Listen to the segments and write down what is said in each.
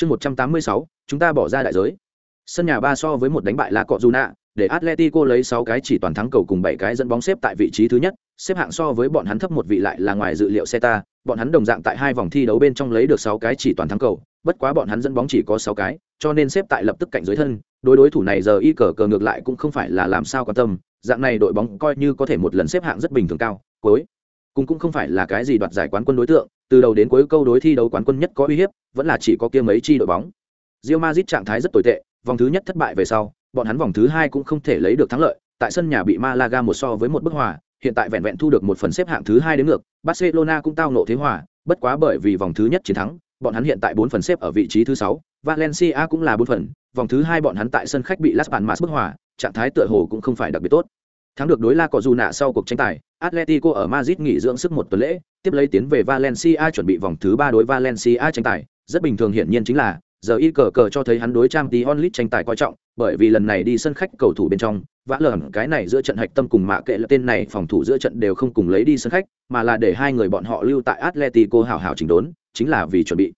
chương một trăm tám mươi sáu chúng ta bỏ ra đại giới. Sân nhà ba so với một đánh bại là cọ dù nạ để atletico lấy sáu cái chỉ toàn thắng cầu cùng bảy cái dẫn bóng xếp tại vị trí thứ nhất xếp hạng so với bọn hắn thấp một vị lại là ngoài dự liệu Celta, bọn hắn đồng dạng tại hai vòng thi đấu bên trong lấy được sáu cái chỉ toàn thắng cầu, bất quá bọn hắn dẫn bóng chỉ có sáu cái, cho nên xếp tại lập tức cạnh dưới thân, đối đối thủ này giờ y cờ cờ ngược lại cũng không phải là làm sao quan tâm, dạng này đội bóng coi như có thể một lần xếp hạng rất bình thường cao, cuối cùng cũng không phải là cái gì đoạt giải quán quân đối tượng, từ đầu đến cuối câu đối thi đấu quán quân nhất có uy hiếp, vẫn là chỉ có kia mấy chi đội bóng. Real Madrid trạng thái rất tồi tệ, vòng thứ nhất thất bại về sau, bọn hắn vòng thứ hai cũng không thể lấy được thắng lợi, tại sân nhà bị Malaga một so với một bức hòa, hiện tại vẹn vẹn thu được một phần xếp hạng thứ hai đến ngược, Barcelona cũng tao nộ thế hòa, bất quá bởi vì vòng thứ nhất chiến thắng, bọn hắn hiện tại bốn phần xếp ở vị trí thứ sáu, Valencia cũng là bốn phần, vòng thứ hai bọn hắn tại sân khách bị Las Palmas bức hòa, trạng thái tựa hồ cũng không phải đặc biệt tốt. Thắng được đối La Cọ nạ sau cuộc tranh tài, Atletico ở Madrid nghỉ dưỡng sức một tuần lễ, tiếp lấy tiến về Valencia chuẩn bị vòng thứ ba đối Valencia tranh tài, rất bình thường hiển nhiên chính là giờ y cờ cờ cho thấy hắn đối trang tí onlit tranh tài coi trọng bởi vì lần này đi sân khách cầu thủ bên trong vã lởn cái này giữa trận hạch tâm cùng mạ kệ là tên này phòng thủ giữa trận đều không cùng lấy đi sân khách mà là để hai người bọn họ lưu tại atletico hào hào chỉnh đốn chính là vì chuẩn bị.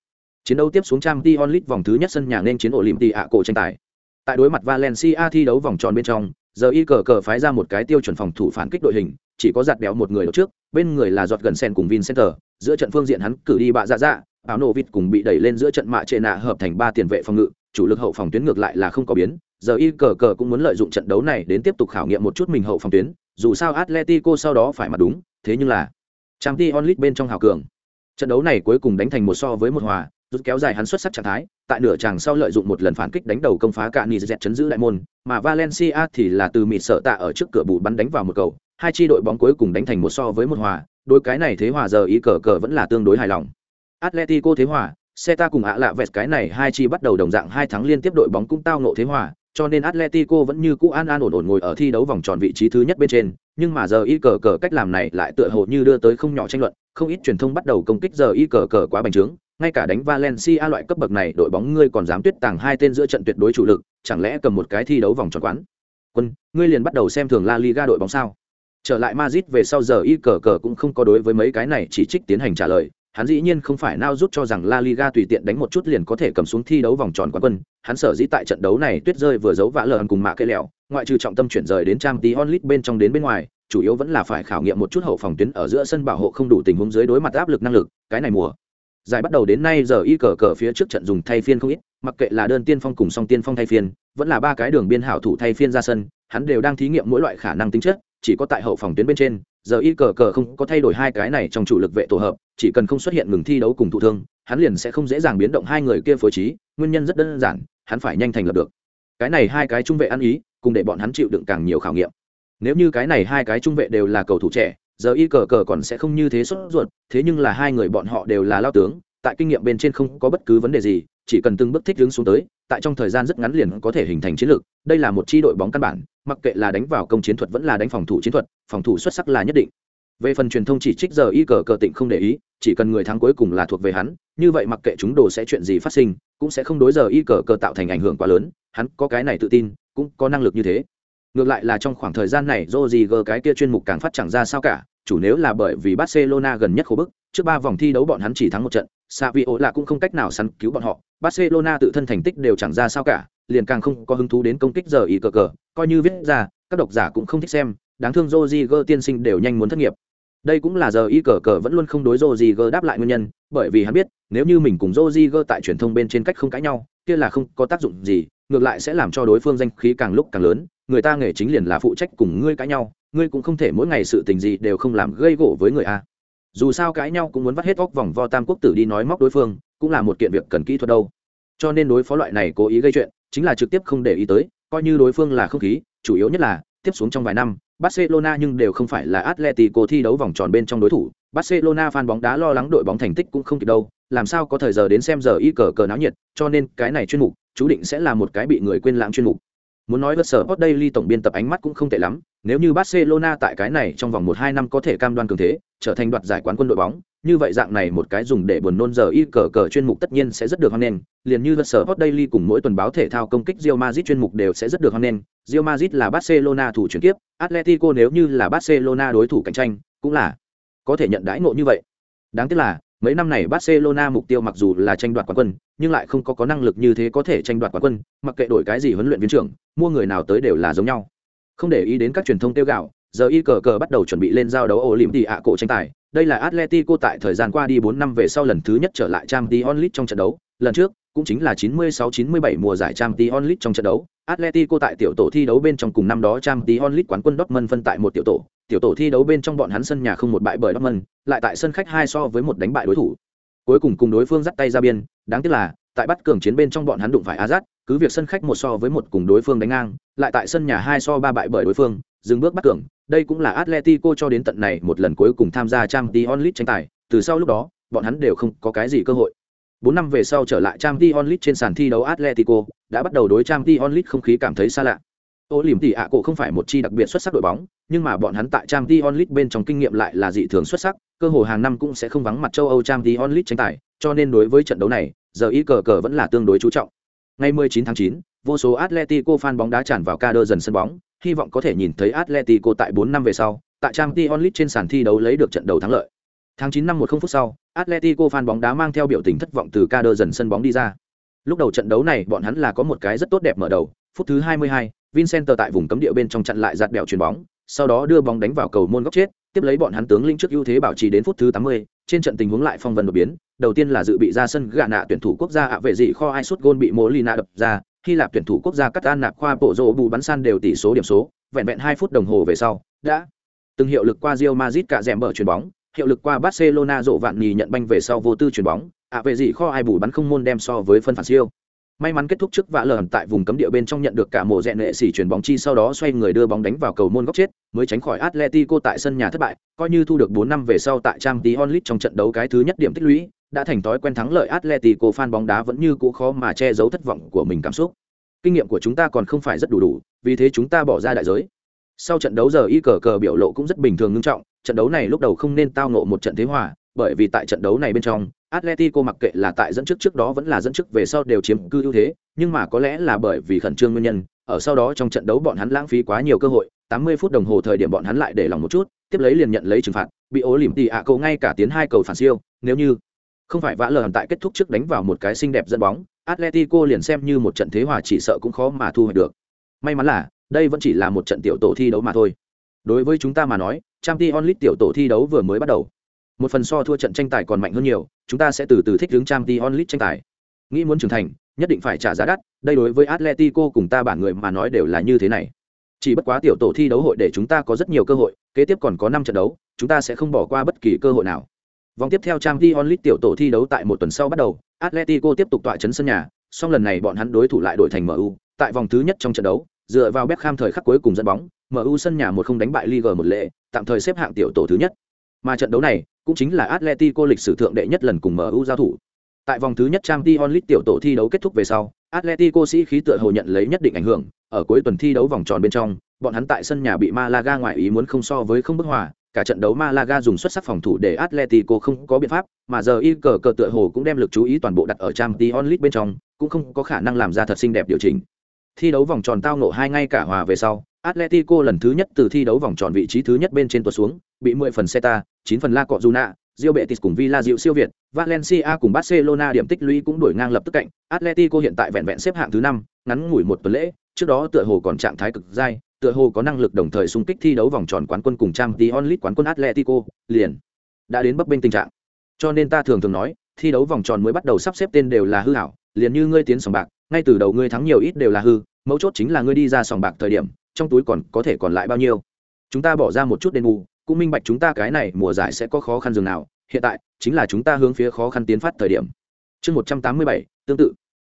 Chiến đấu tiếp xuống trang tí onlit vòng thứ nhất sân nhà nên chiến olympic ạ cổ tranh tài. Tại đối mặt valencia thi đấu vòng tròn bên trong giờ y cờ cờ phái ra một cái tiêu chuẩn phòng thủ phản kích đội hình, chỉ có giặt béo một người ở trước, bên người là giọt gần sen cùng vincenter, giữa trận phương diện hắn cử đi bạ dạ dạ áo nổ vịt cùng bị đẩy lên giữa trận mạ trệ nạ hợp thành ba tiền vệ phòng ngự, chủ lực hậu phòng tuyến ngược lại là không có biến, giờ y cờ cờ cũng muốn lợi dụng trận đấu này đến tiếp tục khảo nghiệm một chút mình hậu phòng tuyến, dù sao atletico sau đó phải mặt đúng, thế nhưng là trang t onlit bên trong hào cường. Trận đấu này cuối cùng đánh thành một so với một hòa rút kéo dài hắn xuất sắc trạng thái tại nửa chàng sau lợi dụng một lần phản kích đánh đầu công phá cả nizet chấn giữ đại môn mà valencia thì là từ mịt sợ tạ ở trước cửa bù bắn đánh vào một cầu hai chi đội bóng cuối cùng đánh thành một so với một hòa đôi cái này thế hòa giờ ý cờ cờ vẫn là tương đối hài lòng. Atletico thế hòa, xe ta cùng ạ lạ vẹt cái này hai chi bắt đầu đồng dạng hai tháng liên tiếp đội bóng cũng tao nộ thế hòa, cho nên Atletico vẫn như cũ an an ổn ổn ngồi ở thi đấu vòng tròn vị trí thứ nhất bên trên, nhưng mà giờ y cờ cờ cách làm này lại tựa hồ như đưa tới không nhỏ tranh luận, không ít truyền thông bắt đầu công kích giờ y cờ cờ quá bành trướng, ngay cả đánh Valencia loại cấp bậc này đội bóng ngươi còn dám tuyết tàng hai tên giữa trận tuyệt đối chủ lực, chẳng lẽ cầm một cái thi đấu vòng tròn quán. Quân, ngươi liền bắt đầu xem thường La Liga đội bóng sao? Trở lại Madrid về sau giờ y cờ cờ cũng không có đối với mấy cái này chỉ trích tiến hành trả lời, hắn dĩ nhiên không phải nao rút cho rằng La Liga tùy tiện đánh một chút liền có thể cầm xuống thi đấu vòng tròn quán quân, hắn sở dĩ tại trận đấu này tuyết rơi vừa giấu vã lờ cùng mạ cây lẹo, ngoại trừ trọng tâm chuyển rời đến trang tí onlit bên trong đến bên ngoài, chủ yếu vẫn là phải khảo nghiệm một chút hậu phòng tuyến ở giữa sân bảo hộ không đủ tình huống dưới đối mặt áp lực năng lực, cái này mùa giải bắt đầu đến nay giờ y cờ cờ phía trước trận dùng thay phiên không ít, mặc kệ là đơn tiên phong cùng song tiên phong thay phiên, vẫn là ba cái đường biên hảo thủ thay phiên ra sân, hắn đều đang thí nghiệm mỗi loại khả năng tính chất, chỉ có tại hậu phòng tuyến bên trên, giờ y cờ cờ không có thay đổi hai cái này trong chủ lực vệ tổ hợp, chỉ cần không xuất hiện ngừng thi đấu cùng thụ thương, hắn liền sẽ không dễ dàng biến động hai người kia phối trí, nguyên nhân rất đơn giản, hắn phải nhanh thành lập được. Cái này hai cái trung vệ ăn ý, cùng để bọn hắn chịu đựng càng nhiều khảo nghiệm. Nếu như cái này hai cái trung vệ đều là cầu thủ trẻ giờ y cờ cờ còn sẽ không như thế sốt ruột, thế nhưng là hai người bọn họ đều là lao tướng, tại kinh nghiệm bên trên không có bất cứ vấn đề gì, chỉ cần từng bước thích đứng xuống tới, tại trong thời gian rất ngắn liền có thể hình thành chiến lược, đây là một chi đội bóng căn bản, mặc kệ là đánh vào công chiến thuật vẫn là đánh phòng thủ chiến thuật, phòng thủ xuất sắc là nhất định. Về phần truyền thông chỉ trích giờ y cờ cờ tịnh không để ý, chỉ cần người thắng cuối cùng là thuộc về hắn, như vậy mặc kệ chúng đồ sẽ chuyện gì phát sinh, cũng sẽ không đối giờ y cờ cờ tạo thành ảnh hưởng quá lớn, hắn có cái này tự tin, cũng có năng lực như thế ngược lại là trong khoảng thời gian này Rodriguez cái kia chuyên mục càng phát chẳng ra sao cả, chủ nếu là bởi vì Barcelona gần nhất khổ bức, trước ba vòng thi đấu bọn hắn chỉ thắng một trận Savio là cũng không cách nào săn cứu bọn họ. Barcelona tự thân thành tích đều chẳng ra sao cả, liền càng không có hứng thú đến công kích giờ y cờ cờ, coi như viết ra, các độc giả cũng không thích xem, đáng thương Rodriguez tiên sinh đều nhanh muốn thất nghiệp. Đây cũng là giờ y cờ cờ vẫn luôn không đối Rodriguez đáp lại nguyên nhân, bởi vì hắn biết, nếu như mình cùng Rodriguez tại truyền thông bên trên cách không cãi nhau, kia là không có tác dụng gì, ngược lại sẽ làm cho đối phương danh khí càng lúc càng lớn người ta nghề chính liền là phụ trách cùng ngươi cãi nhau ngươi cũng không thể mỗi ngày sự tình gì đều không làm gây gỗ với người a dù sao cãi nhau cũng muốn vắt hết óc vòng vo tam quốc tử đi nói móc đối phương cũng là một kiện việc cần kỹ thuật đâu cho nên đối phó loại này cố ý gây chuyện chính là trực tiếp không để ý tới coi như đối phương là không khí chủ yếu nhất là tiếp xuống trong vài năm Barcelona nhưng đều không phải là Atletico thi đấu vòng tròn bên trong đối thủ. Barcelona fan bóng đá lo lắng đội bóng thành tích cũng không kịp đâu, làm sao có thời giờ đến xem giờ y cờ cờ náo nhiệt, cho nên cái này chuyên mục, chú định sẽ là một cái bị người quên lãng chuyên mục. Muốn nói vật sở Hot Daily tổng biên tập ánh mắt cũng không tệ lắm, nếu như Barcelona tại cái này trong vòng 1-2 năm có thể cam đoan cường thế, trở thành đoạt giải quán quân đội bóng, như vậy dạng này một cái dùng để buồn nôn giờ y cờ cờ chuyên mục tất nhiên sẽ rất được hoan nghênh, liền như vật sở Daily cùng mỗi tuần báo thể thao công kích Real Madrid chuyên mục đều sẽ rất được hoan nghênh. Real Madrid là Barcelona thủ chuyển tiếp, Atletico nếu như là Barcelona đối thủ cạnh tranh, cũng là có thể nhận đãi ngộ như vậy. Đáng tiếc là mấy năm này Barcelona mục tiêu mặc dù là tranh đoạt quán quân, nhưng lại không có có năng lực như thế có thể tranh đoạt quán quân, mặc kệ đổi cái gì huấn luyện viên trưởng, mua người nào tới đều là giống nhau. Không để ý đến các truyền thông tiêu gạo, giờ y cờ cờ bắt đầu chuẩn bị lên giao đấu ổ ạ cổ tranh tài. Đây là Atletico tại thời gian qua đi 4 năm về sau lần thứ nhất trở lại Champions League trong trận đấu, lần trước cũng chính là 96-97 mùa giải Champions League trong trận đấu, Atletico tại tiểu tổ thi đấu bên trong cùng năm đó Champions League quán quân Dortmund phân tại một tiểu tổ, tiểu tổ thi đấu bên trong bọn hắn sân nhà không một bại bởi Dortmund, lại tại sân khách hai so với một đánh bại đối thủ. Cuối cùng cùng đối phương dắt tay ra biên, đáng tiếc là, tại bắt cường chiến bên trong bọn hắn đụng phải Azat, cứ việc sân khách một so với một cùng đối phương đánh ngang, lại tại sân nhà hai so ba bại bởi đối phương, dừng bước bắt cường, đây cũng là Atletico cho đến tận này một lần cuối cùng tham gia Champions League tranh tài, từ sau lúc đó, bọn hắn đều không có cái gì cơ hội. 4 năm về sau trở lại Champions League trên sàn thi đấu Atletico, đã bắt đầu đối Champions League không khí cảm thấy xa lạ. Ô Liễm tỷ ạ cổ không phải một chi đặc biệt xuất sắc đội bóng, nhưng mà bọn hắn tại Champions League bên trong kinh nghiệm lại là dị thường xuất sắc, cơ hội hàng năm cũng sẽ không vắng mặt châu Âu Champions League tranh tài, cho nên đối với trận đấu này, giờ ý cờ cờ vẫn là tương đối chú trọng. Ngày 19 tháng 9, vô số Atletico fan bóng đá tràn vào Cader dần sân bóng, hy vọng có thể nhìn thấy Atletico tại 4 năm về sau, tại Champions League trên sàn thi đấu lấy được trận đầu thắng lợi. Tháng 9 năm 10 phút sau, Atletico fan bóng đá mang theo biểu tình thất vọng từ Cader dần sân bóng đi ra. Lúc đầu trận đấu này bọn hắn là có một cái rất tốt đẹp mở đầu, phút thứ 22, Vincent tại vùng cấm địa bên trong chặn lại giật bẹo chuyền bóng, sau đó đưa bóng đánh vào cầu môn góc chết, tiếp lấy bọn hắn tướng linh trước ưu thế bảo trì đến phút thứ 80, trên trận tình huống lại phong vân đột biến, đầu tiên là dự bị ra sân gạ nạ tuyển thủ quốc gia ạ vệ dị kho ai suốt gôn bị Molina đập ra, Khi Lạp tuyển thủ quốc gia cắt an nạp khoa bộ rồ bù bắn san đều tỷ số điểm số, vẹn vẹn 2 phút đồng hồ về sau, đã từng hiệu lực qua Real Madrid cả dẻm bờ chuyền bóng, hiệu lực qua Barcelona rộ vạn nhì nhận banh về sau vô tư chuyền bóng, ạ về gì kho ai bù bắn không môn đem so với phân phản siêu. May mắn kết thúc trước vạ lởn tại vùng cấm địa bên trong nhận được cả mổ rẽn nệ xỉ chuyển bóng chi sau đó xoay người đưa bóng đánh vào cầu môn góc chết mới tránh khỏi atletico tại sân nhà thất bại coi như thu được bốn năm về sau tại trang tí onlit trong trận đấu cái thứ nhất điểm tích lũy đã thành thói quen thắng lợi atletico fan bóng đá vẫn như cũ khó mà che giấu thất vọng của mình cảm xúc. Kinh nghiệm của chúng ta còn không phải rất đủ đủ vì thế chúng ta bỏ ra đại giới sau trận đấu giờ y cờ cờ biểu lộ cũng rất bình thường ngưng trọng trận đấu này lúc đầu không nên tao nộ một trận thế hòa bởi vì tại trận đấu này bên trong Atletico mặc kệ là tại dẫn trước trước đó vẫn là dẫn trước về sau đều chiếm cư ưu thế, nhưng mà có lẽ là bởi vì khẩn trương nguyên nhân, ở sau đó trong trận đấu bọn hắn lãng phí quá nhiều cơ hội, 80 phút đồng hồ thời điểm bọn hắn lại để lòng một chút, tiếp lấy liền nhận lấy trừng phạt, bị ố lỉm tì ạ cầu ngay cả tiến hai cầu phản siêu, nếu như không phải vã lờ tại kết thúc trước đánh vào một cái xinh đẹp dẫn bóng, Atletico liền xem như một trận thế hòa chỉ sợ cũng khó mà thu hoạch được. May mắn là, đây vẫn chỉ là một trận tiểu tổ thi đấu mà thôi. Đối với chúng ta mà nói, Champions League tiểu tổ thi đấu vừa mới bắt đầu. Một phần so thua trận tranh tài còn mạnh hơn nhiều chúng ta sẽ từ từ thích hướng trang t onlit tranh tài. Nghĩ muốn trưởng thành nhất định phải trả giá đắt đây đối với atletico cùng ta bản người mà nói đều là như thế này. Chỉ bất quá tiểu tổ thi đấu hội để chúng ta có rất nhiều cơ hội kế tiếp còn có năm trận đấu chúng ta sẽ không bỏ qua bất kỳ cơ hội nào. Vòng tiếp theo trang t onlit tiểu tổ thi đấu tại một tuần sau bắt đầu atletico tiếp tục tọa chấn sân nhà song lần này bọn hắn đối thủ lại đổi thành mu tại vòng thứ nhất trong trận đấu dựa vào Beckham thời khắc cuối cùng dẫn bóng mu sân nhà một không đánh bại liga một lệ tạm thời xếp hạng tiểu tổ thứ nhất mà trận đấu này cũng chính là Atletico lịch sử thượng đệ nhất lần cùng MU giao thủ. Tại vòng thứ nhất Champions League tiểu tổ thi đấu kết thúc về sau, Atletico sĩ khí tựa hồ nhận lấy nhất định ảnh hưởng, ở cuối tuần thi đấu vòng tròn bên trong, bọn hắn tại sân nhà bị Malaga ngoại ý muốn không so với không bức hòa, cả trận đấu Malaga dùng xuất sắc phòng thủ để Atletico không có biện pháp, mà giờ y cờ cờ tựa hồ cũng đem lực chú ý toàn bộ đặt ở Champions League bên trong, cũng không có khả năng làm ra thật xinh đẹp điều chỉnh. Thi đấu vòng tròn tao ngộ hai ngay cả hòa về sau, Atletico lần thứ nhất từ thi đấu vòng tròn vị trí thứ nhất bên trên tuột xuống, bị 10 phần Celta, 9 phần La Cojuna, Real Betis cùng Villa Diệu siêu việt, Valencia cùng Barcelona điểm tích lũy cũng đuổi ngang lập tức cạnh, Atletico hiện tại vẹn vẹn xếp hạng thứ 5, ngắn ngủi một tuần lễ, trước đó tựa hồ còn trạng thái cực dai, tựa hồ có năng lực đồng thời xung kích thi đấu vòng tròn quán quân cùng Champions League quán quân Atletico, liền đã đến bấp bênh tình trạng. Cho nên ta thường thường nói, thi đấu vòng tròn mới bắt đầu sắp xếp tên đều là hư ảo, liền như ngươi tiến sòng bạc, ngay từ đầu ngươi thắng nhiều ít đều là hư, mấu chốt chính là ngươi đi ra sòng bạc thời điểm, trong túi còn có thể còn lại bao nhiêu. Chúng ta bỏ ra một chút đền bù cũng minh bạch chúng ta cái này mùa giải sẽ có khó khăn dường nào hiện tại chính là chúng ta hướng phía khó khăn tiến phát thời điểm. Chương một trăm tám mươi bảy tương tự.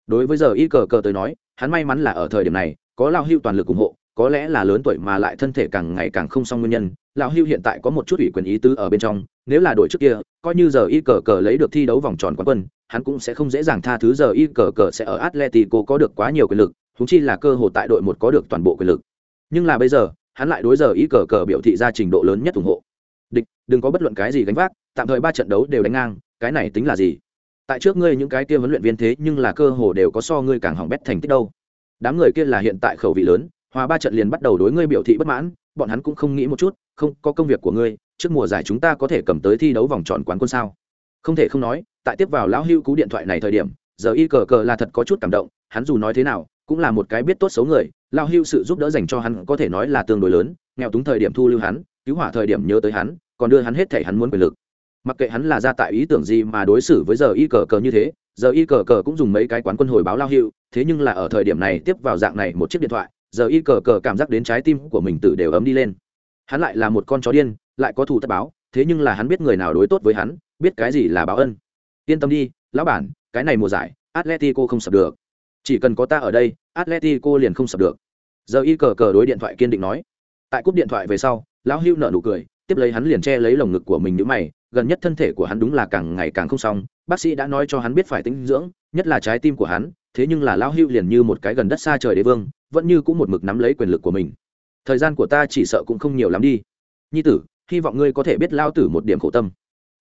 Đối với giờ y cờ cờ tới nói hắn may mắn là ở thời điểm này có lao hưu toàn lực ủng hộ có lẽ là lớn tuổi mà lại thân thể càng ngày càng không xong nguyên nhân lão hưu hiện tại có một chút ủy quyền ý tứ ở bên trong nếu là đội trước kia coi như giờ y cờ cờ lấy được thi đấu vòng tròn quán quân hắn cũng sẽ không dễ dàng tha thứ giờ y cờ cờ sẽ ở atletico có được quá nhiều quyền lực thúng chi là cơ hội tại đội một có được toàn bộ quyền lực. Nhưng là bây giờ, hắn lại đối giờ Y cờ cờ biểu thị ra trình độ lớn nhất ủng hộ. Địch, đừng có bất luận cái gì gánh vác, tạm thời ba trận đấu đều đánh ngang, cái này tính là gì? Tại trước ngươi những cái kia huấn luyện viên thế nhưng là cơ hồ đều có so ngươi càng hỏng bét thành tích đâu. Đám người kia là hiện tại khẩu vị lớn, hòa ba trận liền bắt đầu đối ngươi biểu thị bất mãn, bọn hắn cũng không nghĩ một chút, không, có công việc của ngươi, trước mùa giải chúng ta có thể cầm tới thi đấu vòng tròn quán quân sao? Không thể không nói tại tiếp vào lão hưu cú điện thoại này thời điểm, giờ y cờ cờ là thật có chút cảm động, hắn dù nói thế nào, cũng là một cái biết tốt xấu người, lão hưu sự giúp đỡ dành cho hắn có thể nói là tương đối lớn, nghèo túng thời điểm thu lưu hắn, cứu hỏa thời điểm nhớ tới hắn, còn đưa hắn hết thể hắn muốn quyền lực. Mặc kệ hắn là ra tại ý tưởng gì mà đối xử với giờ y cờ cờ như thế, giờ y cờ cờ cũng dùng mấy cái quán quân hồi báo lao hưu, thế nhưng là ở thời điểm này tiếp vào dạng này một chiếc điện thoại, giờ y cờ cờ cảm giác đến trái tim của mình tự đều ấm đi lên. Hắn lại là một con chó điên, lại có thù tất báo, thế nhưng là hắn biết người nào đối tốt với hắn, biết cái gì là báo ân yên tâm đi, lão bản, cái này mùa giải, atletico không sập được. Chỉ cần có ta ở đây, atletico liền không sập được. Giờ y cờ cờ đối điện thoại kiên định nói. Tại cúp điện thoại về sau, lão hưu nợ nụ cười, tiếp lấy hắn liền che lấy lồng ngực của mình nhữ mày, gần nhất thân thể của hắn đúng là càng ngày càng không xong, bác sĩ đã nói cho hắn biết phải tính dưỡng, nhất là trái tim của hắn, thế nhưng là lão hưu liền như một cái gần đất xa trời đế vương, vẫn như cũng một mực nắm lấy quyền lực của mình. Thời gian của ta chỉ sợ cũng không nhiều lắm đi. Nhi tử, hy vọng ngươi có thể biết lao tử một điểm khổ tâm.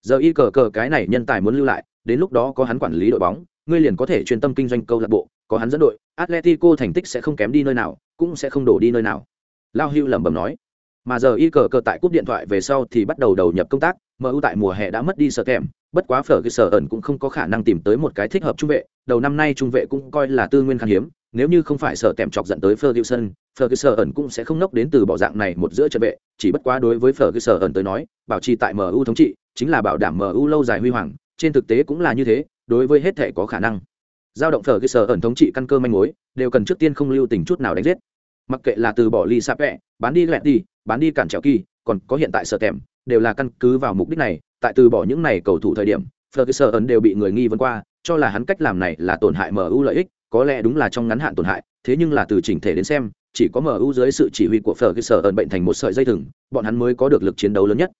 Giờ y cờ cờ cái này nhân tài muốn lưu lại đến lúc đó có hắn quản lý đội bóng ngươi liền có thể chuyên tâm kinh doanh câu lạc bộ có hắn dẫn đội atletico thành tích sẽ không kém đi nơi nào cũng sẽ không đổ đi nơi nào. Lao hưu lẩm bẩm nói. Mà giờ y cờ cờ tại cúp điện thoại về sau thì bắt đầu đầu nhập công tác mu tại mùa hè đã mất đi sở kèm bất quá phở cái sở ẩn cũng không có khả năng tìm tới một cái thích hợp trung vệ đầu năm nay trung vệ cũng coi là tư nguyên khan hiếm nếu như không phải sở tèm chọc dẫn tới Ferguson, Ferguson ẩn cũng sẽ không nốc đến từ bỏ dạng này một giữa trận vệ, chỉ bất quá đối với Ferguson ẩn tới nói, bảo trì tại MU thống trị, chính là bảo đảm MU lâu dài huy hoàng, trên thực tế cũng là như thế, đối với hết thể có khả năng. Giao động Ferguson ẩn thống trị căn cơ manh mối, đều cần trước tiên không lưu tình chút nào đánh giết. Mặc kệ là từ bỏ Ly Sạp Sape, bán đi Lẹt đi, bán đi cản trèo kỳ, còn có hiện tại sở tèm, đều là căn cứ vào mục đích này, tại từ bỏ những này cầu thủ thời điểm, Ferguson ẩn đều bị người nghi vấn qua, cho là hắn cách làm này là tổn hại MU lợi ích, có lẽ đúng là trong ngắn hạn tổn hại, thế nhưng là từ chỉnh thể đến xem, chỉ có MU dưới sự chỉ huy của Ferguson ẩn bệnh thành một sợi dây thừng, bọn hắn mới có được lực chiến đấu lớn nhất.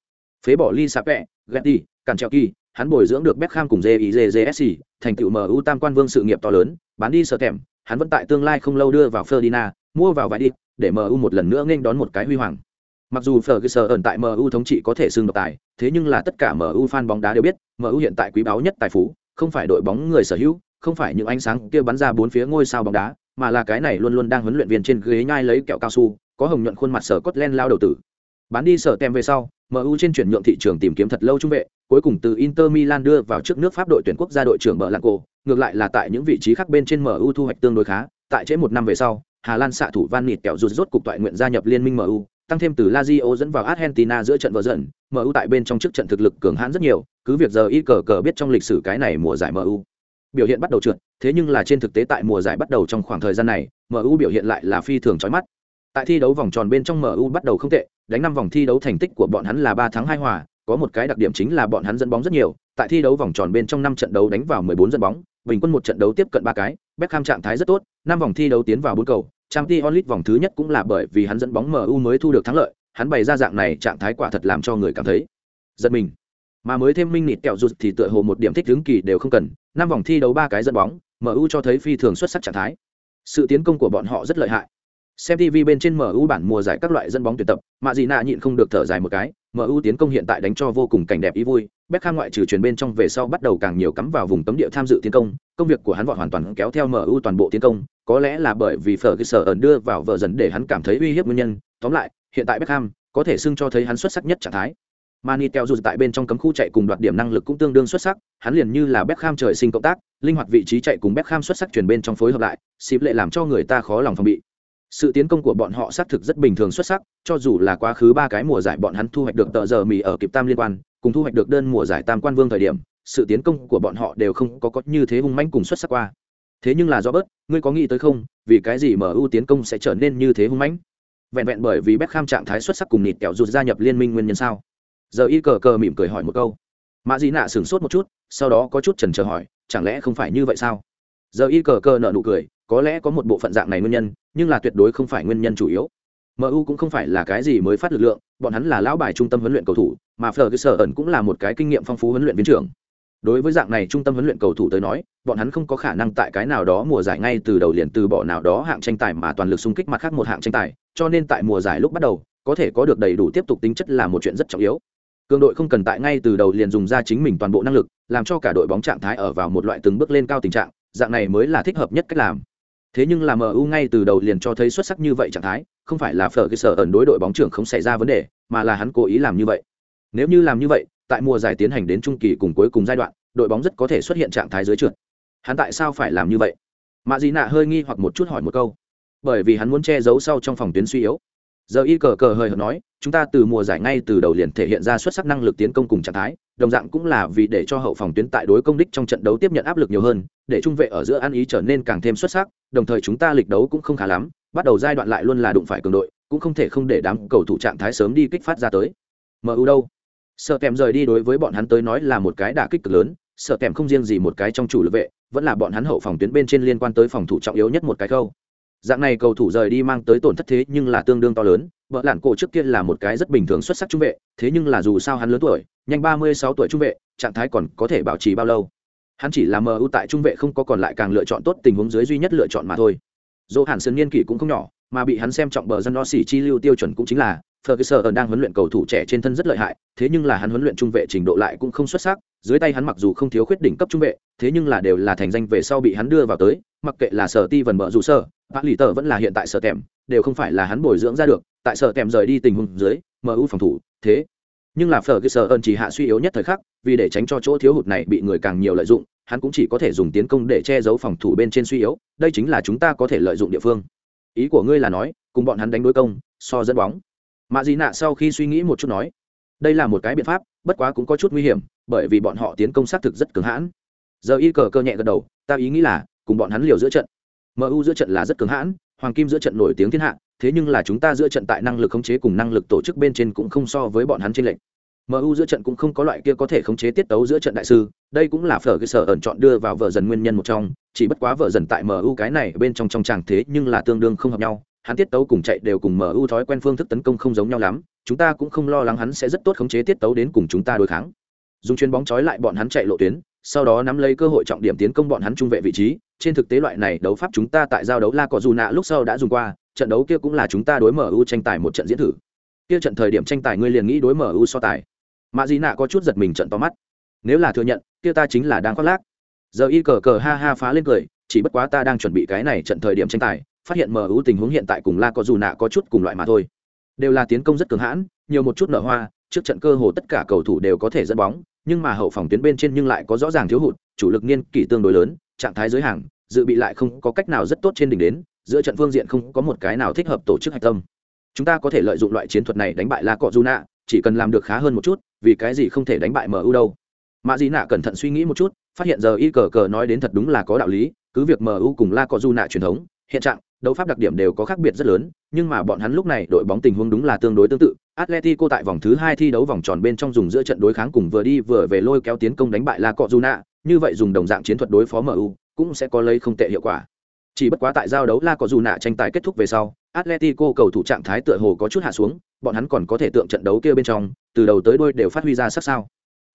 Phế bỏ ly sạp vẹ ghét đi cản trèo kỳ hắn bồi dưỡng được Beckham cùng JIJJSC, thành tựu MU tam quan vương sự nghiệp to lớn, bán đi sở thèm, hắn vẫn tại tương lai không lâu đưa vào Ferdinand, mua vào vài đi, để MU một lần nữa nghênh đón một cái huy hoàng. Mặc dù Ferguson ẩn tại MU thống trị có thể xưng độc tài, thế nhưng là tất cả MU fan bóng đá đều biết, MU hiện tại quý báu nhất tài phú, không phải đội bóng người sở hữu, không phải những ánh sáng kia bắn ra bốn phía ngôi sao bóng đá, mà là cái này luôn luôn đang huấn luyện viên trên ghế nhai lấy kẹo cao su, có hồng nhuận khuôn mặt sở Scotland lao đầu tử. Bán đi sở tem về sau, MU trên chuyển nhượng thị trường tìm kiếm thật lâu trung vệ, cuối cùng từ Inter Milan đưa vào trước nước Pháp đội tuyển quốc gia đội trưởng bờ Blanco, ngược lại là tại những vị trí khác bên trên MU thu hoạch tương đối khá, tại trễ một năm về sau, Hà Lan xạ thủ Van Nịt kẹo rụt rốt cục tội nguyện gia nhập liên minh MU, tăng thêm từ Lazio dẫn vào Argentina giữa trận vợ dần, MU tại bên trong trước trận thực lực cường hãn rất nhiều, cứ việc giờ y cờ cờ biết trong lịch sử cái này mùa giải MU biểu hiện bắt đầu trượt, thế nhưng là trên thực tế tại mùa giải bắt đầu trong khoảng thời gian này, MU biểu hiện lại là phi thường chói mắt. Tại thi đấu vòng tròn bên trong MU bắt đầu không tệ, đánh năm vòng thi đấu thành tích của bọn hắn là ba thắng hai hòa, có một cái đặc điểm chính là bọn hắn dẫn bóng rất nhiều, tại thi đấu vòng tròn bên trong năm trận đấu đánh vào 14 dẫn bóng, bình quân một trận đấu tiếp cận ba cái, Beckham trạng thái rất tốt, năm vòng thi đấu tiến vào bốn cầu, Champions League vòng thứ nhất cũng là bởi vì hắn dẫn bóng MU mới thu được thắng lợi, hắn bày ra dạng này trạng thái quả thật làm cho người cảm thấy giật mình. Mà mới thêm minh nịt kẹo rụt thì tựa hồ một điểm thích ứng kỳ đều không cần, năm vòng thi đấu ba cái dẫn bóng, MU cho thấy phi thường xuất sắc trạng thái. Sự tiến công của bọn họ rất lợi hại. Xem TV bên trên MU bản mùa giải các loại dẫn bóng tuyển tập, mạ dị nạ nhịn không được thở dài một cái, MU tiến công hiện tại đánh cho vô cùng cảnh đẹp ý vui, Beckham ngoại trừ truyền bên trong về sau bắt đầu càng nhiều cắm vào vùng tấm địa tham dự tiến công, công việc của hắn vọt hoàn toàn kéo theo MU toàn bộ tiến công, có lẽ là bởi vì Ferguson ẩn đưa vào vợ dần để hắn cảm thấy uy hiếp nguyên nhân, tóm lại, hiện tại Beckham có thể xưng cho thấy hắn xuất sắc nhất trạng thái. Mani Tel dù tại bên trong cấm khu chạy cùng đoạt điểm năng lực cũng tương đương xuất sắc, hắn liền như là Beckham trời sinh cộng tác, linh hoạt vị trí chạy cùng Beckham xuất sắc truyền bên trong phối hợp lại, xịp lệ làm cho người ta khó lòng phòng bị. Sự tiến công của bọn họ xác thực rất bình thường xuất sắc, cho dù là quá khứ ba cái mùa giải bọn hắn thu hoạch được tợ giờ mì ở kịp tam liên quan, cùng thu hoạch được đơn mùa giải tam quan vương thời điểm, sự tiến công của bọn họ đều không có có như thế hung manh cùng xuất sắc qua. Thế nhưng là do bớt, ngươi có nghĩ tới không, vì cái gì MU tiến công sẽ trở nên như thế hung mãnh? Vẹn vẹn bởi vì Beckham trạng thái xuất sắc cùng nịt kẹo rụt gia nhập liên minh nguyên nhân sao? Giờ y cờ cờ mỉm cười hỏi một câu. Mã Dĩ Nạ sửng sốt một chút, sau đó có chút chần chờ hỏi, chẳng lẽ không phải như vậy sao? Giờ y cờ cờ nở nụ cười, có lẽ có một bộ phận dạng này nguyên nhân, nhưng là tuyệt đối không phải nguyên nhân chủ yếu. MU cũng không phải là cái gì mới phát lực lượng, bọn hắn là lão bài trung tâm huấn luyện cầu thủ, mà Ferguson cũng là một cái kinh nghiệm phong phú huấn luyện viên trưởng. Đối với dạng này trung tâm huấn luyện cầu thủ tới nói, bọn hắn không có khả năng tại cái nào đó mùa giải ngay từ đầu liền từ bỏ nào đó hạng tranh tài mà toàn lực xung kích mặt khác một hạng tranh tài, cho nên tại mùa giải lúc bắt đầu, có thể có được đầy đủ tiếp tục tính chất là một chuyện rất trọng yếu. Cường đội không cần tại ngay từ đầu liền dùng ra chính mình toàn bộ năng lực, làm cho cả đội bóng trạng thái ở vào một loại từng bước lên cao tình trạng, dạng này mới là thích hợp nhất cách làm. Thế nhưng là MU ngay từ đầu liền cho thấy xuất sắc như vậy trạng thái, không phải là phở cơ ẩn đối đội bóng trưởng không xảy ra vấn đề, mà là hắn cố ý làm như vậy. Nếu như làm như vậy, tại mùa giải tiến hành đến trung kỳ cùng cuối cùng giai đoạn đội bóng rất có thể xuất hiện trạng thái dưới trượt. Hắn tại sao phải làm như vậy? Mã Dĩ nạ hơi nghi hoặc một chút hỏi một câu. Bởi vì hắn muốn che giấu sau trong phòng tuyến suy yếu. Giờ y cờ cờ hơi hợt nói chúng ta từ mùa giải ngay từ đầu liền thể hiện ra xuất sắc năng lực tiến công cùng trạng thái đồng dạng cũng là vì để cho hậu phòng tuyến tại đối công đích trong trận đấu tiếp nhận áp lực nhiều hơn, để trung vệ ở giữa ăn ý trở nên càng thêm xuất sắc, đồng thời chúng ta lịch đấu cũng không khá lắm, bắt đầu giai đoạn lại luôn là đụng phải cường đội, cũng không thể không để đám cầu thủ trạng thái sớm đi kích phát ra tới. Mu đâu? Sợ kèm rời đi đối với bọn hắn tới nói là một cái đả kích cực lớn, sợ kèm không riêng gì một cái trong chủ lực vệ, vẫn là bọn hắn hậu phòng tuyến bên trên liên quan tới phòng thủ trọng yếu nhất một cái khâu. Dạng này cầu thủ rời đi mang tới tổn thất thế nhưng là tương đương to lớn vợ lản cổ trước kia là một cái rất bình thường xuất sắc trung vệ, thế nhưng là dù sao hắn lớn tuổi nhanh ba mươi sáu tuổi trung vệ trạng thái còn có thể bảo trì bao lâu? Hắn chỉ là mu tại trung vệ không có còn lại càng lựa chọn tốt tình huống dưới duy nhất lựa chọn mà thôi. Dỗ hẳn sơn niên kỷ cũng không nhỏ mà bị hắn xem trọng bờ dân đo xỉ chi lưu tiêu chuẩn cũng chính là Ferguson đang huấn luyện cầu thủ trẻ trên thân rất lợi hại, thế nhưng là hắn huấn luyện trung vệ trình độ lại cũng không xuất sắc, dưới tay hắn mặc dù không thiếu khuyết đỉnh cấp trung vệ, thế nhưng là đều là thành danh về sau bị hắn đưa vào tới, mặc kệ là sở ti vần bợ dù sở vạn Lỷ Tở vẫn là hiện tại sở tèm, đều không phải là hắn bồi dưỡng ra được, tại sở tèm rời đi tình huống dưới, MU phòng thủ, thế nhưng là Ferguson chỉ hạ suy yếu nhất thời khắc, vì để tránh cho chỗ thiếu hụt này bị người càng nhiều lợi dụng, hắn cũng chỉ có thể dùng tiến công để che giấu phòng thủ bên trên suy yếu, đây chính là chúng ta có thể lợi dụng địa phương. Ý của ngươi là nói, cùng bọn hắn đánh đối công, so dẫn bóng. Mạ dị nạ sau khi suy nghĩ một chút nói đây là một cái biện pháp bất quá cũng có chút nguy hiểm bởi vì bọn họ tiến công xác thực rất cứng hãn. Giờ y cờ cơ nhẹ gật đầu ta ý nghĩ là cùng bọn hắn liều giữa trận. Mu giữa trận là rất cứng hãn hoàng kim giữa trận nổi tiếng thiên hạ thế nhưng là chúng ta giữa trận tại năng lực khống chế cùng năng lực tổ chức bên trên cũng không so với bọn hắn trên lệnh mu giữa trận cũng không có loại kia có thể khống chế tiết tấu giữa trận đại sư, đây cũng là phở cơ sở ẩn chọn đưa vào vợ dần nguyên nhân một trong, chỉ bất quá vợ dần tại mu cái này bên trong trong tràng thế nhưng là tương đương không hợp nhau, hắn tiết tấu cùng chạy đều cùng MU thói quen phương thức tấn công không giống nhau lắm, chúng ta cũng không lo lắng hắn sẽ rất tốt khống chế tiết tấu đến cùng chúng ta đối kháng. Dùng chuyên bóng trói lại bọn hắn chạy lộ tuyến sau đó nắm lấy cơ hội trọng điểm tiến công bọn hắn trung vệ vị trí. Trên thực tế loại này đấu pháp chúng ta tại giao đấu la cọ dù nạ lúc sau đã dùng qua trận đấu kia cũng là chúng ta đối mở ưu tranh tài một trận diễn thử. Kia trận thời điểm tranh tài ngươi liền nghĩ đối mở ưu so tài. Mạ dị nạ có chút giật mình trận to mắt. Nếu là thừa nhận kia ta chính là đang khoác lác. Giờ y cờ cờ ha ha phá lên cười chỉ bất quá ta đang chuẩn bị cái này trận thời điểm tranh tài phát hiện MU tình huống hiện tại cùng La có dù nạ có chút cùng loại mà thôi. Đều là tiến công rất cường hãn, nhiều một chút nở hoa, trước trận cơ hồ tất cả cầu thủ đều có thể dẫn bóng, nhưng mà hậu phòng tuyến bên trên nhưng lại có rõ ràng thiếu hụt, chủ lực niên kỷ tương đối lớn, trạng thái giới hàng, dự bị lại không có cách nào rất tốt trên đỉnh đến, giữa trận phương diện không có một cái nào thích hợp tổ chức hạch tâm. Chúng ta có thể lợi dụng loại chiến thuật này đánh bại La Cọ Juna, chỉ cần làm được khá hơn một chút, vì cái gì không thể đánh bại MU đâu. Mã Dĩ Nạ cẩn thận suy nghĩ một chút, phát hiện giờ y cờ cờ nói đến thật đúng là có đạo lý, cứ việc MU cùng La Cọ Juna truyền thống, hiện trạng, đấu pháp đặc điểm đều có khác biệt rất lớn, nhưng mà bọn hắn lúc này đội bóng tình huống đúng là tương đối tương tự. Atletico tại vòng thứ hai thi đấu vòng tròn bên trong dùng giữa trận đối kháng cùng vừa đi vừa về lôi kéo tiến công đánh bại La Cojuna, như vậy dùng đồng dạng chiến thuật đối phó MU cũng sẽ có lấy không tệ hiệu quả. Chỉ bất quá tại giao đấu La Cojuna tranh tài kết thúc về sau, Atletico cầu thủ trạng thái tựa hồ có chút hạ xuống, bọn hắn còn có thể tượng trận đấu kia bên trong, từ đầu tới đuôi đều phát huy ra sắc sao.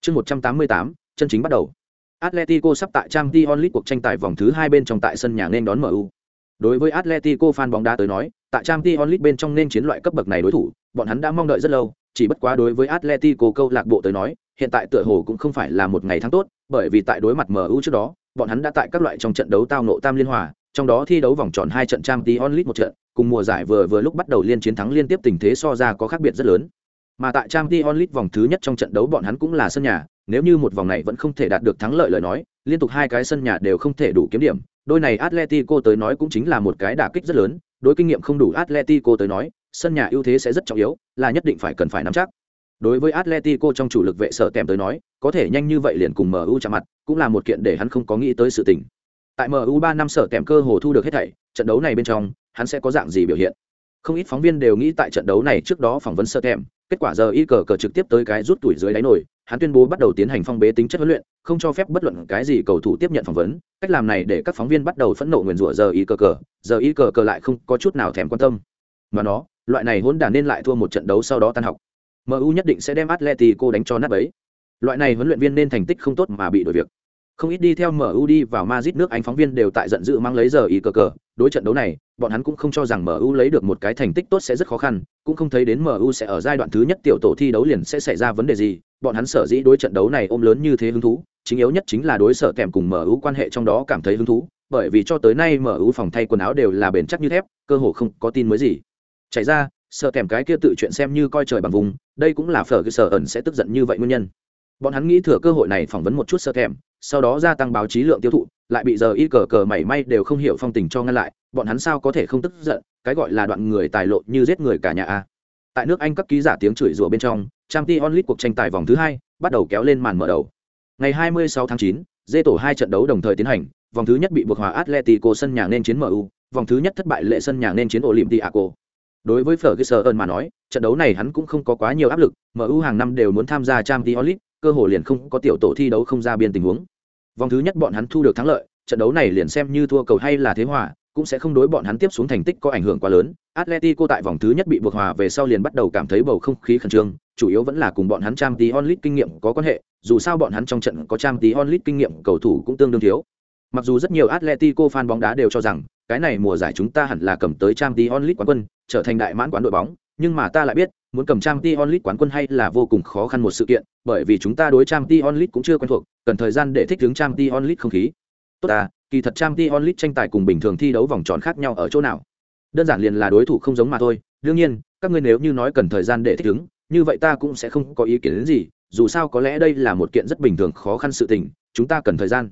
Chương 188, chân chính bắt đầu. Atletico sắp tại Champions League cuộc tranh tài vòng thứ hai bên trong tại sân nhà nên đón MU. Đối với Atletico fan bóng đá tới nói, tại Champions League bên trong nên chiến loại cấp bậc này đối thủ, bọn hắn đã mong đợi rất lâu, chỉ bất quá đối với Atletico câu lạc bộ tới nói, hiện tại tựa hồ cũng không phải là một ngày tháng tốt, bởi vì tại đối mặt MU trước đó, bọn hắn đã tại các loại trong trận đấu tao ngộ tam liên hòa, trong đó thi đấu vòng tròn hai trận Champions League một trận, cùng mùa giải vừa vừa lúc bắt đầu liên chiến thắng liên tiếp tình thế so ra có khác biệt rất lớn. Mà tại Champions League vòng thứ nhất trong trận đấu bọn hắn cũng là sân nhà, nếu như một vòng này vẫn không thể đạt được thắng lợi lời nói, liên tục hai cái sân nhà đều không thể đủ kiếm điểm, đôi này Atletico tới nói cũng chính là một cái đả kích rất lớn, đối kinh nghiệm không đủ Atletico tới nói, sân nhà ưu thế sẽ rất trọng yếu, là nhất định phải cần phải nắm chắc. Đối với Atletico trong chủ lực vệ sở tèm tới nói, có thể nhanh như vậy liền cùng MU chạm mặt, cũng là một kiện để hắn không có nghĩ tới sự tình. Tại MU 3 năm sở tèm cơ hồ thu được hết thảy, trận đấu này bên trong, hắn sẽ có dạng gì biểu hiện. Không ít phóng viên đều nghĩ tại trận đấu này trước đó phỏng vấn sở tèm, kết quả giờ y cờ cờ trực tiếp tới cái rút tuổi dưới đáy nổi, hắn tuyên bố bắt đầu tiến hành phong bế tính chất huấn luyện, không cho phép bất luận cái gì cầu thủ tiếp nhận phỏng vấn. Cách làm này để các phóng viên bắt đầu phẫn nộ nguyền rủa giờ y cờ cờ, giờ y cờ cờ lại không có chút nào thèm quan tâm. Mà nó, loại này hôn đản nên lại thua một trận đấu sau đó tan học. MU nhất định sẽ đem Atleti cô đánh cho nát ấy Loại này huấn luyện viên nên thành tích không tốt mà bị đổi việc. Không ít đi theo MU đi vào Madrid nước Anh phóng viên đều tại giận dữ mang lấy giờ y cờ cờ, đối trận đấu này, bọn hắn cũng không cho rằng MU lấy được một cái thành tích tốt sẽ rất khó khăn, cũng không thấy đến MU sẽ ở giai đoạn thứ nhất tiểu tổ thi đấu liền sẽ xảy ra vấn đề gì, bọn hắn sở dĩ đối trận đấu này ôm lớn như thế hứng thú, chính yếu nhất chính là đối sở kèm cùng MU quan hệ trong đó cảm thấy hứng thú, bởi vì cho tới nay MU phòng thay quần áo đều là bền chắc như thép, cơ hồ không có tin mới gì. Chạy ra, sở kèm cái kia tự chuyện xem như coi trời bằng vùng, đây cũng là phở cái sở ẩn sẽ tức giận như vậy nguyên nhân. bọn hắn nghĩ thừa cơ hội này phỏng vấn một chút sở kèm, sau đó gia tăng báo chí lượng tiêu thụ lại bị giờ y cờ cờ mảy may đều không hiểu phong tình cho ngăn lại bọn hắn sao có thể không tức giận cái gọi là đoạn người tài lộ như giết người cả nhà a tại nước anh các ký giả tiếng chửi rủa bên trong trang t onlit cuộc tranh tài vòng thứ hai bắt đầu kéo lên màn mở đầu. Ngày 26 tháng 9, dê tổ hai trận đấu đồng thời tiến hành vòng thứ nhất bị buộc hòa atletico sân nhà nên chiến mu vòng thứ nhất thất bại lệ sân nhà nên chiến olympiaco đối với Ferguson mà nói trận đấu này hắn cũng không có quá nhiều áp lực mu hàng năm đều muốn tham gia Champions League cơ hội liền không có tiểu tổ thi đấu không ra biên tình huống. Vòng thứ nhất bọn hắn thu được thắng lợi trận đấu này liền xem như thua cầu hay là thế hòa cũng sẽ không đối bọn hắn tiếp xuống thành tích có ảnh hưởng quá lớn. Atletico tại vòng thứ nhất bị buộc hòa về sau liền bắt đầu cảm thấy bầu không khí khẩn trương, chủ yếu vẫn là cùng bọn hắn trang tí onlit kinh nghiệm có quan hệ, dù sao bọn hắn trong trận có trang tí onlit kinh nghiệm, cầu thủ cũng tương đương thiếu. Mặc dù rất nhiều atletico fan bóng đá đều cho rằng, cái này mùa giải chúng ta hẳn là cầm tới trang tí onlit quán quân, trở thành đại mãn quán đội bóng, nhưng mà ta lại biết, muốn cầm trang t onlit quán quân hay là vô cùng khó khăn một sự kiện, bởi vì chúng ta đối trang t onlit cũng chưa quen thuộc, cần thời gian để thích ứng trang t onlit không khí. Tốt à kỳ thật trang t onlit tranh tài cùng bình thường thi đấu vòng tròn khác nhau ở chỗ nào? Đơn giản liền là đối thủ không giống mà thôi. Đương nhiên, các ngươi nếu như nói cần thời gian để thích ứng, như vậy ta cũng sẽ không có ý kiến đến gì, dù sao có lẽ đây là một kiện rất bình thường khó khăn sự tình, chúng ta cần thời gian.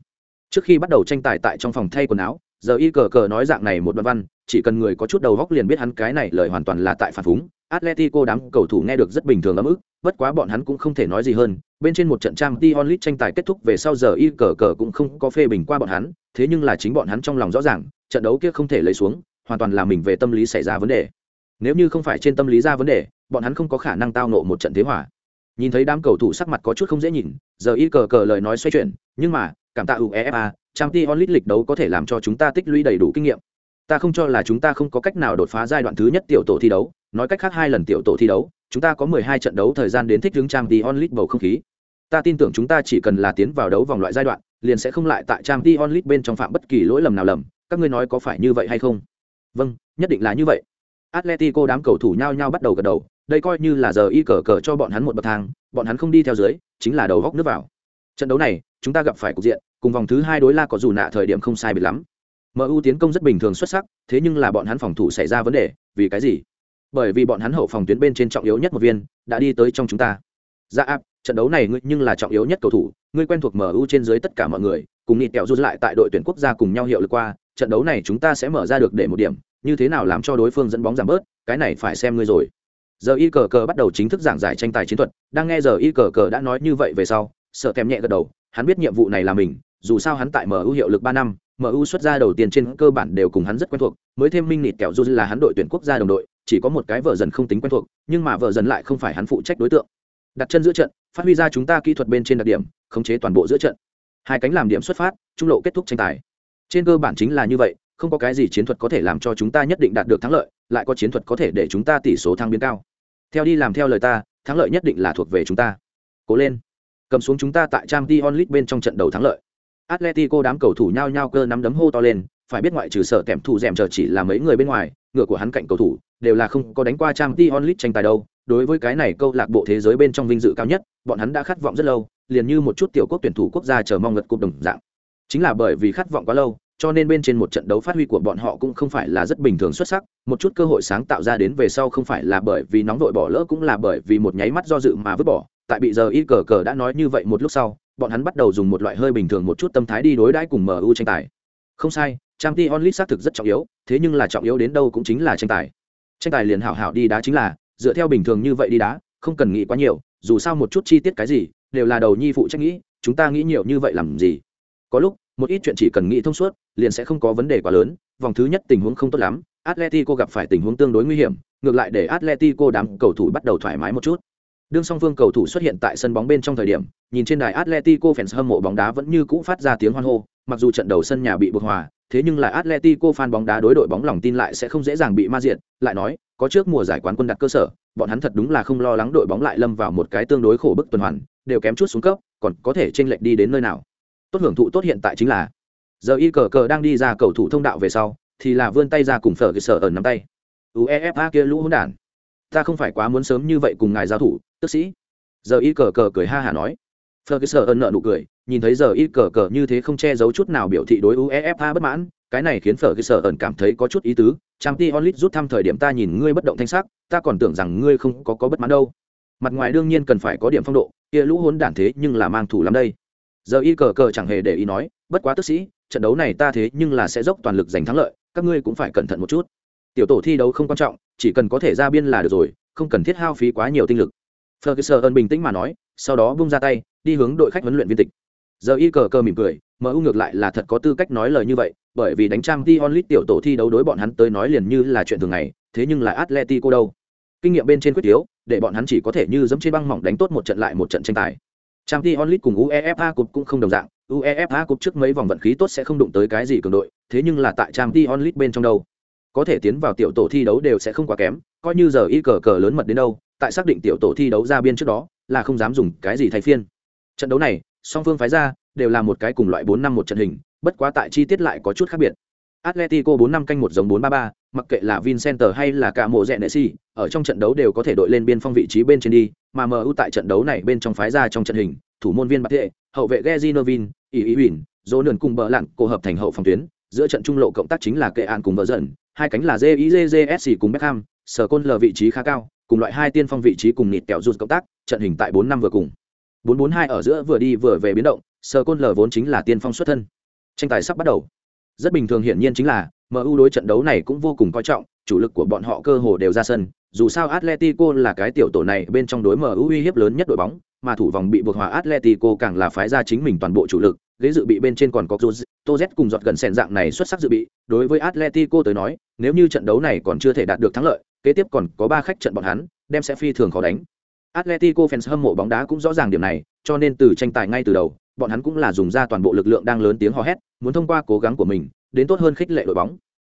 Trước khi bắt đầu tranh tài tại trong phòng thay quần áo, giờ y cờ cờ nói dạng này một đoạn văn, chỉ cần người có chút đầu góc liền biết hắn cái này lời hoàn toàn là tại phản phúng. Atletico đám cầu thủ nghe được rất bình thường ấm ức, bất quá bọn hắn cũng không thể nói gì hơn, bên trên một trận trang Champions League tranh tài kết thúc về sau giờ y cờ cờ cũng không có phê bình qua bọn hắn, thế nhưng là chính bọn hắn trong lòng rõ ràng, trận đấu kia không thể lấy xuống, hoàn toàn là mình về tâm lý xảy ra vấn đề. Nếu như không phải trên tâm lý ra vấn đề, bọn hắn không có khả năng tao ngộ một trận thế hỏa. Nhìn thấy đám cầu thủ sắc mặt có chút không dễ nhìn, giờ y cờ cờ lời nói xoay chuyển, nhưng mà, cảm tạ UEFA, Champions League lịch đấu có thể làm cho chúng ta tích lũy đầy đủ kinh nghiệm. Ta không cho là chúng ta không có cách nào đột phá giai đoạn thứ nhất tiểu tổ thi đấu, nói cách khác hai lần tiểu tổ thi đấu chúng ta có mười hai trận đấu thời gian đến thích ứng trang t onlit bầu không khí. Ta tin tưởng chúng ta chỉ cần là tiến vào đấu vòng loại giai đoạn liền sẽ không lại tại trang t onlit bên trong phạm bất kỳ lỗi lầm nào lầm các ngươi nói có phải như vậy hay không? Vâng nhất định là như vậy. Atletico đám cầu thủ nhao nhao bắt đầu gật đầu đây coi như là giờ y cờ cờ cho bọn hắn một bậc thang bọn hắn không đi theo dưới chính là đầu góc nước vào. Trận đấu này chúng ta gặp phải cục diện cùng vòng thứ hai đối la có dù nạ thời điểm không sai biệt lắm mu tiến công rất bình thường xuất sắc, thế nhưng là bọn hắn phòng thủ xảy ra vấn đề, vì cái gì? Bởi vì bọn hắn hậu phòng tuyến bên trên trọng yếu nhất một viên, đã đi tới trong chúng ta. Dạ áp, trận đấu này ngươi nhưng là trọng yếu nhất cầu thủ, ngươi quen thuộc mu trên dưới tất cả mọi người, cùng nhị kẹo rút lại tại đội tuyển quốc gia cùng nhau hiệu lực qua, trận đấu này chúng ta sẽ mở ra được để một điểm, như thế nào làm cho đối phương dẫn bóng giảm bớt, cái này phải xem ngươi rồi. Giờ y cờ cờ bắt đầu chính thức giảng giải tranh tài chiến thuật, đang nghe giờ y cờ cờ đã nói như vậy về sau, sợ kèm nhẹ gật đầu, hắn biết nhiệm vụ này là mình, dù sao hắn tại mu hiệu lực ba năm mu xuất ra đầu tiên trên cơ bản đều cùng hắn rất quen thuộc, mới thêm minh nịt kẹo dù là hắn đội tuyển quốc gia đồng đội, chỉ có một cái vợ dần không tính quen thuộc, nhưng mà vợ dần lại không phải hắn phụ trách đối tượng. Đặt chân giữa trận, phát huy ra chúng ta kỹ thuật bên trên đặc điểm, khống chế toàn bộ giữa trận. Hai cánh làm điểm xuất phát, trung lộ kết thúc tranh tài. Trên cơ bản chính là như vậy, không có cái gì chiến thuật có thể làm cho chúng ta nhất định đạt được thắng lợi, lại có chiến thuật có thể để chúng ta tỷ số thăng biến cao. Theo đi làm theo lời ta, thắng lợi nhất định là thuộc về chúng ta. Cố lên. Cầm xuống chúng ta tại Champions League bên trong trận đầu thắng lợi atletico đám cầu thủ nhao nhao cơ nắm đấm hô to lên, phải biết ngoại trừ sở kèm thủ rèm chờ chỉ là mấy người bên ngoài, ngựa của hắn cạnh cầu thủ, đều là không có đánh qua trang League tranh tài đâu. Đối với cái này câu lạc bộ thế giới bên trong vinh dự cao nhất, bọn hắn đã khát vọng rất lâu, liền như một chút tiểu quốc tuyển thủ quốc gia chờ mong ngật cục đồng dạng. Chính là bởi vì khát vọng quá lâu, cho nên bên trên một trận đấu phát huy của bọn họ cũng không phải là rất bình thường xuất sắc, một chút cơ hội sáng tạo ra đến về sau không phải là bởi vì nóng vội bỏ lỡ cũng là bởi vì một nháy mắt do dự mà vứt bỏ tại bị giờ y cờ cờ đã nói như vậy một lúc sau, bọn hắn bắt đầu dùng một loại hơi bình thường một chút tâm thái đi đối đãi cùng mu tranh tài. Không sai trang t onlit xác thực rất trọng yếu, thế nhưng là trọng yếu đến đâu cũng chính là tranh tài. Tranh tài liền hảo hảo đi đá chính là, dựa theo bình thường như vậy đi đá, không cần nghĩ quá nhiều, dù sao một chút chi tiết cái gì, đều là đầu nhi phụ trách nghĩ, chúng ta nghĩ nhiều như vậy làm gì? Có lúc, một ít chuyện chỉ cần nghĩ thông suốt, liền sẽ không có vấn đề quá lớn, vòng thứ nhất tình huống không tốt lắm, atletico gặp phải tình huống tương đối nguy hiểm, ngược lại để atletico đám cầu thủ bắt đầu thoải mái một chút đương song phương cầu thủ xuất hiện tại sân bóng bên trong thời điểm nhìn trên đài atletico fans hâm mộ bóng đá vẫn như cũ phát ra tiếng hoan hô mặc dù trận đầu sân nhà bị buộc hòa thế nhưng là Atletico fan bóng đá đối đội bóng lòng tin lại sẽ không dễ dàng bị ma diện, lại nói, có trước mùa giải quán quân đặt cơ sở, bọn hắn thật đúng là không lo lắng đội bóng lại lâm vào một cái tương đối khổ bức tuần hoàn, đều kém chút xuống cấp, còn có thể chênh lệch đi đến nơi nào. Tốt hưởng thụ tốt hiện tại chính là, giờ y cờ cờ đang đi ra cầu thủ thông đạo về sau, thì là vươn tay ra cùng phở cái sở ở nắm tay. UEFA kia lũ hỗn đản, ta không phải quá muốn sớm như vậy cùng ngài giao thủ, tức sĩ. Giờ y cờ cờ cười ha hả nói. Ferguson nợ nụ cười, nhìn thấy giờ y cờ cờ như thế không che giấu chút nào biểu thị đối uefa bất mãn cái này khiến phở cái sở ẩn cảm thấy có chút ý tứ trang t onlit rút thăm thời điểm ta nhìn ngươi bất động thanh sắc ta còn tưởng rằng ngươi không có có bất mãn đâu mặt ngoài đương nhiên cần phải có điểm phong độ kia lũ hốn đản thế nhưng là mang thủ lắm đây giờ y cờ cờ chẳng hề để ý nói bất quá tức sĩ trận đấu này ta thế nhưng là sẽ dốc toàn lực giành thắng lợi các ngươi cũng phải cẩn thận một chút tiểu tổ thi đấu không quan trọng chỉ cần có thể ra biên là được rồi, không cần thiết hao phí quá nhiều tinh lực. Ferguson bình tĩnh mà nói, sau đó bung ra tay, đi hướng đội khách huấn luyện viên tịch. Giờ y cờ cờ mỉm cười mu ngược lại là thật có tư cách nói lời như vậy, bởi vì đánh trang t onlit tiểu tổ thi đấu đối bọn hắn tới nói liền như là chuyện thường ngày, thế nhưng là atletico đâu? Kinh nghiệm bên trên quyết yếu, để bọn hắn chỉ có thể như dẫm trên băng mỏng đánh tốt một trận lại một trận tranh tài. Trang t onlit cùng uefa cup cũng không đồng dạng, uefa cup trước mấy vòng vận khí tốt sẽ không đụng tới cái gì cường đội, thế nhưng là tại trang t onlit bên trong đâu? Có thể tiến vào tiểu tổ thi đấu đều sẽ không quá kém coi như giờ y cờ cờ lớn mật đến đâu tại xác định tiểu tổ thi đấu ra biên trước đó là không dám dùng cái gì thay phiên. Trận đấu này song phương phái ra đều là một cái cùng loại bốn năm một trận hình bất quá tại chi tiết lại có chút khác biệt. Atletico bốn năm canh một giống 433, mặc kệ là Vincenter hay là cả mộ rẽ nệ si ở trong trận đấu đều có thể đội lên biên phong vị trí bên trên đi, mà MU tại trận đấu này bên trong phái ra trong trận hình, thủ môn viên Bạc thệ hậu vệ Gezinovin, Ý Ý Huỳnh, Dỗ Nườn cùng bờ lặng, cổ hợp thành hậu phòng tuyến, giữa trận trung lộ cộng tác chính là Kệ An cùng vợ dần, hai cánh là JIJJSC cùng Beckham, sở côn lờ vị trí khá cao, cùng loại hai tiên phong vị trí cùng nịt kẹo rụt cộng tác, trận hình tại bốn năm vừa cùng. 442 ở giữa vừa đi vừa về biến động, sở côn lờ vốn chính là tiên phong xuất thân. Tranh tài sắp bắt đầu. Rất bình thường hiển nhiên chính là MU đối trận đấu này cũng vô cùng coi trọng, chủ lực của bọn họ cơ hồ đều ra sân, dù sao Atletico là cái tiểu tổ này bên trong đối MU uy hiếp lớn nhất đội bóng, mà thủ vòng bị buộc hòa Atletico càng là phái ra chính mình toàn bộ chủ lực, ghế dự bị bên trên còn có Jose, Toz cùng giọt gần sèn dạng này xuất sắc dự bị, đối với Atletico tới nói, nếu như trận đấu này còn chưa thể đạt được thắng lợi, kế tiếp còn có ba khách trận bọn hắn, đem sẽ phi thường khó đánh. Atletico fans hâm mộ bóng đá cũng rõ ràng điểm này, cho nên từ tranh tài ngay từ đầu, bọn hắn cũng là dùng ra toàn bộ lực lượng đang lớn tiếng hò hét, muốn thông qua cố gắng của mình, đến tốt hơn khích lệ đội bóng.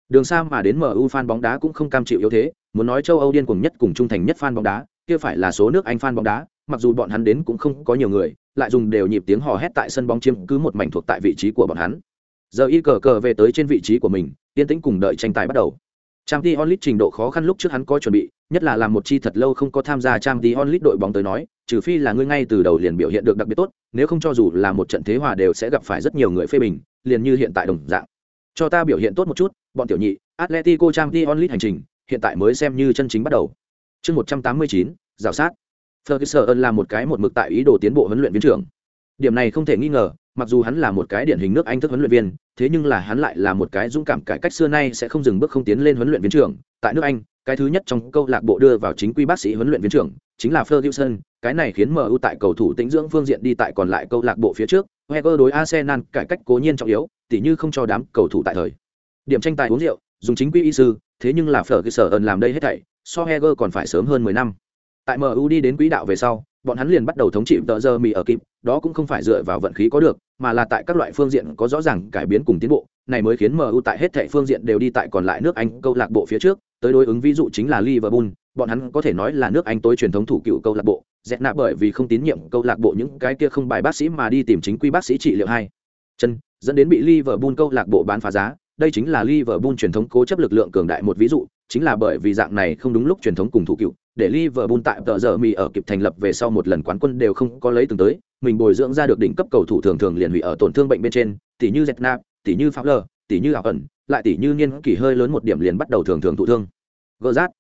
Đường xa mà đến MU fan bóng đá cũng không cam chịu yếu thế, muốn nói châu Âu điên cuồng nhất cùng trung thành nhất fan bóng đá, kia phải là số nước Anh fan bóng đá, mặc dù bọn hắn đến cũng không có nhiều người, lại dùng đều nhịp tiếng hò hét tại sân bóng chiếm cứ một mảnh thuộc tại vị trí của bọn hắn. Giờ y cờ cờ về tới trên vị trí của mình, yên tĩnh cùng đợi tranh tài bắt đầu. Champions League trình độ khó khăn lúc trước hắn có chuẩn bị, nhất là làm một chi thật lâu không có tham gia Champions League đội bóng tới nói, trừ phi là ngươi ngay từ đầu liền biểu hiện được đặc biệt tốt, nếu không cho dù là một trận thế hòa đều sẽ gặp phải rất nhiều người phê bình, liền như hiện tại đồng dạng. Cho ta biểu hiện tốt một chút, bọn tiểu nhị, Atletico Champions League hành trình, hiện tại mới xem như chân chính bắt đầu. Chương 189, rào sát. Ferguson là một cái một mực tại ý đồ tiến bộ huấn luyện viên trưởng. Điểm này không thể nghi ngờ, mặc dù hắn là một cái điển hình nước Anh thức huấn luyện viên, thế nhưng là hắn lại là một cái dũng cảm cải cách xưa nay sẽ không dừng bước không tiến lên huấn luyện viên trưởng. Tại nước Anh, cái thứ nhất trong câu lạc bộ đưa vào chính quy bác sĩ huấn luyện viên trưởng chính là Ferguson, cái này khiến MU tại cầu thủ tĩnh dưỡng phương diện đi tại còn lại câu lạc bộ phía trước. Wenger đối Arsenal cải cách cố nhiên trọng yếu, tỉ như không cho đám cầu thủ tại thời. Điểm tranh tài uống rượu, dùng chính quy y sư, thế nhưng là Ferguson làm đây hết thảy, so Wenger còn phải sớm hơn 10 năm. Tại MU đi đến quỹ đạo về sau, bọn hắn liền bắt đầu thống trị tờ giờ mì ở kịp, đó cũng không phải dựa vào vận khí có được, mà là tại các loại phương diện có rõ ràng cải biến cùng tiến bộ, này mới khiến MU tại hết thảy phương diện đều đi tại còn lại nước Anh câu lạc bộ phía trước, tới đối ứng ví dụ chính là Liverpool, bọn hắn có thể nói là nước Anh tối truyền thống thủ cựu câu lạc bộ, dẹt nạ bởi vì không tín nhiệm câu lạc bộ những cái kia không bài bác sĩ mà đi tìm chính quy bác sĩ trị liệu hai chân, dẫn đến bị Liverpool câu lạc bộ bán phá giá, đây chính là Liverpool truyền thống cố chấp lực lượng cường đại một ví dụ, chính là bởi vì dạng này không đúng lúc truyền thống cùng thủ cựu, để Liverpool tại tờ giờ mì ở kịp thành lập về sau một lần quán quân đều không có lấy từng tới, mình bồi dưỡng ra được đỉnh cấp cầu thủ thường thường liền hủy ở tổn thương bệnh bên trên, tỷ như Zetnap, tỷ như Fowler, tỷ như ảo ẩn, lại tỷ như niên kỷ hơi lớn một điểm liền bắt đầu thường thường thụ thương. Gỡ rát.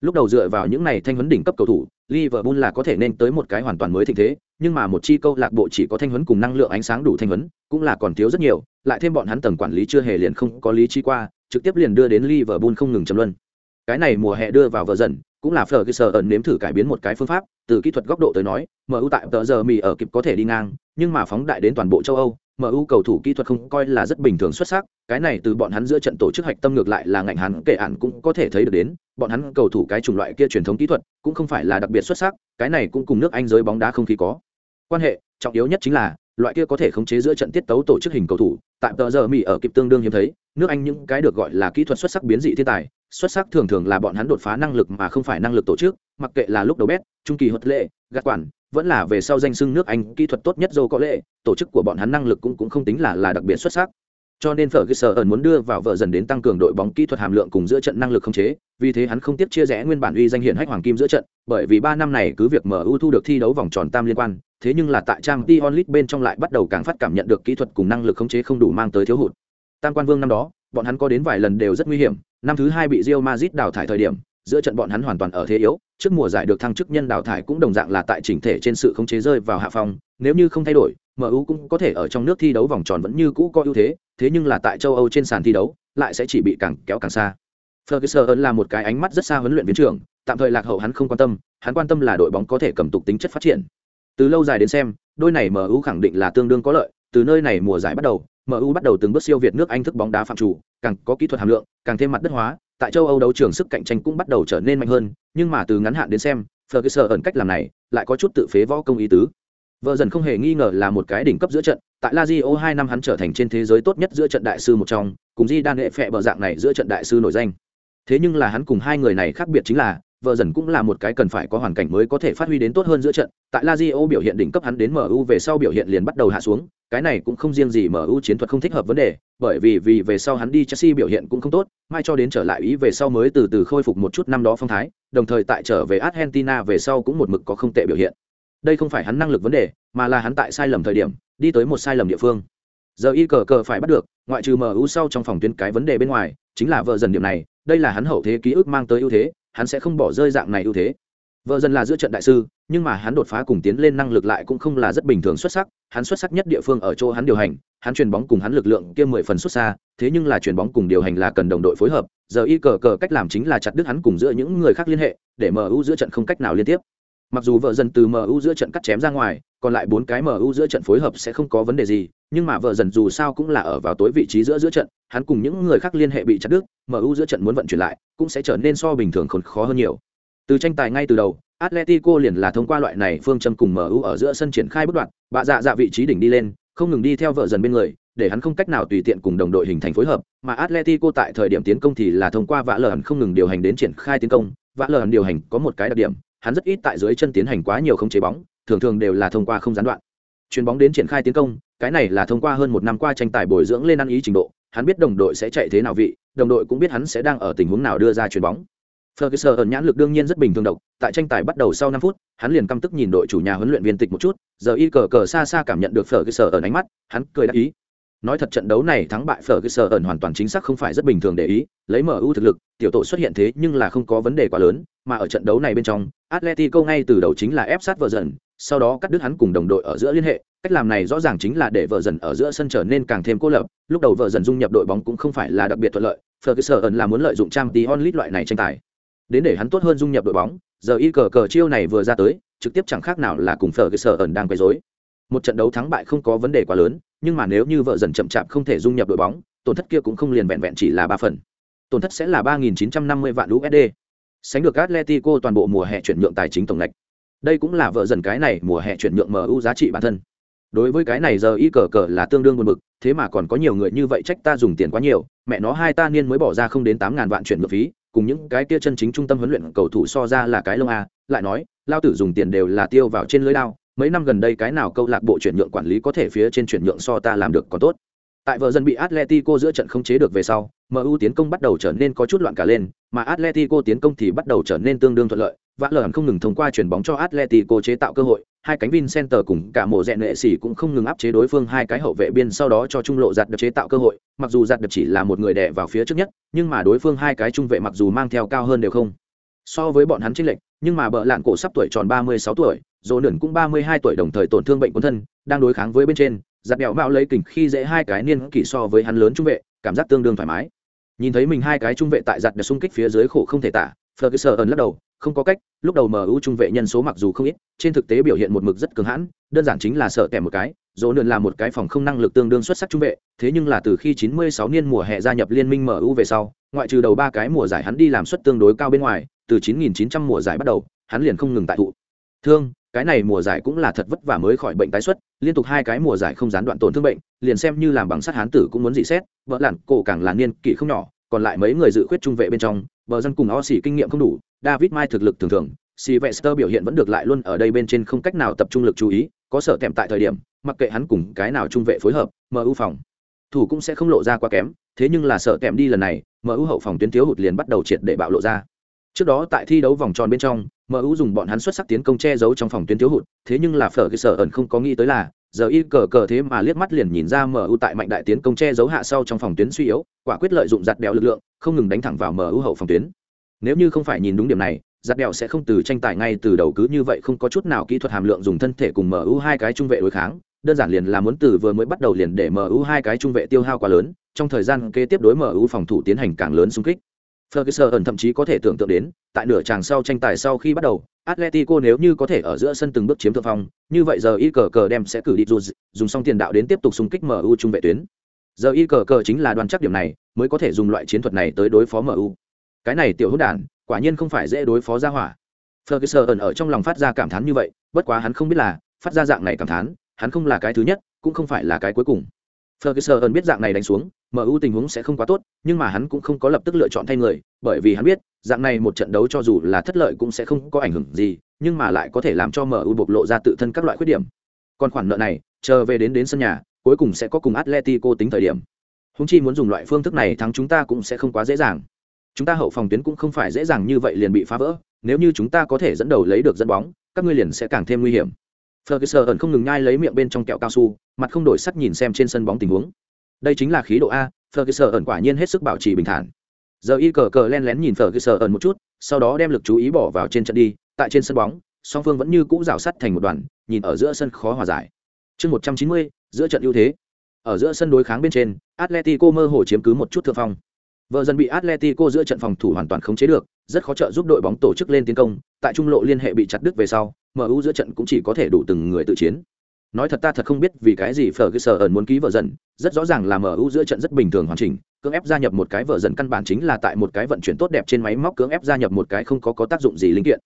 Lúc đầu dựa vào những này thanh huấn đỉnh cấp cầu thủ, Liverpool là có thể nên tới một cái hoàn toàn mới thịnh thế, nhưng mà một chi câu lạc bộ chỉ có thanh huấn cùng năng lượng ánh sáng đủ thanh huấn, cũng là còn thiếu rất nhiều, lại thêm bọn hắn tầng quản lý chưa hề liền không có lý trí qua, trực tiếp liền đưa đến Liverpool không ngừng chấm luân. Cái này mùa hè đưa vào vợ dần, cũng là Ferguson nếm thử cải biến một cái phương pháp, từ kỹ thuật góc độ tới nói, MU tại tờ giờ mì ở kịp có thể đi ngang, nhưng mà phóng đại đến toàn bộ châu Âu, MU cầu thủ kỹ thuật không coi là rất bình thường xuất sắc, cái này từ bọn hắn giữa trận tổ chức hạch tâm ngược lại là ngạnh hắn kể ản cũng có thể thấy được đến, bọn hắn cầu thủ cái chủng loại kia truyền thống kỹ thuật cũng không phải là đặc biệt xuất sắc, cái này cũng cùng nước Anh giới bóng đá không khí có. Quan hệ, trọng yếu nhất chính là loại kia có thể khống chế giữa trận tiết tấu tổ chức hình cầu thủ, tại tờ giờ Mỹ ở kịp tương đương hiếm thấy, nước Anh những cái được gọi là kỹ thuật xuất sắc biến dị thiên tài, xuất sắc thường thường là bọn hắn đột phá năng lực mà không phải năng lực tổ chức, mặc kệ là lúc đầu bét, trung kỳ hợp lệ, gạt quản, vẫn là về sau danh xưng nước Anh kỹ thuật tốt nhất dâu có lệ, tổ chức của bọn hắn năng lực cũng cũng không tính là là đặc biệt xuất sắc. Cho nên Ferguson muốn đưa vào vợ dần đến tăng cường đội bóng kỹ thuật hàm lượng cùng giữa trận năng lực không chế, vì thế hắn không tiếp chia rẽ nguyên bản uy danh hiển hách hoàng kim giữa trận, bởi vì ba năm này cứ việc MU thu được thi đấu vòng tròn tam liên quan, thế nhưng là tại Champions League bên trong lại bắt đầu càng phát cảm nhận được kỹ thuật cùng năng lực khống chế không đủ mang tới thiếu hụt. Tam quan vương năm đó, bọn hắn có đến vài lần đều rất nguy hiểm, năm thứ hai bị Real Madrid đào thải thời điểm, giữa trận bọn hắn hoàn toàn ở thế yếu. Trước mùa giải được thăng chức nhân đào thải cũng đồng dạng là tại chỉnh thể trên sự khống chế rơi vào hạ phong. Nếu như không thay đổi mu cũng có thể ở trong nước thi đấu vòng tròn vẫn như cũ có ưu thế. Thế nhưng là tại châu âu trên sàn thi đấu lại sẽ chỉ bị càng kéo càng xa. Ferguson là một cái ánh mắt rất xa huấn luyện viên trưởng, tạm thời lạc hậu hắn không quan tâm, hắn quan tâm là đội bóng có thể cầm tục tính chất phát triển. Từ lâu dài đến xem, đôi này MU khẳng định là tương đương có lợi, từ nơi này mùa giải bắt đầu, MU bắt đầu từng bước siêu việt nước Anh thức bóng đá phạm chủ, càng có kỹ thuật hàm lượng, càng thêm mặt đất hóa, tại châu Âu đấu trường sức cạnh tranh cũng bắt đầu trở nên mạnh hơn, nhưng mà từ ngắn hạn đến xem, Ferguson ẩn cách làm này lại có chút tự phế võ công ý tứ. Vợ dần không hề nghi ngờ là một cái đỉnh cấp giữa trận, tại Lazio hai năm hắn trở thành trên thế giới tốt nhất giữa trận đại sư một trong, cùng Di Đan hệ phệ bờ dạng này giữa trận đại sư nổi danh. Thế nhưng là hắn cùng hai người này khác biệt chính là, vợ dần cũng là một cái cần phải có hoàn cảnh mới có thể phát huy đến tốt hơn giữa trận. Tại Lazio biểu hiện đỉnh cấp hắn đến MU về sau biểu hiện liền bắt đầu hạ xuống, cái này cũng không riêng gì MU chiến thuật không thích hợp vấn đề, bởi vì vì về sau hắn đi Chelsea biểu hiện cũng không tốt, mai cho đến trở lại ý về sau mới từ từ khôi phục một chút năm đó phong thái, đồng thời tại trở về Argentina về sau cũng một mực có không tệ biểu hiện. Đây không phải hắn năng lực vấn đề, mà là hắn tại sai lầm thời điểm, đi tới một sai lầm địa phương. Giờ y cờ cờ phải bắt được, ngoại trừ MU sau trong phòng tuyến cái vấn đề bên ngoài, chính là vợ dần điểm này, đây là hắn hậu thế ký ức mang tới ưu thế, hắn sẽ không bỏ rơi dạng này ưu thế. Vợ dần là giữa trận đại sư, nhưng mà hắn đột phá cùng tiến lên năng lực lại cũng không là rất bình thường xuất sắc, hắn xuất sắc nhất địa phương ở chỗ hắn điều hành, hắn truyền bóng cùng hắn lực lượng kia mười phần xuất xa, thế nhưng là truyền bóng cùng điều hành là cần đồng đội phối hợp, giờ y cờ cờ cách làm chính là chặt đứt hắn cùng giữa những người khác liên hệ, để MU giữa trận không cách nào liên tiếp. Mặc dù vợ dần từ MU giữa trận cắt chém ra ngoài, còn lại bốn cái MU giữa trận phối hợp sẽ không có vấn đề gì, nhưng mà vợ dần dù sao cũng là ở vào tối vị trí giữa giữa trận, hắn cùng những người khác liên hệ bị chặt đứt, MU giữa trận muốn vận chuyển lại, cũng sẽ trở nên so bình thường còn khó hơn nhiều. Từ tranh tài ngay từ đầu, Atletico liền là thông qua loại này phương châm cùng MU ở giữa sân triển khai bất đoạn, bạ dạ dạ vị trí đỉnh đi lên, không ngừng đi theo vợ dần bên người, để hắn không cách nào tùy tiện cùng đồng đội hình thành phối hợp, mà Atletico tại thời điểm tiến công thì là thông qua vạ lởn không ngừng điều hành đến triển khai tiến công, vạ lởn điều hành có một cái đặc điểm, hắn rất ít tại dưới chân tiến hành quá nhiều không chế bóng, thường thường đều là thông qua không gián đoạn. Chuyền bóng đến triển khai tiến công, cái này là thông qua hơn một năm qua tranh tài bồi dưỡng lên ăn ý trình độ, hắn biết đồng đội sẽ chạy thế nào vị, đồng đội cũng biết hắn sẽ đang ở tình huống nào đưa ra chuyền bóng. Ferguson ẩn nhãn lực đương nhiên rất bình thường độc, tại tranh tài bắt đầu sau 5 phút, hắn liền căm tức nhìn đội chủ nhà huấn luyện viên tịch một chút, giờ y cờ cờ xa xa cảm nhận được Ferguson ẩn ánh mắt, hắn cười đáp ý. Nói thật trận đấu này thắng bại Ferguson ẩn hoàn toàn chính xác không phải rất bình thường để ý, lấy MU thực lực, tiểu tổ xuất hiện thế nhưng là không có vấn đề quá lớn, mà ở trận đấu này bên trong, Atletico ngay từ đầu chính là ép sát vợ dần, sau đó cắt đứt hắn cùng đồng đội ở giữa liên hệ, cách làm này rõ ràng chính là để vợ dần ở giữa sân trở nên càng thêm cô lập, lúc đầu vợ dần dung nhập đội bóng cũng không phải là đặc biệt thuận lợi, Ferguson ẩn là muốn lợi dụng trang tí onlit loại này tranh tài. Đến để hắn tốt hơn dung nhập đội bóng giờ y cờ cờ chiêu này vừa ra tới trực tiếp chẳng khác nào là cùng phở cái sở ẩn đang quấy rối. Một trận đấu thắng bại không có vấn đề quá lớn nhưng mà nếu như vợ dần chậm chạp không thể dung nhập đội bóng tổn thất kia cũng không liền vẹn vẹn chỉ là ba phần. Tổn thất sẽ là ba nghìn chín trăm năm mươi vạn usd sánh được atletico toàn bộ mùa hè chuyển nhượng tài chính tổng lệch, đây cũng là vợ dần cái này mùa hè chuyển nhượng mu giá trị bản thân. Đối với cái này giờ y cờ cờ là tương đương buồn bực thế mà còn có nhiều người như vậy trách ta dùng tiền quá nhiều mẹ nó hai ta niên mới bỏ ra không đến tám ngàn vạn chuyển nhượng phí cùng những cái kia chân chính trung tâm huấn luyện cầu thủ so ra là cái lông a lại nói lao tử dùng tiền đều là tiêu vào trên lưới lao mấy năm gần đây cái nào câu lạc bộ chuyển nhượng quản lý có thể phía trên chuyển nhượng so ta làm được còn tốt. Tại vợ dân bị atletico giữa trận không chế được về sau mu tiến công bắt đầu trở nên có chút loạn cả lên mà atletico tiến công thì bắt đầu trở nên tương đương thuận lợi. Vã lờ không ngừng thông qua chuyển bóng cho atletico chế tạo cơ hội hai cánh Vincenter cùng cả mộ dẹn nệ sĩ cũng không ngừng áp chế đối phương hai cái hậu vệ biên sau đó cho trung lộ giặt được chế tạo cơ hội, mặc dù giặt được chỉ là một người đè vào phía trước nhất, nhưng mà đối phương hai cái trung vệ mặc dù mang theo cao hơn đều không. So với bọn hắn chênh lệch, nhưng mà bợ lạn cổ sắp tuổi tròn 36 tuổi, Dỗ Nửn cũng 32 tuổi đồng thời tổn thương bệnh cuốn thân, đang đối kháng với bên trên, giặt đẹo mạo lấy kình khi dễ hai cái niên kỷ so với hắn lớn trung vệ, cảm giác tương đương thoải mái. Nhìn thấy mình hai cái trung vệ tại giặt được xung kích phía dưới khổ không thể tả, Ferguson ẩn lắc đầu, không có cách, lúc đầu MU trung vệ nhân số mặc dù không ít, trên thực tế biểu hiện một mực rất cường hãn, đơn giản chính là sợ tẻ một cái, dỗ nườn là một cái phòng không năng lực tương đương xuất sắc trung vệ, thế nhưng là từ khi 96 niên mùa hè gia nhập liên minh MU về sau, ngoại trừ đầu ba cái mùa giải hắn đi làm suất tương đối cao bên ngoài, từ 9900 mùa giải bắt đầu, hắn liền không ngừng tại thụ. Thương, cái này mùa giải cũng là thật vất vả mới khỏi bệnh tái xuất, liên tục hai cái mùa giải không gián đoạn tổn thương bệnh, liền xem như làm bằng sắt hán tử cũng muốn dị xét, vợ lặn cổ càng là niên kỷ không nhỏ, còn lại mấy người dự khuyết trung vệ bên trong, bờ dân cùng o kinh nghiệm không đủ, David Mai thực lực thường thường, Sylvester biểu hiện vẫn được lại luôn ở đây bên trên không cách nào tập trung lực chú ý, có sợ kèm tại thời điểm, mặc kệ hắn cùng cái nào trung vệ phối hợp, MU phòng thủ cũng sẽ không lộ ra quá kém, thế nhưng là sợ kèm đi lần này, MU hậu phòng tuyến thiếu hụt liền bắt đầu triệt để bạo lộ ra. Trước đó tại thi đấu vòng tròn bên trong, MU dùng bọn hắn xuất sắc tiến công che giấu trong phòng tuyến thiếu hụt, thế nhưng là phở cái sở ẩn không có nghĩ tới là, giờ y cờ cờ thế mà liếc mắt liền nhìn ra MU tại mạnh đại tiến công che giấu hạ sau trong phòng tuyến suy yếu, quả quyết lợi dụng giật đèo lực lượng, không ngừng đánh thẳng vào MU hậu phòng tuyến Nếu như không phải nhìn đúng điểm này, giặt đèo sẽ không từ tranh tài ngay từ đầu cứ như vậy không có chút nào kỹ thuật hàm lượng dùng thân thể cùng MU hai cái trung vệ đối kháng, đơn giản liền là muốn từ vừa mới bắt đầu liền để MU hai cái trung vệ tiêu hao quá lớn, trong thời gian kế tiếp đối MU phòng thủ tiến hành càng lớn xung kích. Ferguson thậm chí có thể tưởng tượng đến, tại nửa chàng sau tranh tài sau khi bắt đầu, Atletico nếu như có thể ở giữa sân từng bước chiếm thượng phong, như vậy giờ y cờ cờ đem sẽ cử đi dù dùng xong tiền đạo đến tiếp tục xung kích MU trung vệ tuyến. Giờ y cờ cờ chính là đoàn chắc điểm này, mới có thể dùng loại chiến thuật này tới đối phó MU. Cái này tiểu hỗn đản, quả nhiên không phải dễ đối phó ra hỏa. Ferguson ở trong lòng phát ra cảm thán như vậy, bất quá hắn không biết là, phát ra dạng này cảm thán, hắn không là cái thứ nhất, cũng không phải là cái cuối cùng. Ferguson biết dạng này đánh xuống, MU tình huống sẽ không quá tốt, nhưng mà hắn cũng không có lập tức lựa chọn thay người, bởi vì hắn biết, dạng này một trận đấu cho dù là thất lợi cũng sẽ không có ảnh hưởng gì, nhưng mà lại có thể làm cho MU bộc lộ ra tự thân các loại khuyết điểm. Còn khoản nợ này, chờ về đến đến sân nhà, cuối cùng sẽ có cùng Atletico tính thời điểm. Hùng chi muốn dùng loại phương thức này thắng chúng ta cũng sẽ không quá dễ dàng. Chúng ta hậu phòng tuyến cũng không phải dễ dàng như vậy liền bị phá vỡ, nếu như chúng ta có thể dẫn đầu lấy được dẫn bóng, các ngươi liền sẽ càng thêm nguy hiểm. Ferguson không ngừng nhai lấy miệng bên trong kẹo cao su, mặt không đổi sắc nhìn xem trên sân bóng tình huống. Đây chính là khí độ a, Ferguson quả nhiên hết sức bảo trì bình thản. Giờ y cờ cờ len lén nhìn Ferguson một chút, sau đó đem lực chú ý bỏ vào trên trận đi, tại trên sân bóng, song phương vẫn như cũ rào sắt thành một đoàn, nhìn ở giữa sân khó hòa giải. Chương 190, giữa trận ưu thế. Ở giữa sân đối kháng bên trên, Atletico mơ hồ chiếm cứ một chút thượng phong. Vợ dần bị Atletico giữa trận phòng thủ hoàn toàn khống chế được, rất khó trợ giúp đội bóng tổ chức lên tiến công, tại trung lộ liên hệ bị chặt đứt về sau, MU giữa trận cũng chỉ có thể đủ từng người tự chiến. Nói thật ta thật không biết vì cái gì Ferguson muốn ký vợ dần, rất rõ ràng là MU giữa trận rất bình thường hoàn chỉnh, cưỡng ép gia nhập một cái vợ dần căn bản chính là tại một cái vận chuyển tốt đẹp trên máy móc cưỡng ép gia nhập một cái không có có tác dụng gì linh kiện.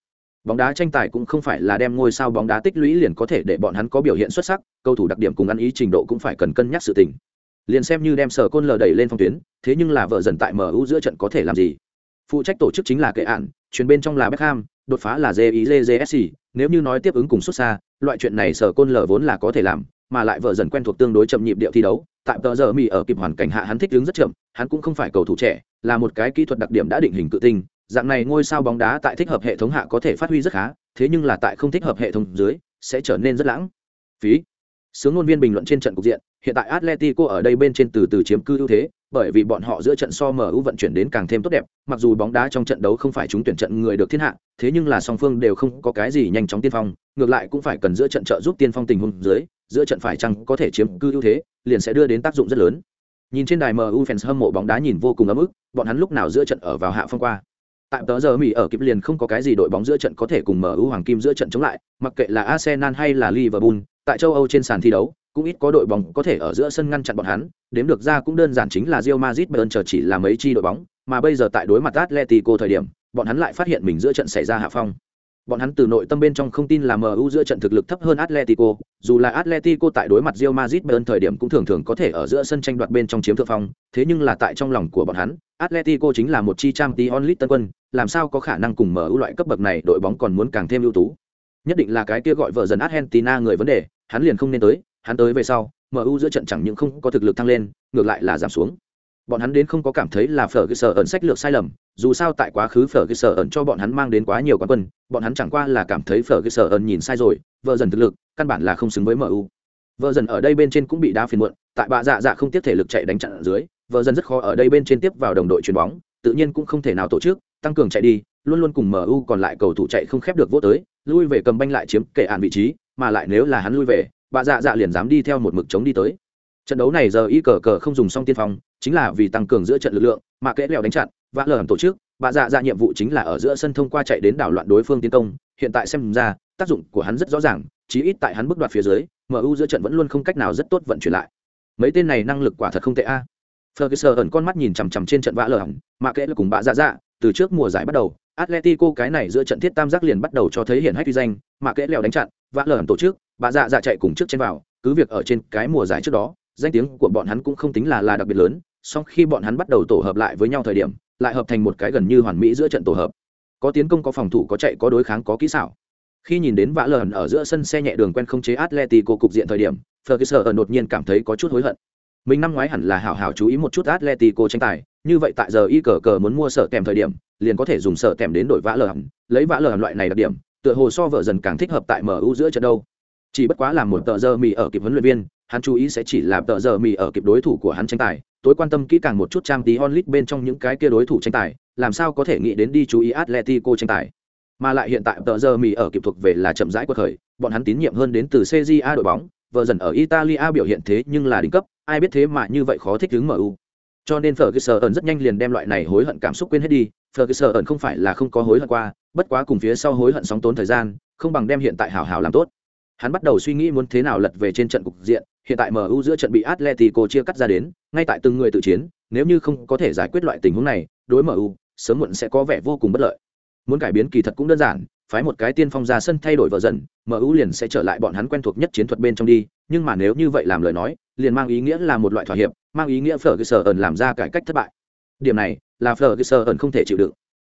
Bóng đá tranh tài cũng không phải là đem ngôi sao bóng đá tích lũy liền có thể để bọn hắn có biểu hiện xuất sắc, cầu thủ đặc điểm cùng ăn ý trình độ cũng phải cần cân nhắc sự tình. Liền xem như đem sở côn lờ đẩy lên phong tuyến, thế nhưng là vợ dần tại MU giữa trận có thể làm gì? Phụ trách tổ chức chính là kệ ạn, chuyển bên trong là Beckham, đột phá là JIJSC, nếu như nói tiếp ứng cùng xuất xa, loại chuyện này sở côn lờ vốn là có thể làm, mà lại vợ dần quen thuộc tương đối chậm nhịp điệu thi đấu, tại tờ giờ mì ở kịp hoàn cảnh hạ hắn thích ứng rất chậm, hắn cũng không phải cầu thủ trẻ, là một cái kỹ thuật đặc điểm đã định hình tự tinh, dạng này ngôi sao bóng đá tại thích hợp hệ thống hạ có thể phát huy rất khá, thế nhưng là tại không thích hợp hệ thống dưới, sẽ trở nên rất lãng phí. Sướng ngôn viên bình luận trên trận cục diện, hiện tại Atletico ở đây bên trên từ từ chiếm cư ưu thế, bởi vì bọn họ giữa trận so MU vận chuyển đến càng thêm tốt đẹp, mặc dù bóng đá trong trận đấu không phải chúng tuyển trận người được thiên hạ, thế nhưng là song phương đều không có cái gì nhanh chóng tiên phong, ngược lại cũng phải cần giữa trận trợ giúp tiên phong tình huống dưới, giữa trận phải chăng có thể chiếm cư ưu thế, liền sẽ đưa đến tác dụng rất lớn. Nhìn trên đài MU fans hâm mộ bóng đá nhìn vô cùng ấm ức, bọn hắn lúc nào giữa trận ở vào hạ phong qua. Tại tớ giờ Mỹ ở kịp liền không có cái gì đội bóng giữa trận có thể cùng MU hoàng kim giữa trận chống lại, mặc kệ là Arsenal hay là Liverpool, tại châu Âu trên sàn thi đấu, cũng ít có đội bóng có thể ở giữa sân ngăn chặn bọn hắn, đếm được ra cũng đơn giản chính là Real Madrid Bayern chờ chỉ là mấy chi đội bóng, mà bây giờ tại đối mặt Atletico thời điểm, bọn hắn lại phát hiện mình giữa trận xảy ra hạ phong. Bọn hắn từ nội tâm bên trong không tin là MU giữa trận thực lực thấp hơn Atletico, dù là Atletico tại đối mặt Real Madrid Bayern thời điểm cũng thường thường có thể ở giữa sân tranh đoạt bên trong chiếm thượng phong, thế nhưng là tại trong lòng của bọn hắn, Atletico chính là một chi Champions League tân quân, làm sao có khả năng cùng MU loại cấp bậc này đội bóng còn muốn càng thêm ưu tú. Nhất định là cái kia gọi vợ dần Argentina người vấn đề, hắn liền không nên tới, hắn tới về sau, MU giữa trận chẳng những không có thực lực thăng lên, ngược lại là giảm xuống. Bọn hắn đến không có cảm thấy là phở cơ sở ẩn sách lược sai lầm, dù sao tại quá khứ phở cơ sở ẩn cho bọn hắn mang đến quá nhiều quán quân, bọn hắn chẳng qua là cảm thấy phở cơ sở ẩn nhìn sai rồi, vợ dần thực lực, căn bản là không xứng với MU. Vợ dần ở đây bên trên cũng bị đá phiền muộn, tại bạ dạ dạ không tiếp thể lực chạy đánh chặn ở dưới, vợ dần rất khó ở đây bên trên tiếp vào đồng đội chuyền bóng, tự nhiên cũng không thể nào tổ chức, tăng cường chạy đi, luôn luôn cùng MU còn lại cầu thủ chạy không khép được vô tới, lui về cầm banh lại chiếm kệ án vị trí, mà lại nếu là hắn lui về, bà dạ dạ liền dám đi theo một mực chống đi tới. Trận đấu này giờ y cờ cờ không dùng xong tiên phong chính là vì tăng cường giữa trận lực lượng mà kẽ lèo đánh chặn vã lờ tổ chức bà dạ dạ nhiệm vụ chính là ở giữa sân thông qua chạy đến đảo loạn đối phương tiến công. Hiện tại xem ra tác dụng của hắn rất rõ ràng chí ít tại hắn bước đoạt phía dưới mu giữa trận vẫn luôn không cách nào rất tốt vận chuyển lại. Mấy tên này năng lực quả thật không tệ a. À. Ferguson ẩn con mắt nhìn chằm chằm trên trận vã lờ hỏng mà kẽ là cùng bà dạ dạ từ trước mùa giải bắt đầu Atletico cái này giữa trận thiết tam giác liền bắt đầu cho thấy hiển hách uy danh, mà kẽ lèo đánh chặn, vã lởn tổ chức, bà dạ dạ chạy cùng trước trên vào, cứ việc ở trên cái mùa giải trước đó, danh tiếng của bọn hắn cũng không tính là là đặc biệt lớn, song khi bọn hắn bắt đầu tổ hợp lại với nhau thời điểm, lại hợp thành một cái gần như hoàn mỹ giữa trận tổ hợp. Có tiến công có phòng thủ có chạy có đối kháng có kỹ xảo. Khi nhìn đến vã lờn ở giữa sân xe nhẹ đường quen không chế Atletico cục diện thời điểm, Ferguson đột nhiên cảm thấy có chút hối hận. Mình năm ngoái hẳn là hảo hảo chú ý một chút Atletico tranh tài, như vậy tại giờ y cờ cờ muốn mua sở kèm thời điểm, liền có thể dùng sở kèm đến đổi vã lờn lấy vã lờn loại này đặc điểm, tựa hồ so vợ dần càng thích hợp tại MU giữa trận đâu chỉ bất quá là một tờ giờ mì ở kịp huấn luyện viên hắn chú ý sẽ chỉ là tờ giờ mì ở kịp đối thủ của hắn tranh tài. Tối quan tâm kỹ càng một chút trang tí onlit bên trong những cái kia đối thủ tranh tài làm sao có thể nghĩ đến đi chú ý atletico tranh tài. Mà lại hiện tại tờ giờ mì ở kịp thuộc về là chậm rãi cuộc khởi bọn hắn tín nhiệm hơn đến từ cja đội bóng vợ dần ở italia biểu hiện thế nhưng là đỉnh cấp ai biết thế mà như vậy khó thích ứng mu cho nên Ferguson rất nhanh liền đem loại này hối hận cảm xúc quên hết đi, Ferguson không phải là không có hối hận qua, bất quá cùng phía sau hối hận sóng tốn thời gian, không bằng đem hiện tại hảo hảo làm tốt. Hắn bắt đầu suy nghĩ muốn thế nào lật về trên trận cục diện, hiện tại MU giữa trận bị Atletico chia cắt ra đến, ngay tại từng người tự chiến, nếu như không có thể giải quyết loại tình huống này, đối MU, sớm muộn sẽ có vẻ vô cùng bất lợi. Muốn cải biến kỳ thật cũng đơn giản, phái một cái tiên phong ra sân thay đổi vợ dần, MU liền sẽ trở lại bọn hắn quen thuộc nhất chiến thuật bên trong đi, nhưng mà nếu như vậy làm lời nói, liền mang ý nghĩa là một loại thỏa hiệp, mang ý nghĩa Ferguson làm ra cải cách thất bại. Điểm này là Ferguson không thể chịu đựng.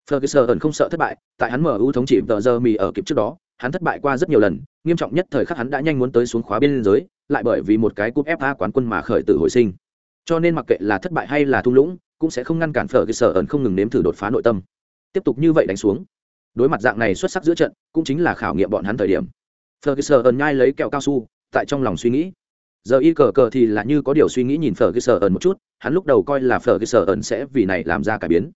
Ferguson không sợ thất bại, tại hắn MU thống trị tờ giờ mì ở kịp trước đó, hắn thất bại qua rất nhiều lần, nghiêm trọng nhất thời khắc hắn đã nhanh muốn tới xuống khóa biên giới, lại bởi vì một cái cúp FA quán quân mà khởi tử hồi sinh. Cho nên mặc kệ là thất bại hay là thung lũng, cũng sẽ không ngăn cản Ferguson không ngừng nếm thử đột phá nội tâm. Tiếp tục như vậy đánh xuống. Đối mặt dạng này xuất sắc giữa trận, cũng chính là khảo nghiệm bọn hắn thời điểm. Ferguson nhai lấy kẹo cao su, tại trong lòng suy nghĩ giờ y cờ cờ thì là như có điều suy nghĩ nhìn phở cái sở ẩn một chút hắn lúc đầu coi là phở cái sở ẩn sẽ vì này làm ra cải biến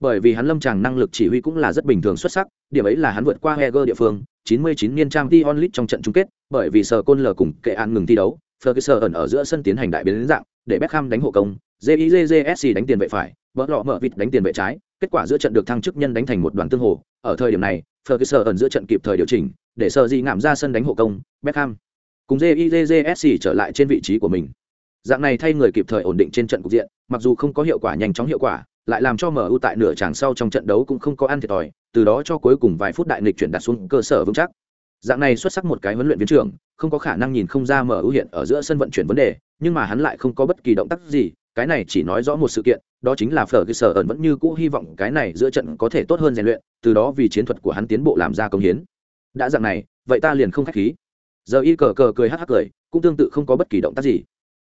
bởi vì hắn lâm tràng năng lực chỉ huy cũng là rất bình thường xuất sắc điểm ấy là hắn vượt qua heger địa phương 99 niên trang t onlit trong trận chung kết, bởi vì sở côn lờ cùng kệ an ngừng thi đấu, Ferguson ẩn ở giữa sân tiến hành đại biến dạng, để beckham đánh hộ công jizsc đánh tiền vệ phải vỡ lọ mở vịt đánh tiền vệ trái, kết quả giữa trận được thăng chức nhân đánh thành một đoàn tương hồ. Ở thời điểm này, Ferguson ẩn giữa trận kịp thời điều chỉnh, để sở gì ngạm ra sân đánh hộ công, Beckham cùng jizsc trở lại trên vị trí của mình. Dạng này thay người kịp thời ổn định trên trận cục diện, mặc dù không có hiệu quả nhanh chóng hiệu quả lại làm cho mu tại nửa tràng sau trong trận đấu cũng không có ăn thiệt thòi, từ đó cho cuối cùng vài phút đại nghịch chuyển đặt xuống cơ sở vững chắc. Dạng này xuất sắc một cái huấn luyện viên trưởng, không có khả năng nhìn không ra mu hiện ở giữa sân vận chuyển vấn đề, nhưng mà hắn lại không có bất kỳ động tác gì, cái này chỉ nói rõ một sự kiện, đó chính là phở cơ sở ẩn vẫn như cũ hy vọng cái này giữa trận có thể tốt hơn rèn luyện, từ đó vì chiến thuật của hắn tiến bộ làm ra công hiến. Đã dạng này, vậy ta liền không khách khí. Giờ y cờ cờ cười hắc hắc cười, cũng tương tự không có bất kỳ động tác gì.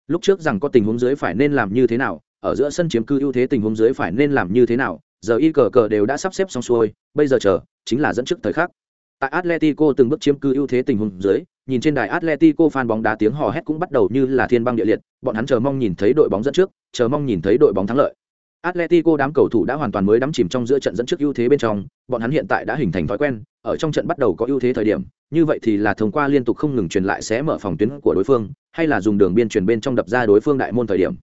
Lúc trước rằng có tình huống dưới phải nên làm như thế nào ở giữa sân chiếm cư ưu thế tình huống dưới phải nên làm như thế nào giờ y cờ cờ đều đã sắp xếp xong xuôi bây giờ chờ chính là dẫn trước thời khắc tại atletico từng bước chiếm cư ưu thế tình huống dưới nhìn trên đài atletico fan bóng đá tiếng hò hét cũng bắt đầu như là thiên băng địa liệt bọn hắn chờ mong nhìn thấy đội bóng dẫn trước chờ mong nhìn thấy đội bóng thắng lợi Atletico đám cầu thủ đã hoàn toàn mới đắm chìm trong giữa trận dẫn trước ưu thế bên trong, bọn hắn hiện tại đã hình thành thói quen, ở trong trận bắt đầu có ưu thế thời điểm, như vậy thì là thông qua liên tục không ngừng truyền lại sẽ mở phòng tuyến của đối phương, hay là dùng đường biên truyền bên trong đập ra đối phương đại môn thời điểm.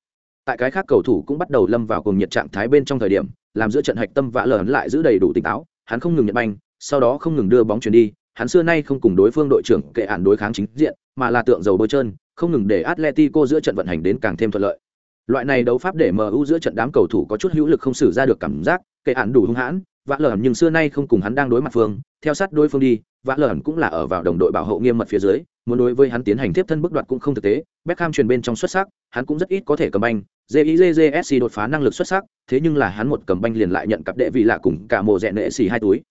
Tại cái khác cầu thủ cũng bắt đầu lâm vào cùng nhiệt trạng thái bên trong thời điểm, làm giữa trận hạch tâm vã lởn lại giữ đầy đủ tỉnh táo, hắn không ngừng nhận banh, sau đó không ngừng đưa bóng truyền đi, hắn xưa nay không cùng đối phương đội trưởng kệ ản đối kháng chính diện, mà là tượng dầu bôi trơn, không ngừng để Atletico giữa trận vận hành đến càng thêm thuận lợi. Loại này đấu pháp để MU giữa trận đám cầu thủ có chút hữu lực không xử ra được cảm giác, kệ ản đủ hung hãn, vã lởn nhưng xưa nay không cùng hắn đang đối mặt phương, theo sát đối phương đi, vã lởn cũng là ở vào đồng đội bảo hộ nghiêm mật phía dưới, muốn đối với hắn tiến hành tiếp thân bước đoạt cũng không thực tế. Beckham truyền bên trong xuất sắc, hắn cũng rất ít có thể cầm banh, JIJJSC đột phá năng lực xuất sắc, thế nhưng là hắn một cầm banh liền lại nhận cặp đệ vị lạ cùng cả mồ rẽ nệ xì hai túi.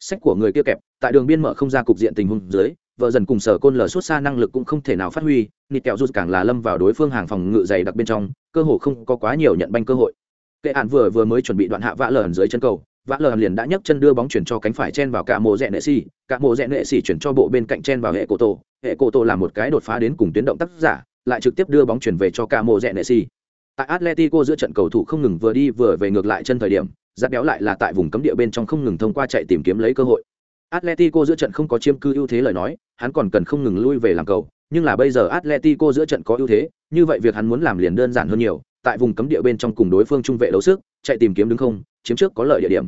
Sách của người kia kẹp, tại đường biên mở không ra cục diện tình huống dưới, vợ dần cùng sở côn lờ xuất xa năng lực cũng không thể nào phát huy, nịt kẹo rút càng là lâm vào đối phương hàng phòng ngự dày đặc bên trong, cơ hồ không có quá nhiều nhận banh cơ hội. Kệ hạn vừa vừa mới chuẩn bị đoạn hạ vã lởn dưới chân cầu, vã lờ liền đã nhấc chân đưa bóng chuyển cho cánh phải chen vào cả mộ rẽ nệ xì, cả mộ rẽ nệ xì chuyển cho bộ bên cạnh chen vào hệ cổ tổ. Hệ cổ tổ là một cái đột phá đến cùng tuyến động tác giả, lại trực tiếp đưa bóng chuyển về cho cả mộ rẽ nệ xì. Tại atletico giữa trận cầu thủ không ngừng vừa đi vừa về ngược lại chân thời điểm, giáp béo lại là tại vùng cấm địa bên trong không ngừng thông qua chạy tìm kiếm lấy cơ hội. Atletico giữa trận không có chiếm cư ưu thế lời nói, hắn còn cần không ngừng lui về làm cầu, nhưng là bây giờ atletico giữa trận có ưu thế, như vậy việc hắn muốn làm liền đơn giản hơn nhiều tại vùng cấm địa bên trong cùng đối phương trung vệ đấu sức, chạy tìm kiếm đứng không, chiếm trước có lợi địa điểm.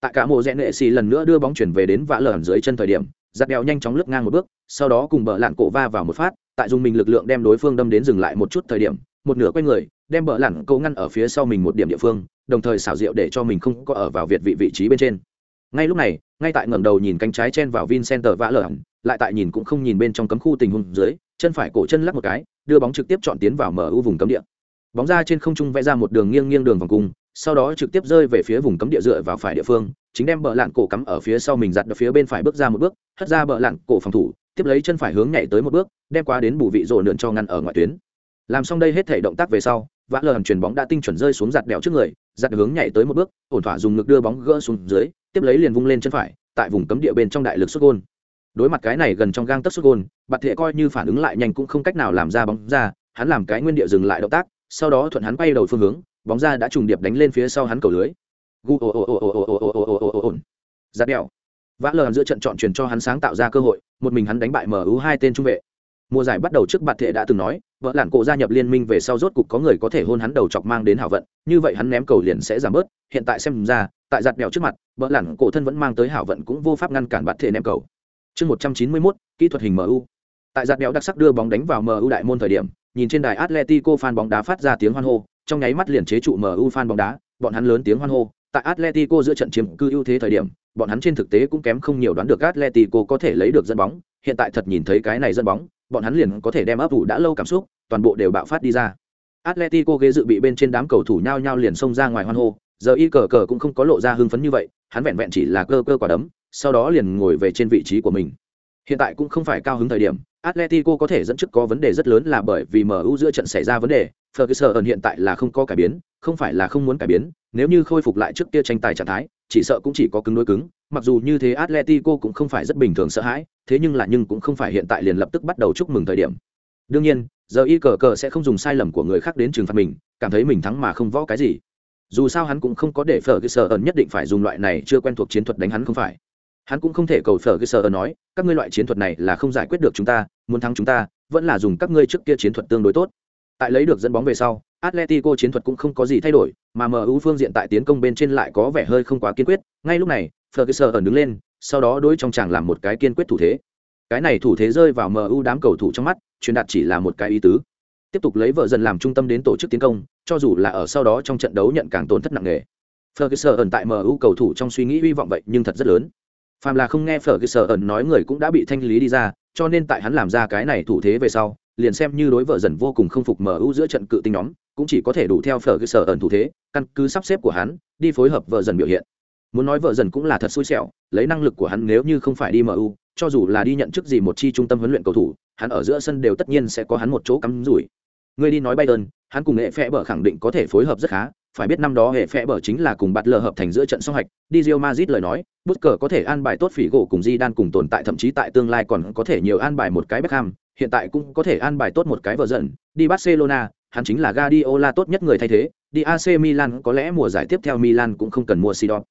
Tại cả mộ rẽ nệ xì lần nữa đưa bóng chuyển về đến vã lởn dưới chân thời điểm, giặt đèo nhanh chóng lướt ngang một bước, sau đó cùng bờ lạn cổ va vào một phát, tại dùng mình lực lượng đem đối phương đâm đến dừng lại một chút thời điểm, một nửa quay người, đem bờ lạn cổ ngăn ở phía sau mình một điểm địa phương, đồng thời xảo diệu để cho mình không có ở vào việt vị vị trí bên trên. Ngay lúc này, ngay tại ngẩng đầu nhìn cánh trái chen vào vincenter vã lởn lại tại nhìn cũng không nhìn bên trong cấm khu tình huống dưới, chân phải cổ chân lắc một cái, đưa bóng trực tiếp chọn tiến vào mở ưu vùng cấm địa bóng ra trên không trung vẽ ra một đường nghiêng nghiêng đường vòng cung, sau đó trực tiếp rơi về phía vùng cấm địa dựa vào phải địa phương, chính đem bờ lạn cổ cắm ở phía sau mình giặt ở phía bên phải bước ra một bước, hất ra bờ lạn cổ phòng thủ, tiếp lấy chân phải hướng nhảy tới một bước, đem qua đến bù vị rộ nượn cho ngăn ở ngoại tuyến. Làm xong đây hết thể động tác về sau, vã lờ hầm chuyền bóng đã tinh chuẩn rơi xuống giặt đèo trước người, giặt hướng nhảy tới một bước, ổn thỏa dùng ngực đưa bóng gỡ xuống dưới, tiếp lấy liền vung lên chân phải, tại vùng cấm địa bên trong đại lực xuất gôn. Đối mặt cái này gần trong gang tấc xuất gôn, bạt thệ coi như phản ứng lại nhanh cũng không cách nào làm ra bóng ra, hắn làm cái nguyên địa dừng lại động tác sau đó thuận hắn quay đầu phương hướng bóng ra đã trùng điệp đánh lên phía sau hắn cầu lưới gu ồ ồ ồ ồ ồ ồ ồ ồ ồ ồ ồ giạt đèo vã lờ giữa trận chọn truyền cho hắn sáng tạo ra cơ hội một mình hắn đánh bại mu hai tên trung vệ mùa giải bắt đầu trước bạt thệ đã từng nói vợ lản cổ gia nhập liên minh về sau rốt cục có người có thể hôn hắn đầu chọc mang đến hảo vận như vậy hắn ném cầu liền sẽ giảm bớt hiện tại xem ra tại giặt bèo trước mặt vợ lản cổ thân vẫn mang tới hảo vận cũng vô pháp ngăn cản bạt thệ ném cầu chương một trăm chín mươi mốt kỹ thuật hình mu tại giặt bèo đặc sắc đưa bóng đánh vào mu đại môn thời điểm nhìn trên đài atletico fan bóng đá phát ra tiếng hoan hô, trong nháy mắt liền chế trụ mu fan bóng đá, bọn hắn lớn tiếng hoan hô. Tại atletico giữa trận chiếm cư ưu thế thời điểm, bọn hắn trên thực tế cũng kém không nhiều đoán được atletico có thể lấy được dẫn bóng. Hiện tại thật nhìn thấy cái này dẫn bóng, bọn hắn liền có thể đem ấp ủ đã lâu cảm xúc, toàn bộ đều bạo phát đi ra. Atletico ghế dự bị bên trên đám cầu thủ nhao nhao liền xông ra ngoài hoan hô, giờ y cờ cờ cũng không có lộ ra hưng phấn như vậy, hắn vẹn vẹn chỉ là cơ cơ quả đấm, sau đó liền ngồi về trên vị trí của mình. Hiện tại cũng không phải cao hứng thời điểm atletico có thể dẫn trước có vấn đề rất lớn là bởi vì mu giữa trận xảy ra vấn đề. Ferguson hiện tại là không có cải biến, không phải là không muốn cải biến. Nếu như khôi phục lại trước kia tranh tài trạng thái, chỉ sợ cũng chỉ có cứng đối cứng. Mặc dù như thế atletico cũng không phải rất bình thường sợ hãi, thế nhưng là nhưng cũng không phải hiện tại liền lập tức bắt đầu chúc mừng thời điểm. Đương nhiên, giờ y cờ cờ sẽ không dùng sai lầm của người khác đến trừng phạt mình, cảm thấy mình thắng mà không võ cái gì. Dù sao hắn cũng không có để Ferguson nhất định phải dùng loại này chưa quen thuộc chiến thuật đánh hắn không phải hắn cũng không thể cầu phở cái sở nói, các ngươi loại chiến thuật này là không giải quyết được chúng ta, muốn thắng chúng ta, vẫn là dùng các ngươi trước kia chiến thuật tương đối tốt. Tại lấy được dẫn bóng về sau, atletico chiến thuật cũng không có gì thay đổi, mà mu phương diện tại tiến công bên trên lại có vẻ hơi không quá kiên quyết. Ngay lúc này, ferguson ẩn đứng lên, sau đó đối trong chàng làm một cái kiên quyết thủ thế. Cái này thủ thế rơi vào mu đám cầu thủ trong mắt, truyền đạt chỉ là một cái ý tứ. Tiếp tục lấy vợ dần làm trung tâm đến tổ chức tiến công, cho dù là ở sau đó trong trận đấu nhận càng tổn thất nặng nề. Ferguson ẩn tại mu cầu thủ trong suy nghĩ hy vọng vậy nhưng thật rất lớn phàm là không nghe phở cơ sở ẩn nói người cũng đã bị thanh lý đi ra cho nên tại hắn làm ra cái này thủ thế về sau liền xem như đối vợ dần vô cùng không phục mu giữa trận cự tinh nhóm cũng chỉ có thể đủ theo phở cơ sở ẩn thủ thế căn cứ sắp xếp của hắn đi phối hợp vợ dần biểu hiện. Muốn nói vợ dần cũng là thật xui xẻo lấy năng lực của hắn nếu như không phải đi mu cho dù là đi nhận chức gì một chi trung tâm huấn luyện cầu thủ hắn ở giữa sân đều tất nhiên sẽ có hắn một chỗ cắm rủi. Người đi nói bay đơn, hắn cùng nghệ phệ bở khẳng định có thể phối hợp rất khá phải biết năm đó hệ phe bở chính là cùng bạt lờ hợp thành giữa trận song hạch đi rio Madrid lời nói, bút cờ có thể an bài tốt phỉ gỗ cùng di đan cùng tồn tại, thậm chí tại tương lai còn có thể nhiều an bài một cái Beckham, hiện tại cũng có thể an bài tốt một cái vợ dần. Đi Barcelona, hắn chính là Guardiola tốt nhất người thay thế. Đi AC Milan, có lẽ mùa giải tiếp theo Milan cũng không cần mua Sidon.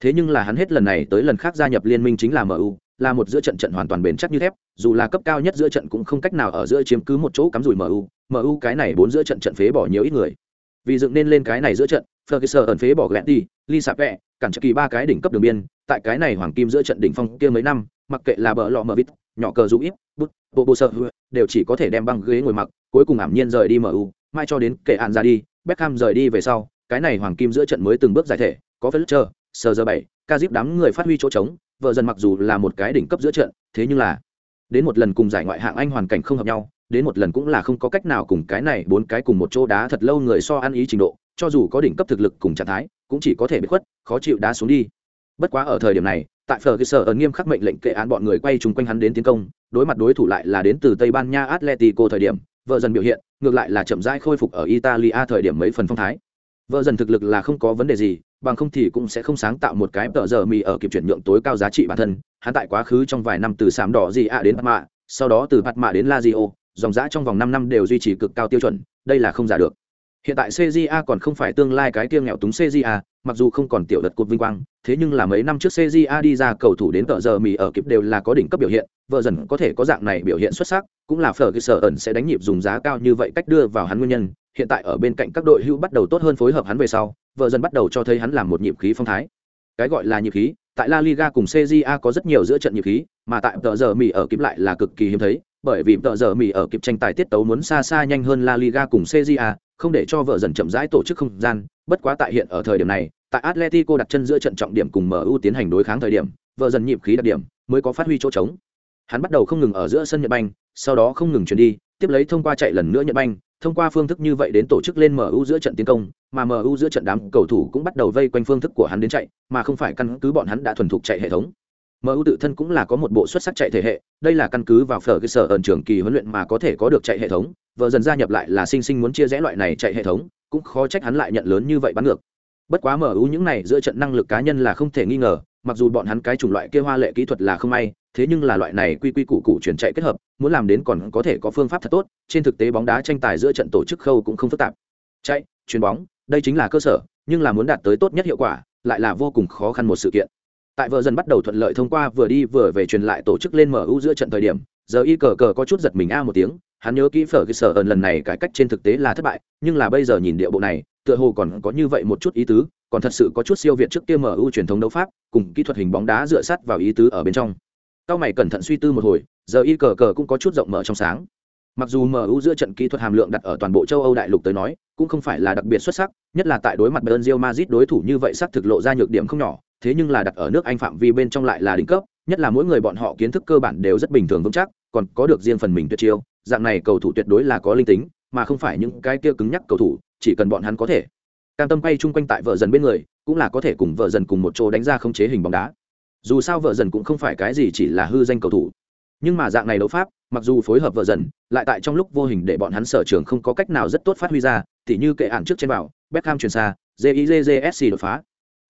Thế nhưng là hắn hết lần này tới lần khác gia nhập liên minh chính là MU là một giữa trận trận hoàn toàn bền chắc như thép, dù là cấp cao nhất giữa trận cũng không cách nào ở giữa chiếm cứ một chỗ cắm rủi MU MU cái này bốn giữa trận trận phế bỏ nhiều ít người vì dựng nên lên cái này giữa trận Ferguson ẩn phế bỏ gẹn đi, Li sạp Pẹ, cản trợ kỳ ba cái đỉnh cấp đường biên. Tại cái này hoàng kim giữa trận đỉnh phong kia mấy năm mặc kệ là bờ lọ mờ vít nhỏ cờ rũ ít bút bộ bộ sợ đều chỉ có thể đem băng ghế ngồi mặc cuối cùng ảm nhiên rời đi MU mai cho đến kể hạn ra đi Beckham rời đi về sau cái này hoàng kim giữa trận mới từng bước giải thể có Fletcher, sờ giờ bảy ca dip đám người phát huy chỗ trống vợ dần mặc dù là một cái đỉnh cấp giữa trận thế nhưng là đến một lần cùng giải ngoại hạng anh hoàn cảnh không hợp nhau đến một lần cũng là không có cách nào cùng cái này bốn cái cùng một chỗ đá thật lâu người so ăn ý trình độ, cho dù có đỉnh cấp thực lực cùng trạng thái, cũng chỉ có thể bị khuất, khó chịu đá xuống đi. Bất quá ở thời điểm này, tại phở cơ sở ở nghiêm khắc mệnh lệnh kệ án bọn người quay chung quanh hắn đến tiến công, đối mặt đối thủ lại là đến từ tây ban nha atletico thời điểm, vợ dần biểu hiện, ngược lại là chậm rãi khôi phục ở italia thời điểm mấy phần phong thái. Vợ dần thực lực là không có vấn đề gì, bằng không thì cũng sẽ không sáng tạo một cái tờ giờ mì ở kịp chuyển nhượng tối cao giá trị bản thân. Hắn tại quá khứ trong vài năm từ sàm đỏ gì ạ đến bắt mạ, sau đó từ bắt mạ đến lazio dòng giã trong vòng năm năm đều duy trì cực cao tiêu chuẩn đây là không giả được. Hiện tại cja còn không phải tương lai cái kia nghèo túng cja mặc dù không còn tiểu đợt cột vinh quang thế nhưng là mấy năm trước cja đi ra cầu thủ đến tợ giờ mì ở kịp đều là có đỉnh cấp biểu hiện vợ dần có thể có dạng này biểu hiện xuất sắc cũng là phở cái sở ẩn sẽ đánh nhịp dùng giá cao như vậy cách đưa vào hắn nguyên nhân hiện tại ở bên cạnh các đội hữu bắt đầu tốt hơn phối hợp hắn về sau vợ dần bắt đầu cho thấy hắn làm một nhịp khí phong thái. Cái gọi là nhịp khí tại La Liga cùng CJA có rất nhiều giữa trận nhịp khí, mà tại tờ giờ mì ở kịp lại là cực kỳ hiếm thấy, bởi vì tợ giờ Mỹ ở kịp tranh tài tiết tấu muốn xa xa nhanh hơn La Liga cùng CJA, không để cho vợ dần chậm rãi tổ chức không gian, bất quá tại hiện ở thời điểm này, tại Atletico đặt chân giữa trận trọng điểm cùng MU tiến hành đối kháng thời điểm, vợ dần nhịp khí đặc điểm mới có phát huy chỗ trống. Hắn bắt đầu không ngừng ở giữa sân Nhật Banh, sau đó không ngừng chuyển đi, tiếp lấy thông qua chạy lần nữa Nhật Banh, thông qua phương thức như vậy đến tổ chức lên MU giữa trận tiến công, mà MU giữa trận đám cầu thủ cũng bắt đầu vây quanh phương thức của hắn đến chạy, mà không phải căn cứ bọn hắn đã thuần thục chạy hệ thống. MU tự thân cũng là có một bộ xuất sắc chạy thể hệ, đây là căn cứ vào phở cơ sở ẩn trường kỳ huấn luyện mà có thể có được chạy hệ thống, vợ dần gia nhập lại là sinh sinh muốn chia rẽ loại này chạy hệ thống, cũng khó trách hắn lại nhận lớn như vậy bắn ngược. Bất quá MU những này giữa trận năng lực cá nhân là không thể nghi ngờ, mặc dù bọn hắn cái chủng loại kia hoa lệ kỹ thuật là không may thế nhưng là loại này quy quy củ củ chuyển chạy kết hợp muốn làm đến còn có thể có phương pháp thật tốt trên thực tế bóng đá tranh tài giữa trận tổ chức khâu cũng không phức tạp chạy chuyền bóng đây chính là cơ sở nhưng là muốn đạt tới tốt nhất hiệu quả lại là vô cùng khó khăn một sự kiện tại vợ dần bắt đầu thuận lợi thông qua vừa đi vừa về truyền lại tổ chức lên mu giữa trận thời điểm, giờ y cờ cờ có chút giật mình a một tiếng, hắn nhớ kỹ phở cái sở ẩn lần này cải cách trên thực tế là thất bại, nhưng là bây giờ nhìn địa bộ này, tựa hồ còn có như vậy một chút ý tứ, còn thật sự có chút siêu việt trước kia mu truyền thống đấu pháp, cùng kỹ thuật hình bóng đá dựa sắt vào ý tứ ở bên trong. Cao mày cẩn thận suy tư một hồi, giờ y cờ cờ cũng có chút rộng mở trong sáng. Mặc dù mu giữa trận kỹ thuật hàm lượng đặt ở toàn bộ châu âu đại lục tới nói, cũng không phải là đặc biệt xuất sắc, nhất là tại đối mặt bayern real madrid đối thủ như vậy sắc thực lộ ra nhược điểm không nhỏ thế nhưng là đặt ở nước anh phạm vi bên trong lại là đỉnh cấp, nhất là mỗi người bọn họ kiến thức cơ bản đều rất bình thường vững chắc, còn có được riêng phần mình tuyệt chiêu, dạng này cầu thủ tuyệt đối là có linh tính, mà không phải những cái kia cứng nhắc cầu thủ, chỉ cần bọn hắn có thể. Cam tâm quay chung quanh tại vợ dần bên người, cũng là có thể cùng vợ dần cùng một chỗ đánh ra không chế hình bóng đá. Dù sao vợ dần cũng không phải cái gì chỉ là hư danh cầu thủ. Nhưng mà dạng này đấu pháp, mặc dù phối hợp vợ dần, lại tại trong lúc vô hình để bọn hắn sở trường không có cách nào rất tốt phát huy ra, thì như kệ ạn trước trên bảo, Beckham truyền xa JIJJSC đột phá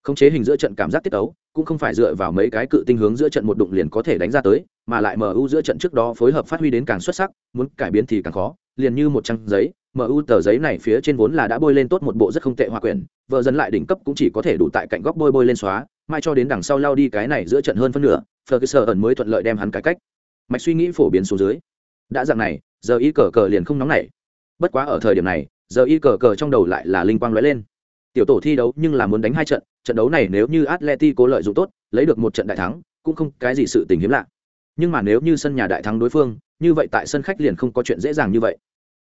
khống chế hình giữa trận cảm giác tiết tấu, cũng không phải dựa vào mấy cái cự tinh hướng giữa trận một đụng liền có thể đánh ra tới, mà lại mu giữa trận trước đó phối hợp phát huy đến càng xuất sắc, muốn cải biến thì càng khó, liền như một trang giấy mu tờ giấy này phía trên vốn là đã bôi lên tốt một bộ rất không tệ hòa quyển, vợ dần lại đỉnh cấp cũng chỉ có thể đủ tại cạnh góc bôi bôi lên xóa, mai cho đến đằng sau lao đi cái này giữa trận hơn phân nửa, ferguson ẩn mới thuận lợi đem hắn cải cách. Mạch suy nghĩ phổ biến xuống dưới. Đã dạng này, giờ y cờ cờ liền không nóng nảy. Bất quá ở thời điểm này, giờ y cờ cờ trong đầu lại là linh quang lóe lên. Tiểu tổ thi đấu nhưng là muốn đánh hai trận trận đấu này nếu như atletico lợi dụng tốt lấy được một trận đại thắng cũng không cái gì sự tình hiếm lạ nhưng mà nếu như sân nhà đại thắng đối phương như vậy tại sân khách liền không có chuyện dễ dàng như vậy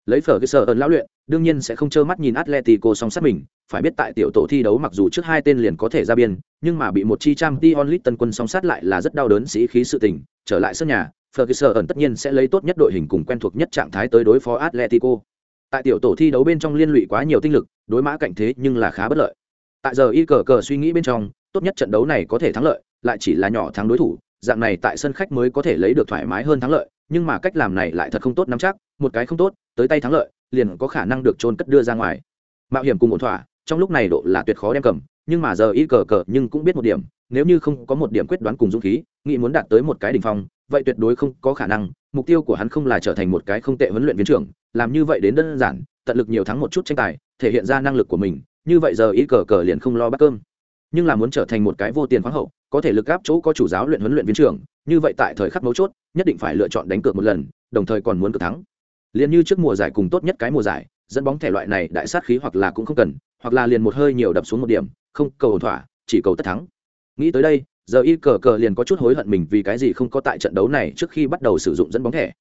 lấy phở cái sở ẩn lão luyện đương nhiên sẽ không trơ mắt nhìn atletico song sát mình phải biết tại tiểu tổ thi đấu mặc dù trước hai tên liền có thể ra biên nhưng mà bị một chi trang t onlit tân quân song sát lại là rất đau đớn sĩ khí sự tình trở lại sân nhà Ferguson ẩn tất nhiên sẽ lấy tốt nhất đội hình cùng quen thuộc nhất trạng thái tới đối phó Atletico. Tại tiểu tổ thi đấu bên trong liên lụy quá nhiều tinh lực, đối mã cạnh thế nhưng là khá bất lợi. Tại giờ y cờ cờ suy nghĩ bên trong, tốt nhất trận đấu này có thể thắng lợi, lại chỉ là nhỏ thắng đối thủ, dạng này tại sân khách mới có thể lấy được thoải mái hơn thắng lợi, nhưng mà cách làm này lại thật không tốt nắm chắc, một cái không tốt, tới tay thắng lợi, liền có khả năng được trôn cất đưa ra ngoài. Mạo hiểm cùng một thỏa, trong lúc này độ là tuyệt khó đem cầm, nhưng mà giờ y cờ cờ nhưng cũng biết một điểm, nếu như không có một điểm quyết đoán cùng dũng khí, nghĩ muốn đạt tới một cái đỉnh phong, vậy tuyệt đối không có khả năng mục tiêu của hắn không là trở thành một cái không tệ huấn luyện viên trưởng làm như vậy đến đơn giản tận lực nhiều thắng một chút tranh tài thể hiện ra năng lực của mình như vậy giờ Y cờ cờ liền không lo bắt cơm. Nhưng là muốn trở thành một cái vô tiền khoáng hậu, có thể lực gáp chỗ có chủ giáo luyện huấn luyện viên trưởng, như vậy tại thời khắc mấu chốt, nhất định phải lựa chọn đánh cược một lần, đồng thời còn muốn cược thắng. Liền như trước mùa giải cùng tốt nhất cái mùa giải, dẫn bóng thể loại này đại sát khí hoặc là cũng không cần, hoặc là liền một hơi nhiều đập xuống một điểm, không, cầu ổn thỏa, chỉ cầu tất thắng. Nghĩ tới đây, giờ y cờ cờ liền có chút hối hận mình vì cái gì không có tại trận đấu này trước khi bắt đầu sử dụng dẫn bóng thẻ.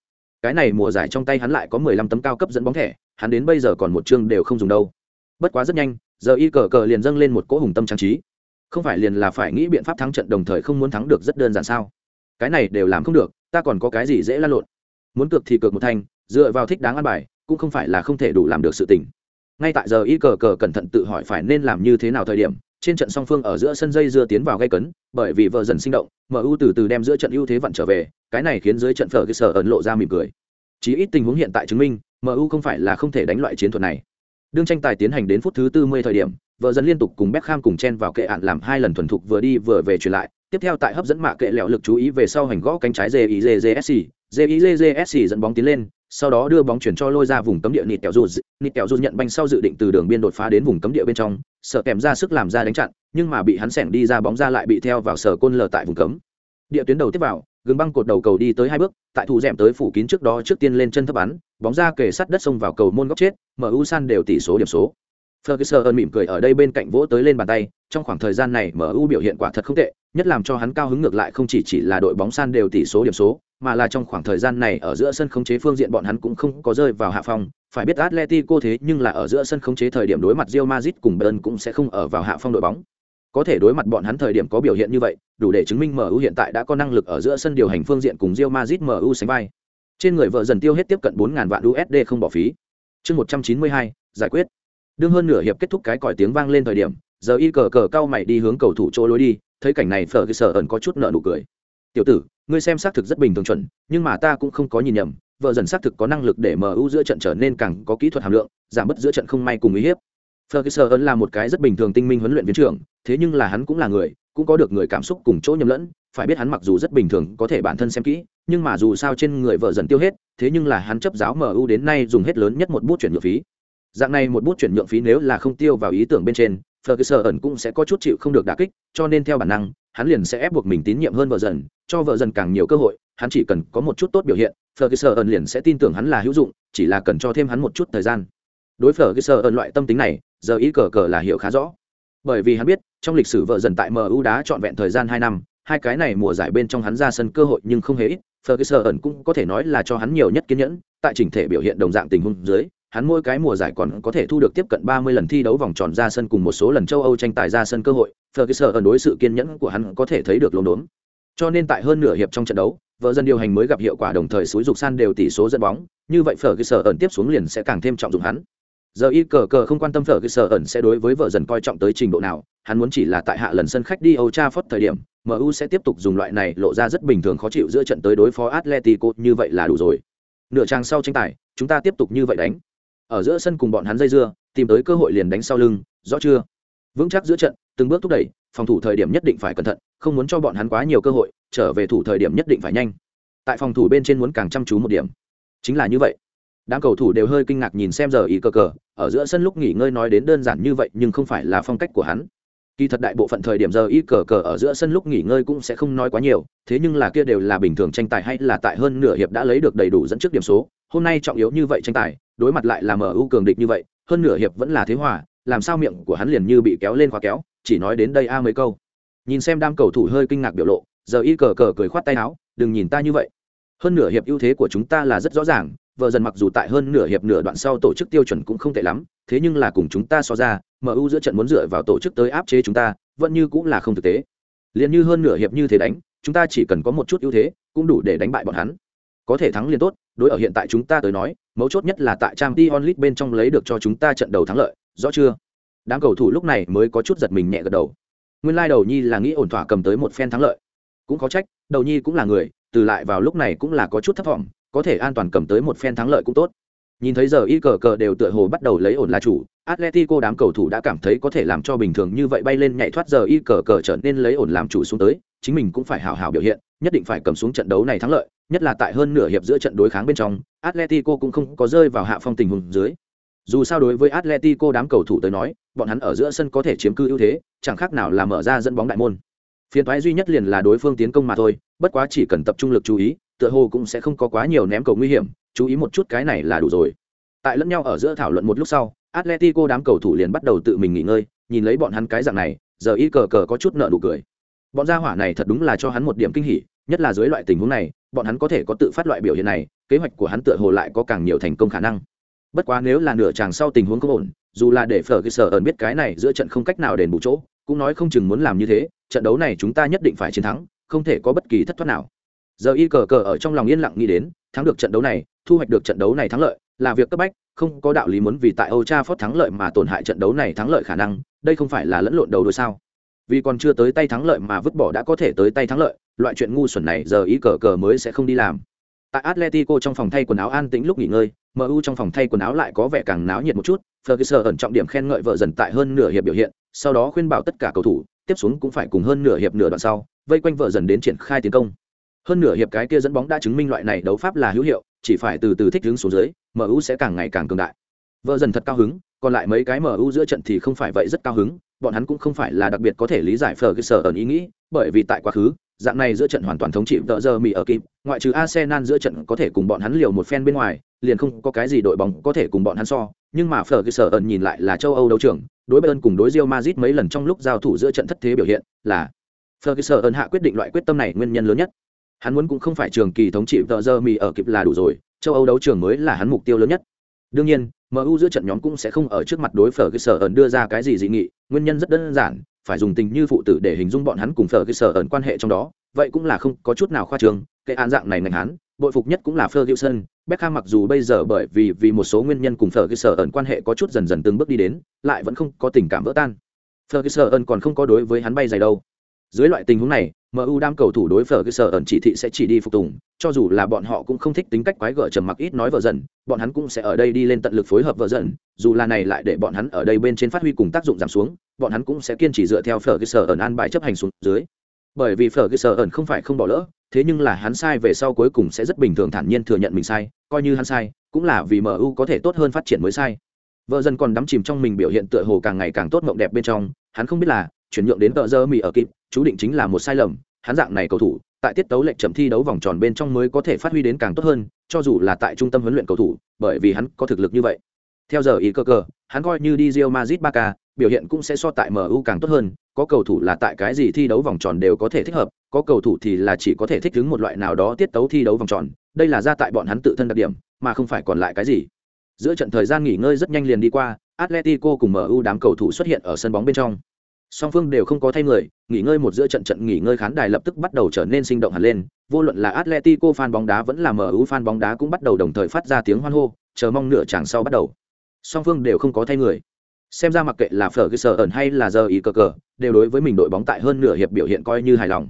Cái này mùa giải trong tay hắn lại có mười lăm tấm cao cấp dẫn bóng thẻ, hắn đến bây giờ còn một chương đều không dùng đâu. Bất quá rất nhanh giờ y cờ cờ liền dâng lên một cỗ hùng tâm trang trí. Không phải liền là phải nghĩ biện pháp thắng trận đồng thời không muốn thắng được rất đơn giản sao? Cái này đều làm không được, ta còn có cái gì dễ lan lộn? Muốn cược thì cược một thanh, dựa vào thích đáng ăn bài, cũng không phải là không thể đủ làm được sự tình. Ngay tại giờ y cờ cờ cẩn thận tự hỏi phải nên làm như thế nào thời điểm, trên trận song phương ở giữa sân dây dưa tiến vào gây cấn, bởi vì vợ dần sinh động mu từ từ đem giữa trận ưu thế vặn trở về, cái này khiến dưới trận phở cơ sở ẩn lộ ra mỉm cười. Chỉ ít tình huống hiện tại chứng minh mu không phải là không thể đánh loại chiến thuật này đương tranh tài tiến hành đến phút thứ tư mươi thời điểm, vợ dần liên tục cùng Beckham cùng chen vào kệ ạn làm hai lần thuần thục vừa đi vừa về truyền lại. Tiếp theo tại hấp dẫn mạ kệ lẹo lực chú ý về sau hành gõ cánh trái JIJJSC JIJJSC dẫn bóng tiến lên, sau đó đưa bóng chuyển cho lôi ra vùng cấm địa nịt kẹo rụt nịt kẹo rụt nhận banh sau dự định từ đường biên đột phá đến vùng cấm địa bên trong, sợ kèm ra sức làm ra đánh chặn, nhưng mà bị hắn sẻng đi ra bóng ra lại bị theo vào sở côn lờ tại vùng cấm. Địa tuyến đầu tiếp vào gừng băng cột đầu cầu đi tới hai bước tại thủ rèm tới phủ kín trước đó trước tiên lên chân thấp bắn bóng ra kề sắt đất xông vào cầu môn góc chết mu san đều tỷ số điểm số Ferguson mỉm cười ở đây bên cạnh vỗ tới lên bàn tay, trong khoảng thời gian này MU biểu hiện quả thật không tệ, nhất làm cho hắn cao hứng ngược lại không chỉ chỉ là đội bóng san đều tỷ số điểm số, mà là trong khoảng thời gian này ở giữa sân khống chế phương diện bọn hắn cũng không có rơi vào hạ phong, phải biết Atletico thế nhưng là ở giữa sân khống chế thời điểm đối mặt Real Madrid cùng bern cũng sẽ không ở vào hạ phong đội bóng. Có thể đối mặt bọn hắn thời điểm có biểu hiện như vậy, đủ để chứng minh MU hiện tại đã có năng lực ở giữa sân điều hành phương diện cùng Real Madrid MU sánh vai. Trên người vợ dần tiêu hết tiếp cận 4000 vạn USD không bỏ phí. Chương 192, giải quyết. Đương hơn nửa hiệp kết thúc cái còi tiếng vang lên thời điểm, giờ y cờ cờ cao mày đi hướng cầu thủ chỗ lối đi, thấy cảnh này phở sở ẩn có chút nợ nụ cười. "Tiểu tử, ngươi xem xác thực rất bình thường chuẩn, nhưng mà ta cũng không có nhìn nhầm, vợ dần xác thực có năng lực để MU giữa trận trở nên càng có kỹ thuật hàm lượng, giảm bớt giữa trận không may cùng uy hiếp." Ferguson là một cái rất bình thường tinh minh huấn luyện viên trưởng, thế nhưng là hắn cũng là người, cũng có được người cảm xúc cùng chỗ nhầm lẫn phải biết hắn mặc dù rất bình thường có thể bản thân xem kỹ nhưng mà dù sao trên người vợ dần tiêu hết thế nhưng là hắn chấp giáo mu đến nay dùng hết lớn nhất một bút chuyển nhượng phí dạng này một bút chuyển nhượng phí nếu là không tiêu vào ý tưởng bên trên Ferguson cũng sẽ có chút chịu không được đả kích, cho nên theo bản năng, hắn liền sẽ ép buộc mình tín nhiệm hơn vợ dần, cho vợ dần càng nhiều cơ hội, hắn chỉ cần có một chút tốt biểu hiện, Ferguson liền sẽ tin tưởng hắn là hữu dụng, chỉ là cần cho thêm hắn một chút thời gian. Đối Ferguson loại tâm tính này, giờ ý cờ cờ là hiểu khá rõ. Bởi vì hắn biết, trong lịch sử vợ dần tại MU đá trọn vẹn thời gian hai năm, hai cái này mùa giải bên trong hắn ra sân cơ hội nhưng không hề ít, Ferguson ẩn cũng có thể nói là cho hắn nhiều nhất kiên nhẫn, tại chỉnh thể biểu hiện đồng dạng tình huống dưới, hắn mỗi cái mùa giải còn có thể thu được tiếp cận 30 lần thi đấu vòng tròn ra sân cùng một số lần châu Âu tranh tài ra sân cơ hội, Ferguson ẩn đối sự kiên nhẫn của hắn có thể thấy được lốm đốm. Cho nên tại hơn nửa hiệp trong trận đấu, vợ dân điều hành mới gặp hiệu quả đồng thời suối dục san đều tỷ số dẫn bóng, như vậy Ferguson ẩn tiếp xuống liền sẽ càng thêm trọng dụng hắn. Giờ y cờ cờ không quan tâm Ferguson ẩn sẽ đối với vợ dần coi trọng tới trình độ nào, hắn muốn chỉ là tại hạ lần sân khách đi Old Trafford thời điểm, MU sẽ tiếp tục dùng loại này lộ ra rất bình thường khó chịu giữa trận tới đối phó Atletico như vậy là đủ rồi. Nửa trang sau tranh tài, chúng ta tiếp tục như vậy đánh. Ở giữa sân cùng bọn hắn dây dưa tìm tới cơ hội liền đánh sau lưng rõ chưa? Vững chắc giữa trận từng bước thúc đẩy phòng thủ thời điểm nhất định phải cẩn thận không muốn cho bọn hắn quá nhiều cơ hội trở về thủ thời điểm nhất định phải nhanh. Tại phòng thủ bên trên muốn càng chăm chú một điểm. Chính là như vậy đám cầu thủ đều hơi kinh ngạc nhìn xem giờ ý cờ cờ ở giữa sân lúc nghỉ ngơi nói đến đơn giản như vậy nhưng không phải là phong cách của hắn kỳ thật đại bộ phận thời điểm giờ y cờ cờ ở giữa sân lúc nghỉ ngơi cũng sẽ không nói quá nhiều thế nhưng là kia đều là bình thường tranh tài hay là tại hơn nửa hiệp đã lấy được đầy đủ dẫn trước điểm số hôm nay trọng yếu như vậy tranh tài đối mặt lại là MU cường địch như vậy, hơn nửa hiệp vẫn là thế hòa, làm sao miệng của hắn liền như bị kéo lên khóa kéo, chỉ nói đến đây a mấy câu. Nhìn xem đám cầu thủ hơi kinh ngạc biểu lộ, giờ y cờ cờ cười khoát tay áo, đừng nhìn ta như vậy. Hơn nửa hiệp ưu thế của chúng ta là rất rõ ràng, vợ dần mặc dù tại hơn nửa hiệp nửa đoạn sau tổ chức tiêu chuẩn cũng không tệ lắm, thế nhưng là cùng chúng ta so ra, MU giữa trận muốn dựa vào tổ chức tới áp chế chúng ta, vẫn như cũng là không thực tế. liền như hơn nửa hiệp như thế đánh, chúng ta chỉ cần có một chút ưu thế, cũng đủ để đánh bại bọn hắn. Có thể thắng liền tốt, đối ở hiện tại chúng ta tới nói, mấu chốt nhất là tại trang t onlit bên trong lấy được cho chúng ta trận đầu thắng lợi rõ chưa đám cầu thủ lúc này mới có chút giật mình nhẹ gật đầu nguyên lai、like、đầu nhi là nghĩ ổn thỏa cầm tới một phen thắng lợi cũng có trách đầu nhi cũng là người từ lại vào lúc này cũng là có chút thất vọng có thể an toàn cầm tới một phen thắng lợi cũng tốt nhìn thấy giờ y cờ cờ đều tựa hồ bắt đầu lấy ổn là chủ atletico đám cầu thủ đã cảm thấy có thể làm cho bình thường như vậy bay lên nhảy thoát giờ y cờ cờ trở nên lấy ổn làm chủ xuống tới chính mình cũng phải hào hào biểu hiện nhất định phải cầm xuống trận đấu này thắng lợi nhất là tại hơn nửa hiệp giữa trận đối kháng bên trong, Atletico cũng không có rơi vào hạ phong tình huống dưới. Dù sao đối với Atletico đám cầu thủ tới nói, bọn hắn ở giữa sân có thể chiếm cư ưu thế, chẳng khác nào là mở ra dẫn bóng đại môn. Phiên thoái duy nhất liền là đối phương tiến công mà thôi, bất quá chỉ cần tập trung lực chú ý, tựa hồ cũng sẽ không có quá nhiều ném cầu nguy hiểm, chú ý một chút cái này là đủ rồi. Tại lẫn nhau ở giữa thảo luận một lúc sau, Atletico đám cầu thủ liền bắt đầu tự mình nghỉ ngơi, nhìn lấy bọn hắn cái dạng này, giờ y cờ cờ có chút nợ nụ cười. Bọn gia hỏa này thật đúng là cho hắn một điểm kinh hỉ, nhất là dưới loại tình huống này, bọn hắn có thể có tự phát loại biểu hiện này kế hoạch của hắn tựa hồ lại có càng nhiều thành công khả năng bất quá nếu là nửa chàng sau tình huống không ổn dù là để phở cái sở ẩn biết cái này giữa trận không cách nào đền bù chỗ cũng nói không chừng muốn làm như thế trận đấu này chúng ta nhất định phải chiến thắng không thể có bất kỳ thất thoát nào giờ y cờ cờ ở trong lòng yên lặng nghĩ đến thắng được trận đấu này thu hoạch được trận đấu này thắng lợi là việc cấp bách không có đạo lý muốn vì tại Âu Trafford thắng lợi mà tổn hại trận đấu này thắng lợi khả năng, đây không phải là lẫn lộn đầu đuôi sao? Vì còn chưa tới tay thắng lợi mà vứt bỏ đã có thể tới tay thắng lợi, loại chuyện ngu xuẩn này giờ ý cờ cờ mới sẽ không đi làm tại atletico trong phòng thay quần áo an tĩnh lúc nghỉ ngơi mu trong phòng thay quần áo lại có vẻ càng náo nhiệt một chút ferguson ẩn trọng điểm khen ngợi vợ dần tại hơn nửa hiệp biểu hiện sau đó khuyên bảo tất cả cầu thủ tiếp xuống cũng phải cùng hơn nửa hiệp nửa đoạn sau vây quanh vợ dần đến triển khai tiến công hơn nửa hiệp cái kia dẫn bóng đã chứng minh loại này đấu pháp là hữu hiệu, chỉ phải từ từ thích ứng xuống dưới mu sẽ càng ngày càng cường đại. Vợ dần thật cao hứng, còn lại mấy cái mu giữa trận thì không phải vậy rất cao hứng, bọn hắn cũng không phải là đặc biệt có thể lý giải phờ cái sở ẩn ý nghĩ, bởi vì tại quá khứ, dạng này giữa trận hoàn toàn thống trị tợ giờ mỹ ở kịp, ngoại trừ arsenal giữa trận có thể cùng bọn hắn liều một phen bên ngoài, liền không có cái gì đội bóng có thể cùng bọn hắn so, nhưng mà phở cái sở ẩn nhìn lại là châu âu đấu trưởng đối bayern cùng đối rio Madrid mấy lần trong lúc giao thủ giữa trận thất thế biểu hiện là phở cái sở ẩn hạ quyết định loại quyết tâm này nguyên nhân lớn nhất hắn muốn cũng không phải trường kỳ thống trị tờ giờ mì ở kịp là đủ rồi châu âu đấu trường mới là hắn mục tiêu lớn nhất đương nhiên MU giữa trận nhóm cũng sẽ không ở trước mặt đối phở cái sở ẩn đưa ra cái gì dị nghị, nguyên nhân rất đơn giản, phải dùng tình như phụ tử để hình dung bọn hắn cùng phở cái sở ẩn quan hệ trong đó, vậy cũng là không có chút nào khoa trương, cái án dạng này ngành hắn, bội phục nhất cũng là Ferguson, Beckham mặc dù bây giờ bởi vì vì một số nguyên nhân cùng phở cái sở ẩn quan hệ có chút dần dần từng bước đi đến, lại vẫn không có tình cảm vỡ tan. Ferguson còn không có đối với hắn bay dày đâu. Dưới loại tình huống này, MU đang cầu thủ đối phở cái sở ẩn chỉ thị sẽ chỉ đi phục tùng, cho dù là bọn họ cũng không thích tính cách quái gở trầm mặc ít nói vợ dần, bọn hắn cũng sẽ ở đây đi lên tận lực phối hợp vợ dần, dù là này lại để bọn hắn ở đây bên trên phát huy cùng tác dụng giảm xuống, bọn hắn cũng sẽ kiên trì dựa theo phở cái sở ẩn an bài chấp hành xuống dưới. Bởi vì phở cái sở ẩn không phải không bỏ lỡ, thế nhưng là hắn sai về sau cuối cùng sẽ rất bình thường thản nhiên thừa nhận mình sai, coi như hắn sai, cũng là vì MU có thể tốt hơn phát triển mới sai. Vợ dần còn đắm chìm trong mình biểu hiện tựa hồ càng ngày càng tốt mộng đẹp bên trong, hắn không biết là chuyển nhượng đến tợ giờ mì ở kịp chú định chính là một sai lầm, hắn dạng này cầu thủ, tại tiết tấu lệnh chậm thi đấu vòng tròn bên trong mới có thể phát huy đến càng tốt hơn, cho dù là tại trung tâm huấn luyện cầu thủ, bởi vì hắn có thực lực như vậy. Theo giờ ý cơ cơ, hắn coi như đi rio mazit ba k biểu hiện cũng sẽ so tại MU càng tốt hơn, có cầu thủ là tại cái gì thi đấu vòng tròn đều có thể thích hợp, có cầu thủ thì là chỉ có thể thích ứng một loại nào đó tiết tấu thi đấu vòng tròn, đây là ra tại bọn hắn tự thân đặc điểm, mà không phải còn lại cái gì. Giữa trận thời gian nghỉ ngơi rất nhanh liền đi qua, Atletico cùng MU đám cầu thủ xuất hiện ở sân bóng bên trong song phương đều không có thay người nghỉ ngơi một giữa trận trận nghỉ ngơi khán đài lập tức bắt đầu trở nên sinh động hẳn lên vô luận là atletico fan bóng đá vẫn là mu fan bóng đá cũng bắt đầu đồng thời phát ra tiếng hoan hô chờ mong nửa chàng sau bắt đầu. Song phương đều không có thay người. Xem ra mặc kệ là phở cơ sở ẩn hay là giờ ý cờ cờ đều đối với mình đội bóng tại hơn nửa hiệp biểu hiện coi như hài lòng.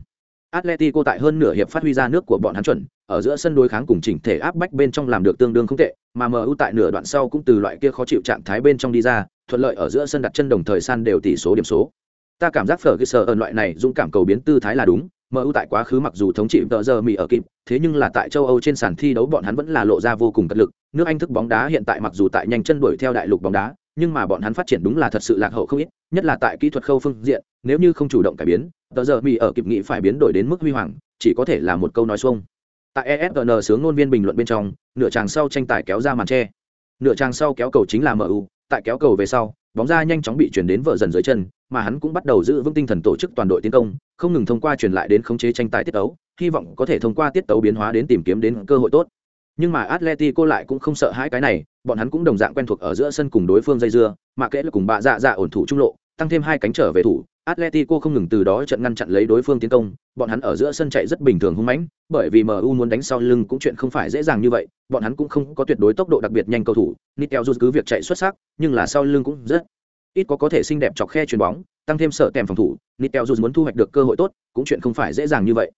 Atletico tại hơn nửa hiệp phát huy ra nước của bọn hắn chuẩn, ở giữa sân đối kháng cùng chỉnh thể áp bách bên trong làm được tương đương không tệ, mà MU tại nửa đoạn sau cũng từ loại kia khó chịu trạng thái bên trong đi ra, thuận lợi ở giữa sân đặt chân đồng thời san đều tỷ số điểm số ta cảm giác phở cái sở ẩn loại này dũng cảm cầu biến tư thái là đúng mu tại quá khứ mặc dù thống trị tờ giờ mỹ ở kịp, thế nhưng là tại châu âu trên sàn thi đấu bọn hắn vẫn là lộ ra vô cùng cật lực. Nước anh thức bóng đá hiện tại mặc dù tại nhanh chân đuổi theo đại lục bóng đá, nhưng mà bọn hắn phát triển đúng là thật sự lạc hậu không ít, nhất là tại kỹ thuật khâu phương diện, nếu như không chủ động cải biến, tờ giờ mỹ ở kịp nghĩ phải biến đổi đến mức huy hoàng, chỉ có thể là một câu nói xuông. Tại ESPN sướng ngôn viên bình luận bên trong, nửa tràng sau tranh tài kéo ra màn tre. Nửa tràng sau kéo cầu chính là mu tại kéo cầu về sau bóng ra nhanh chóng bị chuyển đến vợ dần dưới chân, mà hắn cũng bắt đầu giữ vững tinh thần tổ chức toàn đội tiến công, không ngừng thông qua truyền lại đến khống chế tranh tài tiết tấu, hy vọng có thể thông qua tiết tấu biến hóa đến tìm kiếm đến cơ hội tốt. Nhưng mà atletico lại cũng không sợ hãi cái này, bọn hắn cũng đồng dạng quen thuộc ở giữa sân cùng đối phương dây dưa, mà kẽ là cùng bạ dạ dạ ổn thủ trung lộ, tăng thêm hai cánh trở về thủ atletico không ngừng từ đó trận ngăn chặn lấy đối phương tiến công. Bọn hắn ở giữa sân chạy rất bình thường hung mãnh, bởi vì mu muốn đánh sau lưng cũng chuyện không phải dễ dàng như vậy, bọn hắn cũng không có tuyệt đối tốc độ đặc biệt nhanh cầu thủ. Nitel dù cứ việc chạy xuất sắc, nhưng là sau lưng cũng rất ít có có thể xinh đẹp chọc khe chuyền bóng, tăng thêm sợ kèm phòng thủ. Nitel dù muốn thu hoạch được cơ hội tốt, cũng chuyện không phải dễ dàng như vậy.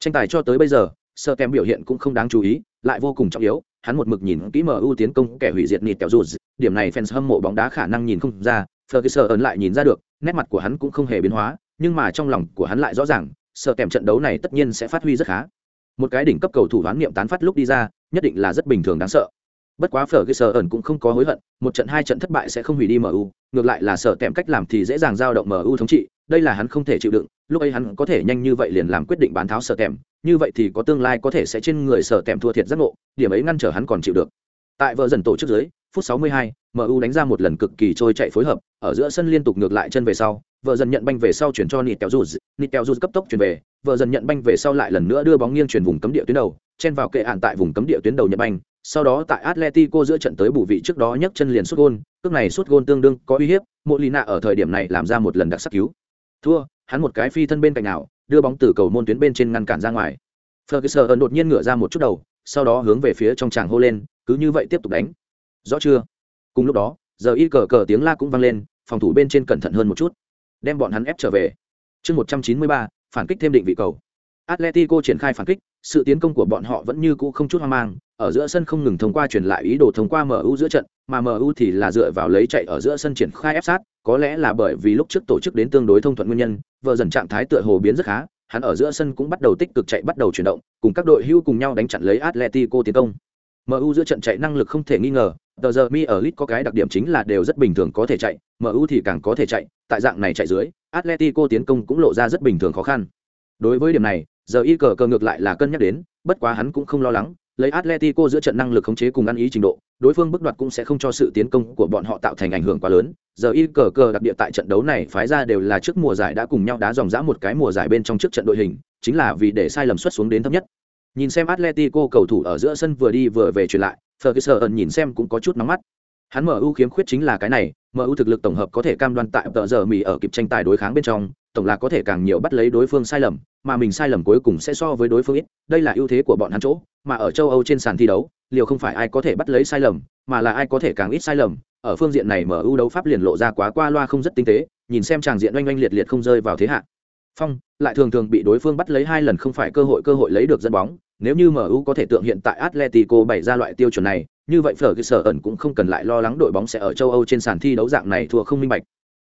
Tranh tài cho tới bây giờ, sợ kèm biểu hiện cũng không đáng chú ý, lại vô cùng trọng yếu, hắn một mực nhìn kỹ MU tiến công kẻ hủy diệt Nitel dù điểm này fans hâm mộ bóng đá khả năng nhìn không ra Ferguson ấn lại nhìn ra được, nét mặt của hắn cũng không hề biến hóa, nhưng mà trong lòng của hắn lại rõ ràng sợ kèm trận đấu này tất nhiên sẽ phát huy rất khá. Một cái đỉnh cấp cầu thủ đoán niệm tán phát lúc đi ra, nhất định là rất bình thường đáng sợ. Bất quá phở cái sở ẩn cũng không có hối hận, một trận hai trận thất bại sẽ không hủy đi mu ngược lại là sợ kèm cách làm thì dễ dàng giao động mu thống trị, đây là hắn không thể chịu đựng, lúc ấy hắn có thể nhanh như vậy liền làm quyết định bán tháo sợ kèm, như vậy thì có tương lai có thể sẽ trên người sợ kèm thua thiệt rất ngộ, điểm ấy ngăn trở hắn còn chịu được. Tại vợ dần tổ chức dưới phút 62, mu đánh ra một lần cực kỳ trôi chạy phối hợp ở giữa sân liên tục ngược lại chân về sau vợ dần nhận banh về sau chuyển cho nịt kéo rụt nịt kéo rụt cấp tốc chuyển về vợ dần nhận banh về sau lại lần nữa đưa bóng nghiêng chuyển vùng cấm địa tuyến đầu chen vào kệ án tại vùng cấm địa tuyến đầu nhận banh sau đó tại Atletico giữa trận tới bù vị trước đó nhấc chân liền sút gôn, cước này sút gôn tương đương có uy hiếp, Molina ở thời điểm này làm ra một lần đặc sắc cứu. Thua, hắn một cái phi thân bên cạnh nào, đưa bóng từ cầu môn tuyến bên trên ngăn cản ra ngoài. Ferguson đột nhiên ngửa ra một chút đầu, sau đó hướng về phía trong tràng hô lên, cứ như vậy tiếp tục đánh. Rõ chưa? Cùng lúc đó, giờ y cờ cờ tiếng la cũng vang lên, phòng thủ bên trên cẩn thận hơn một chút, đem bọn hắn ép trở về. Chương 193, phản kích thêm định vị cầu. Atletico triển khai phản kích, sự tiến công của bọn họ vẫn như cũ không chút hoang mang, ở giữa sân không ngừng thông qua truyền lại ý đồ thông qua MU giữa trận, mà MU thì là dựa vào lấy chạy ở giữa sân triển khai ép sát, có lẽ là bởi vì lúc trước tổ chức đến tương đối thông thuận nguyên nhân, vợ dần trạng thái tựa hồ biến rất khá, hắn ở giữa sân cũng bắt đầu tích cực chạy bắt đầu chuyển động, cùng các đội hưu cùng nhau đánh chặn lấy Atletico tiến công. MU giữa trận chạy năng lực không thể nghi ngờ, tờ giờ mi ở lit có cái đặc điểm chính là đều rất bình thường có thể chạy, MU thì càng có thể chạy, tại dạng này chạy dưới, Atletico tiến công cũng lộ ra rất bình thường khó khăn. Đối với điểm này, giờ y cờ cờ ngược lại là cân nhắc đến, bất quá hắn cũng không lo lắng, lấy Atletico giữa trận năng lực khống chế cùng ăn ý trình độ, đối phương bước đoạt cũng sẽ không cho sự tiến công của bọn họ tạo thành ảnh hưởng quá lớn. Giờ y cờ cờ đặc địa tại trận đấu này phái ra đều là trước mùa giải đã cùng nhau đá dòng dã một cái mùa giải bên trong trước trận đội hình, chính là vì để sai lầm xuất xuống đến thấp nhất. Nhìn xem Atletico cầu thủ ở giữa sân vừa đi vừa về chuyển lại, Ferguson nhìn xem cũng có chút nóng mắt. Hắn mở ưu khiếm khuyết chính là cái này, mở ưu thực lực tổng hợp có thể cam đoan tại tờ giờ mì ở kịp tranh tài đối kháng bên trong, tổng là có thể càng nhiều bắt lấy đối phương sai lầm, mà mình sai lầm cuối cùng sẽ so với đối phương ít, đây là ưu thế của bọn hắn chỗ, mà ở châu Âu trên sàn thi đấu, liều không phải ai có thể bắt lấy sai lầm, mà là ai có thể càng ít sai lầm, ở phương diện này mở ưu đấu pháp liền lộ ra quá qua loa không rất tinh tế, nhìn xem chàng diện oanh oanh liệt liệt không rơi vào thế hạ. phong lại thường thường bị đối phương bắt lấy hai lần không phải cơ hội cơ hội lấy được dẫn bóng nếu như mu có thể tượng hiện tại atletico bày ra loại tiêu chuẩn này, như vậy phở sở ẩn cũng không cần lại lo lắng đội bóng sẽ ở châu âu trên sàn thi đấu dạng này thua không minh bạch.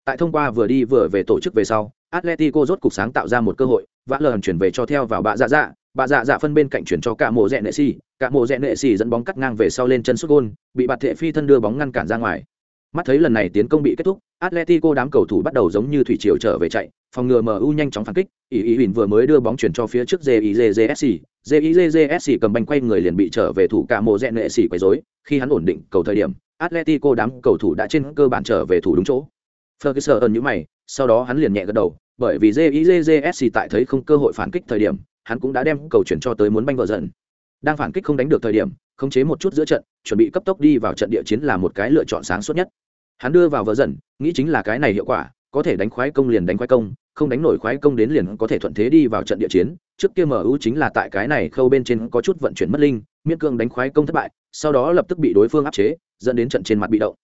Tại thông qua vừa đi vừa về tổ chức về sau, atletico rốt cục sáng tạo ra một cơ hội, vã lờn chuyển về cho theo vào bạ dạ dạ bạ dạ dạ phân bên cạnh chuyển cho cả mộ rẽ nệ xì cả mộ rẽ nệ xì dẫn bóng cắt ngang về sau lên chân sút gôn, bị bạt thệ phi thân đưa bóng ngăn cản ra ngoài. Mắt thấy lần này tiến công bị kết thúc atletico đám cầu thủ bắt đầu giống như thủy triều trở về chạy phòng ngừa mu nhanh chóng phản kích ý ý huỳnh vừa mới đưa bóng chuyển cho phía trước JIJJSC, JIJJSC cầm banh quay người liền bị trở về thủ cả mộ rẽ nệ sỉ quấy rối khi hắn ổn định cầu thời điểm atletico đám cầu thủ đã trên cơ bản trở về thủ đúng chỗ Ferguson như mày, sau đó hắn liền nhẹ gật đầu, bởi vì JIJJSC tại thấy không cơ hội phản kích thời điểm, hắn cũng đã đem cầu chuyển cho tới muốn banh vợ giận. Đang phản kích không đánh được thời điểm, khống chế một chút giữa trận, chuẩn bị cấp tốc đi vào trận địa chiến là một cái lựa chọn sáng suốt nhất. Hắn đưa vào vợ dần, nghĩ chính là cái này hiệu quả, có thể đánh khoái công liền đánh khoái công, không đánh nổi khoái công đến liền có thể thuận thế đi vào trận địa chiến. Trước kia MU chính là tại cái này khâu bên trên có chút vận chuyển mất linh, miễn cương đánh khoái công thất bại, sau đó lập tức bị đối phương áp chế, dẫn đến trận trên mặt bị động.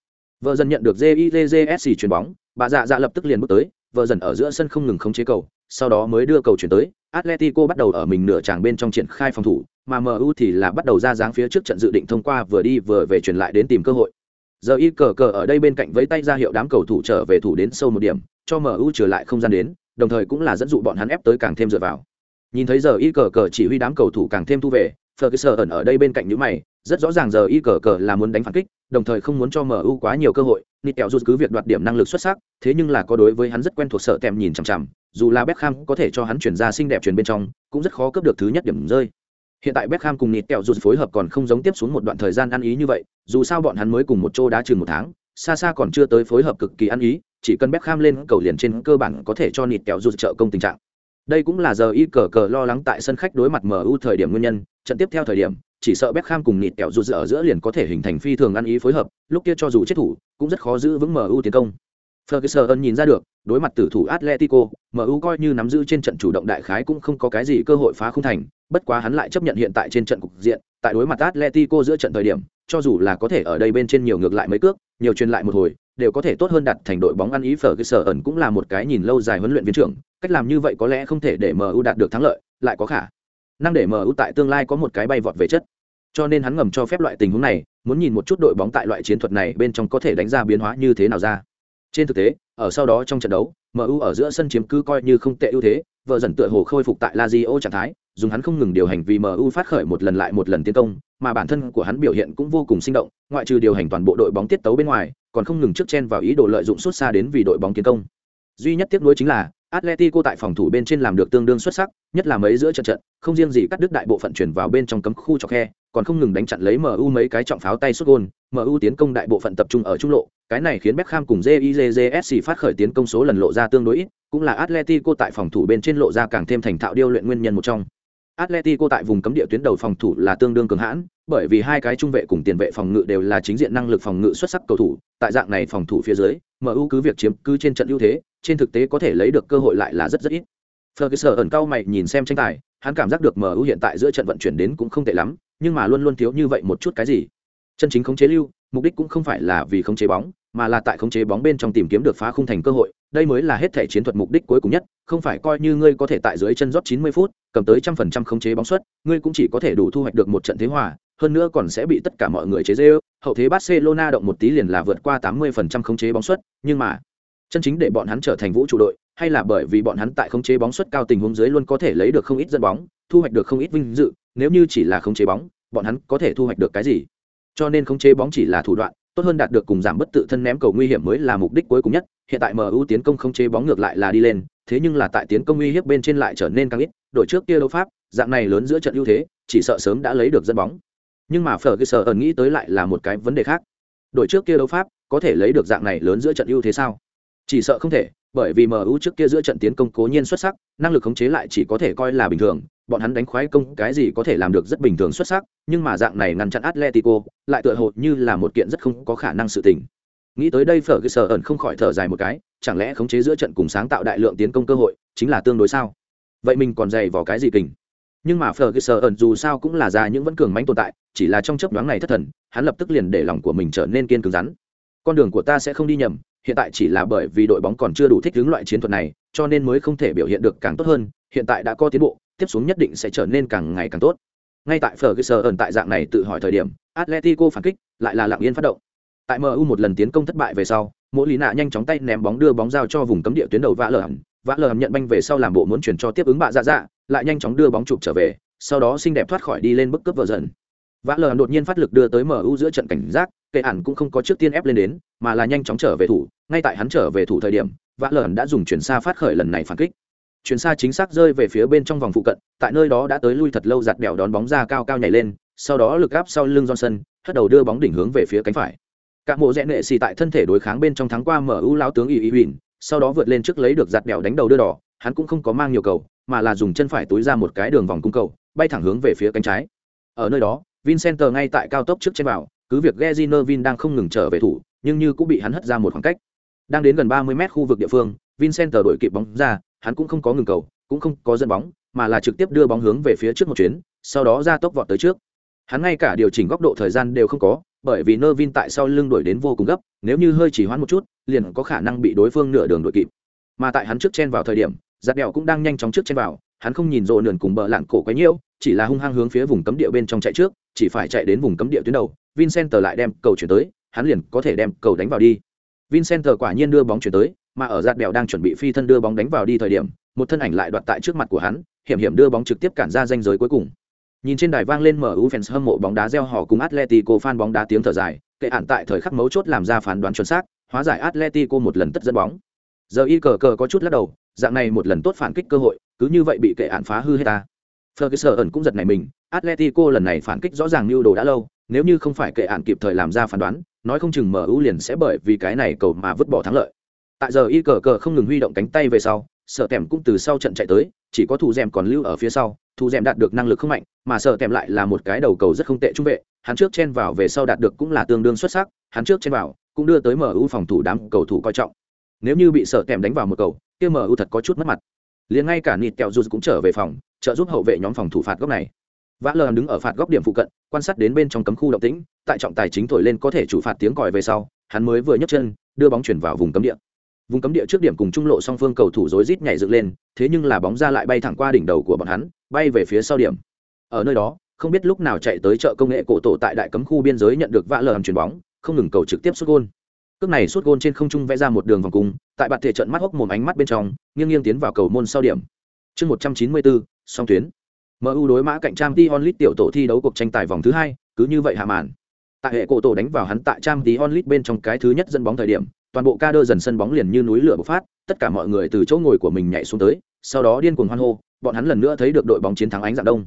Vợ dần nhận được JIJJSC chuyền bóng, bà dạ dạ lập tức liền bước tới vợ dần ở giữa sân không ngừng khống chế cầu sau đó mới đưa cầu chuyển tới atletico bắt đầu ở mình nửa tràng bên trong triển khai phòng thủ mà mu thì là bắt đầu ra dáng phía trước trận dự định thông qua vừa đi vừa về chuyển lại đến tìm cơ hội giờ y cờ cờ ở đây bên cạnh vẫy tay ra hiệu đám cầu thủ trở về thủ đến sâu một điểm cho mu trở lại không gian đến đồng thời cũng là dẫn dụ bọn hắn ép tới càng thêm dựa vào nhìn thấy giờ y cờ cờ chỉ huy đám cầu thủ càng thêm thu về Ferguson ẩn ở đây bên cạnh những mày, rất rõ ràng giờ y cờ cờ là muốn đánh phản kích, đồng thời không muốn cho MU quá nhiều cơ hội. Nịt kẹo rút cứ việc đoạt điểm năng lực xuất sắc, thế nhưng là có đối với hắn rất quen thuộc sợ tèm nhìn chằm chằm, dù là Beckham có thể cho hắn chuyển ra xinh đẹp chuyển bên trong, cũng rất khó cướp được thứ nhất điểm rơi. Hiện tại Beckham cùng Nịt kẹo rụt phối hợp còn không giống tiếp xuống một đoạn thời gian ăn ý như vậy, dù sao bọn hắn mới cùng một chỗ đá chừng một tháng, xa xa còn chưa tới phối hợp cực kỳ ăn ý, chỉ cần Beckham lên cầu liền trên cơ bản có thể cho Nịt kẹo rụt trợ công tình trạng. Đây cũng là giờ y cờ cờ lo lắng tại sân khách đối mặt MU thời điểm nguyên nhân, trận tiếp theo thời điểm, chỉ sợ Beckham cùng nịt kẹo rụt ở giữa liền có thể hình thành phi thường ăn ý phối hợp, lúc kia cho dù chết thủ, cũng rất khó giữ vững MU tiến công. Ferguson nhìn ra được, đối mặt tử thủ Atletico, MU coi như nắm giữ trên trận chủ động đại khái cũng không có cái gì cơ hội phá không thành, bất quá hắn lại chấp nhận hiện tại trên trận cục diện, tại đối mặt Atletico giữa trận thời điểm, cho dù là có thể ở đây bên trên nhiều ngược lại mấy cước, nhiều truyền lại một hồi, đều có thể tốt hơn đặt thành đội bóng ăn ý Ferguson cũng là một cái nhìn lâu dài huấn luyện viên trưởng, cách làm như vậy có lẽ không thể để MU đạt được thắng lợi, lại có khả năng để MU tại tương lai có một cái bay vọt về chất. Cho nên hắn ngầm cho phép loại tình huống này, muốn nhìn một chút đội bóng tại loại chiến thuật này bên trong có thể đánh ra biến hóa như thế nào ra. Trên thực tế, ở sau đó trong trận đấu, MU ở giữa sân chiếm cứ coi như không tệ ưu thế, vợ dần tựa hồ khôi phục tại Lazio trạng thái, dùng hắn không ngừng điều hành vì MU phát khởi một lần lại một lần tiến công, mà bản thân của hắn biểu hiện cũng vô cùng sinh động, ngoại trừ điều hành toàn bộ đội bóng tiết tấu bên ngoài, còn không ngừng trước chen vào ý đồ lợi dụng suốt xa đến vì đội bóng tiến công. Duy nhất tiếc nuối chính là Atletico tại phòng thủ bên trên làm được tương đương xuất sắc, nhất là mấy giữa trận trận, không riêng gì cắt đứt đại bộ phận chuyển vào bên trong cấm khu cho khe, còn không ngừng đánh chặn lấy MU mấy cái trọng pháo tay sút gol, MU tiến công đại bộ phận tập trung ở trung lộ, cái này khiến Beckham cùng JIJJSC phát khởi tiến công số lần lộ ra tương đối ít, cũng là Atletico tại phòng thủ bên trên lộ ra càng thêm thành thạo điêu luyện nguyên nhân một trong. Atletico tại vùng cấm địa tuyến đầu phòng thủ là tương đương cường hãn, bởi vì hai cái trung vệ cùng tiền vệ phòng ngự đều là chính diện năng lực phòng ngự xuất sắc cầu thủ, tại dạng này phòng thủ phía dưới, MU cứ việc chiếm cứ trên trận ưu thế, trên thực tế có thể lấy được cơ hội lại là rất rất ít. Ferguson ẩn cao mày nhìn xem tranh tài, hắn cảm giác được MU hiện tại giữa trận vận chuyển đến cũng không tệ lắm, nhưng mà luôn luôn thiếu như vậy một chút cái gì. Chân chính khống chế lưu, mục đích cũng không phải là vì khống chế bóng, mà là tại khống chế bóng bên trong tìm kiếm được phá khung thành cơ hội, đây mới là hết thể chiến thuật mục đích cuối cùng nhất, không phải coi như ngươi có thể tại dưới chân rót 90 phút, cầm tới trăm phần trăm khống chế bóng suất, ngươi cũng chỉ có thể đủ thu hoạch được một trận thế hòa, hơn nữa còn sẽ bị tất cả mọi người chế dễ Hậu thế Barcelona động một tí liền là vượt qua 80% khống chế bóng suất, nhưng mà chân chính để bọn hắn trở thành vũ trụ đội, hay là bởi vì bọn hắn tại khống chế bóng suất cao tình huống dưới luôn có thể lấy được không ít dân bóng, thu hoạch được không ít vinh dự, nếu như chỉ là khống chế bóng, bọn hắn có thể thu hoạch được cái gì? Cho nên khống chế bóng chỉ là thủ đoạn, tốt hơn đạt được cùng giảm bất tự thân ném cầu nguy hiểm mới là mục đích cuối cùng nhất. Hiện tại MU tiến công không chế bóng ngược lại là đi lên, thế nhưng là tại tiến công uy hiếp bên trên lại trở nên càng ít, đội trước kia đấu pháp, dạng này lớn giữa trận ưu thế, chỉ sợ sớm đã lấy được dân bóng. Nhưng mà Ferguson nghĩ tới lại là một cái vấn đề khác. Đội trước kia đấu pháp, có thể lấy được dạng này lớn giữa trận ưu thế sao? Chỉ sợ không thể, bởi vì MU trước kia giữa trận tiến công cố nhiên xuất sắc, năng lực khống chế lại chỉ có thể coi là bình thường, bọn hắn đánh khoái công cái gì có thể làm được rất bình thường xuất sắc, nhưng mà dạng này ngăn chặn Atletico, lại tựa hồ như là một kiện rất không có khả năng sự tình. Nghĩ tới đây Ferguson ẩn không khỏi thở dài một cái, chẳng lẽ khống chế giữa trận cùng sáng tạo đại lượng tiến công cơ hội, chính là tương đối sao? Vậy mình còn dày vào cái gì kình? Nhưng mà Ferguson ẩn dù sao cũng là già những vẫn cường mãnh tồn tại, chỉ là trong chớp nhoáng này thất thần, hắn lập tức liền để lòng của mình trở nên kiên cứng rắn. Con đường của ta sẽ không đi nhầm, hiện tại chỉ là bởi vì đội bóng còn chưa đủ thích ứng loại chiến thuật này, cho nên mới không thể biểu hiện được càng tốt hơn hiện tại đã có tiến bộ tiếp xuống nhất định sẽ trở nên càng ngày càng tốt. Ngay tại Ferguson tại dạng này tự hỏi thời điểm, Atletico phản kích, lại là lặng yên phát động. Tại MU một lần tiến công thất bại về sau mỗi lý nạ nhanh chóng tay ném bóng đưa bóng giao cho vùng cấm địa tuyến đầu vã lờ hẳn. Vã lờ nhận banh về sau làm bộ muốn chuyển cho tiếp ứng bạ dạ dạ lại nhanh chóng đưa bóng chụp trở về, sau đó xinh đẹp thoát khỏi đi lên bức cướp vợ dần. Vã lờ đột nhiên phát lực đưa tới MU giữa trận cảnh giác, kệ ản cũng không có trước tiên ép lên đến, mà là nhanh chóng trở về thủ. Ngay tại hắn trở về thủ thời điểm, vã lờ đã dùng chuyển xa phát khởi lần này phản kích chuyển xa chính xác rơi về phía bên trong vòng phụ cận tại nơi đó đã tới lui thật lâu giặt bèo đón bóng ra cao cao nhảy lên sau đó lực gáp sau lưng johnson hất đầu đưa bóng đỉnh hướng về phía cánh phải. Các mộ rẽ nệ xì tại thân thể đối kháng bên trong thắng qua mở ưu lao tướng y y huỳnh sau đó vượt lên trước lấy được giặt bèo đánh đầu đưa đỏ hắn cũng không có mang nhiều cầu mà là dùng chân phải túi ra một cái đường vòng cung cầu bay thẳng hướng về phía cánh trái. Ở nơi đó vincenter ngay tại cao tốc trước trên bảo, cứ việc Geziner Vin đang không ngừng trở về thủ nhưng như cũng bị hắn hất ra một khoảng cách. Đang đến gần 30 mét khu vực địa phương vincenter đổi kịp bóng ra hắn cũng không có ngừng cầu cũng không có dẫn bóng mà là trực tiếp đưa bóng hướng về phía trước một chuyến sau đó ra tốc vọt tới trước. Hắn ngay cả điều chỉnh góc độ thời gian đều không có bởi vì nơ vin tại sau lưng đuổi đến vô cùng gấp nếu như hơi chỉ hoãn một chút liền có khả năng bị đối phương nửa đường đuổi kịp. Mà tại hắn trước chen vào thời điểm Dạt đèo cũng đang nhanh chóng trước chen vào hắn không nhìn rộ nườn cùng bờ lạng cổ quá nhiều, chỉ là hung hăng hướng phía vùng cấm địa bên trong chạy trước chỉ phải chạy đến vùng cấm địa tuyến đầu. Vincent lại đem cầu chuyển tới hắn liền có thể đem cầu đánh vào đi. Vincent quả nhiên đưa bóng chuyển tới mà ở giạt đèo đang chuẩn bị phi thân đưa bóng đánh vào đi thời điểm một thân ảnh lại đoạt tại trước mặt của hắn hiểm hiểm đưa bóng trực tiếp cản ra danh giới cuối cùng Nhìn trên đài vang lên MU fans hâm mộ bóng đá gieo họ cùng Atletico fan bóng đá tiếng thở dài, kệ ản tại thời khắc mấu chốt làm ra phán đoán chuẩn xác, hóa giải Atletico một lần tất dẫn bóng. Giờ y cờ cờ có chút lắc đầu, dạng này một lần tốt phản kích cơ hội, cứ như vậy bị kệ ản phá hư hết ta. Ferguson cũng giật này mình, Atletico lần này phản kích rõ ràng mưu đồ đã lâu, nếu như không phải kệ ản kịp thời làm ra phán đoán, nói không chừng MU liền sẽ bởi vì cái này cầu mà vứt bỏ thắng lợi. Tại giờ y cờ cờ không ngừng huy động cánh tay về sau, sợ tèm cũng từ sau trận chạy tới, chỉ có thủ dèm còn lưu ở phía sau, thủ dèm đạt được năng lực không mạnh mà sợ tèm lại là một cái đầu cầu rất không tệ trung vệ. Hắn trước chen vào về sau đạt được cũng là tương đương xuất sắc hắn trước chen vào cũng đưa tới mu phòng thủ đám cầu thủ coi trọng. Nếu như bị sợ tèm đánh vào một cầu kia mu thật có chút mất mặt. Liền ngay cả nịt kẹo dù cũng trở về phòng trợ giúp hậu vệ nhóm phòng thủ phạt góc này. Vã lờ đứng ở phạt góc điểm phụ cận quan sát đến bên trong cấm khu động tĩnh tại trọng tài chính thổi lên có thể chủ phạt tiếng còi về sau hắn mới vừa nhấc chân đưa bóng chuyển vào vùng cấm địa vùng cấm địa trước điểm cùng trung lộ song phương cầu thủ rối rít nhảy dựng lên, thế nhưng là bóng ra lại bay thẳng qua đỉnh đầu của bọn hắn, bay về phía sau điểm. Ở nơi đó, không biết lúc nào chạy tới chợ công nghệ cổ tổ tại đại cấm khu biên giới nhận được vã lờ chuyền bóng, không ngừng cầu trực tiếp xuất gôn. Cước này xuất gôn trên không trung vẽ ra một đường vòng cung, tại bạt thể trận mắt hốc mồm ánh mắt bên trong, nghiêng nghiêng tiến vào cầu môn sau điểm. Chương một trăm chín mươi bốn, song tuyến. Mu đối mã cạnh trang t onlit tiểu tổ thi đấu cuộc tranh tài vòng thứ hai, cứ như vậy hạ màn. Tại hệ cổ tổ đánh vào hắn tại trang t onlit bên trong cái thứ nhất dẫn bóng thời điểm toàn bộ ca đơ dần sân bóng liền như núi lửa bộc phát, tất cả mọi người từ chỗ ngồi của mình nhảy xuống tới, sau đó điên cuồng hoan hô, bọn hắn lần nữa thấy được đội bóng chiến thắng ánh dạng đông.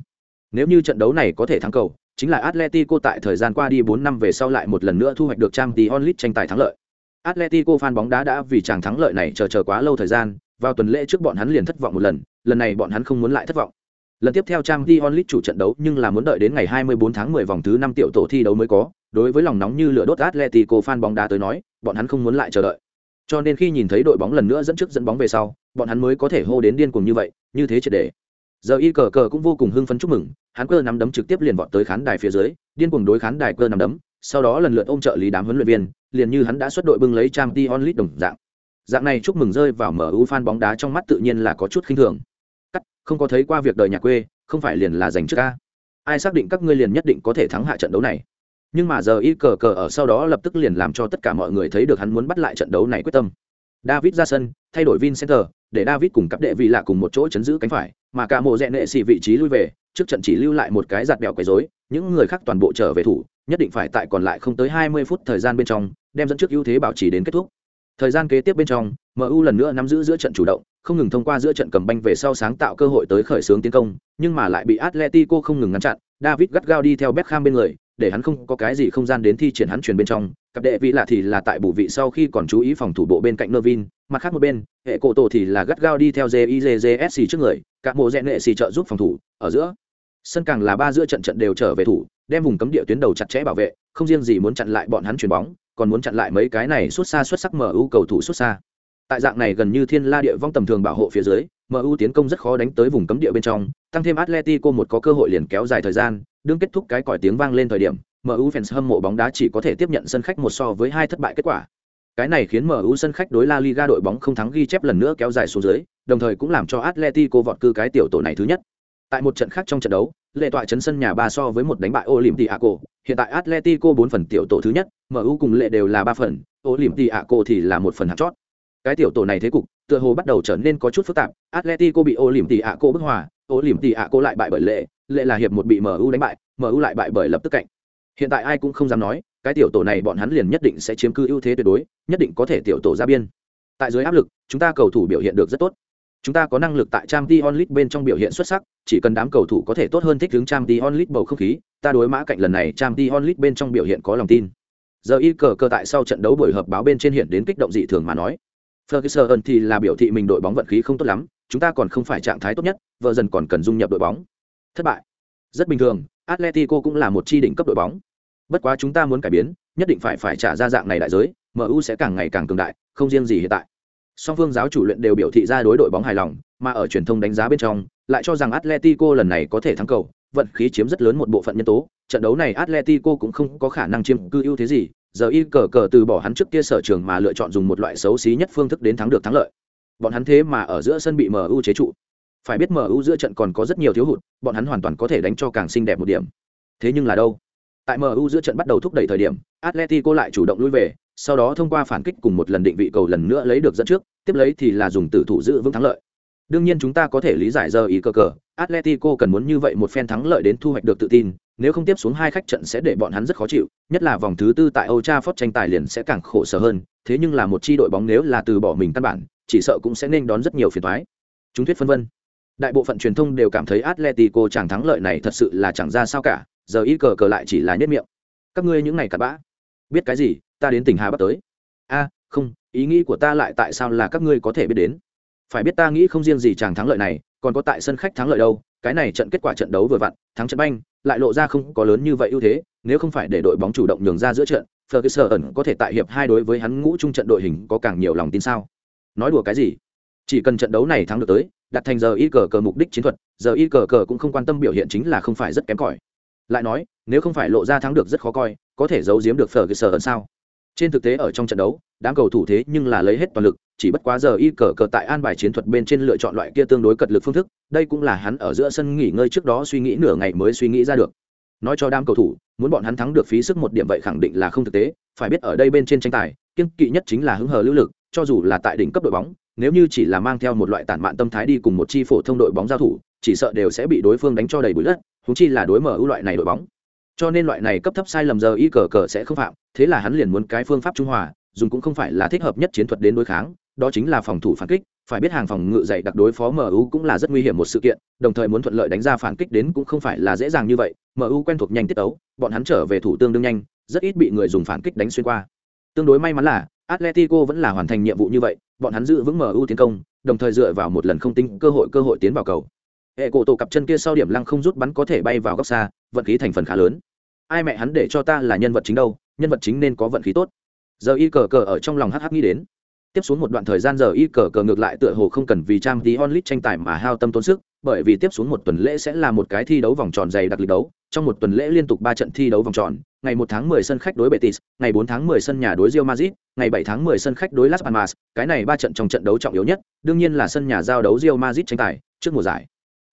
Nếu như trận đấu này có thể thắng cầu, chính là atletico tại thời gian qua đi bốn năm về sau lại một lần nữa thu hoạch được trang tí onlit tranh tài thắng lợi. Atletico fan bóng đá đã vì chàng thắng lợi này chờ chờ quá lâu thời gian, vào tuần lễ trước bọn hắn liền thất vọng một lần lần này bọn hắn không muốn lại thất vọng. Lần tiếp theo trang tí onlit chủ trận đấu nhưng là muốn đợi đến ngày 24 tháng 10 vòng thứ năm tiểu tổ thi đấu mới có đối với lòng nóng như lửa đốt atletico fan bóng đá tới nói, bọn hắn không muốn lại chờ đợi. Cho nên khi nhìn thấy đội bóng lần nữa dẫn trước dẫn bóng về sau, bọn hắn mới có thể hô đến điên cuồng như vậy, như thế triệt để giờ y cờ cờ cũng vô cùng hưng phấn chúc mừng, hắn cơ nắm đấm trực tiếp liền vọt tới khán đài phía dưới, điên cuồng đối khán đài cơ nắm đấm, sau đó lần lượt ôm trợ lý đám huấn luyện viên, liền như hắn đã xuất đội bưng lấy trang League đồng dạng. Dạng này chúc mừng rơi vào mu fan bóng đá trong mắt tự nhiên là có chút khinh thường. Cắt, không có thấy qua việc đời nhà quê, không phải liền là dành trước a. Ai xác định các ngươi liền nhất định có thể thắng hạ trận đấu này? Nhưng mà giờ y cờ cờ ở sau đó lập tức liền làm cho tất cả mọi người thấy được hắn muốn bắt lại trận đấu này quyết tâm. David ra sân, thay đổi vincenter, để david cùng cặp đệ vị lạ cùng một chỗ chấn giữ cánh phải, mà cả mộ rẽ nệ xì vị trí lui về, trước trận chỉ lưu lại một cái giạt bẹo quấy rối, những người khác toàn bộ trở về thủ, nhất định phải tại còn lại không tới 20 phút thời gian bên trong, đem dẫn trước ưu thế bảo trì đến kết thúc. Thời gian kế tiếp bên trong mu lần nữa nắm giữ giữa trận chủ động, không ngừng thông qua giữa trận cầm banh về sau sáng tạo cơ hội tới khởi xướng tiến công, nhưng mà lại bị atletico không ngừng ngăn chặn, david gắt gao đi theo beckham bên người để hắn không có cái gì không gian đến thi triển hắn truyền bên trong. Cặp đệ vị lạ thì là tại bù vị sau khi còn chú ý phòng thủ bộ bên cạnh Nervin, mặt khác một bên hệ cổ tổ thì là gắt gao đi theo jizsc trước người các mộ rẽn nghệ xì trợ giúp phòng thủ ở giữa. Sân càng là ba giữa trận trận đều trở về thủ đem vùng cấm địa tuyến đầu chặt chẽ bảo vệ không riêng gì muốn chặn lại bọn hắn chuyền bóng còn muốn chặn lại mấy cái này xuất xa xuất sắc mu cầu thủ xuất xa. Tại dạng này gần như thiên la địa vong tầm thường bảo hộ phía dưới mu tiến công rất khó đánh tới vùng cấm địa bên trong tăng thêm atletico một có cơ hội liền kéo dài thời gian đương kết thúc cái còi tiếng vang lên thời điểm MU fans hâm mộ bóng đá chỉ có thể tiếp nhận sân khách một so với hai thất bại kết quả. Cái này khiến MU sân khách đối La Liga đội bóng không thắng ghi chép lần nữa kéo dài xuống dưới, đồng thời cũng làm cho Atletico vọt cư cái tiểu tổ này thứ nhất. Tại một trận khác trong trận đấu, lệ tọa chấn sân nhà ba so với một đánh bại Olympiaco, hiện tại Atletico bốn phần tiểu tổ thứ nhất, MU cùng lệ đều là ba phần, Olympiaco thì là một phần hạt chót. Cái tiểu tổ này thế cục, tựa hồ bắt đầu trở nên có chút phức tạp, Atletico bị Olympiaco bức hòa, Olympiaco lại bại bởi lệ, lệ là hiệp một bị MU đánh bại, MU lại bại bởi lập tức cạnh. Hiện tại ai cũng không dám nói, cái tiểu tổ này bọn hắn liền nhất định sẽ chiếm cư ưu thế tuyệt đối, nhất định có thể tiểu tổ ra biên. Tại dưới áp lực, chúng ta cầu thủ biểu hiện được rất tốt. Chúng ta có năng lực tại Champions League bên trong biểu hiện xuất sắc, chỉ cần đám cầu thủ có thể tốt hơn thích ứng Champions League bầu không khí, ta đối mã cạnh lần này Champions League bên trong biểu hiện có lòng tin. Giờ y cờ cờ tại sau trận đấu buổi họp báo bên trên hiện đến kích động dị thường mà nói. Ferguson thì là biểu thị mình đội bóng vận khí không tốt lắm, chúng ta còn không phải trạng thái tốt nhất, vợ dần còn cần dung nhập đội bóng. Thất bại. Rất bình thường, Atletico cũng là một chi đỉnh cấp đội bóng. Bất quá chúng ta muốn cải biến, nhất định phải phải trả ra dạng này đại giới, MU sẽ càng ngày càng cường đại, không riêng gì hiện tại. Song phương giáo chủ luyện đều biểu thị ra đối đội bóng hài lòng, mà ở truyền thông đánh giá bên trong, lại cho rằng Atletico lần này có thể thắng cầu, vận khí chiếm rất lớn một bộ phận nhân tố, trận đấu này Atletico cũng không có khả năng chiếm cư ưu thế gì, giờ y cờ cờ từ bỏ hắn trước kia sở trường mà lựa chọn dùng một loại xấu xí nhất phương thức đến thắng được thắng lợi. Bọn hắn thế mà ở giữa sân bị MU chế trụ. Phải biết MU giữa trận còn có rất nhiều thiếu hụt, bọn hắn hoàn toàn có thể đánh cho càng xinh đẹp một điểm. Thế nhưng là đâu? Tại MU giữa trận bắt đầu thúc đẩy thời điểm, Atletico lại chủ động lui về, sau đó thông qua phản kích cùng một lần định vị cầu lần nữa lấy được dẫn trước, tiếp lấy thì là dùng tử thủ giữ vững thắng lợi. Đương nhiên chúng ta có thể lý giải giờ ý cơ cờ, Atletico cần muốn như vậy một phen thắng lợi đến thu hoạch được tự tin, nếu không tiếp xuống hai khách trận sẽ để bọn hắn rất khó chịu, nhất là vòng thứ tư tại Old Trafford tranh tài liền sẽ càng khổ sở hơn, thế nhưng là một chi đội bóng nếu là từ bỏ mình căn bản, chỉ sợ cũng sẽ nên đón rất nhiều phiền toái. Chúng thuyết phân vân. Đại bộ phận truyền thông đều cảm thấy Atletico chẳng thắng lợi này thật sự là chẳng ra sao cả, giờ ý cờ cờ lại chỉ là nhất miệng. Các ngươi những này cặn bã, biết cái gì, ta đến tỉnh Hà Bắc tới. A, không, ý nghĩ của ta lại tại sao là các ngươi có thể biết đến? Phải biết ta nghĩ không riêng gì chẳng thắng lợi này còn có tại sân khách thắng lợi đâu. Cái này trận kết quả trận đấu vừa vặn thắng trận banh lại lộ ra không có lớn như vậy ưu thế. Nếu không phải để đội bóng chủ động nhường ra giữa trận Ferguson ẩn có thể tại hiệp hai đối với hắn ngũ trung trận đội hình có càng nhiều lòng tin sao? Nói đùa cái gì? Chỉ cần trận đấu này thắng được tới, đặt thành giờ y cờ cờ mục đích chiến thuật, giờ y cờ cờ cũng không quan tâm biểu hiện chính là không phải rất kém cỏi. Lại nói, nếu không phải lộ ra thắng được rất khó coi, có thể giấu giếm được Ferguson ẩn sao? Trên thực tế ở trong trận đấu, đám cầu thủ thế nhưng là lấy hết toàn lực, chỉ bất quá giờ y cờ cờ tại an bài chiến thuật bên trên lựa chọn loại kia tương đối cật lực phương thức, đây cũng là hắn ở giữa sân nghỉ ngơi trước đó suy nghĩ nửa ngày mới suy nghĩ ra được. Nói cho đám cầu thủ, muốn bọn hắn thắng được phí sức một điểm vậy khẳng định là không thực tế, phải biết ở đây bên trên tranh tài kiên kỵ nhất chính là hứng hờ lưu lực, cho dù là tại đỉnh cấp đội bóng nếu như chỉ là mang theo một loại tản mạn tâm thái đi cùng một chi phổ thông đội bóng giao thủ, chỉ sợ đều sẽ bị đối phương đánh cho đầy bụi đất húng chi là đối mở ưu loại này đội bóng. Cho nên loại này cấp thấp sai lầm giờ y cờ cờ sẽ không phạm, thế là hắn liền muốn cái phương pháp trung hòa, dùng cũng không phải là thích hợp nhất chiến thuật đến đối kháng, đó chính là phòng thủ phản kích, phải biết hàng phòng ngự dày đặc đối phó mu cũng là rất nguy hiểm một sự kiện, đồng thời muốn thuận lợi đánh ra phản kích đến cũng không phải là dễ dàng như vậy mu quen thuộc nhanh tiết tấu, bọn hắn trở về thủ tương đương nhanh, rất ít bị người dùng phản kích đánh xuyên qua. Tương đối may mắn là atletico vẫn là hoàn thành nhiệm vụ như vậy, bọn hắn giữ vững mu tiến công, đồng thời dựa vào một lần không tính cơ hội cơ hội tiến vào cầu. Hệ cổ tổ cặp chân kia sau điểm lăng không rút bắn có thể bay vào góc xa, vận khí thành phần khá lớn. Ai mẹ hắn để cho ta là nhân vật chính đâu, nhân vật chính nên có vận khí tốt. Giờ y cờ cờ ở trong lòng hh nghĩ đến. Tiếp xuống một đoạn thời gian giờ y cờ cờ ngược lại tựa hồ không cần vì trang tí onlit tranh tài mà hao tâm tốn sức, bởi vì tiếp xuống một tuần lễ sẽ là một cái thi đấu vòng tròn dày đặc lịch đấu, trong một tuần lễ liên tục ba trận thi đấu vòng tròn ngày 1 tháng 10 sân khách đối Betis, ngày 4 tháng 10 sân nhà đối Real Madrid, ngày 7 tháng 10 sân khách đối Las Palmas, cái này ba trận trong trận đấu trọng yếu nhất, đương nhiên là sân nhà giao đấu Real Madrid tranh tài, trước mùa giải.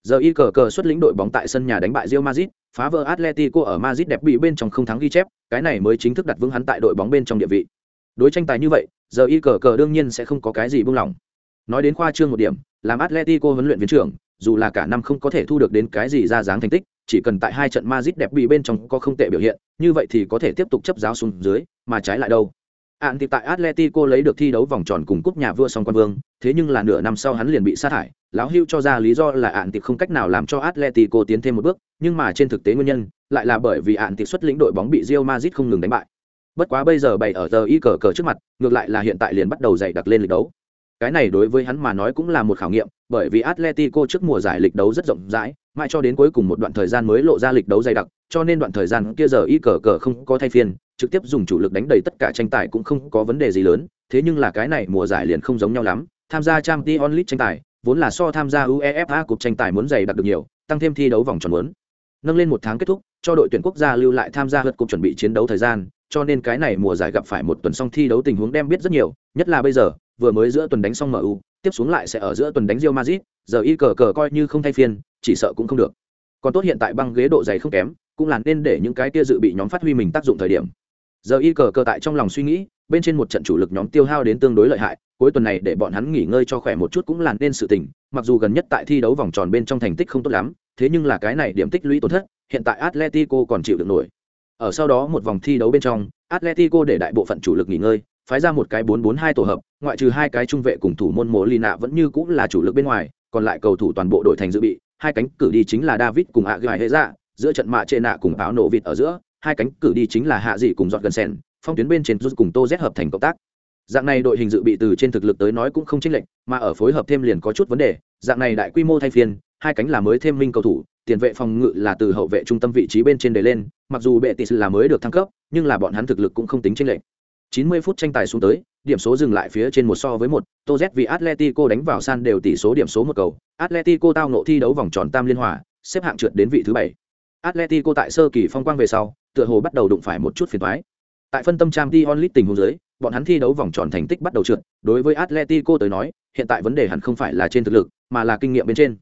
Giờ y cờ cờ xuất lĩnh đội bóng tại sân nhà đánh bại Real Madrid, phá vỡ Atletico ở Madrid đẹp bị bên trong không thắng ghi chép, cái này mới chính thức đặt vững hắn tại đội bóng bên trong địa vị. Đối tranh tài như vậy, giờ y cờ cờ đương nhiên sẽ không có cái gì buông lỏng. Nói đến khoa trương một điểm, làm Atletico huấn luyện viên trưởng, dù là cả năm không có thể thu được đến cái gì ra dáng thành tích, chỉ cần tại hai trận Madrid đẹp bị bên trong có không tệ biểu hiện, như vậy thì có thể tiếp tục chấp giáo xuống dưới, mà trái lại đâu. Ản thì tại Atletico lấy được thi đấu vòng tròn cùng cúp nhà vua song quan vương, thế nhưng là nửa năm sau hắn liền bị sa thải, lão hưu cho ra lý do là ạn thì không cách nào làm cho atletico tiến thêm một bước nhưng mà trên thực tế nguyên nhân lại là bởi vì ạn thì xuất lĩnh đội bóng bị Real Madrid không ngừng đánh bại. Bất quá bây giờ bày ở giờ y cờ cờ trước mặt ngược lại là hiện tại liền bắt đầu dày đặc lên lịch đấu cái này đối với hắn mà nói cũng là một khảo nghiệm bởi vì atletico trước mùa giải lịch đấu rất rộng rãi mãi cho đến cuối cùng một đoạn thời gian mới lộ ra lịch đấu dày đặc cho nên đoạn thời gian kia giờ y cờ cờ không có thay phiên trực tiếp dùng chủ lực đánh đầy tất cả tranh tài cũng không có vấn đề gì lớn thế nhưng là cái này mùa giải liền không giống nhau lắm tham gia Champions League tranh tài vốn là so tham gia UEFA Cup tranh tài muốn dày đặc được nhiều, tăng thêm thi đấu vòng tròn muốn. Nâng lên một tháng kết thúc, cho đội tuyển quốc gia lưu lại tham gia lượt cục chuẩn bị chiến đấu thời gian, cho nên cái này mùa giải gặp phải một tuần xong thi đấu tình huống đem biết rất nhiều, nhất là bây giờ, vừa mới giữa tuần đánh xong MU, tiếp xuống lại sẽ ở giữa tuần đánh Real Madrid, giờ y cờ cờ coi như không thay phiên, chỉ sợ cũng không được. Còn tốt hiện tại băng ghế độ dày không kém, cũng là nên để những cái kia dự bị nhóm phát huy mình tác dụng thời điểm. Giờ y cờ cờ tại trong lòng suy nghĩ, bên trên một trận chủ lực nhóm tiêu hao đến tương đối lợi hại, cuối tuần này để bọn hắn nghỉ ngơi cho khỏe một chút cũng là nên sự tình, mặc dù gần nhất tại thi đấu vòng tròn bên trong thành tích không tốt lắm, thế nhưng là cái này điểm tích lũy tổn thất, hiện tại Atletico còn chịu được nổi. Ở sau đó một vòng thi đấu bên trong, Atletico để đại bộ phận chủ lực nghỉ ngơi, phái ra một cái 4-4-2 tổ hợp, ngoại trừ hai cái trung vệ cùng thủ môn Molina vẫn như cũng là chủ lực bên ngoài, còn lại cầu thủ toàn bộ đội thành dự bị, hai cánh cử đi chính là David cùng Aguilera, dạ, giữa trận mạ trên nạ cùng áo nổ vịt ở giữa, hai cánh cử đi chính là Hạ Dị cùng Dọn Gần Sen, phong tuyến bên trên rút cùng Tô Z hợp thành cộng tác. Dạng này đội hình dự bị từ trên thực lực tới nói cũng không chênh lệch, mà ở phối hợp thêm liền có chút vấn đề, dạng này đại quy mô thay phiên, hai cánh là mới thêm minh cầu thủ, tiền vệ phòng ngự là từ hậu vệ trung tâm vị trí bên trên đề lên, mặc dù bệ tỷ là mới được thăng cấp, nhưng là bọn hắn thực lực cũng không tính chênh lệch. 90 phút tranh tài xuống tới, điểm số dừng lại phía trên một so với một, Tô Z vì Atletico đánh vào san đều tỷ số điểm số một cầu, Atletico tao ngộ thi đấu vòng tròn tam liên hòa, xếp hạng trượt đến vị thứ bảy. Atletico tại sơ kỳ phong quang về sau, tựa hồ bắt đầu đụng phải một chút phiền toái. Tại phân tâm trang Dion tình huống dưới, bọn hắn thi đấu vòng tròn thành tích bắt đầu trượt, đối với Atletico tới nói, hiện tại vấn đề hẳn không phải là trên thực lực, mà là kinh nghiệm bên trên.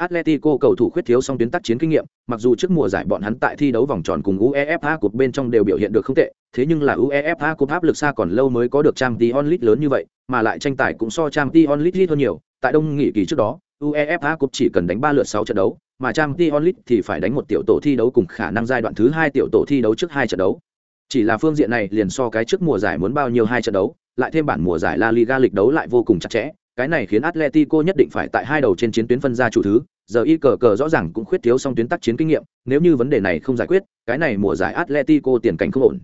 Atletico cầu thủ khuyết thiếu song tuyến tác chiến kinh nghiệm, mặc dù trước mùa giải bọn hắn tại thi đấu vòng tròn cùng UEFA Cup bên trong đều biểu hiện được không tệ, thế nhưng là UEFA Cup áp lực xa còn lâu mới có được Champions League lớn như vậy, mà lại tranh tài cũng so Champions League hơn nhiều, tại đông nghị kỳ trước đó, UEFA Cup chỉ cần đánh 3 lượt 6 trận đấu, mà Champions League thì phải đánh một tiểu tổ thi đấu cùng khả năng giai đoạn thứ 2 tiểu tổ thi đấu trước hai trận đấu. Chỉ là phương diện này liền so cái trước mùa giải muốn bao nhiêu hai trận đấu, lại thêm bản mùa giải La Liga lịch đấu lại vô cùng chặt chẽ, cái này khiến Atletico nhất định phải tại hai đầu trên chiến tuyến phân ra chủ thứ, giờ y cờ cờ rõ ràng cũng khuyết thiếu song tuyến tác chiến kinh nghiệm, nếu như vấn đề này không giải quyết, cái này mùa giải Atletico tiền cảnh không ổn.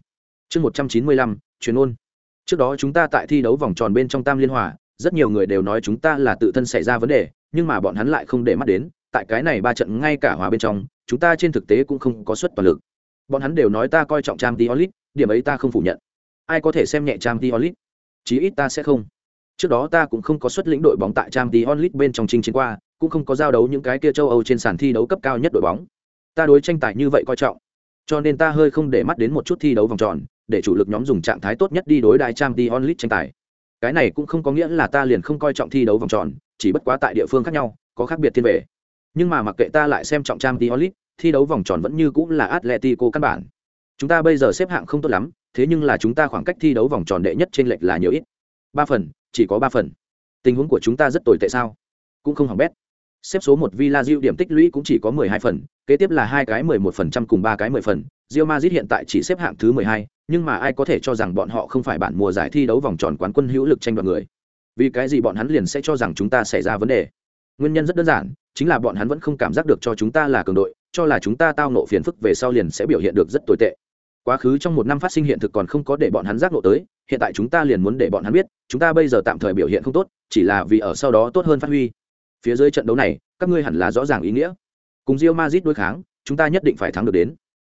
Chương 195, chuyên ôn. Trước đó chúng ta tại thi đấu vòng tròn bên trong Tam Liên Hòa, rất nhiều người đều nói chúng ta là tự thân xảy ra vấn đề, nhưng mà bọn hắn lại không để mắt đến, tại cái này ba trận ngay cả hòa bên trong, chúng ta trên thực tế cũng không có suất toàn lực. Bọn hắn đều nói ta coi trọng Champions League, điểm ấy ta không phủ nhận. Ai có thể xem nhẹ Champions League? Chí ít ta sẽ không trước đó ta cũng không có xuất lĩnh đội bóng tại trang tí onlit bên trong chinh chiến qua, cũng không có giao đấu những cái kia châu âu trên sàn thi đấu cấp cao nhất đội bóng. Ta đối tranh tài như vậy coi trọng, cho nên ta hơi không để mắt đến một chút thi đấu vòng tròn, để chủ lực nhóm dùng trạng thái tốt nhất đi đối đại trang tí onlit tranh tài. Cái này cũng không có nghĩa là ta liền không coi trọng thi đấu vòng tròn, chỉ bất quá tại địa phương khác nhau, có khác biệt thiên về. Nhưng mà mặc kệ ta lại xem trọng trang tí onlit, thi đấu vòng tròn vẫn như cũng là atletico căn bản. Chúng ta bây giờ xếp hạng không tốt lắm, thế nhưng là chúng ta khoảng cách thi đấu vòng tròn đệ nhất trên lệch là nhiều ít. Ba phần chỉ có ba phần. Tình huống của chúng ta rất tồi tệ sao? Cũng không hỏng bét. Xếp số một villa diệu điểm tích lũy cũng chỉ có mười hai phần kế tiếp là hai cái mười một phần trăm cùng ba cái mười phần. Real Madrid hiện tại chỉ xếp hạng thứ mười hai, nhưng mà ai có thể cho rằng bọn họ không phải bản mùa giải thi đấu vòng tròn quán quân hữu lực tranh đoạt người. Vì cái gì bọn hắn liền sẽ cho rằng chúng ta xảy ra vấn đề? Nguyên nhân rất đơn giản, chính là bọn hắn vẫn không cảm giác được cho chúng ta là cường đội, cho là chúng ta tao nộ phiền phức về sau liền sẽ biểu hiện được rất tồi tệ quá khứ trong một năm phát sinh hiện thực còn không có để bọn hắn giác ngộ tới, hiện tại chúng ta liền muốn để bọn hắn biết, chúng ta bây giờ tạm thời biểu hiện không tốt, chỉ là vì ở sau đó tốt hơn phát huy. Phía dưới trận đấu này, các ngươi hẳn là rõ ràng ý nghĩa. Cùng rio mazit đối kháng, chúng ta nhất định phải thắng được đến.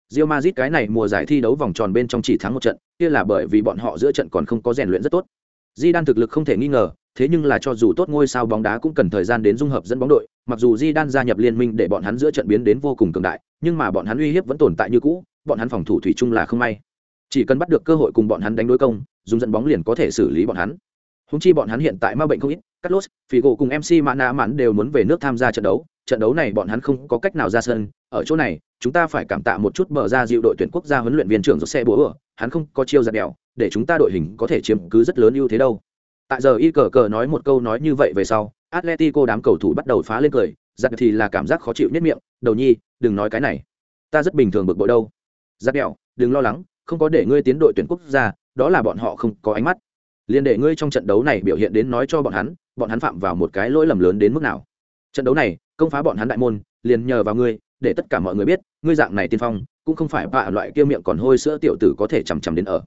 Rio mazit cái này mùa giải thi đấu vòng tròn bên trong chỉ thắng một trận, kia là bởi vì bọn họ giữa trận còn không có rèn luyện rất tốt. Di đan thực lực không thể nghi ngờ, thế nhưng là cho dù tốt ngôi sao bóng đá cũng cần thời gian đến dung hợp dẫn bóng đội, mặc dù di đan gia nhập liên minh để bọn hắn giữa trận biến đến vô cùng cường đại, nhưng mà bọn hắn uy hiếp vẫn tồn tại như cũ bọn hắn phòng thủ thủy chung là không may. Chỉ cần bắt được cơ hội cùng bọn hắn đánh đối công dùng dẫn bóng liền có thể xử lý bọn hắn. Húng chi bọn hắn hiện tại ma bệnh không ít Carlos, Figo cùng MC Mana Mãn đều muốn về nước tham gia trận đấu, trận đấu này bọn hắn không có cách nào ra sân, ở chỗ này, chúng ta phải cảm tạ một chút bờ ra dịu đội tuyển quốc gia huấn luyện viên trưởng xe búa, hắn không có chiêu giật đèo, để chúng ta đội hình có thể chiếm cứ rất lớn ưu thế đâu. Tại giờ y cờ cờ nói một câu nói như vậy về sau, Atletico đám cầu thủ bắt đầu phá lên cười, giật thì là cảm giác khó chịu nhất miệng, đầu nhi, đừng nói cái này, ta rất bình thường bực bội đâu giáp đẹo đừng lo lắng, không có để ngươi tiến đội tuyển quốc gia, đó là bọn họ không có ánh mắt. Liền để ngươi trong trận đấu này biểu hiện đến nói cho bọn hắn bọn hắn phạm vào một cái lỗi lầm lớn đến mức nào. Trận đấu này, công phá bọn hắn đại môn, liền nhờ vào ngươi, để tất cả mọi người biết, ngươi dạng này tiên phong, cũng không phải bạ loại kia miệng còn hôi sữa tiểu tử có thể chằm chằm đến ở.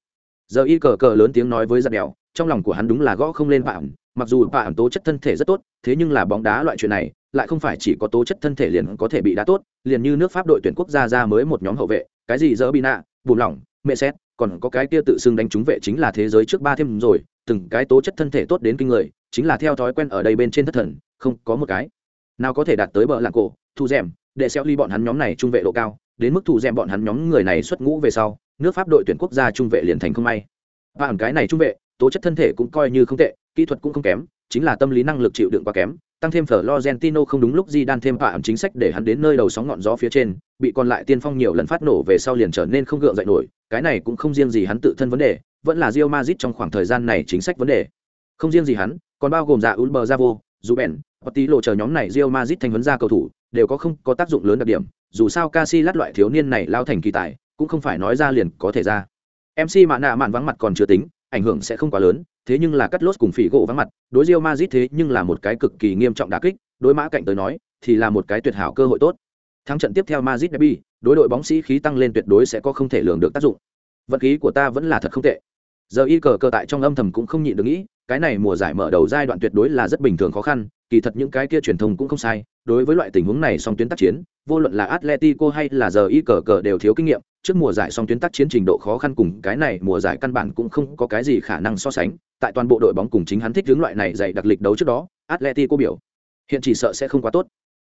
Giờ y cờ cờ lớn tiếng nói với giáp đèo, trong lòng của hắn đúng là gõ không lên bạ mặc dù bạ tố chất thân thể rất tốt, thế nhưng là bóng đá loại chuyện này lại không phải chỉ có tố chất thân thể liền có thể bị đá tốt, liền như nước pháp đội tuyển quốc gia ra mới một nhóm hậu vệ, cái gì dỡ bị nạ bùn lỏng, mẹ xét còn có cái kia tự xưng đánh trúng vệ chính là thế giới trước ba thêm rồi, từng cái tố chất thân thể tốt đến kinh người, chính là theo thói quen ở đây bên trên thất thần, không có một cái nào có thể đạt tới bờ lạng cổ, thu rèm để xeo ly bọn hắn nhóm này trung vệ độ cao, đến mức thủ rèm bọn hắn nhóm người này xuất ngũ về sau, nước pháp đội tuyển quốc gia trung vệ liền thành không may. Và ẩn cái này trung vệ, tố chất thân thể cũng coi như không tệ, kỹ thuật cũng không kém, chính là tâm lý năng lực chịu đựng quá kém tăng thêm Florentino không đúng lúc gì đan thêm phạm chính sách để hắn đến nơi đầu sóng ngọn gió phía trên, bị còn lại tiên phong nhiều lần phát nổ về sau liền trở nên không gượng dậy nổi, cái này cũng không riêng gì hắn tự thân vấn đề, vẫn là Real Madrid trong khoảng thời gian này chính sách vấn đề. Không riêng gì hắn, còn bao gồm dạ Ulber Zavo, Ruben, lộ chờ nhóm này Real Madrid thành vấn gia cầu thủ, đều có không có tác dụng lớn đặc điểm, dù sao Casillas loại thiếu niên này lao thành kỳ tài, cũng không phải nói ra liền có thể ra. MC Mạn Nạ Mạn vắng mặt còn chưa tính, ảnh hưởng sẽ không quá lớn, thế nhưng là cắt lốt cùng phỉ gỗ vắng mặt, đối rio mazit thế nhưng là một cái cực kỳ nghiêm trọng đả kích, đối mã cạnh tới nói, thì là một cái tuyệt hảo cơ hội tốt. Thắng trận tiếp theo mazit derby, đối đội bóng sĩ khí tăng lên tuyệt đối sẽ có không thể lường được tác dụng. Vận khí của ta vẫn là thật không tệ. Giờ y cờ cờ tại trong âm thầm cũng không nhịn được nghĩ, cái này mùa giải mở đầu giai đoạn tuyệt đối là rất bình thường khó khăn, kỳ thật những cái kia truyền thông cũng không sai, đối với loại tình huống này song tuyến tác chiến, vô luận là Atletico hay là giờ y cờ cờ đều thiếu kinh nghiệm, trước mùa giải song tuyến tác chiến trình độ khó khăn cùng cái này mùa giải căn bản cũng không có cái gì khả năng so sánh, tại toàn bộ đội bóng cùng chính hắn thích hướng loại này dày đặc lịch đấu trước đó, Atletico biểu hiện chỉ sợ sẽ không quá tốt.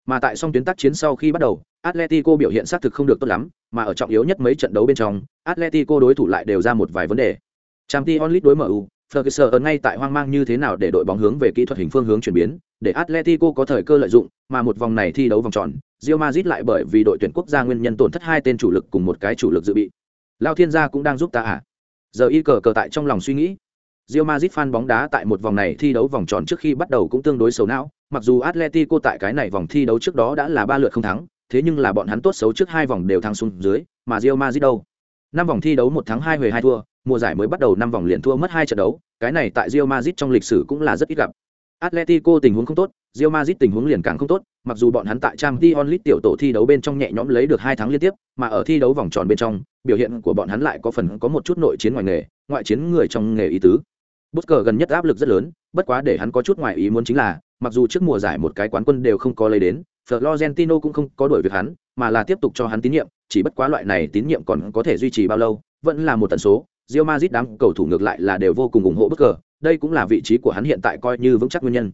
Mà tại song tuyến tác chiến sau khi bắt đầu, Atletico biểu hiện xác thực không được tốt lắm, mà ở trọng yếu nhất mấy trận đấu bên trong, Atletico đối thủ lại đều ra một vài vấn đề. Champions League đối MU, Ferguson ngay tại hoang mang như thế nào để đội bóng hướng về kỹ thuật hình phương hướng chuyển biến, để Atletico có thời cơ lợi dụng, mà một vòng này thi đấu vòng tròn, Real Madrid lại bởi vì đội tuyển quốc gia nguyên nhân tổn thất hai tên chủ lực cùng một cái chủ lực dự bị. Lao Thiên gia cũng đang giúp ta à? Giờ y cờ cờ tại trong lòng suy nghĩ. Real Madrid fan bóng đá tại một vòng này thi đấu vòng tròn trước khi bắt đầu cũng tương đối xấu não, mặc dù Atletico tại cái này vòng thi đấu trước đó đã là ba lượt không thắng, thế nhưng là bọn hắn tốt xấu trước hai vòng đều thắng xuống dưới, mà Real Madrid đâu? Năm vòng thi đấu một thắng hai huề hai thua, mùa giải mới bắt đầu năm vòng liền thua mất hai trận đấu, cái này tại Real Madrid trong lịch sử cũng là rất ít gặp. Atletico tình huống không tốt, Real Madrid tình huống liền càng không tốt, mặc dù bọn hắn tại Champions League tiểu tổ thi đấu bên trong nhẹ nhõm lấy được hai thắng liên tiếp, mà ở thi đấu vòng tròn bên trong, biểu hiện của bọn hắn lại có phần có một chút nội chiến ngoài nghề, ngoại chiến người trong nghề ý tứ. Busker gần nhất áp lực rất lớn, bất quá để hắn có chút ngoài ý muốn chính là, mặc dù trước mùa giải một cái quán quân đều không có lấy đến, Florentino cũng không có đuổi việc hắn, mà là tiếp tục cho hắn tín nhiệm, chỉ bất quá loại này tín nhiệm còn có thể duy trì bao lâu, vẫn là một tần số. Real Madrid đám cầu thủ ngược lại là đều vô cùng ủng hộ Busker, đây cũng là vị trí của hắn hiện tại coi như vững chắc nguyên nhân.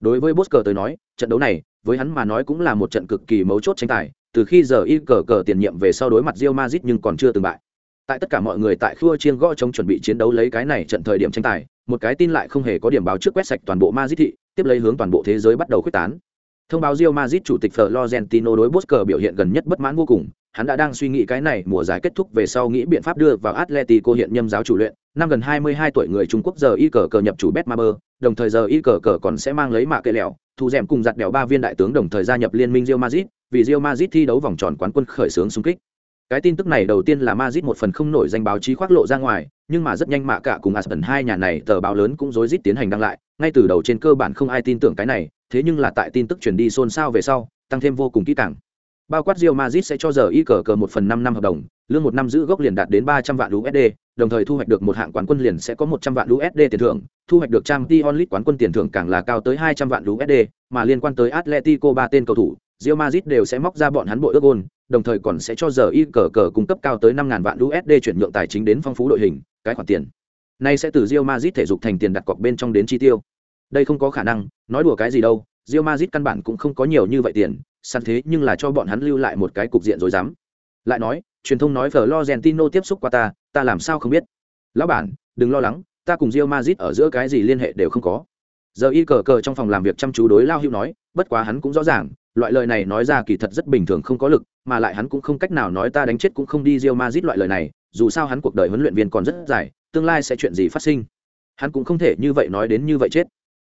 Đối với Busker tới nói, trận đấu này, với hắn mà nói cũng là một trận cực kỳ mấu chốt tranh tài, từ khi giờ y cờ cờ tiền nhiệm về sau đối mặt Real Madrid nhưng còn chưa từng bại. Tại tất cả mọi người tại khua chiên gõ chống chuẩn bị chiến đấu lấy cái này trận thời điểm tranh tài, một cái tin lại không hề có điểm báo trước quét sạch toàn bộ Madrid thị, tiếp lấy hướng toàn bộ thế giới bắt đầu khuếch tán. Thông báo Real Madrid chủ tịch Florentino đối Busker biểu hiện gần nhất bất mãn vô cùng, hắn đã đang suy nghĩ cái này mùa giải kết thúc về sau nghĩ biện pháp đưa vào Atletico hiện nhâm giáo chủ luyện, năm gần 22 tuổi người Trung Quốc giờ y cờ cờ nhập chủ Betmaber, đồng thời giờ y cờ cờ còn sẽ mang lấy mạ kệ lẹo, thu dẻm cùng giặt đèo ba viên đại tướng đồng thời gia nhập liên minh Real Madrid, vì Real Madrid thi đấu vòng tròn quán quân khởi xướng xung kích. Cái tin tức này đầu tiên là Madrid một phần không nổi danh báo chí khoác lộ ra ngoài, nhưng mà rất nhanh mạ cả cùng Aston hai nhà này tờ báo lớn cũng rối rít tiến hành đăng lại, ngay từ đầu trên cơ bản không ai tin tưởng cái này, thế nhưng là tại tin tức truyền đi xôn xao về sau, tăng thêm vô cùng kỹ càng. Bao quát Real Madrid sẽ cho giờ y cờ cờ một phần năm năm hợp đồng, lương một năm giữ gốc liền đạt đến ba trăm vạn USD, đồng thời thu hoạch được một hạng quán quân liền sẽ có một trăm vạn USD tiền thưởng, thu hoạch được Champions League quán quân tiền thưởng càng là cao tới hai trăm vạn USD, mà liên quan tới Atletico ba tên cầu thủ, Real Madrid đều sẽ móc ra bọn hắn bội ước gôn, đồng thời còn sẽ cho giờ y cờ cờ cung cấp cao tới năm ngàn vạn USD chuyển nhượng tài chính đến phong phú đội hình, cái khoản tiền. Này sẽ từ Real Madrid thể dục thành tiền đặt cọc bên trong đến chi tiêu. Đây không có khả năng, nói đùa cái gì đâu, Real Madrid căn bản cũng không có nhiều như vậy tiền, săn thế nhưng là cho bọn hắn lưu lại một cái cục diện rồi dám Lại nói, truyền thông nói Florentino tiếp xúc qua ta, ta làm sao không biết. Lão bản, đừng lo lắng, ta cùng Real Madrid ở giữa cái gì liên hệ đều không có. Giờ y cờ cờ trong phòng làm việc chăm chú đối Lao Hữu nói, bất quá hắn cũng rõ ràng, loại lời này nói ra kỳ thật rất bình thường không có lực, mà lại hắn cũng không cách nào nói ta đánh chết cũng không đi Real Madrid loại lời này, dù sao hắn cuộc đời huấn luyện viên còn rất dài, tương lai sẽ chuyện gì phát sinh. Hắn cũng không thể như vậy nói đến như vậy chết.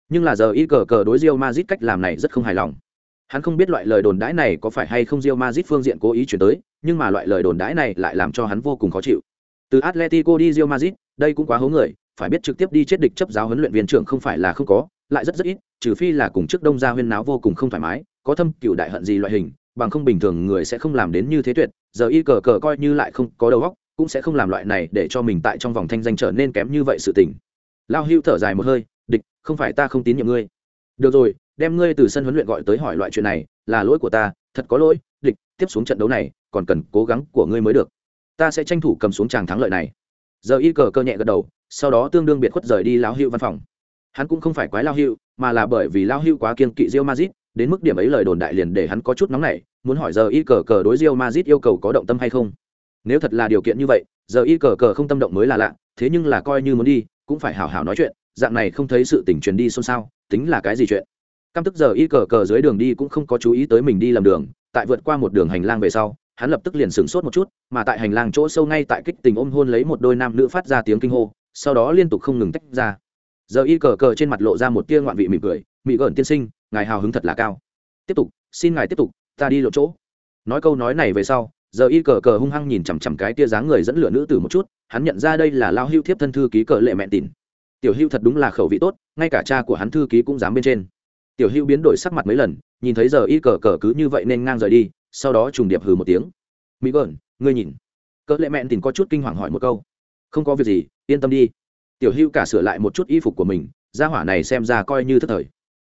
Nhưng là giờ y cờ cờ đối Real Madrid cách làm này rất không hài lòng. Hắn không biết loại lời đồn đãi này có phải hay không Real Madrid phương diện cố ý chuyển tới, nhưng mà loại lời đồn đãi này lại làm cho hắn vô cùng khó chịu. Từ Atletico đi Real Madrid, đây cũng quá hố người, phải biết trực tiếp đi chết địch chấp giáo huấn luyện viên trưởng không phải là không có, lại rất rất ít, trừ phi là cùng trước đông gia huyên náo vô cùng không thoải mái, có thâm cựu đại hận gì loại hình, bằng không bình thường người sẽ không làm đến như thế tuyệt, giờ y cờ cờ coi như lại không có đầu óc, cũng sẽ không làm loại này để cho mình tại trong vòng thanh danh trở nên kém như vậy sự tình. Lao Hưu thở dài một hơi, địch, không phải ta không tín nhiệm ngươi. Được rồi, đem ngươi từ sân huấn luyện gọi tới hỏi loại chuyện này, là lỗi của ta, thật có lỗi, địch, tiếp xuống trận đấu này, còn cần cố gắng của ngươi mới được. Ta sẽ tranh thủ cầm xuống tràng thắng lợi này. Giờ y cờ cơ nhẹ gật đầu, sau đó tương đương biệt khuất rời đi lão hưu văn phòng hắn cũng không phải quái lao hưu mà là bởi vì lao hưu quá kiên kỵ rio mazit đến mức điểm ấy lời đồn đại liền để hắn có chút nóng nảy muốn hỏi giờ y cờ cờ đối rio mazit yêu cầu có động tâm hay không nếu thật là điều kiện như vậy giờ y cờ cờ không tâm động mới là lạ thế nhưng là coi như muốn đi cũng phải hào hào nói chuyện dạng này không thấy sự tình truyền đi xôn xao tính là cái gì chuyện căm tức giờ y cờ cờ dưới đường đi cũng không có chú ý tới mình đi lầm đường, tại vượt qua một đường hành lang về sau, hắn lập tức liền sửng sốt một chút, mà tại hành lang chỗ sâu ngay tại kích tình ôm hôn lấy một đôi nam nữ phát ra tiếng kinh hô, sau đó liên tục không ngừng tách ra. Giờ y cờ cờ trên mặt lộ ra một tia ngoạn vị mỉm cười, mị gợn tiên sinh, ngài hào hứng thật là cao. Tiếp tục, xin ngài tiếp tục, ta đi lộ chỗ. Nói câu nói này về sau, giờ y cờ cờ hung hăng nhìn chằm chằm cái tia dáng người dẫn lửa nữ tử một chút, hắn nhận ra đây là lao hưu thiếp thân thư ký cờ lệ mẹ tìn tiểu hưu thật đúng là khẩu vị tốt, ngay cả cha của hắn thư ký cũng dám bên trên tiểu hưu biến đổi sắc mặt mấy lần, nhìn thấy giờ y cờ cờ cứ như vậy nên ngang rời đi, sau đó trùng điệp hừ một tiếng. Mỹ gợn, ngươi nhìn. Cỡ lệ mẹn tìm có chút kinh hoàng hỏi một câu. Không có việc gì, yên tâm đi. Tiểu hưu cả sửa lại một chút y phục của mình, gia hỏa này xem ra coi như thất thời.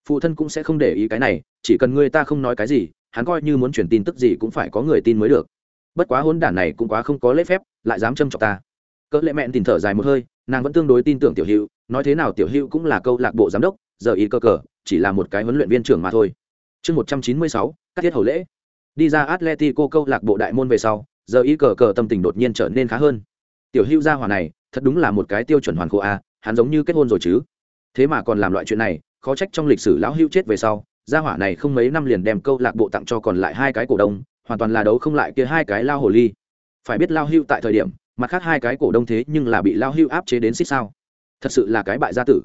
Phụ thân cũng sẽ không để ý cái này, chỉ cần ngươi ta không nói cái gì, hắn coi như muốn truyền tin tức gì cũng phải có người tin mới được. Bất quá hôn đản này cũng quá không có lễ phép, lại dám châm chọc ta. Cỡ lệ mẹn tìm thở dài một hơi, nàng vẫn tương đối tin tưởng tiểu hữu, nói thế nào tiểu hữu cũng là câu lạc bộ giám đốc giờ Y cơ cờ, chỉ là một cái huấn luyện viên trưởng mà thôi. Chương một trăm chín mươi sáu các tiết hầu lễ. Đi ra atletico câu lạc bộ đại môn về sau, giờ Y cờ cờ tâm tình đột nhiên trở nên khá hơn. Tiểu hữu gia hỏa này, thật đúng là một cái tiêu chuẩn hoàn khô a, hắn giống như kết hôn rồi chứ. Thế mà còn làm loại chuyện này, khó trách trong lịch sử lão hữu chết về sau, gia hỏa này không mấy năm liền đem câu lạc bộ tặng cho còn lại hai cái cổ đông, hoàn toàn là đấu không lại kia hai cái lao hồ ly. Phải biết lao hữu tại thời điểm, mặt khác hai cái cổ đông thế nhưng là bị lao hữu áp chế đến xích sao. Thật sự là cái bại gia tử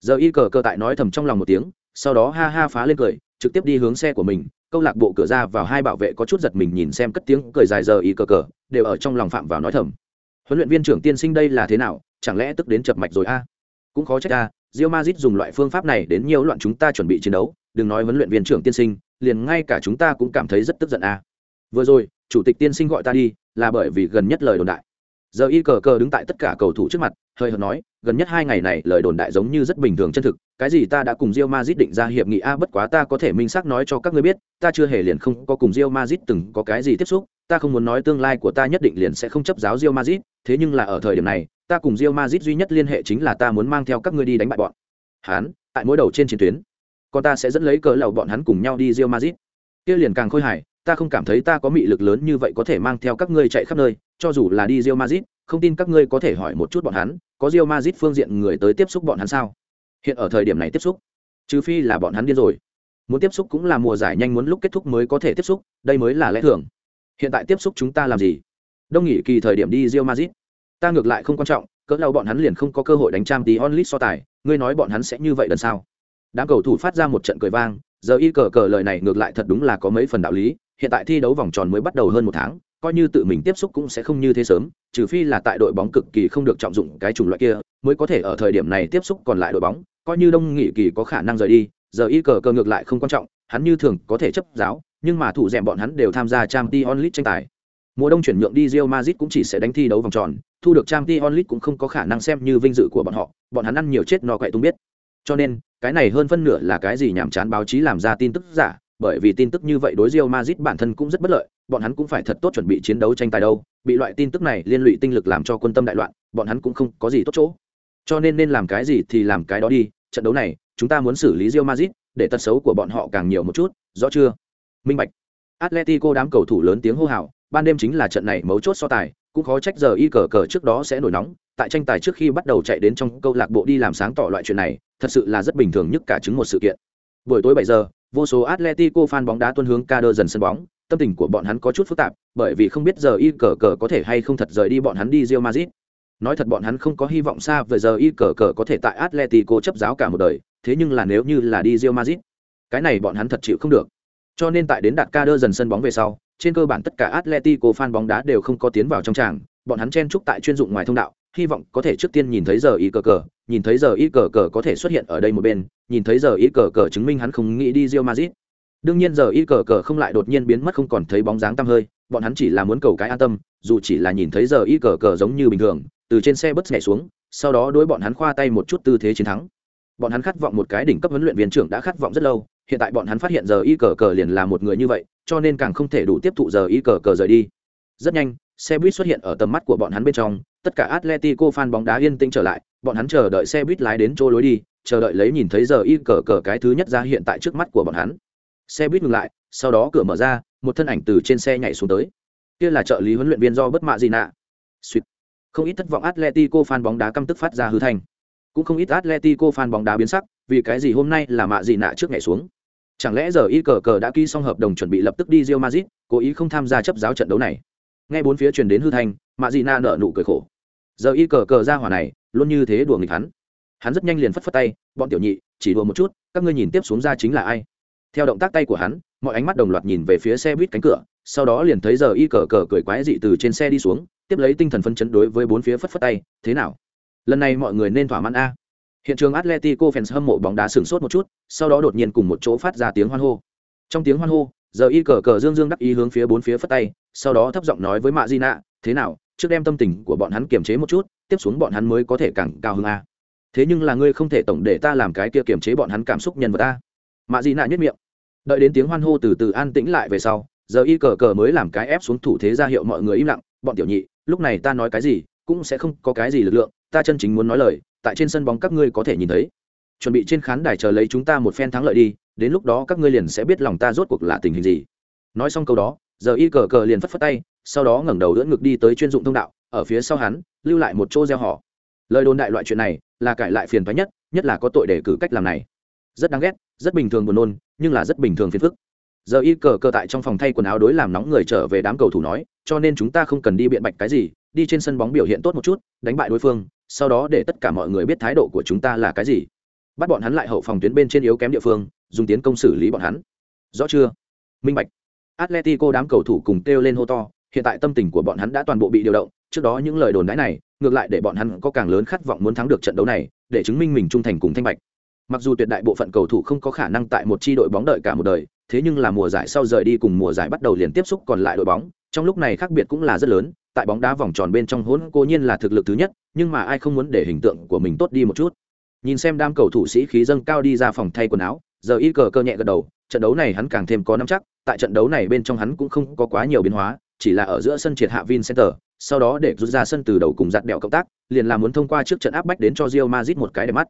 giờ y cờ cờ tại nói thầm trong lòng một tiếng, sau đó ha ha phá lên cười, trực tiếp đi hướng xe của mình, câu lạc bộ cửa ra vào hai bảo vệ có chút giật mình nhìn xem cất tiếng cười dài giờ y cờ cờ, đều ở trong lòng phạm vào nói thầm. Huấn luyện viên trưởng tiên sinh đây là thế nào, chẳng lẽ tức đến chập mạch rồi a? Cũng khó trách a rio mazit dùng loại phương pháp này đến nhiều loạn chúng ta chuẩn bị chiến đấu, đừng nói huấn luyện viên trưởng tiên sinh, liền ngay cả chúng ta cũng cảm thấy rất tức giận a. Vừa rồi, chủ tịch tiên sinh gọi ta đi, là bởi vì gần nhất lời đồn đại. Giờ y cờ cờ đứng tại tất cả cầu thủ trước mặt hơi hợt nói, gần nhất hai ngày này lời đồn đại giống như rất bình thường chân thực, cái gì ta đã cùng rio mazit định ra hiệp nghị a, bất quá ta có thể minh xác nói cho các ngươi biết, ta chưa hề liền không có cùng rio mazit từng có cái gì tiếp xúc, ta không muốn nói tương lai của ta nhất định liền sẽ không chấp giáo rio mazit thế nhưng là ở thời điểm này, ta cùng rio mazit duy nhất liên hệ chính là ta muốn mang theo các ngươi đi đánh bại bọn hắn, tại mỗi đầu trên chiến tuyến, còn ta sẽ dẫn lấy cỡ lầu bọn hắn cùng nhau đi rio mazit kia liền càng khôi hài, ta không cảm thấy ta có mị lực lớn như vậy có thể mang theo các ngươi chạy khắp nơi, cho dù là đi rio mazit không tin các ngươi có thể hỏi một chút bọn hắn, có Real Madrid phương diện người tới tiếp xúc bọn hắn sao? Hiện ở thời điểm này tiếp xúc? Trừ phi là bọn hắn điên rồi. Muốn tiếp xúc cũng là mùa giải nhanh muốn lúc kết thúc mới có thể tiếp xúc, đây mới là lẽ thường. Hiện tại tiếp xúc chúng ta làm gì? Đông nghỉ kỳ thời điểm đi Real Madrid. Ta ngược lại không quan trọng, cỡ nào bọn hắn liền không có cơ hội đánh trang tí onlit so tài, ngươi nói bọn hắn sẽ như vậy lần sau? Đám cầu thủ phát ra một trận cười vang, giờ y cờ cờ lời này ngược lại thật đúng là có mấy phần đạo lý, hiện tại thi đấu vòng tròn mới bắt đầu hơn một tháng coi như tự mình tiếp xúc cũng sẽ không như thế sớm trừ phi là tại đội bóng cực kỳ không được trọng dụng cái chủng loại kia mới có thể ở thời điểm này tiếp xúc còn lại đội bóng coi như đông nghị kỳ có khả năng rời đi giờ y cờ cờ ngược lại không quan trọng hắn như thường có thể chấp giáo nhưng mà thủ rèm bọn hắn đều tham gia Champions League tranh tài. Mùa đông chuyển nhượng đi Real Madrid cũng chỉ sẽ đánh thi đấu vòng tròn thu được Champions League cũng không có khả năng xem như vinh dự của bọn họ bọn hắn ăn nhiều chết no quậy tung biết. Cho nên cái này hơn phân nửa là cái gì nhảm chán báo chí làm ra tin tức giả bởi vì tin tức như vậy đối Real Madrid bản thân cũng rất bất lợi, bọn hắn cũng phải thật tốt chuẩn bị chiến đấu tranh tài đâu, bị loại tin tức này liên lụy tinh lực làm cho quân tâm đại loạn, bọn hắn cũng không có gì tốt chỗ. Cho nên nên làm cái gì thì làm cái đó đi, trận đấu này, chúng ta muốn xử lý Real Madrid, để tật xấu của bọn họ càng nhiều một chút, rõ chưa? Minh bạch. Atletico đám cầu thủ lớn tiếng hô hào, ban đêm chính là trận này mấu chốt so tài, cũng khó trách giờ y cờ cờ trước đó sẽ nổi nóng, tại tranh tài trước khi bắt đầu chạy đến trong câu lạc bộ đi làm sáng tỏ loại chuyện này, thật sự là rất bình thường nhất cả chứng một sự kiện. Buổi tối 7 giờ, vô số Atletico fan bóng đá tuân hướng Kader dần sân bóng, tâm tình của bọn hắn có chút phức tạp, bởi vì không biết giờ y cờ cờ có thể hay không thật rời đi bọn hắn đi Real Madrid. Nói thật bọn hắn không có hy vọng xa về giờ y cờ cờ có thể tại Atletico chấp giáo cả một đời, thế nhưng là nếu như là đi Real Madrid, cái này bọn hắn thật chịu không được. Cho nên tại đến đạt Kader dần sân bóng về sau, trên cơ bản tất cả Atletico fan bóng đá đều không có tiến vào trong tràng, bọn hắn chen chúc tại chuyên dụng ngoài thông đạo, hy vọng có thể trước tiên nhìn thấy giờ y cờ cờ, nhìn thấy giờ y cờ cờ có thể xuất hiện ở đây một bên, nhìn thấy giờ y cờ cờ chứng minh hắn không nghĩ đi Real Madrid. Đương nhiên giờ y cờ cờ không lại đột nhiên biến mất không còn thấy bóng dáng tăm hơi, bọn hắn chỉ là muốn cầu cái an tâm, dù chỉ là nhìn thấy giờ y cờ cờ giống như bình thường, từ trên xe bất nhảy xuống, sau đó đối bọn hắn khoa tay một chút tư thế chiến thắng. Bọn hắn khát vọng một cái đỉnh cấp huấn luyện viên trưởng đã khát vọng rất lâu, hiện tại bọn hắn phát hiện giờ y cờ cờ liền là một người như vậy, cho nên càng không thể đủ tiếp thụ giờ y cờ cờ rời đi. Rất nhanh, xe buýt xuất hiện ở tầm mắt của bọn hắn bên trong, tất cả Atletico fan bóng đá yên tĩnh trở lại, bọn hắn chờ đợi xe buýt lái đến chỗ lối đi, chờ đợi lấy nhìn thấy giờ y cờ cờ cái thứ nhất ra hiện tại trước mắt của bọn hắn. Xe buýt ngừng lại, sau đó cửa mở ra, một thân ảnh từ trên xe nhảy xuống tới. Kia là trợ lý huấn luyện viên do bất mạ gì nạ. suýt Không ít thất vọng Atletico fan bóng đá căm tức phát ra hư thành. Cũng không ít Atletico fan bóng đá biến sắc, vì cái gì hôm nay là mạ gì nạ trước nhảy xuống. Chẳng lẽ giờ y cờ cờ đã ký xong hợp đồng chuẩn bị lập tức đi Real Madrid, cố ý không tham gia chấp giáo trận đấu này. Nghe bốn phía truyền đến hư thành, mạ gì nạ nở nụ cười khổ. Giờ y cờ cờ ra hỏa này, luôn như thế đùa nghịch hắn. Hắn rất nhanh liền phất phất tay, bọn tiểu nhị, chỉ đùa một chút, các ngươi nhìn tiếp xuống ra chính là ai. Theo động tác tay của hắn, mọi ánh mắt đồng loạt nhìn về phía xe buýt cánh cửa, sau đó liền thấy giờ y cờ cờ cười quái dị từ trên xe đi xuống, tiếp lấy tinh thần phân chấn đối với bốn phía phất phất tay thế nào? Lần này mọi người nên thỏa mãn a? Hiện trường atletico fans hâm mộ bóng đá sửng sốt một chút sau đó đột nhiên cùng một chỗ phát ra tiếng hoan hô. Trong tiếng hoan hô giờ y cờ cờ dương dương đắc ý hướng phía bốn phía phất tay sau đó thấp giọng nói với mạ di nạ thế nào trước đem tâm tình của bọn hắn kiềm chế một chút tiếp xuống bọn hắn mới có thể càng cao hơn a. Thế nhưng là ngươi không thể tổng để ta làm cái kia kiềm chế bọn hắn cảm xúc nhân vật ta mạ dị nạ nhất miệng. Đợi đến tiếng hoan hô từ từ an tĩnh lại về sau, giờ y cờ cờ mới làm cái ép xuống thủ thế ra hiệu mọi người im lặng, bọn tiểu nhị, lúc này ta nói cái gì, cũng sẽ không có cái gì lực lượng, ta chân chính muốn nói lời, tại trên sân bóng các ngươi có thể nhìn thấy. Chuẩn bị trên khán đài chờ lấy chúng ta một phen thắng lợi đi, đến lúc đó các ngươi liền sẽ biết lòng ta rốt cuộc là tình hình gì. Nói xong câu đó, giờ y cờ cờ liền phất phất tay, sau đó ngẩng đầu đỡ ngực đi tới chuyên dụng thông đạo, ở phía sau hắn, lưu lại một chỗ gieo họ. Lời đồn đại loại chuyện này là cải lại phiền thoái nhất nhất là có tội để cử cách làm này. Rất đáng ghét rất bình thường buồn nôn, nhưng là rất bình thường phiền phức. Giờ y cờ cờ tại trong phòng thay quần áo đối làm nóng người trở về đám cầu thủ nói, cho nên chúng ta không cần đi biện bạch cái gì, đi trên sân bóng biểu hiện tốt một chút, đánh bại đối phương, sau đó để tất cả mọi người biết thái độ của chúng ta là cái gì. Bắt bọn hắn lại hậu phòng tuyến bên trên yếu kém địa phương, dùng tiến công xử lý bọn hắn. Rõ chưa? Minh bạch. Atletico đám cầu thủ cùng kêu lên hô to, hiện tại tâm tình của bọn hắn đã toàn bộ bị điều động, trước đó những lời đồn đãi này, ngược lại để bọn hắn có càng lớn khát vọng muốn thắng được trận đấu này, để chứng minh mình trung thành cùng thanh bạch mặc dù tuyệt đại bộ phận cầu thủ không có khả năng tại một chi đội bóng đợi cả một đời thế nhưng là mùa giải sau rời đi cùng mùa giải bắt đầu liền tiếp xúc còn lại đội bóng trong lúc này khác biệt cũng là rất lớn tại bóng đá vòng tròn bên trong hỗn cố nhiên là thực lực thứ nhất nhưng mà ai không muốn để hình tượng của mình tốt đi một chút nhìn xem đám cầu thủ sĩ khí dâng cao đi ra phòng thay quần áo giờ y cờ cơ nhẹ gật đầu trận đấu này hắn càng thêm có nắm chắc tại trận đấu này bên trong hắn cũng không có quá nhiều biến hóa chỉ là ở giữa sân triệt hạ Vincenter, sau đó để rút ra sân từ đầu cùng giặt đẹo cộng tác, liền là muốn thông qua trước trận áp bách đến cho Real Madrid một cái để mắt.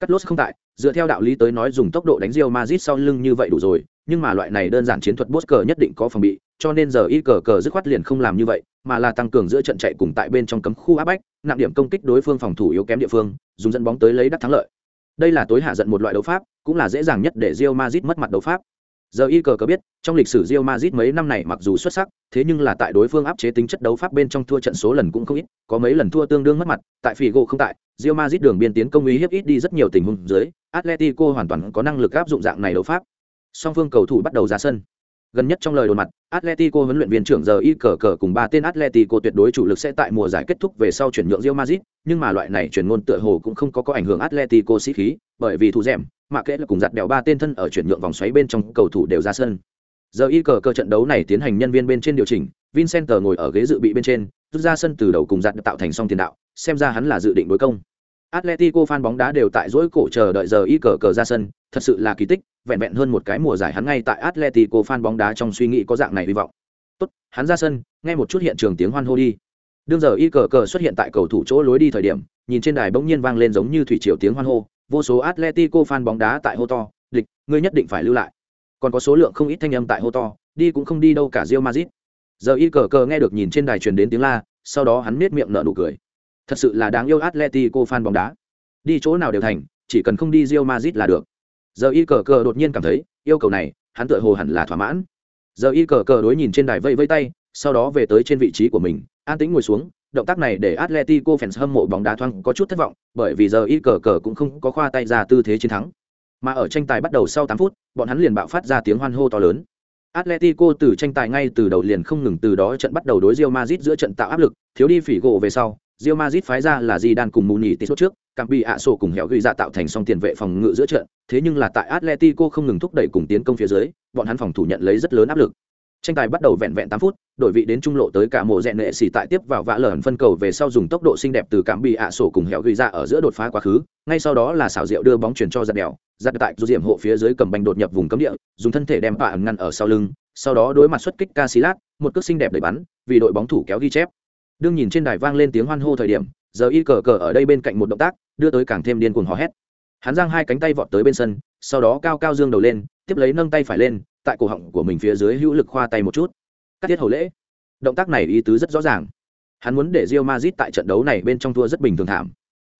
Cắt lốt không tại, dựa theo đạo lý tới nói dùng tốc độ đánh Real Madrid sau lưng như vậy đủ rồi, nhưng mà loại này đơn giản chiến thuật Bosker nhất định có phòng bị, cho nên giờ ít cờ cờ dứt khoát liền không làm như vậy, mà là tăng cường giữa trận chạy cùng tại bên trong cấm khu áp bách, nặng điểm công kích đối phương phòng thủ yếu kém địa phương, dùng dẫn bóng tới lấy đắc thắng lợi. Đây là tối hạ giận một loại đấu pháp, cũng là dễ dàng nhất để Real Madrid mất mặt đấu pháp. Giờ y cờ có biết, trong lịch sử Real Madrid mấy năm này mặc dù xuất sắc, thế nhưng là tại đối phương áp chế tính chất đấu pháp bên trong thua trận số lần cũng không ít, có mấy lần thua tương đương mất mặt, tại phi Figo không tại, Real Madrid đường biên tiến công ý hiếp ít đi rất nhiều tình huống dưới, Atletico hoàn toàn có năng lực áp dụng dạng này đấu pháp. Song phương cầu thủ bắt đầu ra sân. Gần nhất trong lời đồn mặt, Atletico huấn luyện viên trưởng giờ y cờ cờ cùng ba tên Atletico tuyệt đối chủ lực sẽ tại mùa giải kết thúc về sau chuyển nhượng Real Madrid, nhưng mà loại này chuyển ngôn tựa hồ cũng không có có ảnh hưởng Atletico sĩ khí, bởi vì thủ dẻm, mà kể là cùng giặt đèo ba tên thân ở chuyển nhượng vòng xoáy bên trong cầu thủ đều ra sân. Giờ y cờ cờ trận đấu này tiến hành nhân viên bên trên điều chỉnh, Vincent ngồi ở ghế dự bị bên trên, rút ra sân từ đầu cùng giặt tạo thành song tiền đạo, xem ra hắn là dự định đối công. Atletico fan bóng đá đều tại dỗi cổ chờ đợi giờ y cờ cờ ra sân, thật sự là kỳ tích, vẹn vẹn hơn một cái mùa giải hắn ngay tại Atletico fan bóng đá trong suy nghĩ có dạng này hy vọng. Tốt, hắn ra sân, nghe một chút hiện trường tiếng hoan hô đi. Đương giờ y cờ cờ xuất hiện tại cầu thủ chỗ lối đi thời điểm, nhìn trên đài bỗng nhiên vang lên giống như thủy triều tiếng hoan hô, vô số Atletico fan bóng đá tại hô to, "Địch, ngươi nhất định phải lưu lại." Còn có số lượng không ít thanh âm tại hô to, "Đi cũng không đi đâu cả Real Madrid." Giờ y cờ cờ nghe được nhìn trên đài truyền đến tiếng la, sau đó hắn nhếch miệng nở nụ cười. Thật sự là đáng yêu Atletico fan bóng đá. Đi chỗ nào đều thành, chỉ cần không đi Real Madrid là được. Giờ y cờ cờ đột nhiên cảm thấy, yêu cầu này, hắn tựa hồ hẳn là thỏa mãn. Giờ y cờ cờ đối nhìn trên đài vây vây tay, sau đó về tới trên vị trí của mình, an tĩnh ngồi xuống, động tác này để Atletico fans hâm mộ bóng đá thoáng có chút thất vọng, bởi vì giờ y cờ cờ cũng không có khoa tay ra tư thế chiến thắng. Mà ở tranh tài bắt đầu sau 8 phút, bọn hắn liền bạo phát ra tiếng hoan hô to lớn. Atletico từ tranh tài ngay từ đầu liền không ngừng từ đó trận bắt đầu đối Real Madrid giữa trận tạo áp lực, thiếu đi phỉ gỗ về sau, Real Madrid phái ra là Zidane cùng Muni tỷ số trước, Cambi Aso cùng hẻo Ghi ra tạo thành song tiền vệ phòng ngự giữa trận, thế nhưng là tại Atletico không ngừng thúc đẩy cùng tiến công phía dưới, bọn hắn phòng thủ nhận lấy rất lớn áp lực. Tranh tài bắt đầu vẹn vẹn 8 phút, đổi vị đến trung lộ tới cả mộ rèn nệ xỉ tại tiếp vào vã lởn phân cầu về sau dùng tốc độ xinh đẹp từ cảm bị ạ sổ cùng hẻo Ghi ra ở giữa đột phá quá khứ, ngay sau đó là xảo diệu đưa bóng chuyển cho giật đèo, giật tại dù diệm hộ phía dưới cầm banh đột nhập vùng cấm địa, dùng thân thể đem bạ ngăn ở sau lưng, sau đó đối mặt xuất kích Casillas, một cước xinh đẹp đẩy bắn, vì đội bóng thủ kéo ghi chép. Đương nhìn trên đài vang lên tiếng hoan hô thời điểm, giờ y cờ cờ ở đây bên cạnh một động tác, đưa tới càng thêm điên cuồng hò hét. Hắn giang hai cánh tay vọt tới bên sân, sau đó cao cao dương đầu lên, tiếp lấy nâng tay phải lên, tại cổ họng của mình phía dưới hữu lực khoa tay một chút. Cắt tiết hầu lễ. Động tác này ý tứ rất rõ ràng. Hắn muốn để Real Madrid tại trận đấu này bên trong thua rất bình thường thảm.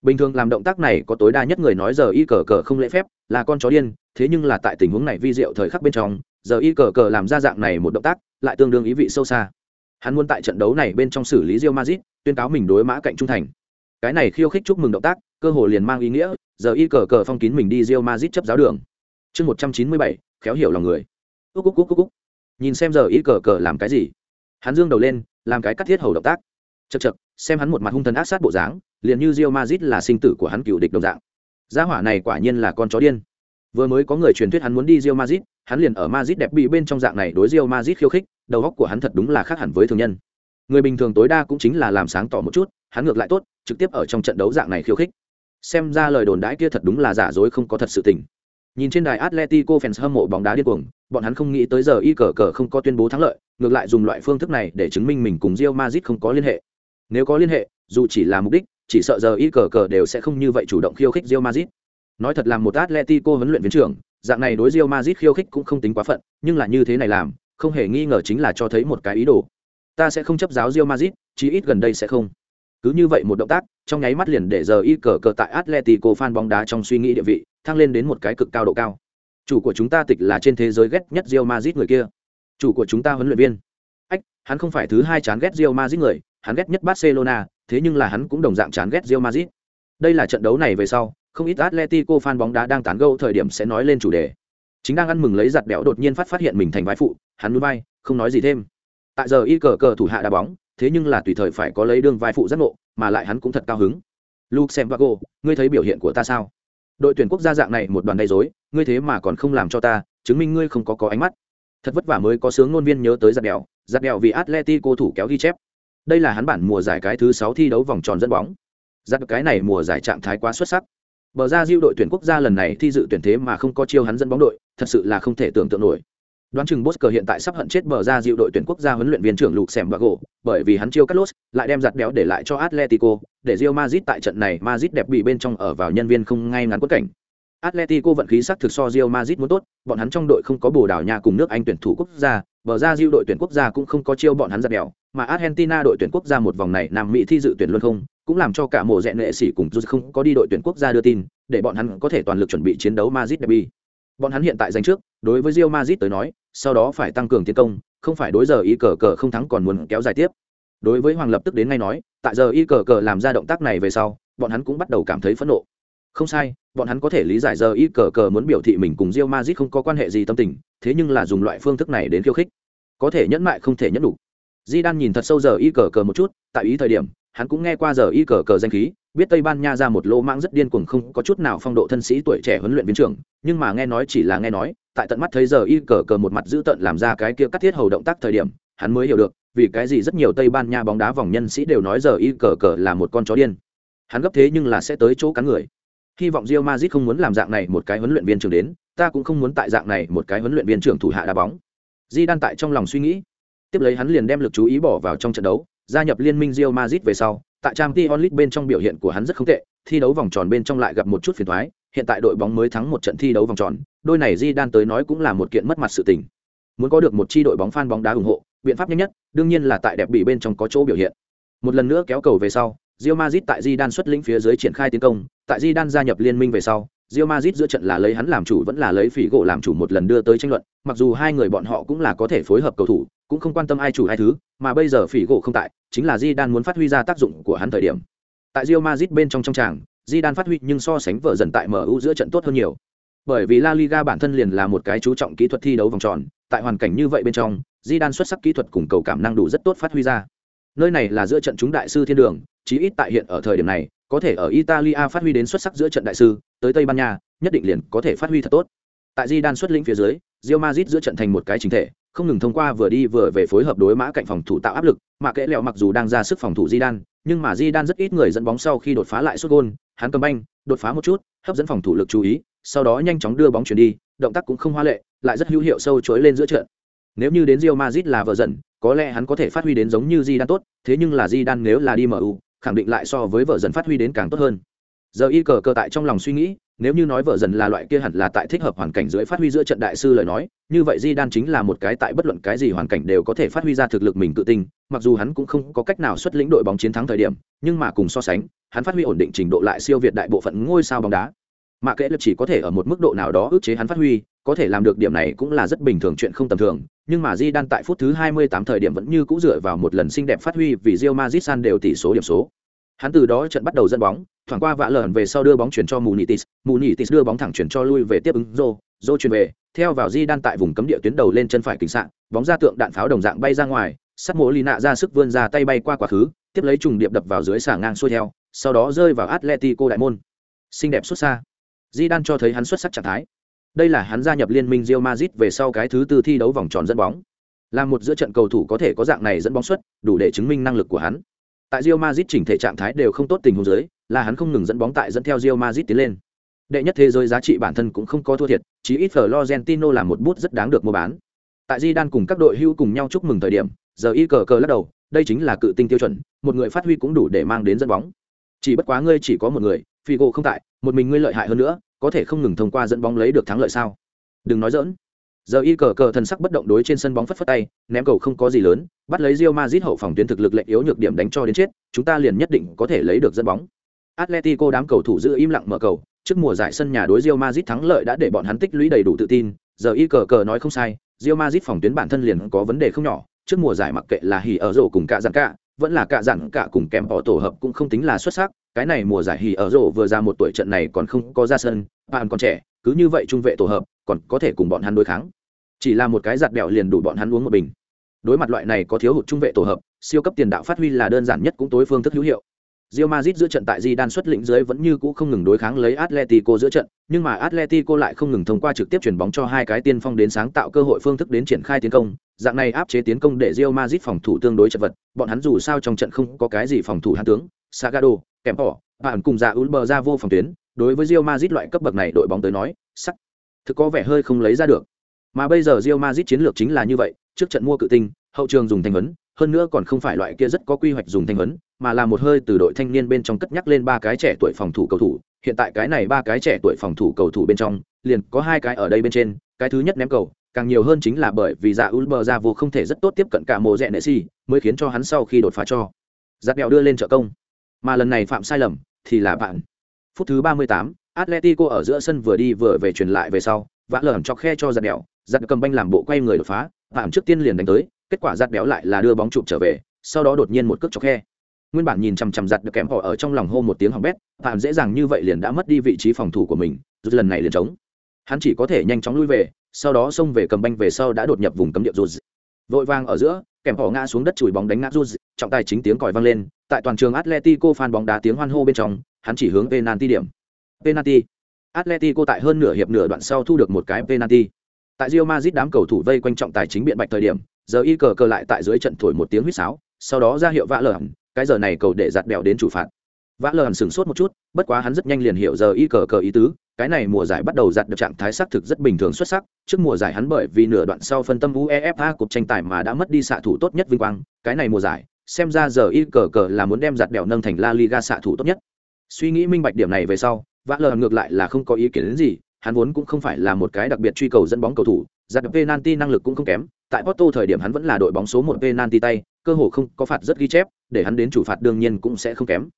Bình thường làm động tác này có tối đa nhất người nói giờ y cờ cờ không lễ phép, là con chó điên, thế nhưng là tại tình huống này vi diệu thời khắc bên trong, giờ y cờ cờ làm ra dạng này một động tác, lại tương đương ý vị sâu xa. Hắn muốn tại trận đấu này bên trong xử lý Real Madrid, tuyên cáo mình đối mã cạnh trung thành. Cái này khiêu khích chúc mừng động tác, cơ hội liền mang ý nghĩa, giờ y cờ cờ phong kín mình đi Real Madrid chấp giáo đường. Chương 197, khéo hiểu lòng người. Cúc cúc cúc cúc. Nhìn xem giờ y cờ cờ làm cái gì. Hắn dương đầu lên, làm cái cắt thiết hầu động tác chật chật xem hắn một mặt hung thần ác sát bộ dáng liền như rio mazit là sinh tử của hắn cựu địch đồng dạng gia hỏa này quả nhiên là con chó điên vừa mới có người truyền thuyết hắn muốn đi rio mazit hắn liền ở mazit đẹp bị bên trong dạng này đối rio mazit khiêu khích đầu óc của hắn thật đúng là khác hẳn với thường nhân. Người bình thường tối đa cũng chính là làm sáng tỏ một chút, hắn ngược lại tốt, trực tiếp ở trong trận đấu dạng này khiêu khích. Xem ra lời đồn đãi kia thật đúng là giả dối không có thật sự tình. Nhìn trên đài atletico fans hâm mộ bóng đá điên cuồng, bọn hắn không nghĩ tới giờ y cờ cờ không có tuyên bố thắng lợi, ngược lại dùng loại phương thức này để chứng minh mình cùng rio mazit không có liên hệ. Nếu có liên hệ, dù chỉ là mục đích, chỉ sợ giờ y cờ cờ đều sẽ không như vậy chủ động khiêu khích rio mazit nói thật là một atletico huấn luyện viên trưởng, dạng này đối rio mazit khiêu khích cũng không tính quá phận, nhưng là như thế này làm không hề nghi ngờ chính là cho thấy một cái ý đồ. Ta sẽ không chấp giáo rio mazit chí ít gần đây sẽ không. Cứ như vậy một động tác trong nháy mắt liền để giờ y cờ cờ tại atletico fan bóng đá trong suy nghĩ địa vị thăng lên đến một cái cực cao độ cao. Chủ của chúng ta tịch là trên thế giới ghét nhất rio mazit người kia. Chủ của chúng ta huấn luyện viên. Ách hắn không phải thứ hai chán ghét rio mazit người hắn ghét nhất Barcelona, thế nhưng là hắn cũng đồng dạng chán ghét Real Madrid. Đây là trận đấu này về sau, không ít Atletico fan bóng đá đang tán gẫu thời điểm sẽ nói lên chủ đề. Chính đang ăn mừng lấy giật béo đột nhiên phát phát hiện mình thành vai phụ, hắn núi bay không nói gì thêm. Tại giờ y cờ cờ thủ hạ đá bóng, thế nhưng là tùy thời phải có lấy đương vai phụ rất ngộ, mà lại hắn cũng thật cao hứng. Luxembourg, ngươi thấy biểu hiện của ta sao? Đội tuyển quốc gia dạng này một đoàn gây rối, ngươi thế mà còn không làm cho ta, chứng minh ngươi không có có ánh mắt. Thật vất vả mới có sướng ngôn viên nhớ tới giật béo, giật béo vì Atletico thủ kéo ghi chép đây là hắn bản mùa giải cái thứ sáu thi đấu vòng tròn dẫn bóng giặt cái này mùa giải trạng thái quá xuất sắc bờ ra diêu đội tuyển quốc gia lần này thi dự tuyển thế mà không có chiêu hắn dẫn bóng đội thật sự là không thể tưởng tượng nổi. Đoán chừng Bosker hiện tại sắp hận chết bờ ra diệu đội tuyển quốc gia huấn luyện viên trưởng lục xẻm và gỗ bởi vì hắn chiêu cắt lốt lại đem giặt béo để lại cho atletico để rio Madrid tại trận này Madrid đẹp bị bên trong ở vào nhân viên không ngay ngắn quất cảnh. Atletico vận khí sắc thực so rio Madrid muốn tốt bọn hắn trong đội không có bồ đào nha cùng nước anh tuyển thủ quốc gia bờ ra diệu đội tuyển quốc gia cũng không có chiêu bọn hắn giặt béo mà Argentina đội tuyển quốc gia một vòng này Nam Mỹ thi dự tuyển luôn không, cũng làm cho cả mùa rẽ nghệ sĩ cùng dù không có đi đội tuyển quốc gia đưa tin, để bọn hắn có thể toàn lực chuẩn bị chiến đấu Madrid derby. Bọn hắn hiện tại giành trước, đối với Real Madrid tới nói, sau đó phải tăng cường tiến công, không phải đối giờ y cờ cờ không thắng còn muốn kéo dài tiếp. Đối với Hoàng lập tức đến ngay nói, tại giờ y cờ cờ làm ra động tác này về sau, bọn hắn cũng bắt đầu cảm thấy phẫn nộ. Không sai, bọn hắn có thể lý giải giờ y cờ cờ muốn biểu thị mình cùng Real Madrid không có quan hệ gì tâm tình, thế nhưng là dùng loại phương thức này đến khiêu khích. Có thể nhẫn mại không thể nhẫn đủ di đan nhìn thật sâu giờ y cờ cờ một chút tại ý thời điểm hắn cũng nghe qua giờ y cờ cờ danh khí, biết tây ban nha ra một lô mãng rất điên cuồng không có chút nào phong độ thân sĩ tuổi trẻ huấn luyện viên trưởng, nhưng mà nghe nói chỉ là nghe nói, tại tận mắt thấy giờ y cờ cờ một mặt dữ tợn làm ra cái kia cắt thiết hầu động tác thời điểm, hắn mới hiểu được, vì cái gì rất nhiều tây ban nha bóng đá vòng nhân sĩ đều nói giờ y cờ cờ là một con chó điên. Hắn gấp thế nhưng là sẽ tới chỗ cắn người. Hy vọng rio mazit không muốn làm dạng này một cái huấn luyện viên trưởng đến, ta cũng không muốn tại dạng này một cái huấn luyện viên trưởng thủ hạ đá bóng. Di đang tại trong lòng suy nghĩ. Tiếp lấy hắn liền đem lực chú ý bỏ vào trong trận đấu gia nhập liên minh Real Madrid về sau tại Champions League bên trong biểu hiện của hắn rất không tệ thi đấu vòng tròn bên trong lại gặp một chút phiền toái hiện tại đội bóng mới thắng một trận thi đấu vòng tròn đôi này di đan tới nói cũng là một kiện mất mặt sự tình. Muốn có được một chi đội bóng fan bóng đá ủng hộ biện pháp nhanh nhất đương nhiên là tại đẹp bị bên trong có chỗ biểu hiện. Một lần nữa kéo cầu về sau Real Madrid tại Di Đan xuất lĩnh phía dưới triển khai tiến công, tại Di Đan gia nhập liên minh về sau, Real Madrid giữa trận là lấy hắn làm chủ vẫn là lấy phỉ gỗ làm chủ một lần đưa tới tranh luận, mặc dù hai người bọn họ cũng là có thể phối hợp cầu thủ, cũng không quan tâm ai chủ ai thứ, mà bây giờ phỉ gỗ không tại, chính là Di Đan muốn phát huy ra tác dụng của hắn thời điểm. Tại Real Madrid bên trong trong tràng, Di Đan phát huy nhưng so sánh vợ dần tại MU giữa trận tốt hơn nhiều. Bởi vì La Liga bản thân liền là một cái chú trọng kỹ thuật thi đấu vòng tròn, tại hoàn cảnh như vậy bên trong, Di Đan xuất sắc kỹ thuật cùng cầu cảm năng đủ rất tốt phát huy ra. Nơi này là giữa trận chúng đại sư thiên đường, chí ít tại hiện ở thời điểm này, có thể ở Italia phát huy đến xuất sắc giữa trận đại sư, tới Tây Ban Nha, nhất định liền có thể phát huy thật tốt. Tại Di Đan xuất lĩnh phía dưới, Real Madrid giữa trận thành một cái chính thể, không ngừng thông qua vừa đi vừa về phối hợp đối mã cạnh phòng thủ tạo áp lực, mà kẽ lẹo mặc dù đang ra sức phòng thủ Di Đan, nhưng mà Di Đan rất ít người dẫn bóng sau khi đột phá lại sút gôn, hắn cầm banh, đột phá một chút, hấp dẫn phòng thủ lực chú ý, sau đó nhanh chóng đưa bóng chuyển đi, động tác cũng không hoa lệ, lại rất hữu hiệu sâu chối lên giữa trận. Nếu như đến Real Madrid là vợ giận, có lẽ hắn có thể phát huy đến giống như Di Đan tốt, thế nhưng là Di Đan nếu là đi MU, khẳng định lại so với vợ dần phát huy đến càng tốt hơn. Giờ y cờ cờ tại trong lòng suy nghĩ, nếu như nói vợ dần là loại kia hẳn là tại thích hợp hoàn cảnh dưới phát huy giữa trận đại sư lời nói, như vậy di đan chính là một cái tại bất luận cái gì hoàn cảnh đều có thể phát huy ra thực lực mình tự tin, mặc dù hắn cũng không có cách nào xuất lĩnh đội bóng chiến thắng thời điểm, nhưng mà cùng so sánh, hắn phát huy ổn định trình độ lại siêu việt đại bộ phận ngôi sao bóng đá mà kệ lập chỉ có thể ở một mức độ nào đó ức chế hắn phát huy có thể làm được điểm này cũng là rất bình thường chuyện không tầm thường nhưng mà di đan tại phút thứ 28 thời điểm vẫn như cũ dựa vào một lần xinh đẹp phát huy vì Real Madrid san đều tỷ số điểm số hắn từ đó trận bắt đầu dẫn bóng thoảng qua vạ lởn về sau đưa bóng chuyển cho Munitis, Munitis đưa bóng thẳng chuyển cho lui về tiếp ứng rô rô chuyển về, theo vào Di Đan tại vùng cấm địa tuyến đầu lên chân phải kính sạn, bóng ra tượng đạn pháo đồng dạng bay ra ngoài, sắt mỗ lì nạ ra sức vươn ra tay bay qua quá khứ, tiếp lấy trùng điệp đập vào dưới xả ngang xuôi theo, sau đó rơi vào Atletico đại môn. Xinh đẹp xuất xa. Di Đan cho thấy hắn xuất sắc trạng thái. Đây là hắn gia nhập liên minh Real Madrid về sau cái thứ tư thi đấu vòng tròn dẫn bóng. Là một giữa trận cầu thủ có thể có dạng này dẫn bóng xuất, đủ để chứng minh năng lực của hắn. Tại Real Madrid chỉnh thể trạng thái đều không tốt tình huống dưới, là hắn không ngừng dẫn bóng tại dẫn theo Real Madrid tiến lên. Đệ nhất thế giới giá trị bản thân cũng không có thua thiệt, chỉ ít Florentino làm một bút rất đáng được mua bán. Tại Di Đan cùng các đội hưu cùng nhau chúc mừng thời điểm, giờ y cờ cờ lắc đầu, đây chính là cự tinh tiêu chuẩn, một người phát huy cũng đủ để mang đến dẫn bóng. Chỉ bất quá ngươi chỉ có một người, Figo không tại, một mình ngươi lợi hại hơn nữa, có thể không ngừng thông qua dẫn bóng lấy được thắng lợi sao? Đừng nói dỡn. Giờ y cờ cờ thần sắc bất động đối trên sân bóng phất phất tay, ném cầu không có gì lớn, bắt lấy Real Madrid hậu phòng tuyến thực lực lệnh yếu nhược điểm đánh cho đến chết, chúng ta liền nhất định có thể lấy được dẫn bóng. Atletico đám cầu thủ giữ im lặng mở cầu, trước mùa giải sân nhà đối Real Madrid thắng lợi đã để bọn hắn tích lũy đầy đủ tự tin, giờ y cờ cờ nói không sai, Real Madrid phòng tuyến bản thân liền có vấn đề không nhỏ, trước mùa giải mặc kệ là hỉ ở rổ cùng cả dặn cả, vẫn là cả dặn cả cùng kèm bỏ tổ hợp cũng không tính là xuất sắc, cái này mùa giải hì ở rổ vừa ra một tuổi trận này còn không có ra sân, bạn còn trẻ, cứ như vậy trung vệ tổ hợp, còn có thể cùng bọn hắn đối kháng. Chỉ là một cái giặt bẹo liền đủ bọn hắn uống một bình. Đối mặt loại này có thiếu hụt trung vệ tổ hợp, siêu cấp tiền đạo phát huy là đơn giản nhất cũng tối phương thức hữu hiệu. Real Madrid giữa trận tại Zidane xuất lĩnh dưới vẫn như cũ không ngừng đối kháng lấy Atletico giữa trận, nhưng mà Atletico lại không ngừng thông qua trực tiếp chuyển bóng cho hai cái tiên phong đến sáng tạo cơ hội phương thức đến triển khai tiến công, dạng này áp chế tiến công để Real Madrid phòng thủ tương đối chật vật, bọn hắn dù sao trong trận không có cái gì phòng thủ hắn tướng, Sagado, kèm bỏ, bạn cùng dạ ra Ulber ra vô phòng tuyến, đối với Real Madrid loại cấp bậc này đội bóng tới nói, sắc thực có vẻ hơi không lấy ra được. Mà bây giờ Real Madrid chiến lược chính là như vậy, trước trận mua cự tinh, hậu trường dùng thành vấn, hơn nữa còn không phải loại kia rất có quy hoạch dùng thanh vấn mà là một hơi từ đội thanh niên bên trong cất nhắc lên ba cái trẻ tuổi phòng thủ cầu thủ. Hiện tại cái này ba cái trẻ tuổi phòng thủ cầu thủ bên trong, liền có hai cái ở đây bên trên. Cái thứ nhất ném cầu, càng nhiều hơn chính là bởi vì dạ ulber ra vô không thể rất tốt tiếp cận cả mộ rẽ nệ si mới khiến cho hắn sau khi đột phá cho giặt đèo đưa lên trợ công. Mà lần này phạm sai lầm, thì là bạn. Phút thứ ba mươi tám, atletico ở giữa sân vừa đi vừa về truyền lại về sau, vã lởm cho khe cho giặt đèo giặt cầm banh làm bộ quay người đột phá, bạn trước tiên liền đánh tới, kết quả giặt béo lại là đưa bóng chụp trở về, sau đó đột nhiên một cước chọc khe nguyên bản nhìn chằm chằm giặt được kém họ ở trong lòng hô một tiếng hỏng bét, phạm dễ dàng như vậy liền đã mất đi vị trí phòng thủ của mình, rút lần này liền trống. Hắn chỉ có thể nhanh chóng lui về, sau đó xông về cầm banh về sau đã đột nhập vùng cấm địa rút vội vang ở giữa kèm họ ngã xuống đất chùi bóng đánh ngã rút trọng tài chính tiếng còi vang lên, tại toàn trường atletico fan bóng đá tiếng hoan hô bên trong, hắn chỉ hướng penalty điểm. Penalty. Atletico tại hơn nửa hiệp nửa đoạn sau thu được một cái penalty. Tại Real Madrid đám cầu thủ vây quanh trọng tài chính biện bạch thời điểm, giờ y cờ cờ lại tại dưới trận thổi một tiếng huýt sáo, sau đó ra hiệu vã lở hẳn cái giờ này cầu để giặt bèo đến chủ phạt. Vã lờ hẳn sửng sốt một chút bất quá hắn rất nhanh liền hiểu giờ y cờ cờ ý tứ cái này mùa giải bắt đầu giặt được trạng thái xác thực rất bình thường xuất sắc trước mùa giải hắn bởi vì nửa đoạn sau phân tâm uefa cục tranh tài mà đã mất đi xạ thủ tốt nhất vinh quang cái này mùa giải xem ra giờ y cờ cờ là muốn đem giặt bèo nâng thành la liga xạ thủ tốt nhất. Suy nghĩ minh bạch điểm này về sau vã lờ ngược lại là không có ý kiến đến gì hắn vốn cũng không phải là một cái đặc biệt truy cầu dẫn bóng cầu thủ giặt penalty năng lực cũng không kém tại Porto thời điểm hắn vẫn là đội bóng số một penalty tay, cơ hồ không có phạt rất ghi chép, để hắn đến chủ phạt đương nhiên cũng sẽ không kém.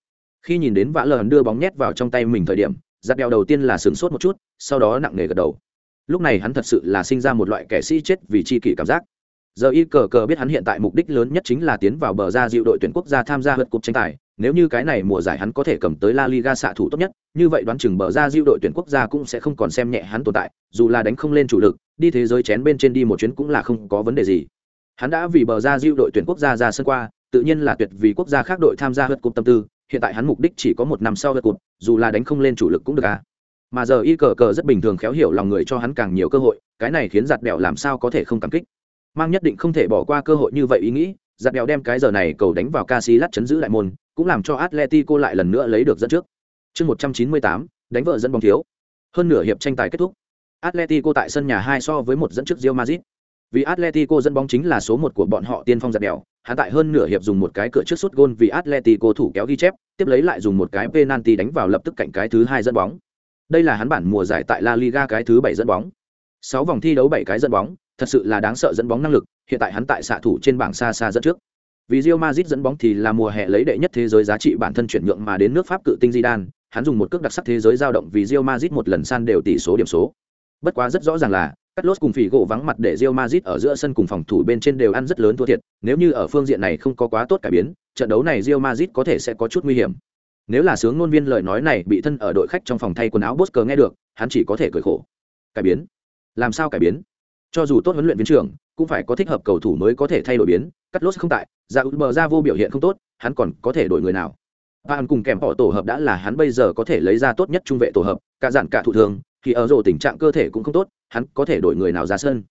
Khi nhìn đến Vã Lờn đưa bóng nhét vào trong tay mình thời điểm, giật đeo đầu tiên là sửng sốt một chút, sau đó nặng nề gật đầu. Lúc này hắn thật sự là sinh ra một loại kẻ sĩ chết vì chi kỷ cảm giác. Giờ y cờ cờ biết hắn hiện tại mục đích lớn nhất chính là tiến vào bờ ra dịu đội tuyển quốc gia tham gia vượt cúp tranh tài, nếu như cái này mùa giải hắn có thể cầm tới La Liga xạ thủ tốt nhất, như vậy đoán chừng bờ ra dịu đội tuyển quốc gia cũng sẽ không còn xem nhẹ hắn tồn tại, dù là đánh không lên chủ lực, đi thế giới chén bên trên đi một chuyến cũng là không có vấn đề gì. Hắn đã vì bờ ra diêu đội tuyển quốc gia ra sân qua, tự nhiên là tuyệt vì quốc gia khác đội tham gia hớt cục tâm tư, hiện tại hắn mục đích chỉ có một năm sau hớt cục dù là đánh không lên chủ lực cũng được à. Mà giờ y cờ cờ rất bình thường khéo hiểu lòng người cho hắn càng nhiều cơ hội, cái này khiến giặt bèo làm sao có thể không cảm kích. Mang nhất định không thể bỏ qua cơ hội như vậy ý nghĩ, giặt bèo đem cái giờ này cầu đánh vào Casillas chấn giữ lại môn, cũng làm cho Atletico lại lần nữa lấy được dẫn trước. Chương 198, đánh vợ dẫn bóng thiếu. Hơn nửa hiệp tranh tài kết thúc. Atletico tại sân nhà hai so với một dẫn trước Real Madrid. Vì Atletico dẫn bóng chính là số 1 của bọn họ tiên phong giật đèo, hắn tại hơn nửa hiệp dùng một cái cửa trước sút gôn vì Atletico thủ kéo ghi chép, tiếp lấy lại dùng một cái penalty đánh vào lập tức cạnh cái thứ hai dẫn bóng. Đây là hắn bản mùa giải tại La Liga cái thứ 7 dẫn bóng. 6 vòng thi đấu 7 cái dẫn bóng, thật sự là đáng sợ dẫn bóng năng lực, hiện tại hắn tại xạ thủ trên bảng xa xa dẫn trước. Vì Real Madrid dẫn bóng thì là mùa hè lấy đệ nhất thế giới giá trị bản thân chuyển nhượng mà đến nước Pháp cự tinh Zidane, hắn dùng một cước đặc sắc thế giới dao động vì Real Madrid một lần san đều tỷ số điểm số. Bất quá rất rõ ràng là, Cắt lốt cùng phỉ gỗ vắng mặt để Real Madrid ở giữa sân cùng phòng thủ bên trên đều ăn rất lớn thua thiệt, nếu như ở phương diện này không có quá tốt cải biến, trận đấu này Real Madrid có thể sẽ có chút nguy hiểm. Nếu là sướng ngôn viên lời nói này bị thân ở đội khách trong phòng thay quần áo Bosker nghe được, hắn chỉ có thể cười khổ. Cải biến? Làm sao cải biến? Cho dù tốt huấn luyện viên trưởng, cũng phải có thích hợp cầu thủ mới có thể thay đổi biến, cắt lốt không tại, ra bờ ra vô biểu hiện không tốt, hắn còn có thể đổi người nào? Bạn cùng kèm họ tổ hợp đã là hắn bây giờ có thể lấy ra tốt nhất trung vệ tổ hợp, cả dạn cả thủ thường, thì ở rổ tình trạng cơ thể cũng không tốt, hắn có thể đổi người nào ra sân.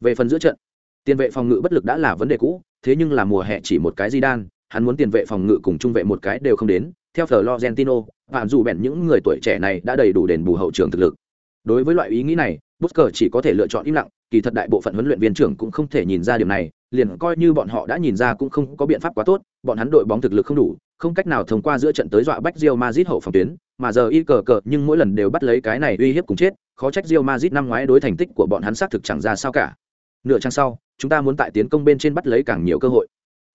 Về phần giữa trận, tiền vệ phòng ngự bất lực đã là vấn đề cũ, thế nhưng là mùa hè chỉ một cái Zidane, hắn muốn tiền vệ phòng ngự cùng trung vệ một cái đều không đến, theo Florentino, bạn dù bèn những người tuổi trẻ này đã đầy đủ đền bù hậu trường thực lực. Đối với loại ý nghĩ này, Busker chỉ có thể lựa chọn im lặng, kỳ thật đại bộ phận huấn luyện viên trưởng cũng không thể nhìn ra điểm này, liền coi như bọn họ đã nhìn ra cũng không có biện pháp quá tốt, bọn hắn đội bóng thực lực không đủ, không cách nào thông qua giữa trận tới dọa bách Real Madrid hậu phòng tuyến, mà giờ y cờ cờ nhưng mỗi lần đều bắt lấy cái này uy hiếp cùng chết, khó trách Real Madrid năm ngoái đối thành tích của bọn hắn xác thực chẳng ra sao cả. Nửa trang sau, chúng ta muốn tại tiến công bên trên bắt lấy càng nhiều cơ hội.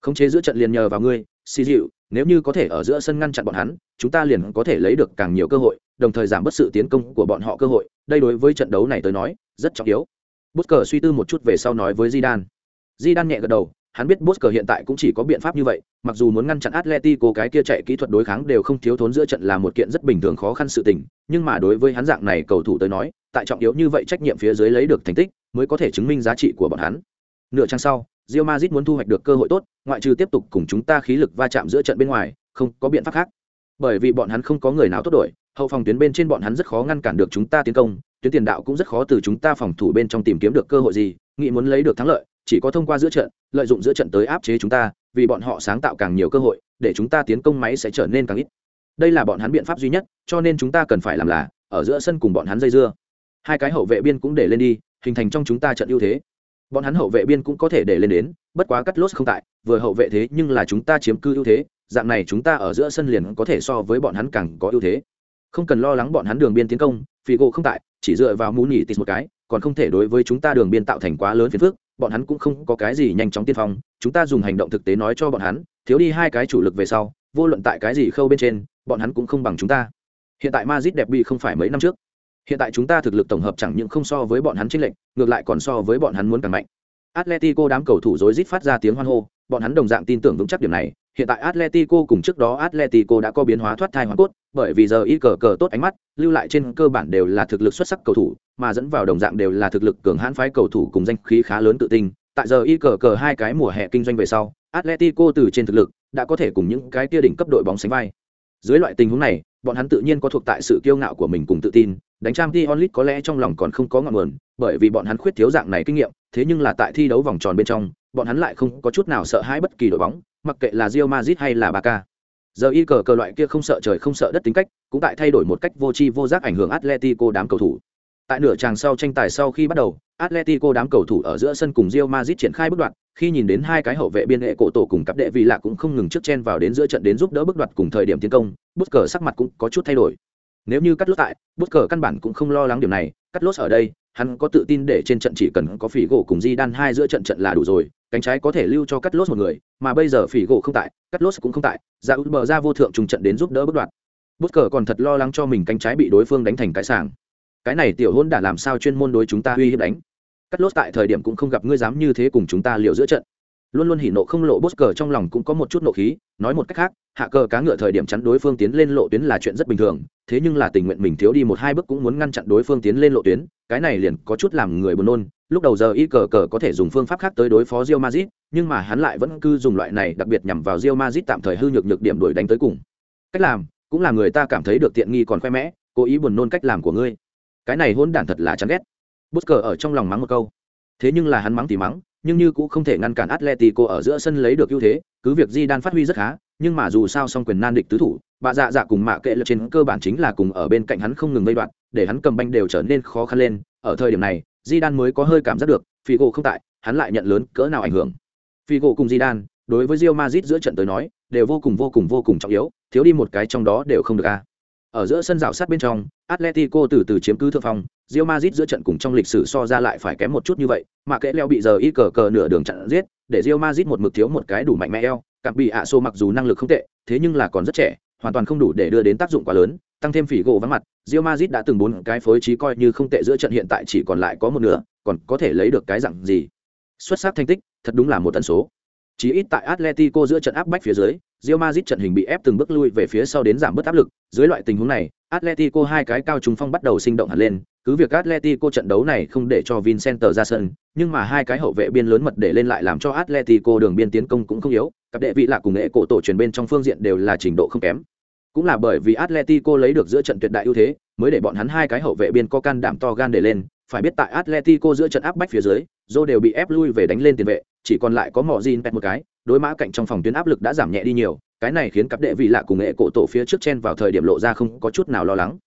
Khống chế giữa trận liền nhờ vào ngươi, xì dịu, nếu như có thể ở giữa sân ngăn chặn bọn hắn, chúng ta liền có thể lấy được càng nhiều cơ hội, đồng thời giảm bớt sự tiến công của bọn họ cơ hội, đây đối với trận đấu này tới nói, rất trọng yếu. Bút cờ suy tư một chút về sau nói với Zidane. Di Đan nhẹ gật đầu, hắn biết Bosker hiện tại cũng chỉ có biện pháp như vậy, mặc dù muốn ngăn chặn Atletico cái kia chạy kỹ thuật đối kháng đều không thiếu thốn giữa trận là một kiện rất bình thường khó khăn sự tình, nhưng mà đối với hắn dạng này cầu thủ tới nói, tại trọng yếu như vậy trách nhiệm phía dưới lấy được thành tích, mới có thể chứng minh giá trị của bọn hắn. Nửa trang sau, Real Madrid muốn thu hoạch được cơ hội tốt, ngoại trừ tiếp tục cùng chúng ta khí lực va chạm giữa trận bên ngoài, không có biện pháp khác. Bởi vì bọn hắn không có người nào tốt đổi, hậu phòng tuyến bên trên bọn hắn rất khó ngăn cản được chúng ta tiến công, tuyến tiền đạo cũng rất khó từ chúng ta phòng thủ bên trong tìm kiếm được cơ hội gì, nghĩ muốn lấy được thắng lợi, chỉ có thông qua giữa trận, lợi dụng giữa trận tới áp chế chúng ta, vì bọn họ sáng tạo càng nhiều cơ hội, để chúng ta tiến công máy sẽ trở nên càng ít. Đây là bọn hắn biện pháp duy nhất, cho nên chúng ta cần phải làm là ở giữa sân cùng bọn hắn dây dưa. Hai cái hậu vệ biên cũng để lên đi, hình thành trong chúng ta trận ưu thế. Bọn hắn hậu vệ biên cũng có thể để lên đến, bất quá cắt lốt không tại, vừa hậu vệ thế nhưng là chúng ta chiếm cư ưu thế, dạng này chúng ta ở giữa sân liền có thể so với bọn hắn càng có ưu thế. Không cần lo lắng bọn hắn đường biên tiến công, phi gỗ không tại, chỉ dựa vào mũ nhỉ tịt một cái, còn không thể đối với chúng ta đường biên tạo thành quá lớn phiền phức, bọn hắn cũng không có cái gì nhanh chóng tiên phong, chúng ta dùng hành động thực tế nói cho bọn hắn, thiếu đi hai cái chủ lực về sau, vô luận tại cái gì khâu bên trên, bọn hắn cũng không bằng chúng ta. Hiện tại Madrid đẹp bị không phải mấy năm trước. Hiện tại chúng ta thực lực tổng hợp chẳng những không so với bọn hắn chênh lệch, ngược lại còn so với bọn hắn muốn càng mạnh. Atletico đám cầu thủ rối rít phát ra tiếng hoan hô, bọn hắn đồng dạng tin tưởng vững chắc điểm này. Hiện tại Atletico cùng trước đó Atletico đã có biến hóa thoát thai hoàn cốt, bởi vì giờ ít cờ cờ tốt ánh mắt, lưu lại trên cơ bản đều là thực lực xuất sắc cầu thủ, mà dẫn vào đồng dạng đều là thực lực cường hãn phái cầu thủ cùng danh khí khá lớn tự tin. Tại giờ ít cờ cờ hai cái mùa hè kinh doanh về sau, Atletico từ trên thực lực đã có thể cùng những cái kia đỉnh cấp đội bóng sánh vai. Dưới loại tình huống này, bọn hắn tự nhiên có thuộc tại sự kiêu ngạo của mình cùng tự tin, đánh trang Dion Lit có lẽ trong lòng còn không có ngọn nguồn, bởi vì bọn hắn khuyết thiếu dạng này kinh nghiệm, thế nhưng là tại thi đấu vòng tròn bên trong, bọn hắn lại không có chút nào sợ hãi bất kỳ đội bóng, mặc kệ là Real Madrid hay là Barca. Giờ y cờ cờ loại kia không sợ trời không sợ đất tính cách, cũng tại thay đổi một cách vô tri vô giác ảnh hưởng Atletico đám cầu thủ. Tại nửa tràng sau tranh tài sau khi bắt đầu, Atletico đám cầu thủ ở giữa sân cùng Real Madrid triển khai bước đoạn, khi nhìn đến hai cái hậu vệ biên hệ cổ tổ cùng cặp đệ vì lạ cũng không ngừng trước chen vào đến giữa trận đến giúp đỡ bước đoạt cùng thời điểm tiến công, bút cờ sắc mặt cũng có chút thay đổi. Nếu như cắt lốt tại, bút cờ căn bản cũng không lo lắng điểm này, cắt lốt ở đây, hắn có tự tin để trên trận chỉ cần có phỉ gỗ cùng di đan hai giữa trận trận là đủ rồi, cánh trái có thể lưu cho cắt lốt một người, mà bây giờ phỉ gỗ không tại, cắt lốt cũng không tại, ra út bờ ra vô thượng trùng trận đến giúp đỡ bước đoạt. Bút cờ còn thật lo lắng cho mình cánh trái bị đối phương đánh thành cái sàng. Cái này tiểu hôn đã làm sao chuyên môn đối chúng ta uy hiếp đánh. Cắt lốt tại thời điểm cũng không gặp ngươi dám như thế cùng chúng ta liệu giữa trận luôn luôn hỉ nộ không lộ Bút cờ trong lòng cũng có một chút nộ khí nói một cách khác hạ cờ cá ngựa thời điểm chắn đối phương tiến lên lộ tuyến là chuyện rất bình thường thế nhưng là tình nguyện mình thiếu đi một hai bước cũng muốn ngăn chặn đối phương tiến lên lộ tuyến cái này liền có chút làm người buồn nôn lúc đầu giờ y cờ cờ có thể dùng phương pháp khác tới đối phó rio mazit nhưng mà hắn lại vẫn cứ dùng loại này đặc biệt nhằm vào rio mazit tạm thời hư nhược nhược điểm đuổi đánh tới cùng. Cách làm cũng là người ta cảm thấy được tiện nghi còn khoe mẽ cố ý buồn nôn cách làm của ngươi. Cái này hôn đản thật là chán ghét. Bút cờ ở trong lòng mắng một câu. Thế nhưng là hắn mắng thì mắng nhưng như cũng không thể ngăn cản Atletico ở giữa sân lấy được ưu thế, cứ việc Di Đan phát huy rất khá, nhưng mà dù sao song quyền nan địch tứ thủ, bà dạ dạ cùng mạ kệ lực trên cơ bản chính là cùng ở bên cạnh hắn không ngừng gây đoạn, để hắn cầm banh đều trở nên khó khăn lên, ở thời điểm này, Di Đan mới có hơi cảm giác được, phi gỗ không tại, hắn lại nhận lớn cỡ nào ảnh hưởng. phi gỗ cùng Di Đan, đối với rio mazit giữa trận tới nói, đều vô cùng vô cùng vô cùng trọng yếu, thiếu đi một cái trong đó đều không được a. Ở giữa sân rào sát bên trong, Atletico từ từ chiếm cứ thượng phong, rio mazit giữa trận cùng trong lịch sử so ra lại phải kém một chút như vậy, mà kẽ leo bị giờ y cờ cờ nửa đường chặn giết, để rio mazit một mực thiếu một cái đủ mạnh mẽ eo, cặp bị ạ xô mặc dù năng lực không tệ, thế nhưng là còn rất trẻ, hoàn toàn không đủ để đưa đến tác dụng quá lớn, tăng thêm phỉ gỗ vắng mặt, Real Madrid đã từng bốn cái phối trí coi như không tệ giữa trận hiện tại chỉ còn lại có một nửa, còn có thể lấy được cái dạng gì? Xuất sắc thành tích, thật đúng là một tần số. Chỉ ít tại Atletico giữa trận áp bách phía dưới, Real Madrid trận hình bị ép từng bước lui về phía sau đến giảm bớt áp lực, dưới loại tình huống này, Atletico hai cái cao trung phong bắt đầu sinh động hẳn lên, cứ việc Atletico trận đấu này không để cho Vincent ra sân, nhưng mà hai cái hậu vệ biên lớn mật để lên lại làm cho Atletico đường biên tiến công cũng không yếu, Cặp đệ vị lạ cùng nghệ cổ tổ truyền bên trong phương diện đều là trình độ không kém. Cũng là bởi vì Atletico lấy được giữa trận tuyệt đại ưu thế, mới để bọn hắn hai cái hậu vệ biên có can đảm to gan để lên, phải biết tại Atletico giữa trận áp bách phía dưới, Zô đều bị ép lui về đánh lên tiền vệ, chỉ còn lại có Mọ Jin một cái, đối mã cạnh trong phòng tuyến áp lực đã giảm nhẹ đi nhiều, cái này khiến cặp đệ vị lạ cùng nghệ cổ tổ phía trước chen vào thời điểm lộ ra không có chút nào lo lắng.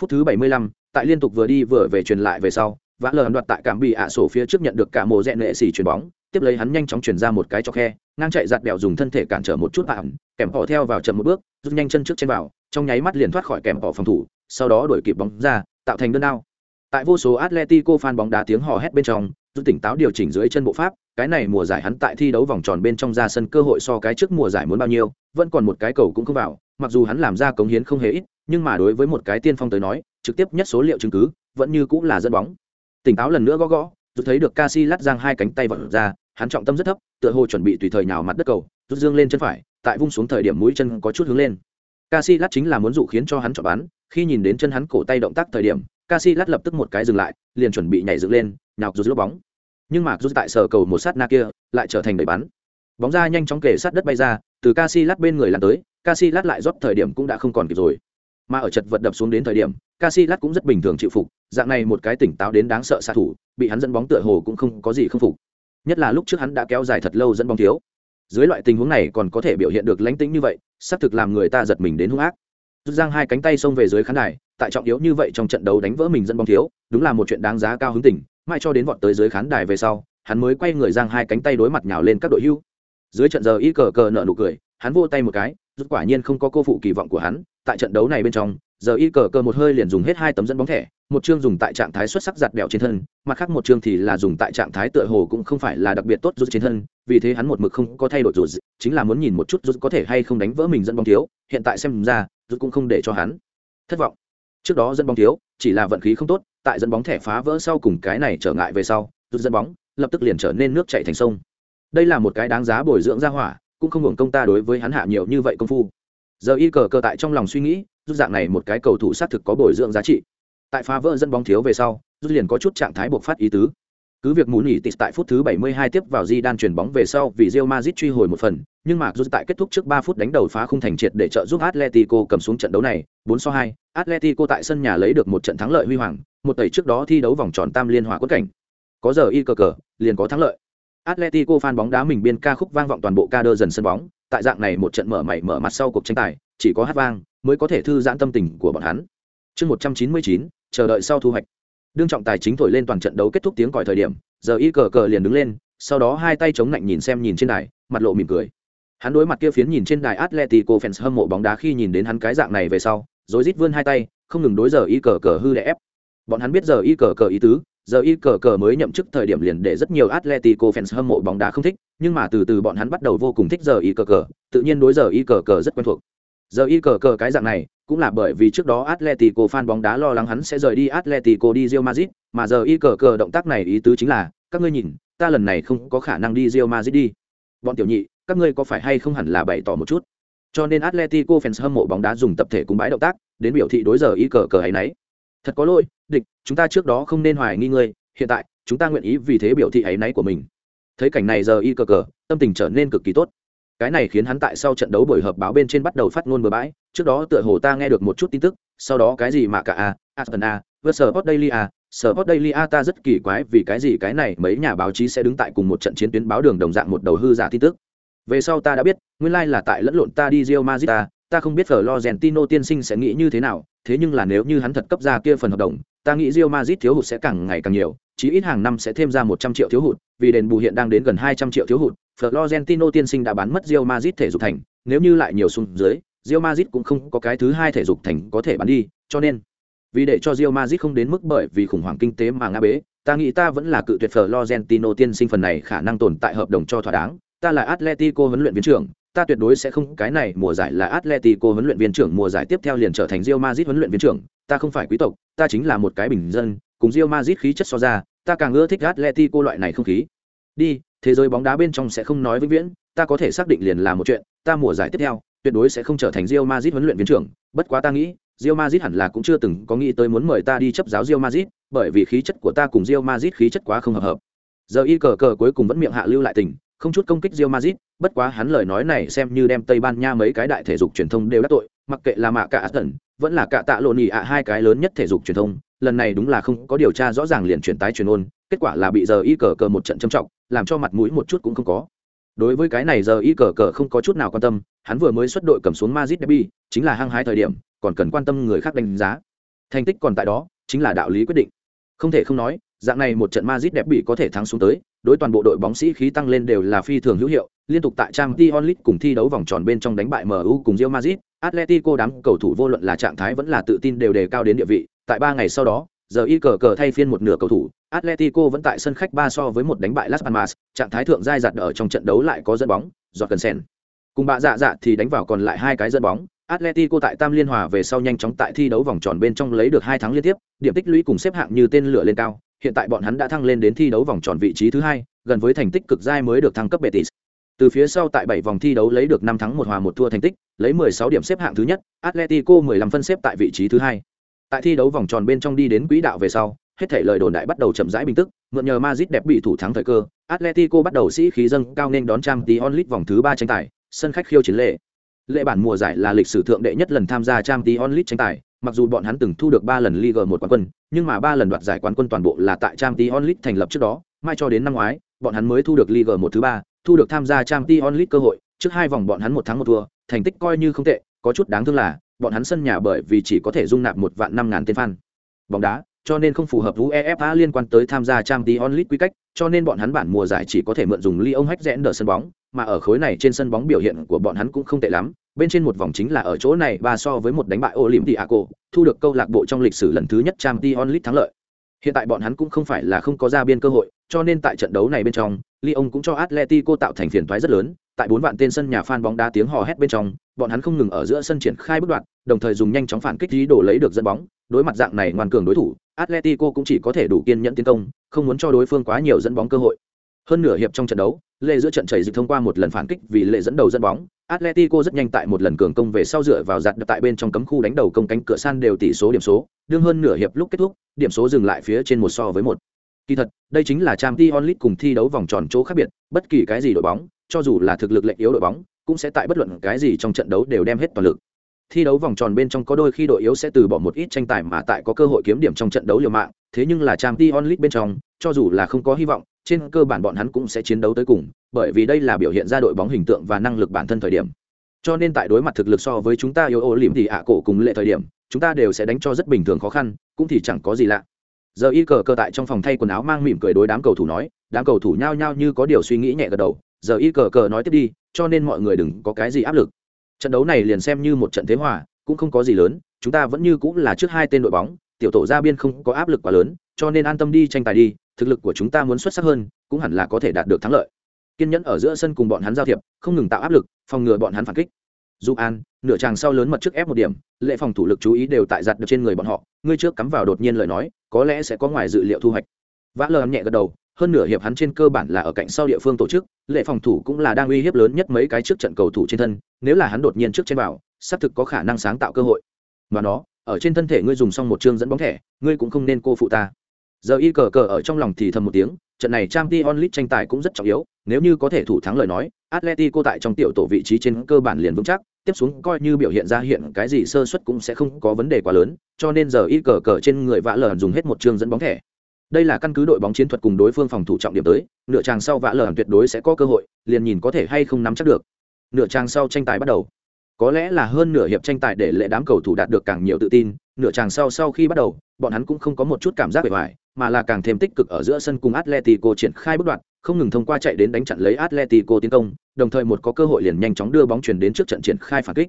Phút thứ 75, tại liên tục vừa đi vừa về truyền lại về sau, vã lờ đoạt tại cảm bị ạ sổ phía trước nhận được cả mồ rẽ nệ xỉ chuyền bóng, tiếp lấy hắn nhanh chóng chuyển ra một cái cho khe, ngang chạy giặt bèo dùng thân thể cản trở một chút bạn, kèm họ theo vào chậm một bước, rút nhanh chân trước trên vào, trong nháy mắt liền thoát khỏi kèm họ phòng thủ, sau đó đuổi kịp bóng ra, tạo thành đơn đao. Tại vô số Atletico fan bóng đá tiếng hò hét bên trong, rút tỉnh táo điều chỉnh dưới chân bộ pháp, cái này mùa giải hắn tại thi đấu vòng tròn bên trong ra sân cơ hội so cái trước mùa giải muốn bao nhiêu, vẫn còn một cái cầu cũng không vào, mặc dù hắn làm ra cống hiến không hề ít, nhưng mà đối với một cái tiên phong tới nói, trực tiếp nhất số liệu chứng cứ, vẫn như cũng là dẫn bóng. Tỉnh táo lần nữa gõ gõ, rút thấy được Casillas giang hai cánh tay vọt ra, hắn trọng tâm rất thấp, tựa hồ chuẩn bị tùy thời nào mặt đất cầu, rút dương lên chân phải, tại vung xuống thời điểm mũi chân có chút hướng lên. Casillas chính là muốn dụ khiến cho hắn chọn bắn, khi nhìn đến chân hắn cổ tay động tác thời điểm, Casillas lập tức một cái dừng lại, liền chuẩn bị nhảy dựng lên, nhào rút lốp bóng. Nhưng mà rút tại sở cầu một sát na kia, lại trở thành đẩy bắn. Bóng ra nhanh chóng kề sát đất bay ra, từ Casillas bên người lăn tới, Casillas lại rót thời điểm cũng đã không còn kịp rồi. Mà ở chật vật đập xuống đến thời điểm, Casillas cũng rất bình thường chịu phục, dạng này một cái tỉnh táo đến đáng sợ xạ thủ, bị hắn dẫn bóng tựa hồ cũng không có gì không phục. Nhất là lúc trước hắn đã kéo dài thật lâu dẫn bóng thiếu. Dưới loại tình huống này còn có thể biểu hiện được lãnh tĩnh như vậy, sắp thực làm người ta giật mình đến hung ác. Rút giang hai cánh tay xông về dưới khán đài, tại trọng yếu như vậy trong trận đấu đánh vỡ mình dẫn bóng thiếu, đúng là một chuyện đáng giá cao hứng tỉnh, mai cho đến vọt tới dưới khán đài về sau, hắn mới quay người giang hai cánh tay đối mặt nhào lên các đội hưu. Dưới trận giờ y cờ cờ nợ nụ cười, hắn vô tay một cái, rút quả nhiên không có cô phụ kỳ vọng của hắn, tại trận đấu này bên trong, giờ y cờ cờ một hơi liền dùng hết hai tấm dẫn bóng thẻ, một chương dùng tại trạng thái xuất sắc giặt bẹo trên thân, mặt khác một chương thì là dùng tại trạng thái tựa hồ cũng không phải là đặc biệt tốt rút trên thân, vì thế hắn một mực không có thay đổi rút, chính là muốn nhìn một chút rút có thể hay không đánh vỡ mình dẫn bóng thiếu, hiện tại xem ra, rút cũng không để cho hắn thất vọng. Trước đó dẫn bóng thiếu, chỉ là vận khí không tốt, tại dẫn bóng thẻ phá vỡ sau cùng cái này trở ngại về sau, rút dẫn bóng, lập tức liền trở nên nước chảy thành sông. Đây là một cái đáng giá bồi dưỡng ra hỏa, cũng không hưởng công ta đối với hắn hạ nhiều như vậy công phu. Giờ y cờ cờ tại trong lòng suy nghĩ rút dạng này một cái cầu thủ xác thực có bồi dưỡng giá trị. Tại phá vỡ dẫn bóng thiếu về sau rút liền có chút trạng thái buộc phát ý tứ. Cứ việc mù nghỉ tịt tại phút thứ 72 tiếp vào di đan chuyển bóng về sau vì Real Madrid truy hồi một phần, nhưng mà rút tại kết thúc trước 3 phút đánh đầu phá khung thành triệt để trợ giúp Atletico cầm xuống trận đấu này 4 so 2 Atletico tại sân nhà lấy được một trận thắng lợi huy hoàng, một tẩy trước đó thi đấu vòng tròn tam liên hòa quất cảnh. Có giờ y cờ cờ, liền có thắng lợi. Atletico fan bóng đá mình biên ca khúc vang vọng toàn bộ ca đơ dần sân bóng, tại dạng này một trận mở mày mở mặt sau cuộc tranh tài, chỉ có hát vang mới có thể thư giãn tâm tình của bọn hắn. Chương một trăm chín mươi chín, chờ đợi sau thu hoạch. Đương trọng tài chính thổi lên toàn trận đấu kết thúc tiếng còi thời điểm, giờ y cờ cờ liền đứng lên, sau đó hai tay chống lạnh nhìn xem nhìn trên đài, mặt lộ mỉm cười. Hắn đối mặt kia phiến nhìn trên đài atletico fans hâm mộ bóng đá khi nhìn đến hắn cái dạng này về sau rồi rít vươn hai tay, không ngừng đối giờ y cờ cờ hư để ép. Bọn hắn biết giờ y cờ cờ ý tứ, giờ y cờ cờ mới nhậm chức thời điểm liền để rất nhiều atletico fans hâm mộ bóng đá không thích, nhưng mà từ từ bọn hắn bắt đầu vô cùng thích giờ y cờ cờ, tự nhiên đối giờ y cờ cờ rất quen thuộc. Giờ y cờ cờ cái dạng này, cũng là bởi vì trước đó Atletico fan bóng đá lo lắng hắn sẽ rời đi Atletico đi Real Madrid, mà giờ y cờ cờ động tác này ý tứ chính là, các ngươi nhìn, ta lần này không có khả năng đi Real Madrid đi. Bọn tiểu nhị, các ngươi có phải hay không hẳn là bày tỏ một chút. Cho nên Atletico fans hâm mộ bóng đá dùng tập thể cùng bãi động tác, đến biểu thị đối giờ y cờ cờ ấy nấy. Thật có lỗi, địch, chúng ta trước đó không nên hoài nghi ngươi, hiện tại, chúng ta nguyện ý vì thế biểu thị ấy nấy của mình. Thấy cảnh này giờ y cờ cờ, tâm tình trở nên cực kỳ tốt cái này khiến hắn tại sau trận đấu buổi họp báo bên trên bắt đầu phát ngôn bừa bãi trước đó tựa hồ ta nghe được một chút tin tức sau đó cái gì mà cả a aspen a vs sở daily a sở daily a ta rất kỳ quái vì cái gì cái này mấy nhà báo chí sẽ đứng tại cùng một trận chiến tuyến báo đường đồng dạng một đầu hư giả tin tức. Về sau ta đã biết nguyên lai là tại lẫn lộn ta đi rio mazita ta, ta không biết Florentino tiên sinh sẽ nghĩ như thế nào thế nhưng là nếu như hắn thật cấp ra kia phần hợp đồng ta nghĩ rio mazit thiếu hụt sẽ càng ngày càng nhiều chí ít hàng năm sẽ thêm ra một trăm triệu thiếu hụt vì đền bù hiện đang đến gần hai trăm triệu thiếu hụt Florentino tiên sinh đã bán mất Real Madrid thể dục thành, nếu như lại nhiều xuống dưới, Real Madrid cũng không có cái thứ hai thể dục thành có thể bán đi, cho nên Vì để cho Real Madrid không đến mức bởi vì khủng hoảng kinh tế mà ngã bế, ta nghĩ ta vẫn là cự tuyệt Florentino tiên sinh phần này khả năng tồn tại hợp đồng cho thỏa đáng. Ta là Atletico huấn luyện viên trưởng, ta tuyệt đối sẽ không cái này mùa giải là Atletico huấn luyện viên trưởng mùa giải tiếp theo liền trở thành Real Madrid huấn luyện viên trưởng, ta không phải quý tộc, ta chính là một cái bình dân, cùng Real Madrid khí chất so ra, ta càng ưa thích Atletico loại này không khí. Đi, thế giới bóng đá bên trong sẽ không nói vĩnh viễn, ta có thể xác định liền là một chuyện, ta mùa giải tiếp theo tuyệt đối sẽ không trở thành Real Madrid huấn luyện viên trưởng, bất quá ta nghĩ, Real Madrid hẳn là cũng chưa từng có nghĩ tới muốn mời ta đi chấp giáo Real Madrid, bởi vì khí chất của ta cùng Real Madrid khí chất quá không hợp hợp. Giờ y cờ cờ cuối cùng vẫn miệng hạ lưu lại tình, không chút công kích Real Madrid, bất quá hắn lời nói này xem như đem Tây Ban Nha mấy cái đại thể dục truyền thông đều đắc tội, mặc kệ là mạ cả Aston, vẫn là cả tạ lộn nhị ạ hai cái lớn nhất thể dục truyền thông, lần này đúng là không có điều tra rõ ràng liền chuyển tái truyền ôn, kết quả là bị giờ y cờ cờ một trận châm trọng, làm cho mặt mũi một chút cũng không có. Đối với cái này giờ y cờ cờ không có chút nào quan tâm, hắn vừa mới xuất đội cầm xuống Madrid debi chính là hăng hái thời điểm, còn cần quan tâm người khác đánh giá. Thành tích còn tại đó, chính là đạo lý quyết định. Không thể không nói, dạng này một trận Madrid đẹp bị có thể thắng xuống tới, đối toàn bộ đội bóng sĩ khí tăng lên đều là phi thường hữu hiệu, liên tục tại trang t onlit cùng thi đấu vòng tròn bên trong đánh bại MU cùng Real Madrid, Atletico đám cầu thủ vô luận là trạng thái vẫn là tự tin đều đề cao đến địa vị, tại 3 ngày sau đó, giờ y cờ cờ thay phiên một nửa cầu thủ, Atletico vẫn tại sân khách 3 so với một đánh bại Las Palmas, trạng thái thượng giai giật ở trong trận đấu lại có dẫn bóng, giọt cần sen. Cùng bạ dạ dạ thì đánh vào còn lại hai cái dẫn bóng, Atletico tại Tam Liên Hòa về sau nhanh chóng tại thi đấu vòng tròn bên trong lấy được hai thắng liên tiếp, điểm tích lũy cùng xếp hạng như tên lửa lên cao, hiện tại bọn hắn đã thăng lên đến thi đấu vòng tròn vị trí thứ hai, gần với thành tích cực giai mới được thăng cấp Betis. Từ phía sau tại 7 vòng thi đấu lấy được 5 thắng 1 hòa 1 thua thành tích, lấy 16 điểm xếp hạng thứ nhất, Atletico 15 phân xếp tại vị trí thứ hai. Tại thi đấu vòng tròn bên trong đi đến quỹ đạo về sau, hết thảy lời đồn đại bắt đầu chậm rãi bình tức, mượn nhờ Madrid đẹp bị thủ thắng thời cơ, Atletico bắt đầu sĩ khí dâng cao nên đón Champions League vòng thứ ba tranh tài, sân khách khiêu chiến lệ. Lệ bản mùa giải là lịch sử thượng đệ nhất lần tham gia Champions League tranh tài, mặc dù bọn hắn từng thu được ba lần Liga một quán quân, nhưng mà ba lần đoạt giải quán quân toàn bộ là tại Champions League thành lập trước đó, mai cho đến năm ngoái, bọn hắn mới thu được Liga một thứ ba, thu được tham gia Champions League cơ hội, trước hai vòng bọn hắn một thắng một thua, thành tích coi như không tệ, có chút đáng thương là, bọn hắn sân nhà bởi vì chỉ có thể dung nạp một vạn năm ngàn tên fan. Bóng đá, cho nên không phù hợp UEFA liên quan tới tham gia Champions League quy cách, cho nên bọn hắn bản mùa giải chỉ có thể mượn dùng Lyon Hách rẽn đỡ sân bóng, mà ở khối này trên sân bóng biểu hiện của bọn hắn cũng không tệ lắm, bên trên một vòng chính là ở chỗ này ba so với một đánh bại Olympiaco, thu được câu lạc bộ trong lịch sử lần thứ nhất Champions League thắng lợi. Hiện tại bọn hắn cũng không phải là không có ra biên cơ hội, cho nên tại trận đấu này bên trong, Lyon cũng cho Atletico tạo thành phiền toái rất lớn, tại bốn vạn tên sân nhà fan bóng đá tiếng hò hét bên trong, bọn hắn không ngừng ở giữa sân triển khai bước đoạn, đồng thời dùng nhanh chóng phản kích ý đồ lấy được dẫn bóng, đối mặt dạng này ngoan cường đối thủ, Atletico cũng chỉ có thể đủ kiên nhẫn tiến công, không muốn cho đối phương quá nhiều dẫn bóng cơ hội. Hơn nửa hiệp trong trận đấu, lệ giữa trận chảy dịch thông qua một lần phản kích vì lệ dẫn đầu dẫn bóng, Atletico rất nhanh tại một lần cường công về sau dựa vào giật tại bên trong cấm khu đánh đầu công cánh cửa san đều tỷ số điểm số, đương hơn nửa hiệp lúc kết thúc, điểm số dừng lại phía trên một so với một. Kỳ thật, đây chính là Champions League cùng thi đấu vòng tròn chỗ khác biệt, bất kỳ cái gì đội bóng, cho dù là thực lực lệch yếu đội bóng, cũng sẽ tại bất luận cái gì trong trận đấu đều đem hết toàn lực. Thi đấu vòng tròn bên trong có đôi khi đội yếu sẽ từ bỏ một ít tranh tài mà tại có cơ hội kiếm điểm trong trận đấu liều mạng, thế nhưng là Champions League bên trong, cho dù là không có hy vọng, trên cơ bản bọn hắn cũng sẽ chiến đấu tới cùng, bởi vì đây là biểu hiện ra đội bóng hình tượng và năng lực bản thân thời điểm. Cho nên tại đối mặt thực lực so với chúng ta yếu ô liễm thì ạ cổ cùng lệ thời điểm, chúng ta đều sẽ đánh cho rất bình thường khó khăn, cũng thì chẳng có gì lạ. Giờ y cờ cơ tại trong phòng thay quần áo mang mỉm cười đối đám cầu thủ nói, đám cầu thủ nhao nhao như có điều suy nghĩ nhẹ gật đầu, giờ y cờ cờ nói tiếp đi, cho nên mọi người đừng có cái gì áp lực. Trận đấu này liền xem như một trận thế hòa, cũng không có gì lớn, chúng ta vẫn như cũng là trước hai tên đội bóng, tiểu tổ ra biên không có áp lực quá lớn, cho nên an tâm đi tranh tài đi, thực lực của chúng ta muốn xuất sắc hơn, cũng hẳn là có thể đạt được thắng lợi. Kiên nhẫn ở giữa sân cùng bọn hắn giao thiệp, không ngừng tạo áp lực, phòng ngừa bọn hắn phản kích. Dù An, nửa chàng sau lớn mật trước ép một điểm, lệ phòng thủ lực chú ý đều tại giật được trên người bọn họ, ngươi trước cắm vào đột nhiên lời nói, có lẽ sẽ có ngoài dự liệu thu hoạch. Vã lờ nhẹ gật đầu, hơn nửa hiệp hắn trên cơ bản là ở cạnh sau địa phương tổ chức, lệ phòng thủ cũng là đang uy hiếp lớn nhất mấy cái trước trận cầu thủ trên thân, nếu là hắn đột nhiên trước trên vào, xác thực có khả năng sáng tạo cơ hội. Mà nó, ở trên thân thể ngươi dùng xong một chương dẫn bóng thẻ, ngươi cũng không nên cô phụ ta. Giờ y cờ cờ ở trong lòng thì thầm một tiếng, trận này Champions League tranh tài cũng rất trọng yếu, nếu như có thể thủ thắng lời nói, Atletico tại trong tiểu tổ vị trí trên cơ bản liền vững chắc, tiếp xuống coi như biểu hiện ra hiện cái gì sơ suất cũng sẽ không có vấn đề quá lớn, cho nên giờ y cờ cờ trên người vã lờ dùng hết một chương dẫn bóng thẻ. Đây là căn cứ đội bóng chiến thuật cùng đối phương phòng thủ trọng điểm tới, nửa trang sau vạ lờ tuyệt đối sẽ có cơ hội, liền nhìn có thể hay không nắm chắc được. Nửa trang sau tranh tài bắt đầu. Có lẽ là hơn nửa hiệp tranh tài để lệ đám cầu thủ đạt được càng nhiều tự tin, nửa tràng sau sau khi bắt đầu, bọn hắn cũng không có một chút cảm giác bề ngoài, mà là càng thêm tích cực ở giữa sân cùng Atletico triển khai bước đoạn, không ngừng thông qua chạy đến đánh chặn lấy Atletico tiến công, đồng thời một có cơ hội liền nhanh chóng đưa bóng chuyển đến trước trận triển khai phản kích.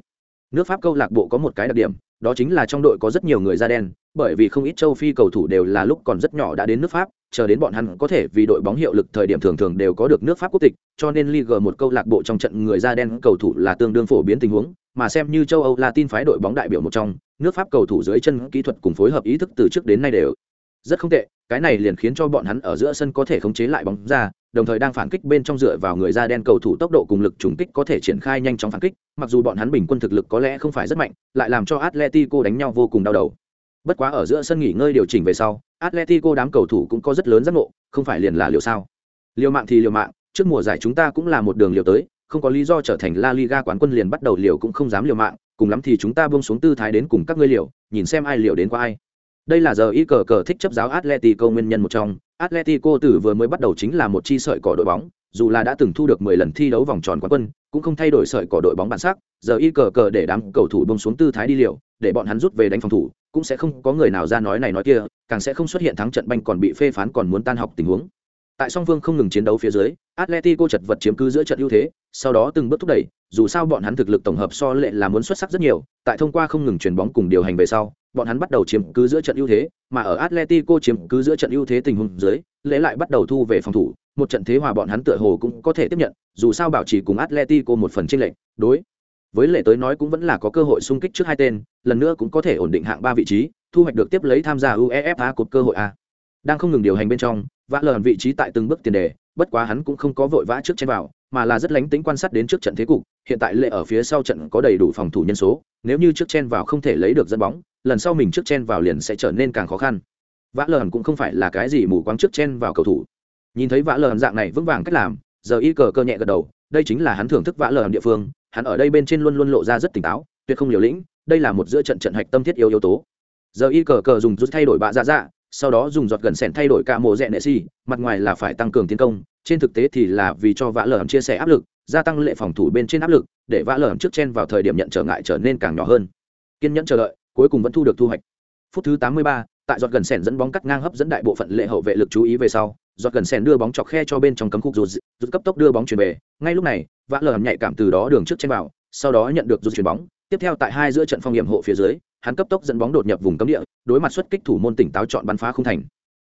Nước Pháp câu lạc bộ có một cái đặc điểm, đó chính là trong đội có rất nhiều người da đen, bởi vì không ít châu Phi cầu thủ đều là lúc còn rất nhỏ đã đến nước Pháp, chờ đến bọn hắn có thể vì đội bóng hiệu lực thời điểm thường thường đều có được nước Pháp quốc tịch, cho nên Ligue một câu lạc bộ trong trận người da đen cầu thủ là tương đương phổ biến tình huống, mà xem như châu Âu Latin phái đội bóng đại biểu một trong, nước Pháp cầu thủ dưới chân kỹ thuật cùng phối hợp ý thức từ trước đến nay đều rất không tệ, cái này liền khiến cho bọn hắn ở giữa sân có thể khống chế lại bóng ra, đồng thời đang phản kích bên trong dựa vào người da đen cầu thủ tốc độ cùng lực trùng kích có thể triển khai nhanh chóng phản kích, mặc dù bọn hắn bình quân thực lực có lẽ không phải rất mạnh, lại làm cho Atletico đánh nhau vô cùng đau đầu. Bất quá ở giữa sân nghỉ ngơi điều chỉnh về sau, Atletico đám cầu thủ cũng có rất lớn giác ngộ, không phải liền là liều sao? Liều mạng thì liều mạng, trước mùa giải chúng ta cũng là một đường liều tới, không có lý do trở thành La Liga quán quân liền bắt đầu liều cũng không dám liều mạng, cùng lắm thì chúng ta buông xuống tư thái đến cùng các ngươi liều, nhìn xem ai liều đến qua ai. Đây là giờ ý cờ cờ thích chấp giáo Atletico nguyên nhân một trong, Atletico từ vừa mới bắt đầu chính là một chi sợi cỏ đội bóng, dù là đã từng thu được 10 lần thi đấu vòng tròn quán quân, cũng không thay đổi sợi cỏ đội bóng bản sắc, giờ y cờ cờ để đám cầu thủ buông xuống tư thái đi liệu, để bọn hắn rút về đánh phòng thủ, cũng sẽ không có người nào ra nói này nói kia, càng sẽ không xuất hiện thắng trận banh còn bị phê phán còn muốn tan học tình huống. Tại song phương không ngừng chiến đấu phía dưới, Atletico chật vật chiếm cứ giữa trận ưu thế, sau đó từng bước thúc đẩy, dù sao bọn hắn thực lực tổng hợp so lệ là muốn xuất sắc rất nhiều, tại thông qua không ngừng chuyền bóng cùng điều hành về sau, bọn hắn bắt đầu chiếm cứ giữa trận ưu thế, mà ở Atletico chiếm cứ giữa trận ưu thế tình huống dưới, lễ lại bắt đầu thu về phòng thủ, một trận thế hòa bọn hắn tựa hồ cũng có thể tiếp nhận, dù sao bảo trì cùng Atletico một phần chênh lệch, đối với lệ tới nói cũng vẫn là có cơ hội xung kích trước hai tên, lần nữa cũng có thể ổn định hạng ba vị trí, thu hoạch được tiếp lấy tham gia UEFA cột cơ hội a. Đang không ngừng điều hành bên trong, vã lờn vị trí tại từng bước tiền đề, bất quá hắn cũng không có vội vã trước trên vào, mà là rất lánh tính quan sát đến trước trận thế cục, hiện tại lệ ở phía sau trận có đầy đủ phòng thủ nhân số, nếu như trước chen vào không thể lấy được dẫn bóng, lần sau mình trước chen vào liền sẽ trở nên càng khó khăn. Vã lờn cũng không phải là cái gì mù quáng trước chen vào cầu thủ. Nhìn thấy vã lờn dạng này vững vàng cách làm, giờ y cờ cơ nhẹ gật đầu, đây chính là hắn thưởng thức vã lờn địa phương, hắn ở đây bên trên luôn luôn lộ ra rất tỉnh táo, tuyệt không liều lĩnh, đây là một giữa trận trận hạch tâm thiết yếu yếu tố. Giờ y cờ cờ dùng rút thay đổi bạ dạ dạ, sau đó dùng giọt gần sẻn thay đổi cả mộ rẽ nệ xì mặt ngoài là phải tăng cường tiến công trên thực tế thì là vì cho vã lởm chia sẻ áp lực gia tăng lệ phòng thủ bên trên áp lực để vã lởm trước chen vào thời điểm nhận trở ngại trở nên càng nhỏ hơn. Kiên nhẫn chờ đợi cuối cùng vẫn thu được thu hoạch. Phút thứ 83, tại giọt gần sẻn dẫn bóng cắt ngang hấp dẫn đại bộ phận lệ hậu vệ lực chú ý về sau giọt gần sẻn đưa bóng chọc khe cho bên trong cấm khu rụt rụt cấp tốc đưa bóng chuyển về. Ngay lúc này vã lởm nhạy cảm từ đó đường trước chen vào sau đó nhận được rụt chuyển bóng. Tiếp theo tại hai giữa trận phong hiểm hộ phía dưới hắn cấp tốc dẫn bóng đột nhập vùng cấm địa, đối mặt xuất kích thủ môn tỉnh táo chọn bắn phá không thành.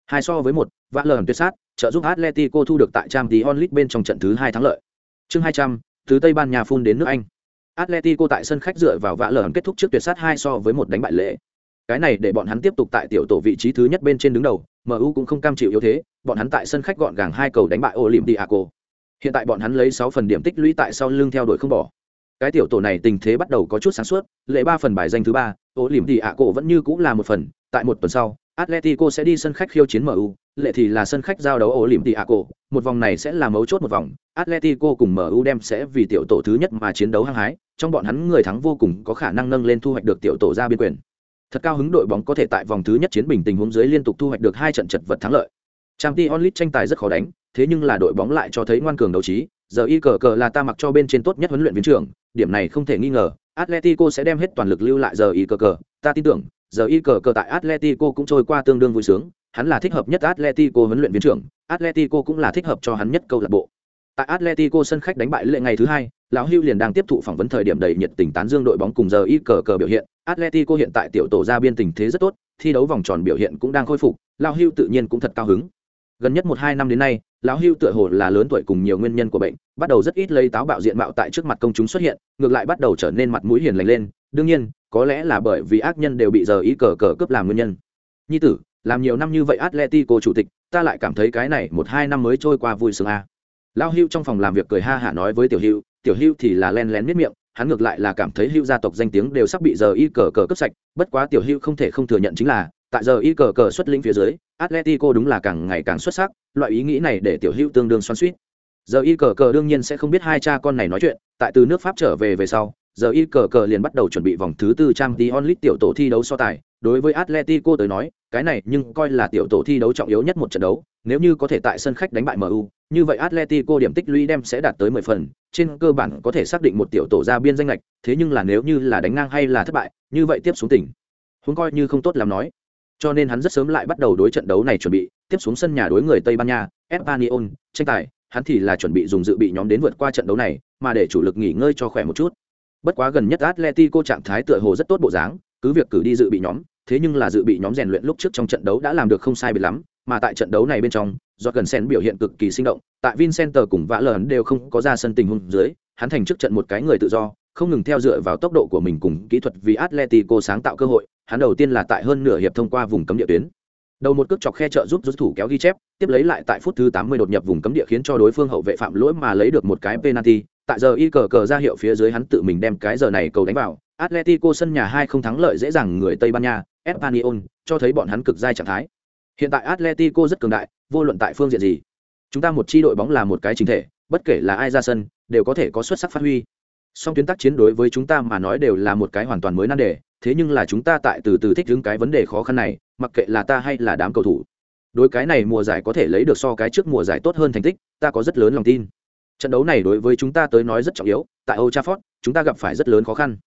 Hai so với một, vã lờn tuyệt sát, trợ giúp Atletico thu được tại Champions League bên trong trận thứ hai thắng lợi. Chương 200, thứ Tây Ban Nha phun đến nước Anh. Atletico tại sân khách dựa vào vã lờn kết thúc trước tuyệt sát hai so với một đánh bại lễ. Cái này để bọn hắn tiếp tục tại tiểu tổ vị trí thứ nhất bên trên đứng đầu, MU cũng không cam chịu yếu thế, bọn hắn tại sân khách gọn gàng hai cầu đánh bại Olympiaco. Hiện tại bọn hắn lấy 6 phần điểm tích lũy tại sau lưng theo đuổi không bỏ. Cái tiểu tổ này tình thế bắt đầu có chút sáng suốt, Lễ 3 phần bài danh thứ 3, ổ lỉm thì ạ cổ vẫn như cũng là một phần, tại một tuần sau, atletico sẽ đi sân khách khiêu chiến mu lệ thì là sân khách giao đấu ổ lỉm thì ạ cổ. Một vòng này sẽ là mấu chốt một vòng, atletico cùng mu đem sẽ vì tiểu tổ thứ nhất mà chiến đấu hăng hái, trong bọn hắn người thắng vô cùng có khả năng nâng lên thu hoạch được tiểu tổ ra biên quyền. Thật cao hứng đội bóng có thể tại vòng thứ nhất chiến bình tình huống dưới liên tục thu hoạch được hai trận chật vật thắng lợi. Trang t onlit tranh tài rất khó đánh, thế nhưng là đội bóng lại cho thấy ngoan cường đấu trí, giờ y cờ cờ là ta mặc cho bên trên tốt nhất huấn luyện viên trưởng, điểm này không thể nghi ngờ atletico sẽ đem hết toàn lực lưu lại giờ y cờ cờ. Ta tin tưởng, giờ y cờ cờ tại atletico cũng trôi qua tương đương vui sướng. Hắn là thích hợp nhất atletico huấn luyện viên trưởng. Atletico cũng là thích hợp cho hắn nhất câu lạc bộ. Tại atletico sân khách đánh bại lệ ngày thứ hai, lão hưu liền đang tiếp thụ phỏng vấn thời điểm đầy nhiệt tình tán dương đội bóng cùng giờ y cờ cờ biểu hiện. Atletico hiện tại tiểu tổ ra biên tình thế rất tốt, thi đấu vòng tròn biểu hiện cũng đang khôi phục. Lão hưu tự nhiên cũng thật cao hứng gần nhất một hai năm đến nay, lão hưu tựa hồ là lớn tuổi cùng nhiều nguyên nhân của bệnh, bắt đầu rất ít lấy táo bạo diện mạo tại trước mặt công chúng xuất hiện, ngược lại bắt đầu trở nên mặt mũi hiền lành lên đương nhiên, có lẽ là bởi vì ác nhân đều bị giờ ý cờ cờ cướp làm nguyên nhân nhi tử, làm nhiều năm như vậy atletico chủ tịch, ta lại cảm thấy cái này một hai năm mới trôi qua vui sướng a à. lão hưu trong phòng làm việc cười ha hả nói với tiểu hưu tiểu hưu thì là len lén miết miệng, hắn ngược lại là cảm thấy hưu gia tộc danh tiếng đều sắp bị giờ y cờ cờ cướp sạch, bất quá tiểu hưu không thể không thừa nhận chính là tại giờ y cờ cờ xuất lĩnh phía dưới, atletico đúng là càng ngày càng xuất sắc, loại ý nghĩ này để tiểu hữu tương đương xoắn suýt giờ y cờ cờ đương nhiên sẽ không biết hai cha con này nói chuyện, tại từ nước pháp trở về về sau, giờ y cờ cờ liền bắt đầu chuẩn bị vòng thứ tư trang t onlit tiểu tổ thi đấu so tài. Đối với atletico tới nói, cái này nhưng coi là tiểu tổ thi đấu trọng yếu nhất một trận đấu, nếu như có thể tại sân khách đánh bại mu như vậy atletico điểm tích lũy đem sẽ đạt tới mười phần, trên cơ bản có thể xác định một tiểu tổ ra biên danh lệch, thế nhưng là nếu như là đánh ngang hay là thất bại, như vậy tiếp xuống tỉnh. Huống coi như không tốt làm nói cho nên hắn rất sớm lại bắt đầu đối trận đấu này chuẩn bị, tiếp xuống sân nhà đối người tây ban nha, espanyol, tranh tài, hắn thì là chuẩn bị dùng dự bị nhóm đến vượt qua trận đấu này, mà để chủ lực nghỉ ngơi cho khỏe một chút. Bất quá gần nhất atletico trạng thái tựa hồ rất tốt bộ dáng, cứ việc cử đi dự bị nhóm, thế nhưng là dự bị nhóm rèn luyện lúc trước trong trận đấu đã làm được không sai biệt lắm, mà tại trận đấu này bên trong do gần sen biểu hiện cực kỳ sinh động, tại vincenter cùng vã lờ đều không có ra sân tình huống dưới, hắn thành trước trận một cái người tự do, không ngừng theo dựa vào tốc độ của mình cùng kỹ thuật vì atletico sáng tạo cơ hội hắn đầu tiên là tại hơn nửa hiệp thông qua vùng cấm địa tuyến. Đầu một cước chọc khe trợ giúp rút thủ kéo ghi chép, tiếp lấy lại tại phút thứ 80 đột nhập vùng cấm địa khiến cho đối phương hậu vệ phạm lỗi mà lấy được một cái penalty. Tại giờ y cờ cờ ra hiệu phía dưới hắn tự mình đem cái giờ này cầu đánh vào. Atletico sân nhà hai không thắng lợi dễ dàng người tây ban nha, espanyol, cho thấy bọn hắn cực giai trạng thái. Hiện tại atletico rất cường đại, vô luận tại phương diện gì, chúng ta một chi đội bóng là một cái chính thể, bất kể là ai ra sân, đều có thể có xuất sắc phát huy. Song tuyến tác chiến đối với chúng ta mà nói đều là một cái hoàn toàn mới nan đề thế nhưng là chúng ta tại từ từ thích ứng cái vấn đề khó khăn này, mặc kệ là ta hay là đám cầu thủ. Đối cái này mùa giải có thể lấy được so cái trước mùa giải tốt hơn thành tích, ta có rất lớn lòng tin. Trận đấu này đối với chúng ta tới nói rất trọng yếu, tại Old Trafford, chúng ta gặp phải rất lớn khó khăn.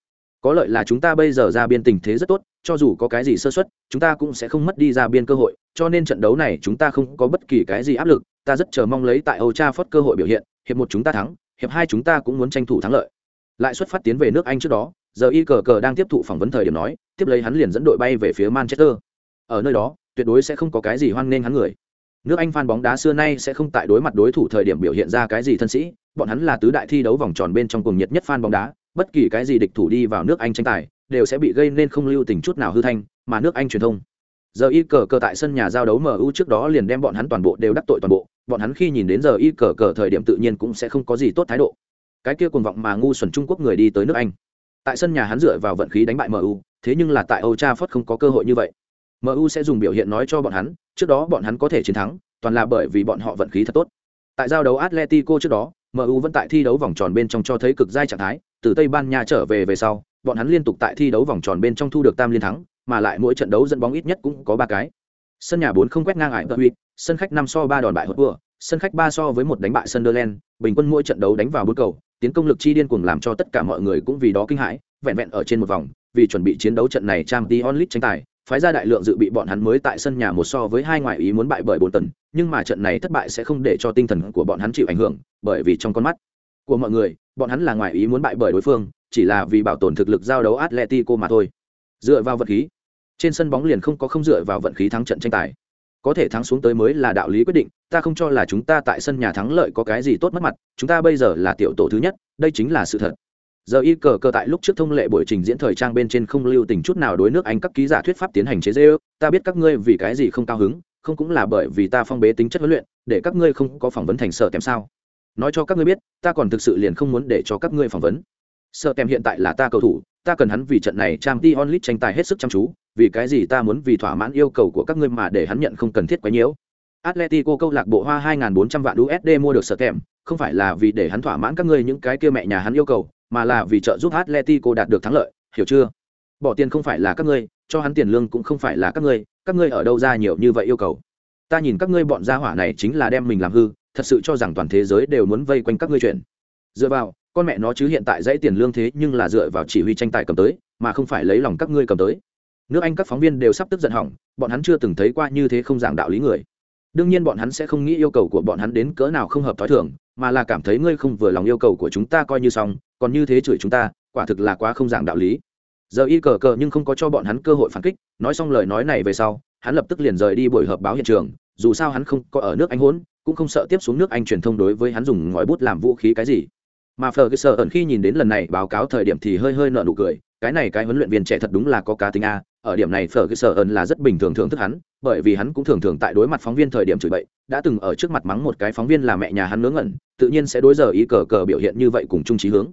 Có lợi là chúng ta bây giờ ra biên tình thế rất tốt, cho dù có cái gì sơ xuất chúng ta cũng sẽ không mất đi ra biên cơ hội, cho nên trận đấu này chúng ta không có bất kỳ cái gì áp lực, ta rất chờ mong lấy tại Old Trafford cơ hội biểu hiện, hiệp một chúng ta thắng, hiệp hai chúng ta cũng muốn tranh thủ thắng lợi. Lại xuất phát tiến về nước anh trước đó giờ y cờ cờ đang tiếp thụ phỏng vấn thời điểm nói, tiếp lấy hắn liền dẫn đội bay về phía manchester. Ở nơi đó, tuyệt đối sẽ không có cái gì hoan nghênh hắn người. Nước anh fan bóng đá xưa nay sẽ không tại đối mặt đối thủ thời điểm biểu hiện ra cái gì thân sĩ, bọn hắn là tứ đại thi đấu vòng tròn bên trong cùng nhiệt nhất fan bóng đá, bất kỳ cái gì địch thủ đi vào nước anh tranh tài, đều sẽ bị gây nên không lưu tình chút nào hư thanh, mà nước anh truyền thông. Giờ y cờ cờ tại sân nhà giao đấu mu trước đó liền đem bọn hắn toàn bộ đều đắc tội toàn bộ, bọn hắn khi nhìn đến giờ y cờ cờ thời điểm tự nhiên cũng sẽ không có gì tốt thái độ. Cái kia cuồng vọng mà ngu xuẩn trung quốc người đi tới nước anh tại sân nhà hắn dựa vào vận khí đánh bại mu thế nhưng là tại Old Trafford không có cơ hội như vậy. Mu sẽ dùng biểu hiện nói cho bọn hắn trước đó bọn hắn có thể chiến thắng toàn là bởi vì bọn họ vận khí thật tốt. Tại giao đấu atletico trước đó mu vẫn tại thi đấu vòng tròn bên trong cho thấy cực giai trạng thái từ tây ban nha trở về về sau bọn hắn liên tục tại thi đấu vòng tròn bên trong thu được tam liên thắng mà lại mỗi trận đấu dẫn bóng ít nhất cũng có ba cái. Sân nhà bốn không quét ngang ải tờ huy sân khách năm so ba đòn bại Hotspur, vừa sân khách ba so với một đánh bại Sunderland, bình quân mỗi trận đấu đánh vào bốn cầu, tiến công lực chi điên cuồng làm cho tất cả mọi người cũng vì đó kinh hãi, vẹn vẹn ở trên một vòng, vì chuẩn bị chiến đấu trận này Trang Champions League tranh tài, phái ra đại lượng dự bị bọn hắn mới tại sân nhà một so với hai ngoại ý muốn bại bởi bốn tần, nhưng mà trận này thất bại sẽ không để cho tinh thần của bọn hắn chịu ảnh hưởng, bởi vì trong con mắt của mọi người, bọn hắn là ngoại ý muốn bại bởi đối phương, chỉ là vì bảo tồn thực lực giao đấu Atletico mà thôi. Dựa vào vận khí, trên sân bóng liền không có không dựa vào vận khí thắng trận tranh tài có thể thắng xuống tới mới là đạo lý quyết định, ta không cho là chúng ta tại sân nhà thắng lợi có cái gì tốt mất mặt, chúng ta bây giờ là tiểu tổ thứ nhất, đây chính là sự thật. Giờ y cờ cờ tại lúc trước thông lệ buổi trình diễn thời trang bên trên không lưu tình chút nào đối nước anh các ký giả thuyết pháp tiến hành chế dê ư ta biết các ngươi vì cái gì không cao hứng, không cũng là bởi vì ta phong bế tính chất huấn luyện, để các ngươi không có phỏng vấn thành sợ kèm sao. Nói cho các ngươi biết, ta còn thực sự liền không muốn để cho các ngươi phỏng vấn. Sợ kèm hiện tại là ta cầu thủ, ta cần hắn vì trận này trang t onlit tranh tài hết sức chăm chú vì cái gì ta muốn vì thỏa mãn yêu cầu của các ngươi mà để hắn nhận không cần thiết quá nhiều. Atletico câu lạc bộ hoa 2.400 vạn USD mua được sở kèm, không phải là vì để hắn thỏa mãn các ngươi những cái kia mẹ nhà hắn yêu cầu, mà là vì trợ giúp Atletico đạt được thắng lợi, hiểu chưa? Bỏ tiền không phải là các ngươi, cho hắn tiền lương cũng không phải là các ngươi, các ngươi ở đâu ra nhiều như vậy yêu cầu? Ta nhìn các ngươi bọn gia hỏa này chính là đem mình làm hư, thật sự cho rằng toàn thế giới đều muốn vây quanh các ngươi chuyện. Dựa vào, con mẹ nó chứ hiện tại dãy tiền lương thế nhưng là dựa vào chỉ huy tranh tài cầm tới, mà không phải lấy lòng các ngươi cầm tới nước anh các phóng viên đều sắp tức giận hỏng, bọn hắn chưa từng thấy qua như thế không giảng đạo lý người. Đương nhiên bọn hắn sẽ không nghĩ yêu cầu của bọn hắn đến cỡ nào không hợp t h ó i thưởng mà là cảm thấy ngươi không vừa lòng yêu cầu của chúng ta coi như xong, còn như thế chửi chúng ta, quả thực là quá không giảng đạo lý. Giờ y cờ cờ nhưng không có cho bọn hắn cơ hội phản kích, nói xong lời nói này về sau, hắn lập tức liền rời đi buổi họp báo hiện trường, dù sao hắn không có ở nước anh hỗn cũng không sợ tiếp xuống nước anh truyền thông đối với hắn dùng ngòi bút làm vũ khí cái gì. Mà phờ cái sợ ẩn khi nhìn đến lần này báo cáo thời điểm thì hơi hơi nợ nụ cười, cái này cái huấn luyện viên trẻ thật đúng là có cá tính a ở điểm này phở cái sở ẩn là rất bình thường thưởng thức hắn, bởi vì hắn cũng thường thường tại đối mặt phóng viên thời điểm chửi bậy, đã từng ở trước mặt mắng một cái phóng viên là mẹ nhà hắn ngớ ngẩn, tự nhiên sẽ đối giờ ý cờ cờ biểu hiện như vậy cùng trung trí hướng.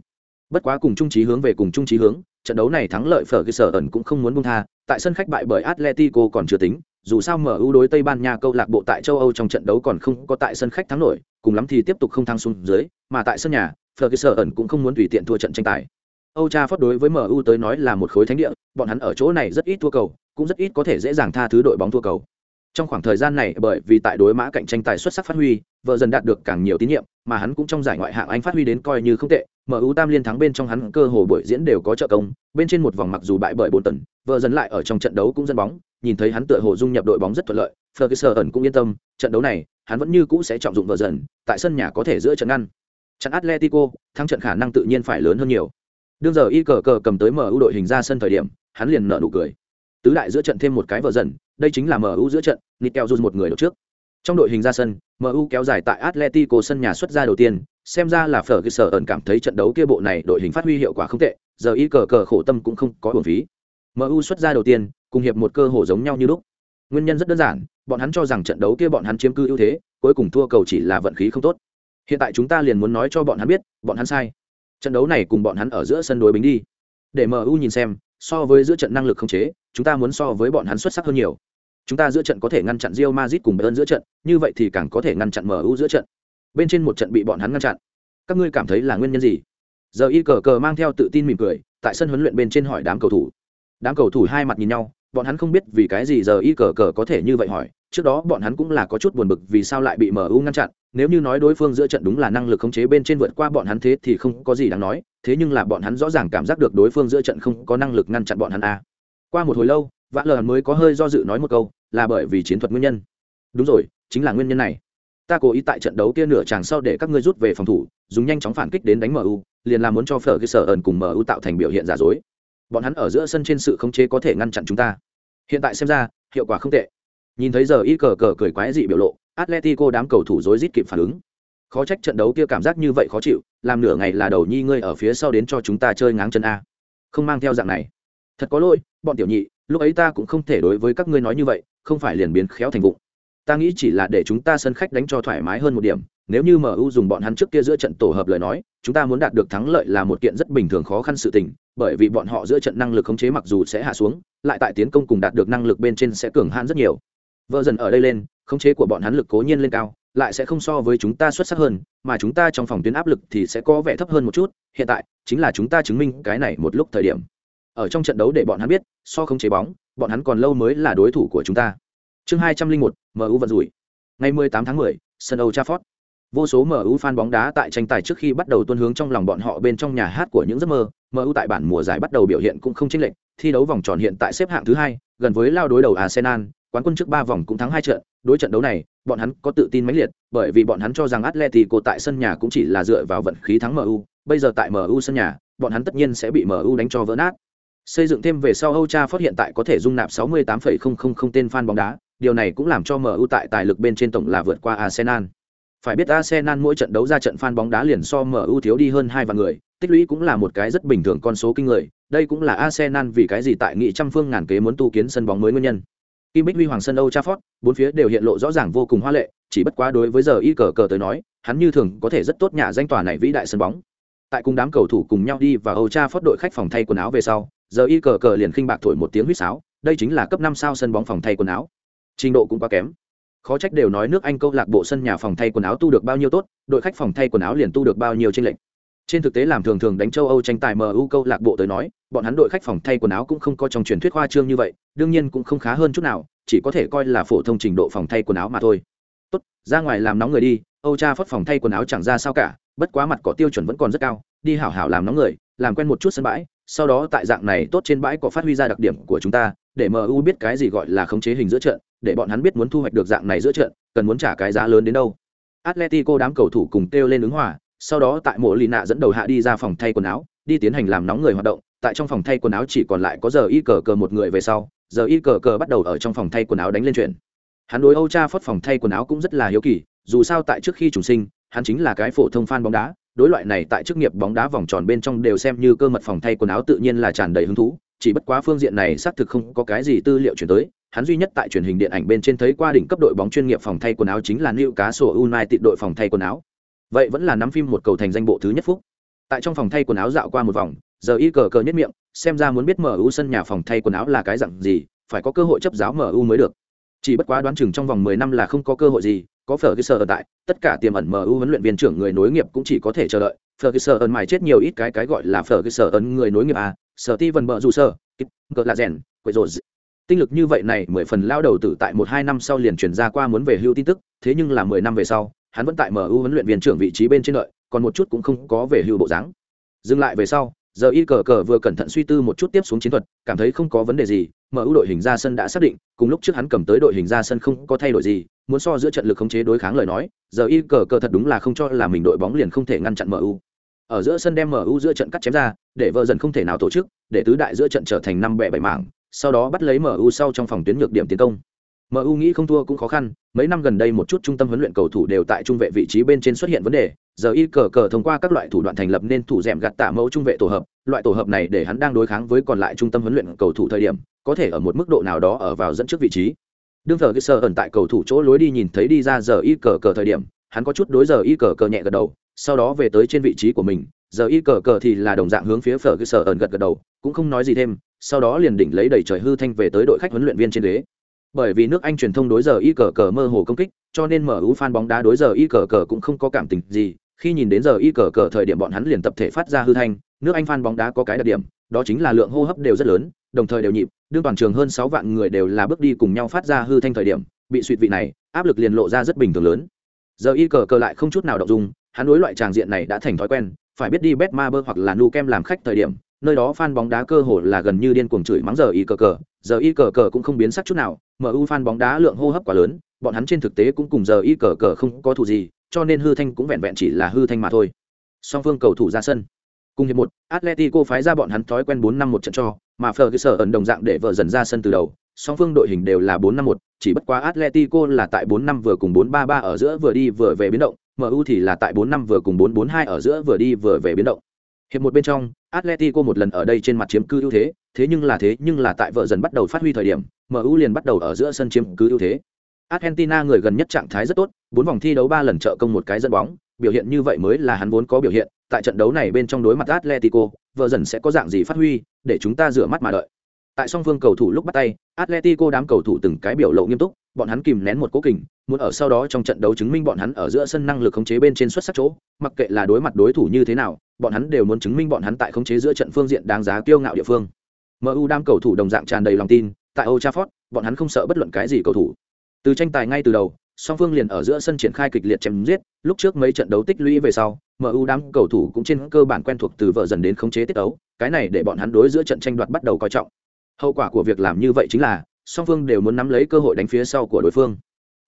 Bất quá cùng trung trí hướng về cùng trung trí hướng, trận đấu này thắng lợi phở cái sở ẩn cũng không muốn buông tha, tại sân khách bại bởi atletico còn chưa tính, dù sao mở ưu đối tây ban nha câu lạc bộ tại châu âu trong trận đấu còn không có tại sân khách thắng nổi, cùng lắm thì tiếp tục không thắng xuống dưới, mà tại sân nhà, phở cái sở ẩn cũng không muốn tùy tiện thua trận tranh tài. Âu Cha Phất đối với MU tới nói là một khối thánh địa, bọn hắn ở chỗ này rất ít thua cầu, cũng rất ít có thể dễ dàng tha thứ đội bóng thua cầu. Trong khoảng thời gian này bởi vì tại đối mã cạnh tranh tài xuất sắc phát huy, vợ dần đạt được càng nhiều tín nhiệm, mà hắn cũng trong giải ngoại hạng Anh phát huy đến coi như không tệ, MU tam liên thắng bên trong hắn cơ hồ buổi diễn đều có trợ công, bên trên một vòng mặc dù bại bởi bốn tuần, vợ dần lại ở trong trận đấu cũng dẫn bóng, nhìn thấy hắn tựa hồ dung nhập đội bóng rất thuận lợi, Ferguson ẩn cũng yên tâm, trận đấu này, hắn vẫn như cũ sẽ trọng dụng vợ dần, tại sân nhà có thể giữa trận ngăn. Trận Atletico, thắng trận khả năng tự nhiên phải lớn hơn nhiều đương giờ y cờ cờ cầm tới MU đội hình ra sân thời điểm, hắn liền nợ nụ cười. Tứ đại giữa trận thêm một cái vợ dần, đây chính là mu giữa trận Nikel dù một người đầu trước. Trong đội hình ra sân mu kéo dài tại atletico sân nhà xuất ra đầu tiên, xem ra là phở cơ sở ẩn cảm thấy trận đấu kia bộ này đội hình phát huy hiệu quả không tệ, giờ y cờ cờ khổ tâm cũng không có hồn phí. Mu xuất ra đầu tiên, cùng hiệp một cơ hồ giống nhau như lúc. Nguyên nhân rất đơn giản, bọn hắn cho rằng trận đấu kia bọn hắn chiếm cư ưu thế, cuối cùng thua cầu chỉ là vận khí không tốt. Hiện tại chúng ta liền muốn nói cho bọn hắn biết, bọn hắn sai trận đấu này cùng bọn hắn ở giữa sân đối bính đi. Để mu nhìn xem, so với giữa trận năng lực không chế, chúng ta muốn so với bọn hắn xuất sắc hơn nhiều. Chúng ta giữa trận có thể ngăn chặn Real Madrid cùng Bayern giữa trận, như vậy thì càng có thể ngăn chặn MU giữa trận. Bên trên một trận bị bọn hắn ngăn chặn. Các ngươi cảm thấy là nguyên nhân gì? Giờ y cờ cờ mang theo tự tin mỉm cười, tại sân huấn luyện bên trên hỏi đám cầu thủ. Đám cầu thủ hai mặt nhìn nhau bọn hắn không biết vì cái gì giờ y cờ cờ có thể như vậy hỏi. Trước đó bọn hắn cũng là có chút buồn bực vì sao lại bị mu ngăn chặn. Nếu như nói đối phương giữa trận đúng là năng lực khống chế bên trên vượt qua bọn hắn thế thì không có gì đáng nói. Thế nhưng là bọn hắn rõ ràng cảm giác được đối phương giữa trận không có năng lực ngăn chặn bọn hắn a à. qua một hồi lâu, vã lờ mới có hơi do dự nói một câu, là bởi vì chiến thuật nguyên nhân. Đúng rồi, chính là nguyên nhân này. Ta cố ý tại trận đấu kia nửa chàng sau để các ngươi rút về phòng thủ, dùng nhanh chóng phản kích đến đánh mu liền là muốn cho phở cơ sở ẩn cùng mu tạo thành biểu hiện giả dối bọn hắn ở giữa sân trên sự khống chế có thể ngăn chặn chúng ta. Hiện tại xem ra, hiệu quả không tệ. Nhìn thấy giờ y cờ cờ cười quái dị biểu lộ, atletico đám cầu thủ rối rít kịp phản ứng. Khó trách trận đấu kia cảm giác như vậy khó chịu, làm nửa ngày là đầu nhi ngươi ở phía sau đến cho chúng ta chơi ngáng chân a. Không mang theo dạng này. Thật có lỗi, bọn tiểu nhị, lúc ấy ta cũng không thể đối với các ngươi nói như vậy, không phải liền biến khéo thành vụng. Ta nghĩ chỉ là để chúng ta sân khách đánh cho thoải mái hơn một điểm, nếu như mu dùng bọn hắn trước kia giữa trận tổ hợp lời nói, chúng ta muốn đạt được thắng lợi là một kiện rất bình thường khó khăn sự tình bởi vì bọn họ giữa trận năng lực khống chế mặc dù sẽ hạ xuống lại tại tiến công cùng đạt được năng lực bên trên sẽ cường hãn rất nhiều. Vợ dần ở đây lên khống chế của bọn hắn lực cố nhiên lên cao lại sẽ không so với chúng ta xuất sắc hơn mà chúng ta trong phòng tuyến áp lực thì sẽ có vẻ thấp hơn một chút hiện tại chính là chúng ta chứng minh cái này một lúc thời điểm. Ở trong trận đấu để bọn hắn biết so không chế bóng bọn hắn còn lâu mới là đối thủ của chúng ta. Chương hai trăm linh một mu vận rủi. Ngày 18 tháng 10, sân Old Trafford vô số MU fan bóng đá tại tranh tài trước khi bắt đầu tuôn hướng trong lòng bọn họ bên trong nhà hát của những giấc mơ, MU tại bản mùa giải bắt đầu biểu hiện cũng không chênh lệch, thi đấu vòng tròn hiện tại xếp hạng thứ hai, gần với lao đối đầu Arsenal, quán quân trước ba vòng cũng thắng hai trận, đối trận đấu này, bọn hắn có tự tin mãnh liệt, bởi vì bọn hắn cho rằng Atletico tại sân nhà cũng chỉ là dựa vào vận khí thắng MU, bây giờ tại MU sân nhà, bọn hắn tất nhiên sẽ bị MU đánh cho vỡ nát. Xây dựng thêm về sau Ultra phát hiện tại có thể dung nạp 68,000 tên fan bóng đá, điều này cũng làm cho MU tại tài lực bên trên tổng là vượt qua Arsenal. Phải biết Arsenal mỗi trận đấu ra trận fan bóng đá liền so MU thiếu đi hơn hai vạn người, tích lũy cũng là một cái rất bình thường con số kinh người, đây cũng là Arsenal vì cái gì tại nghị trăm phương ngàn kế muốn tu kiến sân bóng mới nguyên nhân. Kim Bích Huy Hoàng sân Old Trafford, bốn phía đều hiện lộ rõ ràng vô cùng hoa lệ, chỉ bất quá đối với giờ y cờ cờ tới nói, hắn như thường có thể rất tốt nhà danh tòa này vĩ đại sân bóng. Tại cùng đám cầu thủ cùng nhau đi và Old Trafford đội khách phòng thay quần áo về sau, giờ y cờ cờ liền khinh bạc thổi một tiếng huýt sáo, đây chính là cấp năm sao sân bóng phòng thay quần áo. Trình độ cũng quá kém khó trách đều nói nước anh câu lạc bộ sân nhà phòng thay quần áo tu được bao nhiêu tốt, đội khách phòng thay quần áo liền tu được bao nhiêu trên lệnh trên thực tế làm thường thường đánh châu âu tranh tài mu câu lạc bộ tới nói, bọn hắn đội khách phòng thay quần áo cũng không có trong truyền thuyết khoa trương như vậy, đương nhiên cũng không khá hơn chút nào, chỉ có thể coi là phổ thông trình độ phòng thay quần áo mà thôi. Tốt, ra ngoài làm nóng người đi, âu cha phất phòng thay quần áo chẳng ra sao cả, bất quá mặt cỏ tiêu chuẩn vẫn còn rất cao, đi hảo hảo làm nóng người làm quen một chút sân bãi, sau đó tại dạng này tốt trên bãi có phát huy ra đặc điểm của chúng ta, để mu biết cái gì gọi là khống chế hình giữa trận, để bọn hắn biết muốn thu hoạch được dạng này giữa trận, cần muốn trả cái giá lớn đến đâu. Atletico đám cầu thủ cùng kêu lên ứng hòa, sau đó tại mộ lì nạ dẫn đầu hạ đi ra phòng thay quần áo, đi tiến hành làm nóng người hoạt động, tại trong phòng thay quần áo chỉ còn lại có giờ y cờ cờ một người về sau, giờ y cờ cờ bắt đầu ở trong phòng thay quần áo đánh lên chuyện. Hắn đối âu cha phất phòng thay quần áo cũng rất là hiếu kỳ, dù sao tại trước khi trùng sinh, hắn chính là cái phổ thông fan bóng đá đối loại này tại chức nghiệp bóng đá vòng tròn bên trong đều xem như cơ mật phòng thay quần áo tự nhiên là tràn đầy hứng thú chỉ bất quá phương diện này xác thực không có cái gì tư liệu chuyển tới hắn duy nhất tại truyền hình điện ảnh bên trên thấy qua đỉnh cấp đội bóng chuyên nghiệp phòng thay quần áo chính là New Cá Sổ United đội phòng thay quần áo. Vậy vẫn là nắm phim một cầu thành danh bộ thứ nhất phúc. Tại trong phòng thay quần áo dạo qua một vòng, giờ y cờ cờ nhất miệng, xem ra muốn biết MU sân nhà phòng thay quần áo là cái dạng gì, phải có cơ hội chấp giáo MU mới được. Chỉ bất quá đoán chừng trong vòng 10 năm là không có cơ hội gì, có Ferguson ở tại, tất cả tiềm ẩn MU huấn luyện viên trưởng người nối nghiệp cũng chỉ có thể chờ đợi. Ferguson mài chết nhiều ít cái cái gọi là Ferguson người nối nghiệp à, Steven bợ dù sơ, cỡ là rèn, quậy rồi tinh lực như vậy này mười phần lao đầu tử tại một hai năm sau liền chuyển ra qua muốn về hưu tin tức thế nhưng là mười năm về sau hắn vẫn tại mu huấn luyện viên trưởng vị trí bên trên đợi còn một chút cũng không có về hưu bộ dáng dừng lại về sau giờ y cờ cờ vừa cẩn thận suy tư một chút tiếp xuống chiến thuật cảm thấy không có vấn đề gì mu đội hình ra sân đã xác định cùng lúc trước hắn cầm tới đội hình ra sân không có thay đổi gì muốn so giữa trận lực khống chế đối kháng lời nói giờ y cờ cờ thật đúng là không cho là mình đội bóng liền không thể ngăn chặn mu ở giữa sân đem MU giữa trận cắt chém ra, để vợ dần không thể nào tổ chức, để tứ đại giữa trận trở thành năm bẻ bảy mảng, sau đó bắt lấy MU sau trong phòng tuyến nhược điểm tiến công. MU nghĩ không thua cũng khó khăn, mấy năm gần đây một chút trung tâm huấn luyện cầu thủ đều tại trung vệ vị trí bên trên xuất hiện vấn đề, giờ y cờ cờ thông qua các loại thủ đoạn thành lập nên thủ dẻm gạt tạ mẫu trung vệ tổ hợp, loại tổ hợp này để hắn đang đối kháng với còn lại trung tâm huấn luyện cầu thủ thời điểm, có thể ở một mức độ nào đó ở vào dẫn trước vị trí. Đương giờ cái sơ ẩn tại cầu thủ chỗ lối đi nhìn thấy đi ra giờ y cờ cờ thời điểm, hắn có chút đối giờ y cờ cờ nhẹ gật đầu, sau đó về tới trên vị trí của mình, giờ y cờ cờ thì là đồng dạng hướng phía phở cái sơ ẩn gật gật đầu, cũng không nói gì thêm, sau đó liền đỉnh lấy đầy trời hư thanh về tới đội khách huấn luyện viên trên ghế. Bởi vì nước anh truyền thông đối giờ y cờ cờ mơ hồ công kích cho nên mở ưu fan bóng đá đối giờ y cờ cờ cũng không có cảm tình gì. Khi nhìn đến giờ y cờ cờ thời điểm bọn hắn liền tập thể phát ra hư thanh nước anh fan bóng đá có cái đặc điểm đó chính là lượng hô hấp đều rất lớn đồng thời đều nhịp đương toàn trường hơn sáu vạn người đều là bước đi cùng nhau phát ra hư thanh thời điểm, bị suỵt vị này, áp lực liền lộ ra rất bình thường lớn. Giờ y cờ cờ lại không chút nào động dung, hắn đối loại tràng diện này đã thành thói quen, phải biết đi bet ma bơ hoặc là nu kem làm khách thời điểm, nơi đó fan bóng đá cơ hồ là gần như điên cuồng chửi mắng giờ y cờ cờ, giờ y cờ cờ cũng không biến sắc chút nào mu fan bóng đá lượng hô hấp quá lớn, bọn hắn trên thực tế cũng cùng giờ y cờ cờ không có thù gì, cho nên hư thanh cũng vẹn vẹn chỉ là hư thanh mà thôi. Song phương cầu thủ ra sân cùng hiệp một atletico phái ra bọn hắn thói quen bốn năm một trận cho mà Ferguson ẩn đồng dạng để vợ dần ra sân từ đầu song phương đội hình đều là bốn năm một chỉ bất quá atletico là tại bốn năm vừa cùng bốn ba ba ở giữa vừa đi vừa về biến động mu thì là tại bốn năm vừa cùng bốn bốn hai ở giữa vừa đi vừa về biến động hiệp một bên trong atletico một lần ở đây trên mặt chiếm cứ ưu thế thế nhưng là thế nhưng là tại vợ dần bắt đầu phát huy thời điểm MU liền bắt đầu ở giữa sân chiếm cứ ưu thế. Argentina người gần nhất trạng thái rất tốt, bốn vòng thi đấu ba lần trợ công một cái dẫn bóng, biểu hiện như vậy mới là hắn vốn có biểu hiện, tại trận đấu này bên trong đối mặt Atletico, vợ dần sẽ có dạng gì phát huy, để chúng ta rửa mắt mà đợi. Tại song phương cầu thủ lúc bắt tay, Atletico đám cầu thủ từng cái biểu lộ nghiêm túc, bọn hắn kìm nén một cố kình, muốn ở sau đó trong trận đấu chứng minh bọn hắn ở giữa sân năng lực khống chế bên trên xuất sắc chỗ, mặc kệ là đối mặt đối thủ như thế nào, bọn hắn đều muốn chứng minh bọn hắn tại khống chế giữa trận phương diện đáng giá kiêu ngạo địa phương. MU đám cầu thủ đồng dạng tràn đầy lòng tin, tại Old Trafford, bọn hắn không sợ bất luận cái gì cầu thủ. Từ tranh tài ngay từ đầu, song phương liền ở giữa sân triển khai kịch liệt chém giết, lúc trước mấy trận đấu tích lũy về sau, MU đám cầu thủ cũng trên cơ bản quen thuộc từ vợ dần đến khống chế tiết đấu, cái này để bọn hắn đối giữa trận tranh đoạt bắt đầu coi trọng. Hậu quả của việc làm như vậy chính là, song phương đều muốn nắm lấy cơ hội đánh phía sau của đối phương.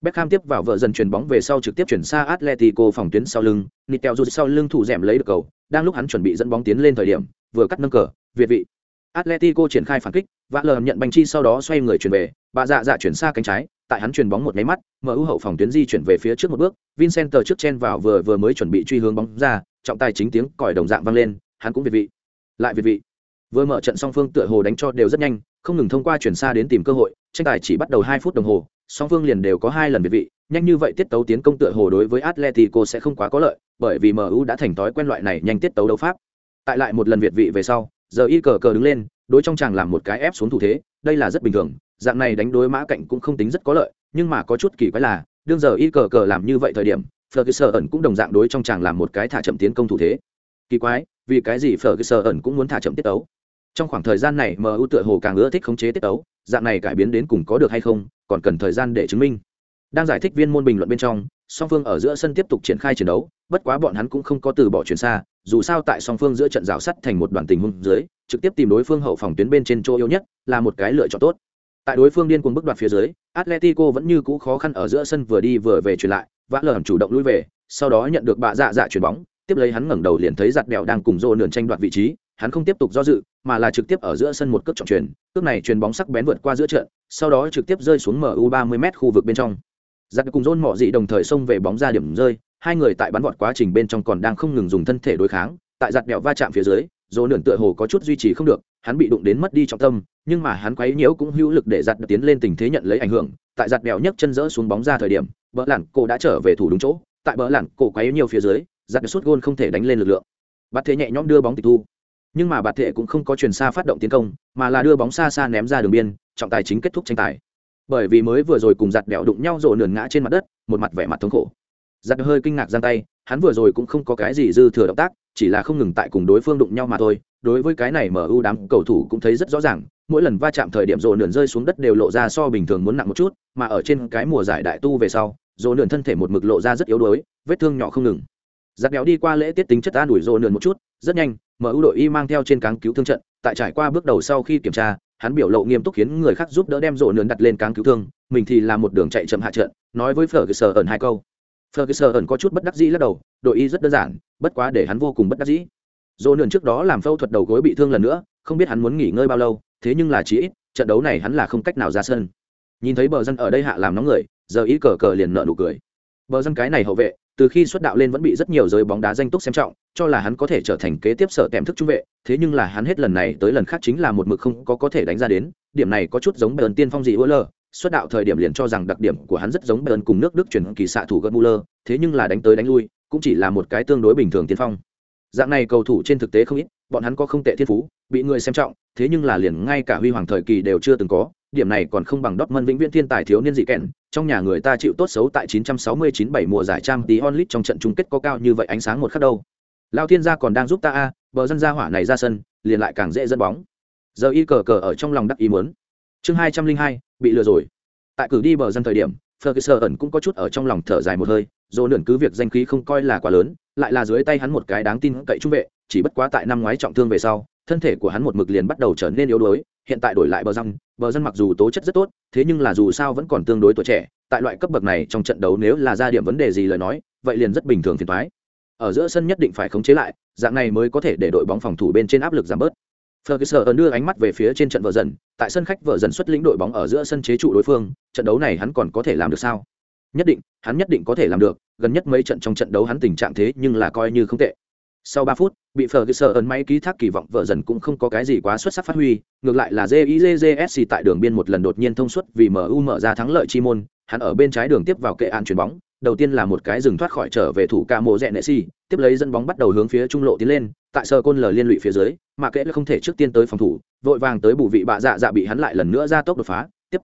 Beckham tiếp vào vợ dần chuyển bóng về sau trực tiếp chuyển xa Atletico phòng tuyến sau lưng, Nitel rút sau lưng thủ dẻm lấy được cầu, đang lúc hắn chuẩn bị dẫn bóng tiến lên thời điểm, vừa cắt nâng cờ, việt vị. Atletico triển khai phản kích, vã lờ nhận banh chi sau đó xoay người chuyển về, bà dạ dạ chuyển xa cánh trái, tại hắn chuyền bóng một máy mắt, MU hậu phòng tuyến di chuyển về phía trước một bước, Vincent trước chen vào vừa vừa mới chuẩn bị truy hướng bóng ra, trọng tài chính tiếng còi đồng dạng vang lên, hắn cũng việt vị. Lại việt vị. Vừa mở trận song phương tựa hồ đánh cho đều rất nhanh, không ngừng thông qua chuyển xa đến tìm cơ hội, tranh tài chỉ bắt đầu hai phút đồng hồ, song phương liền đều có hai lần việt vị, nhanh như vậy tiết tấu tiến công tựa hồ đối với Atletico sẽ không quá có lợi, bởi vì MU đã thành thói quen loại này nhanh tiết tấu đấu pháp. Tại lại một lần việt vị về sau, giờ y cờ cờ đứng lên đối trong chàng làm một cái ép xuống thủ thế đây là rất bình thường dạng này đánh đối mã cạnh cũng không tính rất có lợi, nhưng mà có chút kỳ quái là, đương giờ y cờ cờ làm như vậy thời điểm, Ferguson ẩn cũng đồng dạng đối trong chàng làm một cái thả chậm tiến công thủ thế. Kỳ quái, vì cái gì Ferguson ẩn cũng muốn thả chậm tiết tấu? Trong khoảng thời gian này MU tựa hồ càng ưa thích khống chế tiết tấu, dạng này cải biến đến cùng có được hay không, còn cần thời gian để chứng minh. Đang giải thích viên môn bình luận bên trong, song phương ở giữa sân tiếp tục triển khai chiến đấu, bất quá bọn hắn cũng không có từ bỏ chuyển xa, dù sao tại song phương giữa trận rào sắt thành một đoàn tình huống dưới, trực tiếp tìm đối phương hậu phòng tuyến bên trên chỗ yếu nhất, là một cái lựa chọn tốt tại đối phương điên cuồng bức đoạt phía dưới, atletico vẫn như cũ khó khăn ở giữa sân vừa đi vừa về chuyển lại, vã lờ chủ động lui về, sau đó nhận được bạ dạ dạ chuyển bóng, tiếp lấy hắn ngẩng đầu liền thấy giặt bèo đang cùng rô nườn tranh đoạt vị trí, hắn không tiếp tục do dự, mà là trực tiếp ở giữa sân một cước trọng truyền cước này truyền bóng sắc bén vượt qua giữa trận, sau đó trực tiếp rơi xuống mu 30 m khu vực bên trong. Giặt cùng rôn mọ dị đồng thời xông về bóng ra điểm rơi, hai người tại bắn vọt quá trình bên trong còn đang không ngừng dùng thân thể đối kháng, tại giặt bèo va chạm phía dưới, rô nườn tựa hồ có chút duy trì không được, hắn bị đụng đến mất đi trọng tâm nhưng mà hắn quấy nhiễu cũng hữu lực để giặt tiến lên tình thế nhận lấy ảnh hưởng, tại giặt bèo nhấc chân rỡ xuống bóng ra thời điểm bỡ lặn cổ đã trở về thủ đúng chỗ, tại bỡ lặn cổ quấy nhiều phía dưới, giặt suốt gôn không thể đánh lên lực lượng. Bạt thế nhẹ nhõm đưa bóng tịch thu. Nhưng mà bạt thệ cũng không có truyền xa phát động tiến công, mà là đưa bóng xa xa ném ra đường biên, trọng tài chính kết thúc tranh tài. Bởi vì mới vừa rồi cùng giặt bèo đụng nhau rồi nườn ngã trên mặt đất, một mặt vẻ mặt thống khổ. Giặt hơi kinh ngạc giang tay hắn vừa rồi cũng không có cái gì dư thừa động tác, chỉ là không ngừng tại cùng đối phương đụng nhau mà thôi. Đối với cái này mu đám cầu thủ cũng thấy rất rõ ràng, mỗi lần va chạm thời điểm rộ nườn rơi xuống đất đều lộ ra so bình thường muốn nặng một chút, mà ở trên cái mùa giải đại tu về sau rộ nườn thân thể một mực lộ ra rất yếu đuối, vết thương nhỏ không ngừng. Giặt béo đi qua lễ tiết tính chất an ủi rộ nườn một chút, rất nhanh mu đội y mang theo trên cáng cứu thương trận, tại trải qua bước đầu sau khi kiểm tra, hắn biểu lộ nghiêm túc khiến người khác giúp đỡ đem rộ nườn đặt lên cáng cứu thương, mình thì làm một đường chạy chậm hạ trận, nói với phở cơ sở ẩn hai câu. Ferguson có chút bất đắc dĩ lắc đầu, đội y rất đơn giản, bất quá để hắn vô cùng bất đắc dĩ. Dỗ nườn trước đó làm phẫu thuật đầu gối bị thương lần nữa, không biết hắn muốn nghỉ ngơi bao lâu, thế nhưng là chí ít, trận đấu này hắn là không cách nào ra sân. Nhìn thấy bờ dân ở đây hạ làm nóng người, giờ ý cờ cờ liền nợ nụ cười. Bờ dân cái này hậu vệ, từ khi xuất đạo lên vẫn bị rất nhiều giới bóng đá danh túc xem trọng, cho là hắn có thể trở thành kế tiếp sở tèm thức trung vệ, thế nhưng là hắn hết lần này tới lần khác chính là một mực không có có thể đánh ra đến, điểm này có chút giống bờ tiên phong gì Uller, xuất đạo thời điểm liền cho rằng đặc điểm của hắn rất giống Bayern cùng nước Đức chuyển kỳ xạ thủ Götze thế nhưng là đánh tới đánh lui, cũng chỉ là một cái tương đối bình thường tiên phong. Dạng này cầu thủ trên thực tế không ít, bọn hắn có không tệ thiên phú, bị người xem trọng, thế nhưng là liền ngay cả huy hoàng thời kỳ đều chưa từng có, điểm này còn không bằng Dortmund vĩnh viễn thiên tài thiếu niên dị kèn, trong nhà người ta chịu tốt xấu tại 969-7 mùa giải trang tí onlit trong trận chung kết có cao như vậy ánh sáng một khắc đâu. Lao thiên gia còn đang giúp ta a, bờ dân gia hỏa này ra sân, liền lại càng dễ dẫn bóng. Giờ y cờ cờ ở trong lòng đắc ý muốn. Chương 202, bị lừa rồi. Tại cử đi bờ dân thời điểm, Ferguson ẩn cũng có chút ở trong lòng thở dài một hơi, dù nườn cứ việc danh khí không coi là quá lớn, lại là dưới tay hắn một cái đáng tin cậy trung vệ, chỉ bất quá tại năm ngoái trọng thương về sau, thân thể của hắn một mực liền bắt đầu trở nên yếu đuối, hiện tại đổi lại bờ răng, bờ dân mặc dù tố chất rất tốt, thế nhưng là dù sao vẫn còn tương đối tuổi trẻ, tại loại cấp bậc này trong trận đấu nếu là ra điểm vấn đề gì lời nói, vậy liền rất bình thường phiền toái. Ở giữa sân nhất định phải khống chế lại, dạng này mới có thể để đội bóng phòng thủ bên trên áp lực giảm bớt. Ferguson đưa ánh mắt về phía trên trận vợ dần, tại sân khách vợ dần xuất lĩnh đội bóng ở giữa sân chế trụ đối phương, trận đấu này hắn còn có thể làm được sao? Nhất định, hắn nhất định có thể làm được, gần nhất mấy trận trong trận đấu hắn tình trạng thế nhưng là coi như không tệ. Sau 3 phút, bị Ferguson ấn máy ký thác kỳ vọng vợ dần cũng không có cái gì quá xuất sắc phát huy, ngược lại là JIJJSC tại đường biên một lần đột nhiên thông suốt vì MU mở ra thắng lợi chi môn, hắn ở bên trái đường tiếp vào kệ an chuyển bóng, đầu tiên là một cái dừng thoát khỏi trở về thủ ca mộ rẽ nệ si tiếp lấy dẫn bóng bắt đầu hướng phía trung lộ tiến lên, tại sơ côn lờ liên lụy phía dưới, mà kệ là không thể trước tiên tới phòng thủ, vội vàng tới bù vị bạ dạ dạ bị hắn lại lần nữa ra tốc đột phá, tiếp.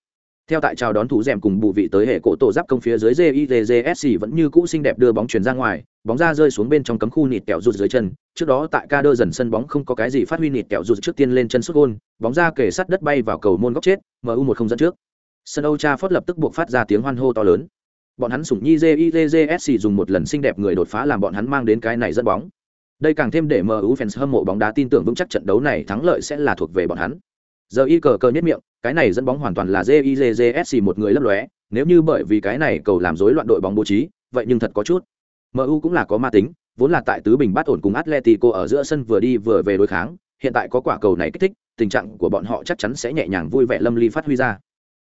Theo tại chào đón thủ rèm cùng bù vị tới hệ cổ tổ giáp công phía dưới gizsc vẫn như cũ xinh đẹp đưa bóng chuyển ra ngoài, bóng ra rơi xuống bên trong cấm khu nịt kẹo rụt dưới chân, trước đó tại ca đơ dần sân bóng không có cái gì phát huy nịt kẹo rụt trước tiên lên chân xuất gôn, bóng ra kề sát đất bay vào cầu môn góc chết mu một không dẫn trước. Sân âu cha phớt lập tức buộc phát ra tiếng hoan hô to lớn bọn hắn sủng nhi jizsc dùng một lần xinh đẹp người đột phá làm bọn hắn mang đến cái này dẫn bóng. Đây càng thêm để mu fans hâm mộ bóng đá tin tưởng vững chắc trận đấu này thắng lợi sẽ là thuộc về bọn hắn. Giờ y cờ cờ nhất miệng, cái này dẫn bóng hoàn toàn là jizsc một người lấp lóe, nếu như bởi vì cái này cầu làm rối loạn đội bóng bố trí, vậy nhưng thật có chút. Mu cũng là có ma tính, vốn là tại tứ bình bát ổn cùng atletico ở giữa sân vừa đi vừa về đối kháng, hiện tại có quả cầu này kích thích, tình trạng của bọn họ chắc chắn sẽ nhẹ nhàng vui vẻ lâm ly phát huy ra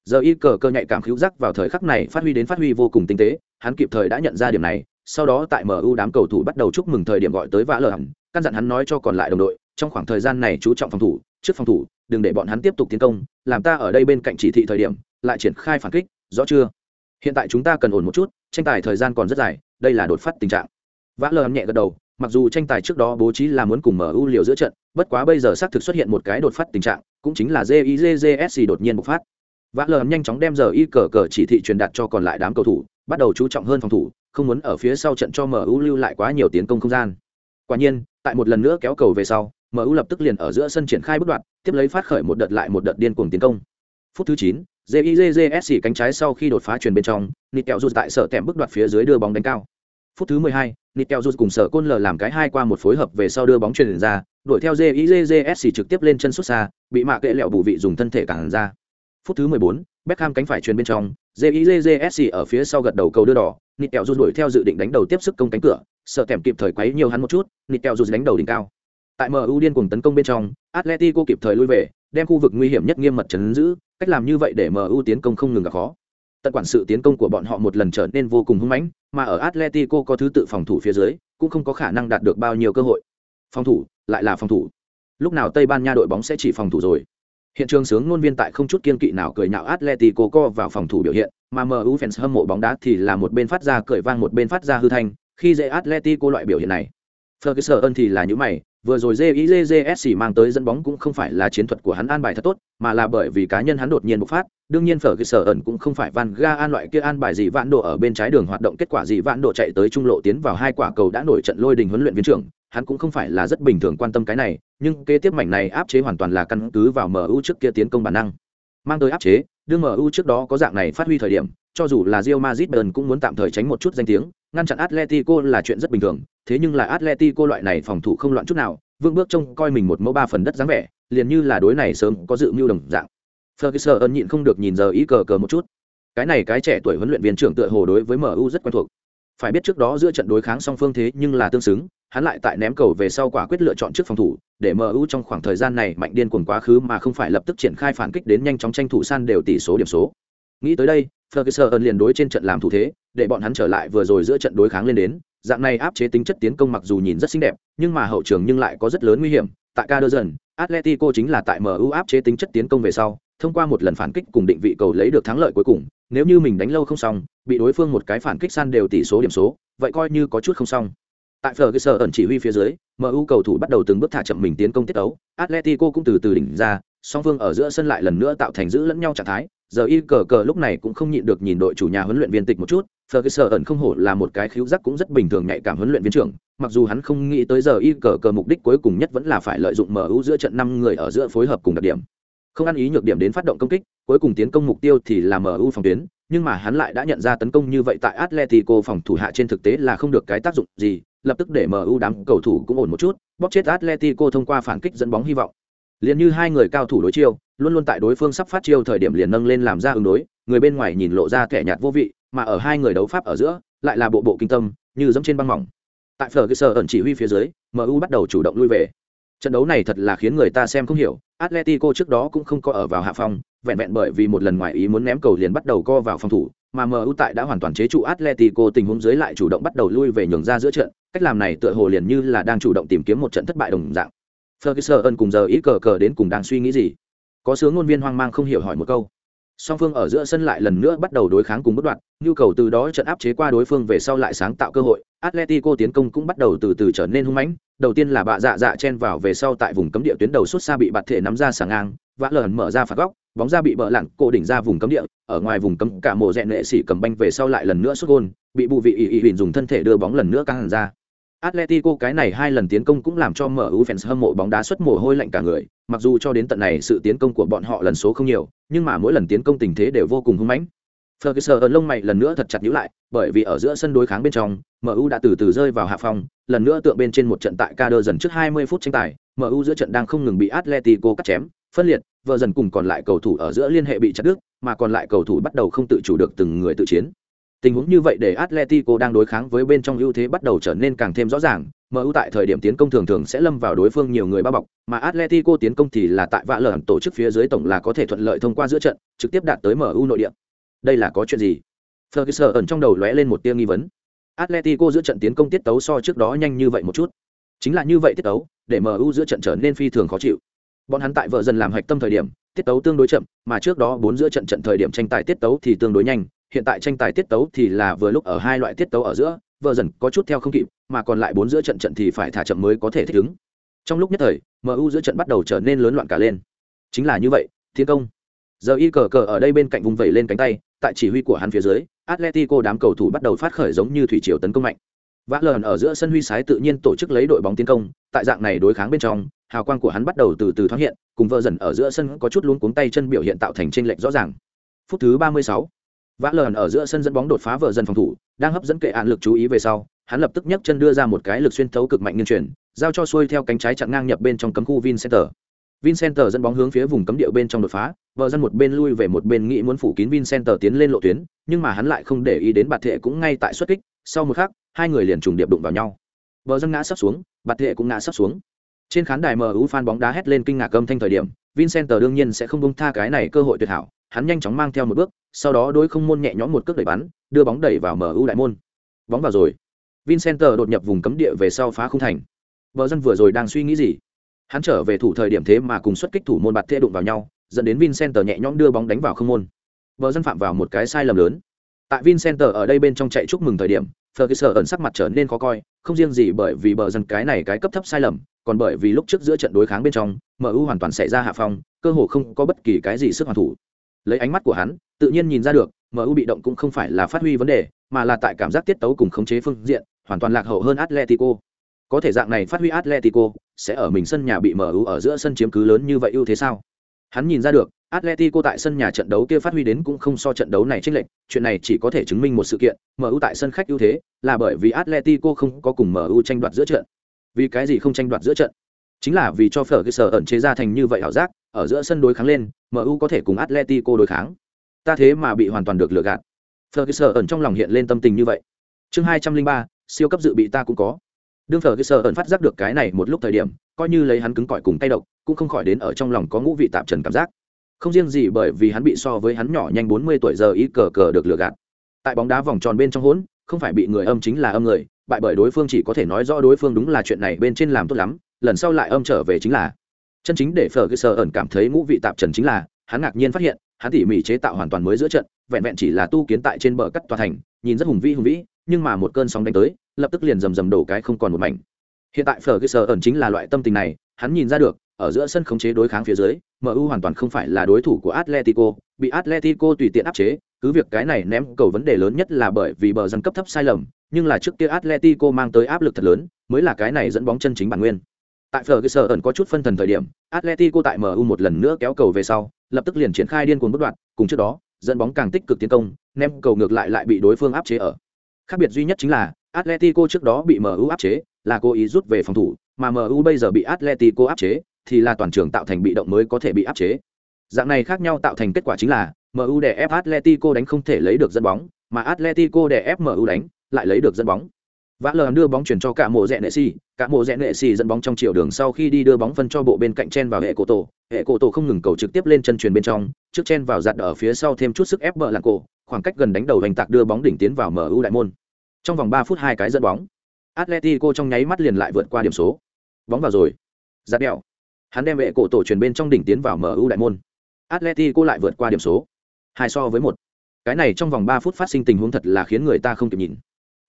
giờ y cờ cơ nhạy cảm khíu giác vào thời khắc này phát huy đến phát huy vô cùng tinh tế, hắn kịp thời đã nhận ra điểm này, sau đó tại mu đám cầu thủ bắt đầu chúc mừng thời điểm gọi tới vã lờ hẳn, căn dặn hắn nói cho còn lại đồng đội, trong khoảng thời gian này chú trọng phòng thủ, trước phòng thủ, đừng để bọn hắn tiếp tục tiến công, làm ta ở đây bên cạnh chỉ thị thời điểm, lại triển khai phản kích, rõ chưa? Hiện tại chúng ta cần ổn một chút, tranh tài thời gian còn rất dài, đây là đột phát tình trạng. Vã lờ nhẹ gật đầu, mặc dù tranh tài trước đó bố trí là muốn cùng mu liều giữa trận, bất quá bây giờ xác thực xuất hiện một cái đột phát tình trạng, cũng chính là jizsc đột nhiên bộc phát vã lờ nhanh chóng đem giờ y cờ cờ chỉ thị truyền đạt cho còn lại đám cầu thủ bắt đầu chú trọng hơn phòng thủ không muốn ở phía sau trận cho mu lưu lại quá nhiều tiến công không gian. Quả nhiên tại một lần nữa kéo cầu về sau mu lập tức liền ở giữa sân triển khai bước đoạn tiếp lấy phát khởi một đợt lại một đợt điên cuồng tiến công. Phút thứ chín jizsc cánh trái sau khi đột phá truyền bên trong nịt kẹo rút tại sở tèm bước đoạt phía dưới đưa bóng đánh cao. Phút thứ mười hai, nịt kẹo rút cùng sở côn lờ làm cái hai qua một phối hợp về sau đưa bóng truyền ra đuổi theo jizs trực tiếp lên chân xuất xa bị mạ kệ lẹo bù vị dùng thân thể cản ra phút thứ 14, Beckham cánh phải truyền bên trong, JIJJSC ở phía sau gật đầu cầu đưa đỏ, Nitel rút đuổi theo dự định đánh đầu tiếp sức công cánh cửa, sợ kèm kịp thời quấy nhiều hắn một chút, Nitel rút đánh đầu đỉnh cao. Tại MU điên cuồng tấn công bên trong, Atletico kịp thời lui về, đem khu vực nguy hiểm nhất nghiêm mật chấn giữ, cách làm như vậy để MU tiến công không ngừng gặp khó. Tận quản sự tiến công của bọn họ một lần trở nên vô cùng hung mãnh, mà ở Atletico có thứ tự phòng thủ phía dưới, cũng không có khả năng đạt được bao nhiêu cơ hội. Phòng thủ, lại là phòng thủ. Lúc nào Tây Ban Nha đội bóng sẽ chỉ phòng thủ rồi? Hiện trường sướng ngôn viên tại không chút kiên kỵ nào cười nhạo Atletico co vào phòng thủ biểu hiện, mà MU fans hâm mộ bóng đá thì là một bên phát ra cười vang một bên phát ra hư thanh, khi dễ Atletico loại biểu hiện này. Ferguson thì là những mày, vừa rồi JIJJSC mang tới dẫn bóng cũng không phải là chiến thuật của hắn an bài thật tốt, mà là bởi vì cá nhân hắn đột nhiên bộc phát, đương nhiên Ferguson cũng không phải Van Gaal loại kia an bài gì vạn độ ở bên trái đường hoạt động kết quả gì vạn độ chạy tới trung lộ tiến vào hai quả cầu đã nổi trận lôi đình huấn luyện viên trưởng, hắn cũng không phải là rất bình thường quan tâm cái này, nhưng kế tiếp mảnh này áp chế hoàn toàn là căn cứ vào MU trước kia tiến công bản năng. Mang tới áp chế, đương MU trước đó có dạng này phát huy thời điểm, cho dù là Real Madrid Bayern cũng muốn tạm thời tránh một chút danh tiếng, ngăn chặn Atletico là chuyện rất bình thường, thế nhưng là Atletico loại này phòng thủ không loạn chút nào, vương bước trông coi mình một mẫu ba phần đất dáng vẻ, liền như là đối này sớm có dự mưu đồng dạng. Ferguson nhịn không được nhìn giờ ý cờ cờ một chút. Cái này cái trẻ tuổi huấn luyện viên trưởng tựa hồ đối với MU rất quen thuộc. phải biết trước đó giữa trận đối kháng song phương thế nhưng là tương xứng hắn lại tại ném cầu về sau quả quyết lựa chọn trước phòng thủ để MU trong khoảng thời gian này mạnh điên cuồng quá khứ mà không phải lập tức triển khai phản kích đến nhanh chóng tranh thủ san đều tỷ số điểm số. Nghĩ tới đây, Ferguson liền đối trên trận làm thủ thế, để bọn hắn trở lại vừa rồi giữa trận đối kháng lên đến, dạng này áp chế tính chất tiến công mặc dù nhìn rất xinh đẹp, nhưng mà hậu trường nhưng lại có rất lớn nguy hiểm. Tại Caderson, Atletico chính là tại MU áp chế tính chất tiến công về sau, thông qua một lần phản kích cùng định vị cầu lấy được thắng lợi cuối cùng, nếu như mình đánh lâu không xong, bị đối phương một cái phản kích san đều tỷ số điểm số, vậy coi như có chút không xong. Tại Ferguson ẩn chỉ huy phía dưới, MU cầu thủ bắt đầu từng bước thả chậm mình tiến công tiết đấu. Atletico cũng từ từ đỉnh ra, song phương ở giữa sân lại lần nữa tạo thành giữ lẫn nhau trạng thái. Giờ y cờ cờ lúc này cũng không nhịn được nhìn đội chủ nhà huấn luyện viên tịch một chút, Ferguson ẩn không hổ là một cái khiếu giác cũng rất bình thường nhạy cảm huấn luyện viên trưởng, mặc dù hắn không nghĩ tới giờ y cờ cờ mục đích cuối cùng nhất vẫn là phải lợi dụng MU giữa trận năm người ở giữa phối hợp cùng đặc điểm. Không ăn ý nhược điểm đến phát động công kích, cuối cùng tiến công mục tiêu thì là MU phòng tuyến, nhưng mà hắn lại đã nhận ra tấn công như vậy tại Atletico phòng thủ hạ trên thực tế là không được cái tác dụng gì, lập tức để MU đám cầu thủ cũng ổn một chút, bóp chết Atletico thông qua phản kích dẫn bóng hy vọng. Liên như hai người cao thủ đối chiêu, luôn luôn tại đối phương sắp phát chiêu thời điểm liền nâng lên làm ra ứng đối, người bên ngoài nhìn lộ ra kẻ nhạt vô vị, mà ở hai người đấu pháp ở giữa, lại là bộ bộ kinh tâm, như dẫm trên băng mỏng. Tại Ferguson ẩn chỉ huy phía dưới, MU bắt đầu chủ động lui về. Trận đấu này thật là khiến người ta xem không hiểu, Atletico trước đó cũng không có ở vào hạ phong, vẹn vẹn bởi vì một lần ngoài ý muốn ném cầu liền bắt đầu co vào phòng thủ, mà MU tại đã hoàn toàn chế trụ Atletico tình huống dưới lại chủ động bắt đầu lui về nhường ra giữa trận, cách làm này tựa hồ liền như là đang chủ động tìm kiếm một trận thất bại đồng dạng. Ferguson cùng giờ ý cờ cờ đến cùng đang suy nghĩ gì? Có sướng ngôn viên hoang mang không hiểu hỏi một câu. Song phương ở giữa sân lại lần nữa bắt đầu đối kháng cùng bất đoạn, nhu cầu từ đó trận áp chế qua đối phương về sau lại sáng tạo cơ hội, Atletico tiến công cũng bắt đầu từ từ trở nên hung mãnh, đầu tiên là bạ dạ dạ chen vào về sau tại vùng cấm địa tuyến đầu suốt xa bị bạt thể nắm ra sàng ngang, vã lởn mở ra phạt góc, bóng ra bị bỡ lặn cổ đỉnh ra vùng cấm địa ở ngoài vùng cấm cả mộ rẽ nệ xỉ cầm banh về sau lại lần nữa xuất gôn bị bù vị ỉ ỉ huỳnh dùng thân thể đưa bóng lần nữa căng hẳn ra Atletico cái này hai lần tiến công cũng làm cho MU fans hâm mộ bóng đá xuất mồ hôi lạnh cả người, mặc dù cho đến tận này sự tiến công của bọn họ lần số không nhiều, nhưng mà mỗi lần tiến công tình thế đều vô cùng hung mãnh. Ferguson ở lông mày lần nữa thật chặt nhíu lại, bởi vì ở giữa sân đối kháng bên trong, MU đã từ từ rơi vào hạ phong, lần nữa tượng bên trên một trận tại Kader dần trước 20 phút tranh tài, MU giữa trận đang không ngừng bị Atletico cắt chém, phân liệt, vợ dần cùng còn lại cầu thủ ở giữa liên hệ bị chặt đứt, mà còn lại cầu thủ bắt đầu không tự chủ được từng người tự chiến. Tình huống như vậy để Atletico đang đối kháng với bên trong ưu thế bắt đầu trở nên càng thêm rõ ràng, MU tại thời điểm tiến công thường thường sẽ lâm vào đối phương nhiều người bao bọc, mà Atletico tiến công thì là tại vạ lởn tổ chức phía dưới tổng là có thể thuận lợi thông qua giữa trận, trực tiếp đạt tới MU nội địa. Đây là có chuyện gì? Ferguson ẩn trong đầu lóe lên một tia nghi vấn. Atletico giữa trận tiến công tiết tấu so trước đó nhanh như vậy một chút. Chính là như vậy tiết tấu, để MU giữa trận trở nên phi thường khó chịu bọn hắn tại vợ dần làm hạch tâm thời điểm, tiết tấu tương đối chậm, mà trước đó bốn giữa trận trận thời điểm tranh tài tiết tấu thì tương đối nhanh, hiện tại tranh tài tiết tấu thì là vừa lúc ở hai loại tiết tấu ở giữa, vợ dần có chút theo không kịp, mà còn lại bốn giữa trận trận thì phải thả chậm mới có thể thích ứng. Trong lúc nhất thời mu giữa trận bắt đầu trở nên lớn loạn cả lên. Chính là như vậy, thiên công. Giờ y cờ cờ ở đây bên cạnh vùng vẩy lên cánh tay, tại chỉ huy của hắn phía dưới, atletico đám cầu thủ bắt đầu phát khởi giống như thủy triều tấn công mạnh. Vã lờn ở giữa sân huy sái tự nhiên tổ chức lấy đội bóng tiến công, tại dạng này đối kháng bên trong hào quang của hắn bắt đầu từ từ thoáng hiện, cùng vợ dần ở giữa sân có chút luống cuống tay chân biểu hiện tạo thành tranh lệch rõ ràng. Phút thứ ba mươi sáu, vã lờn ở giữa sân dẫn bóng đột phá vợ dần phòng thủ, đang hấp dẫn kệ án lực chú ý về sau, hắn lập tức nhấc chân đưa ra một cái lực xuyên thấu cực mạnh nghiên chuyển, giao cho xuôi theo cánh trái chặn ngang nhập bên trong cấm khu vincenter. Vincenter dẫn bóng hướng phía vùng cấm địa bên trong đột phá, vợ dân một bên lui về một bên nghĩ muốn phủ kín vincenter tiến lên lộ tuyến, nhưng mà hắn lại không để ý đến bạt thệ cũng ngay tại xuất kích, sau một khắc, hai người liền trùng điệp đụng vào nhau. Vợ dân ngã sắp xuống, bạt thệ cũng ngã sắp xuống trên khán đài MU fan bóng đá hét lên kinh ngạc âm thanh thời điểm, Vincent đương nhiên sẽ không buông tha cái này cơ hội tuyệt hảo, hắn nhanh chóng mang theo một bước, sau đó đối không môn nhẹ nhõm một cước đẩy bắn, đưa bóng đẩy vào MU đại môn. Bóng vào rồi. Vincent đột nhập vùng cấm địa về sau phá không thành. Bờ dân vừa rồi đang suy nghĩ gì? Hắn trở về thủ thời điểm thế mà cùng xuất kích thủ môn bạt thê đụng vào nhau, dẫn đến Vincent nhẹ nhõm đưa bóng đánh vào không môn. Bờ dân phạm vào một cái sai lầm lớn. Tại Vincent ở đây bên trong chạy chúc mừng thời điểm, Ferguson ẩn sắc mặt trở nên khó coi, không riêng gì bởi vì bờ dân cái này cái cấp thấp sai lầm, còn bởi vì lúc trước giữa trận đối kháng bên trong, MU hoàn toàn xảy ra hạ phong, cơ hồ không có bất kỳ cái gì sức hoàn thủ. Lấy ánh mắt của hắn, tự nhiên nhìn ra được, MU bị động cũng không phải là phát huy vấn đề, mà là tại cảm giác tiết tấu cùng khống chế phương diện, hoàn toàn lạc hậu hơn Atletico. Có thể dạng này phát huy Atletico, sẽ ở mình sân nhà bị MU ở giữa sân chiếm cứ lớn như vậy ưu thế sao? Hắn nhìn ra được, Atletico tại sân nhà trận đấu kia phát huy đến cũng không so trận đấu này chênh lệch, chuyện này chỉ có thể chứng minh một sự kiện, MU tại sân khách ưu thế, là bởi vì Atletico không có cùng MU tranh đoạt giữa trận. Vì cái gì không tranh đoạt giữa trận? Chính là vì cho phở cái sở ẩn chế ra thành như vậy ảo giác, ở giữa sân đối kháng lên, MU có thể cùng Atletico đối kháng. Ta thế mà bị hoàn toàn được lừa gạt. Ferguson ẩn trong lòng hiện lên tâm tình như vậy. chương hai trăm linh ba siêu cấp dự bị ta cũng có đương Ferguson cái ẩn phát giác được cái này một lúc thời điểm coi như lấy hắn cứng cỏi cùng tay độc cũng không khỏi đến ở trong lòng có ngũ vị tạm trần cảm giác không riêng gì bởi vì hắn bị so với hắn nhỏ nhanh bốn mươi tuổi giờ ít cờ cờ được lừa gạt. Tại bóng đá vòng tròn bên trong hỗn, không phải bị người âm chính là âm người, bại bởi đối phương chỉ có thể nói rõ đối phương đúng là chuyện này bên trên làm tốt lắm, lần sau lại âm trở về chính là. Chân chính để phở ẩn cảm thấy ngũ vị tạp trần chính là, hắn ngạc nhiên phát hiện, hắn tỉ mỉ chế tạo hoàn toàn mới giữa trận, vẹn vẹn chỉ là tu kiến tại trên bờ cắt tòa thành, nhìn rất hùng vĩ hùng vĩ, nhưng mà một cơn sóng đánh tới, lập tức liền rầm rầm đổ cái không còn một mảnh. Hiện tại phở ẩn chính là loại tâm tình này, hắn nhìn ra được ở giữa sân khống chế đối kháng phía dưới mu hoàn toàn không phải là đối thủ của atletico bị atletico tùy tiện áp chế cứ việc cái này ném cầu vấn đề lớn nhất là bởi vì bờ dân cấp thấp sai lầm nhưng là trước kia atletico mang tới áp lực thật lớn mới là cái này dẫn bóng chân chính bản nguyên tại Ferguson có chút phân thần thời điểm, Atletico tại MU một lần nữa kéo cầu về sau, lập tức liền triển khai điên cuồng bất đoạn, cùng trước đó, dẫn bóng càng tích cực tiến công, ném cầu ngược lại lại bị đối phương áp chế ở. Khác biệt duy nhất chính là, Atletico trước đó bị MU áp chế, là cố ý rút về phòng thủ, mà MU bây giờ bị Atletico áp chế, thì là toàn trường tạo thành bị động mới có thể bị áp chế. Dạng này khác nhau tạo thành kết quả chính là, MU để ép Atletico đánh không thể lấy được dẫn bóng, mà Atletico để ép MU đánh, lại lấy được dẫn bóng. Vã lờ đưa bóng chuyển cho cả mộ rẽ nệ xì, cả mộ rẽ nệ xì dẫn bóng trong chiều đường sau khi đi đưa bóng phân cho bộ bên cạnh chen vào hệ cổ tổ, hệ cổ tổ không ngừng cầu trực tiếp lên chân truyền bên trong, trước chen vào giặt ở phía sau thêm chút sức ép bờ lạng cổ, khoảng cách gần đánh đầu hành tạc đưa bóng đỉnh tiến vào MU đại môn. Trong vòng 3 phút hai cái dẫn bóng, Atletico trong nháy mắt liền lại vượt qua điểm số. Bóng vào rồi. Giặt đẹo. Hắn đem vệ cổ tổ truyền bên trong đỉnh tiến vào MU đại môn. Atletico lại vượt qua điểm số. Hai so với một. Cái này trong vòng ba phút phát sinh tình huống thật là khiến người ta không kịp nhìn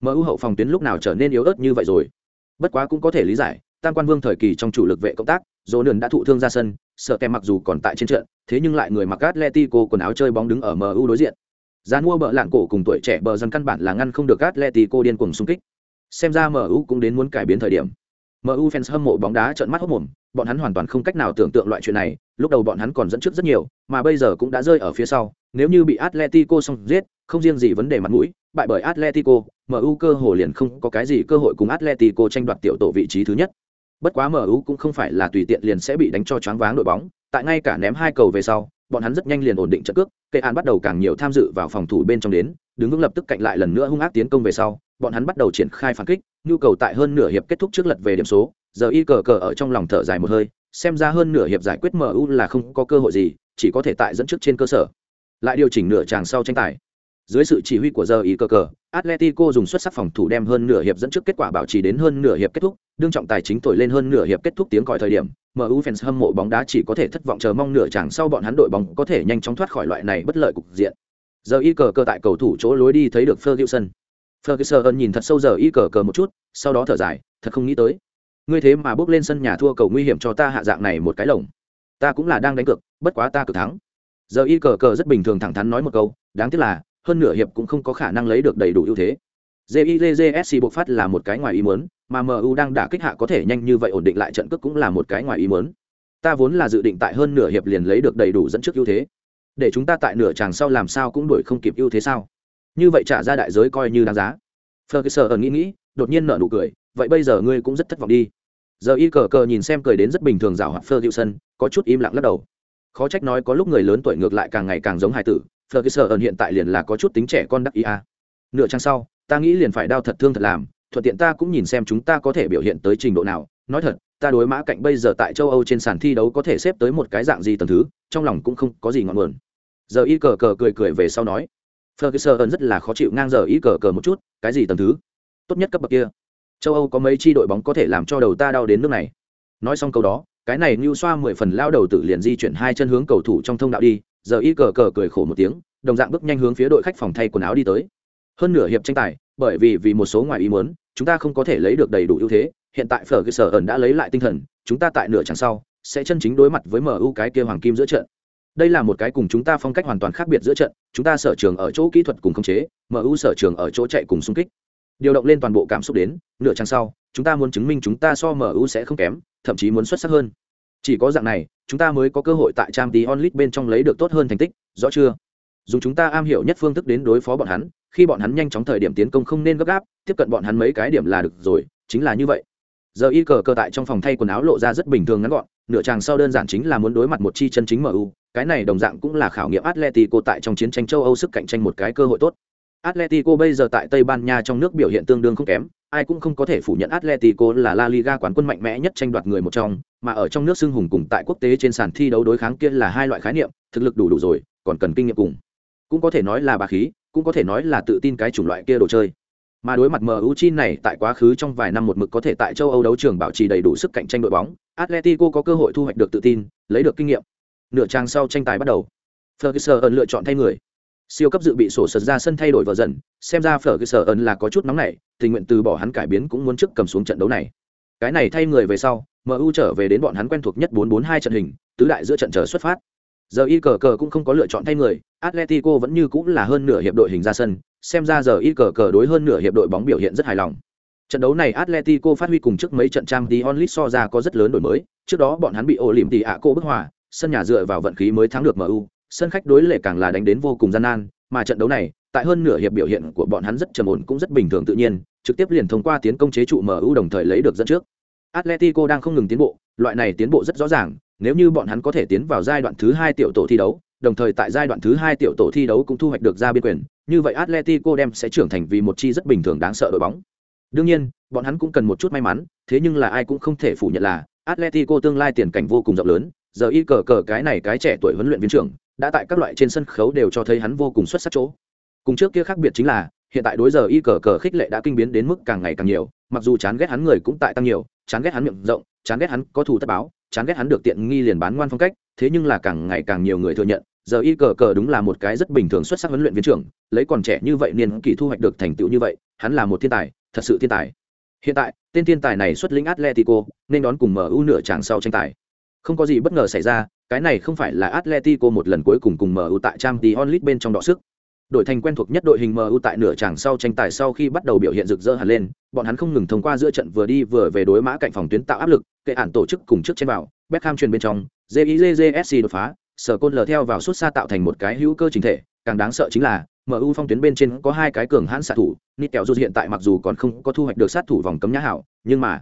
mu hậu phòng tuyến lúc nào trở nên yếu ớt như vậy rồi bất quá cũng có thể lý giải, tam quan vương thời kỳ trong chủ lực vệ công tác dỗ nườn đã thụ thương ra sân, sợ kèm mặc dù còn tại trên trận, thế nhưng lại người mặc atletico quần áo chơi bóng đứng ở mu đối diện giá mua bợ lạng cổ cùng tuổi trẻ bờ dân căn bản là ngăn không được atletico điên cuồng xung kích xem ra mu cũng đến muốn cải biến thời điểm mu fans hâm mộ bóng đá trợn mắt hốt mồm bọn hắn hoàn toàn không cách nào tưởng tượng loại chuyện này lúc đầu bọn hắn còn dẫn trước rất nhiều mà bây giờ cũng đã rơi ở phía sau nếu như bị atletico xong giết không riêng gì vấn đề mặt mũi bại bởi atletico MU cơ hồ liền không có cái gì cơ hội cùng Atletico tranh đoạt tiểu tổ vị trí thứ nhất. Bất quá MU cũng không phải là tùy tiện liền sẽ bị đánh cho choáng váng đội bóng, tại ngay cả ném hai cầu về sau, bọn hắn rất nhanh liền ổn định trận cước, Kệ An bắt đầu càng nhiều tham dự vào phòng thủ bên trong đến, đứng vững lập tức cạnh lại lần nữa hung ác tiến công về sau, bọn hắn bắt đầu triển khai phản kích, nhu cầu tại hơn nửa hiệp kết thúc trước lật về điểm số, giờ y cờ cờ ở trong lòng thở dài một hơi, xem ra hơn nửa hiệp giải quyết MU là không có cơ hội gì, chỉ có thể tại dẫn trước trên cơ sở. Lại điều chỉnh nửa tràng sau tranh tài. Dưới sự chỉ huy của giờ y cờ cờ atletico dùng xuất sắc phòng thủ đem hơn nửa hiệp dẫn trước kết quả bảo trì đến hơn nửa hiệp kết thúc đương trọng tài chính thổi lên hơn nửa hiệp kết thúc tiếng còi thời điểm mu fans hâm mộ bóng đá chỉ có thể thất vọng chờ mong nửa tràng sau bọn hắn đội bóng có thể nhanh chóng thoát khỏi loại này bất lợi cục diện. Giờ y cờ cờ tại cầu thủ chỗ lối đi thấy được ferguson ferguson nhìn thật sâu giờ y cờ cờ một chút sau đó thở dài thật không nghĩ tới ngươi thế mà bước lên sân nhà thua cầu nguy hiểm cho ta hạ dạng này một cái lồng ta cũng là đang đánh cược bất quá ta cực thắng giờ y cờ cờ rất bình thường thẳng thắn nói một câu đáng tiếc là hơn nửa hiệp cũng không có khả năng lấy được đầy đủ ưu thế. JIJSC bộc phát là một cái ngoài ý muốn, mà MU đang đả kích hạ có thể nhanh như vậy ổn định lại trận cước cũng là một cái ngoài ý muốn. Ta vốn là dự định tại hơn nửa hiệp liền lấy được đầy đủ dẫn trước ưu thế. Để chúng ta tại nửa chàng sau làm sao cũng đuổi không kịp ưu thế sao? Như vậy trả ra đại giới coi như đáng giá. Ferguson nghĩ nghĩ, đột nhiên nở nụ cười, vậy bây giờ ngươi cũng rất thất vọng đi. Giờ y cờ cờ nhìn xem cười đến rất bình thường rào hoạt Ferguson, có chút im lặng lắc đầu. Khó trách nói có lúc người lớn tuổi ngược lại càng ngày càng giống hài tử, Ferguson hiện tại liền là có chút tính trẻ con đắc ý a. Nửa trang sau, ta nghĩ liền phải đau thật thương thật làm, thuận tiện ta cũng nhìn xem chúng ta có thể biểu hiện tới trình độ nào. Nói thật, ta đối mã cạnh bây giờ tại châu Âu trên sàn thi đấu có thể xếp tới một cái dạng gì tầm thứ, trong lòng cũng không có gì ngọn nguồn. Giờ y cờ cờ cười cười về sau nói, Ferguson rất là khó chịu ngang giờ y cờ cờ một chút, cái gì tầng thứ? Tốt nhất cấp bậc kia. Châu Âu có mấy chi đội bóng có thể làm cho đầu ta đau đến nước này. Nói xong câu đó, cái này New Xoa mười phần lao đầu tự liền di chuyển hai chân hướng cầu thủ trong thông đạo đi, giờ y cờ cờ cười khổ một tiếng đồng dạng bước nhanh hướng phía đội khách phòng thay quần áo đi tới hơn nửa hiệp tranh tài bởi vì vì một số ngoài ý muốn chúng ta không có thể lấy được đầy đủ ưu thế hiện tại Ferguson ẩn đã lấy lại tinh thần chúng ta tại nửa chẳng sau sẽ chân chính đối mặt với mu cái kia hoàng kim giữa trận đây là một cái cùng chúng ta phong cách hoàn toàn khác biệt giữa trận, chúng ta sở trường ở chỗ kỹ thuật cùng khống chế mu sở trường ở chỗ chạy cùng xung kích. Điều động lên toàn bộ cảm xúc đến, nửa trang sau, chúng ta muốn chứng minh chúng ta so mu sẽ không kém, thậm chí muốn xuất sắc hơn. Chỉ có dạng này, chúng ta mới có cơ hội tại trang tí onlit bên trong lấy được tốt hơn thành tích, rõ chưa? Dùng chúng ta am hiểu nhất phương thức đến đối phó bọn hắn, khi bọn hắn nhanh chóng thời điểm tiến công không nên gấp gáp, tiếp cận bọn hắn mấy cái điểm là được rồi, chính là như vậy. Giờ y cờ cờ tại trong phòng thay quần áo lộ ra rất bình thường ngắn gọn, nửa chàng sau đơn giản chính là muốn đối mặt một chi chân chính mu cái này đồng dạng cũng là khảo nghiệm atletico tại trong chiến tranh châu âu sức cạnh tranh một cái cơ hội tốt Atletico bây giờ tại Tây Ban Nha trong nước biểu hiện tương đương không kém, ai cũng không có thể phủ nhận Atletico là La Liga quán quân mạnh mẽ nhất tranh đoạt người một trong, mà ở trong nước xưng hùng cùng tại quốc tế trên sàn thi đấu đối kháng kia là hai loại khái niệm, thực lực đủ đủ rồi, còn cần kinh nghiệm cùng. Cũng có thể nói là bà khí, cũng có thể nói là tự tin cái chủng loại kia đồ chơi. Mà đối mặt MU Chin này tại quá khứ trong vài năm một mực có thể tại châu Âu đấu trường bảo trì đầy đủ sức cạnh tranh đội bóng, Atletico có cơ hội thu hoạch được tự tin, lấy được kinh nghiệm. Nửa trang sau tranh tài bắt đầu. Ferguson lựa chọn thay người. Siêu cấp dự bị sổ sật ra sân thay đổi vợ dần, xem ra ferguson ẩn là có chút nóng nảy, tình nguyện từ bỏ hắn cải biến cũng muốn trước cầm xuống trận đấu này. Cái này thay người về sau mu trở về đến bọn hắn quen thuộc nhất 4-4-2 trận hình, tứ đại giữa trận chờ xuất phát. Giờ y cờ cờ cũng không có lựa chọn thay người, atletico vẫn như cũng là hơn nửa hiệp đội hình ra sân, xem ra giờ y cờ cờ đối hơn nửa hiệp đội bóng biểu hiện rất hài lòng. Trận đấu này atletico phát huy cùng trước mấy trận trang t onlit so ra có rất lớn đổi mới, trước đó bọn hắn bị ổ lỉm tỉ ạ cô bức hòa sân nhà dựa vào vận khí mới thắng được mu sân khách đối lệ càng là đánh đến vô cùng gian nan, mà trận đấu này, tại hơn nửa hiệp biểu hiện của bọn hắn rất trầm ổn cũng rất bình thường tự nhiên, trực tiếp liền thông qua tiến công chế trụ mu đồng thời lấy được dẫn trước. Atletico đang không ngừng tiến bộ, loại này tiến bộ rất rõ ràng, nếu như bọn hắn có thể tiến vào giai đoạn thứ hai tiểu tổ thi đấu, đồng thời tại giai đoạn thứ hai tiểu tổ thi đấu cũng thu hoạch được ra biên quyền, như vậy atletico đem sẽ trưởng thành vì một chi rất bình thường đáng sợ đội bóng. Đương nhiên, bọn hắn cũng cần một chút may mắn, thế nhưng là ai cũng không thể phủ nhận là atletico tương lai tiền cảnh vô cùng rộng lớn giờ y cờ cờ cái này cái trẻ tuổi huấn luyện viên trưởng, đã tại các loại trên sân khấu đều cho thấy hắn vô cùng xuất sắc chỗ. Cùng trước kia khác biệt chính là, hiện tại đối giờ y cờ cờ khích lệ đã kinh biến đến mức càng ngày càng nhiều, mặc dù chán ghét hắn người cũng tại tăng nhiều, chán ghét hắn miệng rộng, chán ghét hắn có thù tất báo, chán ghét hắn được tiện nghi liền bán ngoan phong cách, thế nhưng là càng ngày càng nhiều người thừa nhận, giờ y cờ cờ đúng là một cái rất bình thường xuất sắc huấn luyện viên trưởng, lấy còn trẻ như vậy niên kỳ thu hoạch được thành tựu như vậy, hắn là một thiên tài, thật sự thiên tài. Hiện tại, tên thiên tài này xuất lĩnh atletico, nên đón cùng mu nửa tràng sau tranh tài không có gì bất ngờ xảy ra, cái này không phải là Atletico một lần cuối cùng cùng MU tại Champions League bên trong đọ sức. Đội thành quen thuộc nhất đội hình MU tại nửa chàng sau tranh tài sau khi bắt đầu biểu hiện rực rỡ hẳn lên, bọn hắn không ngừng thông qua giữa trận vừa đi vừa về đối mã cạnh phòng tuyến tạo áp lực, kệ ản tổ chức cùng trước trên vào, Beckham truyền bên trong, JIJJSC đột phá, sở côn lờ theo vào suốt xa tạo thành một cái hữu cơ chính thể, càng đáng sợ chính là MU phong tuyến bên trên có hai cái cường hãn xạ thủ, Nitel dù hiện tại mặc dù còn không có thu hoạch được sát thủ vòng cấm nhã hảo, nhưng mà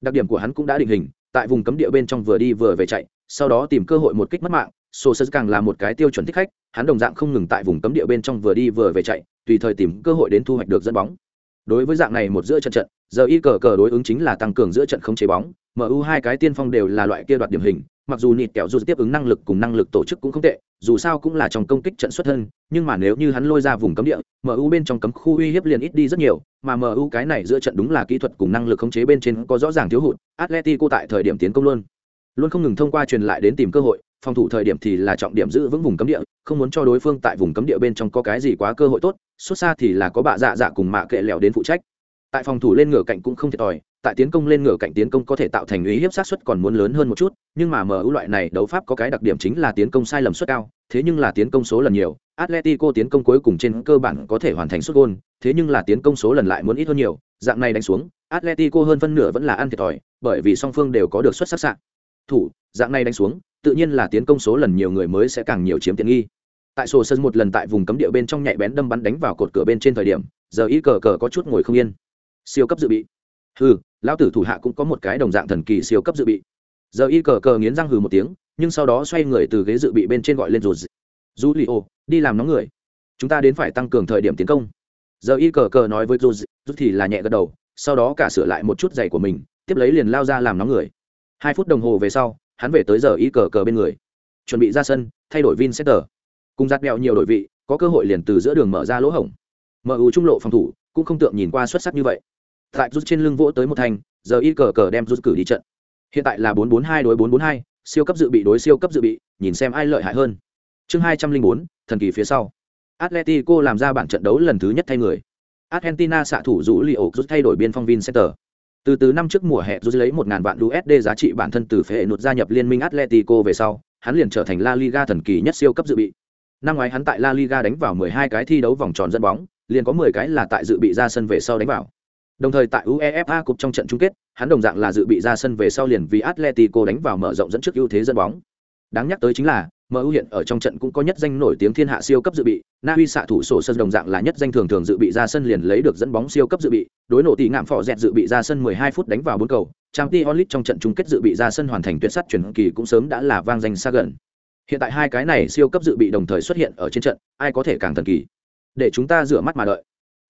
đặc điểm của hắn cũng đã định hình, tại vùng cấm địa bên trong vừa đi vừa về chạy, sau đó tìm cơ hội một kích mất mạng, sô sơ càng là một cái tiêu chuẩn thích khách, hắn đồng dạng không ngừng tại vùng cấm địa bên trong vừa đi vừa về chạy, tùy thời tìm cơ hội đến thu hoạch được dẫn bóng đối với dạng này một giữa trận trận, giờ y cờ cờ đối ứng chính là tăng cường giữa trận không chế bóng mu hai cái tiên phong đều là loại kia đoạt điểm hình, mặc dù nịt kẹo dù tiếp ứng năng lực cùng năng lực tổ chức cũng không tệ, dù sao cũng là trong công kích trận xuất hơn nhưng mà nếu như hắn lôi ra vùng cấm địa mu bên trong cấm khu uy hiếp liền ít đi rất nhiều, mà mu cái này giữa trận đúng là kỹ thuật cùng năng lực khống chế bên trên có rõ ràng thiếu hụt, atletico tại thời điểm tiến công luôn. Luôn không ngừng thông qua truyền lại đến tìm cơ hội phòng thủ thời điểm thì là trọng điểm giữ vững vùng cấm địa, không muốn cho đối phương tại vùng cấm địa bên trong có cái gì quá cơ hội tốt, xuất xa thì là có bạ dạ dạ cùng mạ kệ lèo đến phụ trách. Tại phòng thủ lên ngửa cạnh cũng không thiệt thòi, tại tiến công lên ngửa cạnh tiến công có thể tạo thành ý hiếp sát suất còn muốn lớn hơn một chút, nhưng mà MU loại này đấu pháp có cái đặc điểm chính là tiến công sai lầm suất cao, thế nhưng là tiến công số lần nhiều, Atletico tiến công cuối cùng trên cơ bản có thể hoàn thành suất gôn, thế nhưng là tiến công số lần lại muốn ít hơn nhiều, dạng này đánh xuống, Atletico hơn phân nửa vẫn là ăn thiệt thòi, bởi vì song phương đều có được xuất sắc sạn thủ, dạng này đánh xuống tự nhiên là tiến công số lần nhiều người mới sẽ càng nhiều chiếm tiện nghi. Tại sổ sân một lần tại vùng cấm địa bên trong nhạy bén đâm bắn đánh vào cột cửa bên trên thời điểm, giờ ý cờ cờ có chút ngồi không yên. Siêu cấp dự bị. Hừ, lão tử thủ hạ cũng có một cái đồng dạng thần kỳ siêu cấp dự bị. Giờ y cờ cờ nghiến răng hừ một tiếng, nhưng sau đó xoay người từ ghế dự bị bên trên gọi lên rụt du li ô đi làm nóng người. Chúng ta đến phải tăng cường thời điểm tiến công. Giờ y cờ cờ nói với dù thì là nhẹ gật đầu, sau đó cả sửa lại một chút giày của mình, tiếp lấy liền lao ra làm nóng người. Hai phút đồng hồ về sau hắn về tới giờ y cờ cờ bên người. Chuẩn bị ra sân, thay đổi vin setter cùng giặt mẹo nhiều đội vị, có cơ hội liền từ giữa đường mở ra lỗ hổng. Mu trung lộ phòng thủ, cũng không tượng nhìn qua xuất sắc như vậy. Tại rút trên lưng vỗ tới một thành, giờ y cờ cờ đem rút cử đi trận. Hiện tại là bốn bốn hai đối bốn bốn hai, siêu cấp dự bị đối siêu cấp dự bị, nhìn xem ai lợi hại hơn. Chương hai trăm linh bốn, thần kỳ phía sau. Atletico làm ra bản trận đấu lần thứ nhất thay người. Argentina xạ thủ rủ li rút thay đổi biên phong vin center từ từ năm trước mùa hè rút lấy một ngàn vạn usd giá trị bản thân từ phệ nụt gia nhập liên minh atletico về sau hắn liền trở thành la liga thần kỳ nhất siêu cấp dự bị năm ngoái hắn tại la liga đánh vào 12 cái thi đấu vòng tròn dẫn bóng liền có 10 cái là tại dự bị ra sân về sau đánh vào Đồng thời tại UEFA Cup trong trận chung kết, hắn đồng dạng là dự bị ra sân về sau liền vì Atletico đánh vào mở rộng dẫn trước ưu thế dẫn bóng. Đáng nhắc tới chính là, MU hiện ở trong trận cũng có nhất danh nổi tiếng thiên hạ siêu cấp dự bị, Na Uy xạ thủ sổ sân đồng dạng là nhất danh thường thường dự bị ra sân liền lấy được dẫn bóng siêu cấp dự bị, đối nổ tỷ ngạm phò dẹt dự bị ra sân 12 phút đánh vào bốn cầu, Champions League trong trận chung kết dự bị ra sân hoàn thành tuyệt sát chuyển kỳ cũng sớm đã là vang danh xa gần. Hiện tại hai cái này siêu cấp dự bị đồng thời xuất hiện ở trên trận, ai có thể càng thần kỳ. để chúng ta rửa mắt mà đợi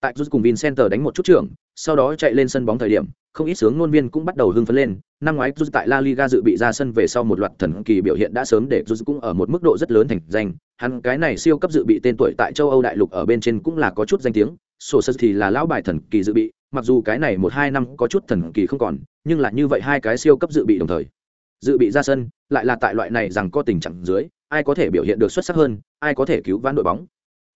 tại rút cùng vincenter đánh một chút trưởng, sau đó chạy lên sân bóng thời điểm, không ít sướng ngôn viên cũng bắt đầu hưng phấn lên. Năm ngoái, rút tại la liga dự bị ra sân về sau một loạt thần kỳ biểu hiện đã sớm để rút cũng ở một mức độ rất lớn thành danh. Hắn cái này siêu cấp dự bị tên tuổi tại châu âu đại lục ở bên trên cũng là có chút danh tiếng. Sổ sơ thì là lão bài thần kỳ dự bị, mặc dù cái này một hai năm có chút thần kỳ không còn, nhưng là như vậy hai cái siêu cấp dự bị đồng thời. Dự bị ra sân, lại là tại loại này rằng có tình trạng dưới, ai có thể biểu hiện được xuất sắc hơn, ai có thể cứu vãn đội bóng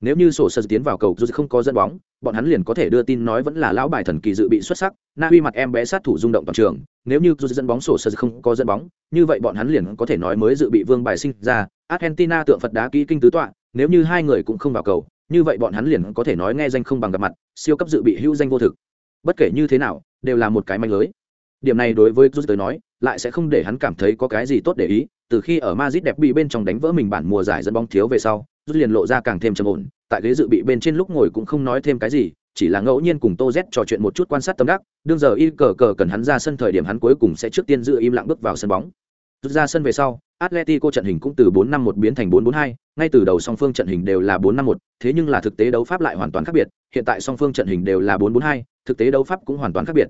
nếu như sổ sơ tiến vào cầu dù không có dẫn bóng, bọn hắn liền có thể đưa tin nói vẫn là lão bài thần kỳ dự bị xuất sắc, na uy mặt em bé sát thủ rung động toàn trường. Nếu như dù dẫn bóng sổ sơ không có dẫn bóng, như vậy bọn hắn liền có thể nói mới dự bị vương bài sinh ra. Argentina tượng phật đá kỹ kinh tứ tọa, nếu như hai người cũng không vào cầu, như vậy bọn hắn liền có thể nói nghe danh không bằng gặp mặt, siêu cấp dự bị hữu danh vô thực. Bất kể như thế nào, đều là một cái manh lưới. Điểm này đối với rút tới nói, lại sẽ không để hắn cảm thấy có cái gì tốt để ý. Từ khi ở Madrid đẹp bị bên trong đánh vỡ mình bản mùa giải dẫn bóng thiếu về sau rút liền lộ ra càng thêm trầm ổn tại ghế dự bị bên trên lúc ngồi cũng không nói thêm cái gì chỉ là ngẫu nhiên cùng Tô Z trò chuyện một chút quan sát tâm đắc đương giờ y cờ cờ cần hắn ra sân thời điểm hắn cuối cùng sẽ trước tiên giữ im lặng bước vào sân bóng rút ra sân về sau Atletico trận hình cũng từ 4-5-1 biến thành 4-4-2, ngay từ đầu song phương trận hình đều là 4-5-1, thế nhưng là thực tế đấu pháp lại hoàn toàn khác biệt, hiện tại song phương trận hình đều là 4-4-2, thực tế đấu pháp cũng hoàn toàn khác biệt.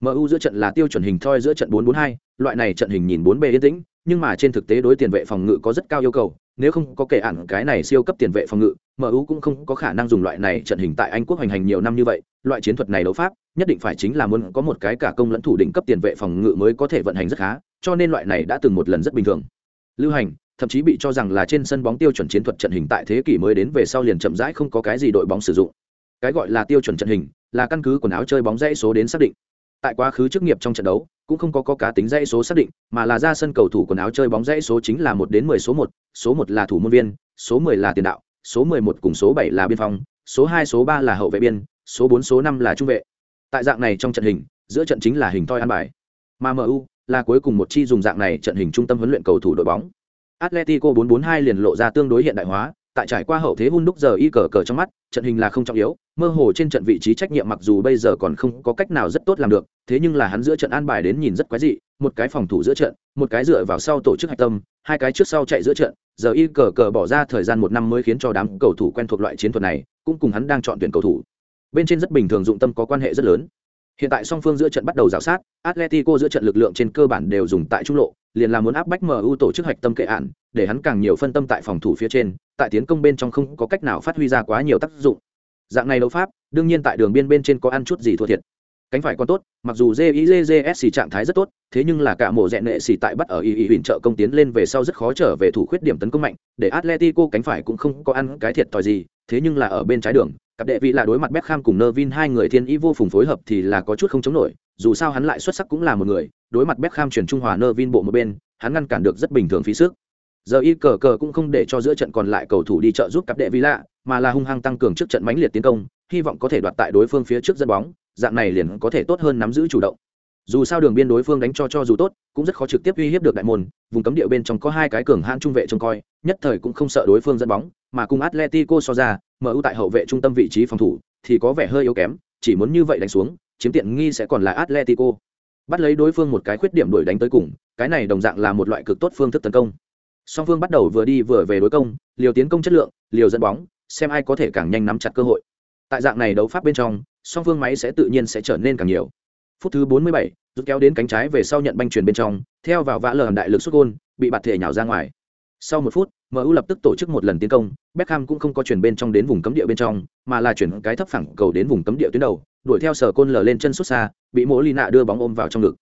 MU giữa trận là tiêu chuẩn hình thoi giữa trận 4-4-2, loại này trận hình nhìn bốn bề yên tĩnh, nhưng mà trên thực tế đối tiền vệ phòng ngự có rất cao yêu cầu, nếu không có kể ản cái này siêu cấp tiền vệ phòng ngự, MU cũng không có khả năng dùng loại này trận hình tại Anh quốc hoành hành nhiều năm như vậy, loại chiến thuật này đấu pháp, nhất định phải chính là muốn có một cái cả công lẫn thủ đỉnh cấp tiền vệ phòng ngự mới có thể vận hành rất khá, cho nên loại này đã từng một lần rất bình thường. Lưu hành, thậm chí bị cho rằng là trên sân bóng tiêu chuẩn chiến thuật trận hình tại thế kỷ mới đến về sau liền chậm rãi không có cái gì đội bóng sử dụng. Cái gọi là tiêu chuẩn trận hình, là căn cứ quần áo chơi bóng dãy số đến xác định tại quá khứ chức nghiệp trong trận đấu cũng không có, có cá tính dãy số xác định mà là ra sân cầu thủ quần áo chơi bóng dãy số chính là một đến mười số một số một là thủ môn viên số mười là tiền đạo số mười một cùng số bảy là biên phòng số hai số ba là hậu vệ biên số bốn số năm là trung vệ. Tại dạng này trong trận hình giữa trận chính là hình thoi an bài. Mà mu là cuối cùng một chi dùng dạng này trận hình trung tâm huấn luyện cầu thủ đội bóng. Atletico 442 liền lộ ra tương đối hiện đại hóa tại trải qua hậu thế hun đúc giờ y cờ cờ trong mắt, trận hình là không trọng yếu, mơ hồ trên trận vị trí trách nhiệm mặc dù bây giờ còn không có cách nào rất tốt làm được, thế nhưng là hắn giữa trận an bài đến nhìn rất quái dị, một cái phòng thủ giữa trận, một cái dựa vào sau tổ chức hạch tâm, hai cái trước sau chạy giữa trận, giờ y cờ cờ bỏ ra thời gian một năm mới khiến cho đám cầu thủ quen thuộc loại chiến thuật này, cũng cùng hắn đang chọn tuyển cầu thủ. Bên trên rất bình thường dụng tâm có quan hệ rất lớn. Hiện tại song phương giữa trận bắt đầu rào sát, atletico giữa trận lực lượng trên cơ bản đều dùng tại trung lộ liền là muốn áp bách mu tổ chức hạch tâm kệ án, để hắn càng nhiều phân tâm tại phòng thủ phía trên tại tiến công bên trong không có cách nào phát huy ra quá nhiều tác dụng. Dạng này đấu pháp đương nhiên tại đường biên bên trên có ăn chút gì thua thiệt. Cánh phải còn tốt mặc dù jizs trạng thái rất tốt thế nhưng là cả mổ dẹn nệ xì tại bắt ở y y huyền trợ công tiến lên về sau rất khó trở về thủ khuyết điểm tấn công mạnh để atletico cánh phải cũng không có ăn cái thiệt tỏi gì thế nhưng là ở bên trái đường cặp đệ vị là đối mặt Beckham cùng Nervin hai người thiên ý vô phùng phối hợp thì là có chút không chống nổi, dù sao hắn lại xuất sắc cũng là một người, đối mặt Beckham chuyển trung hòa Nervin bộ một bên, hắn ngăn cản được rất bình thường phí sức. Giờ y cờ cờ cũng không để cho giữa trận còn lại cầu thủ đi trợ giúp cặp đệ vị lạ, mà là hung hăng tăng cường trước trận mãnh liệt tiến công, hy vọng có thể đoạt tại đối phương phía trước dẫn bóng, dạng này liền có thể tốt hơn nắm giữ chủ động. Dù sao đường biên đối phương đánh cho cho dù tốt, cũng rất khó trực tiếp uy hiếp được đại môn, vùng cấm địa bên trong có hai cái cường hãn trung vệ trông coi, nhất thời cũng không sợ đối phương dẫn bóng, mà cùng Atletico so ra, MU tại hậu vệ trung tâm vị trí phòng thủ thì có vẻ hơi yếu kém, chỉ muốn như vậy đánh xuống, chiếm tiện nghi sẽ còn là Atletico. Bắt lấy đối phương một cái khuyết điểm đuổi đánh tới cùng, cái này đồng dạng là một loại cực tốt phương thức tấn công. Song phương bắt đầu vừa đi vừa về đối công, liều tiến công chất lượng, liều dẫn bóng, xem ai có thể càng nhanh nắm chặt cơ hội. Tại dạng này đấu pháp bên trong, song phương máy sẽ tự nhiên sẽ trở nên càng nhiều. Phút thứ 47, rút kéo đến cánh trái về sau nhận banh chuyển bên trong, theo vào vã lờ đại lực sút gôn, bị bạt thể nhào ra ngoài. Sau một phút, MU lập tức tổ chức một lần tiến công, Beckham cũng không có chuyển bên trong đến vùng cấm địa bên trong, mà là chuyển cái thấp phẳng cầu đến vùng cấm địa tuyến đầu, đuổi theo sở côn lờ lên chân xuất xa, bị Mộ Lina đưa bóng ôm vào trong ngực.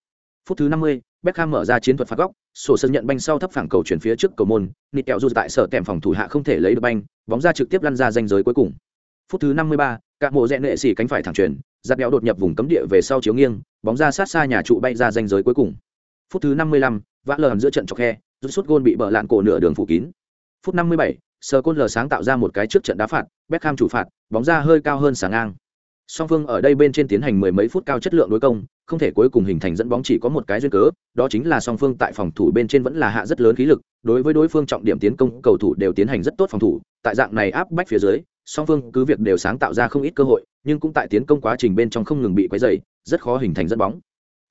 Phút thứ 50, Beckham mở ra chiến thuật phạt góc, sổ sân nhận banh sau thấp phẳng cầu chuyển phía trước cầu môn, nịt kẹo dù tại sở kèm phòng thủ hạ không thể lấy được banh, bóng ra trực tiếp lăn ra ranh giới cuối cùng. Phút thứ 53, các mộ rẽ nệ xỉ cánh phải thẳng chuyển, giật béo đột nhập vùng cấm địa về sau chiếu nghiêng, bóng ra sát xa nhà trụ bay ra ranh giới cuối cùng. Phút thứ 55, vã lờ giữa trận chọc khe, rút sút gôn bị bờ lạn cổ nửa đường phủ kín. Phút 57, Sơ Côn lờ sáng tạo ra một cái trước trận đá phạt, Beckham chủ phạt, bóng ra hơi cao hơn sáng ngang. Song phương ở đây bên trên tiến hành mười mấy phút cao chất lượng đối công, không thể cuối cùng hình thành dẫn bóng chỉ có một cái duyên cớ, đó chính là song phương tại phòng thủ bên trên vẫn là hạ rất lớn khí lực, đối với đối phương trọng điểm tiến công, cầu thủ đều tiến hành rất tốt phòng thủ, tại dạng này áp bách phía dưới, song phương cứ việc đều sáng tạo ra không ít cơ hội, nhưng cũng tại tiến công quá trình bên trong không ngừng bị quấy rầy, rất khó hình thành dẫn bóng.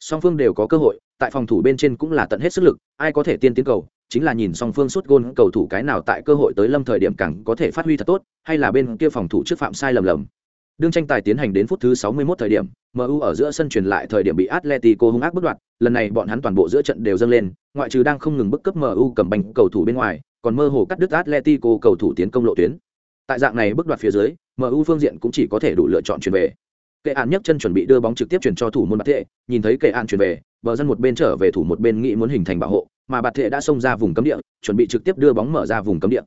Song phương đều có cơ hội, tại phòng thủ bên trên cũng là tận hết sức lực, ai có thể tiên tiến cầu, chính là nhìn song phương suốt gôn cầu thủ cái nào tại cơ hội tới lâm thời điểm càng có thể phát huy thật tốt, hay là bên kia phòng thủ trước phạm sai lầm lầm. Đương tranh tài tiến hành đến phút thứ 61 thời điểm, MU ở giữa sân truyền lại thời điểm bị Atletico hung ác bức đoạt, lần này bọn hắn toàn bộ giữa trận đều dâng lên, ngoại trừ đang không ngừng bức cấp MU cầm bành cầu thủ bên ngoài, còn mơ hồ cắt đứt Atletico cầu thủ tiến công lộ tuyến. Tại dạng này bức đoạt phía dưới, MU phương diện cũng chỉ có thể đủ lựa chọn chuyển về. Kệ An nhấc chân chuẩn bị đưa bóng trực tiếp chuyển cho thủ môn Bạt Thệ, nhìn thấy Kệ An chuyển về, bờ dân một bên trở về thủ một bên nghĩ muốn hình thành bảo hộ, mà Bạt Thệ đã xông ra vùng cấm địa, chuẩn bị trực tiếp đưa bóng mở ra vùng cấm địa.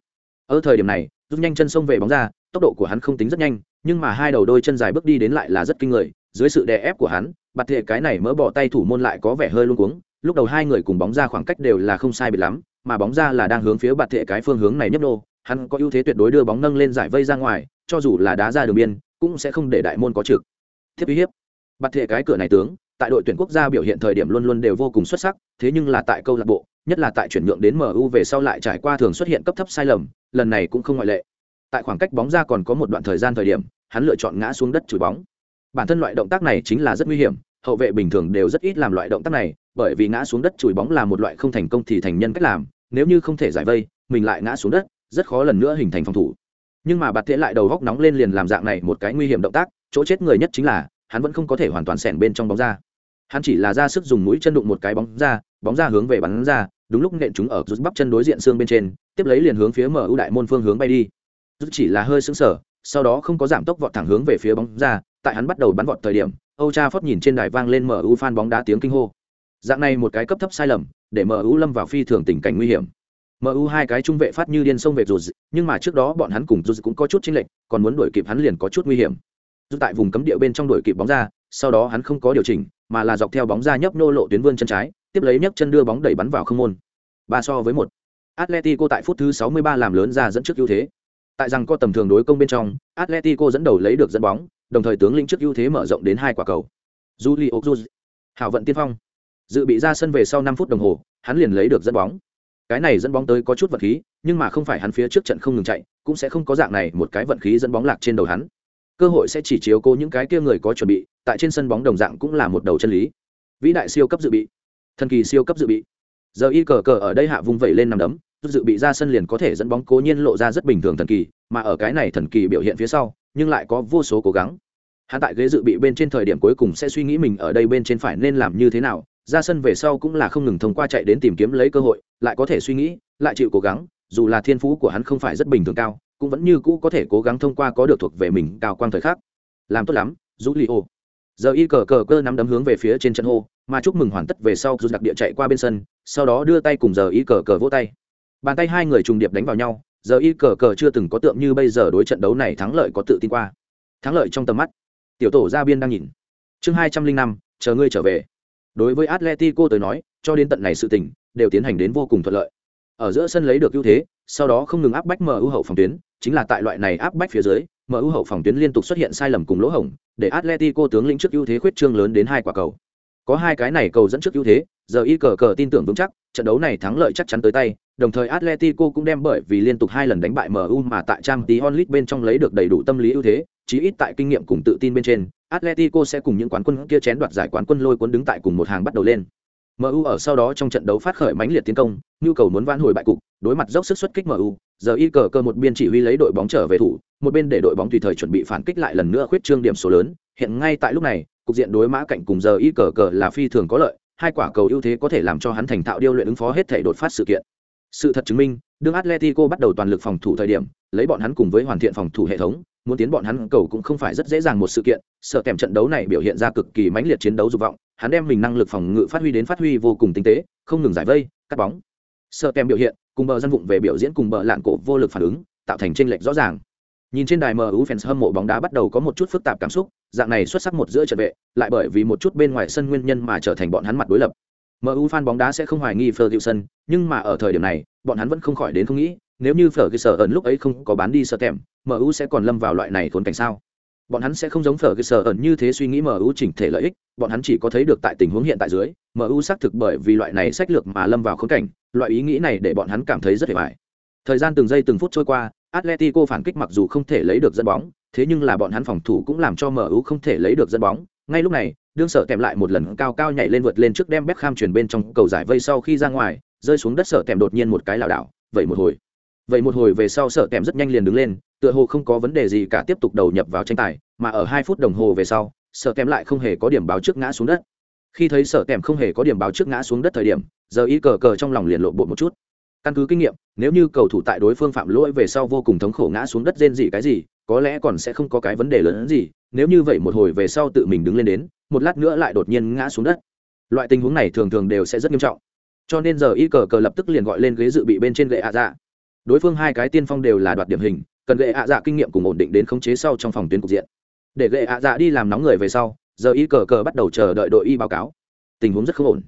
Ở thời điểm này, rút nhanh chân xông về bóng ra, tốc độ của hắn không tính rất nhanh, nhưng mà hai đầu đôi chân dài bước đi đến lại là rất kinh người, dưới sự đè ép của hắn, Bạt Thệ cái này mỡ bỏ tay thủ môn lại có vẻ hơi luôn cuống, lúc đầu hai người cùng bóng ra khoảng cách đều là không sai biệt lắm, mà bóng ra là đang hướng phía Bạt Thệ cái phương hướng này nhấp đô hắn có ưu thế tuyệt đối đưa bóng nâng lên giải vây ra ngoài, cho dù là đá ra đường biên, cũng sẽ không để đại môn có trực thiết uy hiếp. Bặt thệ cái cửa này tướng, tại đội tuyển quốc gia biểu hiện thời điểm luôn luôn đều vô cùng xuất sắc, thế nhưng là tại câu lạc bộ, nhất là tại chuyển nhượng đến mu về sau lại trải qua thường xuất hiện cấp thấp sai lầm, lần này cũng không ngoại lệ. Tại khoảng cách bóng ra còn có một đoạn thời gian thời điểm, hắn lựa chọn ngã xuống đất chùi bóng. Bản thân loại động tác này chính là rất nguy hiểm, hậu vệ bình thường đều rất ít làm loại động tác này, bởi vì ngã xuống đất chùi bóng là một loại không thành công thì thành nhân cách làm, nếu như không thể giải vây, mình lại ngã xuống đất, rất khó lần nữa hình thành phòng thủ. Nhưng mà bạt thế lại đầu góc nóng lên liền làm dạng này một cái nguy hiểm động tác chỗ chết người nhất chính là hắn vẫn không có thể hoàn toàn xẻn bên trong bóng ra hắn chỉ là ra sức dùng mũi chân đụng một cái bóng ra bóng ra hướng về bắn ra đúng lúc nện chúng ở rút bắp chân đối diện xương bên trên tiếp lấy liền hướng phía mở ưu đại môn phương hướng bay đi. Rút chỉ là hơi sững sờ sau đó không có giảm tốc vọt thẳng hướng về phía bóng ra tại hắn bắt đầu bắn vọt thời điểm âu cha phót nhìn trên đài vang lên mở ưu phan bóng đá tiếng kinh hô. Dạng này một cái cấp thấp sai lầm để mở ưu lâm vào phi thường tình cảnh nguy hiểm. MU hai cái trung vệ phát như điên sông về rụt, nhưng mà trước đó bọn hắn cùng rụt cũng có chút chênh lệch, còn muốn đuổi kịp hắn liền có chút nguy hiểm giúp tại vùng cấm địa bên trong đuổi kịp bóng ra, sau đó hắn không có điều chỉnh, mà là dọc theo bóng ra nhấp nô lộ tuyến vươn chân trái, tiếp lấy nhấc chân đưa bóng đẩy bắn vào không môn. Ba so với một. Atletico tại phút thứ 63 làm lớn ra dẫn trước ưu thế. Tại rằng có tầm thường đối công bên trong, Atletico dẫn đầu lấy được dẫn bóng, đồng thời tướng lĩnh trước ưu thế mở rộng đến hai quả cầu. Julio Cruz, hảo vận tiên phong. Dự bị ra sân về sau 5 phút đồng hồ, hắn liền lấy được dẫn bóng cái này dẫn bóng tới có chút vật khí nhưng mà không phải hắn phía trước trận không ngừng chạy cũng sẽ không có dạng này một cái vận khí dẫn bóng lạc trên đầu hắn cơ hội sẽ chỉ chiếu cố những cái kia người có chuẩn bị, tại trên sân bóng đồng dạng cũng là một đầu chân lý. Vĩ đại siêu cấp dự bị. Thần kỳ siêu cấp dự bị. Giờ y cờ cờ ở đây hạ vung vẩy lên nằm đấm dự bị ra sân liền có thể dẫn bóng cố nhiên lộ ra rất bình thường thần kỳ, mà ở cái này thần kỳ biểu hiện phía sau, nhưng lại có vô số cố gắng. Hắn tại ghế dự bị bên trên thời điểm cuối cùng sẽ suy nghĩ mình ở đây bên trên phải nên làm như thế nào, ra sân về sau cũng là không ngừng thông qua chạy đến tìm kiếm lấy cơ hội, lại có thể suy nghĩ, lại chịu cố gắng, dù là thiên phú của hắn không phải rất bình thường cao cũng vẫn như cũ có thể cố gắng thông qua có được thuộc về mình cao quang thời khắc. Làm tốt lắm rũ li ô. Giờ y cờ cờ cơ nắm đấm hướng về phía trên chân hô, mà chúc mừng hoàn tất về sau dù đặc địa chạy qua bên sân, sau đó đưa tay cùng giờ y cờ cờ vỗ tay. Bàn tay hai người trùng điệp đánh vào nhau, giờ y cờ cờ chưa từng có tượng như bây giờ đối trận đấu này thắng lợi có tự tin qua. Thắng lợi trong tầm mắt. Tiểu tổ gia biên đang nhìn. Chương hai trăm linh năm, chờ ngươi trở về. Đối với atletico tới nói, cho đến tận này sự tình, đều tiến hành đến vô cùng thuận lợi. Ở giữa sân lấy được ưu thế, sau đó không ngừng áp bách mu hậu phòng tuyến chính là tại loại này áp bách phía dưới mu hậu phòng tuyến liên tục xuất hiện sai lầm cùng lỗ hổng để atletico tướng lĩnh trước ưu thế khuyết trương lớn đến hai quả cầu. Có hai cái này cầu dẫn trước ưu thế giờ y cờ cờ tin tưởng vững chắc trận đấu này thắng lợi chắc chắn tới tay đồng thời atletico cũng đem bởi vì liên tục hai lần đánh bại mu mà tại Champions League bên trong lấy được đầy đủ tâm lý ưu thế chí ít tại kinh nghiệm cùng tự tin bên trên atletico sẽ cùng những quán quân kia chén đoạt giải quán quân lôi cuốn đứng tại cùng một hàng bắt đầu lên. MU ở sau đó trong trận đấu phát khởi mãnh liệt tiến công, nhu cầu muốn vãn hồi bại cục, đối mặt dốc sức xuất kích MU, giờ y cờ cơ một biên chỉ huy lấy đội bóng trở về thủ, một bên để đội bóng tùy thời chuẩn bị phản kích lại lần nữa khuyết trương điểm số lớn, hiện ngay tại lúc này, cục diện đối mã cạnh cùng giờ y cờ cờ là phi thường có lợi, hai quả cầu ưu thế có thể làm cho hắn thành thạo điêu luyện ứng phó hết thể đột phát sự kiện. Sự thật chứng minh, đương Atletico bắt đầu toàn lực phòng thủ thời điểm, lấy bọn hắn cùng với hoàn thiện phòng thủ hệ thống, muốn tiến bọn hắn cầu cũng không phải rất dễ dàng một sự kiện, sợ kèm trận đấu này biểu hiện ra cực kỳ mãnh liệt chiến đấu dục vọng, hắn đem mình năng lực phòng ngự phát huy đến phát huy vô cùng tinh tế không ngừng giải vây cắt bóng sợ kèm biểu hiện cùng bờ dân vụng về biểu diễn cùng bờ lạn cổ vô lực phản ứng, tạo thành tranh lệch rõ ràng. Nhìn trên đài mu fans hâm mộ bóng đá bắt đầu có một chút phức tạp cảm xúc, dạng này xuất sắc một giữa trận vệ, lại bởi vì một chút bên ngoài sân nguyên nhân mà trở thành bọn hắn mặt đối lập. Mu fan bóng đá sẽ không hoài nghi ferguson, nhưng mà ở thời điểm này, bọn hắn vẫn không khỏi đến không nghĩ, nếu như ferguson lúc ấy không có bán đi sợ thèm mu sẽ còn lâm vào loại này khốn cảnh sao? Bọn hắn sẽ không giống phở cơ sở ẩn như thế suy nghĩ mu chỉnh thể lợi ích, bọn hắn chỉ có thấy được tại tình huống hiện tại dưới mu xác thực bởi vì loại này sách lược mà lâm vào khốn cảnh, loại ý nghĩ này để bọn hắn cảm thấy rất hề vải thời gian từng giây từng phút trôi qua, atletico phản kích mặc dù không thể lấy được dẫn bóng, thế nhưng là bọn hắn phòng thủ cũng làm cho mu không thể lấy được dẫn bóng. Ngay lúc này, đương sở kèm lại một lần cao cao nhảy lên vượt lên trước đem Beckham chuyển bên trong cầu giải vây sau khi ra ngoài, rơi xuống đất sợ tèm đột nhiên một cái lảo đảo, vậy một hồi vậy một hồi về sau sợ tèm rất nhanh liền đứng lên, tựa hồ không có vấn đề gì cả tiếp tục đầu nhập vào tranh tài, mà ở hai phút đồng hồ về sau sợ tèm lại không hề có điểm báo trước ngã xuống đất. Khi thấy sợ tèm không hề có điểm báo trước ngã xuống đất thời điểm, giờ y cờ cờ trong lòng liền lộ bộ một chút. Căn cứ kinh nghiệm, nếu như cầu thủ tại đối phương phạm lỗi về sau vô cùng thống khổ ngã xuống đất rên gì cái gì, có lẽ còn sẽ không có cái vấn đề lớn hơn gì, nếu như vậy một hồi về sau tự mình đứng lên đến, một lát nữa lại đột nhiên ngã xuống đất. Loại tình huống này thường thường đều sẽ rất nghiêm trọng. Cho nên giờ y cờ cờ lập tức liền gọi lên ghế dự bị bên trên gậy ạ dạ đối phương hai cái tiên phong đều là đoạt điểm hình, cần gệ ạ dạ kinh nghiệm cùng ổn định đến khống chế sau trong phòng tuyến cục diện. Để gệ ạ dạ đi làm nóng người về sau, giờ y cờ cờ bắt đầu chờ đợi đội y báo cáo. Tình huống rất không ổn.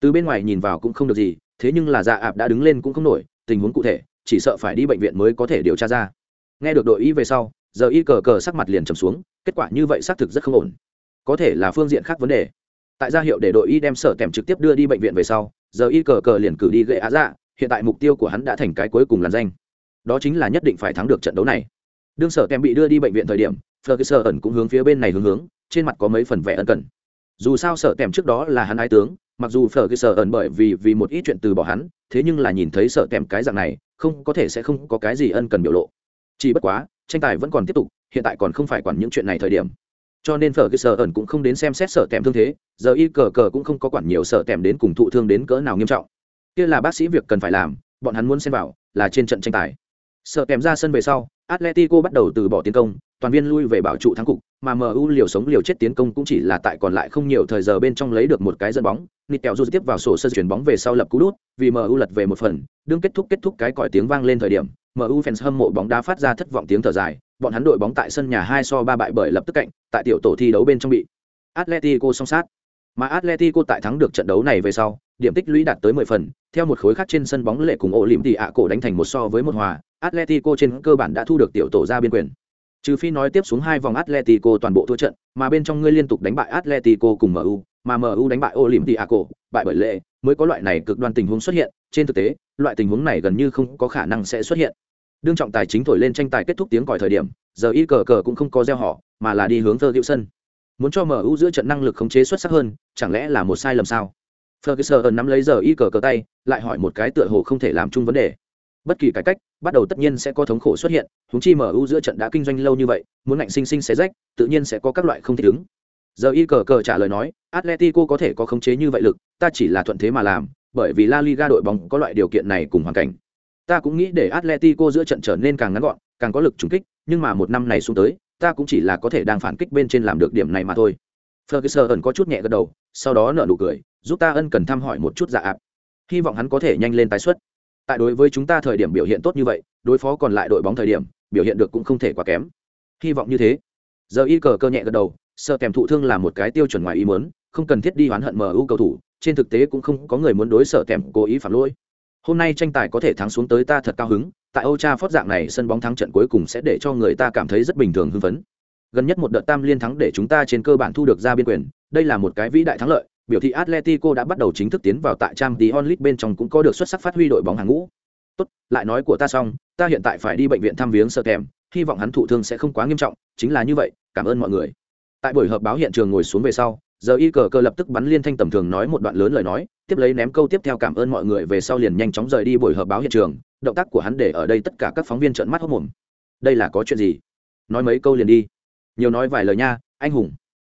Từ bên ngoài nhìn vào cũng không được gì, thế nhưng là dạ ạp đã đứng lên cũng không nổi, tình huống cụ thể, chỉ sợ phải đi bệnh viện mới có thể điều tra ra. Nghe được đội y về sau, giờ y cờ cờ sắc mặt liền trầm xuống, kết quả như vậy xác thực rất không ổn. Có thể là phương diện khác vấn đề. Tại gia hiệu để đội y đem sở kèm trực tiếp đưa đi bệnh viện về sau, giờ y cờ cờ liền cử đi gậy á dạ hiện tại mục tiêu của hắn đã thành cái cuối cùng làn danh. Đó chính là nhất định phải thắng được trận đấu này. Đương sở tèm bị đưa đi bệnh viện thời điểm, ferguson ẩn cũng hướng phía bên này hướng hướng, trên mặt có mấy phần vẻ ân cần. Dù sao sở tèm trước đó là hắn ái tướng, mặc dù ferguson ẩn bởi vì vì một ít chuyện từ bỏ hắn, thế nhưng là nhìn thấy sở tèm cái dạng này, không có thể sẽ không có cái gì ân cần biểu lộ. Chỉ bất quá, tranh tài vẫn còn tiếp tục, hiện tại còn không phải quản những chuyện này thời điểm. Cho nên ferguson ẩn cũng không đến xem xét sở tèm thương thế, giờ y cờ cờ cũng không có quản nhiều sở tèm đến cùng thụ thương đến cỡ nào nghiêm trọng kia là bác sĩ việc cần phải làm, bọn hắn muốn xem vào, là trên trận tranh tài. Sợ kèm ra sân về sau, atletico bắt đầu từ bỏ tiến công, toàn viên lui về bảo trụ thắng cục, mà mu liều sống liều chết tiến công cũng chỉ là tại còn lại không nhiều thời giờ bên trong lấy được một cái dẫn bóng. Nịt kẹo du tiếp vào sổ sân chuyển bóng về sau lập cú đút, vì mu lật về một phần, đương kết thúc kết thúc cái còi tiếng vang lên thời điểm mu fans hâm mộ bóng đá phát ra thất vọng tiếng thở dài, bọn hắn đội bóng tại sân nhà hai so ba bại bởi lập tức cạnh, tại tiểu tổ thi đấu bên trong bị atletico song sát. Mà atletico tại thắng được trận đấu này về sau điểm tích lũy đạt tới mười phần, theo một khối khác trên sân bóng lệ cùng ổ lỉm thì ạ cổ đánh thành một so với một hòa, atletico trên cơ bản đã thu được tiểu tổ ra biên quyền. Trừ phi nói tiếp xuống hai vòng atletico toàn bộ thua trận, mà bên trong ngươi liên tục đánh bại atletico cùng mu mà mu đánh bại ổ lỉm thì ạ cổ, bại bởi lệ, mới có loại này cực đoan tình huống xuất hiện. Trên thực tế, loại tình huống này gần như không có khả năng sẽ xuất hiện. Đương trọng tài chính thổi lên tranh tài kết thúc tiếng còi thời điểm, giờ y cờ cờ cũng không có gieo họ, mà là đi hướng thơ hữu sân muốn cho mu giữa trận năng lực khống chế xuất sắc hơn, chẳng lẽ là một sai lầm sao? Ferguson nắm lấy giờ y cờ cờ tay, lại hỏi một cái tựa hồ không thể làm chung vấn đề. Bất kỳ cải cách, bắt đầu tất nhiên sẽ có thống khổ xuất hiện, huống chi mu giữa trận đã kinh doanh lâu như vậy, muốn ngạnh sinh sinh xé rách, tự nhiên sẽ có các loại không thích ứng. Giờ y cờ cờ trả lời nói, atletico có thể có khống chế như vậy lực, ta chỉ là thuận thế mà làm, bởi vì la liga đội bóng có loại điều kiện này cùng hoàn cảnh. Ta cũng nghĩ để atletico giữa trận trở nên càng ngắn gọn, càng có lực trùng kích, nhưng mà một năm này xuống tới, ta cũng chỉ là có thể đang phản kích bên trên làm được điểm này mà thôi. Ferguson ẩn có chút nhẹ gật đầu, sau đó nở nụ cười giúp ta ân cần thăm hỏi một chút dạ ạp hy vọng hắn có thể nhanh lên tái xuất. Tại đối với chúng ta thời điểm biểu hiện tốt như vậy, đối phó còn lại đội bóng thời điểm, biểu hiện được cũng không thể quá kém. Hy vọng như thế. Giờ y cờ cơ nhẹ gật đầu, sợ kèm thụ thương là một cái tiêu chuẩn ngoài ý muốn, không cần thiết đi oán hận mu cầu thủ, trên thực tế cũng không có người muốn đối sợ kèm cố ý phạm lỗi. Hôm nay tranh tài có thể thắng xuống tới ta thật cao hứng, tại âu cha phót dạng này sân bóng thắng trận cuối cùng sẽ để cho người ta cảm thấy rất bình thường hưng phấn. Gần nhất một đợt tam liên thắng để chúng ta trên cơ bản thu được ra biên quyền, đây là một cái vĩ đại thắng lợi biểu thị atletico đã bắt đầu chính thức tiến vào tại Champions League bên trong cũng có được xuất sắc phát huy đội bóng hàng ngũ. Tốt, lại nói của ta xong, ta hiện tại phải đi bệnh viện thăm viếng sơ kèm hy vọng hắn thụ thương sẽ không quá nghiêm trọng, chính là như vậy, cảm ơn mọi người. Tại buổi họp báo hiện trường ngồi xuống về sau giờ y cờ cơ lập tức bắn liên thanh tầm thường nói một đoạn lớn lời nói, tiếp lấy ném câu tiếp theo cảm ơn mọi người về sau liền nhanh chóng rời đi buổi họp báo hiện trường, động tác của hắn để ở đây tất cả các phóng viên trợn mắt hốt mồm đây là có chuyện gì? Nói mấy câu liền đi. Nhiều nói vài lời nha, anh hùng.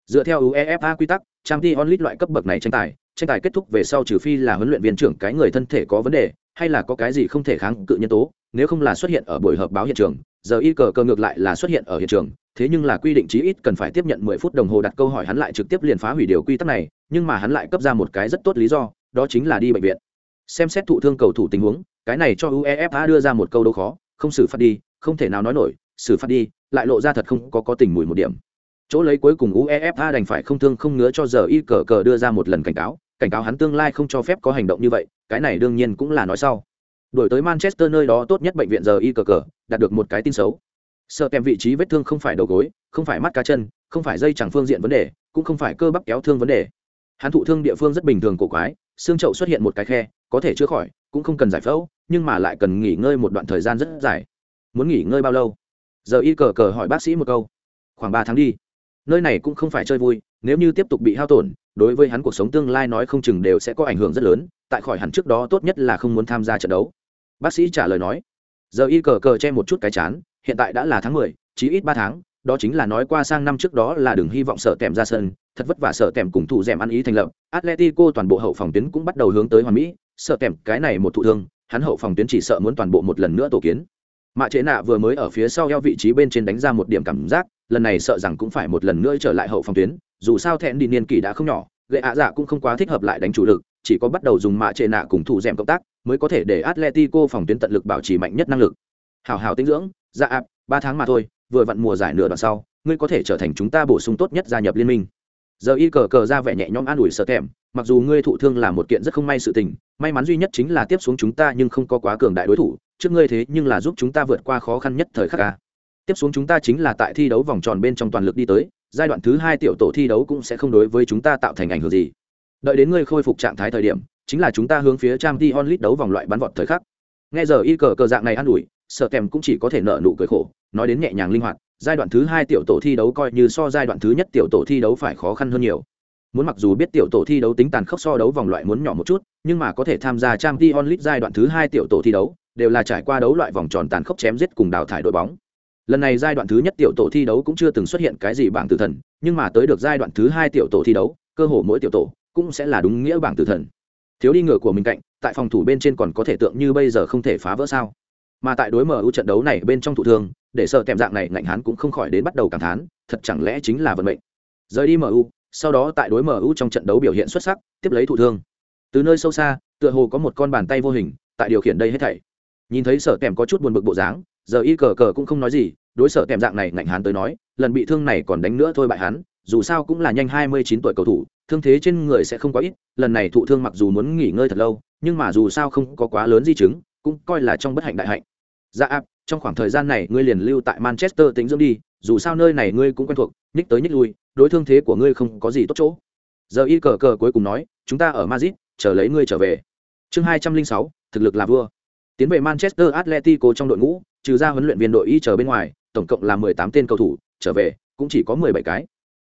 Dựa theo uefa quy tắc trang t onlit loại cấp bậc này tranh tài tranh tài kết thúc về sau trừ phi là huấn luyện viên trưởng cái người thân thể có vấn đề, hay là có cái gì không thể kháng cự nhân tố, nếu không là xuất hiện ở buổi họp báo hiện trường, giờ y cờ cơ ngược lại là xuất hiện ở hiện trường, thế nhưng là quy định chí ít cần phải tiếp nhận mười phút đồng hồ đặt câu hỏi hắn lại trực tiếp liền phá hủy điều quy tắc này, nhưng mà hắn lại cấp ra một cái rất tốt lý do, đó chính là đi bệnh viện. Xem xét thụ thương cầu thủ tình huống, cái này cho uefa đưa ra một câu đâu khó, không xử phạt đi, không thể nào nói nổi, xử phạt đi, lại lộ ra thật không có có tình mùi một điểm chỗ lấy cuối cùng uefa đành phải không thương không ngứa cho giờ y cờ cờ đưa ra một lần cảnh cáo cảnh cáo hắn tương lai không cho phép có hành động như vậy, cái này đương nhiên cũng là nói sau. Đổi tới manchester nơi đó tốt nhất bệnh viện giờ y cờ cờ, đạt được một cái tin xấu. Sợ kèm vị trí vết thương không phải đầu gối, không phải mắt cá chân, không phải dây chẳng phương diện vấn đề, cũng không phải cơ bắp kéo thương vấn đề. Hắn thụ thương địa phương rất bình thường cổ quái, xương chậu xuất hiện một cái khe, có thể chữa khỏi, cũng không cần giải phẫu, nhưng mà lại cần nghỉ ngơi một đoạn thời gian rất dài. Muốn nghỉ ngơi bao lâu? Giờ y cờ cờ hỏi bác sĩ một câu. Khoảng ba tháng đi nơi này cũng không phải chơi vui, nếu như tiếp tục bị hao tổn, đối với hắn cuộc sống tương lai nói không chừng đều sẽ có ảnh hưởng rất lớn, tại khỏi hẳn trước đó tốt nhất là không muốn tham gia trận đấu. Bác sĩ trả lời nói, giờ y cờ cờ che một chút cái chán, hiện tại đã là tháng mười chỉ ít ba tháng, đó chính là nói qua sang năm trước đó là đừng hy vọng sợ tèm ra sân, thật vất vả sợ tèm cùng thủ rèm ăn ý thành lập, atletico toàn bộ hậu phòng tuyến cũng bắt đầu hướng tới hoàn mỹ, sợ tèm cái này một thụ thương, hắn hậu phòng tuyến chỉ sợ muốn toàn bộ một lần nữa tổ kiến. Mạ chế nạ vừa mới ở phía sau eo vị trí bên trên đánh ra một điểm cảm giác lần này sợ rằng cũng phải một lần nữa trở lại hậu phòng tuyến, dù sao thẹn đi niên kỷ đã không nhỏ, gậy ạ dạ cũng không quá thích hợp lại đánh chủ lực, chỉ có bắt đầu dùng mạ chế nạ cùng thủ rèm cộng tác mới có thể để atletico phòng tuyến tận lực bảo trì mạnh nhất năng lực. Hào hào tinh dưỡng dạ ạp ba tháng mà thôi, vừa vặn mùa giải nửa đoạn sau, ngươi có thể trở thành chúng ta bổ sung tốt nhất gia nhập liên minh. Giờ y cờ cờ ra vẻ nhẹ nhõm an ủi sợ kèm mặc dù ngươi thụ thương là một kiện rất không may sự tình, may mắn duy nhất chính là tiếp xuống chúng ta nhưng không có quá cường đại đối thủ, trước ngươi thế nhưng là giúp chúng ta vượt qua khó khăn nhất thời khắc ca tiếp xuống chúng ta chính là tại thi đấu vòng tròn bên trong toàn lực đi tới, giai đoạn thứ hai tiểu tổ thi đấu cũng sẽ không đối với chúng ta tạo thành ảnh hưởng gì. Đợi đến ngươi khôi phục trạng thái thời điểm, chính là chúng ta hướng phía trang t onlit đấu vòng loại bắn vọt thời khắc. Nghe giờ y cờ cờ dạng này an ủi, sợ kèm cũng chỉ có thể nợ nụ cười khổ, nói đến nhẹ nhàng linh hoạt, giai đoạn thứ hai tiểu tổ thi đấu coi như so giai đoạn thứ nhất tiểu tổ thi đấu phải khó khăn hơn nhiều. Muốn mặc dù biết tiểu tổ thi đấu tính tàn khốc so đấu vòng loại muốn nhỏ một chút, nhưng mà có thể tham gia trang t onlit giai đoạn thứ hai tiểu tổ thi đấu, đều là trải qua đấu loại vòng tròn tàn khốc chém giết cùng đào thải đội bóng lần này giai đoạn thứ nhất tiểu tổ thi đấu cũng chưa từng xuất hiện cái gì bảng tử thần, nhưng mà tới được giai đoạn thứ hai tiểu tổ thi đấu, cơ hồ mỗi tiểu tổ cũng sẽ là đúng nghĩa bảng tử thần. Thiếu đi ngựa của mình cạnh, tại phòng thủ bên trên còn có thể tượng như bây giờ không thể phá vỡ sao? Mà tại đối mở ưu trận đấu này bên trong thủ thương để sợ tèm dạng này ngạnh hán cũng không khỏi đến bắt đầu cảm thán, thật chẳng lẽ chính là vận mệnh? Rời đi mu sau đó tại đối mu trong trận đấu biểu hiện xuất sắc, tiếp lấy thủ thương từ nơi sâu xa, tựa hồ có một con bàn tay vô hình, tại điều khiển đây hết thảy. Nhìn thấy sở tèm có chút buồn bực bộ dáng giờ y cờ cờ cũng không nói gì, đối sở kèm dạng này ngạnh hán tới nói, lần bị thương này còn đánh nữa thôi bại hắn, dù sao cũng là nhanh hai mươi chín tuổi cầu thủ, thương thế trên người sẽ không quá ít, lần này thụ thương mặc dù muốn nghỉ ngơi thật lâu, nhưng mà dù sao không có quá lớn di chứng, cũng coi là trong bất hạnh đại hạnh. Dạ áp trong khoảng thời gian này ngươi liền lưu tại manchester tính dưỡng đi, dù sao nơi này ngươi cũng quen thuộc, nhích tới nhích lui, đối thương thế của ngươi không có gì tốt chỗ. Giờ y cờ cờ cuối cùng nói, chúng ta ở madrid, chờ lấy ngươi trở về. Chương hai trăm linh sáu, thực lực là vua. Tiến về manchester atletico trong đội ngũ trừ ra huấn luyện viên đội y chờ bên ngoài, tổng cộng là mười tám tên cầu thủ, trở về, cũng chỉ có mười bảy cái.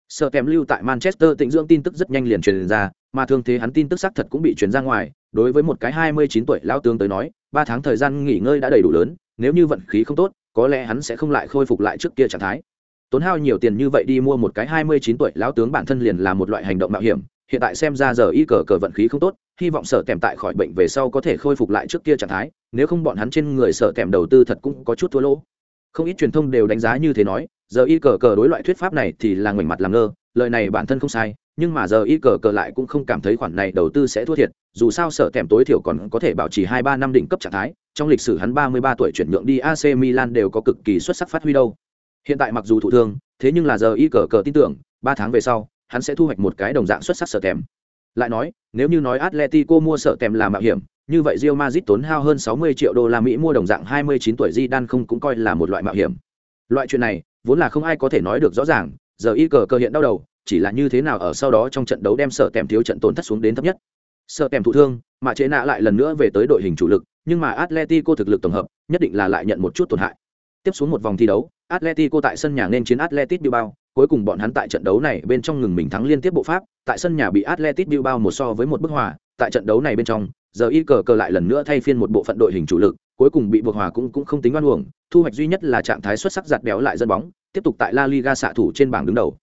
Sợ kèm lưu tại manchester Tịnh dưỡng tin tức rất nhanh liền truyền ra, mà thương thế hắn tin tức xác thật cũng bị truyền ra ngoài, đối với một cái hai mươi chín tuổi lão tướng tới nói, ba tháng thời gian nghỉ ngơi đã đầy đủ lớn, nếu như vận khí không tốt, có lẽ hắn sẽ không lại khôi phục lại trước kia trạng thái. Tốn hao nhiều tiền như vậy đi mua một cái hai mươi chín tuổi lão tướng bản thân liền là một loại hành động mạo hiểm hiện tại xem ra giờ y cờ cờ vận khí không tốt, hy vọng sợ tèm tại khỏi bệnh về sau có thể khôi phục lại trước kia trạng thái, nếu không bọn hắn trên người sợ tèm đầu tư thật cũng có chút thua lỗ. Không ít truyền thông đều đánh giá như thế nói, giờ y cờ cờ đối loại thuyết pháp này thì là ngoảnh mặt làm ngơ, lời này bản thân không sai, nhưng mà giờ y cờ cờ lại cũng không cảm thấy khoản này đầu tư sẽ thua thiệt, dù sao sợ tèm tối thiểu còn có thể bảo trì hai ba năm đỉnh cấp trạng thái, trong lịch sử hắn ba mươi ba tuổi chuyển nhượng đi ac milan đều có cực kỳ xuất sắc phát huy đâu. Hiện tại mặc dù thụ thương, thế nhưng là giờ y cờ cờ tin tưởng, ba tháng về sau hắn sẽ thu hoạch một cái đồng dạng xuất sắc sở tèm lại nói nếu như nói atletico mua sở tèm là mạo hiểm như vậy Real Madrid tốn hao hơn 60 triệu đô la Mỹ mua đồng dạng 29 tuổi Zidane không cũng coi là một loại mạo hiểm. Loại chuyện này, vốn là không ai có thể nói được rõ ràng, giờ y cờ cơ hiện đau đầu, chỉ là như thế nào ở sau đó trong trận đấu đem sở kèm thiếu trận tổn thất xuống đến thấp nhất. sở kèm thụ thương, mà chế nạ lại lần nữa về tới đội hình chủ lực, nhưng mà Atletico thực lực tổng hợp, nhất định là lại nhận một chút tổn hại. Tiếp xuống một vòng thi đấu, Atletico tại sân nhà nên chiến Atletico Bilbao, cuối cùng bọn hắn tại trận đấu này bên trong ngừng mình thắng liên tiếp bộ pháp, tại sân nhà bị Atletico Bilbao một so với một bức hòa, tại trận đấu này bên trong, giờ y cờ cờ lại lần nữa thay phiên một bộ phận đội hình chủ lực cuối cùng bị buộc hòa cũng cũng không tính oan uổng thu hoạch duy nhất là trạng thái xuất sắc giật béo lại dân bóng tiếp tục tại la liga xạ thủ trên bảng đứng đầu.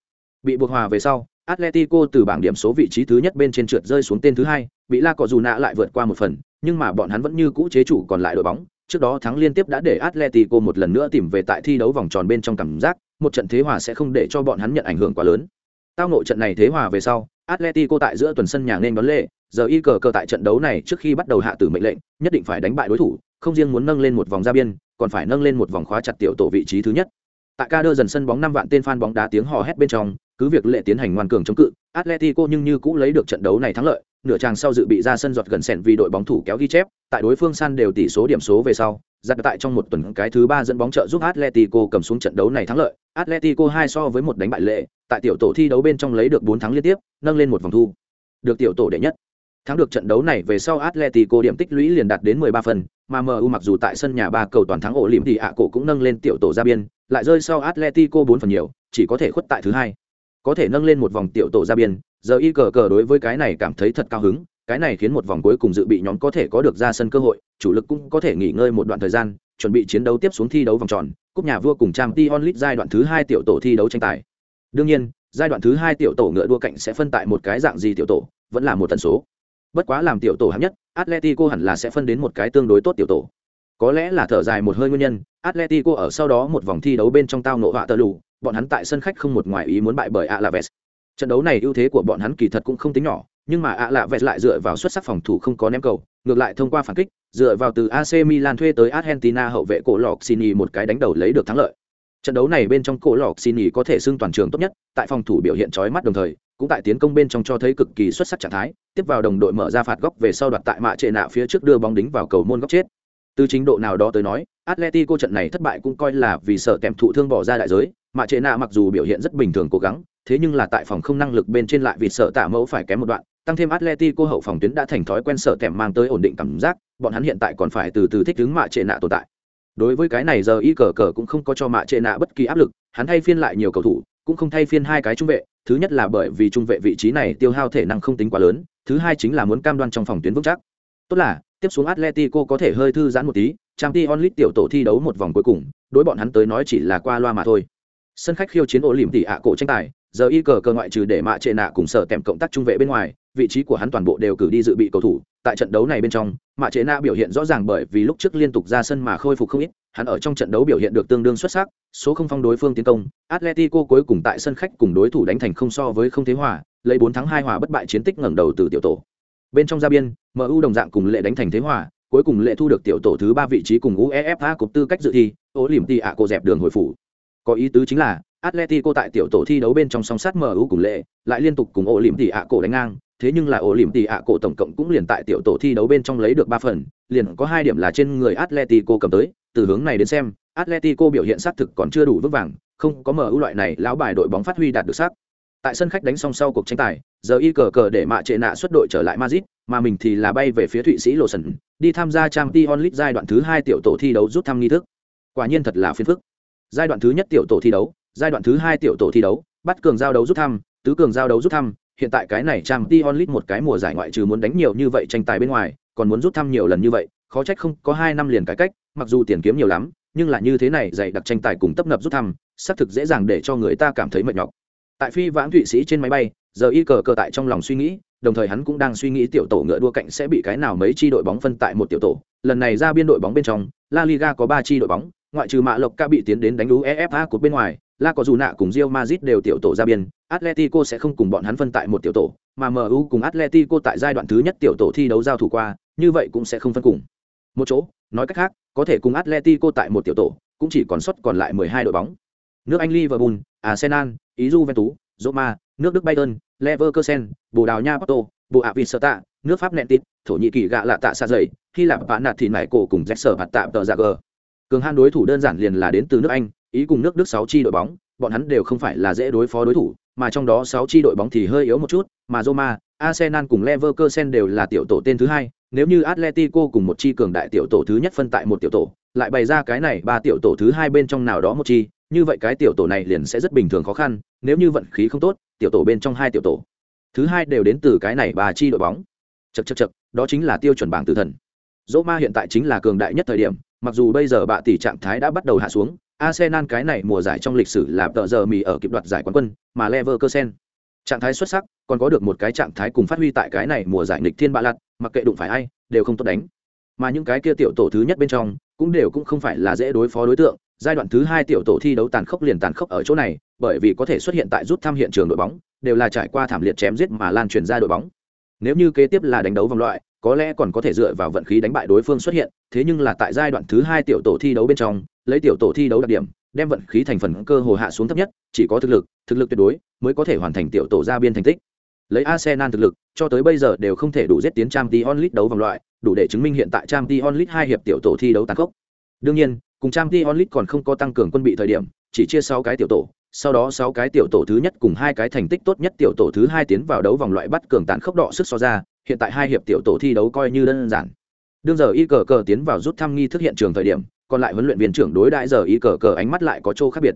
Bị buộc hòa về sau atletico từ bảng điểm số vị trí thứ nhất bên trên trượt rơi xuống tên thứ hai bị la cọ dù nạ lại vượt qua một phần nhưng mà bọn hắn vẫn như cũ chế chủ còn lại đội bóng trước đó thắng liên tiếp đã để atletico một lần nữa tìm về tại thi đấu vòng tròn bên trong cảm giác, một trận thế hòa sẽ không để cho bọn hắn nhận ảnh hưởng quá lớn. Tao nội trận này thế hòa về sau, atletico tại giữa tuần sân nhà nên đón lệ, giờ y cờ cờ tại trận đấu này trước khi bắt đầu hạ tử mệnh lệnh, nhất định phải đánh bại đối thủ, không riêng muốn nâng lên một vòng ra biên, còn phải nâng lên một vòng khóa chặt tiểu tổ vị trí thứ nhất. Tại ca đơ dần sân bóng năm vạn tên fan bóng đá tiếng hò hét bên trong, cứ việc lệ tiến hành ngoan cường chống cự, atletico nhưng như cũng lấy được trận đấu này thắng lợi nửa tràng sau dự bị ra sân giọt gần sẹn vì đội bóng thủ kéo ghi chép tại đối phương san đều tỷ số điểm số về sau giặt tại trong một tuần cái thứ ba dẫn bóng trợ giúp atletico cầm xuống trận đấu này thắng lợi. Atletico hai so với một đánh bại lệ tại tiểu tổ thi đấu bên trong lấy được bốn thắng liên tiếp nâng lên một vòng thu. Được tiểu tổ đệ nhất. Thắng được trận đấu này về sau Atletico điểm tích lũy liền đạt đến 13 phần, mà MU mặc dù tại sân nhà ba cầu toàn thắng ổ lỉm thì ạ cổ cũng nâng lên tiểu tổ ra biên, lại rơi sau Atletico 4 phần nhiều, chỉ có thể khuất tại thứ hai có thể nâng lên một vòng tiểu tổ ra biên, giờ y cờ cờ đối với cái này cảm thấy thật cao hứng, cái này khiến một vòng cuối cùng dự bị nhóm có thể có được ra sân cơ hội, chủ lực cũng có thể nghỉ ngơi một đoạn thời gian, chuẩn bị chiến đấu tiếp xuống thi đấu vòng tròn, cúp nhà vua cùng trang t onlit giai đoạn thứ hai tiểu tổ thi đấu tranh tài. Đương nhiên, giai đoạn thứ hai tiểu tổ ngựa đua cạnh sẽ phân tại một cái dạng gì tiểu tổ, vẫn là một tần số. Bất quá làm tiểu tổ hạng nhất, atletico hẳn là sẽ phân đến một cái tương đối tốt tiểu tổ. Có lẽ là thở dài một hơi nguyên nhân, atletico ở sau đó một vòng thi đấu bên trong tao nộ họa tờ lù bọn hắn tại sân khách không một ngoài ý muốn bại bởi alaves. Trận đấu này ưu thế của bọn hắn kỳ thật cũng không tính nhỏ, nhưng mà alaves lại dựa vào xuất sắc phòng thủ không có ném cầu, ngược lại thông qua phản kích, dựa vào từ ac milan thuê tới argentina hậu vệ cổ lọc một cái đánh đầu lấy được thắng lợi. Trận đấu này bên trong cổ lọc có thể xưng toàn trường tốt nhất, tại phòng thủ biểu hiện chói mắt đồng thời, cũng tại tiến công bên trong cho thấy cực kỳ xuất sắc trạng thái, tiếp vào đồng đội mở ra phạt góc về sau đoạt tại mạ trệ nạ phía trước đưa bóng đính vào cầu môn góc chết. Từ chính độ nào đó tới nói, atletico trận này thất bại cũng coi là vì sợ kèm thụ thương bỏ ra đại giới mạ trệ nạ mặc dù biểu hiện rất bình thường cố gắng, thế nhưng là tại phòng không năng lực bên trên lại vì sợ tạ mẫu phải kém một đoạn, tăng thêm atletico hậu phòng tuyến đã thành thói quen sợ kèm mang tới ổn định cảm giác, bọn hắn hiện tại còn phải từ từ thích ứng mạ trệ nạ tồn tại. Đối với cái này giờ y cờ cờ cũng không có cho mạ trệ nạ bất kỳ áp lực, hắn thay phiên lại nhiều cầu thủ, cũng không thay phiên hai cái trung vệ, thứ nhất là bởi vì trung vệ vị trí này tiêu hao thể năng không tính quá lớn, thứ hai chính là muốn cam đoan trong phòng tuyến vững chắc. Tốt là, tiếp xuống atletico có thể hơi thư giãn một tí trang t onlit tiểu tổ thi đấu một vòng cuối cùng, đối bọn hắn tới nói chỉ là qua loa mà thôi sân khách khiêu chiến ổ lỉm tỉ ạ cổ tranh tài, giờ y cờ cờ ngoại trừ để mạ trệ nạ cùng sở kèm cộng tác trung vệ bên ngoài, vị trí của hắn toàn bộ đều cử đi dự bị cầu thủ. Tại trận đấu này bên trong, mạ trệ nạ biểu hiện rõ ràng bởi vì lúc trước liên tục ra sân mà khôi phục không ít, hắn ở trong trận đấu biểu hiện được tương đương xuất sắc, số không phong đối phương tiến công, atletico cuối cùng tại sân khách cùng đối thủ đánh thành không so với không thế hòa, lấy bốn thắng hai hòa bất bại chiến tích ngẩng đầu từ tiểu tổ. Bên trong gia biên mu đồng dạng cùng lệ đánh thành thế hòa, cuối cùng lệ thu được tiểu tổ thứ ba vị trí cùng uefa cục tư cách dự thi ố lìm tị ạ cô dẹp đường hồi phủ có ý tứ chính là, atletico tại tiểu tổ thi đấu bên trong song sát mu cùng lệ, lại liên tục cùng ổ lìm tỉ ạ cổ đánh ngang. Thế nhưng là ổ lỉm tỉ ạ cổ tổng cộng cũng liền tại tiểu tổ thi đấu bên trong lấy được ba phần, liền có hai điểm là trên người atletico cầm tới. Từ hướng này đến xem, atletico biểu hiện xác thực còn chưa đủ vững vàng, không có mở ưu loại này lão bài đội bóng phát huy đạt được sắc tại sân khách đánh xong sau cuộc tranh tài, giờ y cờ cờ để mạ trệ nạ xuất đội trở lại madrid, mà mình thì là bay về phía thụy sĩ lộ sân đi tham gia trang t onlit giai đoạn thứ hai tiểu tổ thi đấu rút thăm nghi thức. Quả nhiên thật là phiền phức giai đoạn thứ nhất tiểu tổ thi đấu, giai đoạn thứ hai tiểu tổ thi đấu, bắt cường giao đấu rút thăm, tứ cường giao đấu rút thăm. Hiện tại cái này trang t onlit một cái mùa giải ngoại trừ muốn đánh nhiều như vậy tranh tài bên ngoài, còn muốn rút thăm nhiều lần như vậy, khó trách không có hai năm liền cải cách, mặc dù tiền kiếm nhiều lắm, nhưng là như thế này dạy đặc tranh tài cùng tấp nập rút thăm, xác thực dễ dàng để cho người ta cảm thấy mệt nhọc. Tại phi vãng thụy sĩ trên máy bay, giờ y cờ cờ tại trong lòng suy nghĩ, đồng thời hắn cũng đang suy nghĩ tiểu tổ ngựa đua cạnh sẽ bị cái nào mấy chi đội bóng phân tại một tiểu tổ. Lần này ra biên đội bóng bên trong, la liga có ba chi đội bóng ngoại trừ mạ lộc ca bị tiến đến đánh uefa efa của bên ngoài, la có dù nạ cùng rio mazit đều tiểu tổ ra biên, atletico sẽ không cùng bọn hắn phân tại một tiểu tổ, mà mu cùng atletico tại giai đoạn thứ nhất tiểu tổ thi đấu giao thủ qua, như vậy cũng sẽ không phân cùng. Một chỗ, nói cách khác, có thể cùng atletico tại một tiểu tổ, cũng chỉ còn sót còn lại 12 đội bóng. Nước anh liverpool, arsenal, ý juventus, roma, nước đức bayern, leverkusen, bồ đào nha porto bộ ạ vịt sơ nước pháp nẹn tít, thổ nhĩ kỳ gạ lạ tạ xa dày hy lạp bạn nạt thì Mải cổ cùng rách sở hạt tạm tờ ra gờ cường han đối thủ đơn giản liền là đến từ nước anh, ý cùng nước đức sáu chi đội bóng, bọn hắn đều không phải là dễ đối phó đối thủ, mà trong đó sáu chi đội bóng thì hơi yếu một chút, mà roma, arsenal cùng leverkusen đều là tiểu tổ tên thứ hai, nếu như atletico cùng một chi cường đại tiểu tổ thứ nhất phân tại một tiểu tổ, lại bày ra cái này ba tiểu tổ thứ hai bên trong nào đó một chi, như vậy cái tiểu tổ này liền sẽ rất bình thường khó khăn, nếu như vận khí không tốt, tiểu tổ bên trong hai tiểu tổ. Thứ hai đều đến từ cái này ba chi đội bóng. Chật chật chật đó chính là tiêu chuẩn bảng tử thần. Dỗ ma hiện tại chính là cường đại nhất thời điểm mặc dù bây giờ bạ tỷ trạng thái đã bắt đầu hạ xuống, arsenal cái này mùa giải trong lịch sử là tờ giờ mì ở kịp đoạt giải quán quân, mà leverkusen. Trạng thái xuất sắc, còn có được một cái trạng thái cùng phát huy tại cái này mùa giải nghịch thiên bạ lặt mặc kệ đụng phải ai, đều không tốt đánh. Mà những cái kia tiểu tổ thứ nhất bên trong, cũng đều cũng không phải là dễ đối phó đối tượng. Giai đoạn thứ hai tiểu tổ thi đấu tàn khốc liền tàn khốc ở chỗ này, bởi vì có thể xuất hiện tại rút thăm hiện trường đội bóng, đều là trải qua thảm liệt chém giết mà lan truyền ra đội bóng. Nếu như kế tiếp là đánh đấu vòng loại có lẽ còn có thể dựa vào vận khí đánh bại đối phương xuất hiện, thế nhưng là tại giai đoạn thứ hai tiểu tổ thi đấu bên trong, lấy tiểu tổ thi đấu đặc điểm, đem vận khí thành phần cơ hồ hạ xuống thấp nhất, chỉ có thực lực thực lực tuyệt đối mới có thể hoàn thành tiểu tổ ra biên thành tích. Lấy arsenal thực lực, cho tới bây giờ đều không thể đủ giết tiến trang t onlit đấu vòng loại, đủ để chứng minh hiện tại trang t onlit hai hiệp tiểu tổ thi đấu tàn khốc. Đương nhiên, cùng trang t onlit còn không có tăng cường quân bị thời điểm, chỉ chia sáu cái tiểu tổ, sau đó sáu cái tiểu tổ thứ nhất cùng hai cái thành tích tốt nhất tiểu tổ thứ hai tiến vào đấu vòng loại bắt cường tàn khốc đỏ sức so ra hiện tại hai hiệp tiểu tổ thi đấu coi như đơn giản đương giờ y cờ cờ tiến vào rút thăm nghi thức hiện trường thời điểm còn lại huấn luyện viên trưởng đối đãi giờ y cờ cờ ánh mắt lại có chỗ khác biệt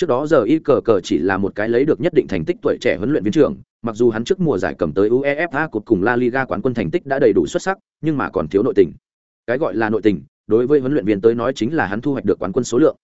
Trước đó giờ y cờ cờ chỉ là một cái lấy được nhất định thành tích tuổi trẻ huấn luyện viên trưởng, mặc dù hắn trước mùa giải cầm tới UEFA cột cùng La Liga quán quân thành tích đã đầy đủ xuất sắc, nhưng mà còn thiếu nội tình. Cái gọi là nội tình, đối với huấn luyện viên tới nói chính là hắn thu hoạch được quán quân số lượng.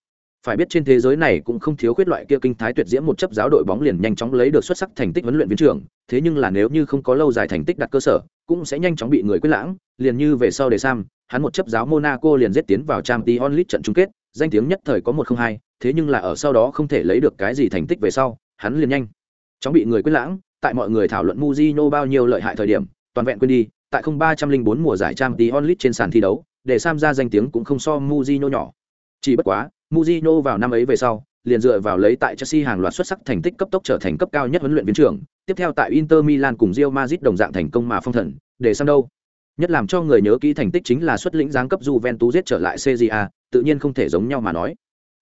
Phải biết trên thế giới này cũng không thiếu khuyết loại kia kinh thái tuyệt diễm một chấp giáo đội bóng liền nhanh chóng lấy được xuất sắc thành tích huấn luyện viên trưởng, thế nhưng là nếu như không có lâu dài thành tích đặt cơ sở, cũng sẽ nhanh chóng bị người quyết lãng, liền như về sau đề Sam, hắn một chấp giáo Monaco liền giết tiến vào Champions League trận chung kết, danh tiếng nhất thời có một không hai, thế nhưng là ở sau đó không thể lấy được cái gì thành tích về sau, hắn liền nhanh chóng bị người quyết lãng, tại mọi người thảo luận Mujino bao nhiêu lợi hại thời điểm, toàn vẹn quên đi, tại không ba trăm linh bốn mùa giải Champions League trên sàn thi đấu, để Sam ra danh tiếng cũng không so Mujino nhỏ. Chỉ bất quá, Mujino vào năm ấy về sau, liền dựa vào lấy tại Chelsea hàng loạt xuất sắc thành tích cấp tốc trở thành cấp cao nhất huấn luyện viên trưởng, tiếp theo tại Inter Milan cùng Real Madrid đồng dạng thành công mà phong thần, để sang đâu? Nhất làm cho người nhớ kỹ thành tích chính là xuất lĩnh giáng cấp Juventus giết trở lại CJA, tự nhiên không thể giống nhau mà nói.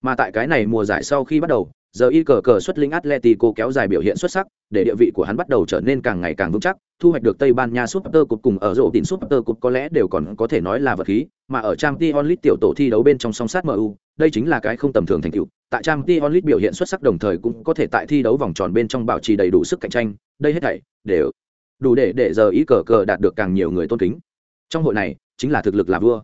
Mà tại cái này mùa giải sau khi bắt đầu, giờ y cờ cờ xuất lĩnh Atletico kéo dài biểu hiện xuất sắc, để địa vị của hắn bắt đầu trở nên càng ngày càng vững chắc, thu hoạch được Tây Ban Nha Super Cup cùng ở rổ tiền Super Cup có lẽ đều còn có thể nói là vật khí, mà ở trang t onlit tiểu tổ thi đấu bên trong song sát MU, đây chính là cái không tầm thường thành tựu. Tại trang t onlit biểu hiện xuất sắc đồng thời cũng có thể tại thi đấu vòng tròn bên trong bảo trì đầy đủ sức cạnh tranh, đây hết thảy đều đủ để để giờ y cờ cờ đạt được càng nhiều người tôn kính. Trong hội này, chính là thực lực là vua.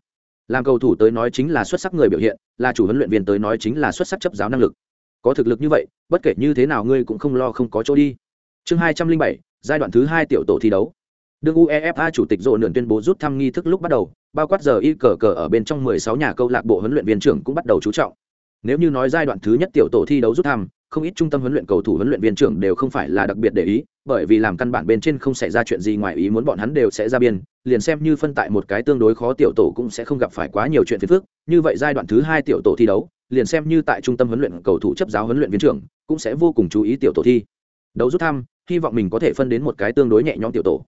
Làm cầu thủ tới nói chính là xuất sắc người biểu hiện, là chủ huấn luyện viên tới nói chính là xuất sắc chấp giáo năng lực. Có thực lực như vậy, bất kể như thế nào ngươi cũng không lo không có chỗ đi. Chương hai trăm linh bảy giai đoạn thứ hai tiểu tổ thi đấu. Đương uefa chủ tịch rộ nườn tuyên bố rút thăm nghi thức lúc bắt đầu bao quát giờ y cờ cờ ở bên trong 16 nhà câu lạc bộ huấn luyện viên trưởng cũng bắt đầu chú trọng. Nếu như nói giai đoạn thứ nhất tiểu tổ thi đấu rút thăm không ít trung tâm huấn luyện cầu thủ huấn luyện viên trưởng đều không phải là đặc biệt để ý bởi vì làm căn bản bên trên không xảy ra chuyện gì ngoài ý muốn bọn hắn đều sẽ ra biên liền xem như phân tại một cái tương đối khó tiểu tổ cũng sẽ không gặp phải quá nhiều chuyện phiền phức. Như vậy giai đoạn thứ hai tiểu tổ thi đấu liền xem như tại trung tâm huấn luyện cầu thủ chấp giáo huấn luyện viên trưởng, cũng sẽ vô cùng chú ý tiểu tổ thi. Đấu rút thăm hy vọng mình có thể phân đến một cái tương đối nhẹ nhõm tiểu tổ.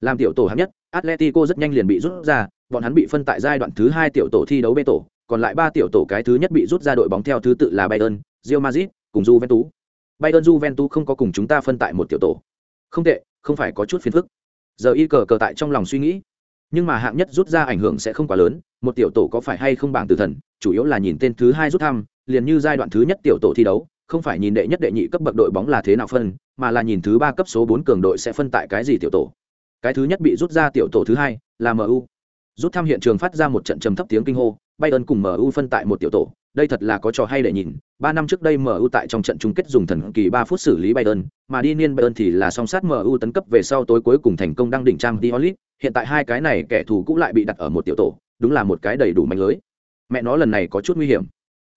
Làm tiểu tổ hạng nhất, atletico rất nhanh liền bị rút ra, bọn hắn bị phân tại giai đoạn thứ hai tiểu tổ thi đấu bê tổ, còn lại ba tiểu tổ cái thứ nhất bị rút ra đội bóng theo thứ tự là bayern, real madrid cùng juventus. Bayern, juventus không có cùng chúng ta phân tại một tiểu tổ. Không tệ, không phải có chút phiền phức. Giờ y cờ cờ tại trong lòng suy nghĩ nhưng mà hạng nhất rút ra ảnh hưởng sẽ không quá lớn, một tiểu tổ có phải hay không bảng tử thần, chủ yếu là nhìn tên thứ hai rút thăm, liền như giai đoạn thứ nhất tiểu tổ thi đấu, không phải nhìn đệ nhất đệ nhị cấp bậc đội bóng là thế nào phân, mà là nhìn thứ ba cấp số bốn cường đội sẽ phân tại cái gì tiểu tổ. Cái thứ nhất bị rút ra tiểu tổ thứ hai là mu rút thăm hiện trường phát ra một trận trầm thấp tiếng kinh hô, bayern cùng mu phân tại một tiểu tổ đây thật là có trò hay để nhìn. Ba năm trước đây mu tại trong trận chung kết dùng thần kỳ ba phút xử lý bayern, mà đi niên bayern thì là song sát mu tấn cấp về sau tối cuối cùng thành công đăng đỉnh trang diolit hiện tại hai cái này kẻ thù cũng lại bị đặt ở một tiểu tổ, đúng là một cái đầy đủ mạnh lưới. Mẹ nó lần này có chút nguy hiểm.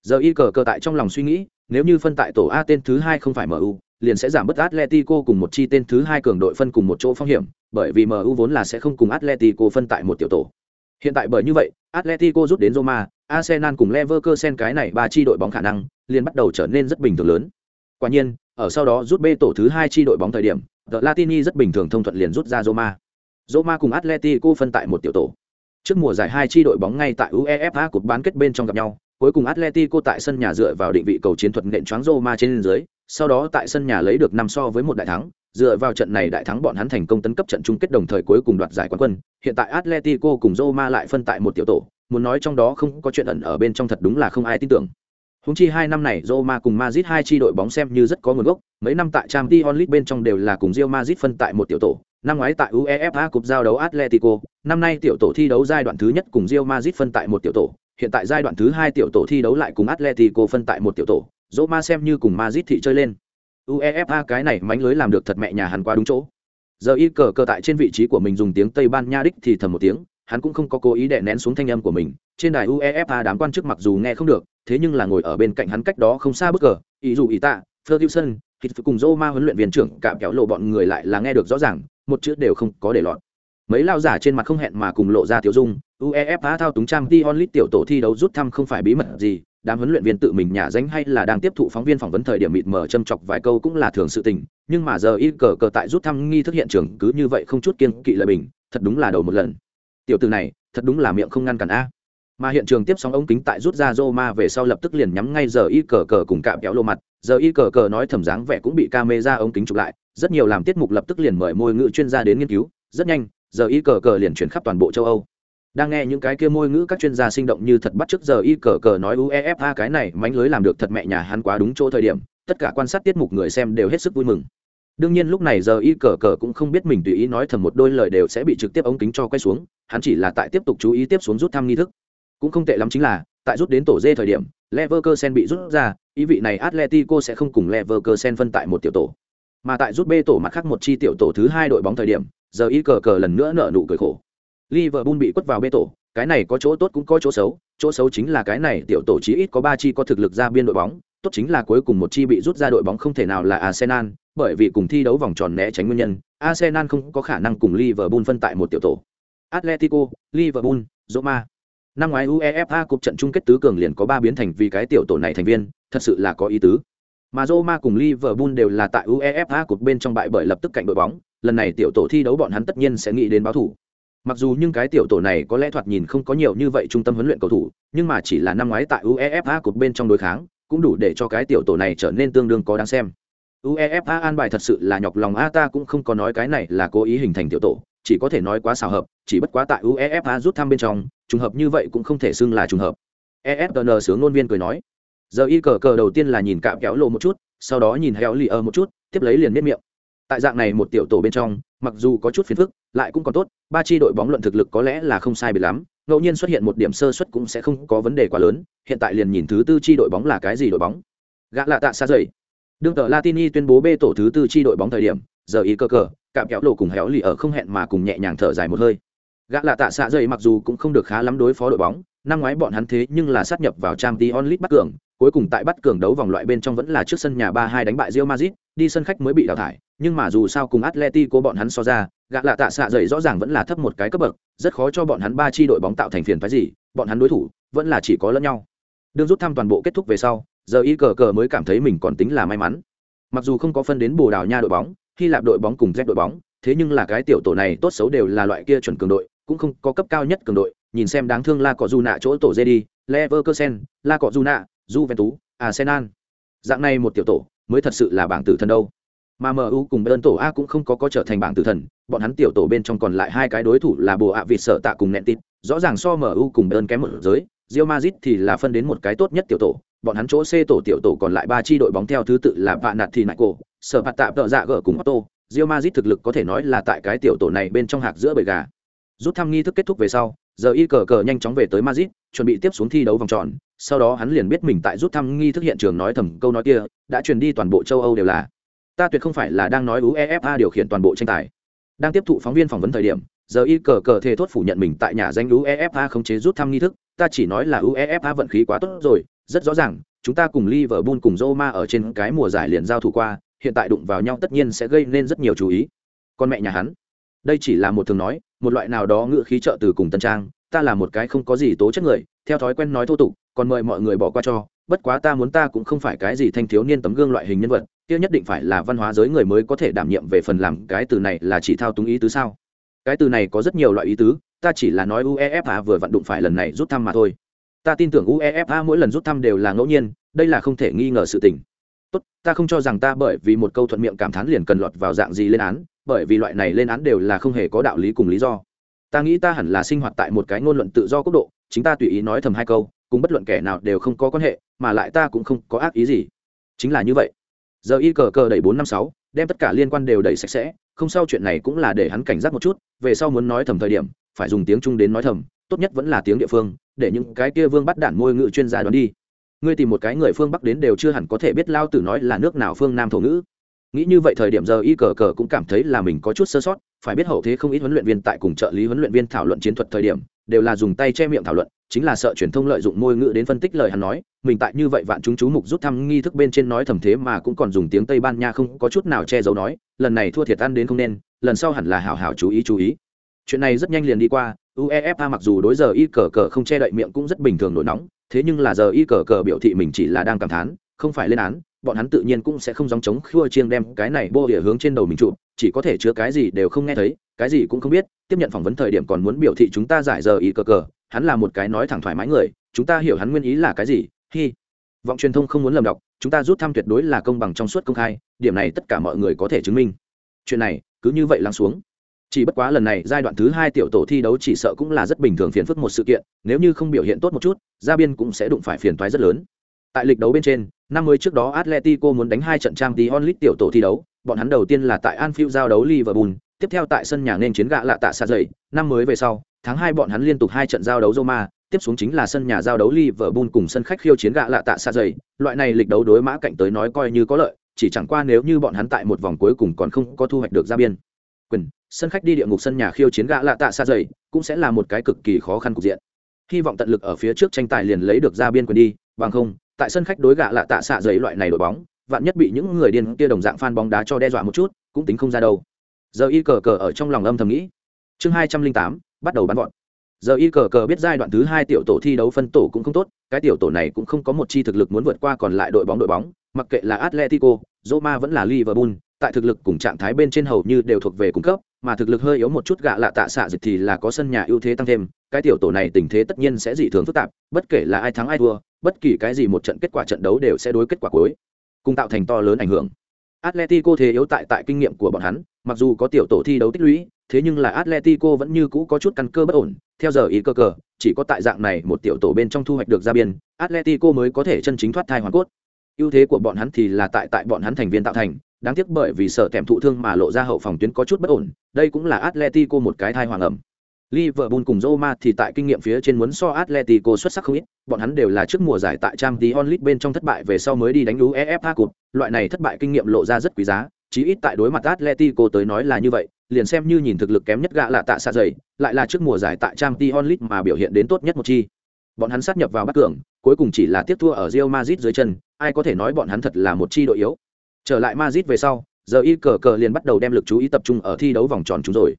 Giờ y cờ cờ tại trong lòng suy nghĩ, nếu như phân tại tổ a tên thứ hai không phải mu liền sẽ giảm bớt atletico cùng một chi tên thứ hai cường đội phân cùng một chỗ phong hiểm, bởi vì mu vốn là sẽ không cùng atletico phân tại một tiểu tổ hiện tại bởi như vậy atletico rút đến roma arsenal cùng leverkusen cái này ba chi đội bóng khả năng liền bắt đầu trở nên rất bình thường lớn. Quả nhiên ở sau đó rút b tổ thứ hai chi đội bóng thời điểm the latini rất bình thường thông thuận liền rút ra roma. Roma cùng atletico phân tại một tiểu tổ. Trước mùa giải hai chi đội bóng ngay tại uefa cuộc bán kết bên trong gặp nhau cuối cùng Atletico tại sân nhà dựa vào định vị cầu chiến thuật nện choáng Roma trên dưới, sau đó tại sân nhà lấy được năm so với một đại thắng, dựa vào trận này đại thắng bọn hắn thành công tấn cấp trận chung kết đồng thời cuối cùng đoạt giải quán quân. Hiện tại Atletico cùng Roma lại phân tại một tiểu tổ, muốn nói trong đó không có chuyện ẩn ở bên trong thật đúng là không ai tin tưởng. Húng chi hai năm này Roma cùng Madrid hai chi đội bóng xem như rất có nguồn gốc, mấy năm tại Champions League bên trong đều là cùng Real Madrid phân tại một tiểu tổ. Năm ngoái tại UEFA Cup giao đấu Atletico, năm nay tiểu tổ thi đấu giai đoạn thứ nhất cùng Real Madrid phân tại một tiểu tổ, hiện tại giai đoạn thứ hai tiểu tổ thi đấu lại cùng Atletico phân tại một tiểu tổ, Roma xem như cùng Madrid thị chơi lên. UEFA cái này mánh lưới làm được thật mẹ nhà hắn qua đúng chỗ. Giờ y cờ cờ tại trên vị trí của mình dùng tiếng Tây Ban Nha đích thì thầm một tiếng, hắn cũng không có cố ý đè nén xuống thanh âm của mình. Trên đài UEFA đám quan chức mặc dù nghe không được, thế nhưng là ngồi ở bên cạnh hắn cách đó không xa bất cờ, ý dù ý tạ, Ferguson, thì cùng Roma huấn luyện viên trưởng cạm kéo lộ bọn người lại là nghe được rõ ràng, một chữ đều không có để lọt mấy lao giả trên mặt không hẹn mà cùng lộ ra tiểu dung uefa thao túng trang t onlit tiểu tổ thi đấu rút thăm không phải bí mật gì đám huấn luyện viên tự mình nhả danh hay là đang tiếp thụ phóng viên phỏng vấn thời điểm mịt mờ châm chọc vài câu cũng là thường sự tình, nhưng mà giờ y cờ cờ tại rút thăm nghi thức hiện trường cứ như vậy không chút kiên kỵ lợi bình, thật đúng là đầu một lần. Tiểu từ này, thật đúng là miệng không ngăn cản a. Mà hiện trường tiếp sóng ống kính tại rút ra Roma về sau lập tức liền nhắm ngay giờ y cờ cờ cùng cạm kéo lô mặt, giờ y cờ cờ nói thầm dáng vẻ cũng bị camera ống kính chụp lại, rất nhiều làm tiết mục lập tức liền mời môi ngữ chuyên gia đến nghiên cứu, rất nhanh, giờ y cờ cờ liền chuyển khắp toàn bộ châu âu đang nghe những cái kia môi ngữ các chuyên gia sinh động như thật bắt trước giờ y cờ cờ nói uefa cái này mánh lưới làm được thật mẹ nhà hắn quá đúng chỗ thời điểm, tất cả quan sát tiết mục người xem đều hết sức vui mừng. Đương nhiên lúc này giờ y cờ cờ cũng không biết mình tùy ý nói thầm một đôi lời đều sẽ bị trực tiếp ống kính cho quay xuống, hắn chỉ là tại tiếp tục chú ý tiếp xuống rút thăm nghi thức. Cũng không tệ lắm chính là, tại rút đến tổ dê thời điểm, Leverkusen bị rút ra, ý vị này Atletico sẽ không cùng Leverkusen phân tại một tiểu tổ. Mà tại rút B tổ mặt khác một chi tiểu tổ thứ hai đội bóng thời điểm, giờ y cờ cờ lần nữa nở nụ cười khổ. Liverpool bị quất vào bê tổ, cái này có chỗ tốt cũng có chỗ xấu, chỗ xấu chính là cái này tiểu tổ chí ít có 3 chi có thực lực ra biên đội bóng, tốt chính là cuối cùng một chi bị rút ra đội bóng không thể nào là Arsenal, bởi vì cùng thi đấu vòng tròn né tránh nguyên nhân, Arsenal không có khả năng cùng Liverpool phân tại một tiểu tổ. Atletico, Liverpool, Roma. Năm ngoái UEFA cúp trận chung kết tứ cường liền có 3 biến thành vì cái tiểu tổ này thành viên, thật sự là có ý tứ. Mà Roma cùng Liverpool đều là tại UEFA cúp bên trong bại bởi lập tức cạnh đội bóng, lần này tiểu tổ thi đấu bọn hắn tất nhiên sẽ nghĩ đến báo thủ mặc dù nhưng cái tiểu tổ này có lẽ thoạt nhìn không có nhiều như vậy trung tâm huấn luyện cầu thủ, nhưng mà chỉ là năm ngoái tại uefa cột bên trong đối kháng, cũng đủ để cho cái tiểu tổ này trở nên tương đương có đáng xem. Uefa an bài thật sự là nhọc lòng, a ta cũng không có nói cái này là cố ý hình thành tiểu tổ, chỉ có thể nói quá xào hợp, chỉ bất quá tại uefa rút thăm bên trong, trùng hợp như vậy cũng không thể xưng là trùng hợp. Efn sướng ngôn viên cười nói. Giờ y cờ cờ đầu tiên là nhìn cạm kéo lộ một chút, sau đó nhìn heo lì ở một chút, tiếp lấy liền miết miệng. Tại dạng này một tiểu tổ bên trong, mặc dù có chút phiền phức lại cũng còn tốt ba chi đội bóng luận thực lực có lẽ là không sai biệt lắm ngẫu nhiên xuất hiện một điểm sơ xuất cũng sẽ không có vấn đề quá lớn hiện tại liền nhìn thứ tư chi đội bóng là cái gì đội bóng. Gã lạ tạ xa dày đương tờ latini tuyên bố bê tổ thứ tư chi đội bóng thời điểm giờ ý cơ cờ cạm kéo lộ cùng héo lì ở không hẹn mà cùng nhẹ nhàng thở dài một hơi. Gã lạ tạ xạ dày mặc dù cũng không được khá lắm đối phó đội bóng năm ngoái bọn hắn thế nhưng là sát nhập vào trang t onlit bắt cường cuối cùng tại bắt cường đấu vòng loại bên trong vẫn là trước sân nhà ba hai đánh bại Real Madrid, đi sân khách mới bị đào thải, nhưng mà dù sao cùng Atletico bọn hắn so ra, gã lạ tạ xạ dậy rõ ràng vẫn là thấp một cái cấp bậc, rất khó cho bọn hắn ba chi đội bóng tạo thành phiền phức gì, bọn hắn đối thủ vẫn là chỉ có lẫn nhau. Đương rút thăm toàn bộ kết thúc về sau, giờ y cờ cờ mới cảm thấy mình còn tính là may mắn. Mặc dù không có phân đến Bồ Đào Nha đội bóng, Hy Lạp đội bóng cùng Z đội bóng, thế nhưng là cái tiểu tổ này tốt xấu đều là loại kia chuẩn cường đội, cũng không có cấp cao nhất cường đội, nhìn xem đáng thương La Cọ Nạ chỗ tổ dê đi, Leverkusen, La Cọ Nạ, Juventus, Arsenal. Dạng này một tiểu tổ, mới thật sự là bảng tử thần đâu. Mà MU cùng Bayern tổ A cũng không có có trở thành bảng tử thần, bọn hắn tiểu tổ bên trong còn lại hai cái đối thủ là Bồ ạ vịt sợ tạ cùng Nentit, rõ ràng so MU cùng Bayern kém một giới, Real Madrid thì là phân đến một cái tốt nhất tiểu tổ, bọn hắn chỗ C tổ tiểu tổ còn lại ba chi đội bóng theo thứ tự là Vạn Nạt thì Nại Sở Phạt Tạm Tợ Dạ gở cùng Otto, Real Madrid thực lực có thể nói là tại cái tiểu tổ này bên trong hạc giữa bầy gà. Rút thăm nghi thức kết thúc về sau, giờ y cờ cờ nhanh chóng về tới Madrid, chuẩn bị tiếp xuống thi đấu vòng tròn, sau đó hắn liền biết mình tại rút thăm nghi thức hiện trường nói thầm câu nói kia, đã truyền đi toàn bộ châu âu đều là. Ta tuyệt không phải là đang nói uefa điều khiển toàn bộ tranh tài. Đang tiếp thụ phóng viên phỏng vấn thời điểm, giờ y cờ cờ thề thốt phủ nhận mình tại nhà danh uefa không chế rút thăm nghi thức, ta chỉ nói là uefa vận khí quá tốt rồi, rất rõ ràng, chúng ta cùng liverpool cùng roma ở trên cái mùa giải liền giao thủ qua, hiện tại đụng vào nhau tất nhiên sẽ gây nên rất nhiều chú ý. Con mẹ nhà hắn. Đây chỉ là một thường nói, một loại nào đó ngựa khí trợ từ cùng tân trang, ta là một cái không có gì tố chất người, theo thói quen nói thô tục còn mời mọi người bỏ qua cho, bất quá ta muốn ta cũng không phải cái gì thanh thiếu niên tấm gương loại hình nhân vật, kia nhất định phải là văn hóa giới người mới có thể đảm nhiệm về phần làm cái từ này là chỉ thao túng ý tứ sao? Cái từ này có rất nhiều loại ý tứ, ta chỉ là nói uefa vừa vận đụng phải lần này rút thăm mà thôi. Ta tin tưởng uefa mỗi lần rút thăm đều là ngẫu nhiên, đây là không thể nghi ngờ sự tình. Tốt, ta không cho rằng ta bởi vì một câu thuận miệng cảm thán liền cần lọt vào dạng gì lên án, bởi vì loại này lên án đều là không hề có đạo lý cùng lý do. Ta nghĩ ta hẳn là sinh hoạt tại một cái ngôn luận tự do quốc độ, chính ta tùy ý nói thầm hai câu cùng bất luận kẻ nào đều không có quan hệ, mà lại ta cũng không có ác ý gì. Chính là như vậy. Giờ y cờ cờ đẩy bốn năm sáu, đem tất cả liên quan đều đẩy sạch sẽ, không sao chuyện này cũng là để hắn cảnh giác một chút, về sau muốn nói thầm thời điểm, phải dùng tiếng trung đến nói thầm, tốt nhất vẫn là tiếng địa phương, để những cái kia vương bắt đản môi ngữ chuyên gia đoán đi. Ngươi tìm một cái người phương bắc đến đều chưa hẳn có thể biết lao tử nói là nước nào phương nam thổ ngữ. Nghĩ như vậy thời điểm giờ y cờ cờ cũng cảm thấy là mình có chút sơ sót, phải biết hậu thế không ít huấn luyện viên tại cùng trợ lý huấn luyện viên thảo luận chiến thuật thời điểm, đều là dùng tay che miệng thảo luận chính là sợ truyền thông lợi dụng ngôn ngữ đến phân tích lời hắn nói, mình tại như vậy vạn chúng chú mục rút thăm nghi thức bên trên nói thầm thế mà cũng còn dùng tiếng tây ban nha không có chút nào che giấu nói, lần này thua thiệt ăn đến không nên, lần sau hẳn là hảo hảo chú ý chú ý. Chuyện này rất nhanh liền đi qua, uefa mặc dù đối giờ y cờ cờ không che đậy miệng cũng rất bình thường nổi nóng, thế nhưng là giờ y cờ cờ biểu thị mình chỉ là đang cảm thán, không phải lên án, bọn hắn tự nhiên cũng sẽ không dòng chống khua chiêng đem cái này bô địa hướng trên đầu mình trụ chỉ có thể chứa cái gì đều không nghe thấy, cái gì cũng không biết, tiếp nhận phỏng vấn thời điểm còn muốn biểu thị chúng ta giải giờ Y cờ cờ hắn là một cái nói thẳng thoải mái người, chúng ta hiểu hắn nguyên ý là cái gì, hi. Vọng truyền thông không muốn lầm đọc, chúng ta rút thăm tuyệt đối là công bằng trong suốt công khai, điểm này tất cả mọi người có thể chứng minh. Chuyện này, cứ như vậy lắng xuống. Chỉ bất quá lần này, giai đoạn thứ hai tiểu tổ thi đấu chỉ sợ cũng là rất bình thường phiền phức một sự kiện, nếu như không biểu hiện tốt một chút, gia biên cũng sẽ đụng phải phiền toái rất lớn. Tại lịch đấu bên trên, năm mươi trước đó atletico muốn đánh hai trận trang tí onlit tiểu tổ thi đấu, bọn hắn đầu tiên là tại anfield giao đấu liverpool, tiếp theo tại sân nhà nên chiến gạ lạ tạ xa dày năm mới về sau tháng hai bọn hắn liên tục hai trận giao đấu roma tiếp xuống chính là sân nhà giao đấu liverpool cùng sân khách khiêu chiến gạ lạ tạ xa dày, loại này lịch đấu đối mã cạnh tới nói coi như có lợi chỉ chẳng qua nếu như bọn hắn tại một vòng cuối cùng còn không có thu hoạch được ra biên. Quyền sân khách đi địa ngục sân nhà khiêu chiến gạ lạ tạ xa dày cũng sẽ là một cái cực kỳ khó khăn cục diện. Hy vọng tận lực ở phía trước tranh tài liền lấy được ra biên quyền đi bằng không tại sân khách đối gạ lạ tạ xạ dày loại này đội bóng vạn nhất bị những người điên kia đồng dạng phan bóng đá cho đe dọa một chút cũng tính không ra đâu. Giờ y cờ cờ ở trong lòng âm thầm nghĩ. Chương hai trăm linh tám bắt đầu bắn gọn giờ y cờ cờ biết giai đoạn thứ hai tiểu tổ thi đấu phân tổ cũng không tốt, cái tiểu tổ này cũng không có một chi thực lực muốn vượt qua còn lại đội bóng đội bóng, mặc kệ là atletico, roma vẫn là liverpool, tại thực lực cùng trạng thái bên trên hầu như đều thuộc về cung cấp, mà thực lực hơi yếu một chút gạ lạ tạ xạ dịch thì là có sân nhà ưu thế tăng thêm, cái tiểu tổ này tình thế tất nhiên sẽ dị thường phức tạp, bất kể là ai thắng ai thua, bất kỳ cái gì một trận kết quả trận đấu đều sẽ đối kết quả cuối, cùng tạo thành to lớn ảnh hưởng. Atletico thế yếu tại tại kinh nghiệm của bọn hắn, mặc dù có tiểu tổ thi đấu tích lũy thế nhưng là atletico vẫn như cũ có chút căn cơ bất ổn theo giờ ý cơ cờ chỉ có tại dạng này một tiểu tổ bên trong thu hoạch được ra biên atletico mới có thể chân chính thoát thai hoàn cốt. Ưu thế của bọn hắn thì là tại tại bọn hắn thành viên tạo thành đáng tiếc bởi vì sợ kèm thụ thương mà lộ ra hậu phòng tuyến có chút bất ổn đây cũng là atletico một cái thai hoàng ẩm. Liverpool cùng Roma thì tại kinh nghiệm phía trên muốn so Atletico xuất sắc không ít, bọn hắn đều là trước mùa giải tại Champions League bên trong thất bại về sau mới đi đánh UEFA Cup, loại này thất bại kinh nghiệm lộ ra rất quý giá, chí ít tại đối mặt Atletico tới nói là như vậy, liền xem như nhìn thực lực kém nhất gạ là tạ xa dày, lại là trước mùa giải tại Champions League mà biểu hiện đến tốt nhất một chi. Bọn hắn sát nhập vào bắt cường, cuối cùng chỉ là tiếp thua ở Real Madrid dưới chân, ai có thể nói bọn hắn thật là một chi đội yếu. Trở lại Madrid về sau, giờ y cờ cờ liền bắt đầu đem lực chú ý tập trung ở thi đấu vòng tròn chúng rồi.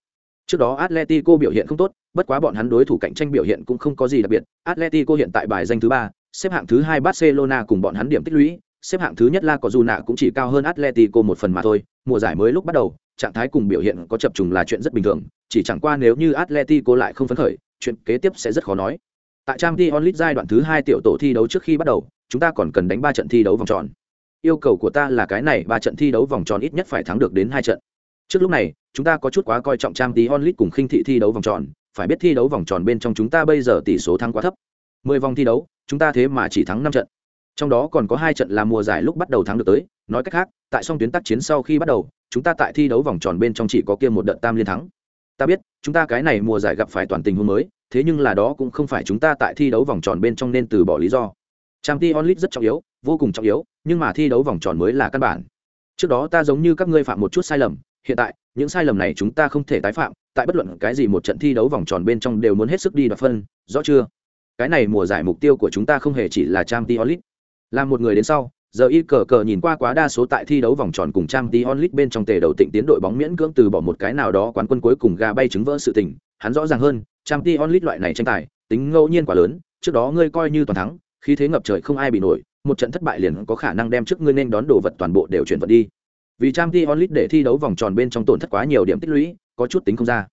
Trước đó Atletico biểu hiện không tốt, bất quá bọn hắn đối thủ cạnh tranh biểu hiện cũng không có gì đặc biệt. Atletico hiện tại bài danh thứ ba, xếp hạng thứ hai Barcelona cùng bọn hắn điểm tích lũy, xếp hạng thứ nhất La Cojuna cũng chỉ cao hơn Atletico một phần mà thôi. Mùa giải mới lúc bắt đầu, trạng thái cùng biểu hiện có chập trùng là chuyện rất bình thường, chỉ chẳng qua nếu như Atletico lại không phấn khởi, chuyện kế tiếp sẽ rất khó nói. Tại Champions League giai đoạn thứ hai tiểu tổ thi đấu trước khi bắt đầu, chúng ta còn cần đánh ba trận thi đấu vòng tròn. Yêu cầu của ta là cái này ba trận thi đấu vòng tròn ít nhất phải thắng được đến hai trận. Trước lúc này, chúng ta có chút quá coi trọng trang tí cùng khinh thị thi đấu vòng tròn, phải biết thi đấu vòng tròn bên trong chúng ta bây giờ tỷ số thắng quá thấp. Mười vòng thi đấu, chúng ta thế mà chỉ thắng năm trận. Trong đó còn có hai trận là mùa giải lúc bắt đầu thắng được tới, nói cách khác, tại song tuyến tác chiến sau khi bắt đầu, chúng ta tại thi đấu vòng tròn bên trong chỉ có kia một đợt tam liên thắng. Ta biết, chúng ta cái này mùa giải gặp phải toàn tình huống mới, thế nhưng là đó cũng không phải chúng ta tại thi đấu vòng tròn bên trong nên từ bỏ lý do. Champions onlit rất trọng yếu, vô cùng trọng yếu, nhưng mà thi đấu vòng tròn mới là căn bản. Trước đó ta giống như các ngươi phạm một chút sai lầm, hiện tại những sai lầm này chúng ta không thể tái phạm tại bất luận cái gì một trận thi đấu vòng tròn bên trong đều muốn hết sức đi đoạt phân rõ chưa cái này mùa giải mục tiêu của chúng ta không hề chỉ là trang t onlit là một người đến sau, giờ y cờ cờ nhìn qua quá đa số tại thi đấu vòng tròn cùng trang t onlit bên trong tề đầu tịnh tiến đội bóng miễn cưỡng từ bỏ một cái nào đó quán quân cuối cùng gà bay trứng vỡ sự tình. Hắn rõ ràng hơn trang t onlit loại này tranh tài, tính ngẫu nhiên quá lớn, trước đó ngươi coi như toàn thắng khi thế ngập trời không ai bị nổi, một trận thất bại liền có khả năng đem trước ngươi nên đón đồ vật toàn bộ đều chuyển vận đi. Vì trang t onlit để thi đấu vòng tròn bên trong tổn thất quá nhiều điểm tích lũy, có chút tính không ra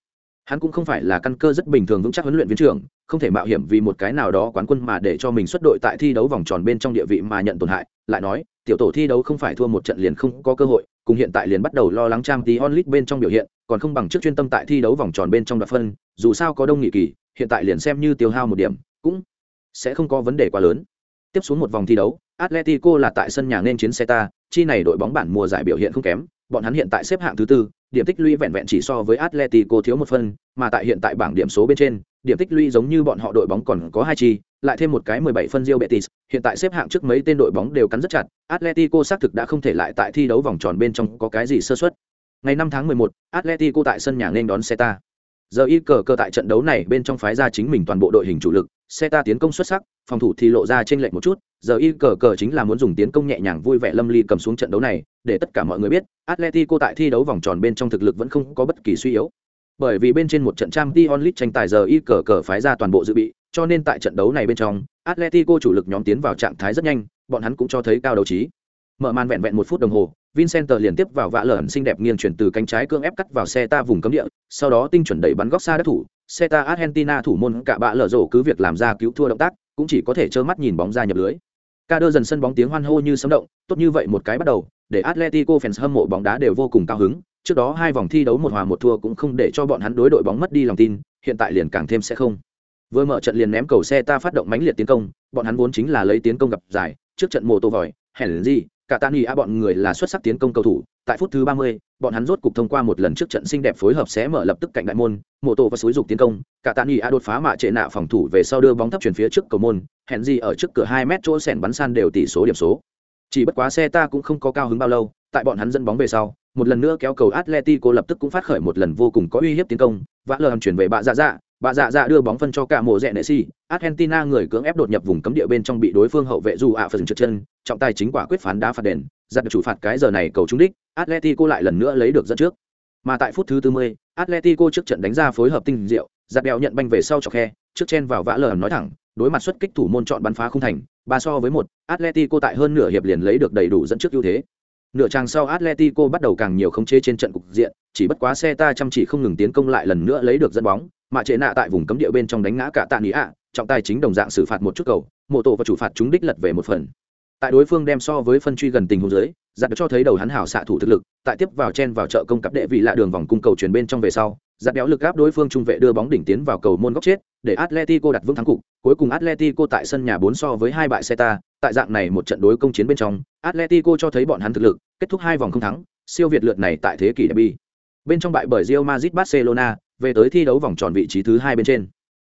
hắn cũng không phải là căn cơ rất bình thường vững chắc huấn luyện viên trưởng không thể mạo hiểm vì một cái nào đó quán quân mà để cho mình xuất đội tại thi đấu vòng tròn bên trong địa vị mà nhận tổn hại lại nói tiểu tổ thi đấu không phải thua một trận liền không có cơ hội cùng hiện tại liền bắt đầu lo lắng trang tí onlit bên trong biểu hiện còn không bằng trước chuyên tâm tại thi đấu vòng tròn bên trong đoạt phân dù sao có đông nghị kỳ hiện tại liền xem như tiêu hao một điểm cũng sẽ không có vấn đề quá lớn. Tiếp xuống một vòng thi đấu atletico là tại sân nhà nên chiến xe ta, chi này đội bóng bản mùa giải biểu hiện không kém, bọn hắn hiện tại xếp hạng thứ tư, điểm tích lũy vẹn vẹn chỉ so với Atletico thiếu một phân, mà tại hiện tại bảng điểm số bên trên, điểm tích lũy giống như bọn họ đội bóng còn có hai chi, lại thêm một cái 17 phân Real Betis, hiện tại xếp hạng trước mấy tên đội bóng đều cắn rất chặt, Atletico xác thực đã không thể lại tại thi đấu vòng tròn bên trong có cái gì sơ suất. Ngày 5 tháng 11, Atletico tại sân nhà nên đón Celta. Giờ y cờ cờ tại trận đấu này bên trong phái ra chính mình toàn bộ đội hình chủ lực, Celta tiến công xuất sắc, phòng thủ thì lộ ra trên lệch một chút, giờ y cờ cờ chính là muốn dùng tiến công nhẹ nhàng vui vẻ lâm ly cầm xuống trận đấu này để tất cả mọi người biết, atletico tại thi đấu vòng tròn bên trong thực lực vẫn không có bất kỳ suy yếu. Bởi vì bên trên một trận trang Dion onlit tranh tài giờ y cờ cờ phái ra toàn bộ dự bị, cho nên tại trận đấu này bên trong, atletico chủ lực nhóm tiến vào trạng thái rất nhanh, bọn hắn cũng cho thấy cao đấu trí. Mở màn vẹn vẹn một phút đồng hồ, vincent liền tiếp vào vạ lởn xinh đẹp nghiêng chuyển từ cánh trái cương ép cắt vào xe ta vùng cấm địa, sau đó tinh chuẩn đẩy bắn góc xa đất thủ xe ta argentina thủ môn cả bạ lở rổ cứ việc làm ra cứu thua động tác, cũng chỉ có thể trơ mắt nhìn bóng ra nhập lưới ca đơ dần sân bóng tiếng hoan hô như sấm động, tốt như vậy một cái bắt đầu, để atletico fans hâm mộ bóng đá đều vô cùng cao hứng. Trước đó hai vòng thi đấu một hòa một thua cũng không để cho bọn hắn đối đội bóng mất đi lòng tin, hiện tại liền càng thêm sẽ không. Vừa mở trận liền ném cầu xe ta phát động mãnh liệt tiến công, bọn hắn vốn chính là lấy tiến công gặp giải, trước trận mô tô vòi, hèn gì cả Tani a bọn người là xuất sắc tiến công cầu thủ tại phút thứ ba mươi, bọn hắn rốt cục thông qua một lần trước trận xinh đẹp phối hợp sẽ mở lập tức cạnh đại môn mộ tổ và suối dục tiến công cả tan a đột phá mạ trệ nạ phòng thủ về sau đưa bóng thấp chuyển phía trước cầu môn hẹn gì ở trước cửa hai mét chỗ sèn bắn san đều tỷ số điểm số. Chỉ bất quá xe ta cũng không có cao hứng bao lâu tại bọn hắn dẫn bóng về sau một lần nữa kéo cầu atletico lập tức cũng phát khởi một lần vô cùng có uy hiếp tiến công vã lờ hầm chuyển về bạ dạ dạ bà dạ dạ đưa bóng phân cho cả mộ rẽ nệ si argentina người cưỡng ép đột nhập vùng cấm địa bên trong bị đối phương hậu vệ dù ạ phần trượt chân trọng tài chính quả quyết phán đá phạt đền giặt chủ phạt cái giờ này cầu trúng đích atletico lại lần nữa lấy được dẫn trước. Mà tại phút thứ tư mươi, atletico trước trận đánh ra phối hợp tinh diệu giặt đèo nhận banh về sau chọc khe trước chen vào vã lờ nói thẳng đối mặt xuất kích thủ môn chọn bắn phá không thành ba so với một atletico tại hơn nửa hiệp liền lấy được đầy đủ dẫn trước ưu thế. Nửa trang sau atletico bắt đầu càng nhiều khống chế trên trận cục diện chỉ bất quá xe ta chăm chỉ không ngừng tiến công lại lần nữa lấy được dẫn bóng mà trệ nạ tại vùng cấm địa bên trong đánh ngã cả tạ nghĩ ạ trọng tài chính đồng dạng xử phạt một chút cầu mộ tổ và chủ phạt chúng đích lật về một phần tại đối phương đem so với phân truy gần tình huống dưới giặt cho thấy đầu hắn hảo xạ thủ thực lực tại tiếp vào chen vào chợ công cặp đệ vị lạ đường vòng cung cầu chuyển bên trong về sau giặt béo lực áp đối phương trung vệ đưa bóng đỉnh tiến vào cầu môn góc chết để atletico đặt vững thắng cục cuối cùng atletico tại sân nhà bốn so với hai bại Celta, tại dạng này một trận đối công chiến bên trong atletico cho thấy bọn hắn thực lực kết thúc hai vòng không thắng siêu việt lượt này tại thế kỷ derby. Bên trong bại bởi Real Madrid Barcelona về tới thi đấu vòng tròn vị trí thứ hai bên trên.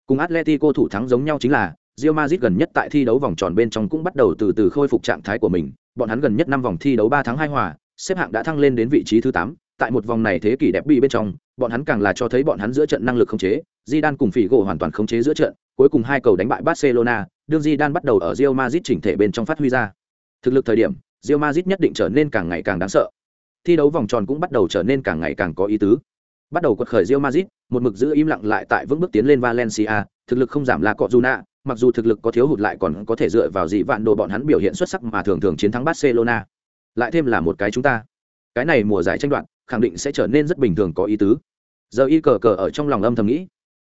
Cùng atletico thủ thắng giống nhau chính là Real Madrid gần nhất tại thi đấu vòng tròn bên trong cũng bắt đầu từ từ khôi phục trạng thái của mình. Bọn hắn gần nhất năm vòng thi đấu ba tháng hai hòa, xếp hạng đã thăng lên đến vị trí thứ tám. Tại một vòng này thế kỷ đẹp bị bên trong, bọn hắn càng là cho thấy bọn hắn giữa trận năng lực khống chế. Zidane cùng Figo hoàn toàn khống chế giữa trận, cuối cùng hai cầu đánh bại Barcelona, đương Zidane bắt đầu ở Real Madrid chỉnh thể bên trong phát huy ra. Thực lực thời điểm, Real Madrid nhất định trở nên càng ngày càng đáng sợ. Thi đấu vòng tròn cũng bắt đầu trở nên càng ngày càng có ý tứ. Bắt đầu quật khởi Real Madrid, một mực giữ im lặng lại tại vững bước tiến lên Valencia, thực lực không giảm là cọ Juna mặc dù thực lực có thiếu hụt lại còn có thể dựa vào dị vạn đồ bọn hắn biểu hiện xuất sắc mà thường thường chiến thắng Barcelona. Lại thêm là một cái chúng ta. Cái này mùa giải tranh đoạn khẳng định sẽ trở nên rất bình thường có ý tứ. Giờ y cờ cờ ở trong lòng âm thầm nghĩ.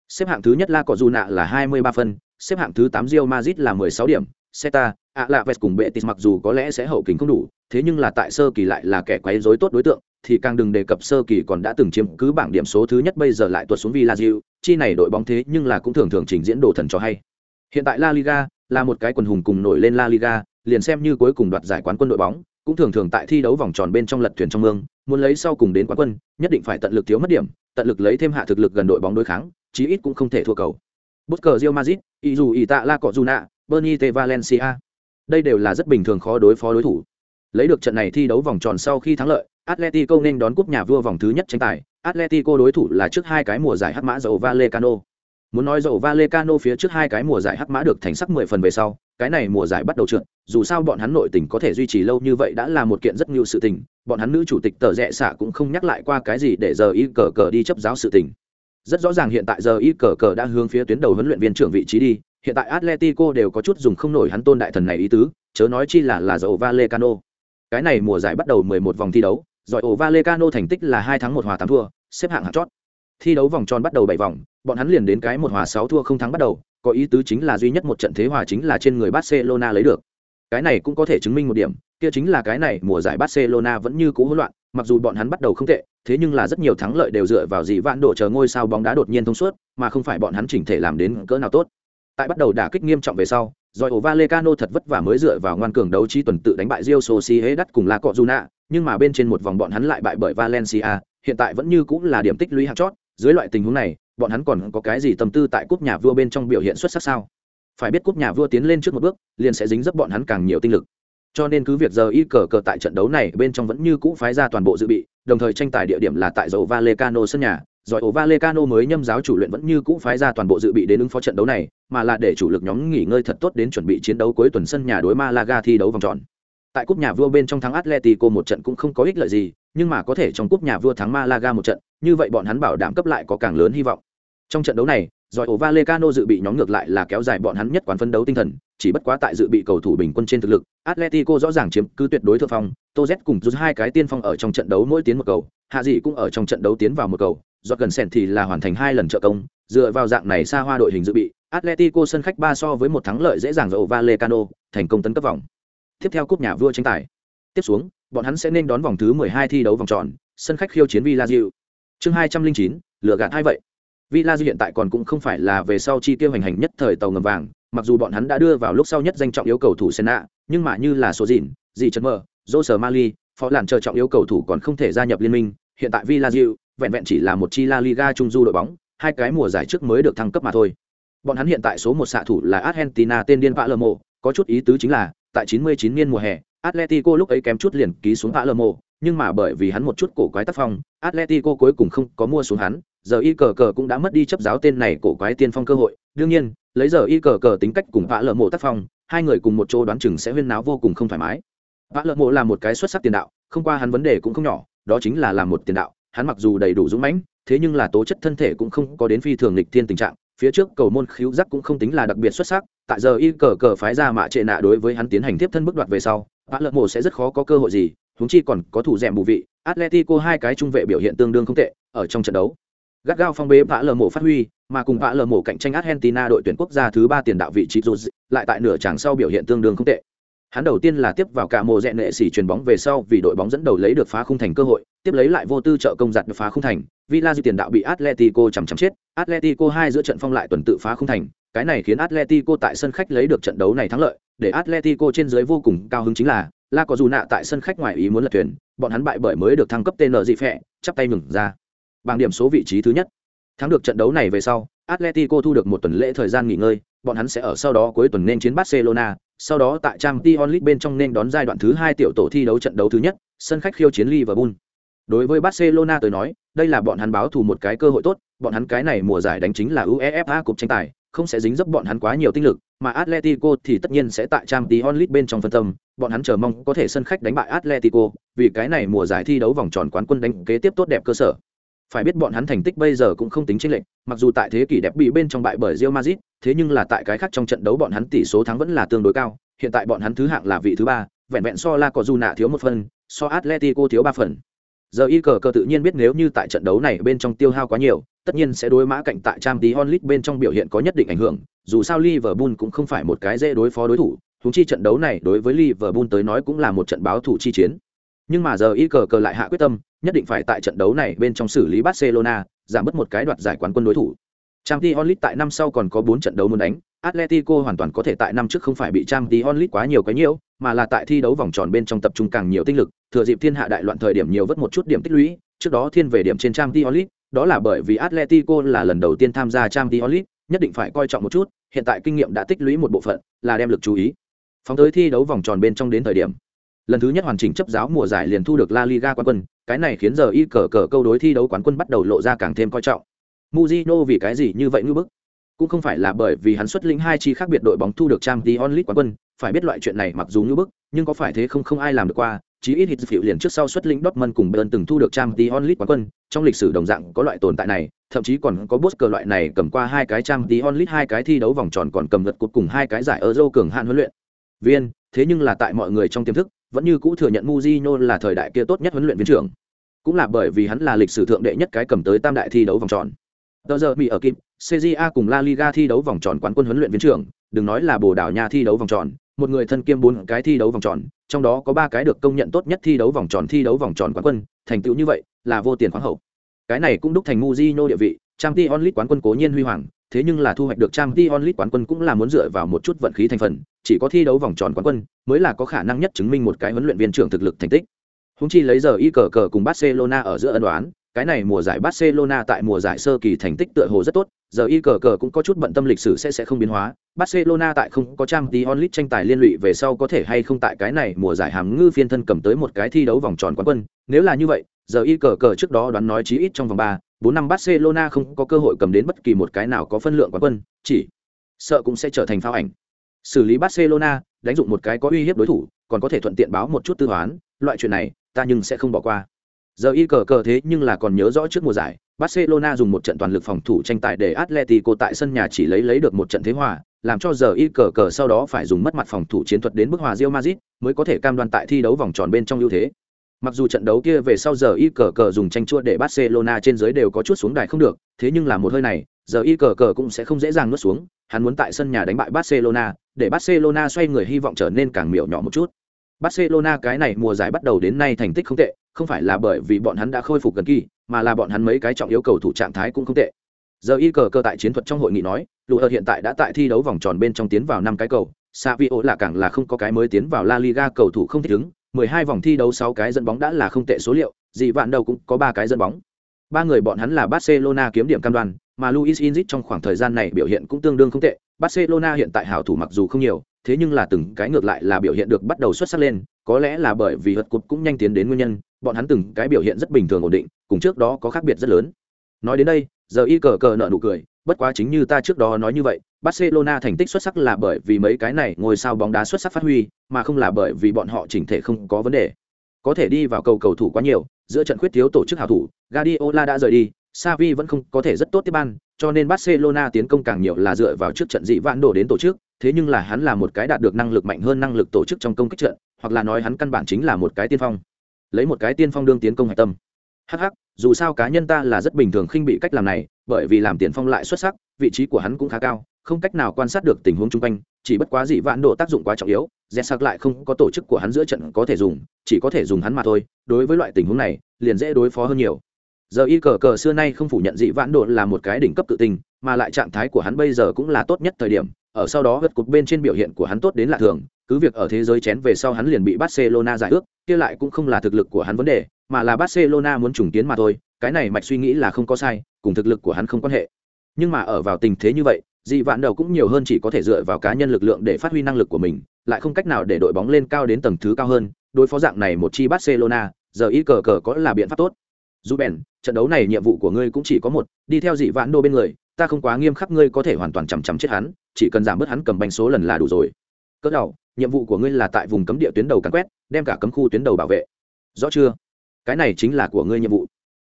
Xếp hạng thứ nhất la cọ dù nạ là hai mươi ba phân, xếp hạng thứ tám Real Madrid là mười sáu điểm, seta ạ lạ cùng Betis mặc dù có lẽ sẽ hậu kính không đủ, thế nhưng là tại sơ kỳ lại là kẻ quấy rối tốt đối tượng, thì càng đừng đề cập sơ kỳ còn đã từng chiếm cứ bảng điểm số thứ nhất bây giờ lại tuột xuống Villarreal. chi này đội bóng thế nhưng là cũng thường thường trình diễn đồ thần cho hay hiện tại la liga là một cái quần hùng cùng nổi lên la liga, liền xem như cuối cùng đoạt giải quán quân đội bóng, cũng thường thường tại thi đấu vòng tròn bên trong lật thuyền trong mương, muốn lấy sau cùng đến quán quân, nhất định phải tận lực thiếu mất điểm, tận lực lấy thêm hạ thực lực gần đội bóng đối kháng, chí ít cũng không thể thua cầu. Bút cờ rio mazit ý dù ý tạ la cọ dù nạ bernie t valencia. Đây đều là rất bình thường khó đối phó đối thủ. Lấy được trận này thi đấu vòng tròn sau khi thắng lợi, atletico nên đón cúp nhà vua vòng thứ nhất tranh tài. Atletico đối thủ là trước hai cái mùa giải hắc mã dầu vallecano muốn nói dầu vallecano phía trước hai cái mùa giải hắc mã được thành sắc mười phần về sau, cái này mùa giải bắt đầu trượt, dù sao bọn hắn nội tình có thể duy trì lâu như vậy đã là một kiện rất nhiều sự tình, bọn hắn nữ chủ tịch tờ rẻ xạ cũng không nhắc lại qua cái gì để giờ y cờ cờ đi chấp giáo sự tình. Rất rõ ràng hiện tại giờ y cờ cờ đã hướng phía tuyến đầu huấn luyện viên trưởng vị trí đi, hiện tại atletico đều có chút dùng không nổi hắn tôn đại thần này ý tứ, chớ nói chi là là dầu vallecano cái này mùa giải bắt đầu 11 vòng thi đấu giỏi ổ vallecano thành tích là hai thắng một hòa tám thua, xếp hạng hạt chót. Thi đấu vòng tròn bắt đầu bảy vòng bọn hắn liền đến cái một hòa sáu thua không thắng bắt đầu có ý tứ chính là duy nhất một trận thế hòa chính là trên người barcelona lấy được. Cái này cũng có thể chứng minh một điểm kia chính là cái này mùa giải barcelona vẫn như cũ hỗn loạn mặc dù bọn hắn bắt đầu không tệ thế nhưng là rất nhiều thắng lợi đều dựa vào dị vạn độ chờ ngôi sao bóng đá đột nhiên thông suốt mà không phải bọn hắn chỉnh thể làm đến cỡ nào tốt. Tại bắt đầu đả kích nghiêm trọng về sau rồi ổ Valecano thật vất vả mới dựa vào ngoan cường đấu trí tuần tự đánh bại Real Sociedad cùng La Cojuna, nhưng mà bên trên một vòng bọn hắn lại bại bởi Valencia, hiện tại vẫn như cũng là điểm tích lũy hạng chót, dưới loại tình huống này, bọn hắn còn có cái gì tâm tư tại cúp nhà vua bên trong biểu hiện xuất sắc sao? Phải biết cúp nhà vua tiến lên trước một bước, liền sẽ dính dấp bọn hắn càng nhiều tinh lực. Cho nên cứ việc giờ y cờ cờ tại trận đấu này bên trong vẫn như cũ phái ra toàn bộ dự bị, đồng thời tranh tài địa điểm là tại dầu valecano sân nhà, giỏi ổ valecano mới nhâm giáo chủ luyện vẫn như cũ phái ra toàn bộ dự bị đến ứng phó trận đấu này, mà là để chủ lực nhóm nghỉ ngơi thật tốt đến chuẩn bị chiến đấu cuối tuần sân nhà đối Malaga thi đấu vòng tròn. Tại cúp nhà vua bên trong thắng Atletico một trận cũng không có ích lợi gì, nhưng mà có thể trong cúp nhà vua thắng Malaga một trận, như vậy bọn hắn bảo đảm cấp lại có càng lớn hy vọng. Trong trận đấu này, rồi ổ Vallecano dự bị nhóm ngược lại là kéo dài bọn hắn nhất quán phấn đấu tinh thần, chỉ bất quá tại dự bị cầu thủ bình quân trên thực lực, Atletico rõ ràng chiếm cứ tuyệt đối thượng phong, Toz cùng rút hai cái tiên phong ở trong trận đấu mỗi tiến một cầu, hạ dị cũng ở trong trận đấu tiến vào một cầu, do gần sèn thì là hoàn thành hai lần trợ công, dựa vào dạng này xa hoa đội hình dự bị, Atletico sân khách ba so với một thắng lợi dễ dàng rồi Vallecano, thành công tấn cấp vòng. Tiếp theo cúp nhà vua tranh tài. Tiếp xuống, bọn hắn sẽ nên đón vòng thứ 12 thi đấu vòng tròn, sân khách khiêu chiến Villa Diệu. Chương hai trăm linh chín, lựa gạt hai vậy. Villa Diệu hiện tại còn cũng không phải là về sau chi tiêu hành hành nhất thời tàu ngầm vàng, mặc dù bọn hắn đã đưa vào lúc sau nhất danh trọng yêu cầu thủ Senna, nhưng mà như là số dịn, gì chấn mơ, Jose Mali, phó làn chờ trọng yêu cầu thủ còn không thể gia nhập liên minh, hiện tại Villa Diệu vẹn vẹn chỉ là một chi La Liga trung du đội bóng, hai cái mùa giải trước mới được thăng cấp mà thôi. Bọn hắn hiện tại số một xạ thủ là Argentina tên điên Palermo, có chút ý tứ chính là, tại 99 niên mùa hè, Atletico lúc ấy kém chút liền ký xuống Palermo, nhưng mà bởi vì hắn một chút cổ quái tác phong, Atletico cuối cùng không có mua xuống hắn, giờ y cờ cờ cũng đã mất đi chấp giáo tên này cổ quái tiên phong cơ hội. Đương nhiên, lấy giờ y cờ cờ tính cách cùng Palermo tác phong, hai người cùng một chỗ đoán chừng sẽ huyên náo vô cùng không thoải mái. Palermo là một cái xuất sắc tiền đạo, không qua hắn vấn đề cũng không nhỏ, đó chính là làm một tiền đạo, hắn mặc dù đầy đủ dũng mãnh, thế nhưng là tố chất thân thể cũng không có đến phi thường lịch thiên tình trạng, phía trước cầu môn khiếu giác cũng không tính là đặc biệt xuất sắc, tại giờ y cờ cờ phái ra mạ trệ nạ đối với hắn tiến hành tiếp thân bước đoạt về sau, Bạ lợn Mộ sẽ rất khó có cơ hội gì, húng chi còn có thủ rèm bù vị, Atletico hai cái trung vệ biểu hiện tương đương không tệ, ở trong trận đấu. Gắt gao phong bế Bạ lợn Mộ phát huy, mà cùng Bạ lợn Mộ cạnh tranh Argentina đội tuyển quốc gia thứ ba tiền đạo vị trí rồi, lại tại nửa tràng sau biểu hiện tương đương không tệ. Hắn đầu tiên là tiếp vào cả mộ rèn nệ xỉ chuyền bóng về sau vì đội bóng dẫn đầu lấy được phá khung thành cơ hội, tiếp lấy lại vô tư trợ công giặt được phá khung thành, Villa di tiền đạo bị Atletico chằm chằm chết, Atletico hai giữa trận phong lại tuần tự phá không thành, cái này khiến Atletico tại sân khách lấy được trận đấu này thắng lợi, để Atletico trên dưới vô cùng cao hứng chính là, La có dù nạ tại sân khách ngoài ý muốn lật thuyền, bọn hắn bại bởi mới được thăng cấp tên dị phệ, chắp tay mừng ra. Bảng điểm số vị trí thứ nhất. Thắng được trận đấu này về sau, Atletico thu được một tuần lễ thời gian nghỉ ngơi, bọn hắn sẽ ở sau đó cuối tuần nên chiến Barcelona, sau đó tại Champions League bên trong nên đón giai đoạn thứ hai tiểu tổ thi đấu trận đấu thứ nhất, sân khách khiêu chiến Liverpool. Đối với Barcelona tới nói, đây là bọn hắn báo thù một cái cơ hội tốt, bọn hắn cái này mùa giải đánh chính là UEFA cục tranh tài, không sẽ dính dấp bọn hắn quá nhiều tinh lực, mà Atletico thì tất nhiên sẽ tại Champions League bên trong phân tâm, bọn hắn chờ mong có thể sân khách đánh bại Atletico, vì cái này mùa giải thi đấu vòng tròn quán quân đánh kế tiếp tốt đẹp cơ sở. Phải biết bọn hắn thành tích bây giờ cũng không tính chênh lệch, mặc dù tại thế kỷ đẹp bị bên trong bại bởi Real Madrid, thế nhưng là tại cái khác trong trận đấu bọn hắn tỷ số thắng vẫn là tương đối cao, hiện tại bọn hắn thứ hạng là vị thứ ba, vẹn vẹn so La Cojuna thiếu một phần, so Atletico thiếu ba phần giờ y cờ cờ tự nhiên biết nếu như tại trận đấu này bên trong tiêu hao quá nhiều, tất nhiên sẽ đối mã cạnh tại trang tí onlit bên trong biểu hiện có nhất định ảnh hưởng, dù sao liverpool cũng không phải một cái dễ đối phó đối thủ húng chi trận đấu này đối với liverpool tới nói cũng là một trận báo thủ chi chiến. Nhưng mà giờ y cờ cờ lại hạ quyết tâm, nhất định phải tại trận đấu này bên trong xử lý barcelona, giảm bớt một cái đoạt giải quán quân đối thủ trang tí onlit tại năm sau còn có bốn trận đấu muốn đánh Atletico hoàn toàn có thể tại năm trước không phải bị Champions League quá nhiều cái nhiều, mà là tại thi đấu vòng tròn bên trong tập trung càng nhiều tinh lực, thừa dịp thiên hạ đại loạn thời điểm nhiều vất một chút điểm tích lũy, trước đó thiên về điểm trên Champions League, đó là bởi vì Atletico là lần đầu tiên tham gia Champions League, nhất định phải coi trọng một chút, hiện tại kinh nghiệm đã tích lũy một bộ phận, là đem lực chú ý. Phóng tới thi đấu vòng tròn bên trong đến thời điểm. Lần thứ nhất hoàn chỉnh chấp giáo mùa giải liền thu được La Liga quán quân, cái này khiến giờ y cờ cờ câu đối thi đấu quán quân bắt đầu lộ ra càng thêm coi trọng. Mujino vì cái gì như vậy như bức? cũng không phải là bởi vì hắn xuất lĩnh hai chi khác biệt đội bóng thu được trang League quán quân, phải biết loại chuyện này mặc dù như bức, nhưng có phải thế không không ai làm được qua. Chí ít hít phiệu liền trước sau xuất lĩnh Dortmund cùng Bayern từng thu được trang League quán quân, trong lịch sử đồng dạng có loại tồn tại này, thậm chí còn có Busker loại này cầm qua hai cái trang League, hai cái thi đấu vòng tròn còn cầm lật cột cùng hai cái giải euro cường hạn huấn luyện. Viên, thế nhưng là tại mọi người trong tiềm thức, vẫn như cũ thừa nhận Mujino là thời đại kia tốt nhất huấn luyện viên trưởng. Cũng là bởi vì hắn là lịch sử thượng đệ nhất cái cầm tới tam đại thi đấu vòng tròn. Tờ giờ bị ở kịp, CJA cùng La Liga thi đấu vòng tròn quán quân huấn luyện viên trưởng, đừng nói là Bồ Đào Nha thi đấu vòng tròn, một người thân kiêm bốn cái thi đấu vòng tròn, trong đó có ba cái được công nhận tốt nhất thi đấu vòng tròn thi đấu vòng tròn quán quân, thành tựu như vậy, là vô tiền khoáng hậu. Cái này cũng đúc thành Mujinho địa vị, Champions League quán quân cố nhiên huy hoàng, thế nhưng là thu hoạch được Champions League quán quân cũng là muốn dựa vào một chút vận khí thành phần, chỉ có thi đấu vòng tròn quán quân mới là có khả năng nhất chứng minh một cái huấn luyện viên trưởng thực lực thành tích. Húng chi lấy giờ y cờ cờ cùng Barcelona ở giữa ân đoán, cái này mùa giải Barcelona tại mùa giải sơ kỳ thành tích tựa hồ rất tốt, giờ y cờ cờ cũng có chút bận tâm lịch sử sẽ sẽ không biến hóa. Barcelona tại không có trang tí onlit tranh tài liên lụy về sau có thể hay không tại cái này mùa giải hàm ngư phiên thân cầm tới một cái thi đấu vòng tròn quán quân. Nếu là như vậy, giờ y cờ cờ trước đó đoán nói chí ít trong vòng 3, 4 năm Barcelona không có cơ hội cầm đến bất kỳ một cái nào có phân lượng quán quân, chỉ sợ cũng sẽ trở thành pháo ảnh. Xử lý Barcelona, đánh dụng một cái có uy hiếp đối thủ, còn có thể thuận tiện báo một chút tư toán, loại chuyện này, ta nhưng sẽ không bỏ qua. Giờ y cờ cờ thế nhưng là còn nhớ rõ trước mùa giải, Barcelona dùng một trận toàn lực phòng thủ tranh tài để Atletico tại sân nhà chỉ lấy lấy được một trận thế hòa, làm cho giờ y cờ cờ sau đó phải dùng mất mặt phòng thủ chiến thuật đến bức hòa Real Madrid mới có thể cam đoan tại thi đấu vòng tròn bên trong ưu thế. Mặc dù trận đấu kia về sau giờ y cờ cờ dùng tranh chua để Barcelona trên dưới đều có chút xuống đài không được, thế nhưng là một hơi này, giờ y cờ cờ cũng sẽ không dễ dàng nuốt xuống, hắn muốn tại sân nhà đánh bại Barcelona, để Barcelona xoay người hy vọng trở nên càng miểu nhỏ một chút. Barcelona cái này mùa giải bắt đầu đến nay thành tích không tệ, không phải là bởi vì bọn hắn đã khôi phục gần kỳ mà là bọn hắn mấy cái trọng yếu cầu thủ trạng thái cũng không tệ giờ y cờ cơ tại chiến thuật trong hội nghị nói lụ hiện tại đã tại thi đấu vòng tròn bên trong tiến vào năm cái cầu Savio là càng là không có cái mới tiến vào La Liga cầu thủ không thích ứng, 12 vòng thi đấu 6 cái dẫn bóng đã là không tệ số liệu, gì vạn đầu cũng có 3 cái dẫn bóng. Ba người bọn hắn là Barcelona kiếm điểm cam đoan, mà Luis Enrique trong khoảng thời gian này biểu hiện cũng tương đương không tệ. Barcelona hiện tại hảo thủ mặc dù không nhiều, thế nhưng là từng cái ngược lại là biểu hiện được bắt đầu xuất sắc lên, có lẽ là bởi vì hật cột cũng nhanh tiến đến nguyên nhân, bọn hắn từng cái biểu hiện rất bình thường ổn định, cùng trước đó có khác biệt rất lớn. Nói đến đây, giờ y cờ cờ nợ nụ cười, bất quá chính như ta trước đó nói như vậy, Barcelona thành tích xuất sắc là bởi vì mấy cái này ngôi sao bóng đá xuất sắc phát huy, mà không là bởi vì bọn họ chỉnh thể không có vấn đề. Có thể đi vào cầu cầu thủ quá nhiều, giữa trận khuyết thiếu tổ chức hảo thủ, Guardiola đã rời đi, Xavi vẫn không có thể rất tốt tiếp ban, cho nên Barcelona tiến công càng nhiều là dựa vào trước trận dị vãn đổ đến tổ chức, thế nhưng là hắn là một cái đạt được năng lực mạnh hơn năng lực tổ chức trong công kích trận, hoặc là nói hắn căn bản chính là một cái tiên phong. Lấy một cái tiên phong đương tiến công hải tâm. Hắc hắc, dù sao cá nhân ta là rất bình thường khinh bị cách làm này, bởi vì làm tiền phong lại xuất sắc, vị trí của hắn cũng khá cao, không cách nào quan sát được tình huống chung quanh, chỉ bất quá dị vãn độ tác dụng quá trọng yếu, Jet sạc lại không có tổ chức của hắn giữa trận có thể dùng, chỉ có thể dùng hắn mà thôi, đối với loại tình huống này, liền dễ đối phó hơn nhiều. Giờ y cờ cờ xưa nay không phủ nhận dị vãn độ là một cái đỉnh cấp tự tình, mà lại trạng thái của hắn bây giờ cũng là tốt nhất thời điểm, ở sau đó gật cục bên trên biểu hiện của hắn tốt đến lạ thường, cứ việc ở thế giới chén về sau hắn liền bị Barcelona giải ước, kia lại cũng không là thực lực của hắn vấn đề, mà là Barcelona muốn trùng tiến mà thôi, cái này mạch suy nghĩ là không có sai, cùng thực lực của hắn không quan hệ. Nhưng mà ở vào tình thế như vậy, dị vạn đầu cũng nhiều hơn chỉ có thể dựa vào cá nhân lực lượng để phát huy năng lực của mình lại không cách nào để đội bóng lên cao đến tầng thứ cao hơn đối phó dạng này một chi barcelona giờ ý cờ cờ có là biện pháp tốt dù bèn trận đấu này nhiệm vụ của ngươi cũng chỉ có một đi theo dị Vạn đô bên người ta không quá nghiêm khắc ngươi có thể hoàn toàn chằm chằm chết hắn chỉ cần giảm bớt hắn cầm bánh số lần là đủ rồi. Cỡ đầu nhiệm vụ của ngươi là tại vùng cấm địa tuyến đầu cắn quét đem cả cấm khu tuyến đầu bảo vệ. Rõ chưa? Cái này chính là của ngươi nhiệm vụ.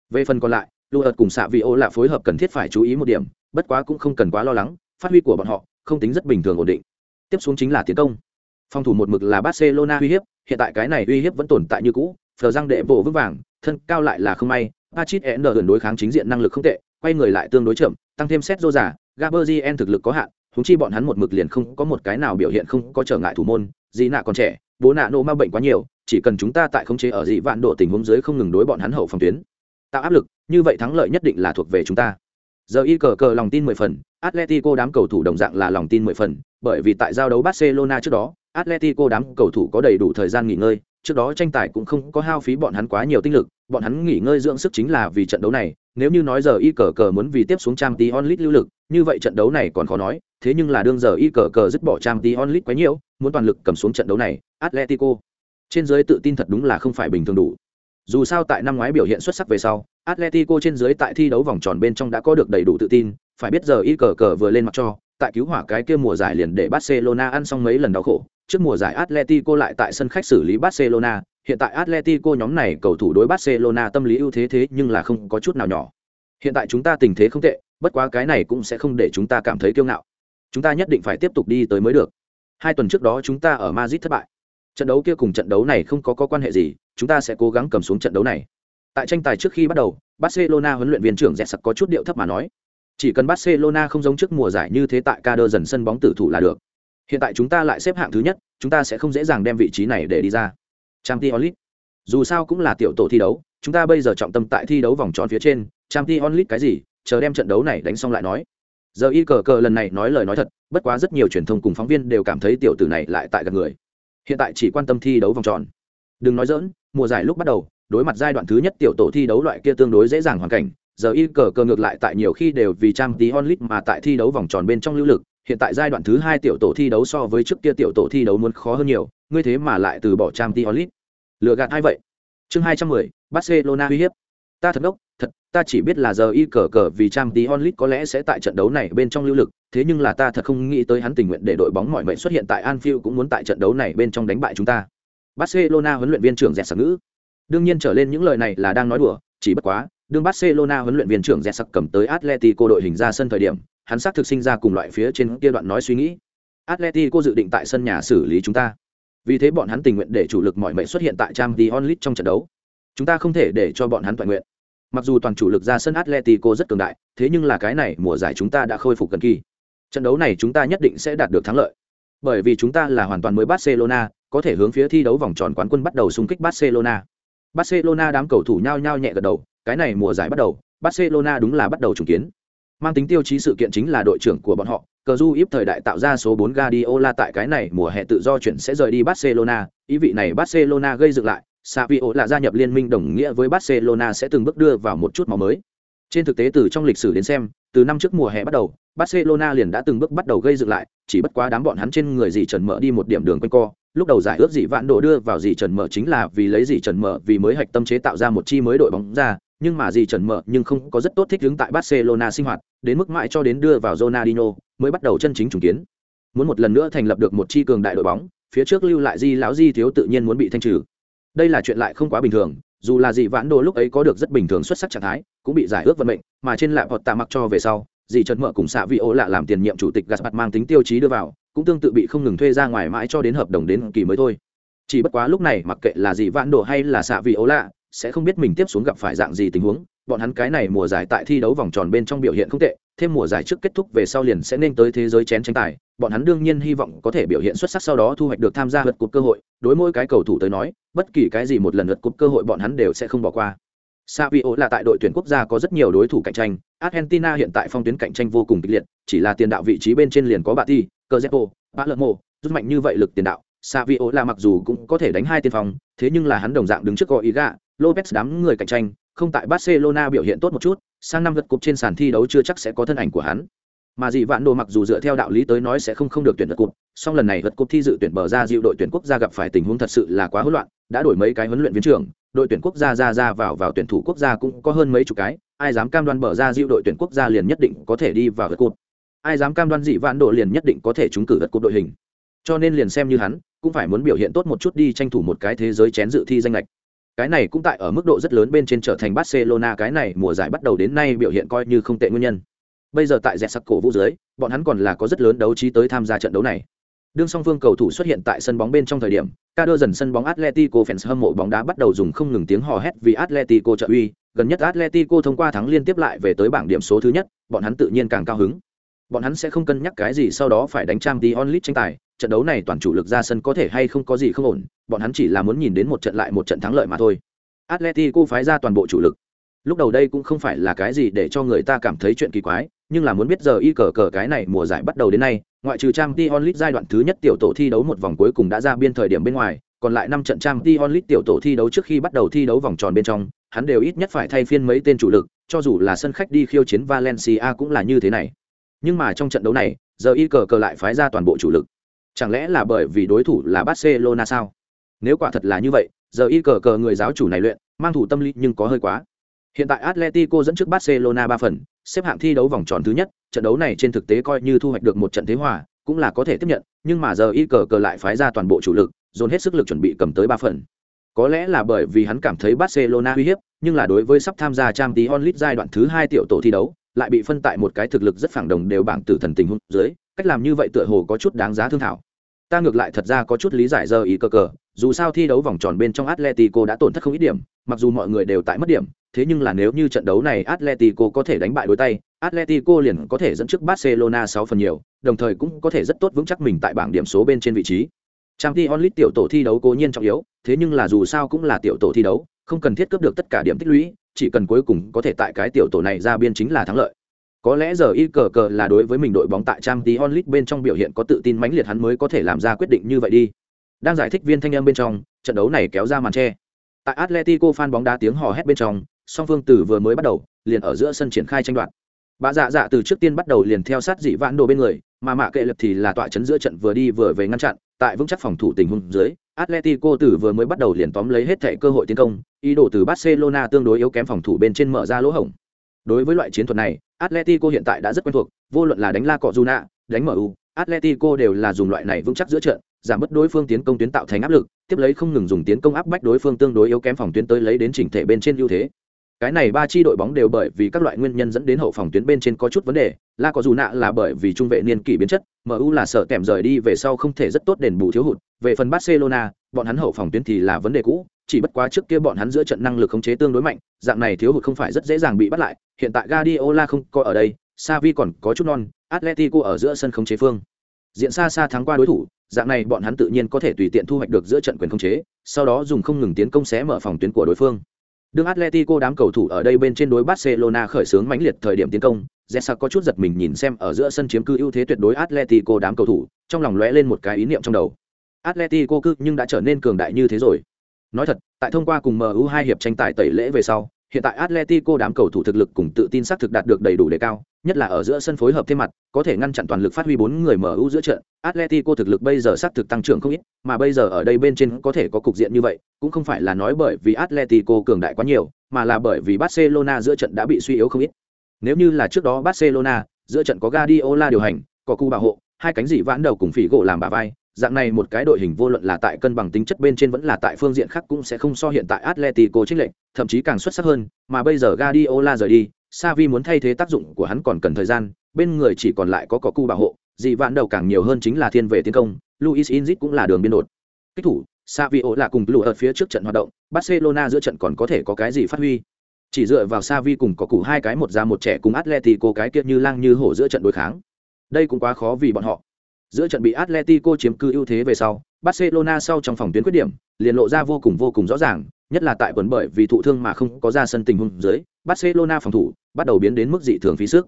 Về phần còn lại lưu ợt cùng xạ vị ô là phối hợp cần thiết phải chú ý một điểm bất quá cũng không cần quá lo lắng phát huy của bọn họ không tính rất bình thường ổn định. Tiếp xuống chính là tiến công. Phòng thủ một mực là barcelona uy hiếp hiện tại cái này uy hiếp vẫn tồn tại như cũ phờ răng đệ bộ vững vàng thân cao lại là không may Pachit N đối kháng chính diện năng lực không tệ, quay người lại tương đối chậm, tăng thêm xét dô giả, Gaberzien thực lực có hạn, húng chi bọn hắn một mực liền không có một cái nào biểu hiện không có trở ngại thủ môn, Dì nạ còn trẻ, bố nạ nô ma bệnh quá nhiều, chỉ cần chúng ta tại khống chế ở dị vạn độ tình huống dưới không ngừng đối bọn hắn hậu phòng tuyến, tạo áp lực, như vậy thắng lợi nhất định là thuộc về chúng ta. Giờ y cờ cờ lòng tin mười phần, Atletico đám cầu thủ đồng dạng là lòng tin mười phần, bởi vì tại giao đấu Barcelona trước đó, Atletico đám cầu thủ có đầy đủ thời gian nghỉ ngơi, trước đó tranh tài cũng không có hao phí bọn hắn quá nhiều tinh lực, bọn hắn nghỉ ngơi dưỡng sức chính là vì trận đấu này, nếu như nói giờ y cờ cờ muốn vì tiếp xuống Champions League lưu lực, như vậy trận đấu này còn khó nói, thế nhưng là đương giờ y cờ cờ dứt bỏ Champions League quá nhiều, muốn toàn lực cầm xuống trận đấu này, Atletico trên dưới tự tin thật đúng là không phải bình thường đủ. Dù sao tại năm ngoái biểu hiện xuất sắc về sau, Atletico trên dưới tại thi đấu vòng tròn bên trong đã có được đầy đủ tự tin, phải biết giờ y cờ cờ vừa lên mặt cho, tại cứu hỏa cái kia mùa giải liền để Barcelona ăn xong mấy lần đau khổ. Trước mùa giải Atletico lại tại sân khách xử lý Barcelona, hiện tại Atletico nhóm này cầu thủ đối Barcelona tâm lý ưu thế thế nhưng là không có chút nào nhỏ. Hiện tại chúng ta tình thế không tệ, bất quá cái này cũng sẽ không để chúng ta cảm thấy kiêu ngạo. Chúng ta nhất định phải tiếp tục đi tới mới được. Hai tuần trước đó chúng ta ở Madrid thất bại. Trận đấu kia cùng trận đấu này không có có quan hệ gì, chúng ta sẽ cố gắng cầm xuống trận đấu này. Tại tranh tài trước khi bắt đầu, Barcelona huấn luyện viên trưởng Rẹt sặc có chút điệu thấp mà nói. Chỉ cần Barcelona không giống trước mùa giải như thế tại Kader dần sân bóng tử thủ là được. Hiện tại chúng ta lại xếp hạng thứ nhất, chúng ta sẽ không dễ dàng đem vị trí này để đi ra. Champions League. Dù sao cũng là tiểu tổ thi đấu, chúng ta bây giờ trọng tâm tại thi đấu vòng tròn phía trên, Champions League cái gì, chờ đem trận đấu này đánh xong lại nói. Giờ y cờ cờ lần này nói lời nói thật, bất quá rất nhiều truyền thông cùng phóng viên đều cảm thấy tiểu tử này lại tại gần người. Hiện tại chỉ quan tâm thi đấu vòng tròn. Đừng nói dỡn, mùa giải lúc bắt đầu, đối mặt giai đoạn thứ nhất tiểu tổ thi đấu loại kia tương đối dễ dàng hoàn cảnh, giờ y cờ cờ ngược lại tại nhiều khi đều vì trang tí onlit mà tại thi đấu vòng tròn bên trong lưu lực hiện tại giai đoạn thứ hai tiểu tổ thi đấu so với trước kia tiểu tổ thi đấu muốn khó hơn nhiều ngươi thế mà lại từ bỏ trang tí onlit lựa gạt hay vậy chương hai trăm mười barcelona uy hiếp ta thật đốc thật ta chỉ biết là giờ y cờ cờ vì trang tí onlit có lẽ sẽ tại trận đấu này bên trong lưu lực thế nhưng là ta thật không nghĩ tới hắn tình nguyện để đội bóng mọi mệnh xuất hiện tại anfield cũng muốn tại trận đấu này bên trong đánh bại chúng ta barcelona huấn luyện viên trưởng dẹt sạc ngữ đương nhiên trở lên những lời này là đang nói đùa chỉ bất quá đương Barcelona huấn luyện viên trưởng Jessak cầm tới Atletico đội hình ra sân thời điểm, hắn xác thực sinh ra cùng loại phía trên kia đoạn nói suy nghĩ. Atletico dự định tại sân nhà xử lý chúng ta. Vì thế bọn hắn tình nguyện để chủ lực mọi mệnh xuất hiện tại Trang Champions Onlit trong trận đấu. Chúng ta không thể để cho bọn hắn toàn nguyện. Mặc dù toàn chủ lực ra sân Atletico rất cường đại, thế nhưng là cái này mùa giải chúng ta đã khôi phục gần kỳ. Trận đấu này chúng ta nhất định sẽ đạt được thắng lợi. Bởi vì chúng ta là hoàn toàn mới Barcelona, có thể hướng phía thi đấu vòng tròn quán quân bắt đầu xung kích Barcelona. Barcelona đám cầu thủ nhao nhao nhẹ gật đầu, cái này mùa giải bắt đầu, Barcelona đúng là bắt đầu trùng kiến. Mang tính tiêu chí sự kiện chính là đội trưởng của bọn họ, cờ du íp thời đại tạo ra số 4 Guardiola tại cái này mùa hè tự do chuyển sẽ rời đi Barcelona, ý vị này Barcelona gây dựng lại, Savio là gia nhập liên minh đồng nghĩa với Barcelona sẽ từng bước đưa vào một chút máu mới. Trên thực tế từ trong lịch sử đến xem, từ năm trước mùa hè bắt đầu, Barcelona liền đã từng bước bắt đầu gây dựng lại, chỉ bất quá đám bọn hắn trên người gì trần mở đi một điểm đường quanh co, lúc đầu giải ước gì vạn độ đưa vào gì trần mở chính là vì lấy gì trần mở vì mới hạch tâm chế tạo ra một chi mới đội bóng ra nhưng mà gì trần mở nhưng không có rất tốt thích đứng tại barcelona sinh hoạt, đến mức mãi cho đến đưa vào ronaldinho mới bắt đầu chân chính trùng kiến. Muốn một lần nữa thành lập được một chi cường đại đội bóng, phía trước lưu lại di lão di thiếu tự nhiên muốn bị thanh trừ. Đây là chuyện lại không quá bình thường, dù là gì vãn đồ lúc ấy có được rất bình thường xuất sắc trạng thái, cũng bị giải ước vận mệnh, mà trên lại hoặc tạ mặc cho về sau dì trần mở cùng xạ vị ô lạ làm tiền nhiệm chủ tịch gạt mặt mang tính tiêu chí đưa vào, cũng tương tự bị không ngừng thuê ra ngoài mãi cho đến hợp đồng đến kỳ mới thôi. Chỉ bất quá lúc này mặc kệ là gì vãn đồ hay là xạ vị ố lạ sẽ không biết mình tiếp xuống gặp phải dạng gì tình huống bọn hắn cái này mùa giải tại thi đấu vòng tròn bên trong biểu hiện không tệ thêm mùa giải trước kết thúc về sau liền sẽ nên tới thế giới chén tranh tài bọn hắn đương nhiên hy vọng có thể biểu hiện xuất sắc sau đó thu hoạch được tham gia lượt cục cơ hội đối mỗi cái cầu thủ tới nói bất kỳ cái gì một lần lượt cục cơ hội bọn hắn đều sẽ không bỏ qua. Savio là tại đội tuyển quốc gia có rất nhiều đối thủ cạnh tranh, Argentina hiện tại phong tuyến cạnh tranh vô cùng kịch liệt, chỉ là tiền đạo vị trí bên trên liền có Bati, Cazorla, Palermo, rút mạnh như vậy lực tiền đạo, Savio là mặc dù cũng có thể đánh hai tiền phòng, thế nhưng là hắn đồng dạng đứng trước Goiga, Lopez đám người cạnh tranh, không tại Barcelona biểu hiện tốt một chút, sang năm lượt cục trên sàn thi đấu chưa chắc sẽ có thân ảnh của hắn. Mà dị vạn đồ mặc dù dựa theo đạo lý tới nói sẽ không không được tuyển lượt cục, song lần này lượt cục thi dự tuyển bờ ra dịu đội tuyển quốc gia gặp phải tình huống thật sự là quá hỗn loạn, đã đổi mấy cái huấn luyện viên trưởng, đội tuyển quốc gia ra ra vào vào tuyển thủ quốc gia cũng có hơn mấy chục cái, ai dám cam đoan bờ ra dịu đội tuyển quốc gia liền nhất định có thể đi vào lượt cục. Ai dám cam đoan dị vạn đồ liền nhất định có thể trúng cử lượt cục đội hình. Cho nên liền xem như hắn, cũng phải muốn biểu hiện tốt một chút đi tranh thủ một cái thế giới chén dự thi danh lệch. Cái này cũng tại ở mức độ rất lớn bên trên trở thành Barcelona cái này mùa giải bắt đầu đến nay biểu hiện coi như không tệ nguyên nhân. Bây giờ tại dẹt sắc cổ vũ dưới, bọn hắn còn là có rất lớn đấu trí tới tham gia trận đấu này. Đương song phương cầu thủ xuất hiện tại sân bóng bên trong thời điểm, ca đơ dần sân bóng Atletico fans hâm mộ bóng đá bắt đầu dùng không ngừng tiếng hò hét vì Atletico trợ uy, gần nhất Atletico thông qua thắng liên tiếp lại về tới bảng điểm số thứ nhất, bọn hắn tự nhiên càng cao hứng. Bọn hắn sẽ không cân nhắc cái gì sau đó phải đánh trang Dion League tranh tài, trận đấu này toàn chủ lực ra sân có thể hay không có gì không ổn, bọn hắn chỉ là muốn nhìn đến một trận lại một trận thắng lợi mà thôi. Atletico phái ra toàn bộ chủ lực. Lúc đầu đây cũng không phải là cái gì để cho người ta cảm thấy chuyện kỳ quái, nhưng là muốn biết giờ y cờ cờ cái này mùa giải bắt đầu đến nay, ngoại trừ trang League giai đoạn thứ nhất tiểu tổ thi đấu một vòng cuối cùng đã ra biên thời điểm bên ngoài, còn lại năm trận trang League tiểu tổ thi đấu trước khi bắt đầu thi đấu vòng tròn bên trong, hắn đều ít nhất phải thay phiên mấy tên chủ lực, cho dù là sân khách đi khiêu chiến Valencia cũng là như thế này. Nhưng mà trong trận đấu này, giờ y cờ cờ lại phái ra toàn bộ chủ lực. Chẳng lẽ là bởi vì đối thủ là Barcelona sao? Nếu quả thật là như vậy, giờ y cờ cờ người giáo chủ này luyện, mang thủ tâm lý nhưng có hơi quá. Hiện tại Atletico dẫn trước Barcelona ba phần, xếp hạng thi đấu vòng tròn thứ nhất, trận đấu này trên thực tế coi như thu hoạch được một trận thế hòa, cũng là có thể tiếp nhận, nhưng mà giờ y cờ cờ lại phái ra toàn bộ chủ lực, dồn hết sức lực chuẩn bị cầm tới ba phần. Có lẽ là bởi vì hắn cảm thấy Barcelona uy hiếp, nhưng là đối với sắp tham gia Champions League giai đoạn thứ hai tiểu tổ thi đấu, lại bị phân tại một cái thực lực rất phản đồng đều bảng tử thần tình huống dưới, cách làm như vậy tựa hồ có chút đáng giá thương thảo. Ta ngược lại thật ra có chút lý giải giờ ý cơ cờ, dù sao thi đấu vòng tròn bên trong Atletico đã tổn thất không ít điểm, mặc dù mọi người đều tại mất điểm, thế nhưng là nếu như trận đấu này Atletico có thể đánh bại đối tay, Atletico liền có thể dẫn trước Barcelona 6 phần nhiều, đồng thời cũng có thể rất tốt vững chắc mình tại bảng điểm số bên trên vị trí. trang t onlit tiểu tổ thi đấu cố nhiên trọng yếu, thế nhưng là dù sao cũng là tiểu tổ thi đấu, không cần thiết cướp được tất cả điểm tích lũy, chỉ cần cuối cùng có thể tại cái tiểu tổ này ra biên chính là thắng lợi. Có lẽ giờ y cờ cờ là đối với mình đội bóng tại trang tí onlit bên trong biểu hiện có tự tin mãnh liệt hắn mới có thể làm ra quyết định như vậy đi. Đang giải thích viên thanh âm bên trong, trận đấu này kéo ra màn che. Tại Atletico fan bóng đá tiếng hò hét bên trong, song phương từ vừa mới bắt đầu, liền ở giữa sân triển khai tranh đoạt. Bà dạ dạ từ trước tiên bắt đầu liền theo sát dị vãn đồ bên người, mà mạ kệ lập thì là tọa chấn giữa trận vừa đi vừa về ngăn chặn, tại vững chắc phòng thủ tình huống dưới, Atletico từ vừa mới bắt đầu liền tóm lấy hết thảy cơ hội tiến công, ý đồ từ Barcelona tương đối yếu kém phòng thủ bên trên mở ra lỗ hổng. Đối với loại chiến thuật này, Atletico hiện tại đã rất quen thuộc, vô luận là đánh La Cọ đánh MU, Atletico đều là dùng loại này vững chắc giữa trận, giảm bớt đối phương tiến công tuyến tạo thành áp lực, tiếp lấy không ngừng dùng tiến công áp bách đối phương tương đối yếu kém phòng tuyến tới lấy đến chỉnh thể bên trên ưu thế. Cái này ba chi đội bóng đều bởi vì các loại nguyên nhân dẫn đến hậu phòng tuyến bên trên có chút vấn đề, La có dù nạ là bởi vì trung vệ niên kỷ biến chất, MU là sợ kèm rời đi về sau không thể rất tốt đền bù thiếu hụt, về phần Barcelona, bọn hắn hậu phòng tuyến thì là vấn đề cũ, chỉ bất quá trước kia bọn hắn giữa trận năng lực khống chế tương đối mạnh, dạng này thiếu hụt không phải rất dễ dàng bị bắt lại, hiện tại Guardiola không có ở đây, Xavi còn có chút non, Atletico ở giữa sân khống chế phương diện xa xa thắng qua đối thủ dạng này bọn hắn tự nhiên có thể tùy tiện thu hoạch được giữa trận quyền khống chế, sau đó dùng không ngừng tiến công xé mở phòng tuyến của đối phương. Đương Atletico đám cầu thủ ở đây bên trên đối Barcelona khởi xướng mãnh liệt thời điểm tiến công, Zetsa có chút giật mình nhìn xem ở giữa sân chiếm cứ ưu thế tuyệt đối Atletico đám cầu thủ, trong lòng lóe lên một cái ý niệm trong đầu. Atletico cư nhưng đã trở nên cường đại như thế rồi. Nói thật, tại thông qua cùng MU hai hiệp tranh tài tẩy lễ về sau, hiện tại Atletico đám cầu thủ thực lực cùng tự tin xác thực đạt được đầy đủ đề cao, nhất là ở giữa sân phối hợp thêm mặt, có thể ngăn chặn toàn lực phát huy bốn người MU giữa trận. Atletico thực lực bây giờ xác thực tăng trưởng không ít, mà bây giờ ở đây bên trên có thể có cục diện như vậy, cũng không phải là nói bởi vì Atletico cường đại quá nhiều, mà là bởi vì Barcelona giữa trận đã bị suy yếu không ít. Nếu như là trước đó Barcelona, giữa trận có Guardiola điều hành, có cu bảo hộ, hai cánh dị vãn đầu cùng phỉ gỗ làm bả vai, dạng này một cái đội hình vô luận là tại cân bằng tính chất bên trên vẫn là tại phương diện khác cũng sẽ không so hiện tại Atletico chênh lệch, thậm chí càng xuất sắc hơn, mà bây giờ Guardiola rời đi, Xavi muốn thay thế tác dụng của hắn còn cần thời gian, bên người chỉ còn lại có có cu bảo hộ, dị vạn đầu càng nhiều hơn chính là thiên về tiến công, Luis Inzit cũng là đường biên đột. Kích thủ, Savio là cùng lùa ở phía trước trận hoạt động, Barcelona giữa trận còn có thể có cái gì phát huy. Chỉ dựa vào Savi cùng có cụ hai cái một già một trẻ cùng Atletico cái kia như lang như hổ giữa trận đối kháng. Đây cũng quá khó vì bọn họ. Giữa trận bị Atletico chiếm cứ ưu thế về sau, Barcelona sau trong phòng tuyến quyết điểm, liền lộ ra vô cùng vô cùng rõ ràng, nhất là tại quần bởi vì thụ thương mà không có ra sân tình huống dưới, Barcelona phòng thủ bắt đầu biến đến mức dị thường phí sức.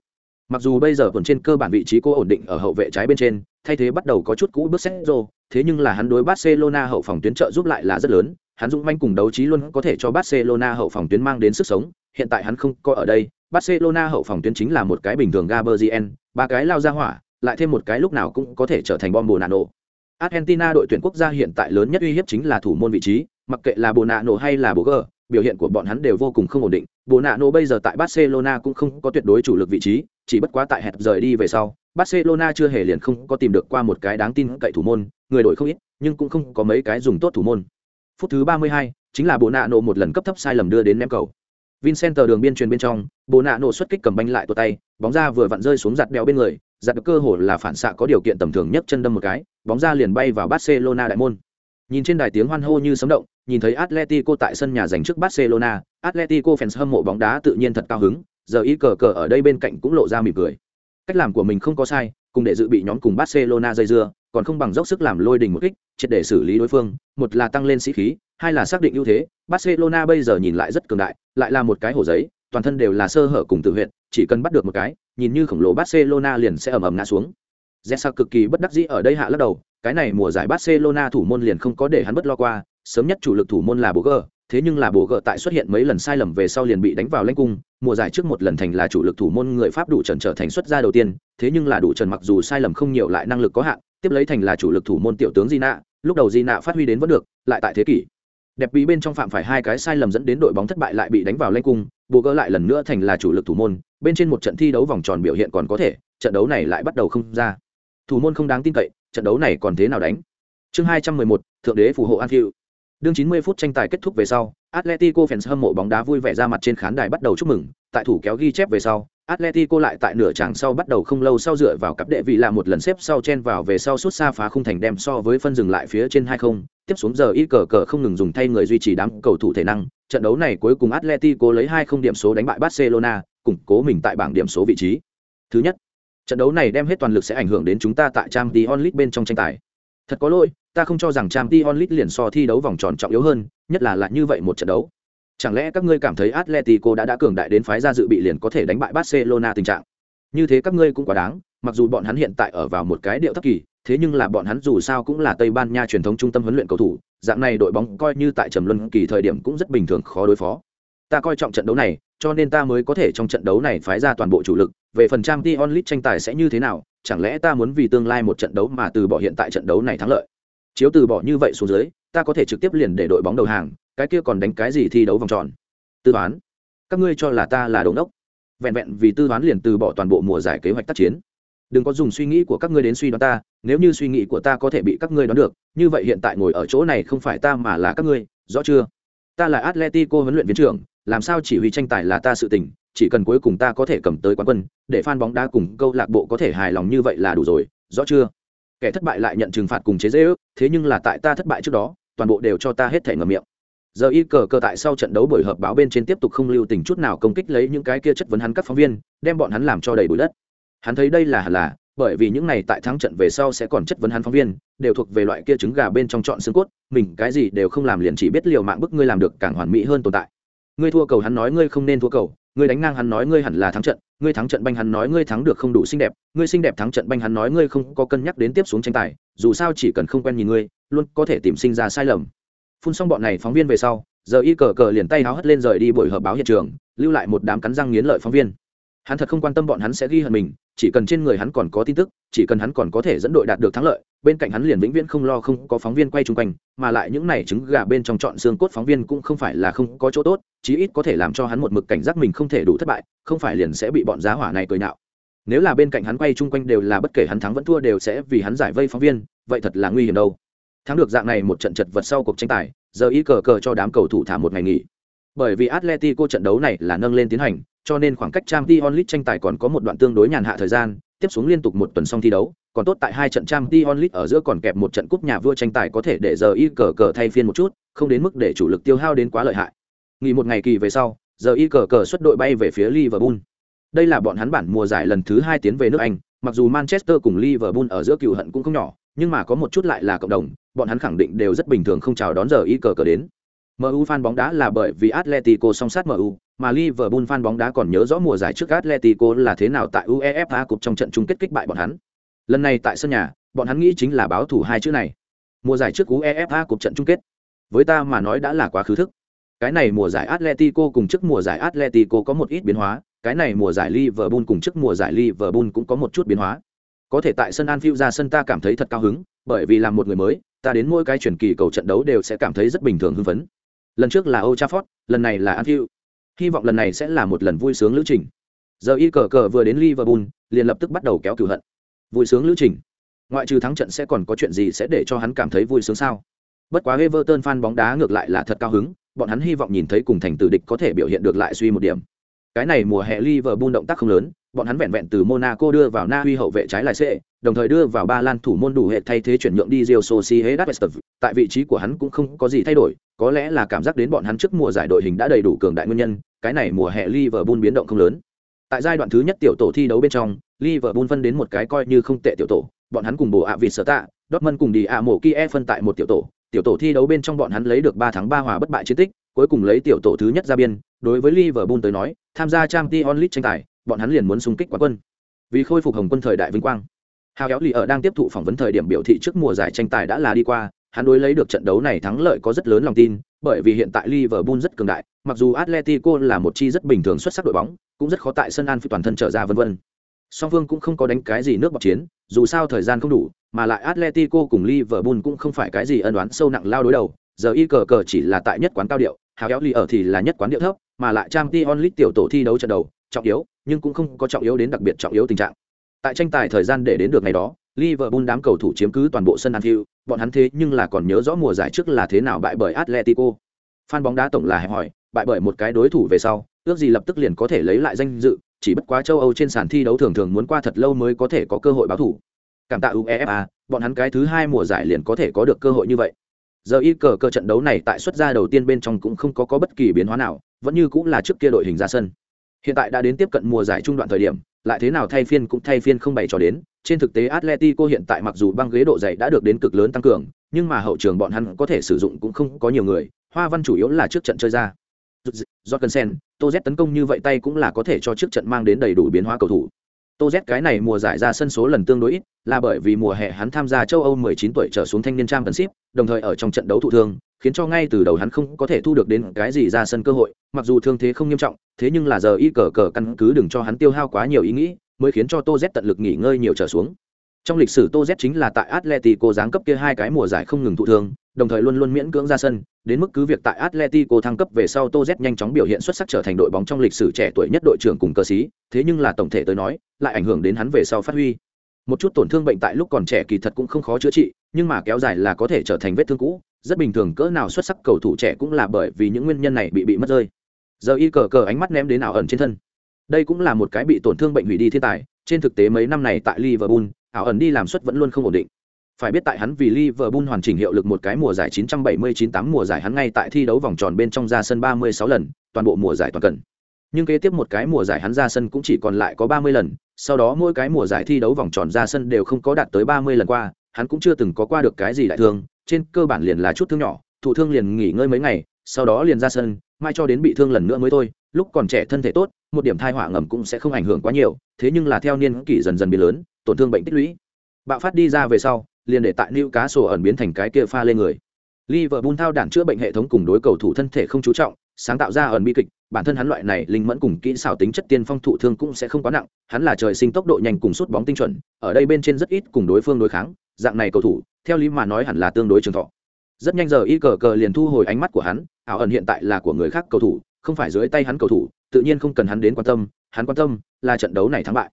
Mặc dù bây giờ quần trên cơ bản vị trí cô ổn định ở hậu vệ trái bên trên, thay thế bắt đầu có chút cũ bước Sergio, thế nhưng là hắn đối Barcelona hậu phòng tuyến trợ giúp lại là rất lớn, hắn dũng manh cùng đấu trí luôn có thể cho Barcelona hậu phòng tuyến mang đến sức sống, hiện tại hắn không có ở đây, Barcelona hậu phòng tuyến chính là một cái bình thường Gabriel, ba cái lao ra hỏa, lại thêm một cái lúc nào cũng có thể trở thành bom bồ nano. Argentina đội tuyển quốc gia hiện tại lớn nhất uy hiếp chính là thủ môn vị trí, mặc kệ là bồ nano hay là bồ g biểu hiện của bọn hắn đều vô cùng không ổn định. Bồ nano bây giờ tại Barcelona cũng không có tuyệt đối chủ lực vị trí, chỉ bất quá tại hẹp rời đi về sau, Barcelona chưa hề liền không có tìm được qua một cái đáng tin cậy thủ môn, người đổi không ít, nhưng cũng không có mấy cái dùng tốt thủ môn. Phút thứ 32, chính là Bồ nạ nổ một lần cấp thấp sai lầm đưa đến ném cầu. Vincenter đường biên truyền bên trong, Bồ nạ nổ xuất kích cầm banh lại tuột tay, bóng ra vừa vặn rơi xuống giặt đèo bên người, giặt được cơ hội là phản xạ có điều kiện tầm thường nhất chân đâm một cái, bóng ra liền bay vào Barcelona đại môn. Nhìn trên đài tiếng hoan hô như sấm động, nhìn thấy Atletico tại sân nhà giành trước Barcelona, Atletico fans hâm mộ bóng đá tự nhiên thật cao hứng, giờ ý cờ cờ ở đây bên cạnh cũng lộ ra mỉm cười. Cách làm của mình không có sai, cùng để dự bị nhóm cùng Barcelona dây dưa, còn không bằng dốc sức làm lôi đình một kích, triệt để xử lý đối phương, một là tăng lên sĩ khí, hai là xác định ưu thế. Barcelona bây giờ nhìn lại rất cường đại, lại là một cái hồ giấy, toàn thân đều là sơ hở cùng tự huyện, chỉ cần bắt được một cái, nhìn như khổng lồ Barcelona liền sẽ ầm ầm ngã xuống. Zetsa cực kỳ bất đắc dĩ ở đây hạ lắc đầu, cái này mùa giải Barcelona thủ môn liền không có để hắn bất lo qua, sớm nhất chủ lực thủ môn là Boga, thế nhưng là Boga tại xuất hiện mấy lần sai lầm về sau liền bị đánh vào lãnh cung, mùa giải trước một lần thành là chủ lực thủ môn người Pháp đủ trần trở thành xuất gia đầu tiên, thế nhưng là đủ trần mặc dù sai lầm không nhiều lại năng lực có hạn, tiếp lấy thành là chủ lực thủ môn tiểu tướng di nạ lúc đầu di nạ phát huy đến vẫn được, lại tại thế kỷ đẹp bí bên trong phạm phải hai cái sai lầm dẫn đến đội bóng thất bại lại bị đánh vào lanh cung bộ gỡ lại lần nữa thành là chủ lực thủ môn, bên trên một trận thi đấu vòng tròn biểu hiện còn có thể, trận đấu này lại bắt đầu không ra. Thủ môn không đáng tin cậy, trận đấu này còn thế nào đánh? Chương hai trăm mười một, thượng đế phù hộ an phiêu. Đương chín mươi phút tranh tài kết thúc về sau, atletico fans hâm mộ bóng đá vui vẻ ra mặt trên khán đài bắt đầu chúc mừng, tại thủ kéo ghi chép về sau Atletico lại tại nửa chặng sau bắt đầu không lâu sau dựa vào cặp đệ vị là một lần xếp sau chen vào về sau suốt xa phá khung thành đem so với phân dừng lại phía trên hai không, tiếp xuống giờ ít cờ cờ không ngừng dùng thay người duy trì đám cầu thủ thể năng, trận đấu này cuối cùng Atletico lấy hai không điểm số đánh bại Barcelona, củng cố mình tại bảng điểm số vị trí. Thứ nhất, trận đấu này đem hết toàn lực sẽ ảnh hưởng đến chúng ta tại Champions League bên trong tranh tài. Thật có lỗi, ta không cho rằng Champions League liền so thi đấu vòng tròn trọng yếu hơn, nhất là lại như vậy một trận đấu. Chẳng lẽ các ngươi cảm thấy Atletico đã đã cường đại đến phái ra dự bị liền có thể đánh bại Barcelona tình trạng? Như thế các ngươi cũng quá đáng, mặc dù bọn hắn hiện tại ở vào một cái điệu thấp kỳ, thế nhưng là bọn hắn dù sao cũng là Tây Ban Nha truyền thống trung tâm huấn luyện cầu thủ, dạng này đội bóng coi như tại trầm luân kỳ thời điểm cũng rất bình thường khó đối phó. Ta coi trọng trận đấu này, cho nên ta mới có thể trong trận đấu này phái ra toàn bộ chủ lực, về phần Champions League tranh tài sẽ như thế nào, chẳng lẽ ta muốn vì tương lai một trận đấu mà từ bỏ hiện tại trận đấu này thắng lợi. Chiếu từ bỏ như vậy xuống dưới, ta có thể trực tiếp liền để đội bóng đầu hàng, cái kia còn đánh cái gì thi đấu vòng tròn? Tư toán. Các ngươi cho là ta là đồn đốc. Vẹn vẹn vì tư toán liền từ bỏ toàn bộ mùa giải kế hoạch tác chiến. Đừng có dùng suy nghĩ của các ngươi đến suy đoán ta, nếu như suy nghĩ của ta có thể bị các ngươi đoán được, như vậy hiện tại ngồi ở chỗ này không phải ta mà là các ngươi, rõ chưa? Ta là atletico huấn luyện viên trưởng, làm sao chỉ huy tranh tài là ta sự tình, chỉ cần cuối cùng ta có thể cầm tới quán quân, để fan bóng đá cùng câu lạc bộ có thể hài lòng như vậy là đủ rồi, rõ chưa? Kẻ thất bại lại nhận trừng phạt cùng chế dễ ước, thế nhưng là tại ta thất bại trước đó, toàn bộ đều cho ta hết thể ngầm miệng giờ y cờ cờ tại sau trận đấu buổi họp báo bên trên tiếp tục không lưu tình chút nào công kích lấy những cái kia chất vấn hắn các phóng viên, đem bọn hắn làm cho đầy bụi đất. Hắn thấy đây là là, bởi vì những này tại thắng trận về sau sẽ còn chất vấn hắn phóng viên, đều thuộc về loại kia trứng gà bên trong chọn xương cốt, mình cái gì đều không làm liền chỉ biết liều mạng bức ngươi làm được càng hoàn mỹ hơn tồn tại. Ngươi thua cầu hắn nói ngươi không nên thua cầu, ngươi đánh ngang hắn nói ngươi hẳn là thắng trận, ngươi thắng trận banh hắn nói ngươi thắng được không đủ xinh đẹp, ngươi xinh đẹp thắng trận banh hắn nói ngươi không có cân nhắc đến tiếp xuống tranh tài, dù sao chỉ cần không quen nhìn ngươi, luôn có thể tìm sinh ra sai lầm phun xong bọn này phóng viên về sau, giờ y cờ cờ liền tay háo hất lên rời đi buổi họp báo hiện trường, lưu lại một đám cắn răng nghiến lợi phóng viên. Hắn thật không quan tâm bọn hắn sẽ ghi hận mình, chỉ cần trên người hắn còn có tin tức, chỉ cần hắn còn có thể dẫn đội đạt được thắng lợi, bên cạnh hắn liền vĩnh viễn không lo không có phóng viên quay chung quanh, mà lại những này trứng gà bên trong chọn xương cốt phóng viên cũng không phải là không có chỗ tốt, chí ít có thể làm cho hắn một mực cảnh giác mình không thể đủ thất bại, không phải liền sẽ bị bọn giá hỏa này cười nạo. Nếu là bên cạnh hắn quay chung quanh đều là bất kể hắn thắng vẫn thua đều sẽ vì hắn giải vây phóng viên, vậy thật là nguy hiểm đâu thắng được dạng này một trận chật vật sau cuộc tranh tài, giờ ý cờ cờ cho đám cầu thủ thả một ngày nghỉ. Bởi vì atletico trận đấu này là nâng lên tiến hành, cho nên khoảng cách trang t onlit tranh tài còn có một đoạn tương đối nhàn hạ thời gian, tiếp xuống liên tục một tuần xong thi đấu, còn tốt tại hai trận trang t onlit ở giữa còn kẹp một trận cúp nhà vua tranh tài có thể để giờ y cờ cờ thay phiên một chút, không đến mức để chủ lực tiêu hao đến quá lợi hại. Nghỉ một ngày kỳ về sau, giờ y cờ cờ xuất đội bay về phía liverpool. Đây là bọn hắn bản mùa giải lần thứ hai tiến về nước anh, mặc dù manchester cùng liverpool ở giữa cựu hận cũng không nhỏ nhưng mà có một chút lại là cộng đồng bọn hắn khẳng định đều rất bình thường không chào đón giờ y cờ cờ đến MU fan bóng đá là bởi vì Atletico song sát MU, mà Liverpool fan bóng đá còn nhớ rõ mùa giải trước Atletico là thế nào tại UEFA Cup trong trận chung kết kích bại bọn hắn. Lần này tại sân nhà, bọn hắn nghĩ chính là báo thủ hai chữ này. Mùa giải trước UEFA Cup trận chung kết, với ta mà nói đã là quá khứ thức. Cái này mùa giải Atletico cùng trước mùa giải Atletico có một ít biến hóa, cái này mùa giải Liverpool cùng trước mùa giải Liverpool cũng có một chút biến hóa. Có thể tại sân Anfield ra sân ta cảm thấy thật cao hứng, bởi vì làm một người mới, ta đến mỗi cái chuyển kỳ cầu trận đấu đều sẽ cảm thấy rất bình thường hưng phấn lần trước là Old Trafford, lần này là Anfield. Hy vọng lần này sẽ là một lần vui sướng lữ trình. Giờ y cờ cờ vừa đến Liverpool, liền lập tức bắt đầu kéo cửu hận. Vui sướng lữ trình. Ngoại trừ thắng trận sẽ còn có chuyện gì sẽ để cho hắn cảm thấy vui sướng sao? Bất quá Everton fan bóng đá ngược lại là thật cao hứng, bọn hắn hy vọng nhìn thấy cùng thành tử địch có thể biểu hiện được lại suy một điểm. Cái này mùa hè Liverpool động tác không lớn, bọn hắn vẹn vẹn từ Monaco đưa vào Na Uy hậu vệ trái lại sẽ, đồng thời đưa vào ba lan thủ môn đủ hệ thay thế chuyển nhượng đi Real Sociedad tại vị trí của hắn cũng không có gì thay đổi, có lẽ là cảm giác đến bọn hắn trước mùa giải đội hình đã đầy đủ cường đại nguyên nhân, cái này mùa hè Liverpool biến động không lớn. Tại giai đoạn thứ nhất tiểu tổ thi đấu bên trong, Liverpool phân đến một cái coi như không tệ tiểu tổ, bọn hắn cùng bổ ạ vịt sở tạ, Dortmund cùng đi ạ mổ Kia phân tại một tiểu tổ, tiểu tổ thi đấu bên trong bọn hắn lấy được 3 thắng 3 hòa bất bại chiến tích, cuối cùng lấy tiểu tổ thứ nhất ra biên, đối với Liverpool tới nói, tham gia Champions League tranh tài, bọn hắn liền muốn xung kích quán quân. Vì khôi phục hồng quân thời đại vinh quang, Hào kéo Lì ở đang tiếp thụ phỏng vấn thời điểm biểu thị trước mùa giải tranh tài đã là đi qua, hắn đối lấy được trận đấu này thắng lợi có rất lớn lòng tin, bởi vì hiện tại Liverpool rất cường đại, mặc dù Atletico là một chi rất bình thường xuất sắc đội bóng, cũng rất khó tại sân Anfield toàn thân trở ra vân vân. Song vương cũng không có đánh cái gì nước bọt chiến, dù sao thời gian không đủ, mà lại Atletico cùng Liverpool cũng không phải cái gì ân oán sâu nặng lao đối đầu, giờ y cờ cờ chỉ là tại nhất quán cao điệu, Hào kéo Lì ở thì là nhất quán điệu thấp, mà lại Champions onlit tiểu tổ thi đấu trận đầu, trọng yếu, nhưng cũng không có trọng yếu đến đặc biệt trọng yếu tình trạng. Tại tranh tài thời gian để đến được ngày đó, Liverpool đám cầu thủ chiếm cứ toàn bộ sân Anfield, bọn hắn thế nhưng là còn nhớ rõ mùa giải trước là thế nào bại bởi Atletico. Fan bóng đá tổng là hẹp hỏi, bại bởi một cái đối thủ về sau, ước gì lập tức liền có thể lấy lại danh dự, chỉ bất quá châu Âu trên sàn thi đấu thường thường muốn qua thật lâu mới có thể có cơ hội báo thủ. Cảm tạ UEFA, bọn hắn cái thứ hai mùa giải liền có thể có được cơ hội như vậy. Giờ y cờ cơ trận đấu này tại xuất ra đầu tiên bên trong cũng không có có bất kỳ biến hóa nào, vẫn như cũng là trước kia đội hình ra sân. Hiện tại đã đến tiếp cận mùa giải trung đoạn thời điểm, lại thế nào thay phiên cũng thay phiên không bày cho đến, trên thực tế Atletico hiện tại mặc dù băng ghế độ dày đã được đến cực lớn tăng cường, nhưng mà hậu trường bọn hắn có thể sử dụng cũng không có nhiều người, Hoa Văn chủ yếu là trước trận chơi ra. Jorgensen, Tô Z tấn công như vậy tay cũng là có thể cho trước trận mang đến đầy đủ biến hóa cầu thủ. Tô Z cái này mùa giải ra sân số lần tương đối ít, là bởi vì mùa hè hắn tham gia châu Âu 19 tuổi trở xuống thanh niên trang ship, đồng thời ở trong trận đấu thụ thương, khiến cho ngay từ đầu hắn không có thể thu được đến cái gì ra sân cơ hội, mặc dù thương thế không nghiêm trọng, thế nhưng là giờ y cờ cờ căn cứ đừng cho hắn tiêu hao quá nhiều ý nghĩ, mới khiến cho Tô Z tận lực nghỉ ngơi nhiều trở xuống. Trong lịch sử Tô Z chính là tại Atletico giáng cấp kia hai cái mùa giải không ngừng thụ thương, đồng thời luôn luôn miễn cưỡng ra sân, đến mức cứ việc tại Atletico thăng cấp về sau Tô Z nhanh chóng biểu hiện xuất sắc trở thành đội bóng trong lịch sử trẻ tuổi nhất đội trưởng cùng cơ xí thế nhưng là tổng thể tới nói, lại ảnh hưởng đến hắn về sau phát huy. Một chút tổn thương bệnh tại lúc còn trẻ kỳ thật cũng không khó chữa trị, nhưng mà kéo dài là có thể trở thành vết thương cũ, rất bình thường cỡ nào xuất sắc cầu thủ trẻ cũng là bởi vì những nguyên nhân này bị bị mất rơi. Giờ y cờ cờ ánh mắt ném đến ảo ẩn trên thân. Đây cũng là một cái bị tổn thương bệnh hủy đi thiên tài, trên thực tế mấy năm này tại Liverpool, ảo ẩn đi làm suất vẫn luôn không ổn định. Phải biết tại hắn vì Liverpool hoàn chỉnh hiệu lực một cái mùa giải 979-8 mùa giải hắn ngay tại thi đấu vòng tròn bên trong ra sân 36 lần, toàn bộ mùa giải toàn cần. nhưng kế tiếp một cái mùa giải hắn ra sân cũng chỉ còn lại có ba mươi lần sau đó mỗi cái mùa giải thi đấu vòng tròn ra sân đều không có đạt tới ba mươi lần qua hắn cũng chưa từng có qua được cái gì đại thương trên cơ bản liền là chút thương nhỏ thụ thương liền nghỉ ngơi mấy ngày sau đó liền ra sân mai cho đến bị thương lần nữa mới thôi lúc còn trẻ thân thể tốt một điểm thai họa ngầm cũng sẽ không ảnh hưởng quá nhiều thế nhưng là theo niên kỷ dần dần biến lớn tổn thương bệnh tích lũy. Bạo phát đi ra về sau liền để tại nữ cá sổ ẩn biến thành cái kia pha lên người. Liverpool thao đản chữa bệnh hệ thống cùng đối cầu thủ thân thể không chú trọng, sáng tạo ra ẩn bi kịch, bản thân hắn loại này linh mẫn cùng kỹ xảo tính chất tiên phong thụ thương cũng sẽ không quá nặng, hắn là trời sinh tốc độ nhanh cùng sút bóng tinh chuẩn, ở đây bên trên rất ít cùng đối phương đối kháng, dạng này cầu thủ, theo lý mà nói hẳn là tương đối trường thọ. Rất nhanh giờ y cờ cờ liền thu hồi ánh mắt của hắn, ảo ẩn hiện tại là của người khác cầu thủ, không phải dưới tay hắn cầu thủ, tự nhiên không cần hắn đến quan tâm, hắn quan tâm là trận đấu này thắng bại.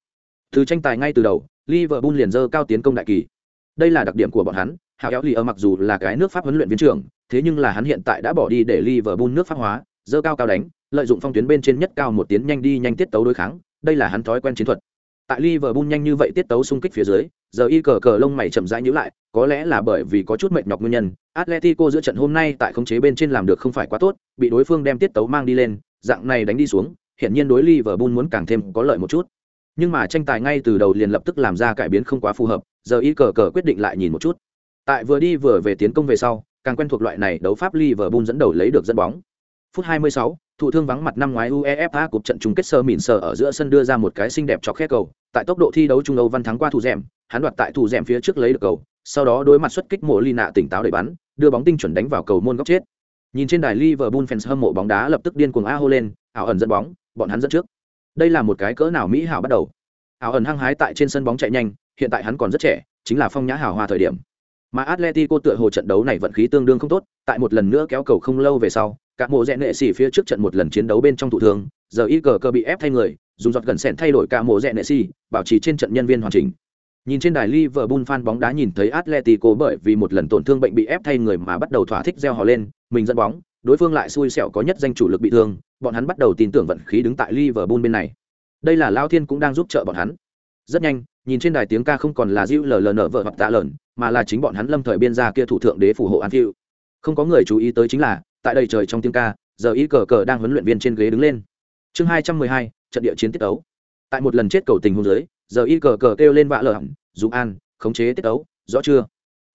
Từ tranh tài ngay từ đầu, Liverpool liền dơ cao tiến công đại kỳ. Đây là đặc điểm của bọn hắn, Hào Éo Lì ở mặc dù là cái nước Pháp huấn luyện viên trưởng, thế nhưng là hắn hiện tại đã bỏ đi để Liverpool nước Pháp hóa, dơ cao cao đánh, lợi dụng phong tuyến bên trên nhất cao một tiến nhanh đi nhanh tiết tấu đối kháng, đây là hắn thói quen chiến thuật. Tại Liverpool nhanh như vậy tiết tấu xung kích phía dưới, giờ y cờ cờ lông mày chậm rãi nhíu lại, có lẽ là bởi vì có chút mệt nhọc nguyên nhân, Atletico giữa trận hôm nay tại khống chế bên trên làm được không phải quá tốt, bị đối phương đem tiết tấu mang đi lên, dạng này đánh đi xuống, hiện nhiên đối Liverpool muốn càng thêm có lợi một chút. Nhưng mà tranh tài ngay từ đầu liền lập tức làm ra cải biến không quá phù hợp, giờ y cờ cờ quyết định lại nhìn một chút. Tại vừa đi vừa về tiến công về sau, càng quen thuộc loại này đấu pháp Liverpool dẫn đầu lấy được dẫn bóng. Phút 26, thủ thương vắng mặt năm ngoái UEFA cuộc trận chung kết sơ mịn sờ ở giữa sân đưa ra một cái xinh đẹp chọc khe cầu, tại tốc độ thi đấu Trung Âu văn thắng qua thủ rèm, hắn đoạt tại thủ rèm phía trước lấy được cầu, sau đó đối mặt xuất kích mộ Lina tỉnh táo đẩy bắn, đưa bóng tinh chuẩn đánh vào cầu môn góc chết. Nhìn trên đài Liverpool fans hâm mộ bóng đá lập tức điên cuồng a hô lên, ảo ẩn dẫn bóng, bọn hắn dẫn trước. Đây là một cái cỡ nào mỹ hảo bắt đầu. Ảo ẩn hăng hái tại trên sân bóng chạy nhanh, hiện tại hắn còn rất trẻ, chính là phong nhã hào hoa thời điểm. Mà Atletico tựa hồ trận đấu này vận khí tương đương không tốt, tại một lần nữa kéo cầu không lâu về sau, các mộ rẽ nệ xỉ phía trước trận một lần chiến đấu bên trong thủ thương, giờ y cờ cơ bị ép thay người, dùng giọt gần sẹn thay đổi cả mộ rẽ nệ xỉ, bảo trì trên trận nhân viên hoàn chỉnh. Nhìn trên đài Liverpool fan bóng đá nhìn thấy Atletico bởi vì một lần tổn thương bệnh bị ép thay người mà bắt đầu thỏa thích reo hò lên, mình dẫn bóng, đối phương lại xui xẻo có nhất danh chủ lực bị thương, bọn hắn bắt đầu tin tưởng vận khí đứng tại Liverpool bên này. Đây là Lao Thiên cũng đang giúp trợ bọn hắn. Rất nhanh, nhìn trên đài tiếng ca không còn là Diu lờ vợ hoặc tạ lợn, mà là chính bọn hắn lâm thời biên gia kia thủ thượng đế phù hộ an phiêu Không có người chú ý tới chính là, tại đây trời trong tiếng ca, giờ y cờ cờ đang huấn luyện viên trên ghế đứng lên. Chương hai trăm mười hai trận địa chiến tiết tấu. Tại một lần chết cầu tình hôn dưới, giờ y cờ cờ kêu lên vạ lờ hỏng dùng an, khống chế tiết tấu, rõ chưa?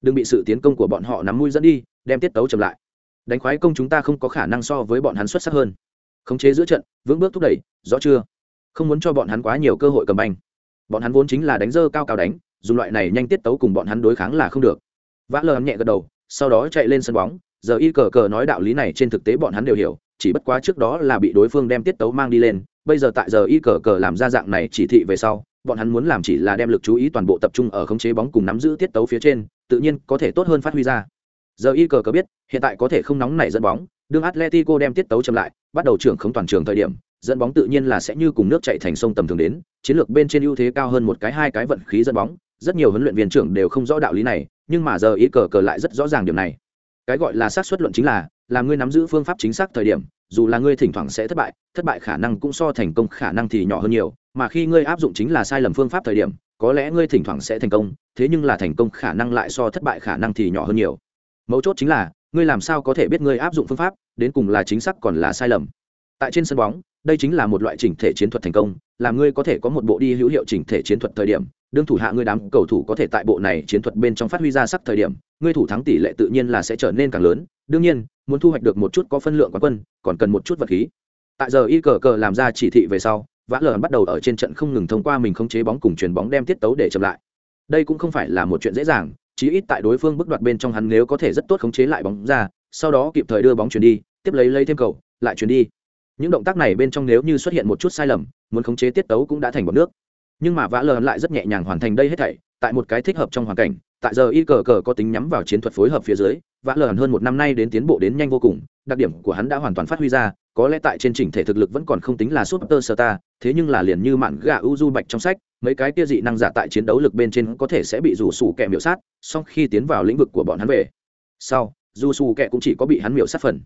Đừng bị sự tiến công của bọn họ nắm mũi dẫn đi, đem tiết tấu chậm lại. Đánh khoái công chúng ta không có khả năng so với bọn hắn xuất sắc hơn. Khống chế giữa trận, vững bước thúc đẩy, rõ chưa? Không muốn cho bọn hắn quá nhiều cơ hội cầm banh. Bọn hắn vốn chính là đánh dơ cao cao đánh, dùng loại này nhanh tiết tấu cùng bọn hắn đối kháng là không được vã lờ nhẹ gật đầu sau đó chạy lên sân bóng giờ y cờ cờ nói đạo lý này trên thực tế bọn hắn đều hiểu, chỉ bất quá trước đó là bị đối phương đem tiết tấu mang đi lên, bây giờ tại giờ y cờ cờ làm ra dạng này chỉ thị về sau, bọn hắn muốn làm chỉ là đem lực chú ý toàn bộ tập trung ở khống chế bóng cùng nắm giữ tiết tấu phía trên, tự nhiên có thể tốt hơn phát huy ra. Giờ y cờ cờ biết, hiện tại có thể không nóng nảy dẫn bóng, đương atletico đem tiết tấu chậm lại, bắt đầu trưởng không toàn trường thời điểm, dẫn bóng tự nhiên là sẽ như cùng nước chạy thành sông tầm thường đến, chiến lược bên trên ưu thế cao hơn một cái hai cái vận khí dẫn bóng, rất nhiều huấn luyện viên trưởng đều không rõ đạo lý này, nhưng mà giờ y cờ cờ lại rất rõ ràng điểm này cái gọi là xác suất luận chính là là ngươi nắm giữ phương pháp chính xác thời điểm, dù là ngươi thỉnh thoảng sẽ thất bại thất bại khả năng cũng so thành công khả năng thì nhỏ hơn nhiều, mà khi ngươi áp dụng chính là sai lầm phương pháp thời điểm, có lẽ ngươi thỉnh thoảng sẽ thành công, thế nhưng là thành công khả năng lại so thất bại khả năng thì nhỏ hơn nhiều. Mấu chốt chính là, ngươi làm sao có thể biết ngươi áp dụng phương pháp, đến cùng là chính xác còn là sai lầm. Tại trên sân bóng, đây chính là một loại chỉnh thể chiến thuật thành công làm ngươi có thể có một bộ đi hữu hiệu chỉnh thể chiến thuật thời điểm, đương thủ hạ ngươi đám cầu thủ có thể tại bộ này chiến thuật bên trong phát huy ra sắc thời điểm ngươi thủ thắng tỷ lệ tự nhiên là sẽ trở nên càng lớn, đương nhiên, muốn thu hoạch được một chút có phân lượng quán quân, còn cần một chút vật khí. Tại giờ y cờ cờ làm ra chỉ thị về sau, vã lờ bắt đầu ở trên trận không ngừng thông qua mình không chế bóng cùng chuyền bóng đem tiết tấu để chậm lại. Đây cũng không phải là một chuyện dễ dàng, chí ít tại đối phương bước đoạt bên trong hắn nếu có thể rất tốt khống chế lại bóng ra, sau đó kịp thời đưa bóng chuyền đi, tiếp lấy lấy thêm cầu, lại chuyền đi. Những động tác này bên trong nếu như xuất hiện một chút sai lầm, muốn khống chế tiết tấu cũng đã thành bọc nước. Nhưng mà vã lờ lại rất nhẹ nhàng hoàn thành đây hết thảy, tại một cái thích hợp trong hoàn cảnh tại giờ y cờ cờ có tính nhắm vào chiến thuật phối hợp phía dưới, vã lờ hơn một năm nay đến tiến bộ đến nhanh vô cùng, đặc điểm của hắn đã hoàn toàn phát huy ra, có lẽ tại trên chỉnh thể thực lực vẫn còn không tính là super star, thế nhưng là liền như mạn gà uzu bạch trong sách, mấy cái kia dị năng giả tại chiến đấu lực bên trên có thể sẽ bị rủ sủ kẻ miểu sát, song khi tiến vào lĩnh vực của bọn hắn về sau, dù sủ kẻ cũng chỉ có bị hắn miểu sát phần.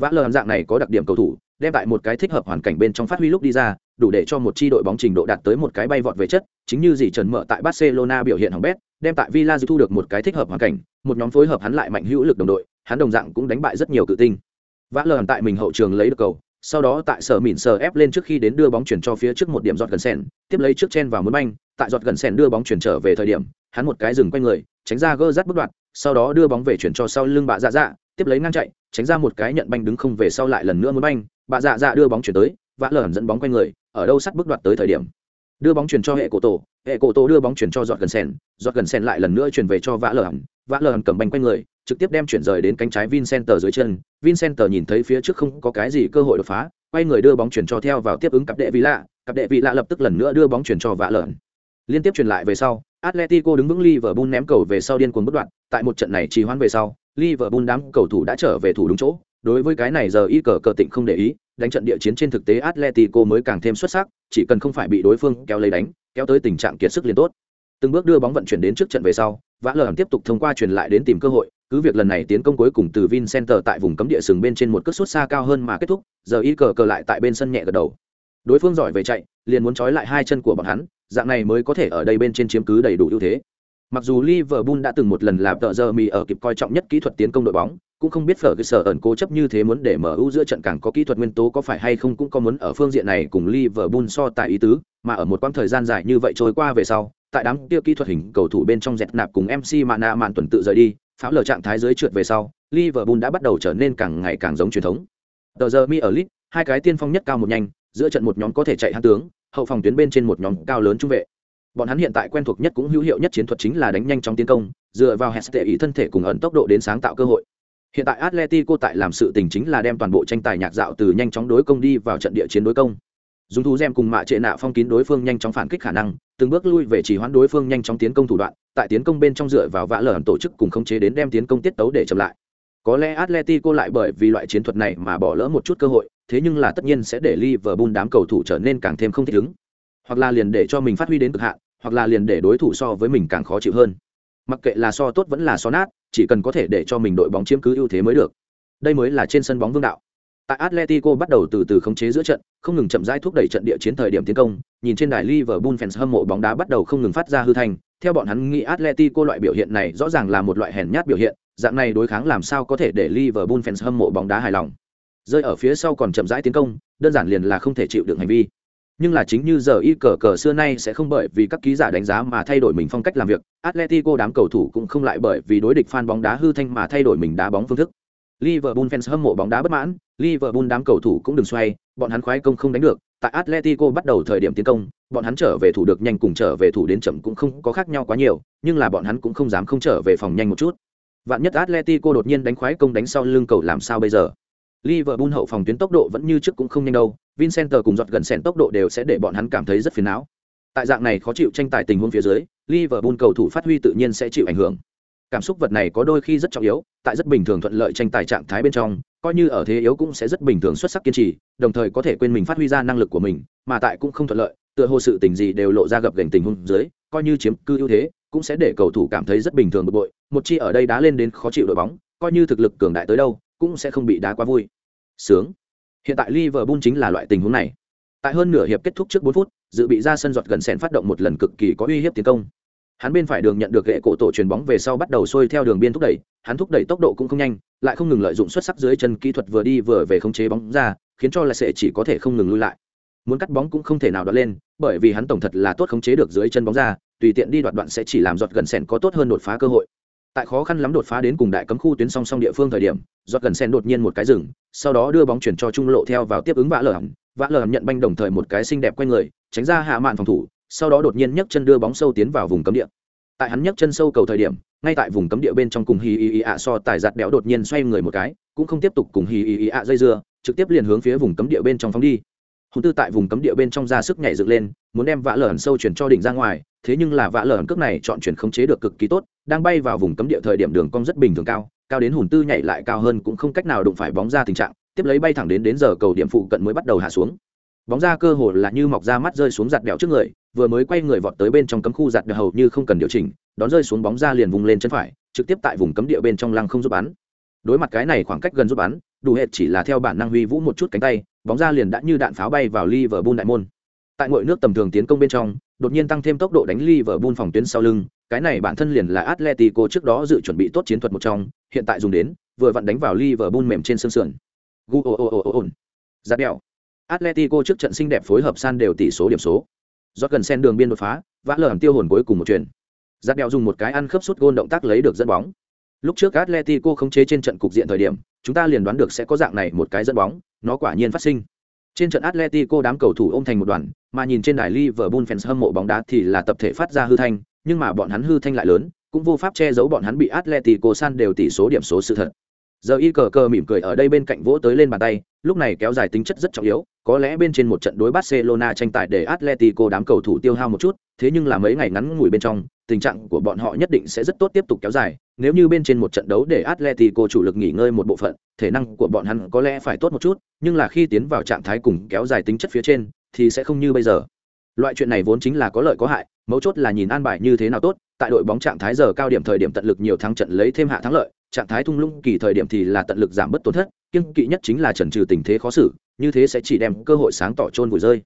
Vã lờ dạng này có đặc điểm cầu thủ, đem tại một cái thích hợp hoàn cảnh bên trong phát huy lúc đi ra, đủ để cho một chi đội bóng trình độ đạt tới một cái bay vọt về chất, chính như gì trần mở tại barcelona biểu hiện hỏng bét đem tại villa thu được một cái thích hợp hoàn cảnh, một nhóm phối hợp hắn lại mạnh hữu lực đồng đội, hắn đồng dạng cũng đánh bại rất nhiều cự tinh. Vã lờn tại mình hậu trường lấy được cầu, sau đó tại sở mỉn sờ ép lên trước khi đến đưa bóng chuyển cho phía trước một điểm giọt gần sen tiếp lấy trước chen vào muốn banh, tại giọt gần sen đưa bóng chuyển trở về thời điểm, hắn một cái dừng quay người, tránh ra gơ rắt bất đoạn, sau đó đưa bóng về chuyển cho sau lưng bạ dạ dạ tiếp lấy ngang chạy, tránh ra một cái nhận banh đứng không về sau lại lần nữa muốn banh, bạ dạ dạ đưa bóng chuyển tới vã lờn dẫn bóng quay người, ở đâu sắt bước đoạt tới thời điểm đưa bóng chuyển cho hệ cổ tổ hệ cổ tổ đưa bóng chuyển cho giọt gần sen giọt gần sen lại lần nữa chuyển về cho vã lởn vã lởn cầm banh quanh người trực tiếp đem chuyển rời đến cánh trái Vincenter dưới chân. Vincenter nhìn thấy phía trước không có cái gì cơ hội đột phá, quay người đưa bóng chuyển cho theo vào tiếp ứng cặp đệ vị lạ, cặp đệ vị lạ lập tức lần nữa đưa bóng chuyển cho vạ lợn. Liên tiếp chuyển lại về sau, Atletico đứng vững Liverpool ném cầu về sau điên cuồng bất đoạn, tại một trận này trì hoãn về sau, Liverpool đám cầu thủ đã trở về thủ đúng chỗ. Đối với cái này giờ y cờ cờ tịnh không để ý, đánh trận địa chiến trên thực tế Atletico mới càng thêm xuất sắc, chỉ cần không phải bị đối phương kéo lấy đánh, kéo tới tình trạng kiệt sức liền tốt. Từng bước đưa bóng vận chuyển đến trước trận về sau, Vã Lởn tiếp tục thông qua truyền lại đến tìm cơ hội, cứ việc lần này tiến công cuối cùng từ Vincenter tại vùng cấm địa sừng bên trên một cước sút xa cao hơn mà kết thúc, giờ y cờ cờ lại tại bên sân nhẹ gật đầu. Đối phương giỏi về chạy, liền muốn trói lại hai chân của bọn hắn, dạng này mới có thể ở đây bên trên chiếm cứ đầy đủ ưu thế. Mặc dù Liverpool đã từng một lần làm tợ giờ mì ở kịp coi trọng nhất kỹ thuật tiến công đội bóng, cũng không biết phở cái sở ẩn cố chấp như thế muốn để MU giữa trận càng có kỹ thuật nguyên tố có phải hay không cũng có muốn ở phương diện này cùng Liverpool so tại ý tứ, mà ở một quãng thời gian dài như vậy trôi qua về sau, tại đám tiêu kỹ thuật hình cầu thủ bên trong dẹt nạp cùng MC Mana mạn tuần tự rời đi, pháo lờ trạng thái dưới trượt về sau, Liverpool đã bắt đầu trở nên càng ngày càng giống truyền thống. Tờ giờ mi ở lit, hai cái tiên phong nhất cao một nhanh, giữa trận một nhóm có thể chạy hãn tướng, hậu phòng tuyến bên trên một nhóm cao lớn trung vệ. Bọn hắn hiện tại quen thuộc nhất cũng hữu hiệu nhất chiến thuật chính là đánh nhanh trong tiến công, dựa vào heste ý thân thể cùng ẩn tốc độ đến sáng tạo cơ hội. Hiện tại Atletico tại làm sự tình chính là đem toàn bộ tranh tài nhạc dạo từ nhanh chóng đối công đi vào trận địa chiến đối công. Dùng thú gem cùng mạ trệ nạ phong kín đối phương nhanh chóng phản kích khả năng, từng bước lui về chỉ hoãn đối phương nhanh chóng tiến công thủ đoạn, tại tiến công bên trong dựa vào vã lở tổ chức cùng khống chế đến đem tiến công tiết tấu để chậm lại. Có lẽ Atletico lại bởi vì loại chiến thuật này mà bỏ lỡ một chút cơ hội, thế nhưng là tất nhiên sẽ để Liverpool đám cầu thủ trở nên càng thêm không thích ứng. Hoặc là liền để cho mình phát huy đến cực hạn, hoặc là liền để đối thủ so với mình càng khó chịu hơn. Mặc kệ là so tốt vẫn là so nát, chỉ cần có thể để cho mình đội bóng chiếm cứ ưu thế mới được. Đây mới là trên sân bóng vương đạo. Tại Atletico bắt đầu từ từ khống chế giữa trận, không ngừng chậm rãi thúc đẩy trận địa chiến thời điểm tiến công, nhìn trên đài Liverpool fans hâm mộ bóng đá bắt đầu không ngừng phát ra hư thành, theo bọn hắn nghĩ Atletico loại biểu hiện này rõ ràng là một loại hèn nhát biểu hiện, dạng này đối kháng làm sao có thể để Liverpool fans hâm mộ bóng đá hài lòng. Rơi ở phía sau còn chậm rãi tiến công, đơn giản liền là không thể chịu được hành vi. Nhưng là chính như giờ y cờ cờ xưa nay sẽ không bởi vì các ký giả đánh giá mà thay đổi mình phong cách làm việc, Atletico đám cầu thủ cũng không lại bởi vì đối địch fan bóng đá hư thanh mà thay đổi mình đá bóng phương thức. Liverpool fans hâm mộ bóng đá bất mãn, Liverpool đám cầu thủ cũng đừng xoay, bọn hắn khoái công không đánh được, tại Atletico bắt đầu thời điểm tiến công, bọn hắn trở về thủ được nhanh cùng trở về thủ đến chậm cũng không có khác nhau quá nhiều, nhưng là bọn hắn cũng không dám không trở về phòng nhanh một chút. Vạn nhất Atletico đột nhiên đánh khoái công đánh sau lưng cầu làm sao bây giờ? Liverpool hậu phòng tuyến tốc độ vẫn như trước cũng không nhanh đâu, Vincent cùng giọt gần sèn tốc độ đều sẽ để bọn hắn cảm thấy rất phiền não. Tại dạng này khó chịu tranh tài tình huống phía dưới, Liverpool cầu thủ phát huy tự nhiên sẽ chịu ảnh hưởng cảm xúc vật này có đôi khi rất trọng yếu tại rất bình thường thuận lợi tranh tài trạng thái bên trong coi như ở thế yếu cũng sẽ rất bình thường xuất sắc kiên trì đồng thời có thể quên mình phát huy ra năng lực của mình mà tại cũng không thuận lợi tựa hồ sự tình gì đều lộ ra gập gành tình huống dưới coi như chiếm cư ưu thế cũng sẽ để cầu thủ cảm thấy rất bình thường bực bội một chi ở đây đá lên đến khó chịu đội bóng coi như thực lực cường đại tới đâu cũng sẽ không bị đá quá vui. Sướng. Hiện tại liverpool chính là loại tình huống này. Tại hơn nửa hiệp kết thúc trước 4 phút, dự bị ra sân giọt gần sèn phát động một lần cực kỳ có uy hiếp tiến công. Hắn bên phải đường nhận được gậy cổ tổ chuyền bóng về sau bắt đầu xuôi theo đường biên thúc đẩy, hắn thúc đẩy tốc độ cũng không nhanh, lại không ngừng lợi dụng xuất sắc dưới chân kỹ thuật vừa đi vừa về khống chế bóng ra, khiến cho là sẽ chỉ có thể không ngừng lui lại. Muốn cắt bóng cũng không thể nào đoạt lên, bởi vì hắn tổng thật là tốt khống chế được dưới chân bóng ra, tùy tiện đi đoạt đoạn sẽ chỉ làm giọt gần sèn có tốt hơn đột phá cơ hội tại khó khăn lắm đột phá đến cùng đại cấm khu tuyến song song địa phương thời điểm, giọt gần sen đột nhiên một cái rừng, sau đó đưa bóng chuyển cho trung lộ theo vào tiếp ứng vã lờ hẳn vã lờ hẳn nhận banh đồng thời một cái xinh đẹp q u a n người, tránh ra hạ mạn phòng thủ, sau đó đột nhiên nhấc chân đưa bóng sâu tiến vào vùng cấm địa. Tại hắn nhấc chân sâu cầu thời điểm, ngay tại vùng cấm địa bên trong cùng hì ì ì ạ so tài giặt béo đột nhiên xoay người một cái, cũng không tiếp tục cùng hì ì ì ạ dây dưa, trực tiếp liền hướng phía vùng cấm địa bên trong phóng đi. Hùng tư tại vùng cấm địa bên trong ra sức nhảy dựng lên, muốn đem vã lởn sâu chuyển cho đỉnh ra ngoài, thế nhưng là vã lởn cước này chọn chuyển khống chế được cực kỳ tốt đang bay vào vùng cấm địa thời điểm đường cong rất bình thường cao cao đến hùn tư nhảy lại cao hơn cũng không cách nào đụng phải bóng ra tình trạng, tiếp lấy bay thẳng đến đến giờ cầu điểm phụ cận mới bắt đầu hạ xuống. Bóng ra cơ hồ là như mọc ra mắt rơi xuống giặt đèo trước người, vừa mới quay người vọt tới bên trong cấm khu giặt đèo hầu như không cần điều chỉnh, đón rơi xuống bóng ra liền vùng lên chân phải, trực tiếp tại vùng cấm địa bên trong lăng không giúp bắn. Đối mặt cái này khoảng cách gần giúp bắn, đủ hệt chỉ là theo bản năng huy vũ một chút cánh tay, bóng ra liền đã như đạn pháo bay vào Liverpool đại môn. Tại ngội nước tầm thường tiến công bên trong, đột nhiên tăng thêm tốc độ đánh Liverpool phòng tuyến sau lưng cái này bản thân liền là Atletico trước đó dự chuẩn bị tốt chiến thuật một trong, hiện tại dùng đến, vừa vặn đánh vào Liverpool mềm trên xương sườn. Gu giặt đèo. Atletico trước trận xinh đẹp phối hợp san đều tỷ số điểm số. Do gần sen đường biên đột phá, vã lởm tiêu hồn cuối cùng một chuyền. Giạt đèo dùng một cái ăn khớp sút gôn động tác lấy được dẫn bóng. Lúc trước atletico khống chế trên trận cục diện thời điểm, chúng ta liền đoán được sẽ có dạng này một cái dẫn bóng, nó quả nhiên phát sinh. Trên trận atletico đám cầu thủ ôm thành một đoàn, mà nhìn trên đài liverpool fans hâm mộ bóng đá thì là tập thể phát ra hư thanh nhưng mà bọn hắn hư thanh lại lớn, cũng vô pháp che giấu bọn hắn bị atletico san đều tỷ số điểm số sự thật. Giờ y cờ cờ mỉm cười ở đây bên cạnh vỗ tới lên bàn tay, lúc này kéo dài tính chất rất trọng yếu, có lẽ bên trên một trận đối barcelona tranh tài để atletico đám cầu thủ tiêu hao một chút, thế nhưng là mấy ngày ngắn ngủi bên trong, tình trạng của bọn họ nhất định sẽ rất tốt tiếp tục kéo dài, nếu như bên trên một trận đấu để atletico chủ lực nghỉ ngơi một bộ phận, thể năng của bọn hắn có lẽ phải tốt một chút, nhưng là khi tiến vào trạng thái cùng kéo dài tính chất phía trên, thì sẽ không như bây giờ. Loại chuyện này vốn chính là có lợi có hại mấu chốt là nhìn an bài như thế nào tốt, tại đội bóng trạng thái giờ cao điểm thời điểm tận lực nhiều thắng trận lấy thêm hạ thắng lợi, trạng thái thung lũng kỳ thời điểm thì là tận lực giảm bớt tổn thất kiên kỵ nhất chính là trần trừ tình thế khó xử, như thế sẽ chỉ đem cơ hội sáng tỏ trôn vùi rơi.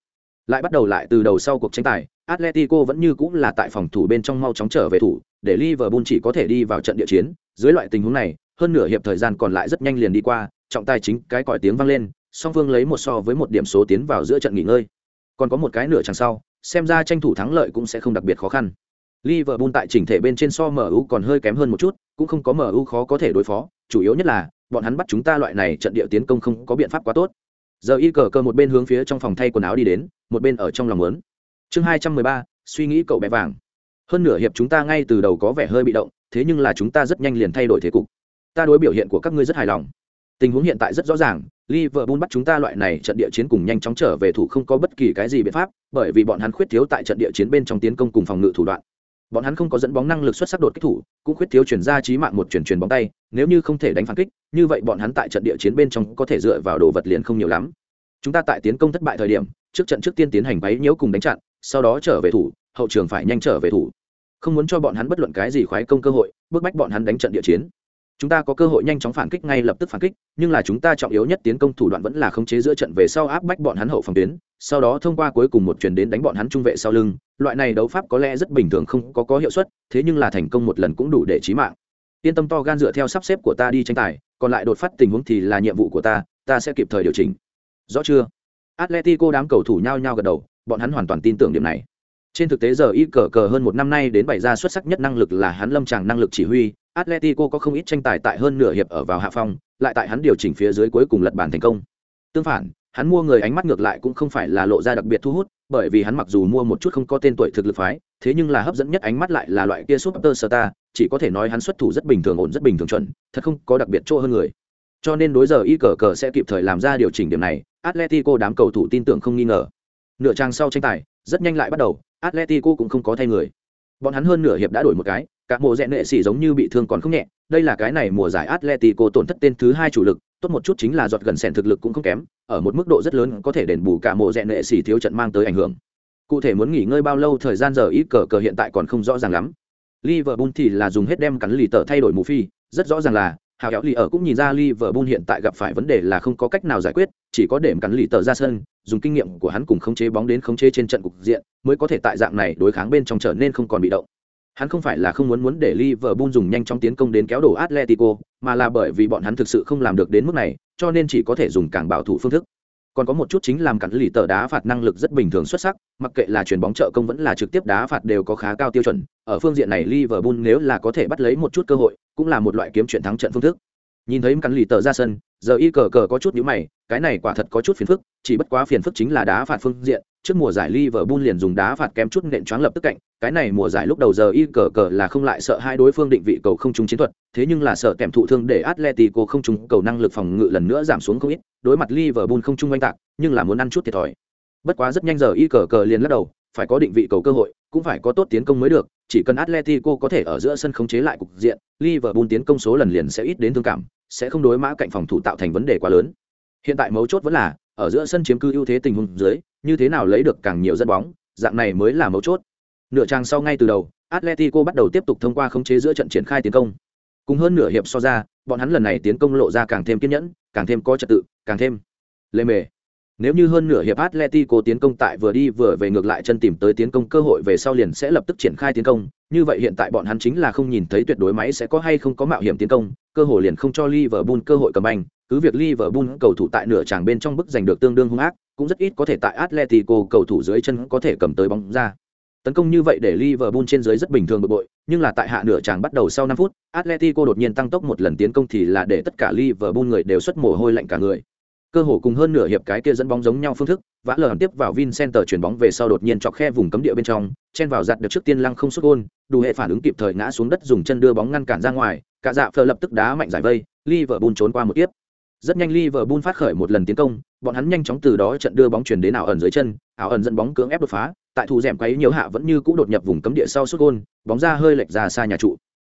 Lại bắt đầu lại từ đầu sau cuộc tranh tài, atletico vẫn như cũng là tại phòng thủ bên trong mau chóng trở về thủ, để liverpool chỉ có thể đi vào trận địa chiến. Dưới loại tình huống này, hơn nửa hiệp thời gian còn lại rất nhanh liền đi qua, trọng tài chính cái còi tiếng vang lên, song phương lấy một so với một điểm số tiến vào giữa trận nghỉ ngơi. Còn có một cái nửa chẳng sau xem ra tranh thủ thắng lợi cũng sẽ không đặc biệt khó khăn Liverpool tại chỉnh thể bên trên so MU còn hơi kém hơn một chút, cũng không có MU khó có thể đối phó, chủ yếu nhất là bọn hắn bắt chúng ta loại này trận địa tiến công không có biện pháp quá tốt. Giờ y cờ Cờ một bên hướng phía trong phòng thay quần áo đi đến, một bên ở trong lòng muốn. Chương 213, suy nghĩ cậu bé vàng. Hơn nửa hiệp chúng ta ngay từ đầu có vẻ hơi bị động, thế nhưng là chúng ta rất nhanh liền thay đổi thế cục. Ta đối biểu hiện của các ngươi rất hài lòng. Tình huống hiện tại rất rõ ràng, Liverpool bắt chúng ta loại này trận địa chiến cùng nhanh chóng trở về thủ không có bất kỳ cái gì biện pháp, bởi vì bọn hắn khuyết thiếu tại trận địa chiến bên trong tiến công cùng phòng ngự thủ đoạn. Bọn hắn không có dẫn bóng năng lực xuất sắc đột kích thủ cũng khuyết thiếu chuyển ra trí mạng một chuyển chuyển bóng tay nếu như không thể đánh phản kích như vậy bọn hắn tại trận địa chiến bên trong có thể dựa vào đồ vật liền không nhiều lắm. Chúng ta tại tiến công thất bại thời điểm trước trận trước tiên tiến hành bấy nhiễu cùng đánh chặn sau đó trở về thủ hậu trường phải nhanh trở về thủ. Không muốn cho bọn hắn bất luận cái gì khoái công cơ hội bước bách bọn hắn đánh trận địa chiến chúng ta có cơ hội nhanh chóng phản kích ngay lập tức phản kích, nhưng là chúng ta trọng yếu nhất tiến công thủ đoạn vẫn là khống chế giữa trận về sau áp bách bọn hắn hậu phòng tuyến, sau đó thông qua cuối cùng một chuyển đến đánh bọn hắn trung vệ sau lưng. Loại này đấu pháp có lẽ rất bình thường không có có hiệu suất, thế nhưng là thành công một lần cũng đủ để trí mạng. Yên tâm to gan dựa theo sắp xếp của ta đi tranh tài, còn lại đột phát tình huống thì là nhiệm vụ của ta ta sẽ kịp thời điều chỉnh. Rõ chưa? Atletico đám cầu thủ nhao nhao gật đầu, bọn hắn hoàn toàn tin tưởng điểm này. Trên thực tế giờ y cờ cờ hơn một năm nay đến bày ra xuất sắc nhất năng lực là hắn lâm tràng năng lực chỉ huy atletico có không ít tranh tài tại hơn nửa hiệp ở vào hạ phong, lại tại hắn điều chỉnh phía dưới cuối cùng lật bàn thành công. Tương phản, hắn mua người ánh mắt ngược lại cũng không phải là lộ ra đặc biệt thu hút, bởi vì hắn mặc dù mua một chút không có tên tuổi thực lực phái, thế nhưng là hấp dẫn nhất ánh mắt lại là loại kia super star, chỉ có thể nói hắn xuất thủ rất bình thường ổn rất bình thường chuẩn, thật không có đặc biệt chỗ hơn người. Cho nên đối giờ y cờ cờ sẽ kịp thời làm ra điều chỉnh điểm này, atletico đám cầu thủ tin tưởng không nghi ngờ. Nửa trang sau tranh tài, rất nhanh lại bắt đầu, atletico cũng không có thay người. Bọn hắn hơn nửa hiệp đã đổi một cái các mùa rẽ nệ xỉ giống như bị thương còn không nhẹ đây là cái này mùa giải atletico tổn thất tên thứ hai chủ lực tốt một chút chính là giọt gần sẻn thực lực cũng không kém ở một mức độ rất lớn có thể đền bù cả mùa rẽ nệ xỉ thiếu trận mang tới ảnh hưởng cụ thể muốn nghỉ ngơi bao lâu thời gian giờ ít cờ cờ hiện tại còn không rõ ràng lắm liverpool thì là dùng hết đem cắn lì tờ thay đổi mù phi rất rõ ràng là hào kéo lì ở cũng nhìn ra Liverpool hiện tại gặp phải vấn đề là không có cách nào giải quyết, chỉ có để cắn lì tờ ra sân, dùng kinh nghiệm của hắn cùng khống chế bóng đến khống chế trên trận cục diện, mới có thể tại dạng này đối kháng bên trong trở nên không còn bị động. Hắn không phải là không muốn muốn để Liverpool dùng nhanh chóng tiến công đến kéo đổ Atletico, mà là bởi vì bọn hắn thực sự không làm được đến mức này, cho nên chỉ có thể dùng càng bảo thủ phương thức. Còn có một chút chính làm cản lì tờ đá phạt năng lực rất bình thường xuất sắc, mặc kệ là chuyền bóng trợ công vẫn là trực tiếp đá phạt đều có khá cao tiêu chuẩn. Ở phương diện này Liverpool nếu là có thể bắt lấy một chút cơ hội, cũng là một loại kiếm chuyện thắng trận phương thức. Nhìn thấy cản lì tờ ra sân, giờ y cờ cờ có chút nhíu mày, cái này quả thật có chút phiền phức, chỉ bất quá phiền phức chính là đá phạt phương diện, trước mùa giải Liverpool liền dùng đá phạt kém chút nện choáng lập tức cạnh, cái này mùa giải lúc đầu giờ y cờ cờ là không lại sợ hai đối phương định vị cầu không trúng chiến thuật, thế nhưng là sợ kèm thụ thương để Atletico không trúng cầu năng lực phòng ngự lần nữa giảm xuống không ít, đối mặt Liverpool không trung oanh tạc, nhưng là muốn ăn chút thiệt thòi. Bất quá rất nhanh giờ y cờ cờ liền lắc đầu, phải có định vị cầu cơ hội, cũng phải có tốt tiến công mới được, chỉ cần Atletico có thể ở giữa sân khống chế lại cục diện, Liverpool tiến công số lần liền sẽ ít đến thương cảm, sẽ không đối mã cạnh phòng thủ tạo thành vấn đề quá lớn. Hiện tại mấu chốt vẫn là ở giữa sân chiếm cư ưu thế tình huống dưới, như thế nào lấy được càng nhiều dẫn bóng, dạng này mới là mấu chốt. Nửa trang sau ngay từ đầu, Atletico bắt đầu tiếp tục thông qua khống chế giữa trận triển khai tiến công. Cùng hơn nửa hiệp so ra, bọn hắn lần này tiến công lộ ra càng thêm kiên nhẫn, càng thêm có trật tự, càng thêm lê mề. Nếu như hơn nửa hiệp Atletico tiến công tại vừa đi vừa về ngược lại chân tìm tới tiến công cơ hội về sau liền sẽ lập tức triển khai tiến công, như vậy hiện tại bọn hắn chính là không nhìn thấy tuyệt đối máy sẽ có hay không có mạo hiểm tiến công, cơ hội liền không cho Liverpool cơ hội cầm anh cứ việc Liverpool cầu thủ tại nửa tràng bên trong bức giành được tương đương hung ác, cũng rất ít có thể tại Atletico cầu thủ dưới chân có thể cầm tới bóng ra. Tấn công như vậy để Liverpool trên dưới rất bình thường bực bội, nhưng là tại hạ nửa tràng bắt đầu sau 5 phút, Atletico đột nhiên tăng tốc một lần tiến công thì là để tất cả Liverpool người đều xuất mồ hôi lạnh cả người. Cơ hồ cùng hơn nửa hiệp cái kia dẫn bóng giống nhau phương thức, vã lờ tiếp vào Vincenter chuyển bóng về sau đột nhiên chọc khe vùng cấm địa bên trong, chen vào giật được trước tiên lăng không sút gol, đủ hệ phản ứng kịp thời ngã xuống đất dùng chân đưa bóng ngăn cản ra ngoài, cả dạ phờ lập tức đá mạnh giải vây, Liverpool trốn qua một tiếp. Rất nhanh Liverpool phát khởi một lần tiến công, bọn hắn nhanh chóng từ đó trận đưa bóng chuyển đến ảo ẩn dưới chân, ảo ẩn dẫn bóng cưỡng ép đột phá, tại thủ rèm quấy nhiều hạ vẫn như cũ đột nhập vùng cấm địa sau sút gôn, bóng ra hơi lệch ra xa nhà trụ.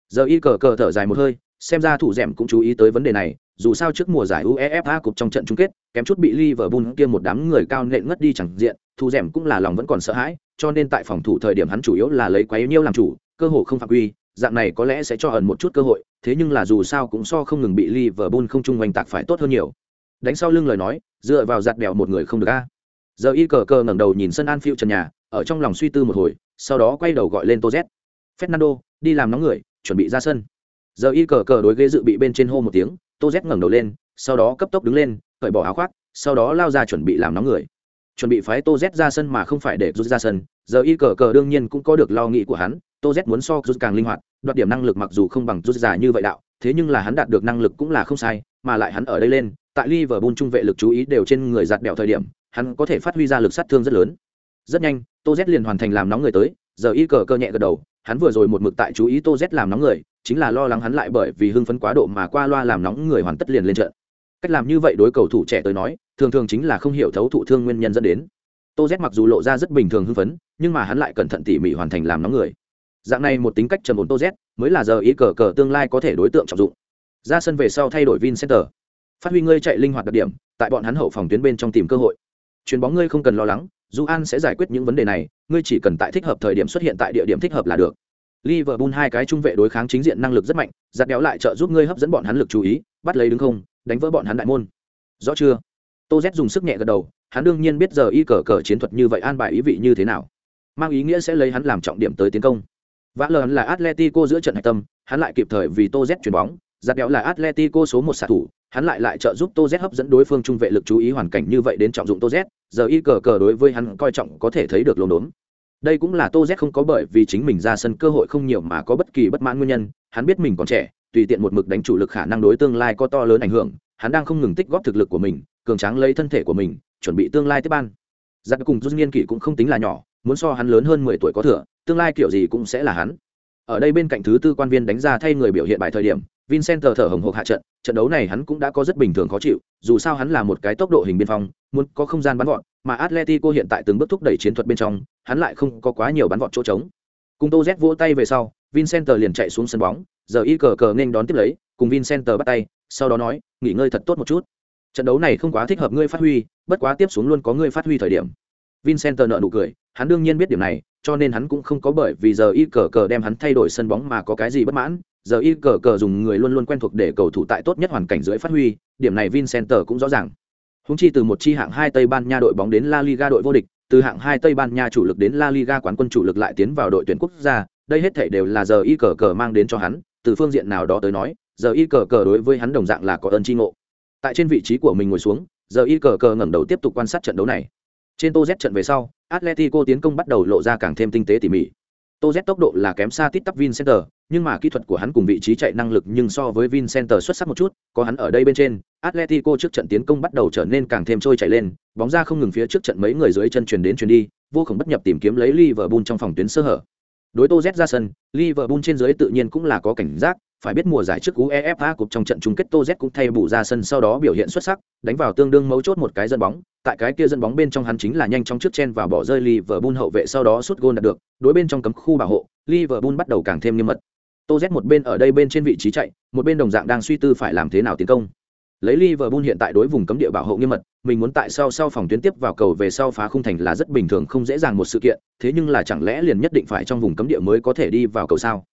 Giờ y cờ cờ thở dài một hơi, xem ra thủ rèm cũng chú ý tới vấn đề này, dù sao trước mùa giải UEFA cục trong trận chung kết, kém chút bị Liverpool kia một đám người cao nện ngất đi chẳng diện, thủ rèm cũng là lòng vẫn còn sợ hãi, cho nên tại phòng thủ thời điểm hắn chủ yếu là lấy quấy nhiêu làm chủ, cơ hội không phạm quy, dạng này có lẽ sẽ cho ẩn một chút cơ hội, thế nhưng là dù sao cũng so không ngừng bị Liverpool không trung oanh tạc phải tốt hơn nhiều. Đánh sau lưng lời nói, dựa vào giặt đèo một người không được a. Giờ y cờ cờ ngẩng đầu nhìn sân Anfield trần nhà, ở trong lòng suy tư một hồi, sau đó quay đầu gọi lên Tô Z. Fernando, đi làm nóng người, chuẩn bị ra sân. Giờ y cờ cờ đối ghế dự bị bên trên hô một tiếng, Tô Z ngẩng đầu lên, sau đó cấp tốc đứng lên, cởi bỏ áo khoác, sau đó lao ra chuẩn bị làm nóng người. Chuẩn bị phái Tô Z ra sân mà không phải để rút ra sân, giờ y cờ cờ đương nhiên cũng có được lo nghĩ của hắn, Tô Z muốn so rút càng linh hoạt, đoạt điểm năng lực mặc dù không bằng rút giả như vậy đạo, thế nhưng là hắn đạt được năng lực cũng là không sai, mà lại hắn ở đây lên, tại Liverpool trung vệ lực chú ý đều trên người giặt đèo thời điểm, hắn có thể phát huy ra lực sát thương rất lớn. Rất nhanh, Tô Z liền hoàn thành làm nóng người tới, giờ y cờ cơ nhẹ gật đầu, hắn vừa rồi một mực tại chú ý Tô Z làm nóng người, chính là lo lắng hắn lại bởi vì hưng phấn quá độ mà qua loa làm nóng người hoàn tất liền lên trận. Cách làm như vậy đối cầu thủ trẻ tới nói, thường thường chính là không hiểu thấu thụ thương nguyên nhân dẫn đến. Tô Z mặc dù lộ ra rất bình thường hưng phấn, nhưng mà hắn lại cẩn thận tỉ mỉ hoàn thành làm nóng người. Dạng này một tính cách trầm ổn Tô Z, mới là giờ ý cờ cờ tương lai có thể đối tượng trọng dụng. Ra sân về sau thay đổi vin center Phát huy ngươi chạy linh hoạt đặc điểm, tại bọn hắn hậu phòng tuyến bên trong tìm cơ hội. Chuyền bóng ngươi không cần lo lắng, Du An sẽ giải quyết những vấn đề này, ngươi chỉ cần tại thích hợp thời điểm xuất hiện tại địa điểm thích hợp là được. Liverpool hai cái trung vệ đối kháng chính diện năng lực rất mạnh, giật béo lại trợ giúp ngươi hấp dẫn bọn hắn lực chú ý, bắt lấy đứng không, đánh vỡ bọn hắn đại môn. Rõ chưa? Tô Z dùng sức nhẹ gật đầu, hắn đương nhiên biết giờ y cờ cờ chiến thuật như vậy an bài ý vị như thế nào. Mang ý nghĩa sẽ lấy hắn làm trọng điểm tới tiến công. Vã Lờn là Atletico giữa trận hạch tâm, hắn lại kịp thời vì Tô Z chuyển bóng, giật béo là Atletico số một xạ thủ, hắn lại lại trợ giúp Tô Z hấp dẫn đối phương trung vệ lực chú ý hoàn cảnh như vậy đến trọng dụng Tô Z, giờ y cờ cờ đối với hắn coi trọng có thể thấy được lồn đốn. Đây cũng là Tô Z không có bởi vì chính mình ra sân cơ hội không nhiều mà có bất kỳ bất mãn nguyên nhân, hắn biết mình còn trẻ, tùy tiện một mực đánh chủ lực khả năng đối tương lai có to lớn ảnh hưởng, hắn đang không ngừng tích góp thực lực của mình, cường tráng lấy thân thể của mình, chuẩn bị tương lai tiếp ban. Giặc cùng Jun nghiên kỷ cũng không tính là nhỏ, muốn so hắn lớn hơn mười tuổi có thừa, tương lai kiểu gì cũng sẽ là hắn. Ở đây bên cạnh thứ tư quan viên đánh ra thay người biểu hiện bài thời điểm, Vincent thở hồng hộc hạ trận, trận đấu này hắn cũng đã có rất bình thường khó chịu, dù sao hắn là một cái tốc độ hình biên phong, muốn có không gian bắn vọt, mà Atletico hiện tại từng bước thúc đẩy chiến thuật bên trong, hắn lại không có quá nhiều bắn vọt chỗ trống. Cùng Tô Z vỗ tay về sau, Vincent liền chạy xuống sân bóng, giờ y cờ cờ nên đón tiếp lấy, cùng Vincent bắt tay, sau đó nói, nghỉ ngơi thật tốt một chút. Trận đấu này không quá thích hợp ngươi phát huy, bất quá tiếp xuống luôn có ngươi phát huy thời điểm. Vincent nợ nụ cười, hắn đương nhiên biết điểm này, cho nên hắn cũng không có bởi vì giờ y cờ cờ đem hắn thay đổi sân bóng mà có cái gì bất mãn, giờ y cờ cờ dùng người luôn luôn quen thuộc để cầu thủ tại tốt nhất hoàn cảnh dưới phát huy điểm này vincenter cũng rõ ràng. Húng chi từ một chi hạng hai tây ban nha đội bóng đến la liga đội vô địch từ hạng hai tây ban nha chủ lực đến la liga quán quân chủ lực lại tiến vào đội tuyển quốc gia đây hết thảy đều là giờ y cờ cờ mang đến cho hắn từ phương diện nào đó tới nói giờ y cờ cờ đối với hắn đồng dạng là có ơn tri ngộ. Tại trên vị trí của mình ngồi xuống giờ y cờ cờ ngẩng đầu tiếp tục quan sát trận đấu này trên tô z trận về sau atletico tiến công bắt đầu lộ ra càng thêm tinh tế tỉ mỉ tô z tốc độ là kém xa tít tắp vincenter nhưng mà kỹ thuật của hắn cùng vị trí chạy năng lực nhưng so với Vincenter xuất sắc một chút, có hắn ở đây bên trên, Atletico trước trận tiến công bắt đầu trở nên càng thêm trôi chảy lên, bóng ra không ngừng phía trước trận mấy người dưới chân truyền đến truyền đi, vô cùng bất nhập tìm kiếm lấy Liverpool trong phòng tuyến sơ hở. Đối Tô Z ra sân, Liverpool trên dưới tự nhiên cũng là có cảnh giác, phải biết mùa giải trước UEFA Cup trong trận chung kết Tô Z cũng thay bù ra sân sau đó biểu hiện xuất sắc, đánh vào tương đương mấu chốt một cái dân bóng, tại cái kia dân bóng bên trong hắn chính là nhanh chóng trước chen vào bỏ rơi Liverpool hậu vệ sau đó sút gol đạt được, đối bên trong cấm khu bảo hộ, Liverpool bắt đầu càng thêm nghiêm mật. Tô z một bên ở đây bên trên vị trí chạy một bên đồng dạng đang suy tư phải làm thế nào tiến công. Lấy Liverpool hiện tại đối vùng cấm địa bảo hộ nghiêm mật, mình muốn tại sau sau phòng tuyến tiếp vào cầu về sau phá khung thành là rất bình thường không dễ dàng một sự kiện, thế nhưng là chẳng lẽ liền nhất định phải trong vùng cấm địa mới có thể đi vào cầu sao?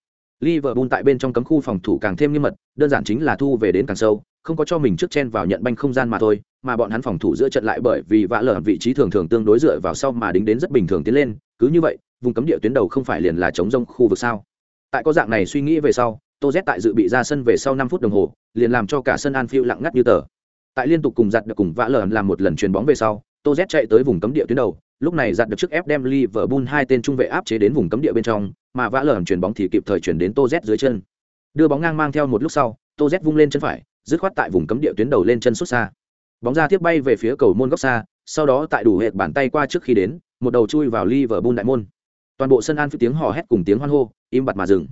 Liverpool tại bên trong cấm khu phòng thủ càng thêm nghiêm mật, đơn giản chính là thu về đến càng sâu, không có cho mình trước chen vào nhận banh không gian mà thôi, mà bọn hắn phòng thủ giữa trận lại bởi vì vã lở vị trí thường thường tương đối dựa vào sau mà đính đến rất bình thường tiến lên, cứ như vậy, vùng cấm địa tuyến đầu không phải liền là chống rông khu vực sao? tại có dạng này suy nghĩ về sau tô z tại dự bị ra sân về sau năm phút đồng hồ liền làm cho cả sân Anfield lặng ngắt như tờ tại liên tục cùng giật được cùng vã lở làm một lần chuyền bóng về sau tô z chạy tới vùng cấm địa tuyến đầu lúc này giặt được trước ép đem liverpool hai tên trung vệ áp chế đến vùng cấm địa bên trong, mà vã lởn chuyển bóng thì kịp thời chuyển đến tô z dưới chân. Đưa bóng ngang mang theo một lúc sau, tô z vung lên chân phải, dứt khoát tại vùng cấm địa tuyến đầu lên chân xuất xa. Bóng ra tiếp bay về phía cầu môn góc xa, sau đó tại đủ hệt bàn tay qua trước khi đến, một đầu chui vào liverpool đại môn. Toàn bộ sân an phía tiếng hò hét cùng tiếng hoan hô, im bặt mà dừng.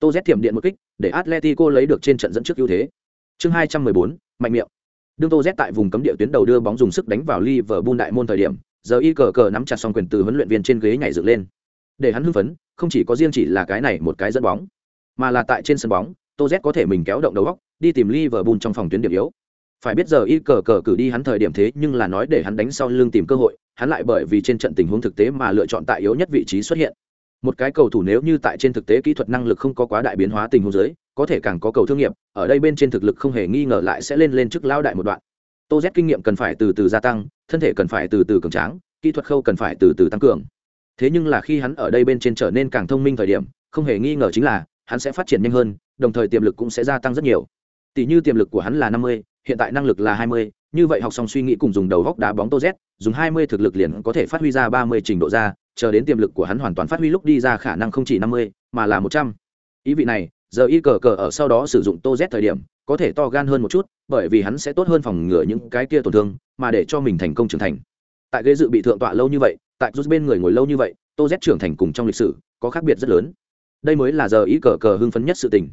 Tô z thiểm điện một kích, để atletico lấy được trên trận dẫn trước ưu thế. Chương hai trăm mười bốn, mạnh miệng. Đương tô z tại vùng cấm địa tuyến đầu đưa bóng dùng sức đánh vào liverpool đại môn thời điểm giờ y cờ cờ nắm chặt xong quyền từ huấn luyện viên trên ghế nhảy dựng lên. Để hắn hưng phấn, không chỉ có riêng chỉ là cái này một cái dẫn bóng, mà là tại trên sân bóng, tô z có thể mình kéo động đầu góc, đi tìm liverpool trong phòng tuyến điểm yếu. Phải biết giờ y cờ cờ cử đi hắn thời điểm thế, nhưng là nói để hắn đánh sau lưng tìm cơ hội, hắn lại bởi vì trên trận tình huống thực tế mà lựa chọn tại yếu nhất vị trí xuất hiện. Một cái cầu thủ nếu như tại trên thực tế kỹ thuật năng lực không có quá đại biến hóa tình huống giới có thể càng có cầu thương nghiệp, ở đây bên trên thực lực không hề nghi ngờ lại sẽ lên lên trước lao đại một đoạn tô z kinh nghiệm cần phải từ từ gia tăng, thân thể cần phải từ từ cường tráng, kỹ thuật khâu cần phải từ từ tăng cường. Thế nhưng là khi hắn ở đây bên trên trở nên càng thông minh thời điểm, không hề nghi ngờ chính là, hắn sẽ phát triển nhanh hơn, đồng thời tiềm lực cũng sẽ gia tăng rất nhiều. Tỷ như tiềm lực của hắn là năm mươi, hiện tại năng lực là hai mươi, như vậy học xong suy nghĩ cùng dùng đầu góc đá bóng tô z, dùng hai mươi thực lực liền có thể phát huy ra ba mươi trình độ ra, chờ đến tiềm lực của hắn hoàn toàn phát huy lúc đi ra khả năng không chỉ năm mươi, mà là một trăm. Ý vị này, giờ y cờ cờ ở sau đó sử dụng tô z thời điểm có thể to gan hơn một chút, bởi vì hắn sẽ tốt hơn phòng ngừa những cái kia tổn thương, mà để cho mình thành công trưởng thành. Tại ghế dự bị thượng tọa lâu như vậy, tại rút bên người ngồi lâu như vậy, tô z trưởng thành cùng trong lịch sử, có khác biệt rất lớn. Đây mới là giờ y cờ cờ hưng phấn nhất sự tình.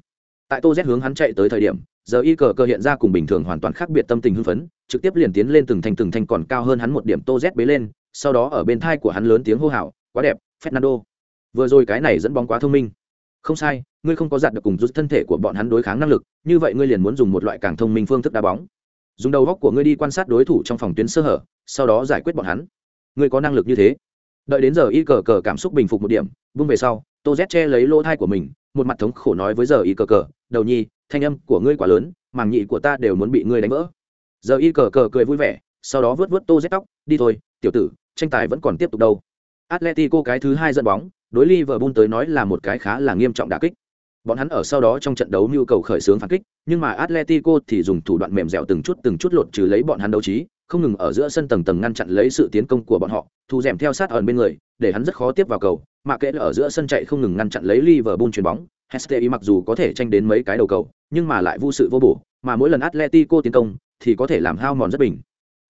Tại tô z hướng hắn chạy tới thời điểm, giờ y cờ cờ hiện ra cùng bình thường hoàn toàn khác biệt tâm tình hưng phấn, trực tiếp liền tiến lên từng thành từng thành còn cao hơn hắn một điểm tô z bế lên, sau đó ở bên thai của hắn lớn tiếng hô hào, quá đẹp, fernando. Vừa rồi cái này dẫn bóng quá thông minh không sai, ngươi không có giặt được cùng rút thân thể của bọn hắn đối kháng năng lực, như vậy ngươi liền muốn dùng một loại càng thông minh phương thức đá bóng. Dùng đầu góc của ngươi đi quan sát đối thủ trong phòng tuyến sơ hở, sau đó giải quyết bọn hắn. Ngươi có năng lực như thế. Đợi đến giờ y cờ cờ cảm xúc bình phục một điểm, vung về sau, tô z che lấy lỗ thai của mình, một mặt thống khổ nói với giờ y cờ cờ, đầu nhi, thanh âm của ngươi quá lớn, màng nhị của ta đều muốn bị ngươi đánh vỡ. Giờ y cờ cờ cười vui vẻ, sau đó vớt vớt tô z tóc, đi thôi, tiểu tử, tranh tài vẫn còn tiếp tục đâu. Atletico cái thứ hai dẫn bóng đối liverpool tới nói là một cái khá là nghiêm trọng đả kích bọn hắn ở sau đó trong trận đấu nhu cầu khởi xướng phản kích nhưng mà atletico thì dùng thủ đoạn mềm dẻo từng chút từng chút lột trừ lấy bọn hắn đấu trí không ngừng ở giữa sân tầng tầng ngăn chặn lấy sự tiến công của bọn họ thu dẻm theo sát ở bên người để hắn rất khó tiếp vào cầu mà kệ ở giữa sân chạy không ngừng ngăn chặn lấy liverpool chuyền bóng Hestey mặc dù có thể tranh đến mấy cái đầu cầu, nhưng mà lại vô sự vô bổ, mà mỗi lần Atletico tiến công thì có thể làm hao mòn rất bình.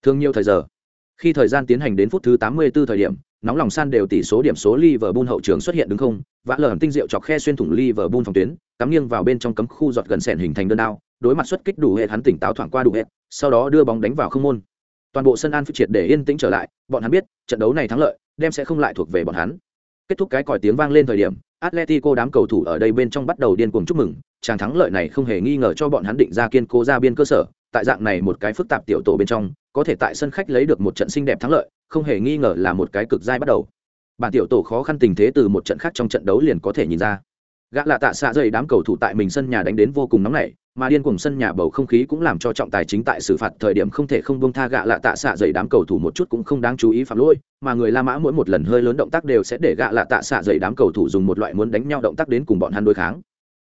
Thường nhiều thời giờ. Khi thời gian tiến hành đến phút thứ 84 thời điểm, nóng lòng san đều tỷ số điểm số Liverpool hậu trường xuất hiện đứng không, vã lởm tinh diệu chọc khe xuyên thủng Liverpool phòng tuyến, cắm nghiêng vào bên trong cấm khu giọt gần sẹn hình thành đơn đao, đối mặt xuất kích đủ hệ hắn tỉnh táo thoảng qua đủ hệ, sau đó đưa bóng đánh vào không môn. Toàn bộ sân Anfield triệt để yên tĩnh trở lại, bọn hắn biết, trận đấu này thắng lợi, đem sẽ không lại thuộc về bọn hắn. Kết thúc cái còi tiếng vang lên thời điểm, Atletico đám cầu thủ ở đây bên trong bắt đầu điên cuồng chúc mừng, chàng thắng lợi này không hề nghi ngờ cho bọn hắn định ra kiên cố ra biên cơ sở, tại dạng này một cái phức tạp tiểu tổ bên trong, có thể tại sân khách lấy được một trận xinh đẹp thắng lợi, không hề nghi ngờ là một cái cực dai bắt đầu. Bản tiểu tổ khó khăn tình thế từ một trận khác trong trận đấu liền có thể nhìn ra. Gã lạ tạ xạ dày đám cầu thủ tại mình sân nhà đánh đến vô cùng nóng nảy, mà điên cuồng sân nhà bầu không khí cũng làm cho trọng tài chính tại xử phạt thời điểm không thể không bông tha gạ lạ tạ xạ dày đám cầu thủ một chút cũng không đáng chú ý phạm lỗi, mà người La Mã mỗi một lần hơi lớn động tác đều sẽ để gạ lạ tạ xạ dày đám cầu thủ dùng một loại muốn đánh nhau động tác đến cùng bọn hắn đối kháng.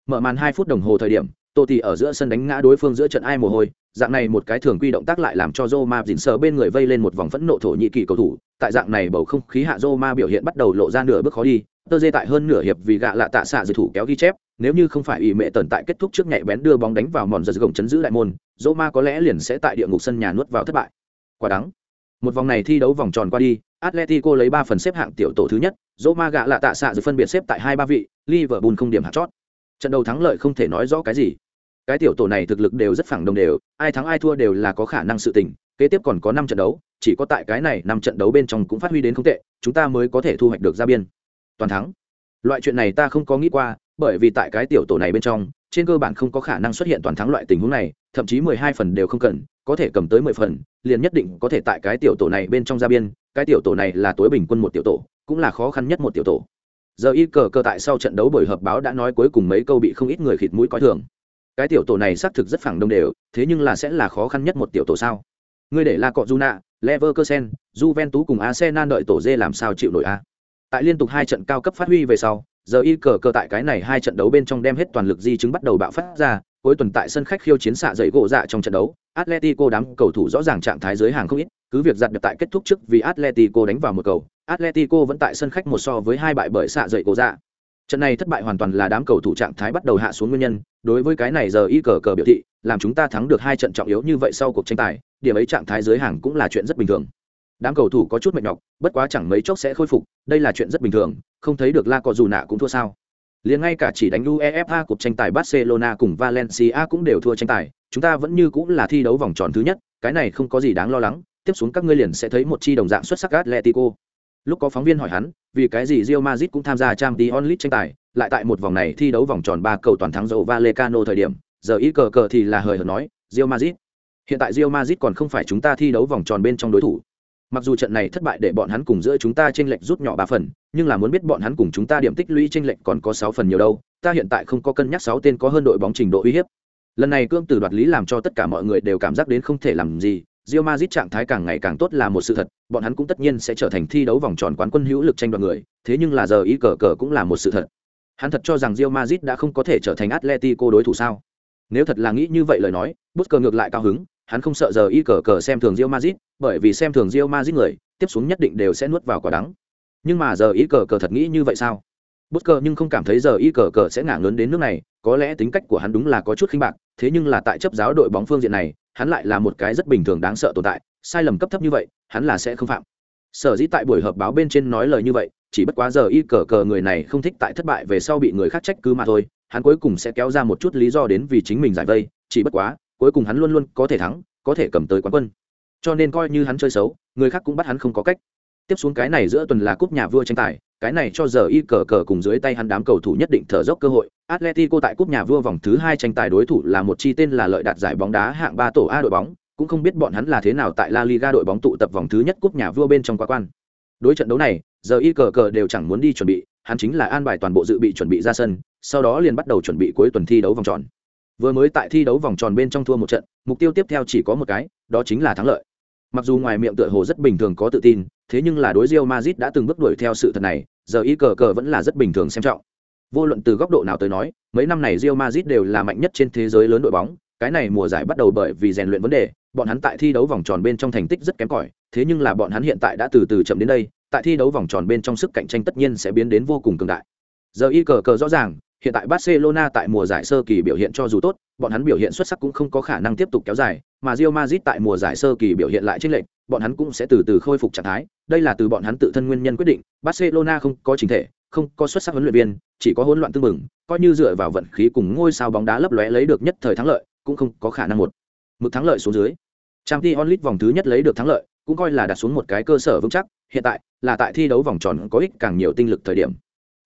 Mở màn hai phút đồng hồ thời điểm, Tô thì ở giữa sân đánh ngã đối phương giữa trận ai mồ hôi, dạng này một cái thường quy động tác lại làm cho Roma dịn sờ bên người vây lên một vòng phẫn nộ thổ nhị kỳ cầu thủ, tại dạng này bầu không khí hạ Roma biểu hiện bắt đầu lộ ra nửa bước khó đi, tơ dê tại hơn nửa hiệp vì gạ lạ tạ xạ dự thủ kéo ghi chép nếu như không phải ủy mẹ tần tại kết thúc trước nhạy bén đưa bóng đánh vào mòn giật gồng chấn giữ đại môn Roma có lẽ liền sẽ tại địa ngục sân nhà nuốt vào thất bại. Quả đắng. Một vòng này thi đấu vòng tròn qua đi atletico lấy ba phần xếp hạng tiểu tổ thứ nhất Roma gạ lạ tạ xạ dự phân biệt xếp tại hai ba vị liverpool không điểm hạt chót. Trận đầu thắng lợi không thể nói rõ cái gì cái tiểu tổ này thực lực đều rất phẳng đồng đều, ai thắng ai thua đều là có khả năng sự tình, kế tiếp còn có năm trận đấu, chỉ có tại cái này năm trận đấu bên trong cũng phát huy đến không tệ, chúng ta mới có thể thu hoạch được ra biên. Toàn thắng. Loại chuyện này ta không có nghĩ qua, bởi vì tại cái tiểu tổ này bên trong, trên cơ bản không có khả năng xuất hiện toàn thắng loại tình huống này, thậm chí mười hai phần đều không cần, có thể cầm tới mười phần, liền nhất định có thể tại cái tiểu tổ này bên trong ra biên, cái tiểu tổ này là tối bình quân một tiểu tổ, cũng là khó khăn nhất một tiểu tổ. Giờ y cờ cờ tại sau trận đấu buổi họp báo đã nói cuối cùng mấy câu bị không ít người khịt mũi coi thường cái tiểu tổ này xác thực rất phẳng đông đều thế nhưng là sẽ là khó khăn nhất một tiểu tổ sao ngươi để la cọ juna leverkusen juventus cùng arsenal đợi tổ dê làm sao chịu nổi a tại liên tục hai trận cao cấp phát huy về sau giờ y cờ cờ tại cái này hai trận đấu bên trong đem hết toàn lực di chứng bắt đầu bạo phát ra cuối tuần tại sân khách khiêu chiến xạ dậy gỗ dạ trong trận đấu, Atletico đám cầu thủ rõ ràng trạng thái giới hàng không ít, cứ việc giặt được tại kết thúc trước vì Atletico đánh vào một cầu, Atletico vẫn tại sân khách một so với hai bại bởi xạ dậy gỗ dạ. Trận này thất bại hoàn toàn là đám cầu thủ trạng thái bắt đầu hạ xuống nguyên nhân, đối với cái này giờ y cờ cờ biểu thị, làm chúng ta thắng được hai trận trọng yếu như vậy sau cuộc tranh tài, điểm ấy trạng thái giới hàng cũng là chuyện rất bình thường. Đám cầu thủ có chút mệt nhọc, bất quá chẳng mấy chốc sẽ khôi phục, đây là chuyện rất bình thường, không thấy được La Cọ dù nạ cũng thua sao? liền ngay cả chỉ đánh UEFA cuộc tranh tài Barcelona cùng Valencia cũng đều thua tranh tài, chúng ta vẫn như cũng là thi đấu vòng tròn thứ nhất, cái này không có gì đáng lo lắng, tiếp xuống các ngươi liền sẽ thấy một chi đồng dạng xuất sắc Atletico. Lúc có phóng viên hỏi hắn, vì cái gì Real Madrid cũng tham gia Champions League tranh tài, lại tại một vòng này thi đấu vòng tròn ba cầu toàn thắng dầu Valecano thời điểm, giờ ý cờ cờ thì là hời hợt nói, Real Madrid. Hiện tại Real Madrid còn không phải chúng ta thi đấu vòng tròn bên trong đối thủ. Mặc dù trận này thất bại để bọn hắn cùng giữa chúng ta chênh lệch rút nhỏ ba phần, nhưng là muốn biết bọn hắn cùng chúng ta điểm tích lũy chênh lệch còn có sáu phần nhiều đâu, ta hiện tại không có cân nhắc sáu tên có hơn đội bóng trình độ uy hiếp. Lần này cương tử đoạt lý làm cho tất cả mọi người đều cảm giác đến không thể làm gì, Real Madrid trạng thái càng ngày càng tốt là một sự thật, bọn hắn cũng tất nhiên sẽ trở thành thi đấu vòng tròn quán quân hữu lực tranh đoạt người, thế nhưng là giờ ý cờ cờ cũng là một sự thật. Hắn thật cho rằng Real Madrid đã không có thể trở thành Atletico đối thủ sao? Nếu thật là nghĩ như vậy lời nói, Busquets ngược lại cao hứng, hắn không sợ giờ ý cờ cờ xem thường Real Madrid, bởi vì xem thường Real Madrid người, tiếp xuống nhất định đều sẽ nuốt vào quả đắng. Nhưng mà giờ ý cờ cờ thật nghĩ như vậy sao? Busquets nhưng không cảm thấy giờ ý cờ cờ sẽ ngả lớn đến nước này, có lẽ tính cách của hắn đúng là có chút khinh bạc, thế nhưng là tại chấp giáo đội bóng phương diện này, hắn lại là một cái rất bình thường đáng sợ tồn tại, sai lầm cấp thấp như vậy, hắn là sẽ không phạm. Sở dĩ tại buổi họp báo bên trên nói lời như vậy, chỉ bất quá giờ y cờ cờ người này không thích tại thất bại về sau bị người khác trách cứ mà thôi, hắn cuối cùng sẽ kéo ra một chút lý do đến vì chính mình giải vây, chỉ bất quá, cuối cùng hắn luôn luôn có thể thắng, có thể cầm tới quán quân cho nên coi như hắn chơi xấu người khác cũng bắt hắn không có cách tiếp xuống cái này giữa tuần là cúp nhà vua tranh tài cái này cho giờ y cờ cờ cùng dưới tay hắn đám cầu thủ nhất định thở dốc cơ hội. Atletico tại cúp nhà vua vòng thứ hai tranh tài đối thủ là một chi tên là lợi đạt giải bóng đá hạng ba tổ a đội bóng, cũng không biết bọn hắn là thế nào tại la liga đội bóng tụ tập vòng thứ nhất cúp nhà vua bên trong quá quan. Đối trận đấu này, giờ y cờ cờ đều chẳng muốn đi chuẩn bị, hắn chính là an bài toàn bộ dự bị chuẩn bị ra sân, sau đó liền bắt đầu chuẩn bị cuối tuần thi đấu vòng tròn. Vừa mới tại thi đấu vòng tròn bên trong thua một trận, mục tiêu tiếp theo chỉ có một cái, đó chính là thắng lợi. Mặc dù ngoài miệng tựa hồ rất bình thường có tự tin thế nhưng là đối Real Madrid đã từng bước đuổi theo sự thật này giờ ý cờ cờ vẫn là rất bình thường xem trọng. Vô luận từ góc độ nào tới nói mấy năm này Real Madrid đều là mạnh nhất trên thế giới lớn đội bóng cái này mùa giải bắt đầu bởi vì rèn luyện vấn đề bọn hắn tại thi đấu vòng tròn bên trong thành tích rất kém cỏi thế nhưng là bọn hắn hiện tại đã từ từ chậm đến đây tại thi đấu vòng tròn bên trong sức cạnh tranh tất nhiên sẽ biến đến vô cùng cường đại. Giờ y cờ cờ rõ ràng hiện tại Barcelona tại mùa giải sơ kỳ biểu hiện cho dù tốt, bọn hắn biểu hiện xuất sắc cũng không có khả năng tiếp tục kéo dài, mà Real Madrid tại mùa giải sơ kỳ biểu hiện lại trên lệnh, bọn hắn cũng sẽ từ từ khôi phục trạng thái, đây là từ bọn hắn tự thân nguyên nhân quyết định, Barcelona không có chính thể, không có xuất sắc huấn luyện viên, chỉ có hỗn loạn tương mừng, coi như dựa vào vận khí cùng ngôi sao bóng đá lấp lóe lấy được nhất thời thắng lợi, cũng không có khả năng một mực thắng lợi xuống dưới. Champions League vòng thứ nhất lấy được thắng lợi, cũng coi là đặt xuống một cái cơ sở vững chắc, hiện tại là tại thi đấu vòng tròn có ích càng nhiều tinh lực thời điểm.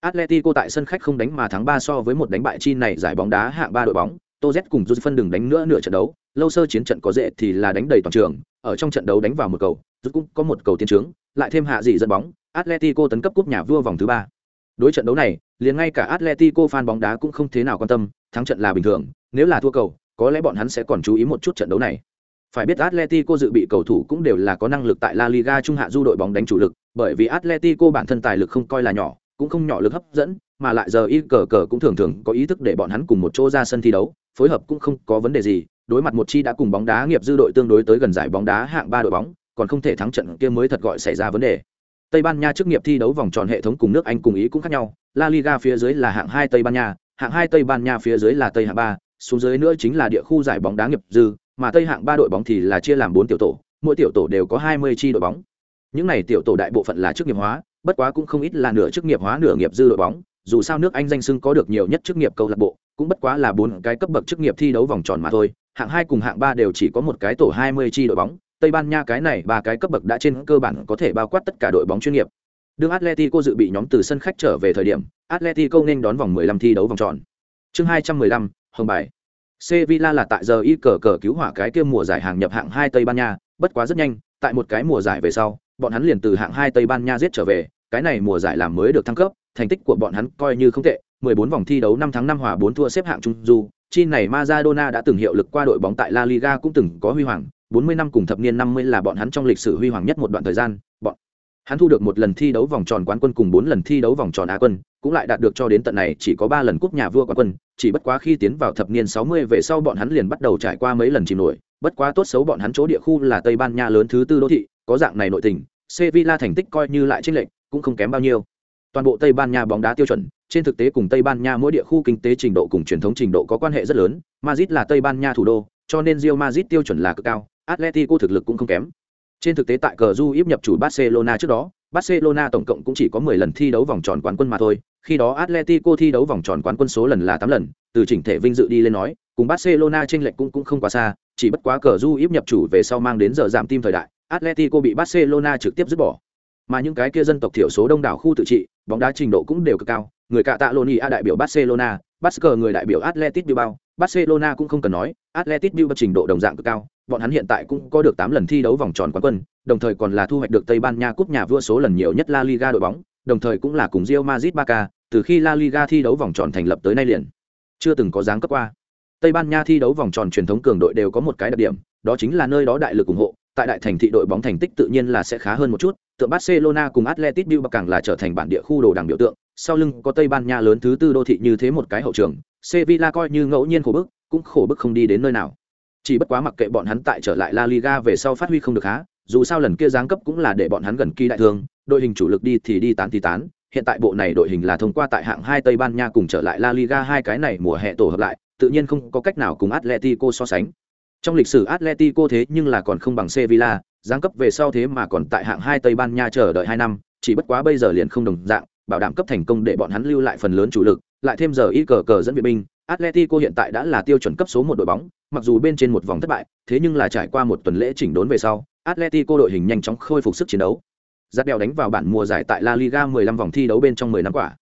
Atletico tại sân khách không đánh mà thắng ba so với một đánh bại chi này giải bóng đá hạng ba đội bóng, Tô Z cùng Juz phân đừng đánh nữa nửa trận đấu, lâu sơ chiến trận có dễ thì là đánh đầy toàn trường, ở trong trận đấu đánh vào một cầu, Juz cũng có một cầu tiến trướng, lại thêm hạ dị dẫn bóng, Atletico tấn cấp cúp nhà vua vòng thứ ba. Đối trận đấu này, liền ngay cả Atletico fan bóng đá cũng không thế nào quan tâm, thắng trận là bình thường, nếu là thua cầu, có lẽ bọn hắn sẽ còn chú ý một chút trận đấu này. Phải biết Atletico dự bị cầu thủ cũng đều là có năng lực tại La Liga trung hạ du đội bóng đánh chủ lực, bởi vì Atletico bản thân tài lực không coi là nhỏ, cũng không nhỏ lực hấp dẫn mà lại giờ y cờ cờ cũng thường thường có ý thức để bọn hắn cùng một chỗ ra sân thi đấu, phối hợp cũng không có vấn đề gì, đối mặt một chi đã cùng bóng đá nghiệp dư đội tương đối tới gần giải bóng đá hạng ba đội bóng, còn không thể thắng trận kia mới thật gọi xảy ra vấn đề. Tây ban nha chức nghiệp thi đấu vòng tròn hệ thống cùng nước anh cùng ý cũng khác nhau, la liga phía dưới là hạng hai tây ban nha, hạng hai tây ban nha phía dưới là tây hạng ba, xuống dưới nữa chính là địa khu giải bóng đá nghiệp dư, mà tây hạng ba đội bóng thì là chia làm bốn tiểu tổ, mỗi tiểu tổ đều có hai mươi chi đội bóng. Những này tiểu tổ đại bộ phận là chức nghiệp hóa, bất quá cũng không ít là nửa chức nghiệp hóa nửa nghiệp dư đội bóng dù sao nước anh danh sưng có được nhiều nhất chức nghiệp câu lạc bộ cũng bất quá là bốn cái cấp bậc chức nghiệp thi đấu vòng tròn mà thôi. Hạng hai cùng hạng ba đều chỉ có một cái tổ hai mươi chi đội bóng. Tây ban nha cái này ba cái cấp bậc đã trên cơ bản có thể bao quát tất cả đội bóng chuyên nghiệp. Đương atletico dự bị nhóm từ sân khách trở về thời điểm atletico nên đón vòng 15 thi đấu vòng tròn. Chương 215, hồng bài. Sevilla là tại giờ y cờ cờ cứu hỏa cái kia mùa giải hàng nhập hạng hai tây ban nha bất quá rất nhanh tại một cái mùa giải về sau bọn hắn liền từ hạng hai Tây Ban Nha giết trở về, cái này mùa giải làm mới được thăng cấp, thành tích của bọn hắn coi như không tệ, 14 vòng thi đấu 5 tháng 5 hòa 4 thua xếp hạng trung du, chi này Maradona đã từng hiệu lực qua đội bóng tại La Liga cũng từng có huy hoàng, 40 năm cùng thập niên 50 là bọn hắn trong lịch sử huy hoàng nhất một đoạn thời gian, bọn hắn thu được một lần thi đấu vòng tròn quán quân cùng 4 lần thi đấu vòng tròn Á quân, cũng lại đạt được cho đến tận này chỉ có ba lần cúp nhà vua quán quân chỉ bất quá khi tiến vào thập niên 60 về sau bọn hắn liền bắt đầu trải qua mấy lần chìm nổi bất quá tốt xấu bọn hắn chỗ địa khu là tây ban nha lớn thứ tư đô thị có dạng này nội tình sevilla thành tích coi như lại trên lệnh cũng không kém bao nhiêu toàn bộ tây ban nha bóng đá tiêu chuẩn, trên thực tế cùng tây ban nha mỗi địa khu kinh tế trình độ cùng truyền thống trình độ có quan hệ rất lớn, madrid là tây ban nha thủ đô, cho nên rio madrid tiêu chuẩn là cực cao, atletico thực lực cũng không kém. Trên thực tế tại cờ du íp nhập chủ barcelona trước đó, barcelona tổng cộng cũng chỉ có 10 lần thi đấu vòng tròn quán quân mà thôi, khi đó atletico thi đấu vòng tròn quán quân số lần là 8 lần, từ chỉnh thể vinh dự đi lên nói, cùng barcelona tranh lệch cũng cũng không quá xa, chỉ bất quá cờ du íp nhập chủ về sau mang đến giờ giảm tim thời đại, atletico bị barcelona trực tiếp dứt bỏ. Mà những cái kia dân tộc thiểu số đông đảo khu tự trị bóng đá trình độ cũng đều cực cao người cạ tạ loni a đại biểu barcelona Basker người đại biểu Atletico Bilbao, Barcelona cũng không cần nói, Atletico Bilbao trình độ đồng dạng cực cao, bọn hắn hiện tại cũng có được 8 lần thi đấu vòng tròn quán quân, đồng thời còn là thu hoạch được Tây Ban Nha cúp nhà vua số lần nhiều nhất La Liga đội bóng, đồng thời cũng là cùng Real Madrid Barca, từ khi La Liga thi đấu vòng tròn thành lập tới nay liền chưa từng có dáng cấp qua. Tây Ban Nha thi đấu vòng tròn truyền thống cường đội đều có một cái đặc điểm, đó chính là nơi đó đại lực ủng hộ, tại đại thành thị đội bóng thành tích tự nhiên là sẽ khá hơn một chút, tượng Barcelona cùng Atletico Bilbao càng là trở thành bản địa khu đồ đảng biểu tượng, sau lưng có Tây Ban Nha lớn thứ tư đô thị như thế một cái hậu trường, Sevilla coi như ngẫu nhiên khổ bức, cũng khổ bức không đi đến nơi nào. Chỉ bất quá mặc kệ bọn hắn tại trở lại La Liga về sau phát huy không được há, dù sao lần kia giáng cấp cũng là để bọn hắn gần kỳ đại thương, đội hình chủ lực đi thì đi tán thì tán, hiện tại bộ này đội hình là thông qua tại hạng hai Tây Ban Nha cùng trở lại La Liga hai cái này mùa hè tổ hợp lại, tự nhiên không có cách nào cùng Atletico so sánh. Trong lịch sử Atletico thế nhưng là còn không bằng Sevilla, giáng cấp về sau thế mà còn tại hạng hai Tây Ban Nha chờ đợi hai năm, chỉ bất quá bây giờ liền không đồng dạng, bảo đảm cấp thành công để bọn hắn lưu lại phần lớn chủ lực, lại thêm giờ ít cờ cờ dẫn viện binh, Atletico hiện tại đã là tiêu chuẩn cấp số một đội bóng, mặc dù bên trên một vòng thất bại, thế nhưng là trải qua một tuần lễ chỉnh đốn về sau, Atletico đội hình nhanh chóng khôi phục sức chiến đấu. Giắt đèo đánh vào bản mùa giải tại La Liga 15 vòng thi đấu bên trong 10 năm quả.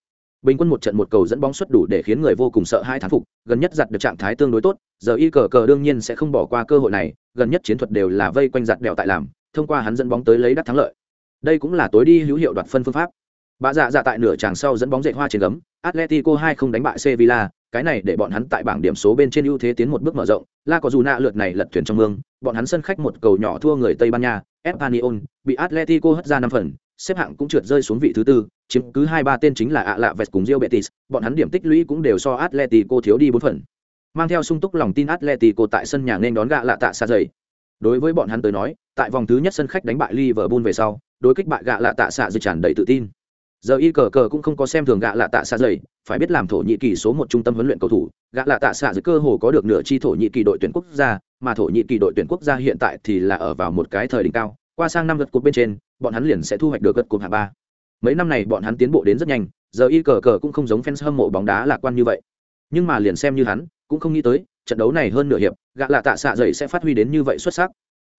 Bình quân một trận một cầu dẫn bóng xuất đủ để khiến người vô cùng sợ hai thán phục, gần nhất giặt được trạng thái tương đối tốt, giờ y cờ cờ đương nhiên sẽ không bỏ qua cơ hội này, gần nhất chiến thuật đều là vây quanh giặt đèo tại làm, thông qua hắn dẫn bóng tới lấy đắc thắng lợi. Đây cũng là tối đi hữu hiệu đoạt phân phương pháp. Bà dạ dạ tại nửa tràng sau dẫn bóng dạy hoa trên gấm, Atletico hai không đánh bại Sevilla, cái này để bọn hắn tại bảng điểm số bên trên ưu thế tiến một bước mở rộng, La có dù nạ lượt này lật thuyền trong mương, bọn hắn sân khách một cầu nhỏ thua người Tây Ban Nha, Espanyol, bị Atletico hất ra năm phần, xếp hạng cũng trượt rơi xuống vị thứ tư, chiếm cứ hai ba tên chính là ạ lạ vẹt cùng Real Betis, bọn hắn điểm tích lũy cũng đều so Atletico thiếu đi bốn phần. Mang theo sung túc lòng tin Atletico tại sân nhà nên đón gạ lạ tạ xa dày. Đối với bọn hắn tới nói, tại vòng thứ nhất sân khách đánh bại Liverpool về sau, đối kích bại gạ lạ tạ xạ dày tràn đầy tự tin giờ y cờ cờ cũng không có xem thường gạ lạ tạ xạ dày phải biết làm thổ nhĩ kỳ số một trung tâm huấn luyện cầu thủ gạ lạ tạ xạ dày cơ hồ có được nửa chi thổ nhĩ kỳ đội tuyển quốc gia mà thổ nhĩ kỳ đội tuyển quốc gia hiện tại thì là ở vào một cái thời đỉnh cao qua sang năm gật cột bên trên, bọn hắn liền sẽ thu hoạch được gật cột hạ ba. Mấy năm này bọn hắn tiến bộ đến rất nhanh, giờ y cờ cờ cũng không giống fans hâm mộ bóng đá lạc quan như vậy. Nhưng mà liền xem như hắn, cũng không nghĩ tới, trận đấu này hơn nửa hiệp gạ lạ tạ xạ dậy sẽ phát huy đến như vậy xuất sắc.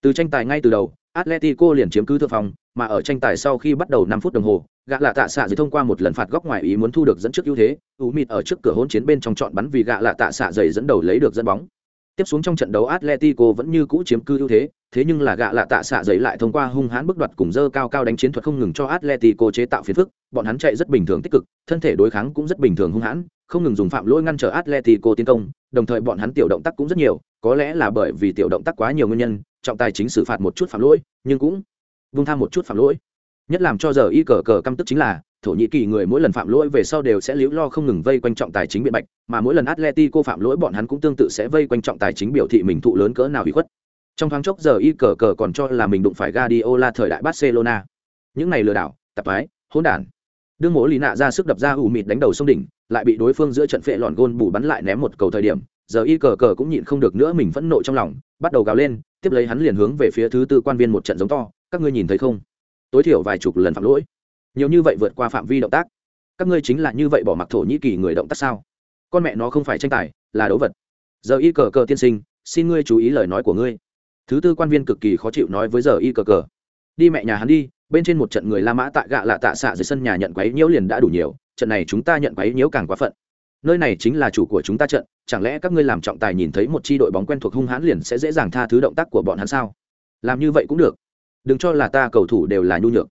Từ tranh tài ngay từ đầu, atletico liền chiếm cứ thượng phòng mà ở tranh tài sau khi bắt đầu năm phút đồng hồ gạ lạ tạ xạ dậy thông qua một lần phạt góc ngoài ý muốn thu được dẫn trước ưu thế u mịt ở trước cửa hỗn chiến bên trong chọn bắn vì gạ lạ tạ xạ dậy dẫn đầu lấy được dẫn bóng. Tiếp xuống trong trận đấu atletico vẫn như cũ chiếm cứ ưu thế thế nhưng là gạ lạ tạ xạ dậy lại thông qua hung hãn bước đoạt cùng dơ cao cao đánh chiến thuật không ngừng cho atletico chế tạo phiền phức, bọn hắn chạy rất bình thường tích cực, thân thể đối kháng cũng rất bình thường hung hãn, không ngừng dùng phạm lỗi ngăn trở atletico tiến công, đồng thời bọn hắn tiểu động tác cũng rất nhiều, có lẽ là bởi vì tiểu động tác quá nhiều nguyên nhân, trọng tài chính xử phạt một chút phạm lỗi, nhưng cũng vung tham một chút phạm lỗi. Nhất làm cho giờ y cờ cờ căm tức chính là, thổ nhĩ kỳ người mỗi lần phạm lỗi về sau đều sẽ liễu lo không ngừng vây quanh trọng tài chính biện bạch, mà mỗi lần atletico phạm lỗi bọn hắn cũng tương tự sẽ vây quanh trọng tài chính biểu thị mình thụ lớn cỡ nào bị khuất trong thoáng chốc giờ y cờ cờ còn cho là mình đụng phải Guardiola thời đại Barcelona. Những này lừa đảo, tạp ái hỗn đản. Đương mỗi lý nạ ra sức đập ra ủ mịt đánh đầu sông đỉnh, lại bị đối phương giữa trận phệ lọn gôn bù bắn lại ném một cầu thời điểm, giờ y cờ cờ cũng nhịn không được nữa mình phẫn nộ trong lòng, bắt đầu gào lên, tiếp lấy hắn liền hướng về phía thứ tư quan viên một trận giống to, các ngươi nhìn thấy không? Tối thiểu vài chục lần phạm lỗi. Nhiều như vậy vượt qua phạm vi động tác. Các ngươi chính là như vậy bỏ mặc thổ nhĩ kỳ người động tác sao? Con mẹ nó không phải tranh tài, là đấu vật. Giờ y cờ cờ tiên sinh, xin ngươi chú ý lời nói của ngươi thứ tư quan viên cực kỳ khó chịu nói với giờ y cờ cờ. Đi mẹ nhà hắn đi, bên trên một trận người la mã tạ gạ lạ tạ xạ dưới sân nhà nhận quấy nhiễu liền đã đủ nhiều, trận này chúng ta nhận quấy nhiễu càng quá phận. Nơi này chính là chủ của chúng ta trận, chẳng lẽ các ngươi làm trọng tài nhìn thấy một chi đội bóng quen thuộc hung hãn liền sẽ dễ dàng tha thứ động tác của bọn hắn sao? Làm như vậy cũng được. Đừng cho là ta cầu thủ đều là nhu nhược.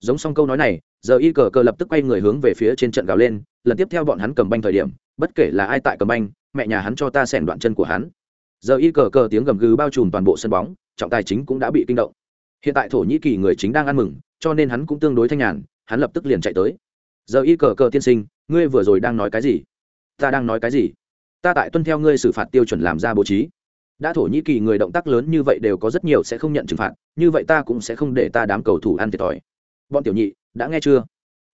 Giống xong câu nói này, giờ y cờ cờ lập tức quay người hướng về phía trên trận gào lên, lần tiếp theo bọn hắn cầm banh thời điểm, bất kể là ai tại cầm banh, mẹ nhà hắn cho ta xẻn đoạn chân của hắn giờ y cờ cờ tiếng gầm gừ bao trùm toàn bộ sân bóng, trọng tài chính cũng đã bị kinh động. Hiện tại thổ nhĩ kỳ người chính đang ăn mừng, cho nên hắn cũng tương đối thanh nhàn, hắn lập tức liền chạy tới. Giờ y cờ cờ tiên sinh, ngươi vừa rồi đang nói cái gì? Ta đang nói cái gì? Ta tại tuân theo ngươi xử phạt tiêu chuẩn làm ra bố trí. Đã thổ nhĩ kỳ người động tác lớn như vậy đều có rất nhiều sẽ không nhận trừng phạt, như vậy ta cũng sẽ không để ta đám cầu thủ ăn thiệt thòi. Bọn tiểu nhị, đã nghe chưa?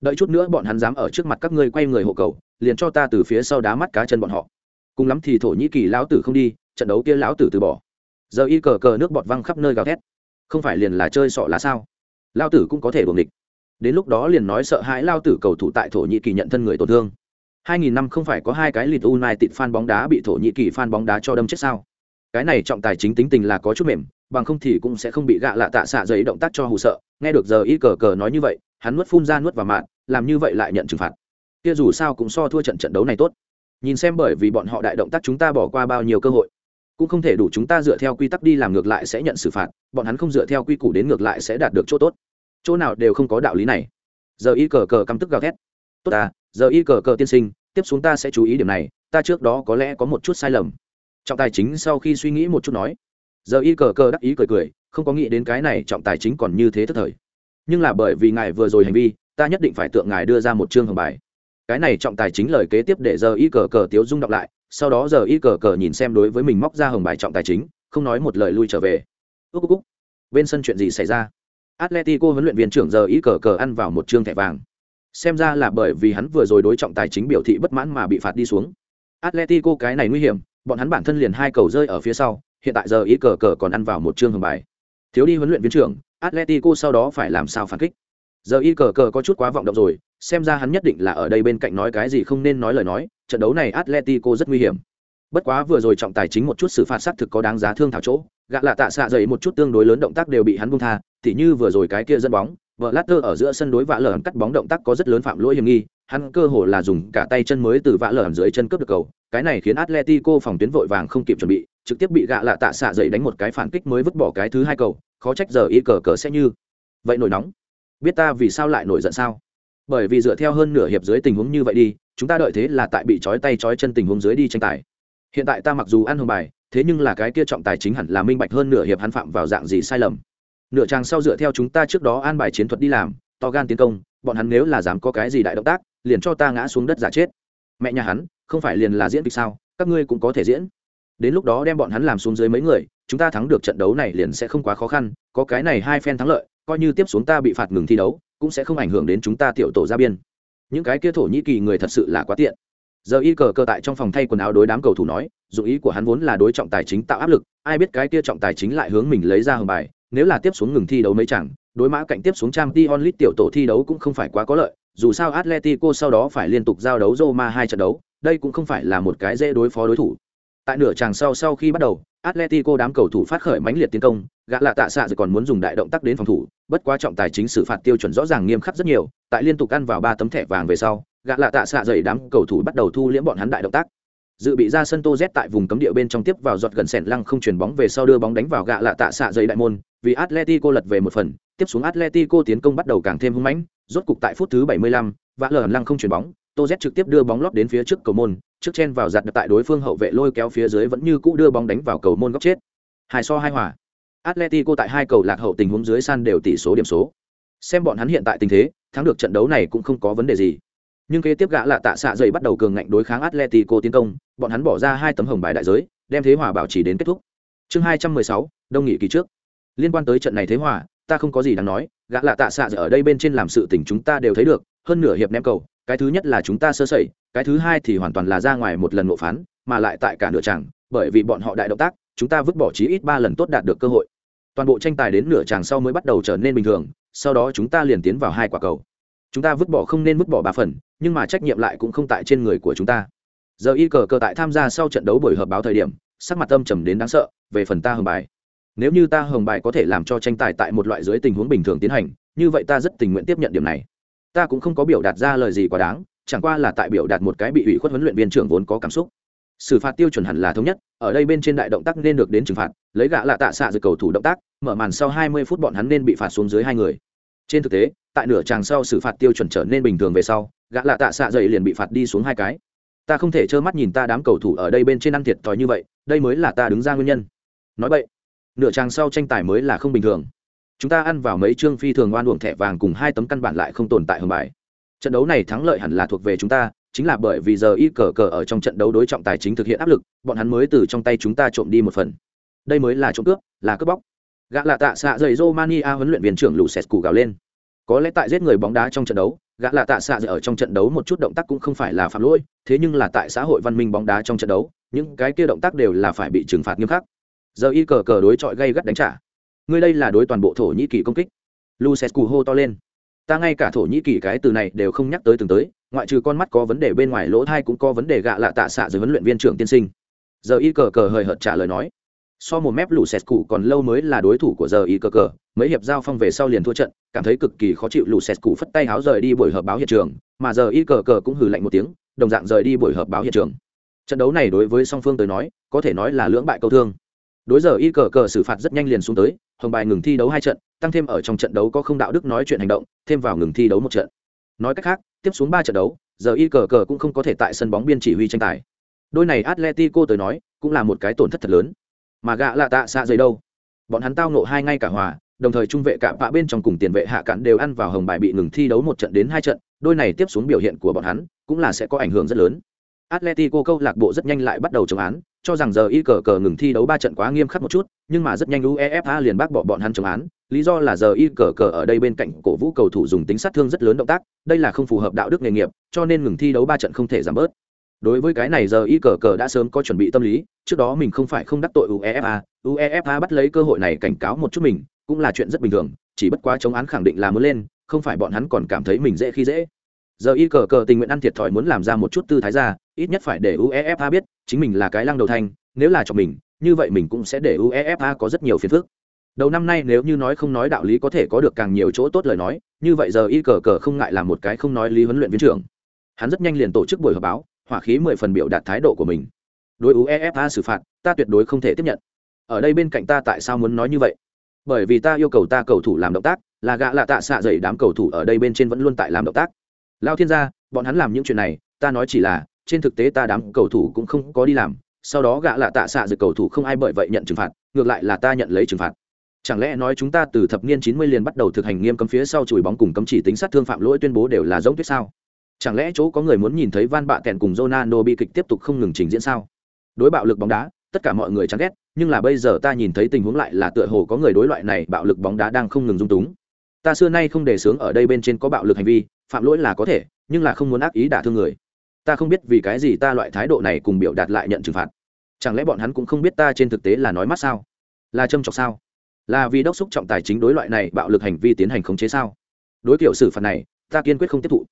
Đợi chút nữa bọn hắn dám ở trước mặt các ngươi quay người hộ cầu, liền cho ta từ phía sau đá mắt cá chân bọn họ. Cùng lắm thì thổ nhĩ kỳ lão tử không đi trận đấu kia lão tử từ bỏ. Giờ y cờ cờ nước bọt văng khắp nơi gào thét. Không phải liền là chơi sọ lá sao? Lao tử cũng có thể buồng địch đến lúc đó liền nói sợ hãi lao tử cầu thủ tại thổ nhĩ kỳ nhận thân người tổn thương. 2000 năm không phải có hai cái lịt United fan bóng đá bị thổ nhĩ kỳ fan bóng đá cho đâm chết sao? Cái này trọng tài chính tính tình là có chút mềm, bằng không thì cũng sẽ không bị gạ lạ tạ xạ giấy động tác cho hù sợ. Nghe được giờ y cờ cờ nói như vậy, hắn nuốt phun ra nuốt vào mạng làm như vậy lại nhận trừng phạt. Kia dù sao cũng so thua trận trận đấu này tốt. Nhìn xem bởi vì bọn họ đại động tác chúng ta bỏ qua bao nhiêu cơ hội cũng không thể đủ chúng ta dựa theo quy tắc đi làm ngược lại sẽ nhận xử phạt, bọn hắn không dựa theo quy củ đến ngược lại sẽ đạt được chỗ tốt. Chỗ nào đều không có đạo lý này. Giờ y cờ cờ căm tức gào thét. Tốt à giờ y cờ cờ tiên sinh, tiếp xuống ta sẽ chú ý điểm này, ta trước đó có lẽ có một chút sai lầm. Trọng tài chính sau khi suy nghĩ một chút nói. Giờ y cờ cờ đắc ý cười cười, không có nghĩ đến cái này trọng tài chính còn như thế thất thời. Nhưng là bởi vì ngài vừa rồi hành vi, ta nhất định phải tượng ngài đưa ra một chương hồng bài. Cái này trọng tài chính lời kế tiếp để giờ y cờ cờ tiếu dung đọc lại sau đó giờ y cờ cờ nhìn xem đối với mình móc ra hồng bài trọng tài chính, không nói một lời lui trở về. Ước ước ước bên sân chuyện gì xảy ra? Atletico huấn luyện viên trưởng giờ y cờ cờ ăn vào một chương thẻ vàng. Xem ra là bởi vì hắn vừa rồi đối trọng tài chính biểu thị bất mãn mà bị phạt đi xuống. Atletico cái này nguy hiểm, bọn hắn bản thân liền hai cầu rơi ở phía sau, hiện tại giờ y cờ cờ còn ăn vào một chương hồng bài. Thiếu đi huấn luyện viên trưởng, atletico sau đó phải làm sao phản kích? Giờ y cờ cờ có chút quá vọng động rồi xem ra hắn nhất định là ở đây bên cạnh nói cái gì không nên nói lời nói, trận đấu này atletico rất nguy hiểm. Bất quá vừa rồi trọng tài chính một chút xử phạt xác thực có đáng giá thương thảo chỗ, gạ lạ tạ xạ dậy một chút tương đối lớn động tác đều bị hắn bung tha thì như vừa rồi cái kia dẫn bóng, vợ lát tơ ở giữa sân đối vạ lở cắt bóng động tác có rất lớn phạm lỗi hiểm nghi, hắn cơ hồ là dùng cả tay chân mới từ vạ lở dưới chân cướp được cầu, cái này khiến atletico phòng tuyến vội vàng không kịp chuẩn bị, trực tiếp bị gạ lạ tạ xạ dậy đánh một cái phản kích mới vứt bỏ cái thứ hai cầu, khó trách giờ y cờ cờ sẽ như. Vậy nổi nóng. Biết ta vì sao lại nổi giận sao? Bởi vì dựa theo hơn nửa hiệp dưới tình huống như vậy đi, chúng ta đợi thế là tại bị trói tay trói chân tình huống dưới đi tranh tài. Hiện tại ta mặc dù ăn hồng bài, thế nhưng là cái kia trọng tài chính hẳn là minh bạch hơn nửa hiệp hắn phạm vào dạng gì sai lầm. Nửa trang sau dựa theo chúng ta trước đó an bài chiến thuật đi làm, to gan tiến công, bọn hắn nếu là dám có cái gì đại động tác, liền cho ta ngã xuống đất giả chết. Mẹ nhà hắn, không phải liền là diễn kịch sao, các ngươi cũng có thể diễn. Đến lúc đó đem bọn hắn làm xuống dưới mấy người, chúng ta thắng được trận đấu này liền sẽ không quá khó khăn, có cái này hai phen thắng lợi, coi như tiếp xuống ta bị phạt ngừng thi đấu cũng sẽ không ảnh hưởng đến chúng ta tiểu tổ ra biên. Những cái kia thổ nhĩ kỳ người thật sự là quá tiện. Giờ y cờ cơ tại trong phòng thay quần áo đối đám cầu thủ nói, dù ý của hắn vốn là đối trọng tài chính tạo áp lực, ai biết cái kia trọng tài chính lại hướng mình lấy ra hồng bài, nếu là tiếp xuống ngừng thi đấu mấy chẳng đối mã cạnh tiếp xuống trang t onlit tiểu tổ thi đấu cũng không phải quá có lợi, dù sao atletico sau đó phải liên tục giao đấu roma hai trận đấu, đây cũng không phải là một cái dễ đối phó đối thủ tại nửa tràng sau sau khi bắt đầu atletico đám cầu thủ phát khởi mãnh liệt tiến công gã lạ tạ xạ rồi còn muốn dùng đại động tác đến phòng thủ bất quá trọng tài chính xử phạt tiêu chuẩn rõ ràng nghiêm khắc rất nhiều tại liên tục ăn vào ba tấm thẻ vàng về sau gã lạ tạ xạ dày đám cầu thủ bắt đầu thu liễm bọn hắn đại động tác. Dự bị ra sân tô z tại vùng cấm địa bên trong tiếp vào giọt gần sẻn lăng không chuyển bóng về sau đưa bóng đánh vào gạ lạ tạ xạ dày đại môn vì atletico lật về một phần tiếp xuống atletico tiến công bắt đầu càng thêm hung mãnh rốt cục tại phút thứ 75, vã lờ lăng không chuyển bóng tô z trực tiếp đưa bóng lóp đến phía trước cầu môn, trước chen vào giặt tại đối phương hậu vệ lôi kéo phía dưới vẫn như cũ đưa bóng đánh vào cầu môn góc chết. Hai so hai hòa. Atletico tại hai cầu lạc hậu tình huống dưới san đều tỷ số điểm số. Xem bọn hắn hiện tại tình thế, thắng được trận đấu này cũng không có vấn đề gì. Nhưng kế tiếp gã là tạ xạ dậy bắt đầu cường ngạnh đối kháng atletico tiến công, bọn hắn bỏ ra hai tấm hồng bài đại giới, đem thế hòa bảo trì đến kết thúc. Chương hai trăm mười sáu, đông nghị kỳ trước. Liên quan tới trận này thế hòa, ta không có gì đáng nói, gã là tạ xạ dậy ở đây bên trên làm sự tình chúng ta đều thấy được, hơn nửa hiệp ném cầu cái thứ nhất là chúng ta sơ sẩy, cái thứ hai thì hoàn toàn là ra ngoài một lần ngộ phán, mà lại tại cả nửa tràng bởi vì bọn họ đại động tác, chúng ta vứt bỏ chí ít ba lần tốt đạt được cơ hội. Toàn bộ tranh tài đến nửa tràng sau mới bắt đầu trở nên bình thường, sau đó chúng ta liền tiến vào hai quả cầu. Chúng ta vứt bỏ không nên vứt bỏ ba phần, nhưng mà trách nhiệm lại cũng không tại trên người của chúng ta. Giờ y cờ cờ tại tham gia sau trận đấu buổi họp báo thời điểm, sắc mặt âm trầm đến đáng sợ, về phần ta hồng bài. Nếu như ta hồng bài có thể làm cho tranh tài tại một loại dưới tình huống bình thường tiến hành, như vậy ta rất tình nguyện tiếp nhận điểm này ta cũng không có biểu đạt ra lời gì quá đáng, chẳng qua là tại biểu đạt một cái bị ủy khuất huấn luyện viên trưởng vốn có cảm xúc. Xử phạt tiêu chuẩn hẳn là thống nhất, ở đây bên trên đại động tác nên được đến trừng phạt, lấy gã là tạ xạ dưới cầu thủ động tác, mở màn sau 20 phút bọn hắn nên bị phạt xuống dưới hai người. Trên thực tế, tại nửa tràng sau xử phạt tiêu chuẩn trở nên bình thường về sau gã lạ tạ xạ dậy liền bị phạt đi xuống hai cái. Ta không thể trơ mắt nhìn ta đám cầu thủ ở đây bên trên ăn thiệt thòi như vậy, đây mới là ta đứng ra nguyên nhân. Nói vậy, nửa tràng sau tranh tài mới là không bình thường chúng ta ăn vào mấy chương phi thường oan uổng thẻ vàng cùng hai tấm căn bản lại không tồn tại hơn bài. Trận đấu này thắng lợi hẳn là thuộc về chúng ta, chính là bởi vì giờ y cờ cờ ở trong trận đấu đối trọng tài chính thực hiện áp lực, bọn hắn mới từ trong tay chúng ta trộm đi một phần. Đây mới là trộm cướp, là cướp bóc. Gã lạ tạ xạ dày romania huấn luyện viên trưởng lù sét cù gào lên. Có lẽ tại giết người bóng đá trong trận đấu, gã lạ tạ xạ dày ở trong trận đấu một chút động tác cũng không phải là phạm lỗi, thế nhưng là tại xã hội văn minh bóng đá trong trận đấu, những cái kia động tác đều là phải bị trừng phạt nghiêm khắc. Giờ y cờ cờ đối chọi gây gắt đánh trả ngươi đây là đối toàn bộ thổ nhĩ kỳ công kích. Lucescu hô to lên. Ta ngay cả thổ nhĩ kỳ cái từ này đều không nhắc tới từng tới, ngoại trừ con mắt có vấn đề bên ngoài lỗ thai cũng có vấn đề gạ lạ tạ xạ dưới huấn luyện viên trưởng tiên sinh. Giờ y cờ cờ hời hợt trả lời nói. So một mép lũ sẹt cụ còn lâu mới là đối thủ của giờ y cờ cờ, mấy hiệp giao phong về sau liền thua trận, cảm thấy cực kỳ khó chịu lũ sẹt cụ phất tay háo rời đi buổi họp báo hiện trường, mà giờ y cờ cờ cũng hừ lạnh một tiếng, đồng dạng rời đi buổi họp báo hiện trường. Trận đấu này đối với song phương tới nói, có thể nói là lưỡng bại câu thương đối giờ y cờ cờ xử phạt rất nhanh liền xuống tới, hồng bài ngừng thi đấu hai trận, tăng thêm ở trong trận đấu có không đạo đức nói chuyện hành động, thêm vào ngừng thi đấu một trận. Nói cách khác, tiếp xuống ba trận đấu, giờ y cờ cờ cũng không có thể tại sân bóng biên chỉ huy tranh tài. Đôi này atletico tới nói, cũng là một cái tổn thất thật lớn. Mà gạ là tạ xạ dày đâu? Bọn hắn tao nộ hai ngay cả hòa, đồng thời trung vệ cả bạ bên trong cùng tiền vệ hạ cạn đều ăn vào hồng bài bị ngừng thi đấu một trận đến hai trận, đôi này tiếp xuống biểu hiện của bọn hắn, cũng là sẽ có ảnh hưởng rất lớn. Atletico câu lạc bộ rất nhanh lại bắt đầu chống án cho rằng giờ y cờ cờ ngừng thi đấu ba trận quá nghiêm khắc một chút, nhưng mà rất nhanh uefa liền bác bỏ bọn hắn chống án. Lý do là giờ y cờ cờ ở đây bên cạnh cổ vũ cầu thủ dùng tính sát thương rất lớn động tác, đây là không phù hợp đạo đức nghề nghiệp, cho nên ngừng thi đấu ba trận không thể giảm bớt. Đối với cái này giờ y cờ cờ đã sớm có chuẩn bị tâm lý, trước đó mình không phải không đắc tội uefa uefa bắt lấy cơ hội này cảnh cáo một chút mình, cũng là chuyện rất bình thường, chỉ bất quá chống án khẳng định là muốn lên, không phải bọn hắn còn cảm thấy mình dễ khi dễ. Giờ y cờ cờ tình nguyện ăn thiệt thòi muốn làm ra một chút tư thái ra, ít nhất phải để uefa biết chính mình là cái lăng đầu thanh, nếu là cho mình, như vậy mình cũng sẽ để uefa có rất nhiều phiền phức. Đầu năm nay nếu như nói không nói đạo lý có thể có được càng nhiều chỗ tốt lời nói, như vậy giờ y cờ cờ không ngại làm một cái không nói lý huấn luyện viên trưởng. Hắn rất nhanh liền tổ chức buổi họp báo hỏa khí mười phần biểu đạt thái độ của mình. Đối uefa xử phạt, ta tuyệt đối không thể tiếp nhận. Ở đây bên cạnh ta tại sao muốn nói như vậy? Bởi vì ta yêu cầu ta cầu thủ làm động tác, là gạ lạ tạ xạ dày đám cầu thủ ở đây bên trên vẫn luôn tại làm động tác. Lao thiên gia, bọn hắn làm những chuyện này, ta nói chỉ là trên thực tế ta đám cầu thủ cũng không có đi làm, sau đó gạ lạ tạ xạ dự cầu thủ không ai bởi vậy nhận trừng phạt, ngược lại là ta nhận lấy trừng phạt. Chẳng lẽ nói chúng ta từ thập niên chín mươi liền bắt đầu thực hành nghiêm cấm phía sau chùi bóng cùng cấm chỉ tính sát thương phạm lỗi tuyên bố đều là giống tuyết sao? Chẳng lẽ chỗ có người muốn nhìn thấy van bạ kèn cùng Ronaldo bi kịch tiếp tục không ngừng trình diễn sao? Đối bạo lực bóng đá, tất cả mọi người chán ghét, nhưng là bây giờ ta nhìn thấy tình huống lại là tựa hồ có người đối loại này bạo lực bóng đá đang không ngừng dung túng. Ta xưa nay không đề xướng ở đây bên trên có bạo lực hành vi, phạm lỗi là có thể, nhưng là không muốn ác ý đả thương người ta không biết vì cái gì ta loại thái độ này cùng biểu đạt lại nhận trừng phạt. Chẳng lẽ bọn hắn cũng không biết ta trên thực tế là nói mắt sao? Là châm trọng sao? Là vì đốc xúc trọng tài chính đối loại này bạo lực hành vi tiến hành khống chế sao? Đối kiểu xử phạt này, ta kiên quyết không tiếp thụ.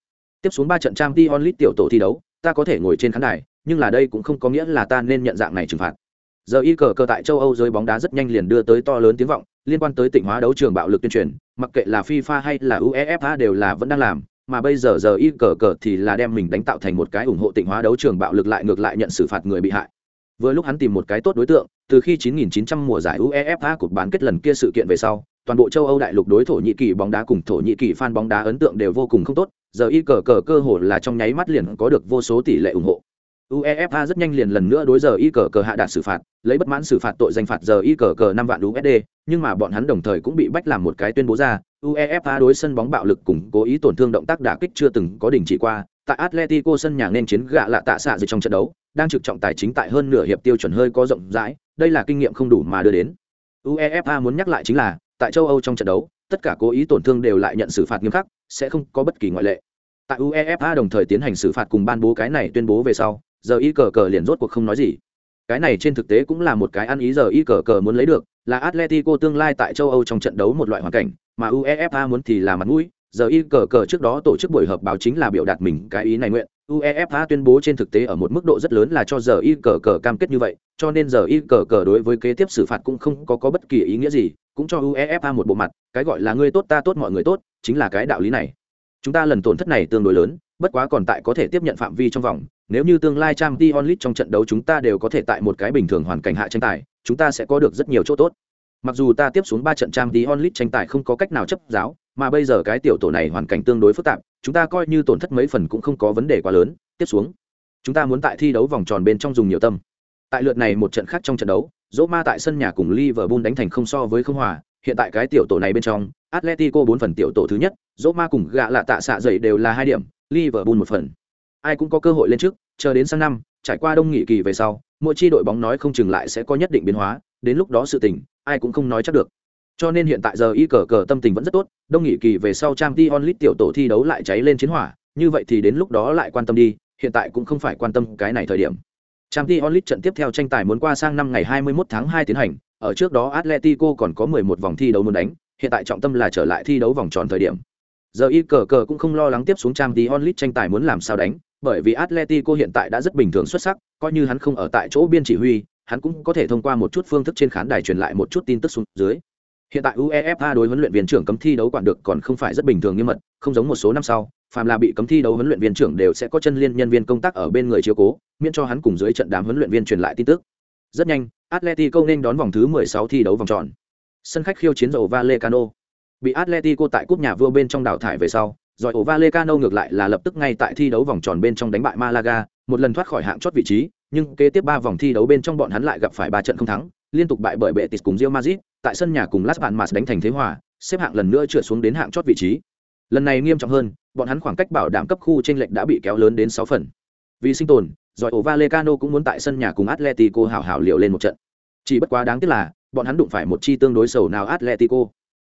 Tiếp xuống ba trận trang t onlit tiểu tổ thi đấu, ta có thể ngồi trên khán đài, nhưng là đây cũng không có nghĩa là ta nên nhận dạng này trừng phạt. Giờ y cờ cờ tại châu âu giới bóng đá rất nhanh liền đưa tới to lớn tiếng vọng, liên quan tới tỉnh hóa đấu trường bạo lực tuyên truyền, mặc kệ là fifa hay là uefa đều là vẫn đang làm mà bây giờ giờ y cờ cờ thì là đem mình đánh tạo thành một cái ủng hộ tịnh hóa đấu trường bạo lực lại ngược lại nhận xử phạt người bị hại. Vừa lúc hắn tìm một cái tốt đối tượng, từ khi 9900 mùa giải uefa cuộc bán kết lần kia sự kiện về sau, toàn bộ châu âu đại lục đối thổ nhĩ kỳ bóng đá cùng thổ nhĩ kỳ fan bóng đá ấn tượng đều vô cùng không tốt, giờ y cờ cờ cơ hồ là trong nháy mắt liền có được vô số tỷ lệ ủng hộ uefa rất nhanh liền lần nữa đối giờ y cờ cờ hạ đạt xử phạt, lấy bất mãn xử phạt tội danh phạt giờ y cờ cờ năm vạn usd nhưng mà bọn hắn đồng thời cũng bị bách làm một cái tuyên bố ra, uefa đối sân bóng bạo lực cùng cố ý tổn thương động tác đả kích chưa từng có đình chỉ qua. Tại atletico sân nhà nên chiến gạ lạ tạ xạ dưới trong trận đấu, đang trực trọng tài chính tại hơn nửa hiệp tiêu chuẩn hơi có rộng rãi, đây là kinh nghiệm không đủ mà đưa đến. Uefa muốn nhắc lại chính là, tại châu âu trong trận đấu, tất cả cố ý tổn thương đều lại nhận xử phạt nghiêm khắc, sẽ không có bất kỳ ngoại lệ. Tại uefa đồng thời tiến hành xử phạt cùng ban bố cái này tuyên bố về sau giờ y cờ cờ liền rốt cuộc không nói gì. Cái này trên thực tế cũng là một cái ăn ý giờ y cờ cờ muốn lấy được là atletico tương lai tại châu âu trong trận đấu một loại hoàn cảnh mà uefa muốn thì là mặt mũi. Giờ y cờ cờ trước đó tổ chức buổi họp báo chính là biểu đạt mình cái ý này nguyện. Uefa tuyên bố trên thực tế ở một mức độ rất lớn là cho giờ y cờ cờ cam kết như vậy cho nên giờ y cờ cờ đối với kế tiếp xử phạt cũng không có, có bất kỳ ý nghĩa gì cũng cho uefa một bộ mặt cái gọi là ngươi tốt ta tốt mọi người tốt chính là cái đạo lý này. Chúng ta lần tổn thất này tương đối lớn bất quá còn tại có thể tiếp nhận phạm vi trong vòng nếu như tương lai trang t onlit trong trận đấu chúng ta đều có thể tại một cái bình thường hoàn cảnh hạ tranh tài, chúng ta sẽ có được rất nhiều chỗ tốt. Mặc dù ta tiếp xuống ba trận trang t onlit tranh tài không có cách nào chấp giáo, mà bây giờ cái tiểu tổ này hoàn cảnh tương đối phức tạp, chúng ta coi như tổn thất mấy phần cũng không có vấn đề quá lớn. Tiếp xuống, chúng ta muốn tại thi đấu vòng tròn bên trong dùng nhiều tâm. Tại lượt này một trận khác trong trận đấu dỗ ma tại sân nhà cùng liverpool đánh thành không so với không hòa. Hiện tại cái tiểu tổ này bên trong, atletico bốn phần tiểu tổ thứ nhất dỗ ma cùng gạ lạ tạ xạ dậy đều là hai điểm, liverpool một phần ai cũng có cơ hội lên trước, chờ đến sang năm, trải qua đông nghị kỳ về sau, mỗi chi đội bóng nói không chừng lại sẽ có nhất định biến hóa, đến lúc đó sự tình, ai cũng không nói chắc được. Cho nên hiện tại giờ y cờ cờ tâm tình vẫn rất tốt, đông nghị kỳ về sau trang t onlit tiểu tổ thi đấu lại cháy lên chiến hỏa, như vậy thì đến lúc đó lại quan tâm đi, hiện tại cũng không phải quan tâm cái này thời điểm. Trang t onlit trận tiếp theo tranh tài muốn qua sang năm ngày 21 tháng 2 tiến hành, ở trước đó atletico còn có 11 vòng thi đấu muốn đánh, hiện tại trọng tâm là trở lại thi đấu vòng tròn thời điểm. Giờ y cờ cờ cũng không lo lắng tiếp xuống trang t onlit tranh tài muốn làm sao đánh bởi vì atletico hiện tại đã rất bình thường xuất sắc, coi như hắn không ở tại chỗ biên chỉ huy, hắn cũng có thể thông qua một chút phương thức trên khán đài truyền lại một chút tin tức xuống dưới. Hiện tại uefa đối huấn luyện viên trưởng cấm thi đấu quản được còn không phải rất bình thường như mật, không giống một số năm sau, phàm là bị cấm thi đấu huấn luyện viên trưởng đều sẽ có chân liên nhân viên công tác ở bên người chiếu cố, miễn cho hắn cùng dưới trận đám huấn luyện viên truyền lại tin tức. Rất nhanh, atletico nên đón vòng thứ 16 thi đấu vòng tròn. Sân khách khiêu chiến Rayo vallecano. Bị atletico tại cúp nhà vua bên trong đào thải về sau rồi ổ vallecano ngược lại là lập tức ngay tại thi đấu vòng tròn bên trong đánh bại malaga một lần thoát khỏi hạng chót vị trí nhưng kế tiếp ba vòng thi đấu bên trong bọn hắn lại gặp phải ba trận không thắng liên tục bại bởi Betis cùng Real Madrid, tại sân nhà cùng Las Palmas đánh thành thế hòa, xếp hạng lần nữa trượt xuống đến hạng chót vị trí. Lần này nghiêm trọng hơn, bọn hắn khoảng cách bảo đảm cấp khu chênh lệch đã bị kéo lớn đến 6 phần. Vì sinh tồn, rồi Vallecano cũng muốn tại sân nhà cùng Atletico hảo hảo liều lên một trận. Chỉ bất quá đáng tiếc là, bọn hắn đụng phải một chi tương đối sầu nào Atletico.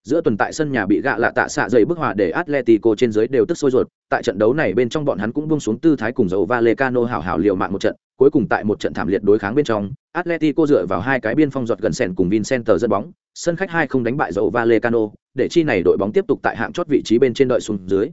Giữa tuần tại sân nhà bị gạ lạ tạ xạ dày bức hòa để Atletico trên dưới đều tức sôi ruột, tại trận đấu này bên trong bọn hắn cũng buông xuống tư thái cùng dầu valecano hảo hảo liều mạng một trận, cuối cùng tại một trận thảm liệt đối kháng bên trong, Atletico dựa vào hai cái biên phong giọt gần sèn cùng Vincenter dẫn bóng, sân khách hai không đánh bại dầu valecano để chi này đội bóng tiếp tục tại hạng chót vị trí bên trên đợi xuống dưới.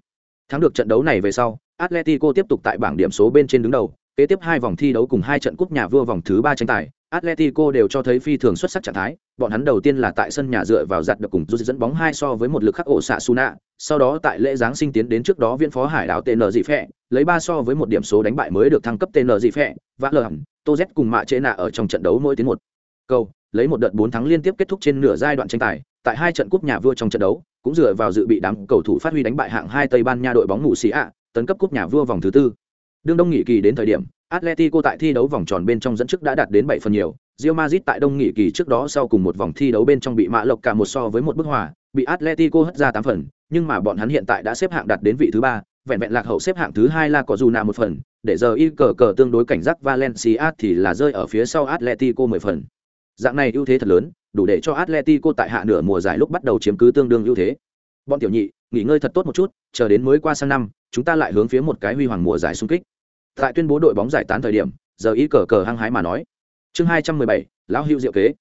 Thắng được trận đấu này về sau, Atletico tiếp tục tại bảng điểm số bên trên đứng đầu, kế tiếp hai vòng thi đấu cùng hai trận cúp nhà vua vòng thứ ba tranh tài, Atletico đều cho thấy phi thường xuất sắc trạng thái, bọn hắn đầu tiên là tại sân nhà dựa vào giật được cùng rút dẫn bóng hai so với một lực khắc ổ xạ Suna, sau đó tại lễ giáng sinh tiến đến trước đó viên phó hải đảo TN dị phệ, lấy ba so với một điểm số đánh bại mới được thăng cấp TN dị phệ, vã lờ hẳn, Toz cùng mạ chế nạ ở trong trận đấu mỗi tiến một câu, lấy một đợt bốn thắng liên tiếp kết thúc trên nửa giai đoạn tranh tài, tại hai trận cúp nhà vua trong trận đấu, cũng dựa vào dự bị đám cầu thủ phát huy đánh bại hạng hai Tây Ban Nha đội bóng ngủ xì ạ, tấn cấp cúp nhà vua vòng thứ tư. Đương đông nghỉ kỳ đến thời điểm, Atletico tại thi đấu vòng tròn bên trong dẫn trước đã đạt đến 7 phần nhiều, Real Madrid tại đông nghỉ kỳ trước đó sau cùng một vòng thi đấu bên trong bị mạ lộc cả một so với một bức hòa, bị Atletico hất ra 8 phần, nhưng mà bọn hắn hiện tại đã xếp hạng đạt đến vị thứ ba, vẹn vẹn lạc hậu xếp hạng thứ hai là có dù nào một phần, để giờ y cờ cờ tương đối cảnh giác Valencia thì là rơi ở phía sau Atletico 10 phần. Dạng này ưu thế thật lớn, đủ để cho Atletico tại hạ nửa mùa giải lúc bắt đầu chiếm cứ tương đương ưu thế. Bọn tiểu nhị, nghỉ ngơi thật tốt một chút, chờ đến mới qua sang năm, chúng ta lại hướng phía một cái huy hoàng mùa giải xung kích tại tuyên bố đội bóng giải tán thời điểm, giờ ý cờ cờ hăng hái mà nói. Chương hai trăm mười bảy, lão hữu diệu kế.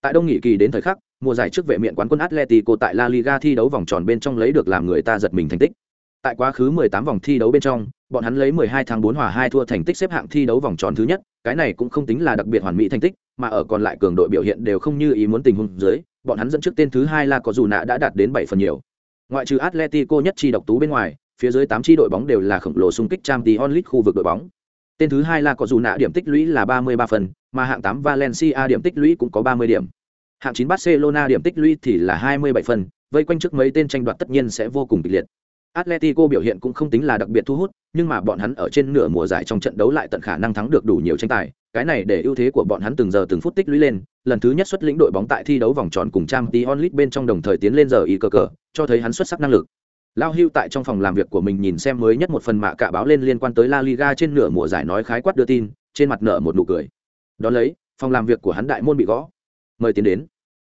Tại đông nghị kỳ đến thời khắc, mùa giải trước vệ miện quán quân atletico tại la liga thi đấu vòng tròn bên trong lấy được làm người ta giật mình thành tích. Tại quá khứ 18 vòng thi đấu bên trong, bọn hắn lấy 12 tháng 4 hòa 2 thua thành tích xếp hạng thi đấu vòng tròn thứ nhất, cái này cũng không tính là đặc biệt hoàn mỹ thành tích, mà ở còn lại cường đội biểu hiện đều không như ý muốn tình huống dưới, bọn hắn dẫn trước tên thứ hai là có dù nạ đã đạt đến 7 phần nhiều. Ngoại trừ atletico nhất chi độc tú bên ngoài phía dưới tám chi đội bóng đều là khổng lồ xung kích Champions League khu vực đội bóng. Tên thứ hai là có dù nạ điểm tích lũy là 33 phần, mà hạng 8 Valencia điểm tích lũy cũng có 30 điểm. Hạng 9 Barcelona điểm tích lũy thì là 27 phần, vây quanh trước mấy tên tranh đoạt tất nhiên sẽ vô cùng kịch liệt. Atletico biểu hiện cũng không tính là đặc biệt thu hút, nhưng mà bọn hắn ở trên nửa mùa giải trong trận đấu lại tận khả năng thắng được đủ nhiều tranh tài, cái này để ưu thế của bọn hắn từng giờ từng phút tích lũy lên, lần thứ nhất xuất lĩnh đội bóng tại thi đấu vòng tròn cùng Champions League bên trong đồng thời tiến lên giờ y cơ cờ, cho thấy hắn xuất sắc năng lực lao hưu tại trong phòng làm việc của mình nhìn xem mới nhất một phần mạ cả báo lên liên quan tới la liga trên nửa mùa giải nói khái quát đưa tin, trên mặt nở một nụ cười. Đó lấy, phòng làm việc của hắn đại môn bị gõ. Mời tiến đến.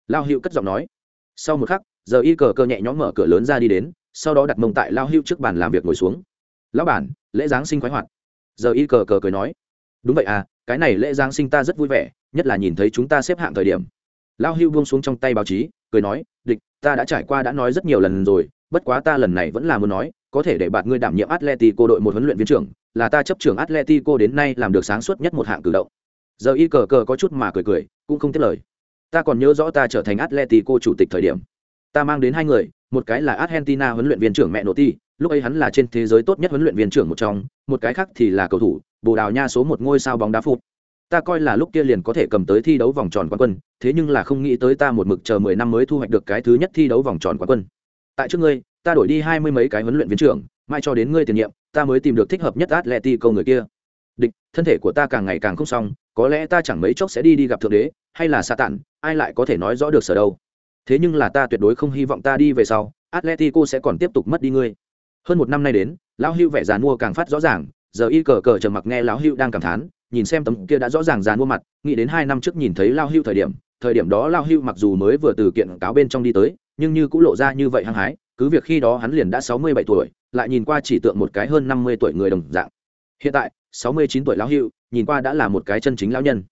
Lao hưu cất giọng nói. Sau một khắc, giờ y cờ cờ nhẹ nhõm mở cửa lớn ra đi đến, sau đó đặt mông tại lao hưu trước bàn làm việc ngồi xuống. Lão bản, lễ giáng sinh khoái hoạt. Giờ y cờ cờ cười nói. Đúng vậy à cái này lễ giáng sinh ta rất vui vẻ, nhất là nhìn thấy chúng ta xếp hạng thời điểm. Lao hưu buông xuống trong tay báo chí, cười nói, địch, ta đã trải qua đã nói rất nhiều lần rồi bất quá ta lần này vẫn là muốn nói, có thể để bạn ngươi đảm nhiệm Atletico đội một huấn luyện viên trưởng, là ta chấp trưởng Atletico đến nay làm được sáng suốt nhất một hạng cử động. Giờ y cờ cờ có chút mà cười cười, cũng không tiếp lời. Ta còn nhớ rõ ta trở thành Atletico chủ tịch thời điểm. Ta mang đến hai người, một cái là Argentina huấn luyện viên trưởng mẹ Noti, lúc ấy hắn là trên thế giới tốt nhất huấn luyện viên trưởng một trong, một cái khác thì là cầu thủ, Bồ Đào Nha số một ngôi sao bóng đá phục. Ta coi là lúc kia liền có thể cầm tới thi đấu vòng tròn quán quân, thế nhưng là không nghĩ tới ta một mực chờ mười năm mới thu hoạch được cái thứ nhất thi đấu vòng tròn quán quân tại trước ngươi, ta đổi đi hai mươi mấy cái huấn luyện viên trưởng, mai cho đến ngươi tiền nhiệm, ta mới tìm được thích hợp nhất atleti câu người kia. Địch, thân thể của ta càng ngày càng không xong, có lẽ ta chẳng mấy chốc sẽ đi đi gặp thượng đế, hay là sa tản, ai lại có thể nói rõ được sở đâu. Thế nhưng là ta tuyệt đối không hy vọng ta đi về sau, atletico sẽ còn tiếp tục mất đi ngươi. Hơn một năm nay đến, lão hưu vẻ giàn mua càng phát rõ ràng, giờ y cờ cờ trầm mặc nghe lão hưu đang cảm thán, nhìn xem tấm kia đã rõ ràng dàn mua mặt, nghĩ đến hai năm trước nhìn thấy lao hưu thời điểm thời điểm đó lao hưu mặc dù mới vừa từ kiện cáo bên trong đi tới nhưng như cũng lộ ra như vậy hăng hái cứ việc khi đó hắn liền đã sáu mươi bảy tuổi lại nhìn qua chỉ tượng một cái hơn năm mươi tuổi người đồng dạng. Hiện tại sáu mươi chín tuổi lão hữu nhìn qua đã là một cái chân chính lão nhân.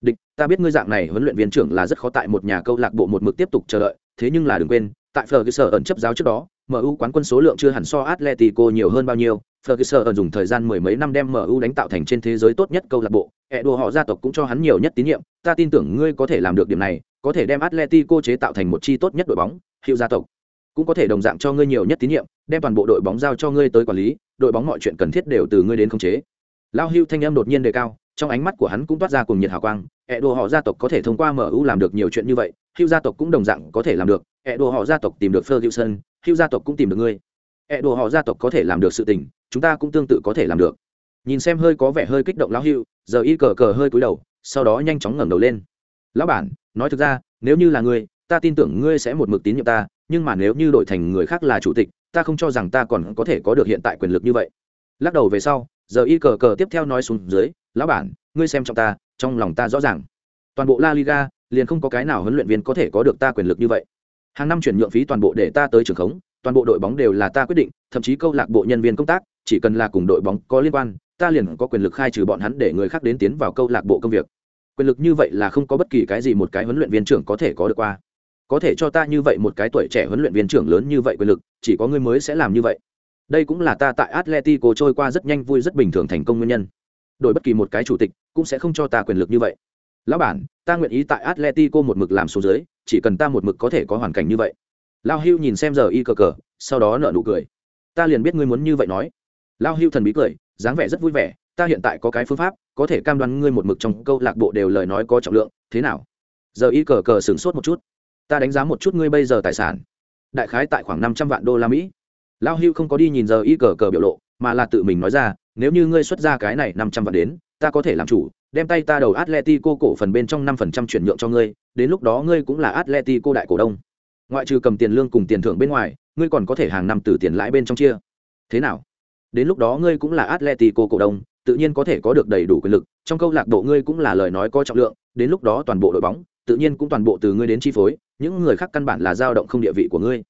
Địch ta biết ngươi dạng này huấn luyện viên trưởng là rất khó tại một nhà câu lạc bộ một mực tiếp tục chờ đợi thế nhưng là đừng quên tại Ferguson ẩn chấp giáo trước đó MU quán quân số lượng chưa hẳn so Atletico nhiều hơn bao nhiêu, Ferguson ẩn dùng thời gian mười mấy năm đem MU đánh tạo thành trên thế giới tốt nhất câu lạc bộ, hệ đùa họ gia tộc cũng cho hắn nhiều nhất tín nhiệm, ta tin tưởng ngươi có thể làm được điểm này, có thể đem Atletico chế tạo thành một chi tốt nhất đội bóng, hữu gia tộc cũng có thể đồng dạng cho ngươi nhiều nhất tín nhiệm, đem toàn bộ đội bóng giao cho ngươi tới quản lý, đội bóng mọi chuyện cần thiết đều từ ngươi đến khống chế. Lao Hưu thanh em đột nhiên đề cao, trong ánh mắt của hắn cũng toát ra cùng nhiệt hào quang, hệ đồ họ gia tộc có thể thông qua MU làm được nhiều chuyện như vậy, Hưu gia tộc cũng đồng dạng có thể làm được, hệ đồ họ gia tộc tìm được Ferguson, Hưu gia tộc cũng tìm được ngươi. Hệ đồ họ gia tộc có thể làm được sự tình, chúng ta cũng tương tự có thể làm được. Nhìn xem hơi có vẻ hơi kích động lão Hưu, giờ y cờ cờ hơi cúi đầu, sau đó nhanh chóng ngẩng đầu lên. Lão bản, nói thực ra, nếu như là ngươi, ta tin tưởng ngươi sẽ một mực tín nhiệm ta, nhưng mà nếu như đổi thành người khác là chủ tịch, ta không cho rằng ta còn có thể có được hiện tại quyền lực như vậy. Lắc đầu về sau, giờ y cờ cờ tiếp theo nói xuống dưới, lão bản, ngươi xem trong ta, trong lòng ta rõ ràng. Toàn bộ La Liga, liền không có cái nào huấn luyện viên có thể có được ta quyền lực như vậy hàng năm chuyển nhượng phí toàn bộ để ta tới trường khống toàn bộ đội bóng đều là ta quyết định thậm chí câu lạc bộ nhân viên công tác chỉ cần là cùng đội bóng có liên quan ta liền có quyền lực khai trừ bọn hắn để người khác đến tiến vào câu lạc bộ công việc quyền lực như vậy là không có bất kỳ cái gì một cái huấn luyện viên trưởng có thể có được qua có thể cho ta như vậy một cái tuổi trẻ huấn luyện viên trưởng lớn như vậy quyền lực, chỉ có ngươi mới sẽ làm như vậy. Đây cũng là ta tại atletico trôi qua rất nhanh vui rất bình thường thành công nguyên nhân. Đổi bất kỳ một cái chủ tịch, cũng sẽ không cho ta quyền lực như vậy. Lão bản, ta nguyện ý tại atletico một mực làm số dưới, chỉ cần ta một mực có thể có hoàn cảnh như vậy. Lao hưu nhìn xem giờ y cờ cờ, sau đó nợ nụ cười. Ta liền biết ngươi muốn như vậy nói. Lao hưu thần bí cười, dáng vẻ rất vui vẻ, ta hiện tại có cái phương pháp, có thể cam đoan ngươi một mực trong câu lạc bộ đều lời nói có trọng lượng, thế nào? Giờ y cờ cờ sửng sốt một chút ta đánh giá một chút ngươi bây giờ tài sản đại khái tại khoảng năm trăm vạn đô la mỹ lao hưu không có đi nhìn giờ y cờ cờ biểu lộ mà là tự mình nói ra nếu như ngươi xuất ra cái này năm trăm vạn đến ta có thể làm chủ đem tay ta đầu Atletico cổ phần bên trong năm phần trăm chuyển nhượng cho ngươi, đến lúc đó ngươi cũng là Atletico đại cổ đông. Ngoại trừ cầm tiền lương cùng tiền thưởng bên ngoài, ngươi còn có thể hàng năm từ tiền lãi bên trong chia. Thế nào? Đến lúc đó ngươi cũng là Atletico cổ đông, tự nhiên có thể có được đầy đủ quyền lực, trong câu lạc bộ ngươi cũng là lời nói có trọng lượng, đến lúc đó toàn bộ đội bóng, tự nhiên cũng toàn bộ từ ngươi đến chi phối, những người khác căn bản là dao động không địa vị của ngươi.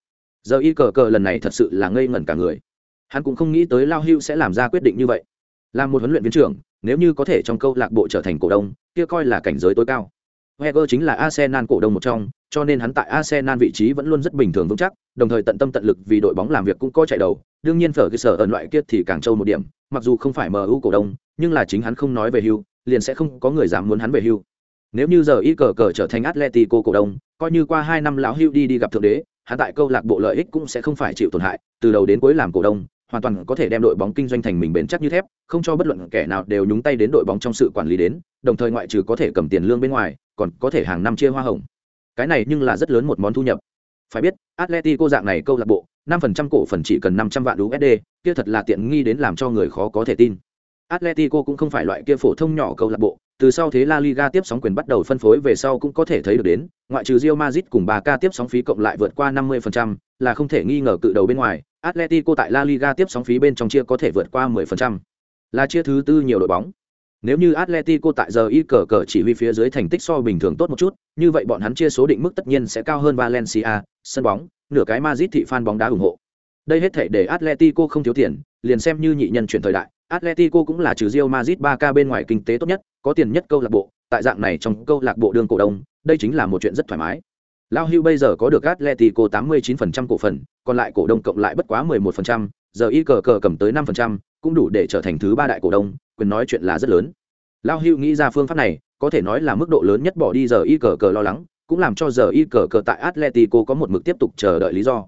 Giờ y cờ cờ lần này thật sự là ngây ngẩn cả người. Hắn cũng không nghĩ tới Lao Hưu sẽ làm ra quyết định như vậy. Làm một huấn luyện viên trưởng, nếu như có thể trong câu lạc bộ trở thành cổ đông, kia coi là cảnh giới tối cao. Wenger chính là Arsenal cổ đông một trong, cho nên hắn tại Arsenal vị trí vẫn luôn rất bình thường vững chắc, đồng thời tận tâm tận lực vì đội bóng làm việc cũng có chạy đầu. Đương nhiên phở cái sở ẩn loại kia thì càng trâu một điểm, mặc dù không phải MU cổ đông, nhưng là chính hắn không nói về hưu, liền sẽ không có người dám muốn hắn về hưu. Nếu như giờ y cờ cờ trở thành Atletico cổ đông, coi như qua hai năm lão hưu đi đi gặp thượng đế, hắn tại câu lạc bộ lợi ích cũng sẽ không phải chịu tổn hại, từ đầu đến cuối làm cổ đông, hoàn toàn có thể đem đội bóng kinh doanh thành mình bền chắc như thép, không cho bất luận kẻ nào đều nhúng tay đến đội bóng trong sự quản lý đến, đồng thời ngoại trừ có thể cầm tiền lương bên ngoài, còn có thể hàng năm chia hoa hồng. Cái này nhưng là rất lớn một món thu nhập. Phải biết, Atletico dạng này câu lạc bộ, 5% cổ phần chỉ cần 500 vạn USD, kia thật là tiện nghi đến làm cho người khó có thể tin. Atletico cũng không phải loại kia phổ thông nhỏ câu lạc bộ, từ sau thế La Liga tiếp sóng quyền bắt đầu phân phối về sau cũng có thể thấy được đến, ngoại trừ Real Madrid cùng Barca tiếp sóng phí cộng lại vượt qua 50%, là không thể nghi ngờ cự đầu bên ngoài, Atletico tại La Liga tiếp sóng phí bên trong chia có thể vượt qua 10%. Là chia thứ tư nhiều đội bóng. Nếu như Atletico tại giờ y cờ cờ chỉ huy phía dưới thành tích so bình thường tốt một chút, như vậy bọn hắn chia số định mức tất nhiên sẽ cao hơn Valencia, sân bóng, nửa cái Madrid thị fan bóng đá ủng hộ. Đây hết thể để Atletico không thiếu tiền, liền xem như nhị nhân chuyển thời đại, Atletico cũng là trừ Real Madrid 3K bên ngoài kinh tế tốt nhất, có tiền nhất câu lạc bộ, tại dạng này trong câu lạc bộ đương cổ đông, đây chính là một chuyện rất thoải mái. Lao Hưu bây giờ có được Atletico 89% cổ phần, còn lại cổ đông cộng lại bất quá 11%, giờ y cờ cờ cầm tới 5%, cũng đủ để trở thành thứ ba đại cổ đông, quyền nói chuyện là rất lớn. Lao Hưu nghĩ ra phương pháp này, có thể nói là mức độ lớn nhất bỏ đi giờ y cờ cờ lo lắng, cũng làm cho giờ y cờ cờ tại Atletico có một mực tiếp tục chờ đợi lý do.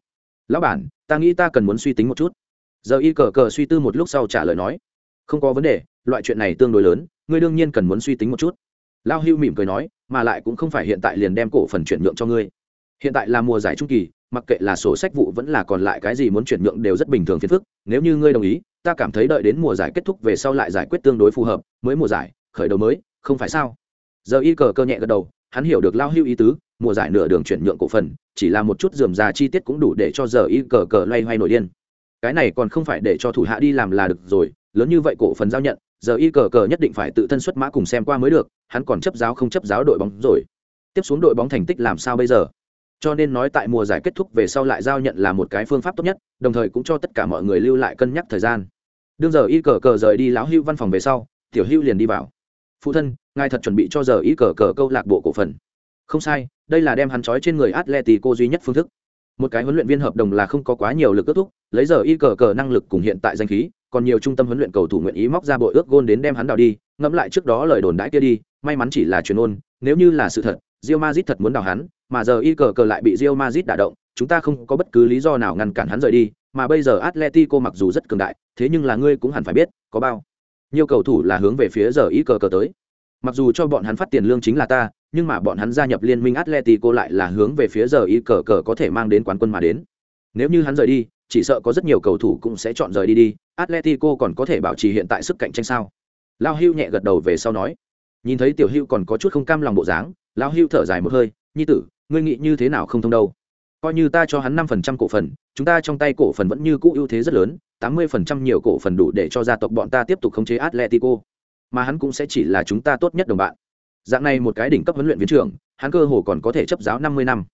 Lão bản, ta nghĩ ta cần muốn suy tính một chút. Giờ y cờ cờ suy tư một lúc sau trả lời nói, không có vấn đề, loại chuyện này tương đối lớn, ngươi đương nhiên cần muốn suy tính một chút. Lao Hưu mỉm cười nói, mà lại cũng không phải hiện tại liền đem cổ phần chuyển nhượng cho ngươi. Hiện tại là mùa giải trung kỳ mặc kệ là sổ sách vụ vẫn là còn lại cái gì muốn chuyển nhượng đều rất bình thường phiền phức. Nếu như ngươi đồng ý ta cảm thấy đợi đến mùa giải kết thúc về sau lại giải quyết tương đối phù hợp mới mùa giải khởi đầu mới không phải sao? Giờ y cờ cơ nhẹ gật đầu hắn hiểu được lao hưu ý tứ mùa giải nửa đường chuyển nhượng cổ phần chỉ là một chút dườm già chi tiết cũng đủ để cho giờ y cờ cờ loay hoay nổi điên. Cái này còn không phải để cho thủ hạ đi làm là được rồi lớn như vậy cổ phần giao nhận, giờ y cờ cờ nhất định phải tự thân xuất mã cùng xem qua mới được, hắn còn chấp giáo không chấp giáo đội bóng rồi. Tiếp xuống đội bóng thành tích làm sao bây giờ? Cho nên nói tại mùa giải kết thúc về sau lại giao nhận là một cái phương pháp tốt nhất, đồng thời cũng cho tất cả mọi người lưu lại cân nhắc thời gian. Đương giờ y cờ cờ rời đi lão hưu văn phòng về sau, tiểu hưu liền đi vào. Phụ thân, ngài thật chuẩn bị cho giờ y cờ cờ câu lạc bộ cổ phần. Không sai, đây là đem hắn trói trên người atletico duy nhất phương thức. Một cái huấn luyện viên hợp đồng là không có quá nhiều lực kết thúc, lấy giờ y cờ cờ năng lực cùng hiện tại danh khí còn nhiều trung tâm huấn luyện cầu thủ nguyện ý móc ra bội ước gôn đến đem hắn đào đi, ngẫm lại trước đó lời đồn đãi kia đi, may mắn chỉ là truyền ôn, nếu như là sự thật, Real Madrid thật muốn đào hắn, mà giờ y cờ cờ lại bị Real Madrid đả động, chúng ta không có bất cứ lý do nào ngăn cản hắn rời đi, mà bây giờ Atletico mặc dù rất cường đại, thế nhưng là ngươi cũng hẳn phải biết, có bao nhiều cầu thủ là hướng về phía giờ y cờ cờ tới. Mặc dù cho bọn hắn phát tiền lương chính là ta, nhưng mà bọn hắn gia nhập liên minh Atletico lại là hướng về phía giờ y cờ cờ có thể mang đến quán quân mà đến. Nếu như hắn rời đi chỉ sợ có rất nhiều cầu thủ cũng sẽ chọn rời đi đi, atletico còn có thể bảo trì hiện tại sức cạnh tranh sao? Lao hưu nhẹ gật đầu về sau nói. Nhìn thấy tiểu hưu còn có chút không cam lòng bộ dáng, lao hưu thở dài một hơi, nhi tử, ngươi nghĩ như thế nào không thông đâu? Coi như ta cho hắn năm phần trăm cổ phần, chúng ta trong tay cổ phần vẫn như cũ ưu thế rất lớn, tám mươi phần trăm nhiều cổ phần đủ để cho gia tộc bọn ta tiếp tục khống chế atletico. Mà hắn cũng sẽ chỉ là chúng ta tốt nhất đồng bạn. Dạng này một cái đỉnh cấp huấn luyện viên trưởng, hắn cơ hồ còn có thể chấp giáo năm mươi năm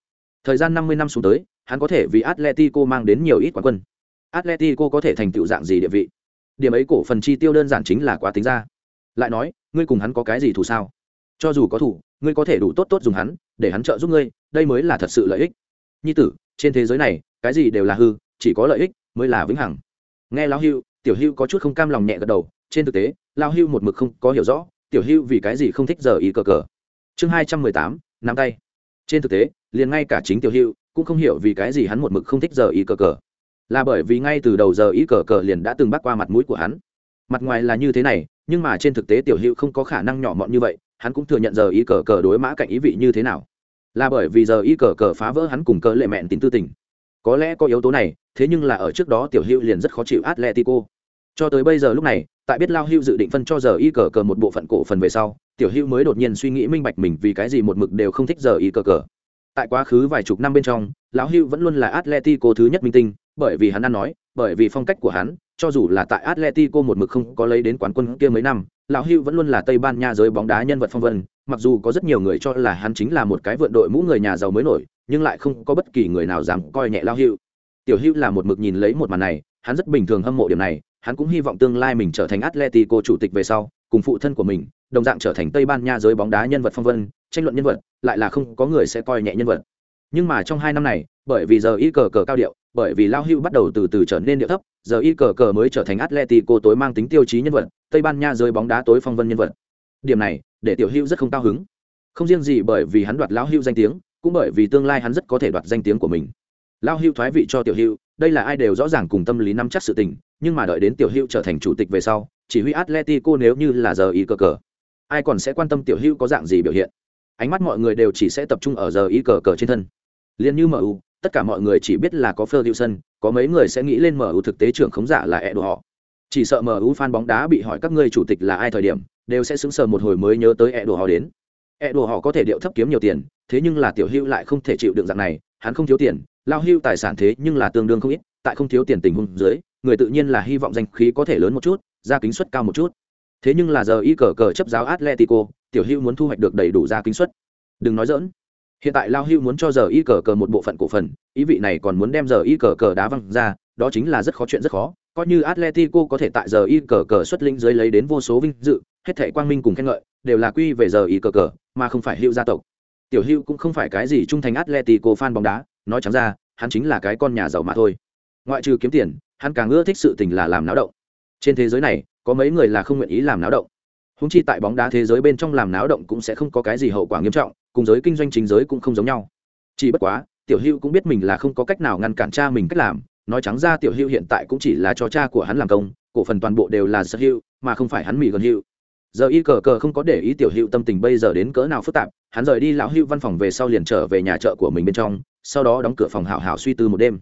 thời gian năm mươi năm xuống tới hắn có thể vì Atletico mang đến nhiều ít quán quân. Atletico có thể thành tựu dạng gì địa vị? Điểm ấy cổ phần chi tiêu đơn giản chính là quá tính ra. Lại nói, ngươi cùng hắn có cái gì thủ sao? Cho dù có thủ, ngươi có thể đủ tốt tốt dùng hắn, để hắn trợ giúp ngươi, đây mới là thật sự lợi ích. Nhi tử, trên thế giới này, cái gì đều là hư, chỉ có lợi ích mới là vĩnh hằng. Nghe lão Hưu, Tiểu Hưu có chút không cam lòng nhẹ gật đầu, trên thực tế, lão Hưu một mực không có hiểu rõ, Tiểu Hưu vì cái gì không thích giờ ý cờ cờ. Chương hai trăm mười tám, nắm tay. Trên thực tế, liền ngay cả chính Tiểu hữu cũng không hiểu vì cái gì hắn một mực không thích giờ ý cờ cờ. Là bởi vì ngay từ đầu giờ ý cờ cờ liền đã từng bắt qua mặt mũi của hắn. Mặt ngoài là như thế này nhưng mà trên thực tế tiểu hữu không có khả năng nhỏ mọn như vậy hắn cũng thừa nhận giờ ý cờ cờ đối mã cạnh ý vị như thế nào. Là bởi vì giờ ý cờ cờ phá vỡ hắn cùng cờ lệ mẹn tín tư tình. Có lẽ có yếu tố này thế nhưng là ở trước đó tiểu hữu liền rất khó chịu atletico. Cho tới bây giờ lúc này tại biết lao hưu dự định phân cho giờ y cờ cờ một bộ phận cổ phần về sau, tiểu hưu mới đột nhiên suy nghĩ minh bạch mình vì cái gì một mực đều không thích giờ y cờ cờ. Tại quá khứ vài chục năm bên trong, lão hưu vẫn luôn là atletico thứ nhất minh tinh, bởi vì hắn ăn nói, bởi vì phong cách của hắn, cho dù là tại atletico một mực không có lấy đến quán quân kia mấy năm, lão hưu vẫn luôn là tây ban nha giới bóng đá nhân vật phong vân, mặc dù có rất nhiều người cho là hắn chính là một cái vượn đội mũ người nhà giàu mới nổi, nhưng lại không có bất kỳ người nào dám coi nhẹ lão hưu. Tiểu hưu là một mực nhìn lấy một màn này, hắn rất bình thường hâm mộ điểm này hắn cũng hy vọng tương lai mình trở thành atletico chủ tịch về sau, cùng phụ thân của mình, đồng dạng trở thành tây ban nha giới bóng đá nhân vật phong vân, tranh luận nhân vật, lại là không có người sẽ coi nhẹ nhân vật. Nhưng mà trong hai năm này, bởi vì giờ y cờ cờ cao điệu, bởi vì lao hưu bắt đầu từ từ trở nên điệu thấp, giờ y cờ cờ mới trở thành atletico tối mang tính tiêu chí nhân vật, tây ban nha giới bóng đá tối phong vân nhân vật. Điểm này, để tiểu hưu rất không cao hứng. Không riêng gì bởi vì hắn đoạt lao hưu danh tiếng, cũng bởi vì tương lai hắn rất có thể đoạt danh tiếng của mình. Lao hưu thoái vị cho tiểu hưu đây là ai đều rõ ràng cùng tâm lý nắm chắc sự tình nhưng mà đợi đến tiểu Hữu trở thành chủ tịch về sau chỉ huy atletico nếu như là giờ y cờ cờ ai còn sẽ quan tâm tiểu Hữu có dạng gì biểu hiện ánh mắt mọi người đều chỉ sẽ tập trung ở giờ y cờ cờ trên thân Liên như mu tất cả mọi người chỉ biết là có Ferguson, có mấy người sẽ nghĩ lên MU thực tế trưởng khống giả là Edo họ. Chỉ sợ MU fan bóng đá bị hỏi các ngươi chủ tịch là ai thời điểm, đều sẽ sững sờ một hồi mới nhớ tới Edo họ đến. Edo họ có thể điệu thấp kiếm nhiều tiền, thế nhưng là tiểu Hữu lại không thể chịu đựng dạng này, hắn không thiếu tiền, lao hưu tài sản thế nhưng là tương đương không ít, tại không thiếu tiền tình huống dưới, người tự nhiên là hy vọng danh khí có thể lớn một chút, ra kính suất cao một chút. Thế nhưng là giờ y cờ cờ chấp giáo Atletico, tiểu hưu muốn thu hoạch được đầy đủ ra kính suất. Đừng nói dỡn hiện tại lao hưu muốn cho giờ y cờ cờ một bộ phận cổ phần ý vị này còn muốn đem giờ y cờ cờ đá văng ra đó chính là rất khó chuyện rất khó coi như atletico có thể tại giờ y cờ cờ xuất linh dưới lấy đến vô số vinh dự hết thể quang minh cùng khen ngợi đều là quy về giờ y cờ cờ mà không phải hưu gia tộc tiểu hưu cũng không phải cái gì trung thành atletico fan bóng đá nói chẳng ra, hắn chính là cái con nhà giàu mà thôi. Ngoại trừ kiếm tiền, hắn càng ưa thích sự tình là làm náo động. Trên thế giới này, có mấy người là không nguyện ý làm náo động. Húng chi tại bóng đá thế giới bên trong làm náo động cũng sẽ không có cái gì hậu quả nghiêm trọng, cùng giới kinh doanh chính giới cũng không giống nhau. Chỉ bất quá, tiểu hữu cũng biết mình là không có cách nào ngăn cản cha mình cách làm, nói trắng ra tiểu hữu hiện tại cũng chỉ là cho cha của hắn làm công, cổ phần toàn bộ đều là sở hữu, mà không phải hắn mỉ gần hữu. Giờ y cờ cờ không có để ý tiểu hữu tâm tình bây giờ đến cỡ nào phức tạp, hắn rời đi lão hữu văn phòng về sau liền trở về nhà chợ của mình bên trong sau đó đóng cửa phòng hảo hảo suy tư một đêm.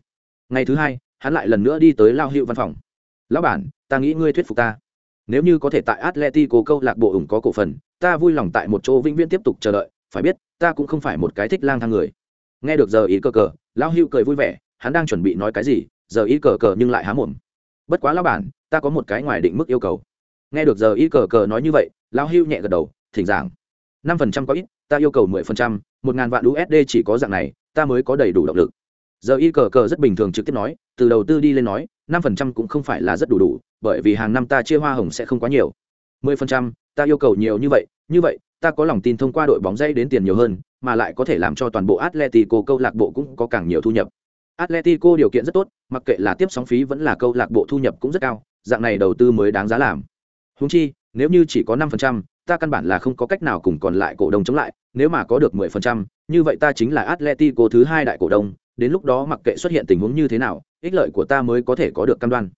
Ngày thứ hai, hắn lại lần nữa đi tới lão hữu văn phòng. Lão bản, ta nghĩ ngươi thuyết phục ta. Nếu như có thể tại atletico câu lạc bộ ủng có cổ phần, ta vui lòng tại một chỗ vĩnh viễn tiếp tục chờ đợi. Phải biết, ta cũng không phải một cái thích lang thang người. Nghe được giờ ý cờ cờ lão hữu cười vui vẻ, hắn đang chuẩn bị nói cái gì, giờ ý cờ cờ nhưng lại há mồm. Bất quá lão bản, ta có một cái ngoài định mức yêu cầu. Nghe được giờ ý cờ cờ nói như vậy lão hiệu nhẹ gật đầu, thỉnh giảng. Năm phần trăm có ít, ta yêu cầu mười phần trăm, một ngàn vạn usd chỉ có dạng này ta mới có đầy đủ động lực. Giờ y cờ cờ rất bình thường trực tiếp nói, từ đầu tư đi lên nói, năm phần trăm cũng không phải là rất đủ đủ, bởi vì hàng năm ta chia hoa hồng sẽ không quá nhiều. mười phần trăm, ta yêu cầu nhiều như vậy như vậy, ta có lòng tin thông qua đội bóng dây đến tiền nhiều hơn, mà lại có thể làm cho toàn bộ atletico câu lạc bộ cũng có càng nhiều thu nhập. Atletico điều kiện rất tốt, mặc kệ là tiếp sóng phí vẫn là câu lạc bộ thu nhập cũng rất cao, dạng này đầu tư mới đáng giá làm. Húng chi, nếu như chỉ có năm phần trăm ta căn bản là không có cách nào cùng còn lại cổ đông chống lại, nếu mà có được mười phần trăm, như vậy ta chính là atletico thứ hai đại cổ đông, đến lúc đó mặc kệ xuất hiện tình huống như thế nào, ích lợi của ta mới có thể có được cam đoan.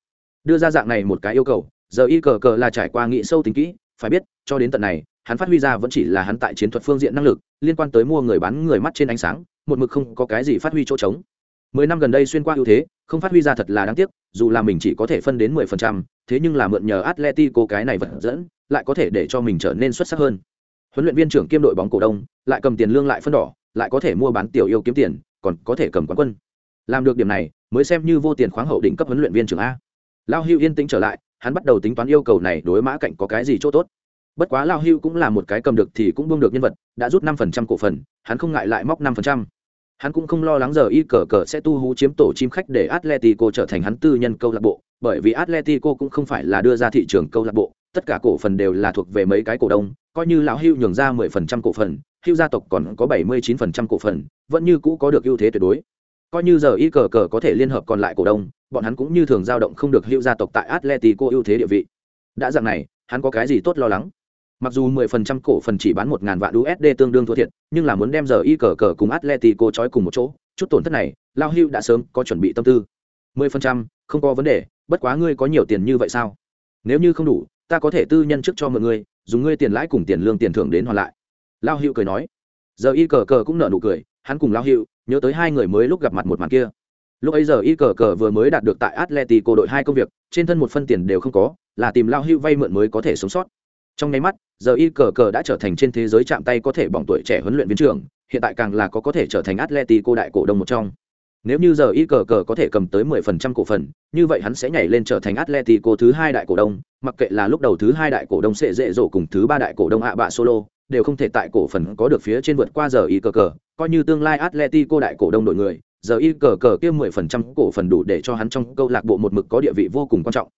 Đưa ra dạng này một cái yêu cầu, giờ y cờ cờ là trải qua nghị sâu tính kỹ, phải biết, cho đến tận này, hắn phát huy ra vẫn chỉ là hắn tại chiến thuật phương diện năng lực, liên quan tới mua người bán người mắt trên ánh sáng, một mực không có cái gì phát huy chỗ trống. Mười năm gần đây xuyên qua ưu thế, không phát huy ra thật là đáng tiếc, dù là mình chỉ có thể phân đến mười phần trăm thế nhưng là mượn nhờ atletico cái này vật dẫn, lại có thể để cho mình trở nên xuất sắc hơn. Huấn luyện viên trưởng kiêm đội bóng cổ đông, lại cầm tiền lương lại phân đỏ, lại có thể mua bán tiểu yêu kiếm tiền, còn có thể cầm quán quân. Làm được điểm này, mới xem như vô tiền khoáng hậu đỉnh cấp huấn luyện viên trưởng a. Lao hưu yên tĩnh trở lại, hắn bắt đầu tính toán yêu cầu này đối mã cạnh có cái gì chỗ tốt. Bất quá lao hưu cũng là một cái cầm được thì cũng buông được nhân vật, đã rút năm phần trăm cổ phần, hắn không ngại lại móc năm phần trăm hắn cũng không lo lắng giờ y cờ cờ sẽ tu hú chiếm tổ chim khách để atletico trở thành hắn tư nhân câu lạc bộ, bởi vì atletico cũng không phải là đưa ra thị trường câu lạc bộ, tất cả cổ phần đều là thuộc về mấy cái cổ đông, coi như lão hưu nhường ra mười phần trăm cổ phần, hưu gia tộc còn có bảy mươi chín phần trăm cổ phần, vẫn như cũ có được ưu thế tuyệt đối. Coi như giờ y cờ cờ có thể liên hợp còn lại cổ đông, bọn hắn cũng như thường dao động không được hưu gia tộc tại atletico ưu thế địa vị. Đã dạng này, hắn có cái gì tốt lo lắng? Mặc dù 10% cổ phần chỉ bán 1000 vạn usd tương đương thua thiệt nhưng là muốn đem giờ y cờ cờ cùng atletico trói cùng một chỗ chút tổn thất này lao hưu đã sớm có chuẩn bị tâm tư. 10%, không có vấn đề bất quá ngươi có nhiều tiền như vậy sao? Nếu như không đủ ta có thể tư nhân trước cho mọi người dùng ngươi tiền lãi cùng tiền lương tiền thưởng đến hoàn lại. Lao hưu cười nói. Giờ y cờ cờ cũng nở nụ cười hắn cùng lao hưu nhớ tới hai người mới lúc gặp mặt một màn kia. Lúc ấy giờ y cờ cờ vừa mới đạt được tại atletico đội hai công việc trên thân một phân tiền đều không có là tìm lao hưu vay mượn mới có thể sống sót trong nháy mắt, giờ y cờ cờ đã trở thành trên thế giới chạm tay có thể bỏng tuổi trẻ huấn luyện viên trưởng, hiện tại càng là có có thể trở thành atletico đại cổ đông một trong. Nếu như giờ y cờ cờ có thể cầm tới 10% cổ phần, như vậy hắn sẽ nhảy lên trở thành atletico thứ hai đại cổ đông, mặc kệ là lúc đầu thứ hai đại cổ đông sẽ dễ dỗ cùng thứ ba đại cổ đông ạ bạ solo, đều không thể tại cổ phần có được phía trên vượt qua giờ y cờ cờ, coi như tương lai atletico đại cổ đông đội người, giờ y cờ cờ kia 10% cổ phần đủ để cho hắn trong câu lạc bộ một mực có địa vị vô cùng quan trọng.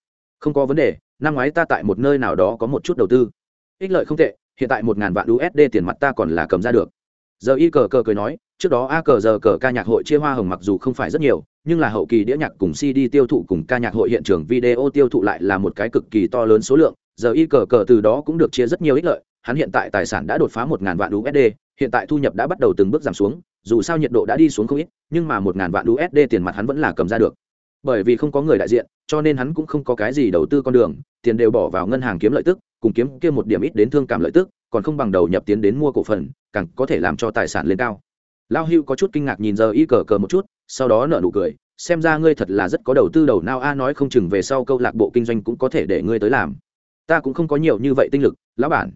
Không có vấn đề năm ngoái ta tại một nơi nào đó có một chút đầu tư. Ích lợi không tệ, hiện tại một ngàn vạn usd tiền mặt ta còn là cầm ra được. Giờ y cờ cờ cười nói, trước đó a cờ giờ cờ ca nhạc hội chia hoa hồng mặc dù không phải rất nhiều, nhưng là hậu kỳ đĩa nhạc cùng cd tiêu thụ cùng ca nhạc hội hiện trường video tiêu thụ lại là một cái cực kỳ to lớn số lượng. Giờ y cờ cờ từ đó cũng được chia rất nhiều ích lợi, hắn hiện tại tài sản đã đột phá một ngàn vạn usd hiện tại thu nhập đã bắt đầu từng bước giảm xuống, dù sao nhiệt độ đã đi xuống không ít, nhưng mà một ngàn vạn usd tiền mặt hắn vẫn là cầm ra được bởi vì không có người đại diện, cho nên hắn cũng không có cái gì đầu tư con đường, tiền đều bỏ vào ngân hàng kiếm lợi tức, cùng kiếm kia một điểm ít đến thương cảm lợi tức, còn không bằng đầu nhập tiến đến mua cổ phần, càng có thể làm cho tài sản lên cao. Lao hưu có chút kinh ngạc nhìn giờ y cờ cờ một chút, sau đó nở nụ cười, xem ra ngươi thật là rất có đầu tư đầu nào a à nói không chừng về sau câu lạc bộ kinh doanh cũng có thể để ngươi tới làm. Ta cũng không có nhiều như vậy tinh lực, lão bản.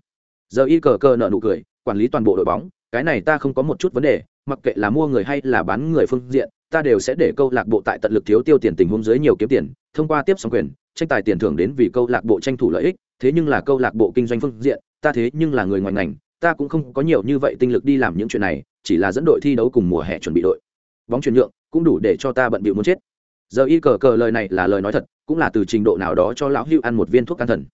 Giờ y cờ cờ nở nụ cười, quản lý toàn bộ đội bóng, cái này ta không có một chút vấn đề, mặc kệ là mua người hay là bán người phương diện ta đều sẽ để câu lạc bộ tại tận lực thiếu tiêu tiền tình huống dưới nhiều kiếm tiền, thông qua tiếp sóng quyền, tranh tài tiền thưởng đến vì câu lạc bộ tranh thủ lợi ích, thế nhưng là câu lạc bộ kinh doanh phương diện, ta thế nhưng là người ngoài ngành, ta cũng không có nhiều như vậy tinh lực đi làm những chuyện này, chỉ là dẫn đội thi đấu cùng mùa hè chuẩn bị đội. Bóng chuyển nhượng cũng đủ để cho ta bận bịu muốn chết. Giờ y cờ cờ lời này là lời nói thật, cũng là từ trình độ nào đó cho lão hữu ăn một viên thuốc can thần.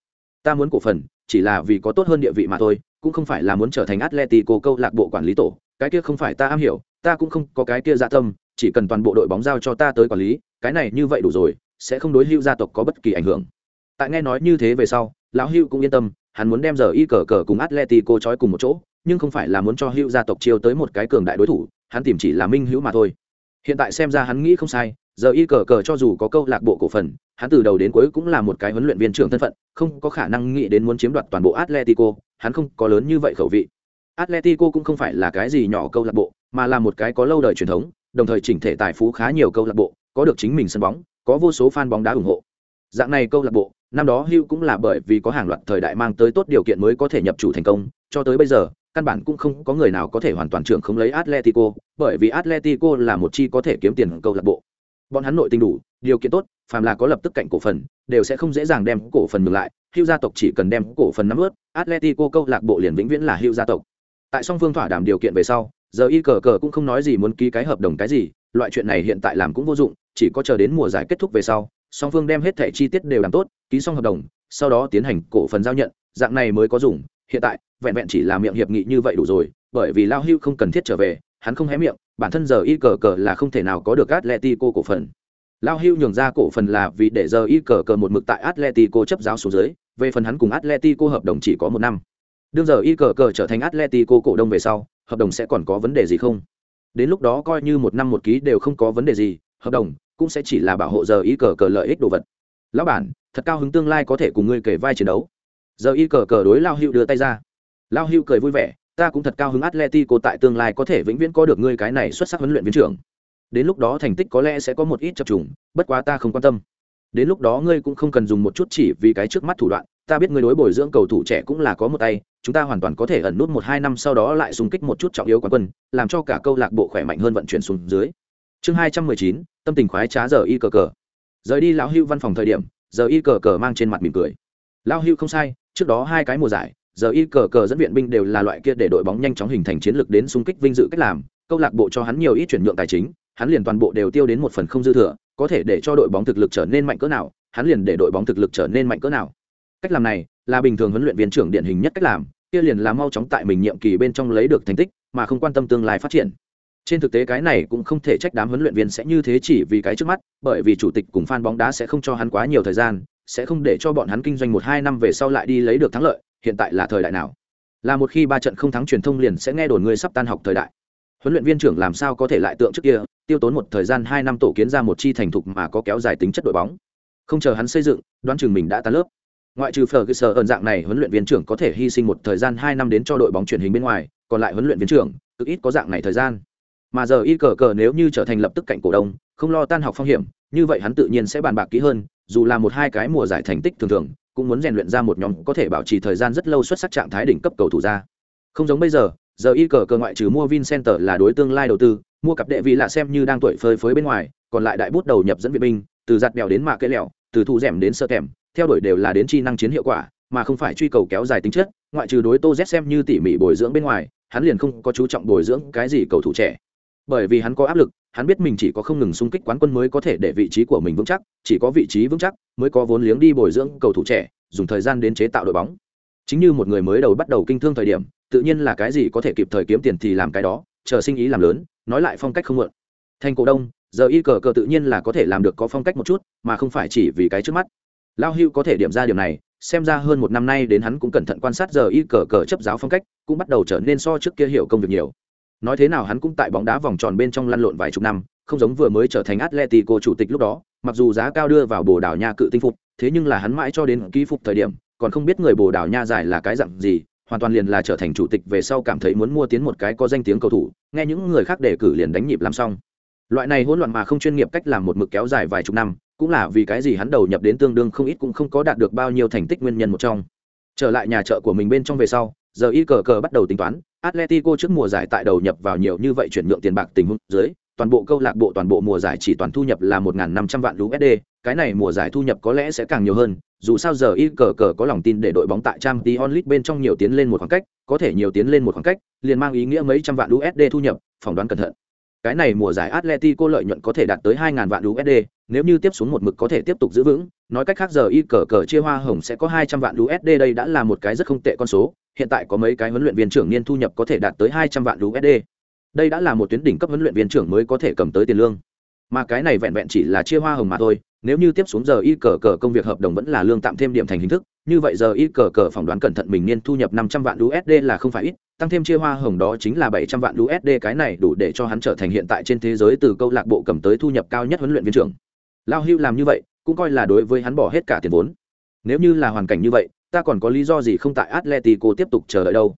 Ta muốn cổ phần, chỉ là vì có tốt hơn địa vị mà thôi, cũng không phải là muốn trở thành atletico câu lạc bộ quản lý tổ, cái kia không phải ta am hiểu, ta cũng không có cái kia dạ tâm chỉ cần toàn bộ đội bóng giao cho ta tới quản lý, cái này như vậy đủ rồi, sẽ không đối hưu gia tộc có bất kỳ ảnh hưởng. Tại nghe nói như thế về sau, lão hưu cũng yên tâm, hắn muốn đem giờ y cờ cờ cùng atletico trói cùng một chỗ, nhưng không phải là muốn cho hưu gia tộc chiêu tới một cái cường đại đối thủ, hắn tìm chỉ là minh hữu mà thôi. Hiện tại xem ra hắn nghĩ không sai, giờ y cờ cờ cho dù có câu lạc bộ cổ phần, hắn từ đầu đến cuối cũng là một cái huấn luyện viên trưởng thân phận, không có khả năng nghĩ đến muốn chiếm đoạt toàn bộ atletico, hắn không có lớn như vậy khẩu vị. Atletico cũng không phải là cái gì nhỏ câu lạc bộ, mà là một cái có lâu đời truyền thống đồng thời chỉnh thể tài phú khá nhiều câu lạc bộ, có được chính mình sân bóng, có vô số fan bóng đá ủng hộ. Dạng này câu lạc bộ, năm đó hưu cũng là bởi vì có hàng loạt thời đại mang tới tốt điều kiện mới có thể nhập chủ thành công, cho tới bây giờ, căn bản cũng không có người nào có thể hoàn toàn trưởng không lấy atletico, bởi vì atletico là một chi có thể kiếm tiền câu lạc bộ. Bọn hắn nội tình đủ, điều kiện tốt, phàm là có lập tức cạnh cổ phần, đều sẽ không dễ dàng đem cổ phần ngược lại hưu gia tộc chỉ cần đem cổ phần nắm ướt atletico câu lạc bộ liền vĩnh viễn là hưu gia tộc. Tại song phương thỏa đàm điều kiện về sau giờ y cờ cờ cũng không nói gì muốn ký cái hợp đồng cái gì, loại chuyện này hiện tại làm cũng vô dụng, chỉ có chờ đến mùa giải kết thúc về sau, song phương đem hết thẻ chi tiết đều làm tốt, ký xong hợp đồng, sau đó tiến hành cổ phần giao nhận, dạng này mới có dùng, hiện tại, vẹn vẹn chỉ là miệng hiệp nghị như vậy đủ rồi, bởi vì lao hưu không cần thiết trở về, hắn không hé miệng, bản thân giờ y cờ cờ là không thể nào có được atletico cổ phần. Lao hưu nhường ra cổ phần là vì để giờ y cờ cờ một mực tại atletico chấp giáo số dưới, về phần hắn cùng atletico hợp đồng chỉ có một năm. Đương giờ y cờ cờ trở thành atletico cổ đông về sau hợp đồng sẽ còn có vấn đề gì không? Đến lúc đó coi như một năm một ký đều không có vấn đề gì, hợp đồng cũng sẽ chỉ là bảo hộ giờ y cờ cờ lợi ích đồ vật. Lão bản, thật cao hứng tương lai có thể cùng ngươi kể vai chiến đấu. Giờ y cờ cờ đối lao hưu đưa tay ra. Lao hưu cười vui vẻ, ta cũng thật cao hứng Atleti cô tại tương lai có thể vĩnh viễn có được ngươi cái này xuất sắc huấn luyện viên trưởng. Đến lúc đó thành tích có lẽ sẽ có một ít chập trùng, bất quá ta không quan tâm. Đến lúc đó ngươi cũng không cần dùng một chút chỉ vì cái trước mắt thủ đoạn ta biết ngươi đối bồi dưỡng cầu thủ trẻ cũng là có một tay, chúng ta hoàn toàn có thể ẩn nút một hai năm sau đó lại xung kích một chút trọng yếu quán quân, làm cho cả câu lạc bộ khỏe mạnh hơn vận chuyển xuống dưới. Chương hai trăm mười chín, tâm tình khoái trá giờ y cờ cờ. Rời đi lão hưu văn phòng thời điểm, giờ y cờ cờ mang trên mặt mỉm cười. Lão hưu không sai, trước đó hai cái mùa giải, giờ y cờ cờ dẫn viện binh đều là loại kia để đội bóng nhanh chóng hình thành chiến lược đến xung kích vinh dự cách làm, câu lạc bộ cho hắn nhiều ít chuyển nhượng tài chính, hắn liền toàn bộ đều tiêu đến một phần không dư thừa, có thể để cho đội bóng thực lực trở nên mạnh cỡ nào, hắn liền để đội bóng thực lực trở nên mạnh cỡ nào cách làm này là bình thường huấn luyện viên trưởng điển hình nhất cách làm, kia liền là mau chóng tại mình nhiệm kỳ bên trong lấy được thành tích, mà không quan tâm tương lai phát triển. Trên thực tế cái này cũng không thể trách đám huấn luyện viên sẽ như thế chỉ vì cái trước mắt, bởi vì chủ tịch cùng fan bóng đá sẽ không cho hắn quá nhiều thời gian, sẽ không để cho bọn hắn kinh doanh một hai năm về sau lại đi lấy được thắng lợi, hiện tại là thời đại nào? Là một khi ba trận không thắng truyền thông liền sẽ nghe đồn người sắp tan học thời đại. Huấn luyện viên trưởng làm sao có thể lại tượng trước kia, tiêu tốn một thời gian hai năm tổ kiến ra một chi thành thục mà có kéo dài tính chất đội bóng. Không chờ hắn xây dựng, đoán chừng mình đã tan lớp ngoại trừ phở cơ sở ẩn dạng này huấn luyện viên trưởng có thể hy sinh một thời gian hai năm đến cho đội bóng truyền hình bên ngoài, còn lại huấn luyện viên trưởng, cực ít có dạng này thời gian. Mà giờ y cờ cờ nếu như trở thành lập tức cạnh cổ đông, không lo tan học phong hiểm, như vậy hắn tự nhiên sẽ bàn bạc kỹ hơn, dù là một hai cái mùa giải thành tích thường thường, cũng muốn rèn luyện ra một nhóm có thể bảo trì thời gian rất lâu xuất sắc trạng thái đỉnh cấp cầu thủ ra. Không giống bây giờ giờ y cờ cờ ngoại trừ mua vincenter là đối tương lai đầu tư, mua cặp đệ vị là xem như đang tuổi phơi phới bên ngoài, còn lại đại bút đầu nhập dẫn viện binh, từ giặt bèo đến mạ kẽ lẹo, từ thu rèm đến sơ kèm theo đuổi đều là đến chi năng chiến hiệu quả, mà không phải truy cầu kéo dài tính chất, ngoại trừ đối tô z xem như tỉ mỉ bồi dưỡng bên ngoài, hắn liền không có chú trọng bồi dưỡng cái gì cầu thủ trẻ. Bởi vì hắn có áp lực, hắn biết mình chỉ có không ngừng xung kích quán quân mới có thể để vị trí của mình vững chắc, chỉ có vị trí vững chắc mới có vốn liếng đi bồi dưỡng cầu thủ trẻ, dùng thời gian đến chế tạo đội bóng. Chính như một người mới đầu bắt đầu kinh thương thời điểm, tự nhiên là cái gì có thể kịp thời kiếm tiền thì làm cái đó, chờ sinh ý làm lớn, nói lại phong cách không mượn thành cổ đông, giờ y cờ cờ tự nhiên là có thể làm được có phong cách một chút, mà không phải chỉ vì cái trước mắt lao hưu có thể điểm ra điểm này, xem ra hơn một năm nay đến hắn cũng cẩn thận quan sát giờ y cờ cờ chấp giáo phong cách, cũng bắt đầu trở nên so trước kia hiểu công việc nhiều. Nói thế nào hắn cũng tại bóng đá vòng tròn bên trong lăn lộn vài chục năm, không giống vừa mới trở thành atletico chủ tịch lúc đó, mặc dù giá cao đưa vào bồ đảo nha cự tinh phục, thế nhưng là hắn mãi cho đến ký phục thời điểm, còn không biết người bồ đảo nha giải là cái dặn gì, hoàn toàn liền là trở thành chủ tịch về sau cảm thấy muốn mua tiến một cái có danh tiếng cầu thủ, nghe những người khác đề cử liền đánh nhịp làm xong loại này hỗn loạn mà không chuyên nghiệp cách làm một mực kéo dài vài chục năm cũng là vì cái gì hắn đầu nhập đến tương đương không ít cũng không có đạt được bao nhiêu thành tích nguyên nhân một trong trở lại nhà chợ của mình bên trong về sau giờ y cờ cờ bắt đầu tính toán atletico trước mùa giải tại đầu nhập vào nhiều như vậy chuyển nhượng tiền bạc tình huống dưới toàn bộ câu lạc bộ toàn bộ mùa giải chỉ toàn thu nhập là một năm trăm vạn USD, cái này mùa giải thu nhập có lẽ sẽ càng nhiều hơn, dù sao giờ y cờ cờ có lòng tin để đội bóng tại Champions League bên trong nhiều tiến lên một khoảng cách, có thể nhiều tiến lên một khoảng cách, liền mang ý nghĩa mấy trăm vạn USD thu nhập, phỏng đoán cẩn thận. Cái này mùa giải Atletico lợi nhuận có thể đạt tới 2000 vạn USD, nếu như tiếp xuống một mực có thể tiếp tục giữ vững, nói cách khác giờ y cờ cờ chia hoa hồng sẽ có 200 vạn USD đây đã là một cái rất không tệ con số, hiện tại có mấy cái huấn luyện viên trưởng niên thu nhập có thể đạt tới 200 vạn USD đây đã là một tuyến đỉnh cấp huấn luyện viên trưởng mới có thể cầm tới tiền lương. Mà cái này vẹn vẹn chỉ là chia hoa hồng mà thôi nếu như tiếp xuống giờ y cờ cờ công việc hợp đồng vẫn là lương tạm thêm điểm thành hình thức như vậy giờ y cờ cờ phỏng đoán cẩn thận mình niên thu nhập năm trăm vạn usd là không phải ít tăng thêm chia hoa hồng đó chính là bảy trăm vạn usd cái này đủ để cho hắn trở thành hiện tại trên thế giới từ câu lạc bộ cầm tới thu nhập cao nhất huấn luyện viên trưởng lao hưu làm như vậy cũng coi là đối với hắn bỏ hết cả tiền vốn nếu như là hoàn cảnh như vậy ta còn có lý do gì không tại atletico tiếp tục chờ đợi đâu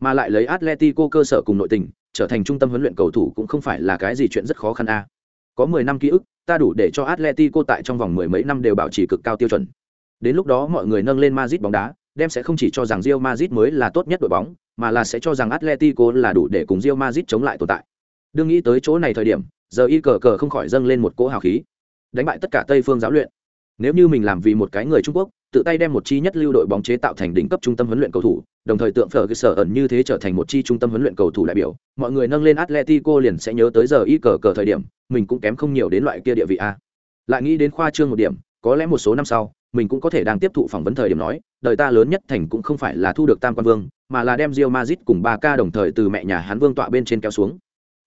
mà lại lấy atletico cơ sở cùng nội tình trở thành trung tâm huấn luyện cầu thủ cũng không phải là cái gì chuyện rất khó khăn a. Có 10 năm ký ức, ta đủ để cho Atletico tại trong vòng mười mấy năm đều bảo trì cực cao tiêu chuẩn. Đến lúc đó mọi người nâng lên Madrid bóng đá, đem sẽ không chỉ cho rằng Real Madrid mới là tốt nhất đội bóng, mà là sẽ cho rằng Atletico là đủ để cùng Real Madrid chống lại tồn tại. Đương nghĩ tới chỗ này thời điểm, giờ y cờ cờ không khỏi dâng lên một cỗ hào khí. Đánh bại tất cả Tây phương giáo luyện, nếu như mình làm vì một cái người trung quốc tự tay đem một chi nhất lưu đội bóng chế tạo thành đỉnh cấp trung tâm huấn luyện cầu thủ đồng thời tượng phở cơ sở ẩn như thế trở thành một chi trung tâm huấn luyện cầu thủ đại biểu mọi người nâng lên atletico liền sẽ nhớ tới giờ y cờ cờ thời điểm mình cũng kém không nhiều đến loại kia địa vị a lại nghĩ đến khoa trương một điểm có lẽ một số năm sau mình cũng có thể đang tiếp thụ phỏng vấn thời điểm nói, đời ta lớn nhất thành cũng không phải là thu được tam quan vương, mà là đem Real Madrid cùng ba ca đồng thời từ mẹ nhà hắn vương tọa bên trên kéo xuống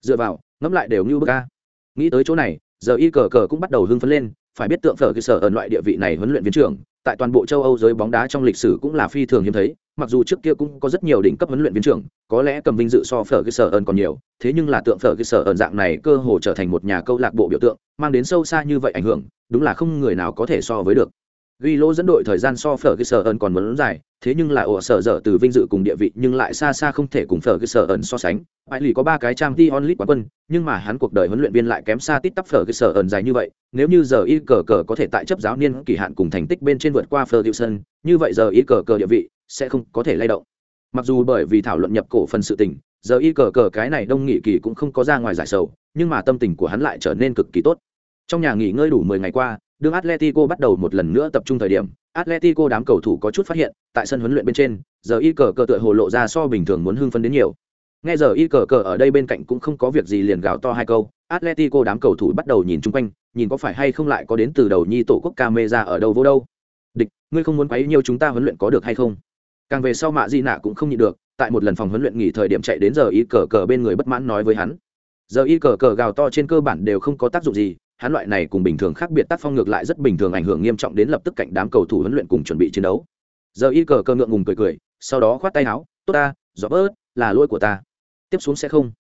dựa vào, ngẫm lại đều như bức a. nghĩ tới chỗ này, giờ y cờ cờ cũng bắt đầu hưng phấn lên, phải biết tượng phở cơ sở ở loại địa vị này huấn luyện viên trưởng, tại toàn bộ châu âu giới bóng đá trong lịch sử cũng là phi thường hiếm thấy, mặc dù trước kia cũng có rất nhiều đỉnh cấp huấn luyện viên trưởng, có lẽ cầm vinh dự so phở cơ sở ẩn còn nhiều, thế nhưng là tượng phở cơ sở ẩn dạng này cơ hồ trở thành một nhà câu lạc bộ biểu tượng, mang đến sâu xa như vậy ảnh hưởng, đúng là không người nào có thể so với được ghi lỗ dẫn đội thời gian so phở cơ sở ẩn còn muốn dài thế nhưng là ổ sở dở từ vinh dự cùng địa vị nhưng lại xa xa không thể cùng phở cơ sở ẩn so sánh. Bại lì có ba cái trang t onlit quán quân nhưng mà hắn cuộc đời huấn luyện viên lại kém xa tít tắp phở cơ sở ẩn dài như vậy. Nếu như giờ y cờ cờ có thể tại chấp giáo niên kỳ hạn cùng thành tích bên trên vượt qua phở Diệu Sơn, như vậy giờ y cờ cờ địa vị sẽ không có thể lay động. Mặc dù bởi vì thảo luận nhập cổ phần sự tình giờ y cờ cờ cái này đông nghị kỳ cũng không có ra ngoài giải sầu nhưng mà tâm tình của hắn lại trở nên cực kỳ tốt. Trong nhà nghỉ ngơi đủ mười ngày qua đương atletico bắt đầu một lần nữa tập trung thời điểm, atletico đám cầu thủ có chút phát hiện, tại sân huấn luyện bên trên, giờ y cờ cờ tựa hồ lộ ra so bình thường muốn hưng phấn đến nhiều. Nghe giờ y cờ cờ ở đây bên cạnh cũng không có việc gì liền gào to hai câu, atletico đám cầu thủ bắt đầu nhìn chung quanh, nhìn có phải hay không lại có đến từ đầu nhi tổ quốc Camera ở đâu vô đâu. Địch, ngươi không muốn quấy nhiêu chúng ta huấn luyện có được hay không? Càng về sau mạ di nạ cũng không nhịn được, tại một lần phòng huấn luyện nghỉ thời điểm chạy đến giờ y cờ cờ bên người bất mãn nói với hắn. Giờ y cờ cờ gào to trên cơ bản đều không có tác dụng gì hắn loại này cùng bình thường khác biệt tác phong ngược lại rất bình thường ảnh hưởng nghiêm trọng đến lập tức cạnh đám cầu thủ huấn luyện cùng chuẩn bị chiến đấu. Giờ y cờ cơ ngượng ngùng cười cười, sau đó khoát tay áo, tốt ta rõ bớt, là lỗi của ta. Tiếp xuống sẽ không.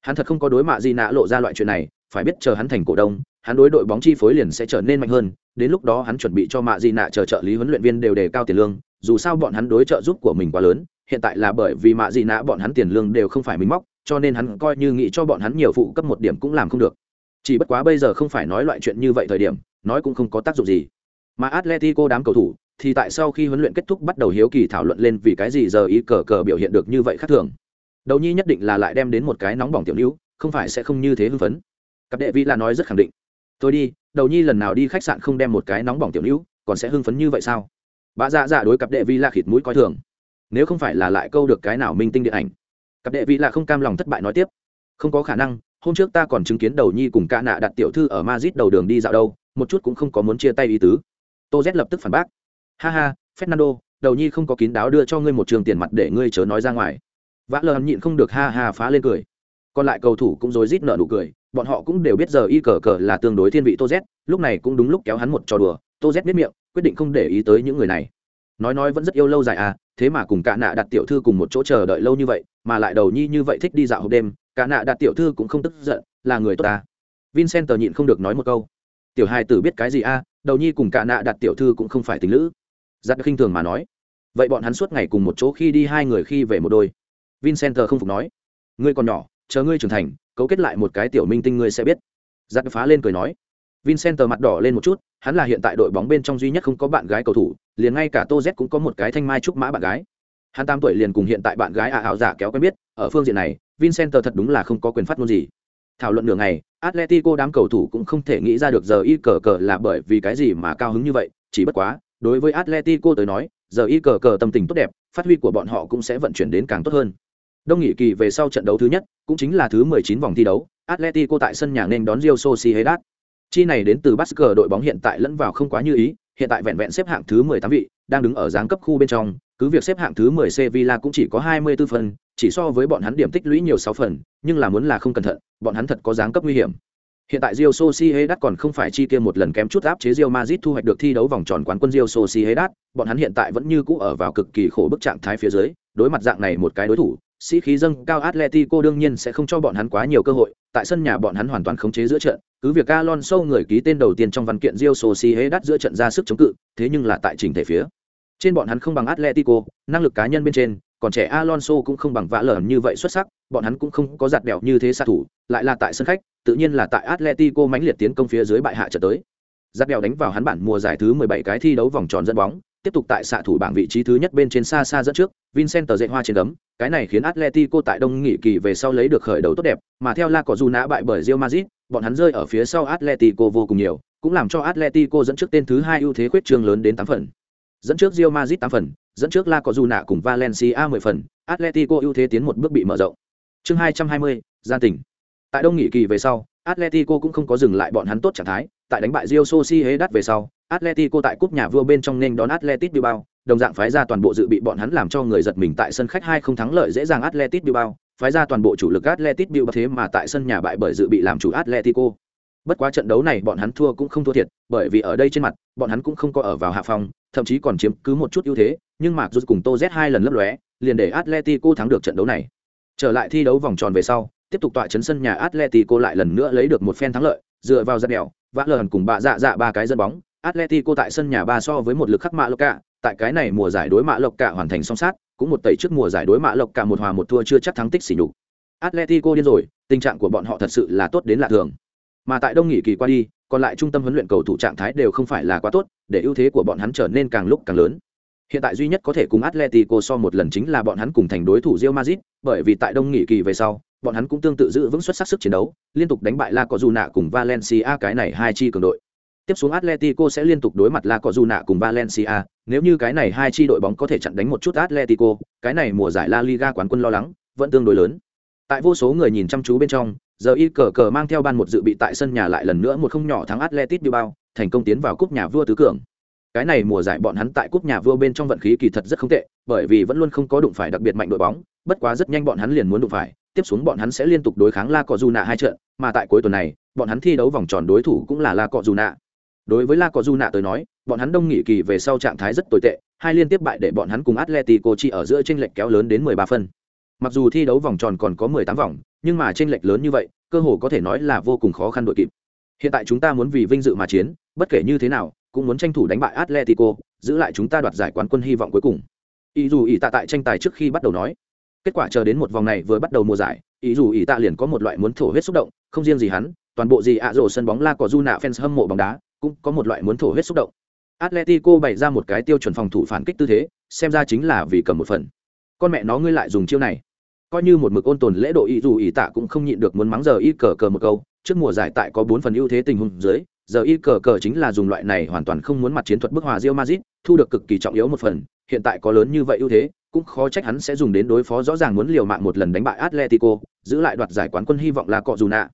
Hắn thật không có đối mạ di nạ lộ ra loại chuyện này, phải biết chờ hắn thành cổ đông, hắn đối đội bóng chi phối liền sẽ trở nên mạnh hơn, đến lúc đó hắn chuẩn bị cho mạ di nạ chờ trợ lý huấn luyện viên đều đề cao tiền lương, dù sao bọn hắn đối trợ giúp của mình quá lớn, hiện tại là bởi vì mạ di nạ bọn hắn tiền lương đều không phải mình móc, cho nên hắn coi như nghĩ cho bọn hắn nhiều phụ cấp một điểm cũng làm không được chỉ bất quá bây giờ không phải nói loại chuyện như vậy thời điểm, nói cũng không có tác dụng gì. Mà atletico đám cầu thủ thì tại sau khi huấn luyện kết thúc bắt đầu hiếu kỳ thảo luận lên vì cái gì giờ ý cờ cờ biểu hiện được như vậy khác thường. Đầu nhi nhất định là lại đem đến một cái nóng bỏng tiểu nữ, không phải sẽ không như thế hưng phấn. Cặp đệ vi là nói rất khẳng định. Tôi đi, đầu nhi lần nào đi khách sạn không đem một cái nóng bỏng tiểu nữ, còn sẽ hưng phấn như vậy sao? Bà dạ dạ đối cặp đệ vi là khịt mũi coi thường. Nếu không phải là lại câu được cái nào minh tinh điện ảnh. Cặp đệ vi là không cam lòng thất bại nói tiếp. Không có khả năng hôm trước ta còn chứng kiến đầu nhi cùng ca nạ đặt tiểu thư ở mazit đầu đường đi dạo đâu, một chút cũng không có muốn chia tay ý tứ. Tô z lập tức phản bác. Ha ha, fernando, đầu nhi không có kín đáo đưa cho ngươi một trường tiền mặt để ngươi chớ nói ra ngoài. Vã lờ nhịn không được ha ha phá lên cười. Còn lại cầu thủ cũng rối rít nợ nụ cười, bọn họ cũng đều biết giờ y cờ cờ là tương đối thiên vị tô z, lúc này cũng đúng lúc kéo hắn một trò đùa. Tô z biết miệng, quyết định không để ý tới những người này. Nói nói vẫn rất yêu lâu dài à thế mà cùng cả nạ đặt tiểu thư cùng một chỗ chờ đợi lâu như vậy, mà lại đầu nhi như vậy thích đi dạo hộp đêm cả nạ đạt tiểu thư cũng không tức giận, là người tốt ta. Vincent nhịn không được nói một câu. Tiểu hai tử biết cái gì a, đầu nhi cùng cả nạ đạt tiểu thư cũng không phải tình lữ. Giặc khinh thường mà nói. Vậy bọn hắn suốt ngày cùng một chỗ khi đi hai người khi về một đôi. Vincent không phục nói. Ngươi còn nhỏ, chờ ngươi trưởng thành, cấu kết lại một cái tiểu minh tinh ngươi sẽ biết. Giặc phá lên cười nói. Vincent mặt đỏ lên một chút, hắn là hiện tại đội bóng bên trong duy nhất không có bạn gái cầu thủ, liền ngay cả tô z cũng có một cái thanh mai trúc mã bạn gái hắn tám tuổi liền cùng hiện tại bạn gái ả ảo giả kéo quen biết, ở phương diện này, vincent thật đúng là không có quyền phát ngôn gì. Thảo luận nửa ngày, atletico đám cầu thủ cũng không thể nghĩ ra được giờ y cờ cờ là bởi vì cái gì mà cao hứng như vậy, chỉ bất quá, đối với atletico tới nói, giờ y cờ cờ tâm tình tốt đẹp, phát huy của bọn họ cũng sẽ vận chuyển đến càng tốt hơn. Đông nghị kỳ về sau trận đấu thứ nhất, cũng chính là thứ 19 vòng thi đấu, atletico tại sân nhà nên đón rio sociedad. Chi này đến từ basque đội bóng hiện tại lẫn vào không quá như ý, hiện tại vẹn vẹn xếp hạng thứ 18 vị, đang đứng ở giáng cấp khu bên trong cứ việc xếp hạng thứ 10 Sevilla cũng chỉ có 24 phần, chỉ so với bọn hắn điểm tích lũy nhiều 6 phần, nhưng là muốn là không cẩn thận, bọn hắn thật có dáng cấp nguy hiểm. Hiện tại Real Sociedad còn không phải chi kia một lần kém chút áp chế Real Madrid thu hoạch được thi đấu vòng tròn quán quân Real Sociedad, bọn hắn hiện tại vẫn như cũ ở vào cực kỳ khổ bức trạng thái phía dưới, đối mặt dạng này một cái đối thủ, sĩ khí dâng cao Atletico đương nhiên sẽ không cho bọn hắn quá nhiều cơ hội, tại sân nhà bọn hắn hoàn toàn khống chế giữa trận, cứ việc Alonso người ký tên đầu tiên trong văn kiện Real Sociedad giữa trận ra sức chống cự, thế nhưng là tại trình thể phía trên bọn hắn không bằng Atletico, năng lực cá nhân bên trên, còn trẻ Alonso cũng không bằng vã lở như vậy xuất sắc, bọn hắn cũng không có giạt bèo như thế xạ thủ, lại là tại sân khách, tự nhiên là tại Atletico mãnh liệt tiến công phía dưới bại hạ trở tới. Giạt bèo đánh vào hắn bản mùa giải thứ 17 cái thi đấu vòng tròn dẫn bóng, tiếp tục tại xạ thủ bảng vị trí thứ nhất bên trên xa xa dẫn trước, Vincent dậy hoa trên đấm, cái này khiến Atletico tại đông nghị kỳ về sau lấy được khởi đầu tốt đẹp, mà theo La Cojuna bại bởi Real Madrid, bọn hắn rơi ở phía sau Atletico vô cùng nhiều, cũng làm cho Atletico dẫn trước tên thứ hai ưu thế khuyết trương lớn đến tám phần. Dẫn trước Real Madrid 8 phần, dẫn trước La Cojuna cùng Valencia mười phần, Atletico ưu thế tiến một bước bị mở rộng. Chương hai trăm hai mươi, gian tỉnh. Tại đông nghỉ kỳ về sau, Atletico cũng không có dừng lại bọn hắn tốt trạng thái, tại đánh bại Real Sociedad về sau, Atletico tại cúp nhà vua bên trong nên đón Atletico Bilbao, đồng dạng phái ra toàn bộ dự bị bọn hắn làm cho người giật mình tại sân khách hai không thắng lợi dễ dàng Atletico Bilbao, phái ra toàn bộ chủ lực Atletico Bilbao thế mà tại sân nhà bại bởi dự bị làm chủ Atletico. Bất quá trận đấu này bọn hắn thua cũng không thua thiệt, bởi vì ở đây trên mặt, bọn hắn cũng không có ở vào hạ phòng, thậm chí còn chiếm cứ một chút ưu thế, nhưng mà rút cùng Tô Z hai lần lấp lóe, liền để Atletico thắng được trận đấu này. Trở lại thi đấu vòng tròn về sau, tiếp tục tọa chấn sân nhà Atletico lại lần nữa lấy được một phen thắng lợi, dựa vào giật đèo, vã lờn cùng bạ dạ dạ ba cái dẫn bóng, Atletico tại sân nhà ba so với một lực khắc mạ lộc cả, tại cái này mùa giải đối mạ lộc cả hoàn thành song sát, cũng một tẩy trước mùa giải đối mạ lộc cả một hòa một thua chưa chắc thắng tích sỉ nhục. Atletico điên rồi, tình trạng của bọn họ thật sự là tốt đến lạ thường. Mà tại đông nghỉ kỳ qua đi, còn lại trung tâm huấn luyện cầu thủ trạng thái đều không phải là quá tốt, để ưu thế của bọn hắn trở nên càng lúc càng lớn. Hiện tại duy nhất có thể cùng Atletico so một lần chính là bọn hắn cùng thành đối thủ Real Madrid, bởi vì tại đông nghỉ kỳ về sau, bọn hắn cũng tương tự giữ vững xuất sắc sức chiến đấu, liên tục đánh bại La Cojuna cùng Valencia cái này hai chi cường đội. Tiếp xuống Atletico sẽ liên tục đối mặt La Cojuna cùng Valencia, nếu như cái này hai chi đội bóng có thể chặn đánh một chút Atletico, cái này mùa giải La Liga quán quân lo lắng, vẫn tương đối lớn. Tại vô số người nhìn chăm chú bên trong, giờ y cờ cờ mang theo ban một dự bị tại sân nhà lại lần nữa một không nhỏ thắng Atletico Bilbao, thành công tiến vào cúp nhà vua tứ cường. Cái này mùa giải bọn hắn tại cúp nhà vua bên trong vận khí kỳ thật rất không tệ, bởi vì vẫn luôn không có đụng phải đặc biệt mạnh đội bóng, bất quá rất nhanh bọn hắn liền muốn đụng phải, tiếp xuống bọn hắn sẽ liên tục đối kháng La Cojuna hai trận, mà tại cuối tuần này, bọn hắn thi đấu vòng tròn đối thủ cũng là La Cojuna. Đối với La Cojuna tới nói, bọn hắn đông nghị kỳ về sau trạng thái rất tồi tệ, hai liên tiếp bại để bọn hắn cùng Atletico chỉ ở giữa tranh lệch kéo lớn đến 13 phân. Mặc dù thi đấu vòng tròn còn có 18 vòng, nhưng mà chênh lệch lớn như vậy, cơ hồ có thể nói là vô cùng khó khăn đội kịp. Hiện tại chúng ta muốn vì vinh dự mà chiến, bất kể như thế nào, cũng muốn tranh thủ đánh bại Atletico, giữ lại chúng ta đoạt giải quán quân hy vọng cuối cùng. Ý dù ý tạ tại tranh tài trước khi bắt đầu nói, kết quả chờ đến một vòng này vừa bắt đầu mùa giải, ý dù ý tạ liền có một loại muốn thổ huyết xúc động, không riêng gì hắn, toàn bộ gì ạ rổ sân bóng la có du nạ fans hâm mộ bóng đá, cũng có một loại muốn thổ huyết xúc động. Atletico bày ra một cái tiêu chuẩn phòng thủ phản kích tư thế, xem ra chính là vì cầm một phần. Con mẹ nó ngươi lại dùng chiêu này. Coi như một mực ôn tồn lễ độ ý dù ý tạ cũng không nhịn được muốn mắng giờ y cờ cờ một câu, trước mùa giải tại có bốn phần ưu thế tình huống dưới, giờ y cờ cờ chính là dùng loại này hoàn toàn không muốn mặt chiến thuật bức hòa Real Madrid, thu được cực kỳ trọng yếu một phần, hiện tại có lớn như vậy ưu thế, cũng khó trách hắn sẽ dùng đến đối phó rõ ràng muốn liều mạng một lần đánh bại Atletico, giữ lại đoạt giải quán quân hy vọng là cọ dù nạ.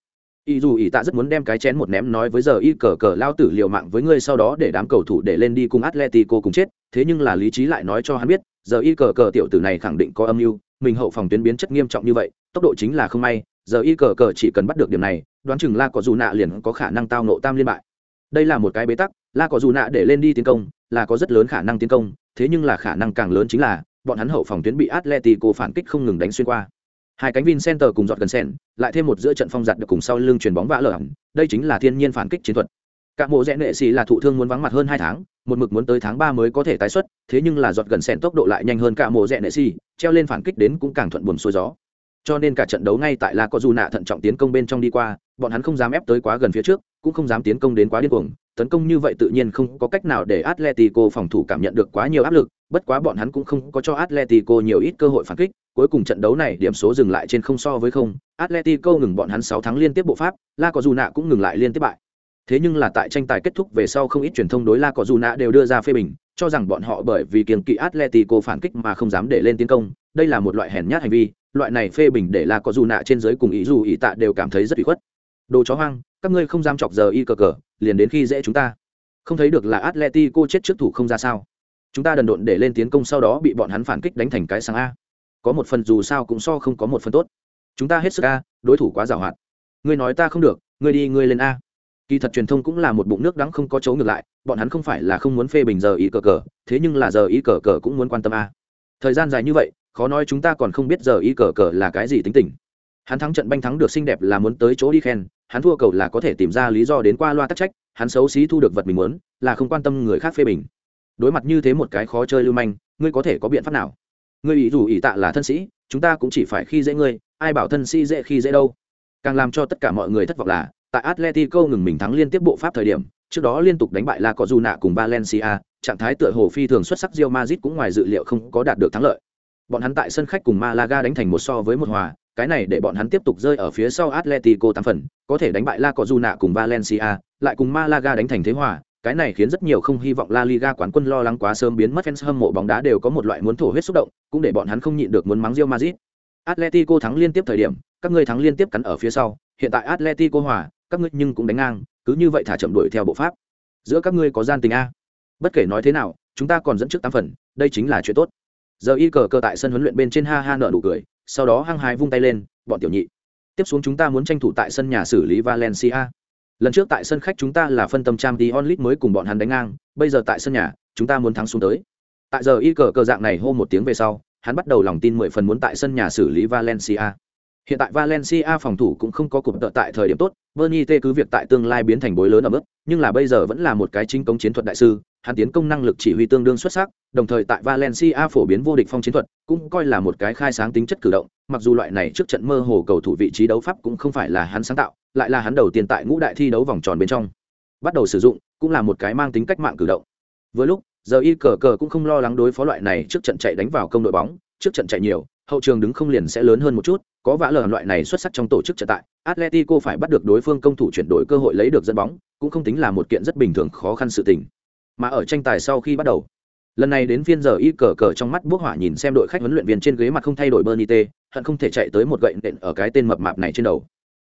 Y dù ý tạ rất muốn đem cái chén một ném nói với giờ y cờ cờ lao tử liều mạng với ngươi sau đó để đám cầu thủ để lên đi cùng Atletico cùng chết, thế nhưng là lý trí lại nói cho hắn biết, giờ y cờ cờ tiểu tử này khẳng định có âm mưu, mình hậu phòng tuyến biến chất nghiêm trọng như vậy, tốc độ chính là không may, giờ y cờ cờ chỉ cần bắt được điểm này, đoán chừng La có dù nạ liền có khả năng tao nộ tam liên bại. Đây là một cái bế tắc la có dù nạ để lên đi tiến công là có rất lớn khả năng tiến công thế nhưng là khả năng càng lớn chính là bọn hắn hậu phòng tuyến bị atletico phản kích không ngừng đánh xuyên qua. Hai cánh Vin Center cùng dọn gần sen lại thêm một giữa trận phong giặt được cùng sau lưng chuyền bóng vã lở hẳn đây chính là thiên nhiên phản kích chiến thuật. Các mộ rẽ nệ xì là thụ thương muốn vắng mặt hơn hai tháng một mực muốn tới tháng ba mới có thể tái xuất, thế nhưng là giọt gần sẹn tốc độ lại nhanh hơn cả mộ rẽ nệ xì, treo lên phản kích đến cũng càng thuận buồm xuôi gió. Cho nên cả trận đấu ngay tại la có dù nạ thận trọng tiến công bên trong đi qua, bọn hắn không dám ép tới quá gần phía trước, cũng không dám tiến công đến quá điên cuồng. Tấn công như vậy tự nhiên không có cách nào để atletico phòng thủ cảm nhận được quá nhiều áp lực, bất quá bọn hắn cũng không có cho atletico nhiều ít cơ hội phản kích. Cuối cùng trận đấu này điểm số dừng lại trên không so với không. Atletico ngừng bọn hắn sáu tháng liên tiếp bộ pháp, la có dù nạ cũng ngừng lại liên tiếp bại thế nhưng là tại tranh tài kết thúc về sau không ít truyền thông đối la có dù nạ đều đưa ra phê bình, cho rằng bọn họ bởi vì kiềng kỵ atletico phản kích mà không dám để lên tiến công. Đây là một loại hèn nhát hành vi, loại này phê bình để la có dù nạ trên giới cùng ý dù ý tạ đều cảm thấy rất bị khuất. Đồ chó hoang, các ngươi không dám chọc giờ y cờ cờ, liền đến khi dễ chúng ta. Không thấy được là atletico chết trước thủ không ra sao. Chúng ta đần độn để lên tiến công sau đó bị bọn hắn phản kích đánh thành cái sáng a. Có một phần dù sao cũng so không có một phần tốt. Chúng ta hết sức a, đối thủ quá giàu hạn. Ngươi nói ta không được, ngươi đi, ngươi lên a kỳ thật truyền thông cũng là một bụng nước đắng không có chỗ ngược lại, bọn hắn không phải là không muốn phê bình giờ ý cờ cờ, thế nhưng là giờ ý cờ cờ cũng muốn quan tâm a. Thời gian dài như vậy, khó nói chúng ta còn không biết giờ ý cờ cờ là cái gì tính tình. Hắn thắng trận banh thắng được xinh đẹp là muốn tới chỗ đi khen, hắn thua cầu là có thể tìm ra lý do đến qua loa tắc trách, hắn xấu xí thu được vật mình muốn, là không quan tâm người khác phê bình. Đối mặt như thế một cái khó chơi lưu manh, ngươi có thể có biện pháp nào? Ngươi ý dù ý tạ là thân sĩ, chúng ta cũng chỉ phải khi dễ ngươi, ai bảo thân sĩ dễ khi dễ đâu? Càng làm cho tất cả mọi người thất vọng là tại atletico ngừng mình thắng liên tiếp bộ pháp thời điểm trước đó liên tục đánh bại la có nạ cùng valencia trạng thái tựa hồ phi thường xuất sắc rio mazit cũng ngoài dự liệu không có đạt được thắng lợi bọn hắn tại sân khách cùng malaga đánh thành một so với một hòa cái này để bọn hắn tiếp tục rơi ở phía sau Atletico tám phần, có thể đánh bại La Cojuna cùng Valencia, lại cùng Malaga đánh thành thế hòa, cái này khiến rất nhiều không hy vọng La Liga quán quân lo lắng quá sớm biến mất fans hâm mộ bóng đá đều có một loại muốn thổ huyết xúc động, cũng để bọn hắn không nhịn được muốn mắng Real Madrid. Atletico thắng liên tiếp thời điểm, các ngươi thắng liên tiếp cắn ở phía sau, hiện tại Atletico hòa, các ngươi nhưng cũng đánh ngang, cứ như vậy thả chậm đuổi theo bộ pháp. Giữa các ngươi có gian tình a. Bất kể nói thế nào, chúng ta còn dẫn trước tám phần, đây chính là chuyện tốt. Giờ y cờ cờ tại sân huấn luyện bên trên ha ha nở nụ cười, sau đó hăng hái vung tay lên, bọn tiểu nhị. Tiếp xuống chúng ta muốn tranh thủ tại sân nhà xử lý Valencia. Lần trước tại sân khách chúng ta là phân tâm trang tí onlit mới cùng bọn hắn đánh ngang, bây giờ tại sân nhà, chúng ta muốn thắng xuống tới. Tại giờ y cờ cờ dạng này hô một tiếng về sau, hắn bắt đầu lòng tin mười phần muốn tại sân nhà xử lý Valencia. Hiện tại Valencia phòng thủ cũng không có cụm tợ tại thời điểm tốt, Bernie T cứ việc tại tương lai biến thành bối lớn ở mức, nhưng là bây giờ vẫn là một cái chính công chiến thuật đại sư, hắn tiến công năng lực chỉ huy tương đương xuất sắc, đồng thời tại Valencia phổ biến vô địch phong chiến thuật, cũng coi là một cái khai sáng tính chất cử động, mặc dù loại này trước trận mơ hồ cầu thủ vị trí đấu pháp cũng không phải là hắn sáng tạo, lại là hắn đầu tiên tại ngũ đại thi đấu vòng tròn bên trong. Bắt đầu sử dụng, cũng là một cái mang tính cách mạng cử động. Vừa lúc, giờ y cờ cờ cũng không lo lắng đối phó loại này trước trận chạy đánh vào công đội bóng, trước trận chạy nhiều, hậu trường đứng không liền sẽ lớn hơn một chút, có vã lờ loại này xuất sắc trong tổ chức trận tại, Atletico phải bắt được đối phương công thủ chuyển đổi cơ hội lấy được dẫn bóng, cũng không tính là một kiện rất bình thường khó khăn sự tình. Mà ở tranh tài sau khi bắt đầu, lần này đến phiên giờ y cờ cờ trong mắt bước hỏa nhìn xem đội khách huấn luyện viên trên ghế mặt không thay đổi Bernite, hận không thể chạy tới một gậy nện ở cái tên mập mạp này trên đầu.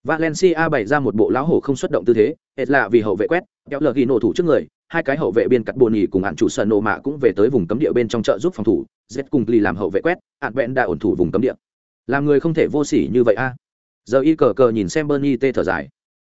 Valencia bày ra một bộ lão hổ không xuất động tư thế, hết lạ vì hậu vệ quét, kéo lờ ghi nổ thủ trước người, hai cái hậu vệ biên cắt bồn nhì cùng hạn chủ sợ nổ mạ cũng về tới vùng cấm địa bên trong chợ giúp phòng thủ, Z cùng Lee làm hậu vệ quét, hạn vẹn đã ổn thủ vùng cấm địa. Làm người không thể vô sỉ như vậy a. Giờ y cờ cờ nhìn xem Bernie tê thở dài.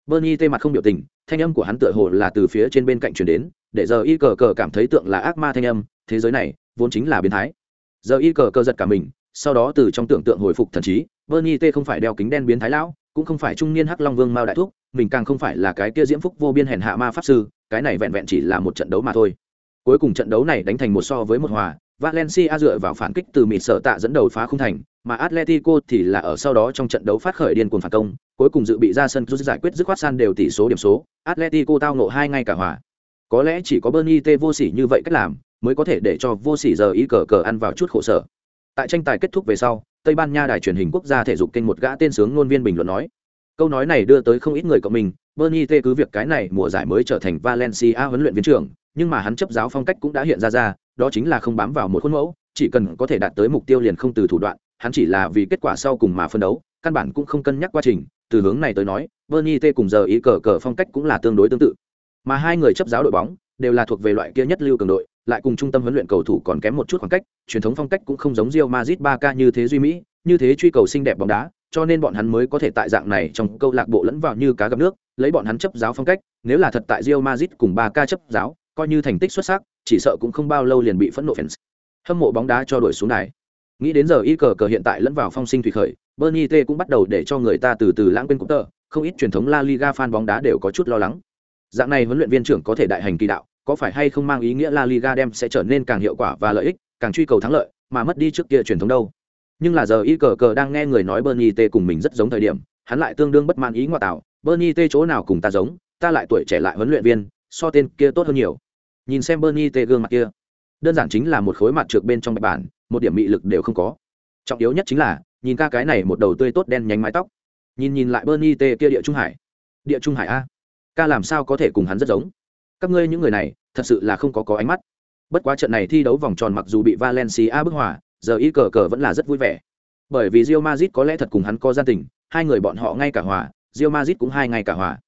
Bernie tê mặt không biểu tình, thanh âm của hắn tựa hồ là từ phía trên bên cạnh truyền đến, để giờ y cờ cờ cảm thấy tượng là ác ma thanh âm, thế giới này vốn chính là biến thái. Giờ y cờ cờ giật cả mình, sau đó từ trong tưởng tượng hồi phục thần trí, Bernie tê không phải đeo kính đen biến thái lão, cũng không phải trung niên hắc long vương mao đại thúc mình càng không phải là cái kia diễm phúc vô biên hèn hạ ma pháp sư cái này vẹn vẹn chỉ là một trận đấu mà thôi cuối cùng trận đấu này đánh thành một so với một hòa valencia dựa vào phản kích từ mịt sở tạ dẫn đầu phá không thành mà atletico thì là ở sau đó trong trận đấu phát khởi điên cuồng phản công, cuối cùng dự bị ra sân rút giải quyết dứt khoát san đều tỷ số điểm số. Atletico tao ngộ hai ngay cả hòa. Có lẽ chỉ có bernie t vô sỉ như vậy cách làm mới có thể để cho vô sỉ giờ ý cờ cờ ăn vào chút khổ sở. Tại tranh tài kết thúc về sau, tây ban nha đài truyền hình quốc gia thể dục kênh một gã tên sướng ngôn viên bình luận nói, câu nói này đưa tới không ít người cộng mình bernie t cứ việc cái này mùa giải mới trở thành valencia huấn luyện viên trưởng, nhưng mà hắn chấp giáo phong cách cũng đã hiện ra ra, đó chính là không bám vào một khuôn mẫu, chỉ cần có thể đạt tới mục tiêu liền không từ thủ đoạn hắn chỉ là vì kết quả sau cùng mà phân đấu căn bản cũng không cân nhắc quá trình từ hướng này tới nói bernie t cùng giờ ý cờ cờ phong cách cũng là tương đối tương tự mà hai người chấp giáo đội bóng đều là thuộc về loại kia nhất lưu cường đội lại cùng trung tâm huấn luyện cầu thủ còn kém một chút khoảng cách, truyền thống phong cách cũng không giống Real Madrid 3K như thế duy mỹ, như thế truy cầu xinh đẹp bóng đá, cho nên bọn hắn mới có thể tại dạng này trong câu lạc bộ lẫn vào như cá gặp nước, lấy bọn hắn chấp giáo phong cách, nếu là thật tại Real Madrid cùng ba k chấp giáo, coi như thành tích xuất sắc, chỉ sợ cũng không bao lâu liền bị phẫn nộ fans. Hâm mộ bóng đá cho đuổi xuống này. Nghĩ đến giờ y cờ cờ hiện tại lẫn vào phong sinh thủy khởi, Bernie T cũng bắt đầu để cho người ta từ từ lãng quên cúp tờ, không ít truyền thống La Liga fan bóng đá đều có chút lo lắng. Dạng này huấn luyện viên trưởng có thể đại hành kỳ đạo, có phải hay không mang ý nghĩa La Liga đem sẽ trở nên càng hiệu quả và lợi ích, càng truy cầu thắng lợi, mà mất đi trước kia truyền thống đâu. Nhưng là giờ y cờ cờ đang nghe người nói Bernie T cùng mình rất giống thời điểm, hắn lại tương đương bất mãn ý ngoại tạo, Bernie T chỗ nào cùng ta giống, ta lại tuổi trẻ lại huấn luyện viên, so tên kia tốt hơn nhiều. Nhìn xem Bernie T gương mặt kia, đơn giản chính là một khối mặt trượt bên trong bạch bản, một điểm mị lực đều không có. Trọng yếu nhất chính là, nhìn ca cái này một đầu tươi tốt đen nhánh mái tóc. Nhìn nhìn lại Bernie T kia địa trung hải. Địa trung hải a. Ca làm sao có thể cùng hắn rất giống? các ngươi những người này thật sự là không có có ánh mắt bất quá trận này thi đấu vòng tròn mặc dù bị valencia bức hòa giờ y cờ cờ vẫn là rất vui vẻ bởi vì rio mazit có lẽ thật cùng hắn có gia tình hai người bọn họ ngay cả hòa rio mazit cũng hai ngay cả hòa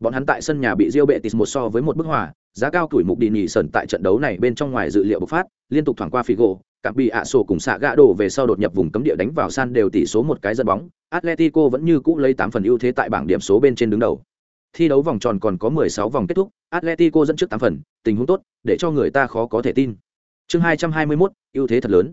bọn hắn tại sân nhà bị rio bệ tịt một so với một bức hòa giá cao tuổi mục đi nhì sần tại trận đấu này bên trong ngoài dự liệu bộc phát liên tục thoảng qua figo cặp bị ạ sổ cùng xạ gã đổ về sau đột nhập vùng cấm địa đánh vào san đều tỷ số một cái dẫn bóng atletico vẫn như cũ lấy tám phần ưu thế tại bảng điểm số bên trên đứng đầu thi đấu vòng tròn còn có 16 vòng kết thúc, Atletico dẫn trước tám phần, tình huống tốt, để cho người ta khó có thể tin. Chương 221, ưu thế thật lớn.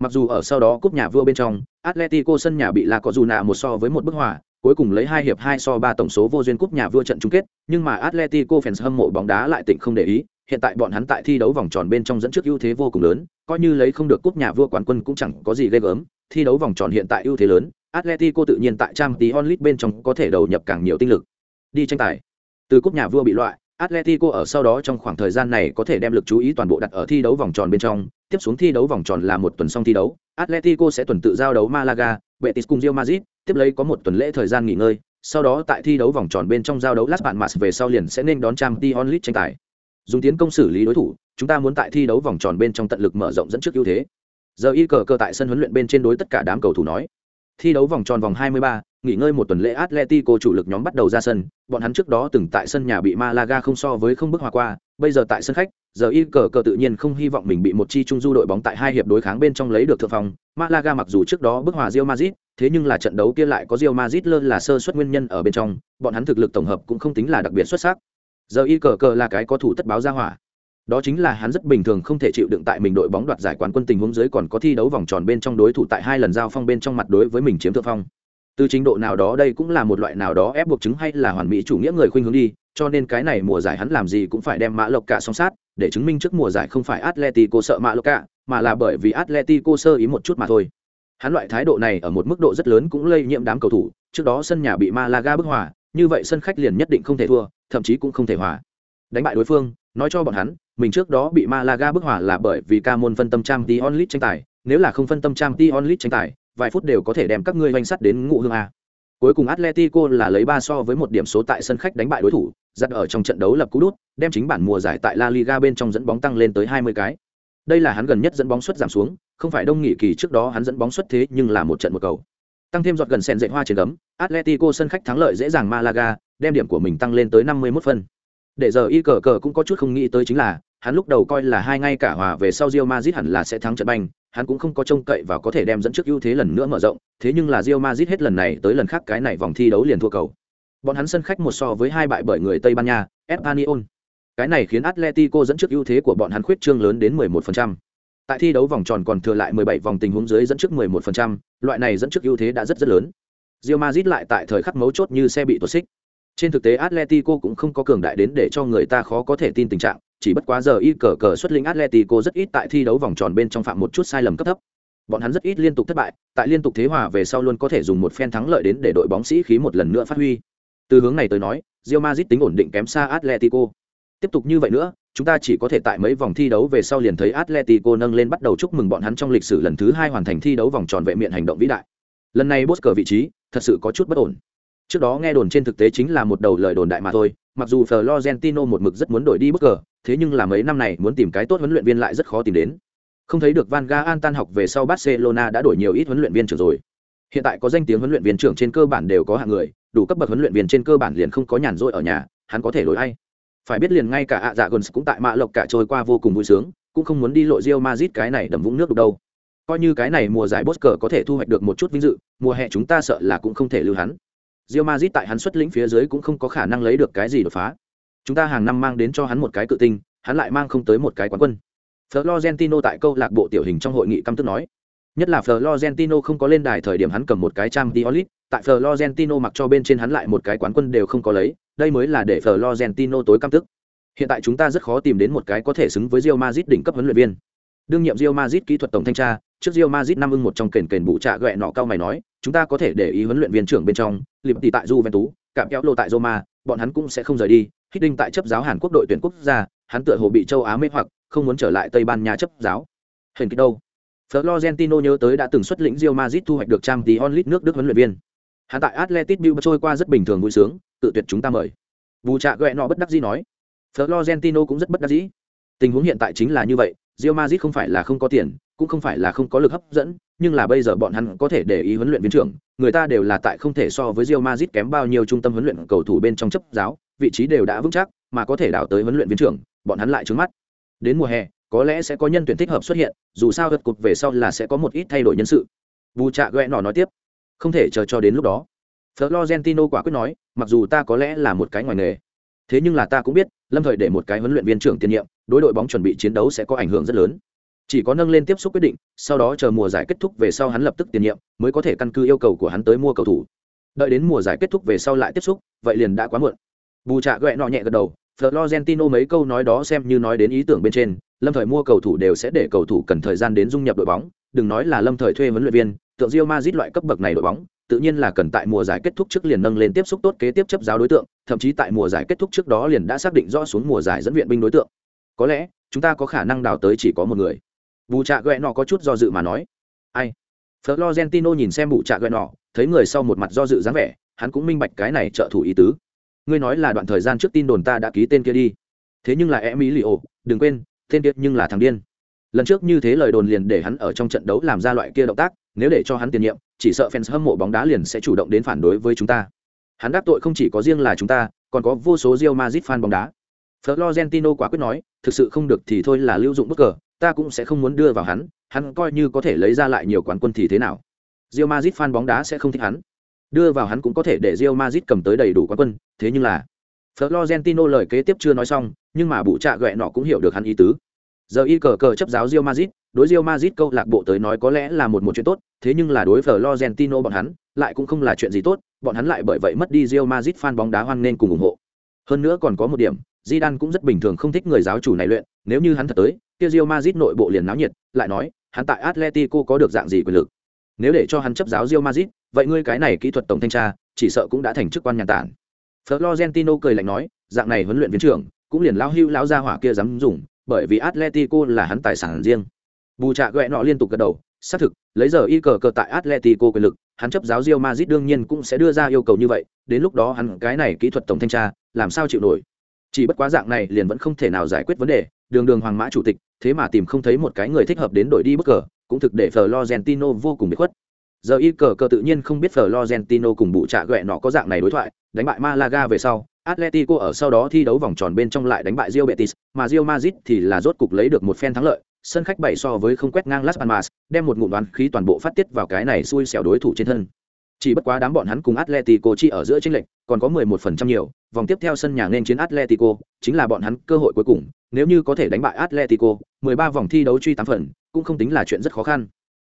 Mặc dù ở sau đó cúp nhà vua bên trong, Atletico sân nhà bị La có dù nạ một so với một bức hòa, cuối cùng lấy hai hiệp 2 so 3 tổng số vô duyên cúp nhà vua trận chung kết, nhưng mà Atletico fans hâm mộ bóng đá lại tỉnh không để ý, hiện tại bọn hắn tại thi đấu vòng tròn bên trong dẫn trước ưu thế vô cùng lớn, coi như lấy không được cúp nhà vua quán quân cũng chẳng có gì ghê gớm, thi đấu vòng tròn hiện tại ưu thế lớn, Atletico tự nhiên tại Champions League bên trong có thể đầu nhập càng nhiều tinh lực. Đi tranh tài từ cúp nhà vua bị loại Atletico ở sau đó trong khoảng thời gian này có thể đem lực chú ý toàn bộ đặt ở thi đấu vòng tròn bên trong, tiếp xuống thi đấu vòng tròn là một tuần xong thi đấu, Atletico sẽ tuần tự giao đấu Malaga, Betis cùng Real Madrid, tiếp lấy có một tuần lễ thời gian nghỉ ngơi, sau đó tại thi đấu vòng tròn bên trong giao đấu Las Palmas về sau liền sẽ nên đón Champions League tranh tài. Dùng tiến công xử lý đối thủ, chúng ta muốn tại thi đấu vòng tròn bên trong tận lực mở rộng dẫn trước ưu thế. Giờ y cờ cờ tại sân huấn luyện bên trên đối tất cả đám cầu thủ nói. Thi đấu vòng tròn vòng 23, nghỉ ngơi một tuần lễ Atletico chủ lực nhóm bắt đầu ra sân, bọn hắn trước đó từng tại sân nhà bị Malaga không so với không bước hòa qua, bây giờ tại sân khách, giờ y cờ cờ tự nhiên không hy vọng mình bị một chi trung du đội bóng tại hai hiệp đối kháng bên trong lấy được thượng phòng. Malaga mặc dù trước đó bước hòa Real Madrid, thế nhưng là trận đấu kia lại có Real Madrid lơ là sơ suất nguyên nhân ở bên trong, bọn hắn thực lực tổng hợp cũng không tính là đặc biệt xuất sắc. Giờ y cờ cờ là cái có thủ tất báo ra hỏa. Đó chính là hắn rất bình thường không thể chịu đựng tại mình đội bóng đoạt giải quán quân tình huống dưới còn có thi đấu vòng tròn bên trong đối thủ tại hai lần giao phong bên trong mặt đối với mình chiếm thượng phong từ trình độ nào đó đây cũng là một loại nào đó ép buộc chứng hay là hoàn mỹ chủ nghĩa người khuynh hướng đi, cho nên cái này mùa giải hắn làm gì cũng phải đem mã lộc cả song sát, để chứng minh trước mùa giải không phải atletico sợ mã lộc cả, mà là bởi vì atletico sơ ý một chút mà thôi. Hắn loại thái độ này ở một mức độ rất lớn cũng lây nhiễm đám cầu thủ, trước đó sân nhà bị malaga bức hòa, như vậy sân khách liền nhất định không thể thua, thậm chí cũng không thể hòa. Đánh bại đối phương, nói cho bọn hắn, mình trước đó bị malaga bức hòa là bởi vì ca môn phân tâm trang t onlit tranh tài, nếu là không phân tâm trang t onlit tranh tài vài phút đều có thể đem các ngươi doanh sắt đến ngụ hương a. Cuối cùng atletico là lấy ba so với một điểm số tại sân khách đánh bại đối thủ giặt ở trong trận đấu lập cú đút đem chính bản mùa giải tại la liga bên trong dẫn bóng tăng lên tới 20 cái. Đây là hắn gần nhất dẫn bóng suất giảm xuống không phải đông nghị kỳ trước đó hắn dẫn bóng suất thế nhưng là một trận một cầu. Tăng thêm giọt gần sen dậy hoa trên gấm atletico sân khách thắng lợi dễ dàng malaga đem điểm của mình tăng lên tới 51 phân. Để giờ y cờ cờ cũng có chút không nghĩ tới chính là hắn lúc đầu coi là hai ngay cả hòa về sau Real Madrid hẳn là sẽ thắng trận banh, hắn cũng không có trông cậy và có thể đem dẫn trước ưu thế lần nữa mở rộng, thế nhưng là Real Madrid hết lần này tới lần khác cái này vòng thi đấu liền thua cầu. Bọn hắn sân khách một so với hai bại bởi người Tây Ban Nha, Espanyol. Cái này khiến Atletico dẫn trước ưu thế của bọn hắn khuyết trương lớn đến 11%. Tại thi đấu vòng tròn còn thừa lại 17 vòng tình huống dưới dẫn trước 11%, loại này dẫn trước ưu thế đã rất rất lớn. Real Madrid lại tại thời khắc mấu chốt như xe bị tuột xích. Trên thực tế Atletico cũng không có cường đại đến để cho người ta khó có thể tin tình trạng, chỉ bất quá giờ y cờ cờ xuất linh Atletico rất ít tại thi đấu vòng tròn bên trong phạm một chút sai lầm cấp thấp. Bọn hắn rất ít liên tục thất bại, tại liên tục thế hòa về sau luôn có thể dùng một phen thắng lợi đến để đội bóng sĩ khí một lần nữa phát huy. Từ hướng này tới nói, Real Madrid tính ổn định kém xa Atletico. Tiếp tục như vậy nữa, chúng ta chỉ có thể tại mấy vòng thi đấu về sau liền thấy Atletico nâng lên bắt đầu chúc mừng bọn hắn trong lịch sử lần thứ hai hoàn thành thi đấu vòng tròn vệ miện hành động vĩ đại. Lần này Bosker vị trí, thật sự có chút bất ổn. Trước đó nghe đồn trên thực tế chính là một đầu lời đồn đại mà thôi, mặc dù Florentino một mực rất muốn đổi đi Bosker, thế nhưng là mấy năm này muốn tìm cái tốt huấn luyện viên lại rất khó tìm đến. Không thấy được Van Gaal tan học về sau Barcelona đã đổi nhiều ít huấn luyện viên trưởng rồi. Hiện tại có danh tiếng huấn luyện viên trưởng trên cơ bản đều có hạng người, đủ cấp bậc huấn luyện viên trên cơ bản liền không có nhàn rỗi ở nhà, hắn có thể đổi ai. Phải biết liền ngay cả ạ dạ Guns cũng tại mạ lộc cả trôi qua vô cùng vui sướng, cũng không muốn đi lộ Real Madrid cái này đầm vũng nước được đâu. Coi như cái này mùa giải Bosker có thể thu hoạch được một chút vinh dự, mùa hè chúng ta sợ là cũng không thể lưu hắn. Real Madrid tại hắn xuất lĩnh phía dưới cũng không có khả năng lấy được cái gì đột phá. Chúng ta hàng năm mang đến cho hắn một cái cự tinh, hắn lại mang không tới một cái quán quân. Florentino tại câu lạc bộ tiểu hình trong hội nghị căm tức nói, nhất là Florentino không có lên đài thời điểm hắn cầm một cái trang Diolit, tại Florentino mặc cho bên trên hắn lại một cái quán quân đều không có lấy, đây mới là để Florentino tối căm tức. Hiện tại chúng ta rất khó tìm đến một cái có thể xứng với Real Madrid đỉnh cấp huấn luyện viên. Đương nhiệm Real Madrid kỹ thuật tổng thanh tra, trước Real Madrid năm ưng một trong kền kền bụ trạ gẹ nọ cao mày nói, chúng ta có thể để ý huấn luyện viên trưởng bên trong, liệp tỷ tại Juventus, cạm kéo lô tại Roma, bọn hắn cũng sẽ không rời đi. Hiddink tại chấp giáo Hàn Quốc đội tuyển quốc gia, hắn tựa hồ bị châu Á mê hoặc, không muốn trở lại Tây Ban Nha chấp giáo. Hình kích đâu? Florentino nhớ tới đã từng xuất lĩnh Real Madrid thu hoạch được trang tí onlit nước Đức huấn luyện viên. Hắn tại Atletico Bilbao trôi qua rất bình thường vui sướng, tự tuyệt chúng ta mời. Bù trạ gẹ nọ bất đắc dĩ nói. Florentino cũng rất bất đắc dĩ. Tình huống hiện tại chính là như vậy, Real Madrid không phải là không có tiền, cũng không phải là không có lực hấp dẫn, nhưng là bây giờ bọn hắn có thể để ý huấn luyện viên trưởng, người ta đều là tại không thể so với Real Madrid kém bao nhiêu trung tâm huấn luyện cầu thủ bên trong chấp giáo, vị trí đều đã vững chắc, mà có thể đào tới huấn luyện viên trưởng, bọn hắn lại trướng mắt. Đến mùa hè, có lẽ sẽ có nhân tuyển thích hợp xuất hiện, dù sao gật cục về sau là sẽ có một ít thay đổi nhân sự. Bù Trạ Gẹ nọ nói tiếp, không thể chờ cho đến lúc đó. Florentino quả quyết nói, mặc dù ta có lẽ là một cái ngoài nghề, thế nhưng là ta cũng biết, lâm thời để một cái huấn luyện viên trưởng tiền nhiệm, đối đội bóng chuẩn bị chiến đấu sẽ có ảnh hưởng rất lớn chỉ có nâng lên tiếp xúc quyết định, sau đó chờ mùa giải kết thúc về sau hắn lập tức tiền nhiệm, mới có thể căn cứ yêu cầu của hắn tới mua cầu thủ. Đợi đến mùa giải kết thúc về sau lại tiếp xúc, vậy liền đã quá muộn. Bù trạ ghẹ nọ nhẹ gật đầu, florentino mấy câu nói đó xem như nói đến ý tưởng bên trên, lâm thời mua cầu thủ đều sẽ để cầu thủ cần thời gian đến dung nhập đội bóng, đừng nói là lâm thời thuê huấn luyện viên, tượng rio mazit loại cấp bậc này đội bóng, tự nhiên là cần tại mùa giải kết thúc trước liền nâng lên tiếp xúc tốt kế tiếp chấp giáo đối tượng, thậm chí tại mùa giải kết thúc trước đó liền đã xác định rõ xuống mùa giải dẫn viện binh đối tượng. Có lẽ, chúng ta có khả năng đào tới chỉ có một người bù trạ ghẹ nọ có chút do dự mà nói. Ai? Florentino nhìn xem bù trạ ghẹ nọ, thấy người sau một mặt do dự dáng vẻ, hắn cũng minh bạch cái này trợ thủ ý tứ. Ngươi nói là đoạn thời gian trước tin đồn ta đã ký tên kia đi. Thế nhưng là em ý li ồ đừng quên, tên kia nhưng là thằng điên. Lần trước như thế lời đồn liền để hắn ở trong trận đấu làm ra loại kia động tác, nếu để cho hắn tiền nhiệm, chỉ sợ fans hâm mộ bóng đá liền sẽ chủ động đến phản đối với chúng ta. Hắn đáp tội không chỉ có riêng là chúng ta, còn có vô số Real Madrid fan bóng đá. Florentino quả quyết nói, thực sự không được thì thôi là lưu dụng bất cờ ta cũng sẽ không muốn đưa vào hắn hắn coi như có thể lấy ra lại nhiều quán quân thì thế nào? Real Madrid fan bóng đá sẽ không thích hắn. Đưa vào hắn cũng có thể để Real Madrid cầm tới đầy đủ quán quân, thế nhưng là Florentino lời kế tiếp chưa nói xong, nhưng mà bụ trạ ghẹ nọ cũng hiểu được hắn ý tứ. Giờ y cờ cờ chấp giáo Real Madrid, đối Real Madrid câu lạc bộ tới nói có lẽ là một một chuyện tốt, thế nhưng là đối Florentino bọn hắn, lại cũng không là chuyện gì tốt, bọn hắn lại bởi vậy mất đi Real Madrid fan bóng đá hoan nên cùng ủng hộ. Hơn nữa còn có một điểm, Zidane cũng rất bình thường không thích người giáo chủ này luyện, nếu như hắn thật tới kia Real Madrid nội bộ liền náo nhiệt, lại nói, hắn tại Atletico có được dạng gì quyền lực? Nếu để cho hắn chấp giáo Real Madrid, vậy ngươi cái này kỹ thuật tổng thanh tra, chỉ sợ cũng đã thành chức quan nhà tản. Florentino cười lạnh nói, dạng này huấn luyện viên trưởng, cũng liền lão hưu lão gia hỏa kia dám dùng, bởi vì Atletico là hắn tài sản riêng. Bù trạ ghẹ nọ liên tục gật đầu, xác thực, lấy giờ y cờ cờ tại Atletico quyền lực, hắn chấp giáo Real Madrid đương nhiên cũng sẽ đưa ra yêu cầu như vậy, đến lúc đó hắn cái này kỹ thuật tổng thanh tra, làm sao chịu nổi? Chỉ bất quá dạng này liền vẫn không thể nào giải quyết vấn đề, đường đường hoàng mã chủ tịch thế mà tìm không thấy một cái người thích hợp đến đổi đi bất cờ cũng thực để Florentino vô cùng bị khuất giờ y cờ cờ tự nhiên không biết Florentino cùng bụ trạ ghẹ nọ có dạng này đối thoại đánh bại Malaga về sau Atletico ở sau đó thi đấu vòng tròn bên trong lại đánh bại Real Betis, mà Real Madrid thì là rốt cục lấy được một phen thắng lợi, sân khách bảy so với không quét ngang Las Palmas, đem một ngụm đoán khí toàn bộ phát tiết vào cái này xui xẻo đối thủ trên thân. Chỉ bất quá đám bọn hắn cùng Atletico chỉ ở giữa chênh lệch, còn có 11% nhiều, vòng tiếp theo sân nhà nên chiến Atletico, chính là bọn hắn cơ hội cuối cùng, nếu như có thể đánh bại Atletico, 13 vòng thi đấu truy 8 phần, cũng không tính là chuyện rất khó khăn.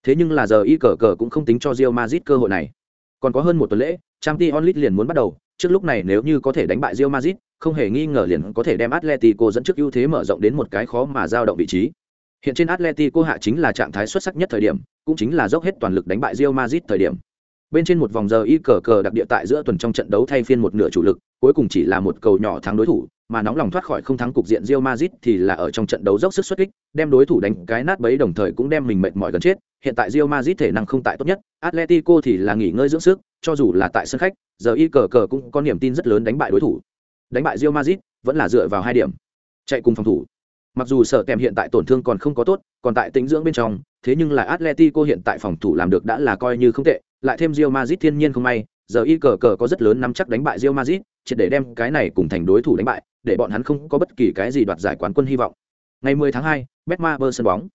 Thế nhưng là giờ y cờ cờ cũng không tính cho Real Madrid cơ hội này. Còn có hơn một tuần lễ, Champions League liền muốn bắt đầu, trước lúc này nếu như có thể đánh bại Real Madrid, không hề nghi ngờ liền có thể đem Atletico dẫn trước ưu thế mở rộng đến một cái khó mà giao động vị trí. Hiện trên Atletico hạ chính là trạng thái xuất sắc nhất thời điểm, cũng chính là dốc hết toàn lực đánh bại Real Madrid thời điểm. Bên trên một vòng giờ y cờ cờ đặc địa tại giữa tuần trong trận đấu thay phiên một nửa chủ lực, cuối cùng chỉ là một cầu nhỏ thắng đối thủ, mà nóng lòng thoát khỏi không thắng cục diện Real Madrid thì là ở trong trận đấu dốc sức xuất kích, đem đối thủ đánh cái nát bấy đồng thời cũng đem mình mệt mỏi gần chết. Hiện tại Real Madrid thể năng không tại tốt nhất, Atletico thì là nghỉ ngơi dưỡng sức, cho dù là tại sân khách, giờ y cờ cờ cũng có niềm tin rất lớn đánh bại đối thủ. Đánh bại Real Madrid vẫn là dựa vào hai điểm, chạy cùng phòng thủ. Mặc dù sở kèm hiện tại tổn thương còn không có tốt, còn tại tính dưỡng bên trong, thế nhưng là Atletico hiện tại phòng thủ làm được đã là coi như không tệ, lại thêm Real Madrid thiên nhiên không may, giờ y cờ cờ có rất lớn nắm chắc đánh bại Real Madrid, chỉ để đem cái này cùng thành đối thủ đánh bại, để bọn hắn không có bất kỳ cái gì đoạt giải quán quân hy vọng. Ngày 10 tháng 2, Betmaber sân bóng.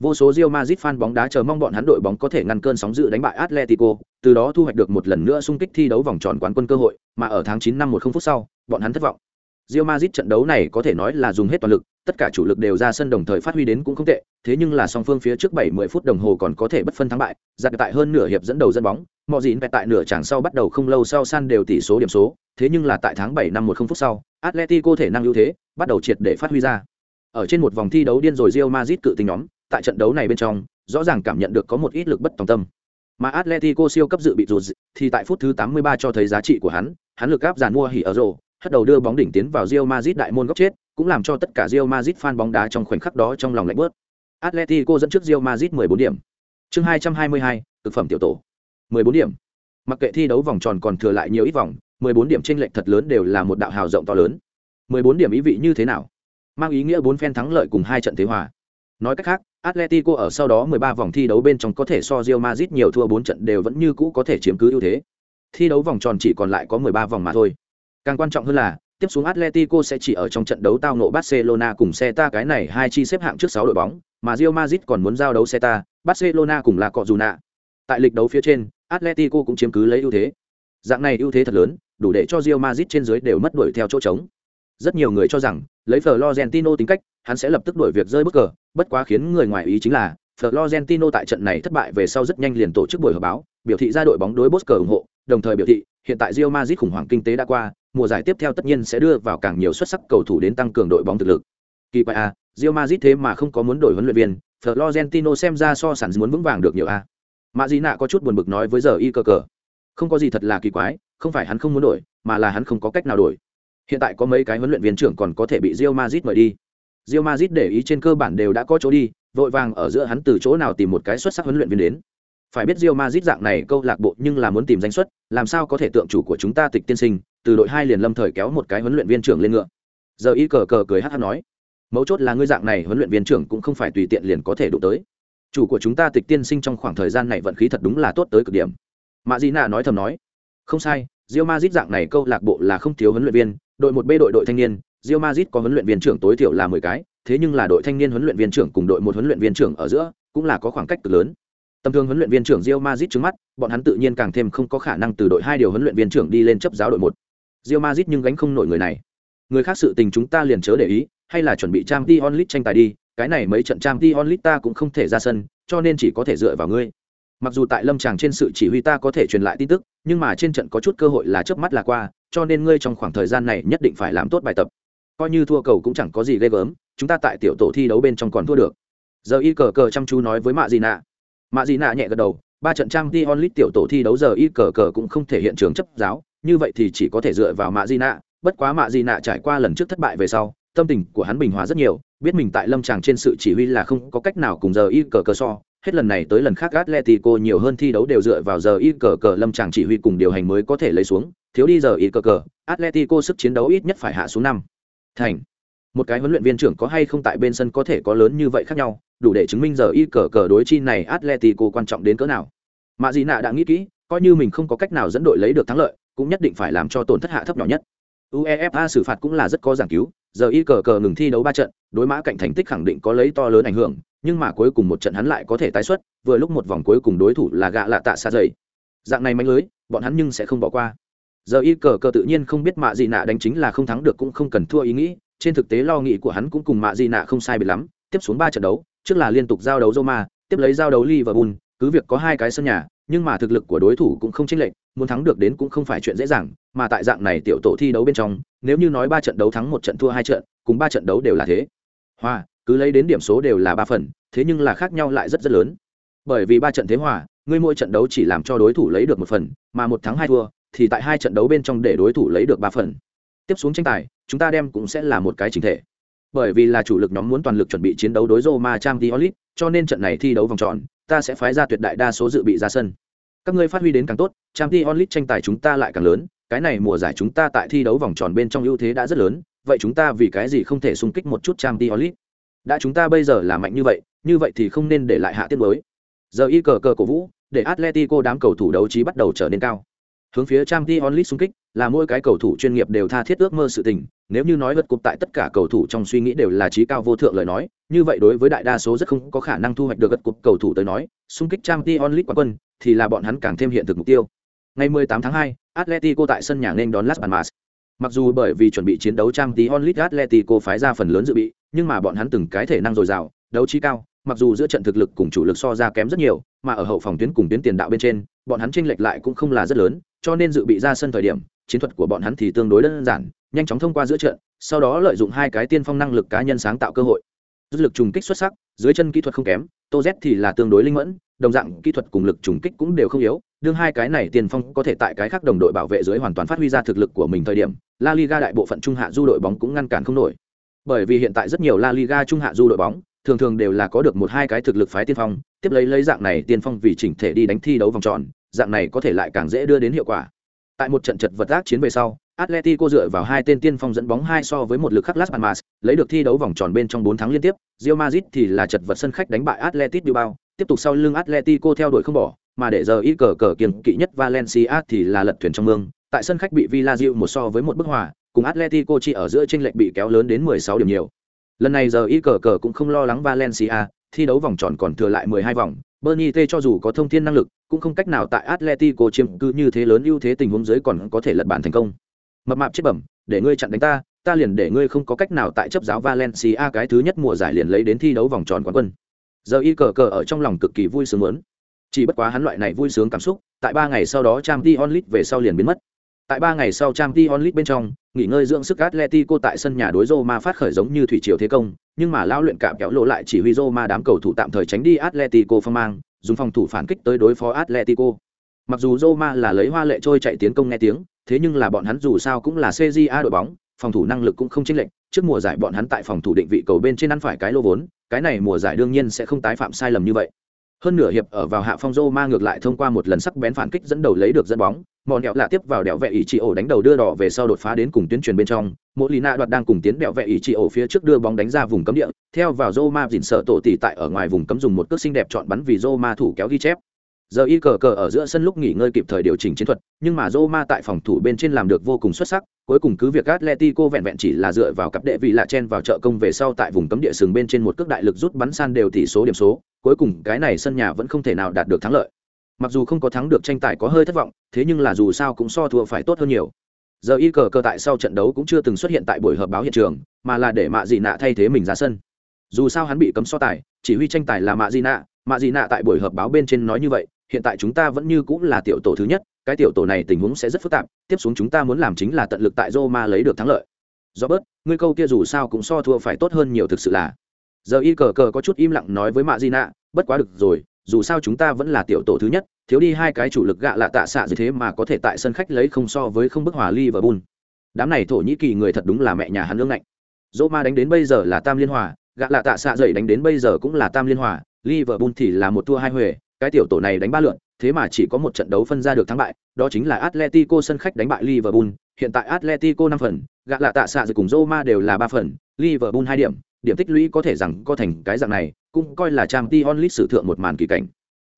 Vô số Real Madrid fan bóng đá chờ mong bọn hắn đội bóng có thể ngăn cơn sóng dữ đánh bại Atletico, từ đó thu hoạch được một lần nữa xung kích thi đấu vòng tròn quán quân cơ hội, mà ở tháng 9 năm 10 phút sau, bọn hắn thất vọng. Real Madrid trận đấu này có thể nói là dùng hết toàn lực, tất cả chủ lực đều ra sân đồng thời phát huy đến cũng không tệ, thế nhưng là song phương phía trước 70 phút đồng hồ còn có thể bất phân thắng bại, giật tại hơn nửa hiệp dẫn đầu dẫn bóng, mọi dịn vẹt tại nửa chẳng sau bắt đầu không lâu sau san đều tỷ số điểm số, thế nhưng là tại tháng 7 năm 10 phút sau, Atletico thể năng ưu thế, bắt đầu triệt để phát huy ra. Ở trên một vòng thi đấu điên rồi Real Madrid cự tình nhóm, tại trận đấu này bên trong, rõ ràng cảm nhận được có một ít lực bất tòng tâm. Mà Atletico siêu cấp dự bị rụt thì tại phút thứ 83 cho thấy giá trị của hắn, hắn lực áp giàn mua hỉ ở rồ, hất đầu đưa bóng đỉnh tiến vào Real Madrid đại môn góc chết, cũng làm cho tất cả Real Madrid fan bóng đá trong khoảnh khắc đó trong lòng lạnh bớt. Atletico dẫn trước Real Madrid 14 điểm. Chương 222, thực phẩm tiểu tổ. 14 điểm. Mặc kệ thi đấu vòng tròn còn thừa lại nhiều ít vòng, 14 điểm chênh lệch thật lớn đều là một đạo hào rộng to lớn. 14 điểm ý vị như thế nào? Mang ý nghĩa 4 phen thắng lợi cùng hai trận thế hòa. Nói cách khác, Atletico ở sau đó 13 vòng thi đấu bên trong có thể so Real Madrid nhiều thua 4 trận đều vẫn như cũ có thể chiếm cứ ưu thế. Thi đấu vòng tròn chỉ còn lại có 13 vòng mà thôi. Càng quan trọng hơn là, tiếp xuống Atletico sẽ chỉ ở trong trận đấu tao ngộ Barcelona cùng Celta cái này hai chi xếp hạng trước 6 đội bóng, mà Real Madrid còn muốn giao đấu Celta, Barcelona cùng là cọ dù nạ. Tại lịch đấu phía trên, Atletico cũng chiếm cứ lấy ưu thế. Dạng này ưu thế thật lớn, đủ để cho Real Madrid trên dưới đều mất đuổi theo chỗ trống. Rất nhiều người cho rằng, lấy Florentino tính cách, hắn sẽ lập tức đuổi việc rơi bất cờ, bất quá khiến người ngoài ý chính là, Florentino tại trận này thất bại về sau rất nhanh liền tổ chức buổi họp báo, biểu thị ra đội bóng đối Bosker ủng hộ, đồng thời biểu thị, hiện tại Real Madrid khủng hoảng kinh tế đã qua, mùa giải tiếp theo tất nhiên sẽ đưa vào càng nhiều xuất sắc cầu thủ đến tăng cường đội bóng thực lực. Kỳ quái a, Real Madrid thế mà không có muốn đổi huấn luyện viên, Florentino xem ra so sánh muốn vững vàng được nhiều a. À. Mã Dĩ Nạ có chút buồn bực nói với giờ y cơ cờ. Không có gì thật là kỳ quái, không phải hắn không muốn đổi, mà là hắn không có cách nào đổi. Hiện tại có mấy cái huấn luyện viên trưởng còn có thể bị Real Madrid mời đi. Real Madrid để ý trên cơ bản đều đã có chỗ đi, vội vàng ở giữa hắn từ chỗ nào tìm một cái xuất sắc huấn luyện viên đến. Phải biết Real Madrid dạng này câu lạc bộ nhưng là muốn tìm danh xuất, làm sao có thể tượng chủ của chúng ta Tịch Tiên Sinh, từ đội hai liền lâm thời kéo một cái huấn luyện viên trưởng lên ngựa. Giờ y cờ cờ cười hắc hắc nói, mấu chốt là ngươi dạng này huấn luyện viên trưởng cũng không phải tùy tiện liền có thể đụng tới. Chủ của chúng ta Tịch Tiên Sinh trong khoảng thời gian này vận khí thật đúng là tốt tới cực điểm. mạ dị Nạ nói thầm nói, không sai, rio mazit dạng này câu lạc bộ là không thiếu huấn luyện viên, đội một B đội đội thanh niên, rio mazit có huấn luyện viên trưởng tối thiểu là mười cái, thế nhưng là đội thanh niên huấn luyện viên trưởng cùng đội một huấn luyện viên trưởng ở giữa cũng là có khoảng cách cực lớn. Tầm thường huấn luyện viên trưởng rio mazit trước mắt, bọn hắn tự nhiên càng thêm không có khả năng từ đội hai điều huấn luyện viên trưởng đi lên chấp giáo đội một. Real Madrid nhưng gánh không nổi người này. Người khác sự tình chúng ta liền chớ để ý, hay là chuẩn bị Champions League tranh tài đi, cái này mấy trận Champions League ta cũng không thể ra sân, cho nên chỉ có thể dựa vào ngươi. Mặc dù tại Lâm Tràng trên sự chỉ huy ta có thể truyền lại tin tức, nhưng mà trên trận có chút cơ hội là chớp mắt là qua, cho nên ngươi trong khoảng thời gian này nhất định phải làm tốt bài tập. Coi như thua cầu cũng chẳng có gì ghê gớm, chúng ta tại tiểu tổ thi đấu bên trong còn thua được. Giờ y cờ cờ chăm chú nói với Mạ Dị Nạ. Mạ Dị Nạ nhẹ gật đầu, ba trận trang Champions League tiểu tổ thi đấu giờ y cờ cờ cũng không thể hiện trường chấp giáo, như vậy thì chỉ có thể dựa vào Mạ di Nạ, bất quá Mạ di Nạ trải qua lần trước thất bại về sau, tâm tình của hắn bình hòa rất nhiều, biết mình tại Lâm Tràng trên sự chỉ huy là không có cách nào cùng giờ y cờ cờ so, hết lần này tới lần khác Atletico nhiều hơn thi đấu đều dựa vào giờ y cờ cờ lâm tràng chỉ huy cùng điều hành mới có thể lấy xuống, thiếu đi giờ y cờ cờ, Atletico sức chiến đấu ít nhất phải hạ xuống năm. Thành. Một cái huấn luyện viên trưởng có hay không tại bên sân có thể có lớn như vậy khác nhau, đủ để chứng minh giờ y cờ cờ đối chi này Atletico quan trọng đến cỡ nào. Mạ Dị Nạ đã nghĩ kỹ, coi như mình không có cách nào dẫn đội lấy được thắng lợi, cũng nhất định phải làm cho tổn thất hạ thấp nhỏ nhất. UEFA xử phạt cũng là rất có giảng cứu, giờ y cờ cờ ngừng thi đấu ba trận, đối mã cạnh thành tích khẳng định có lấy to lớn ảnh hưởng, nhưng mà cuối cùng một trận hắn lại có thể tái xuất vừa lúc một vòng cuối cùng đối thủ là gạ lạ tạ xa dày dạng này mánh lưới bọn hắn nhưng sẽ không bỏ qua giờ y cờ cờ tự nhiên không biết mạ dị nạ đánh chính là không thắng được cũng không cần thua ý nghĩ trên thực tế lo nghĩ của hắn cũng cùng mạ dị nạ không sai biệt lắm tiếp xuống ba trận đấu trước là liên tục giao đấu roma tiếp lấy giao đấu liverpool cứ việc có hai cái sân nhà nhưng mà thực lực của đối thủ cũng không chênh lệch muốn thắng được đến cũng không phải chuyện dễ dàng mà tại dạng này tiểu tổ thi đấu bên trong nếu như nói ba trận đấu thắng một trận thua hai trận cùng ba trận đấu đều là thế. Hòa, cứ lấy đến điểm số đều là ba phần thế nhưng là khác nhau lại rất rất lớn. Bởi vì ba trận thế hòa ngươi mỗi trận đấu chỉ làm cho đối thủ lấy được một phần mà một thắng hai thua thì tại hai trận đấu bên trong để đối thủ lấy được ba phần. Tiếp xuống tranh tài chúng ta đem cũng sẽ là một cái chính thể. Bởi vì là chủ lực nhóm muốn toàn lực chuẩn bị chiến đấu đối Roma Champions League, cho nên trận này thi đấu vòng tròn, ta sẽ phái ra tuyệt đại đa số dự bị ra sân. Các ngươi phát huy đến càng tốt, Champions League tranh tài chúng ta lại càng lớn, cái này mùa giải chúng ta tại thi đấu vòng tròn bên trong ưu thế đã rất lớn, vậy chúng ta vì cái gì không thể xung kích một chút Champions League? đã chúng ta bây giờ là mạnh như vậy như vậy thì không nên để lại hạ tiết mới giờ y cờ cờ cổ vũ để atletico đám cầu thủ đấu trí bắt đầu trở nên cao hướng phía trang t onlit xung kích là mỗi cái cầu thủ chuyên nghiệp đều tha thiết ước mơ sự tình. Nếu như nói vượt cục tại tất cả cầu thủ trong suy nghĩ đều là trí cao vô thượng lời nói như vậy đối với đại đa số rất không có khả năng thu hoạch được vượt cục cầu thủ tới nói xung kích trang t onlit quán quân thì là bọn hắn càng thêm hiện thực mục tiêu. Ngày 18 tháng 2, atletico tại sân nhà nên đón las palmas. Mặc dù bởi vì chuẩn bị chiến đấu trang t onlit atletico phái ra phần lớn dự bị nhưng mà bọn hắn từng cái thể năng dồi dào đấu trí cao mặc dù giữa trận thực lực cùng chủ lực so ra kém rất nhiều mà ở hậu phòng tuyến cùng tuyến tiền đạo bên trên bọn hắn tranh lệch lại cũng không là rất lớn cho nên dự bị ra sân thời điểm chiến thuật của bọn hắn thì tương đối đơn giản nhanh chóng thông qua giữa trận sau đó lợi dụng hai cái tiên phong năng lực cá nhân sáng tạo cơ hội. Dứt lực trùng kích xuất sắc dưới chân kỹ thuật không kém tô z thì là tương đối linh mẫn đồng dạng kỹ thuật cùng lực trùng kích cũng đều không yếu đương hai cái này tiền phong có thể tại cái khác đồng đội bảo vệ dưới hoàn toàn phát huy ra thực lực của mình thời điểm la liga đại bộ phận trung hạ du đội bóng cũng ngăn cản không nổi. Bởi vì hiện tại rất nhiều La Liga trung hạ du đội bóng, thường thường đều là có được một hai cái thực lực phái tiên phong, tiếp lấy lấy dạng này tiên phong vì chỉnh thể đi đánh thi đấu vòng tròn, dạng này có thể lại càng dễ đưa đến hiệu quả. Tại một trận chật vật ác chiến về sau, Atletico dựa vào hai tên tiên phong dẫn bóng hai so với một lực khắc Las Palmas, lấy được thi đấu vòng tròn bên trong 4 tháng liên tiếp, Real Madrid thì là chật vật sân khách đánh bại Atletico Bilbao, tiếp tục sau lưng Atletico theo đuổi không bỏ, mà để giờ ít cờ cờ kiêng kỵ nhất Valencia thì là lật thuyền trong mương, tại sân khách bị Villarreal một so với một bức hòa, cùng Atletico chỉ ở giữa chênh lệch bị kéo lớn đến 16 điểm nhiều. Lần này giờ ít cờ cờ cũng không lo lắng Valencia, thi đấu vòng tròn còn thừa lại 12 vòng, Bernie T cho dù có thông thiên năng lực, cũng không cách nào tại Atletico chiếm cứ như thế lớn ưu thế tình huống dưới còn có thể lật bàn thành công. Mập mạp chết bẩm, để ngươi chặn đánh ta, ta liền để ngươi không có cách nào tại chấp giáo Valencia cái thứ nhất mùa giải liền lấy đến thi đấu vòng tròn quán quân. Giờ y cờ cờ ở trong lòng cực kỳ vui sướng muốn. Chỉ bất quá hắn loại này vui sướng cảm xúc, tại 3 ngày sau đó Champions League về sau liền biến mất. Tại 3 ngày sau Champions League bên trong, nghỉ ngơi dưỡng sức Atletico tại sân nhà đối Roma phát khởi giống như thủy triều thế công, nhưng mà lão luyện cạm kéo lộ lại chỉ huy Roma đám cầu thủ tạm thời tránh đi Atletico phong mang, dùng phòng thủ phản kích tới đối phó Atletico. Mặc dù Roma là lấy hoa lệ trôi chạy tiến công nghe tiếng, thế nhưng là bọn hắn dù sao cũng là CJA đội bóng, phòng thủ năng lực cũng không chênh lệch, trước mùa giải bọn hắn tại phòng thủ định vị cầu bên trên ăn phải cái lô vốn, cái này mùa giải đương nhiên sẽ không tái phạm sai lầm như vậy. Hơn nửa hiệp ở vào hạ phong Roma ngược lại thông qua một lần sắc bén phản kích dẫn đầu lấy được dẫn bóng, mọn đẹo lạ tiếp vào đẹo vệ ý chị ổ đánh đầu đưa đỏ về sau đột phá đến cùng tuyến truyền bên trong. Mỗi lì nạ đoạt đang cùng tiến đẹo vệ ý chị ổ phía trước đưa bóng đánh ra vùng cấm địa, theo vào Roma dình sợ tổ tỷ tại ở ngoài vùng cấm dùng một cước xinh đẹp chọn bắn vì Roma thủ kéo ghi chép. Giờ y cờ cờ ở giữa sân lúc nghỉ ngơi kịp thời điều chỉnh chiến thuật, nhưng mà Roma tại phòng thủ bên trên làm được vô cùng xuất sắc, cuối cùng cứ việc Atletico vẹn vẹn chỉ là dựa vào cặp đệ vị lạ chen vào trợ công về sau tại vùng cấm địa sừng bên trên một cước đại lực rút bắn san đều tỷ số điểm số, cuối cùng cái này sân nhà vẫn không thể nào đạt được thắng lợi mặc dù không có thắng được tranh tài có hơi thất vọng, thế nhưng là dù sao cũng so thua phải tốt hơn nhiều. Giờ y cờ cờ tại sau trận đấu cũng chưa từng xuất hiện tại buổi họp báo hiện trường, mà là để mạ dị nạ thay thế mình ra sân. Dù sao hắn bị cấm so tài, chỉ huy tranh tài là mạ dị nạ, mạ dị nạ tại buổi họp báo bên trên nói như vậy, hiện tại chúng ta vẫn như cũng là tiểu tổ thứ nhất, cái tiểu tổ này tình huống sẽ rất phức tạp, tiếp xuống chúng ta muốn làm chính là tận lực tại roma lấy được thắng lợi. Do bớt ngươi câu kia dù sao cũng so thua phải tốt hơn nhiều thực sự là. Giờ y cờ cờ có chút im lặng nói với mạ di nạ, bất quá được rồi dù sao chúng ta vẫn là tiểu tổ thứ nhất thiếu đi hai cái chủ lực gạ lạ tạ xạ gì thế mà có thể tại sân khách lấy không so với không bức hòa ly và bun. Đám này thổ nhĩ kỳ người thật đúng là mẹ nhà hắn lương lạnh. Roma đánh đến bây giờ là tam liên hòa, gạ lạ tạ xạ dậy đánh đến bây giờ cũng là tam liên hòa, Liverpool thì là một thua hai huề, cái tiểu tổ này đánh ba lượt, thế mà chỉ có một trận đấu phân ra được thắng bại, đó chính là Atletico sân khách đánh bại Liverpool, hiện tại Atletico năm phần, gạ lạ tạ xạ rồi cùng Roma đều là ba phần, Liverpool hai điểm, điểm tích lũy có thể rằng có thành cái dạng này, cũng coi là trang t onlit sử thượng một màn kỳ cảnh.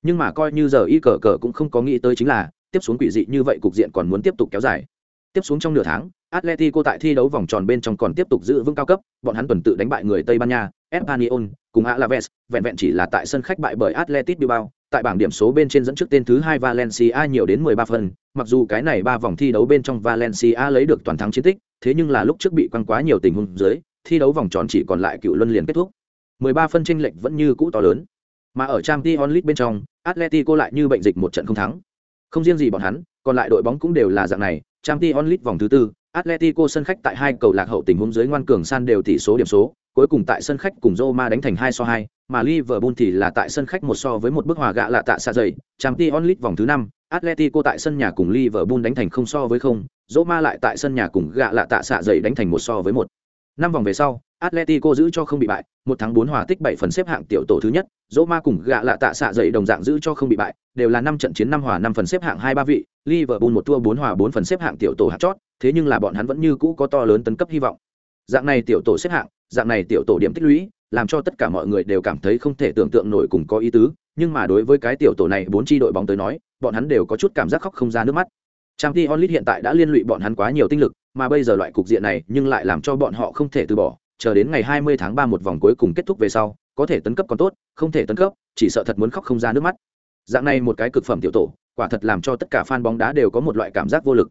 Nhưng mà coi như giờ y cờ cờ cũng không có nghĩ tới chính là, tiếp xuống quỷ dị như vậy cục diện còn muốn tiếp tục kéo dài. Tiếp xuống trong nửa tháng, atletico tại thi đấu vòng tròn bên trong còn tiếp tục giữ vững cao cấp, bọn hắn tuần tự đánh bại người tây ban nha, espanyol, cùng alaves, vẹn vẹn chỉ là tại sân khách bại bởi atletic bilbao, tại bảng điểm số bên trên dẫn trước tên thứ hai valencia nhiều đến 13 phần, mặc dù cái này ba vòng thi đấu bên trong valencia lấy được toàn thắng chiến tích, thế nhưng là lúc trước bị quăng quá nhiều tình huống dưới, thi đấu vòng tròn chỉ còn lại cựu luân liền kết thúc. 13 phân chênh lệch vẫn như cũ to lớn mà ở Champions League bên trong, Atletico lại như bệnh dịch một trận không thắng. Không riêng gì bọn hắn, còn lại đội bóng cũng đều là dạng này, Champions League vòng thứ tư, Atletico sân khách tại hai cầu lạc hậu tình huống dưới ngoan cường san đều tỷ số điểm số, cuối cùng tại sân khách cùng Roma đánh thành 2 so 2, mà Liverpool thì là tại sân khách một so với một bức hòa gạ lạ tạ xạ dày, Champions League vòng thứ 5, Atletico tại sân nhà cùng Liverpool đánh thành không so với không, Roma lại tại sân nhà cùng gạ lạ tạ xạ dày đánh thành một so với một. Năm vòng về sau, Atletico giữ cho không bị bại, một tháng bốn hòa tích bảy phần xếp hạng tiểu tổ thứ nhất, Roma cùng gạ lạ tạ xạ dậy đồng dạng giữ cho không bị bại, đều là năm trận chiến năm hòa năm phần xếp hạng hai ba vị, Liverpool một thua bốn hòa bốn phần xếp hạng tiểu tổ hạt chót, thế nhưng là bọn hắn vẫn như cũ có to lớn tấn cấp hy vọng. Dạng này tiểu tổ xếp hạng, dạng này tiểu tổ điểm tích lũy, làm cho tất cả mọi người đều cảm thấy không thể tưởng tượng nổi cùng có ý tứ, nhưng mà đối với cái tiểu tổ này bốn tri đội bóng tới nói, bọn hắn đều có chút cảm giác khóc không ra nước mắt. trang t onlit hiện tại đã liên lụy bọn hắn quá nhiều tinh lực, mà bây giờ loại cục diện này nhưng lại làm cho bọn họ không thể từ bỏ, chờ đến ngày 20 tháng 3 một vòng cuối cùng kết thúc về sau, có thể tấn cấp còn tốt, không thể tấn cấp, chỉ sợ thật muốn khóc không ra nước mắt. Dạng này một cái cực phẩm tiểu tổ, quả thật làm cho tất cả fan bóng đá đều có một loại cảm giác vô lực.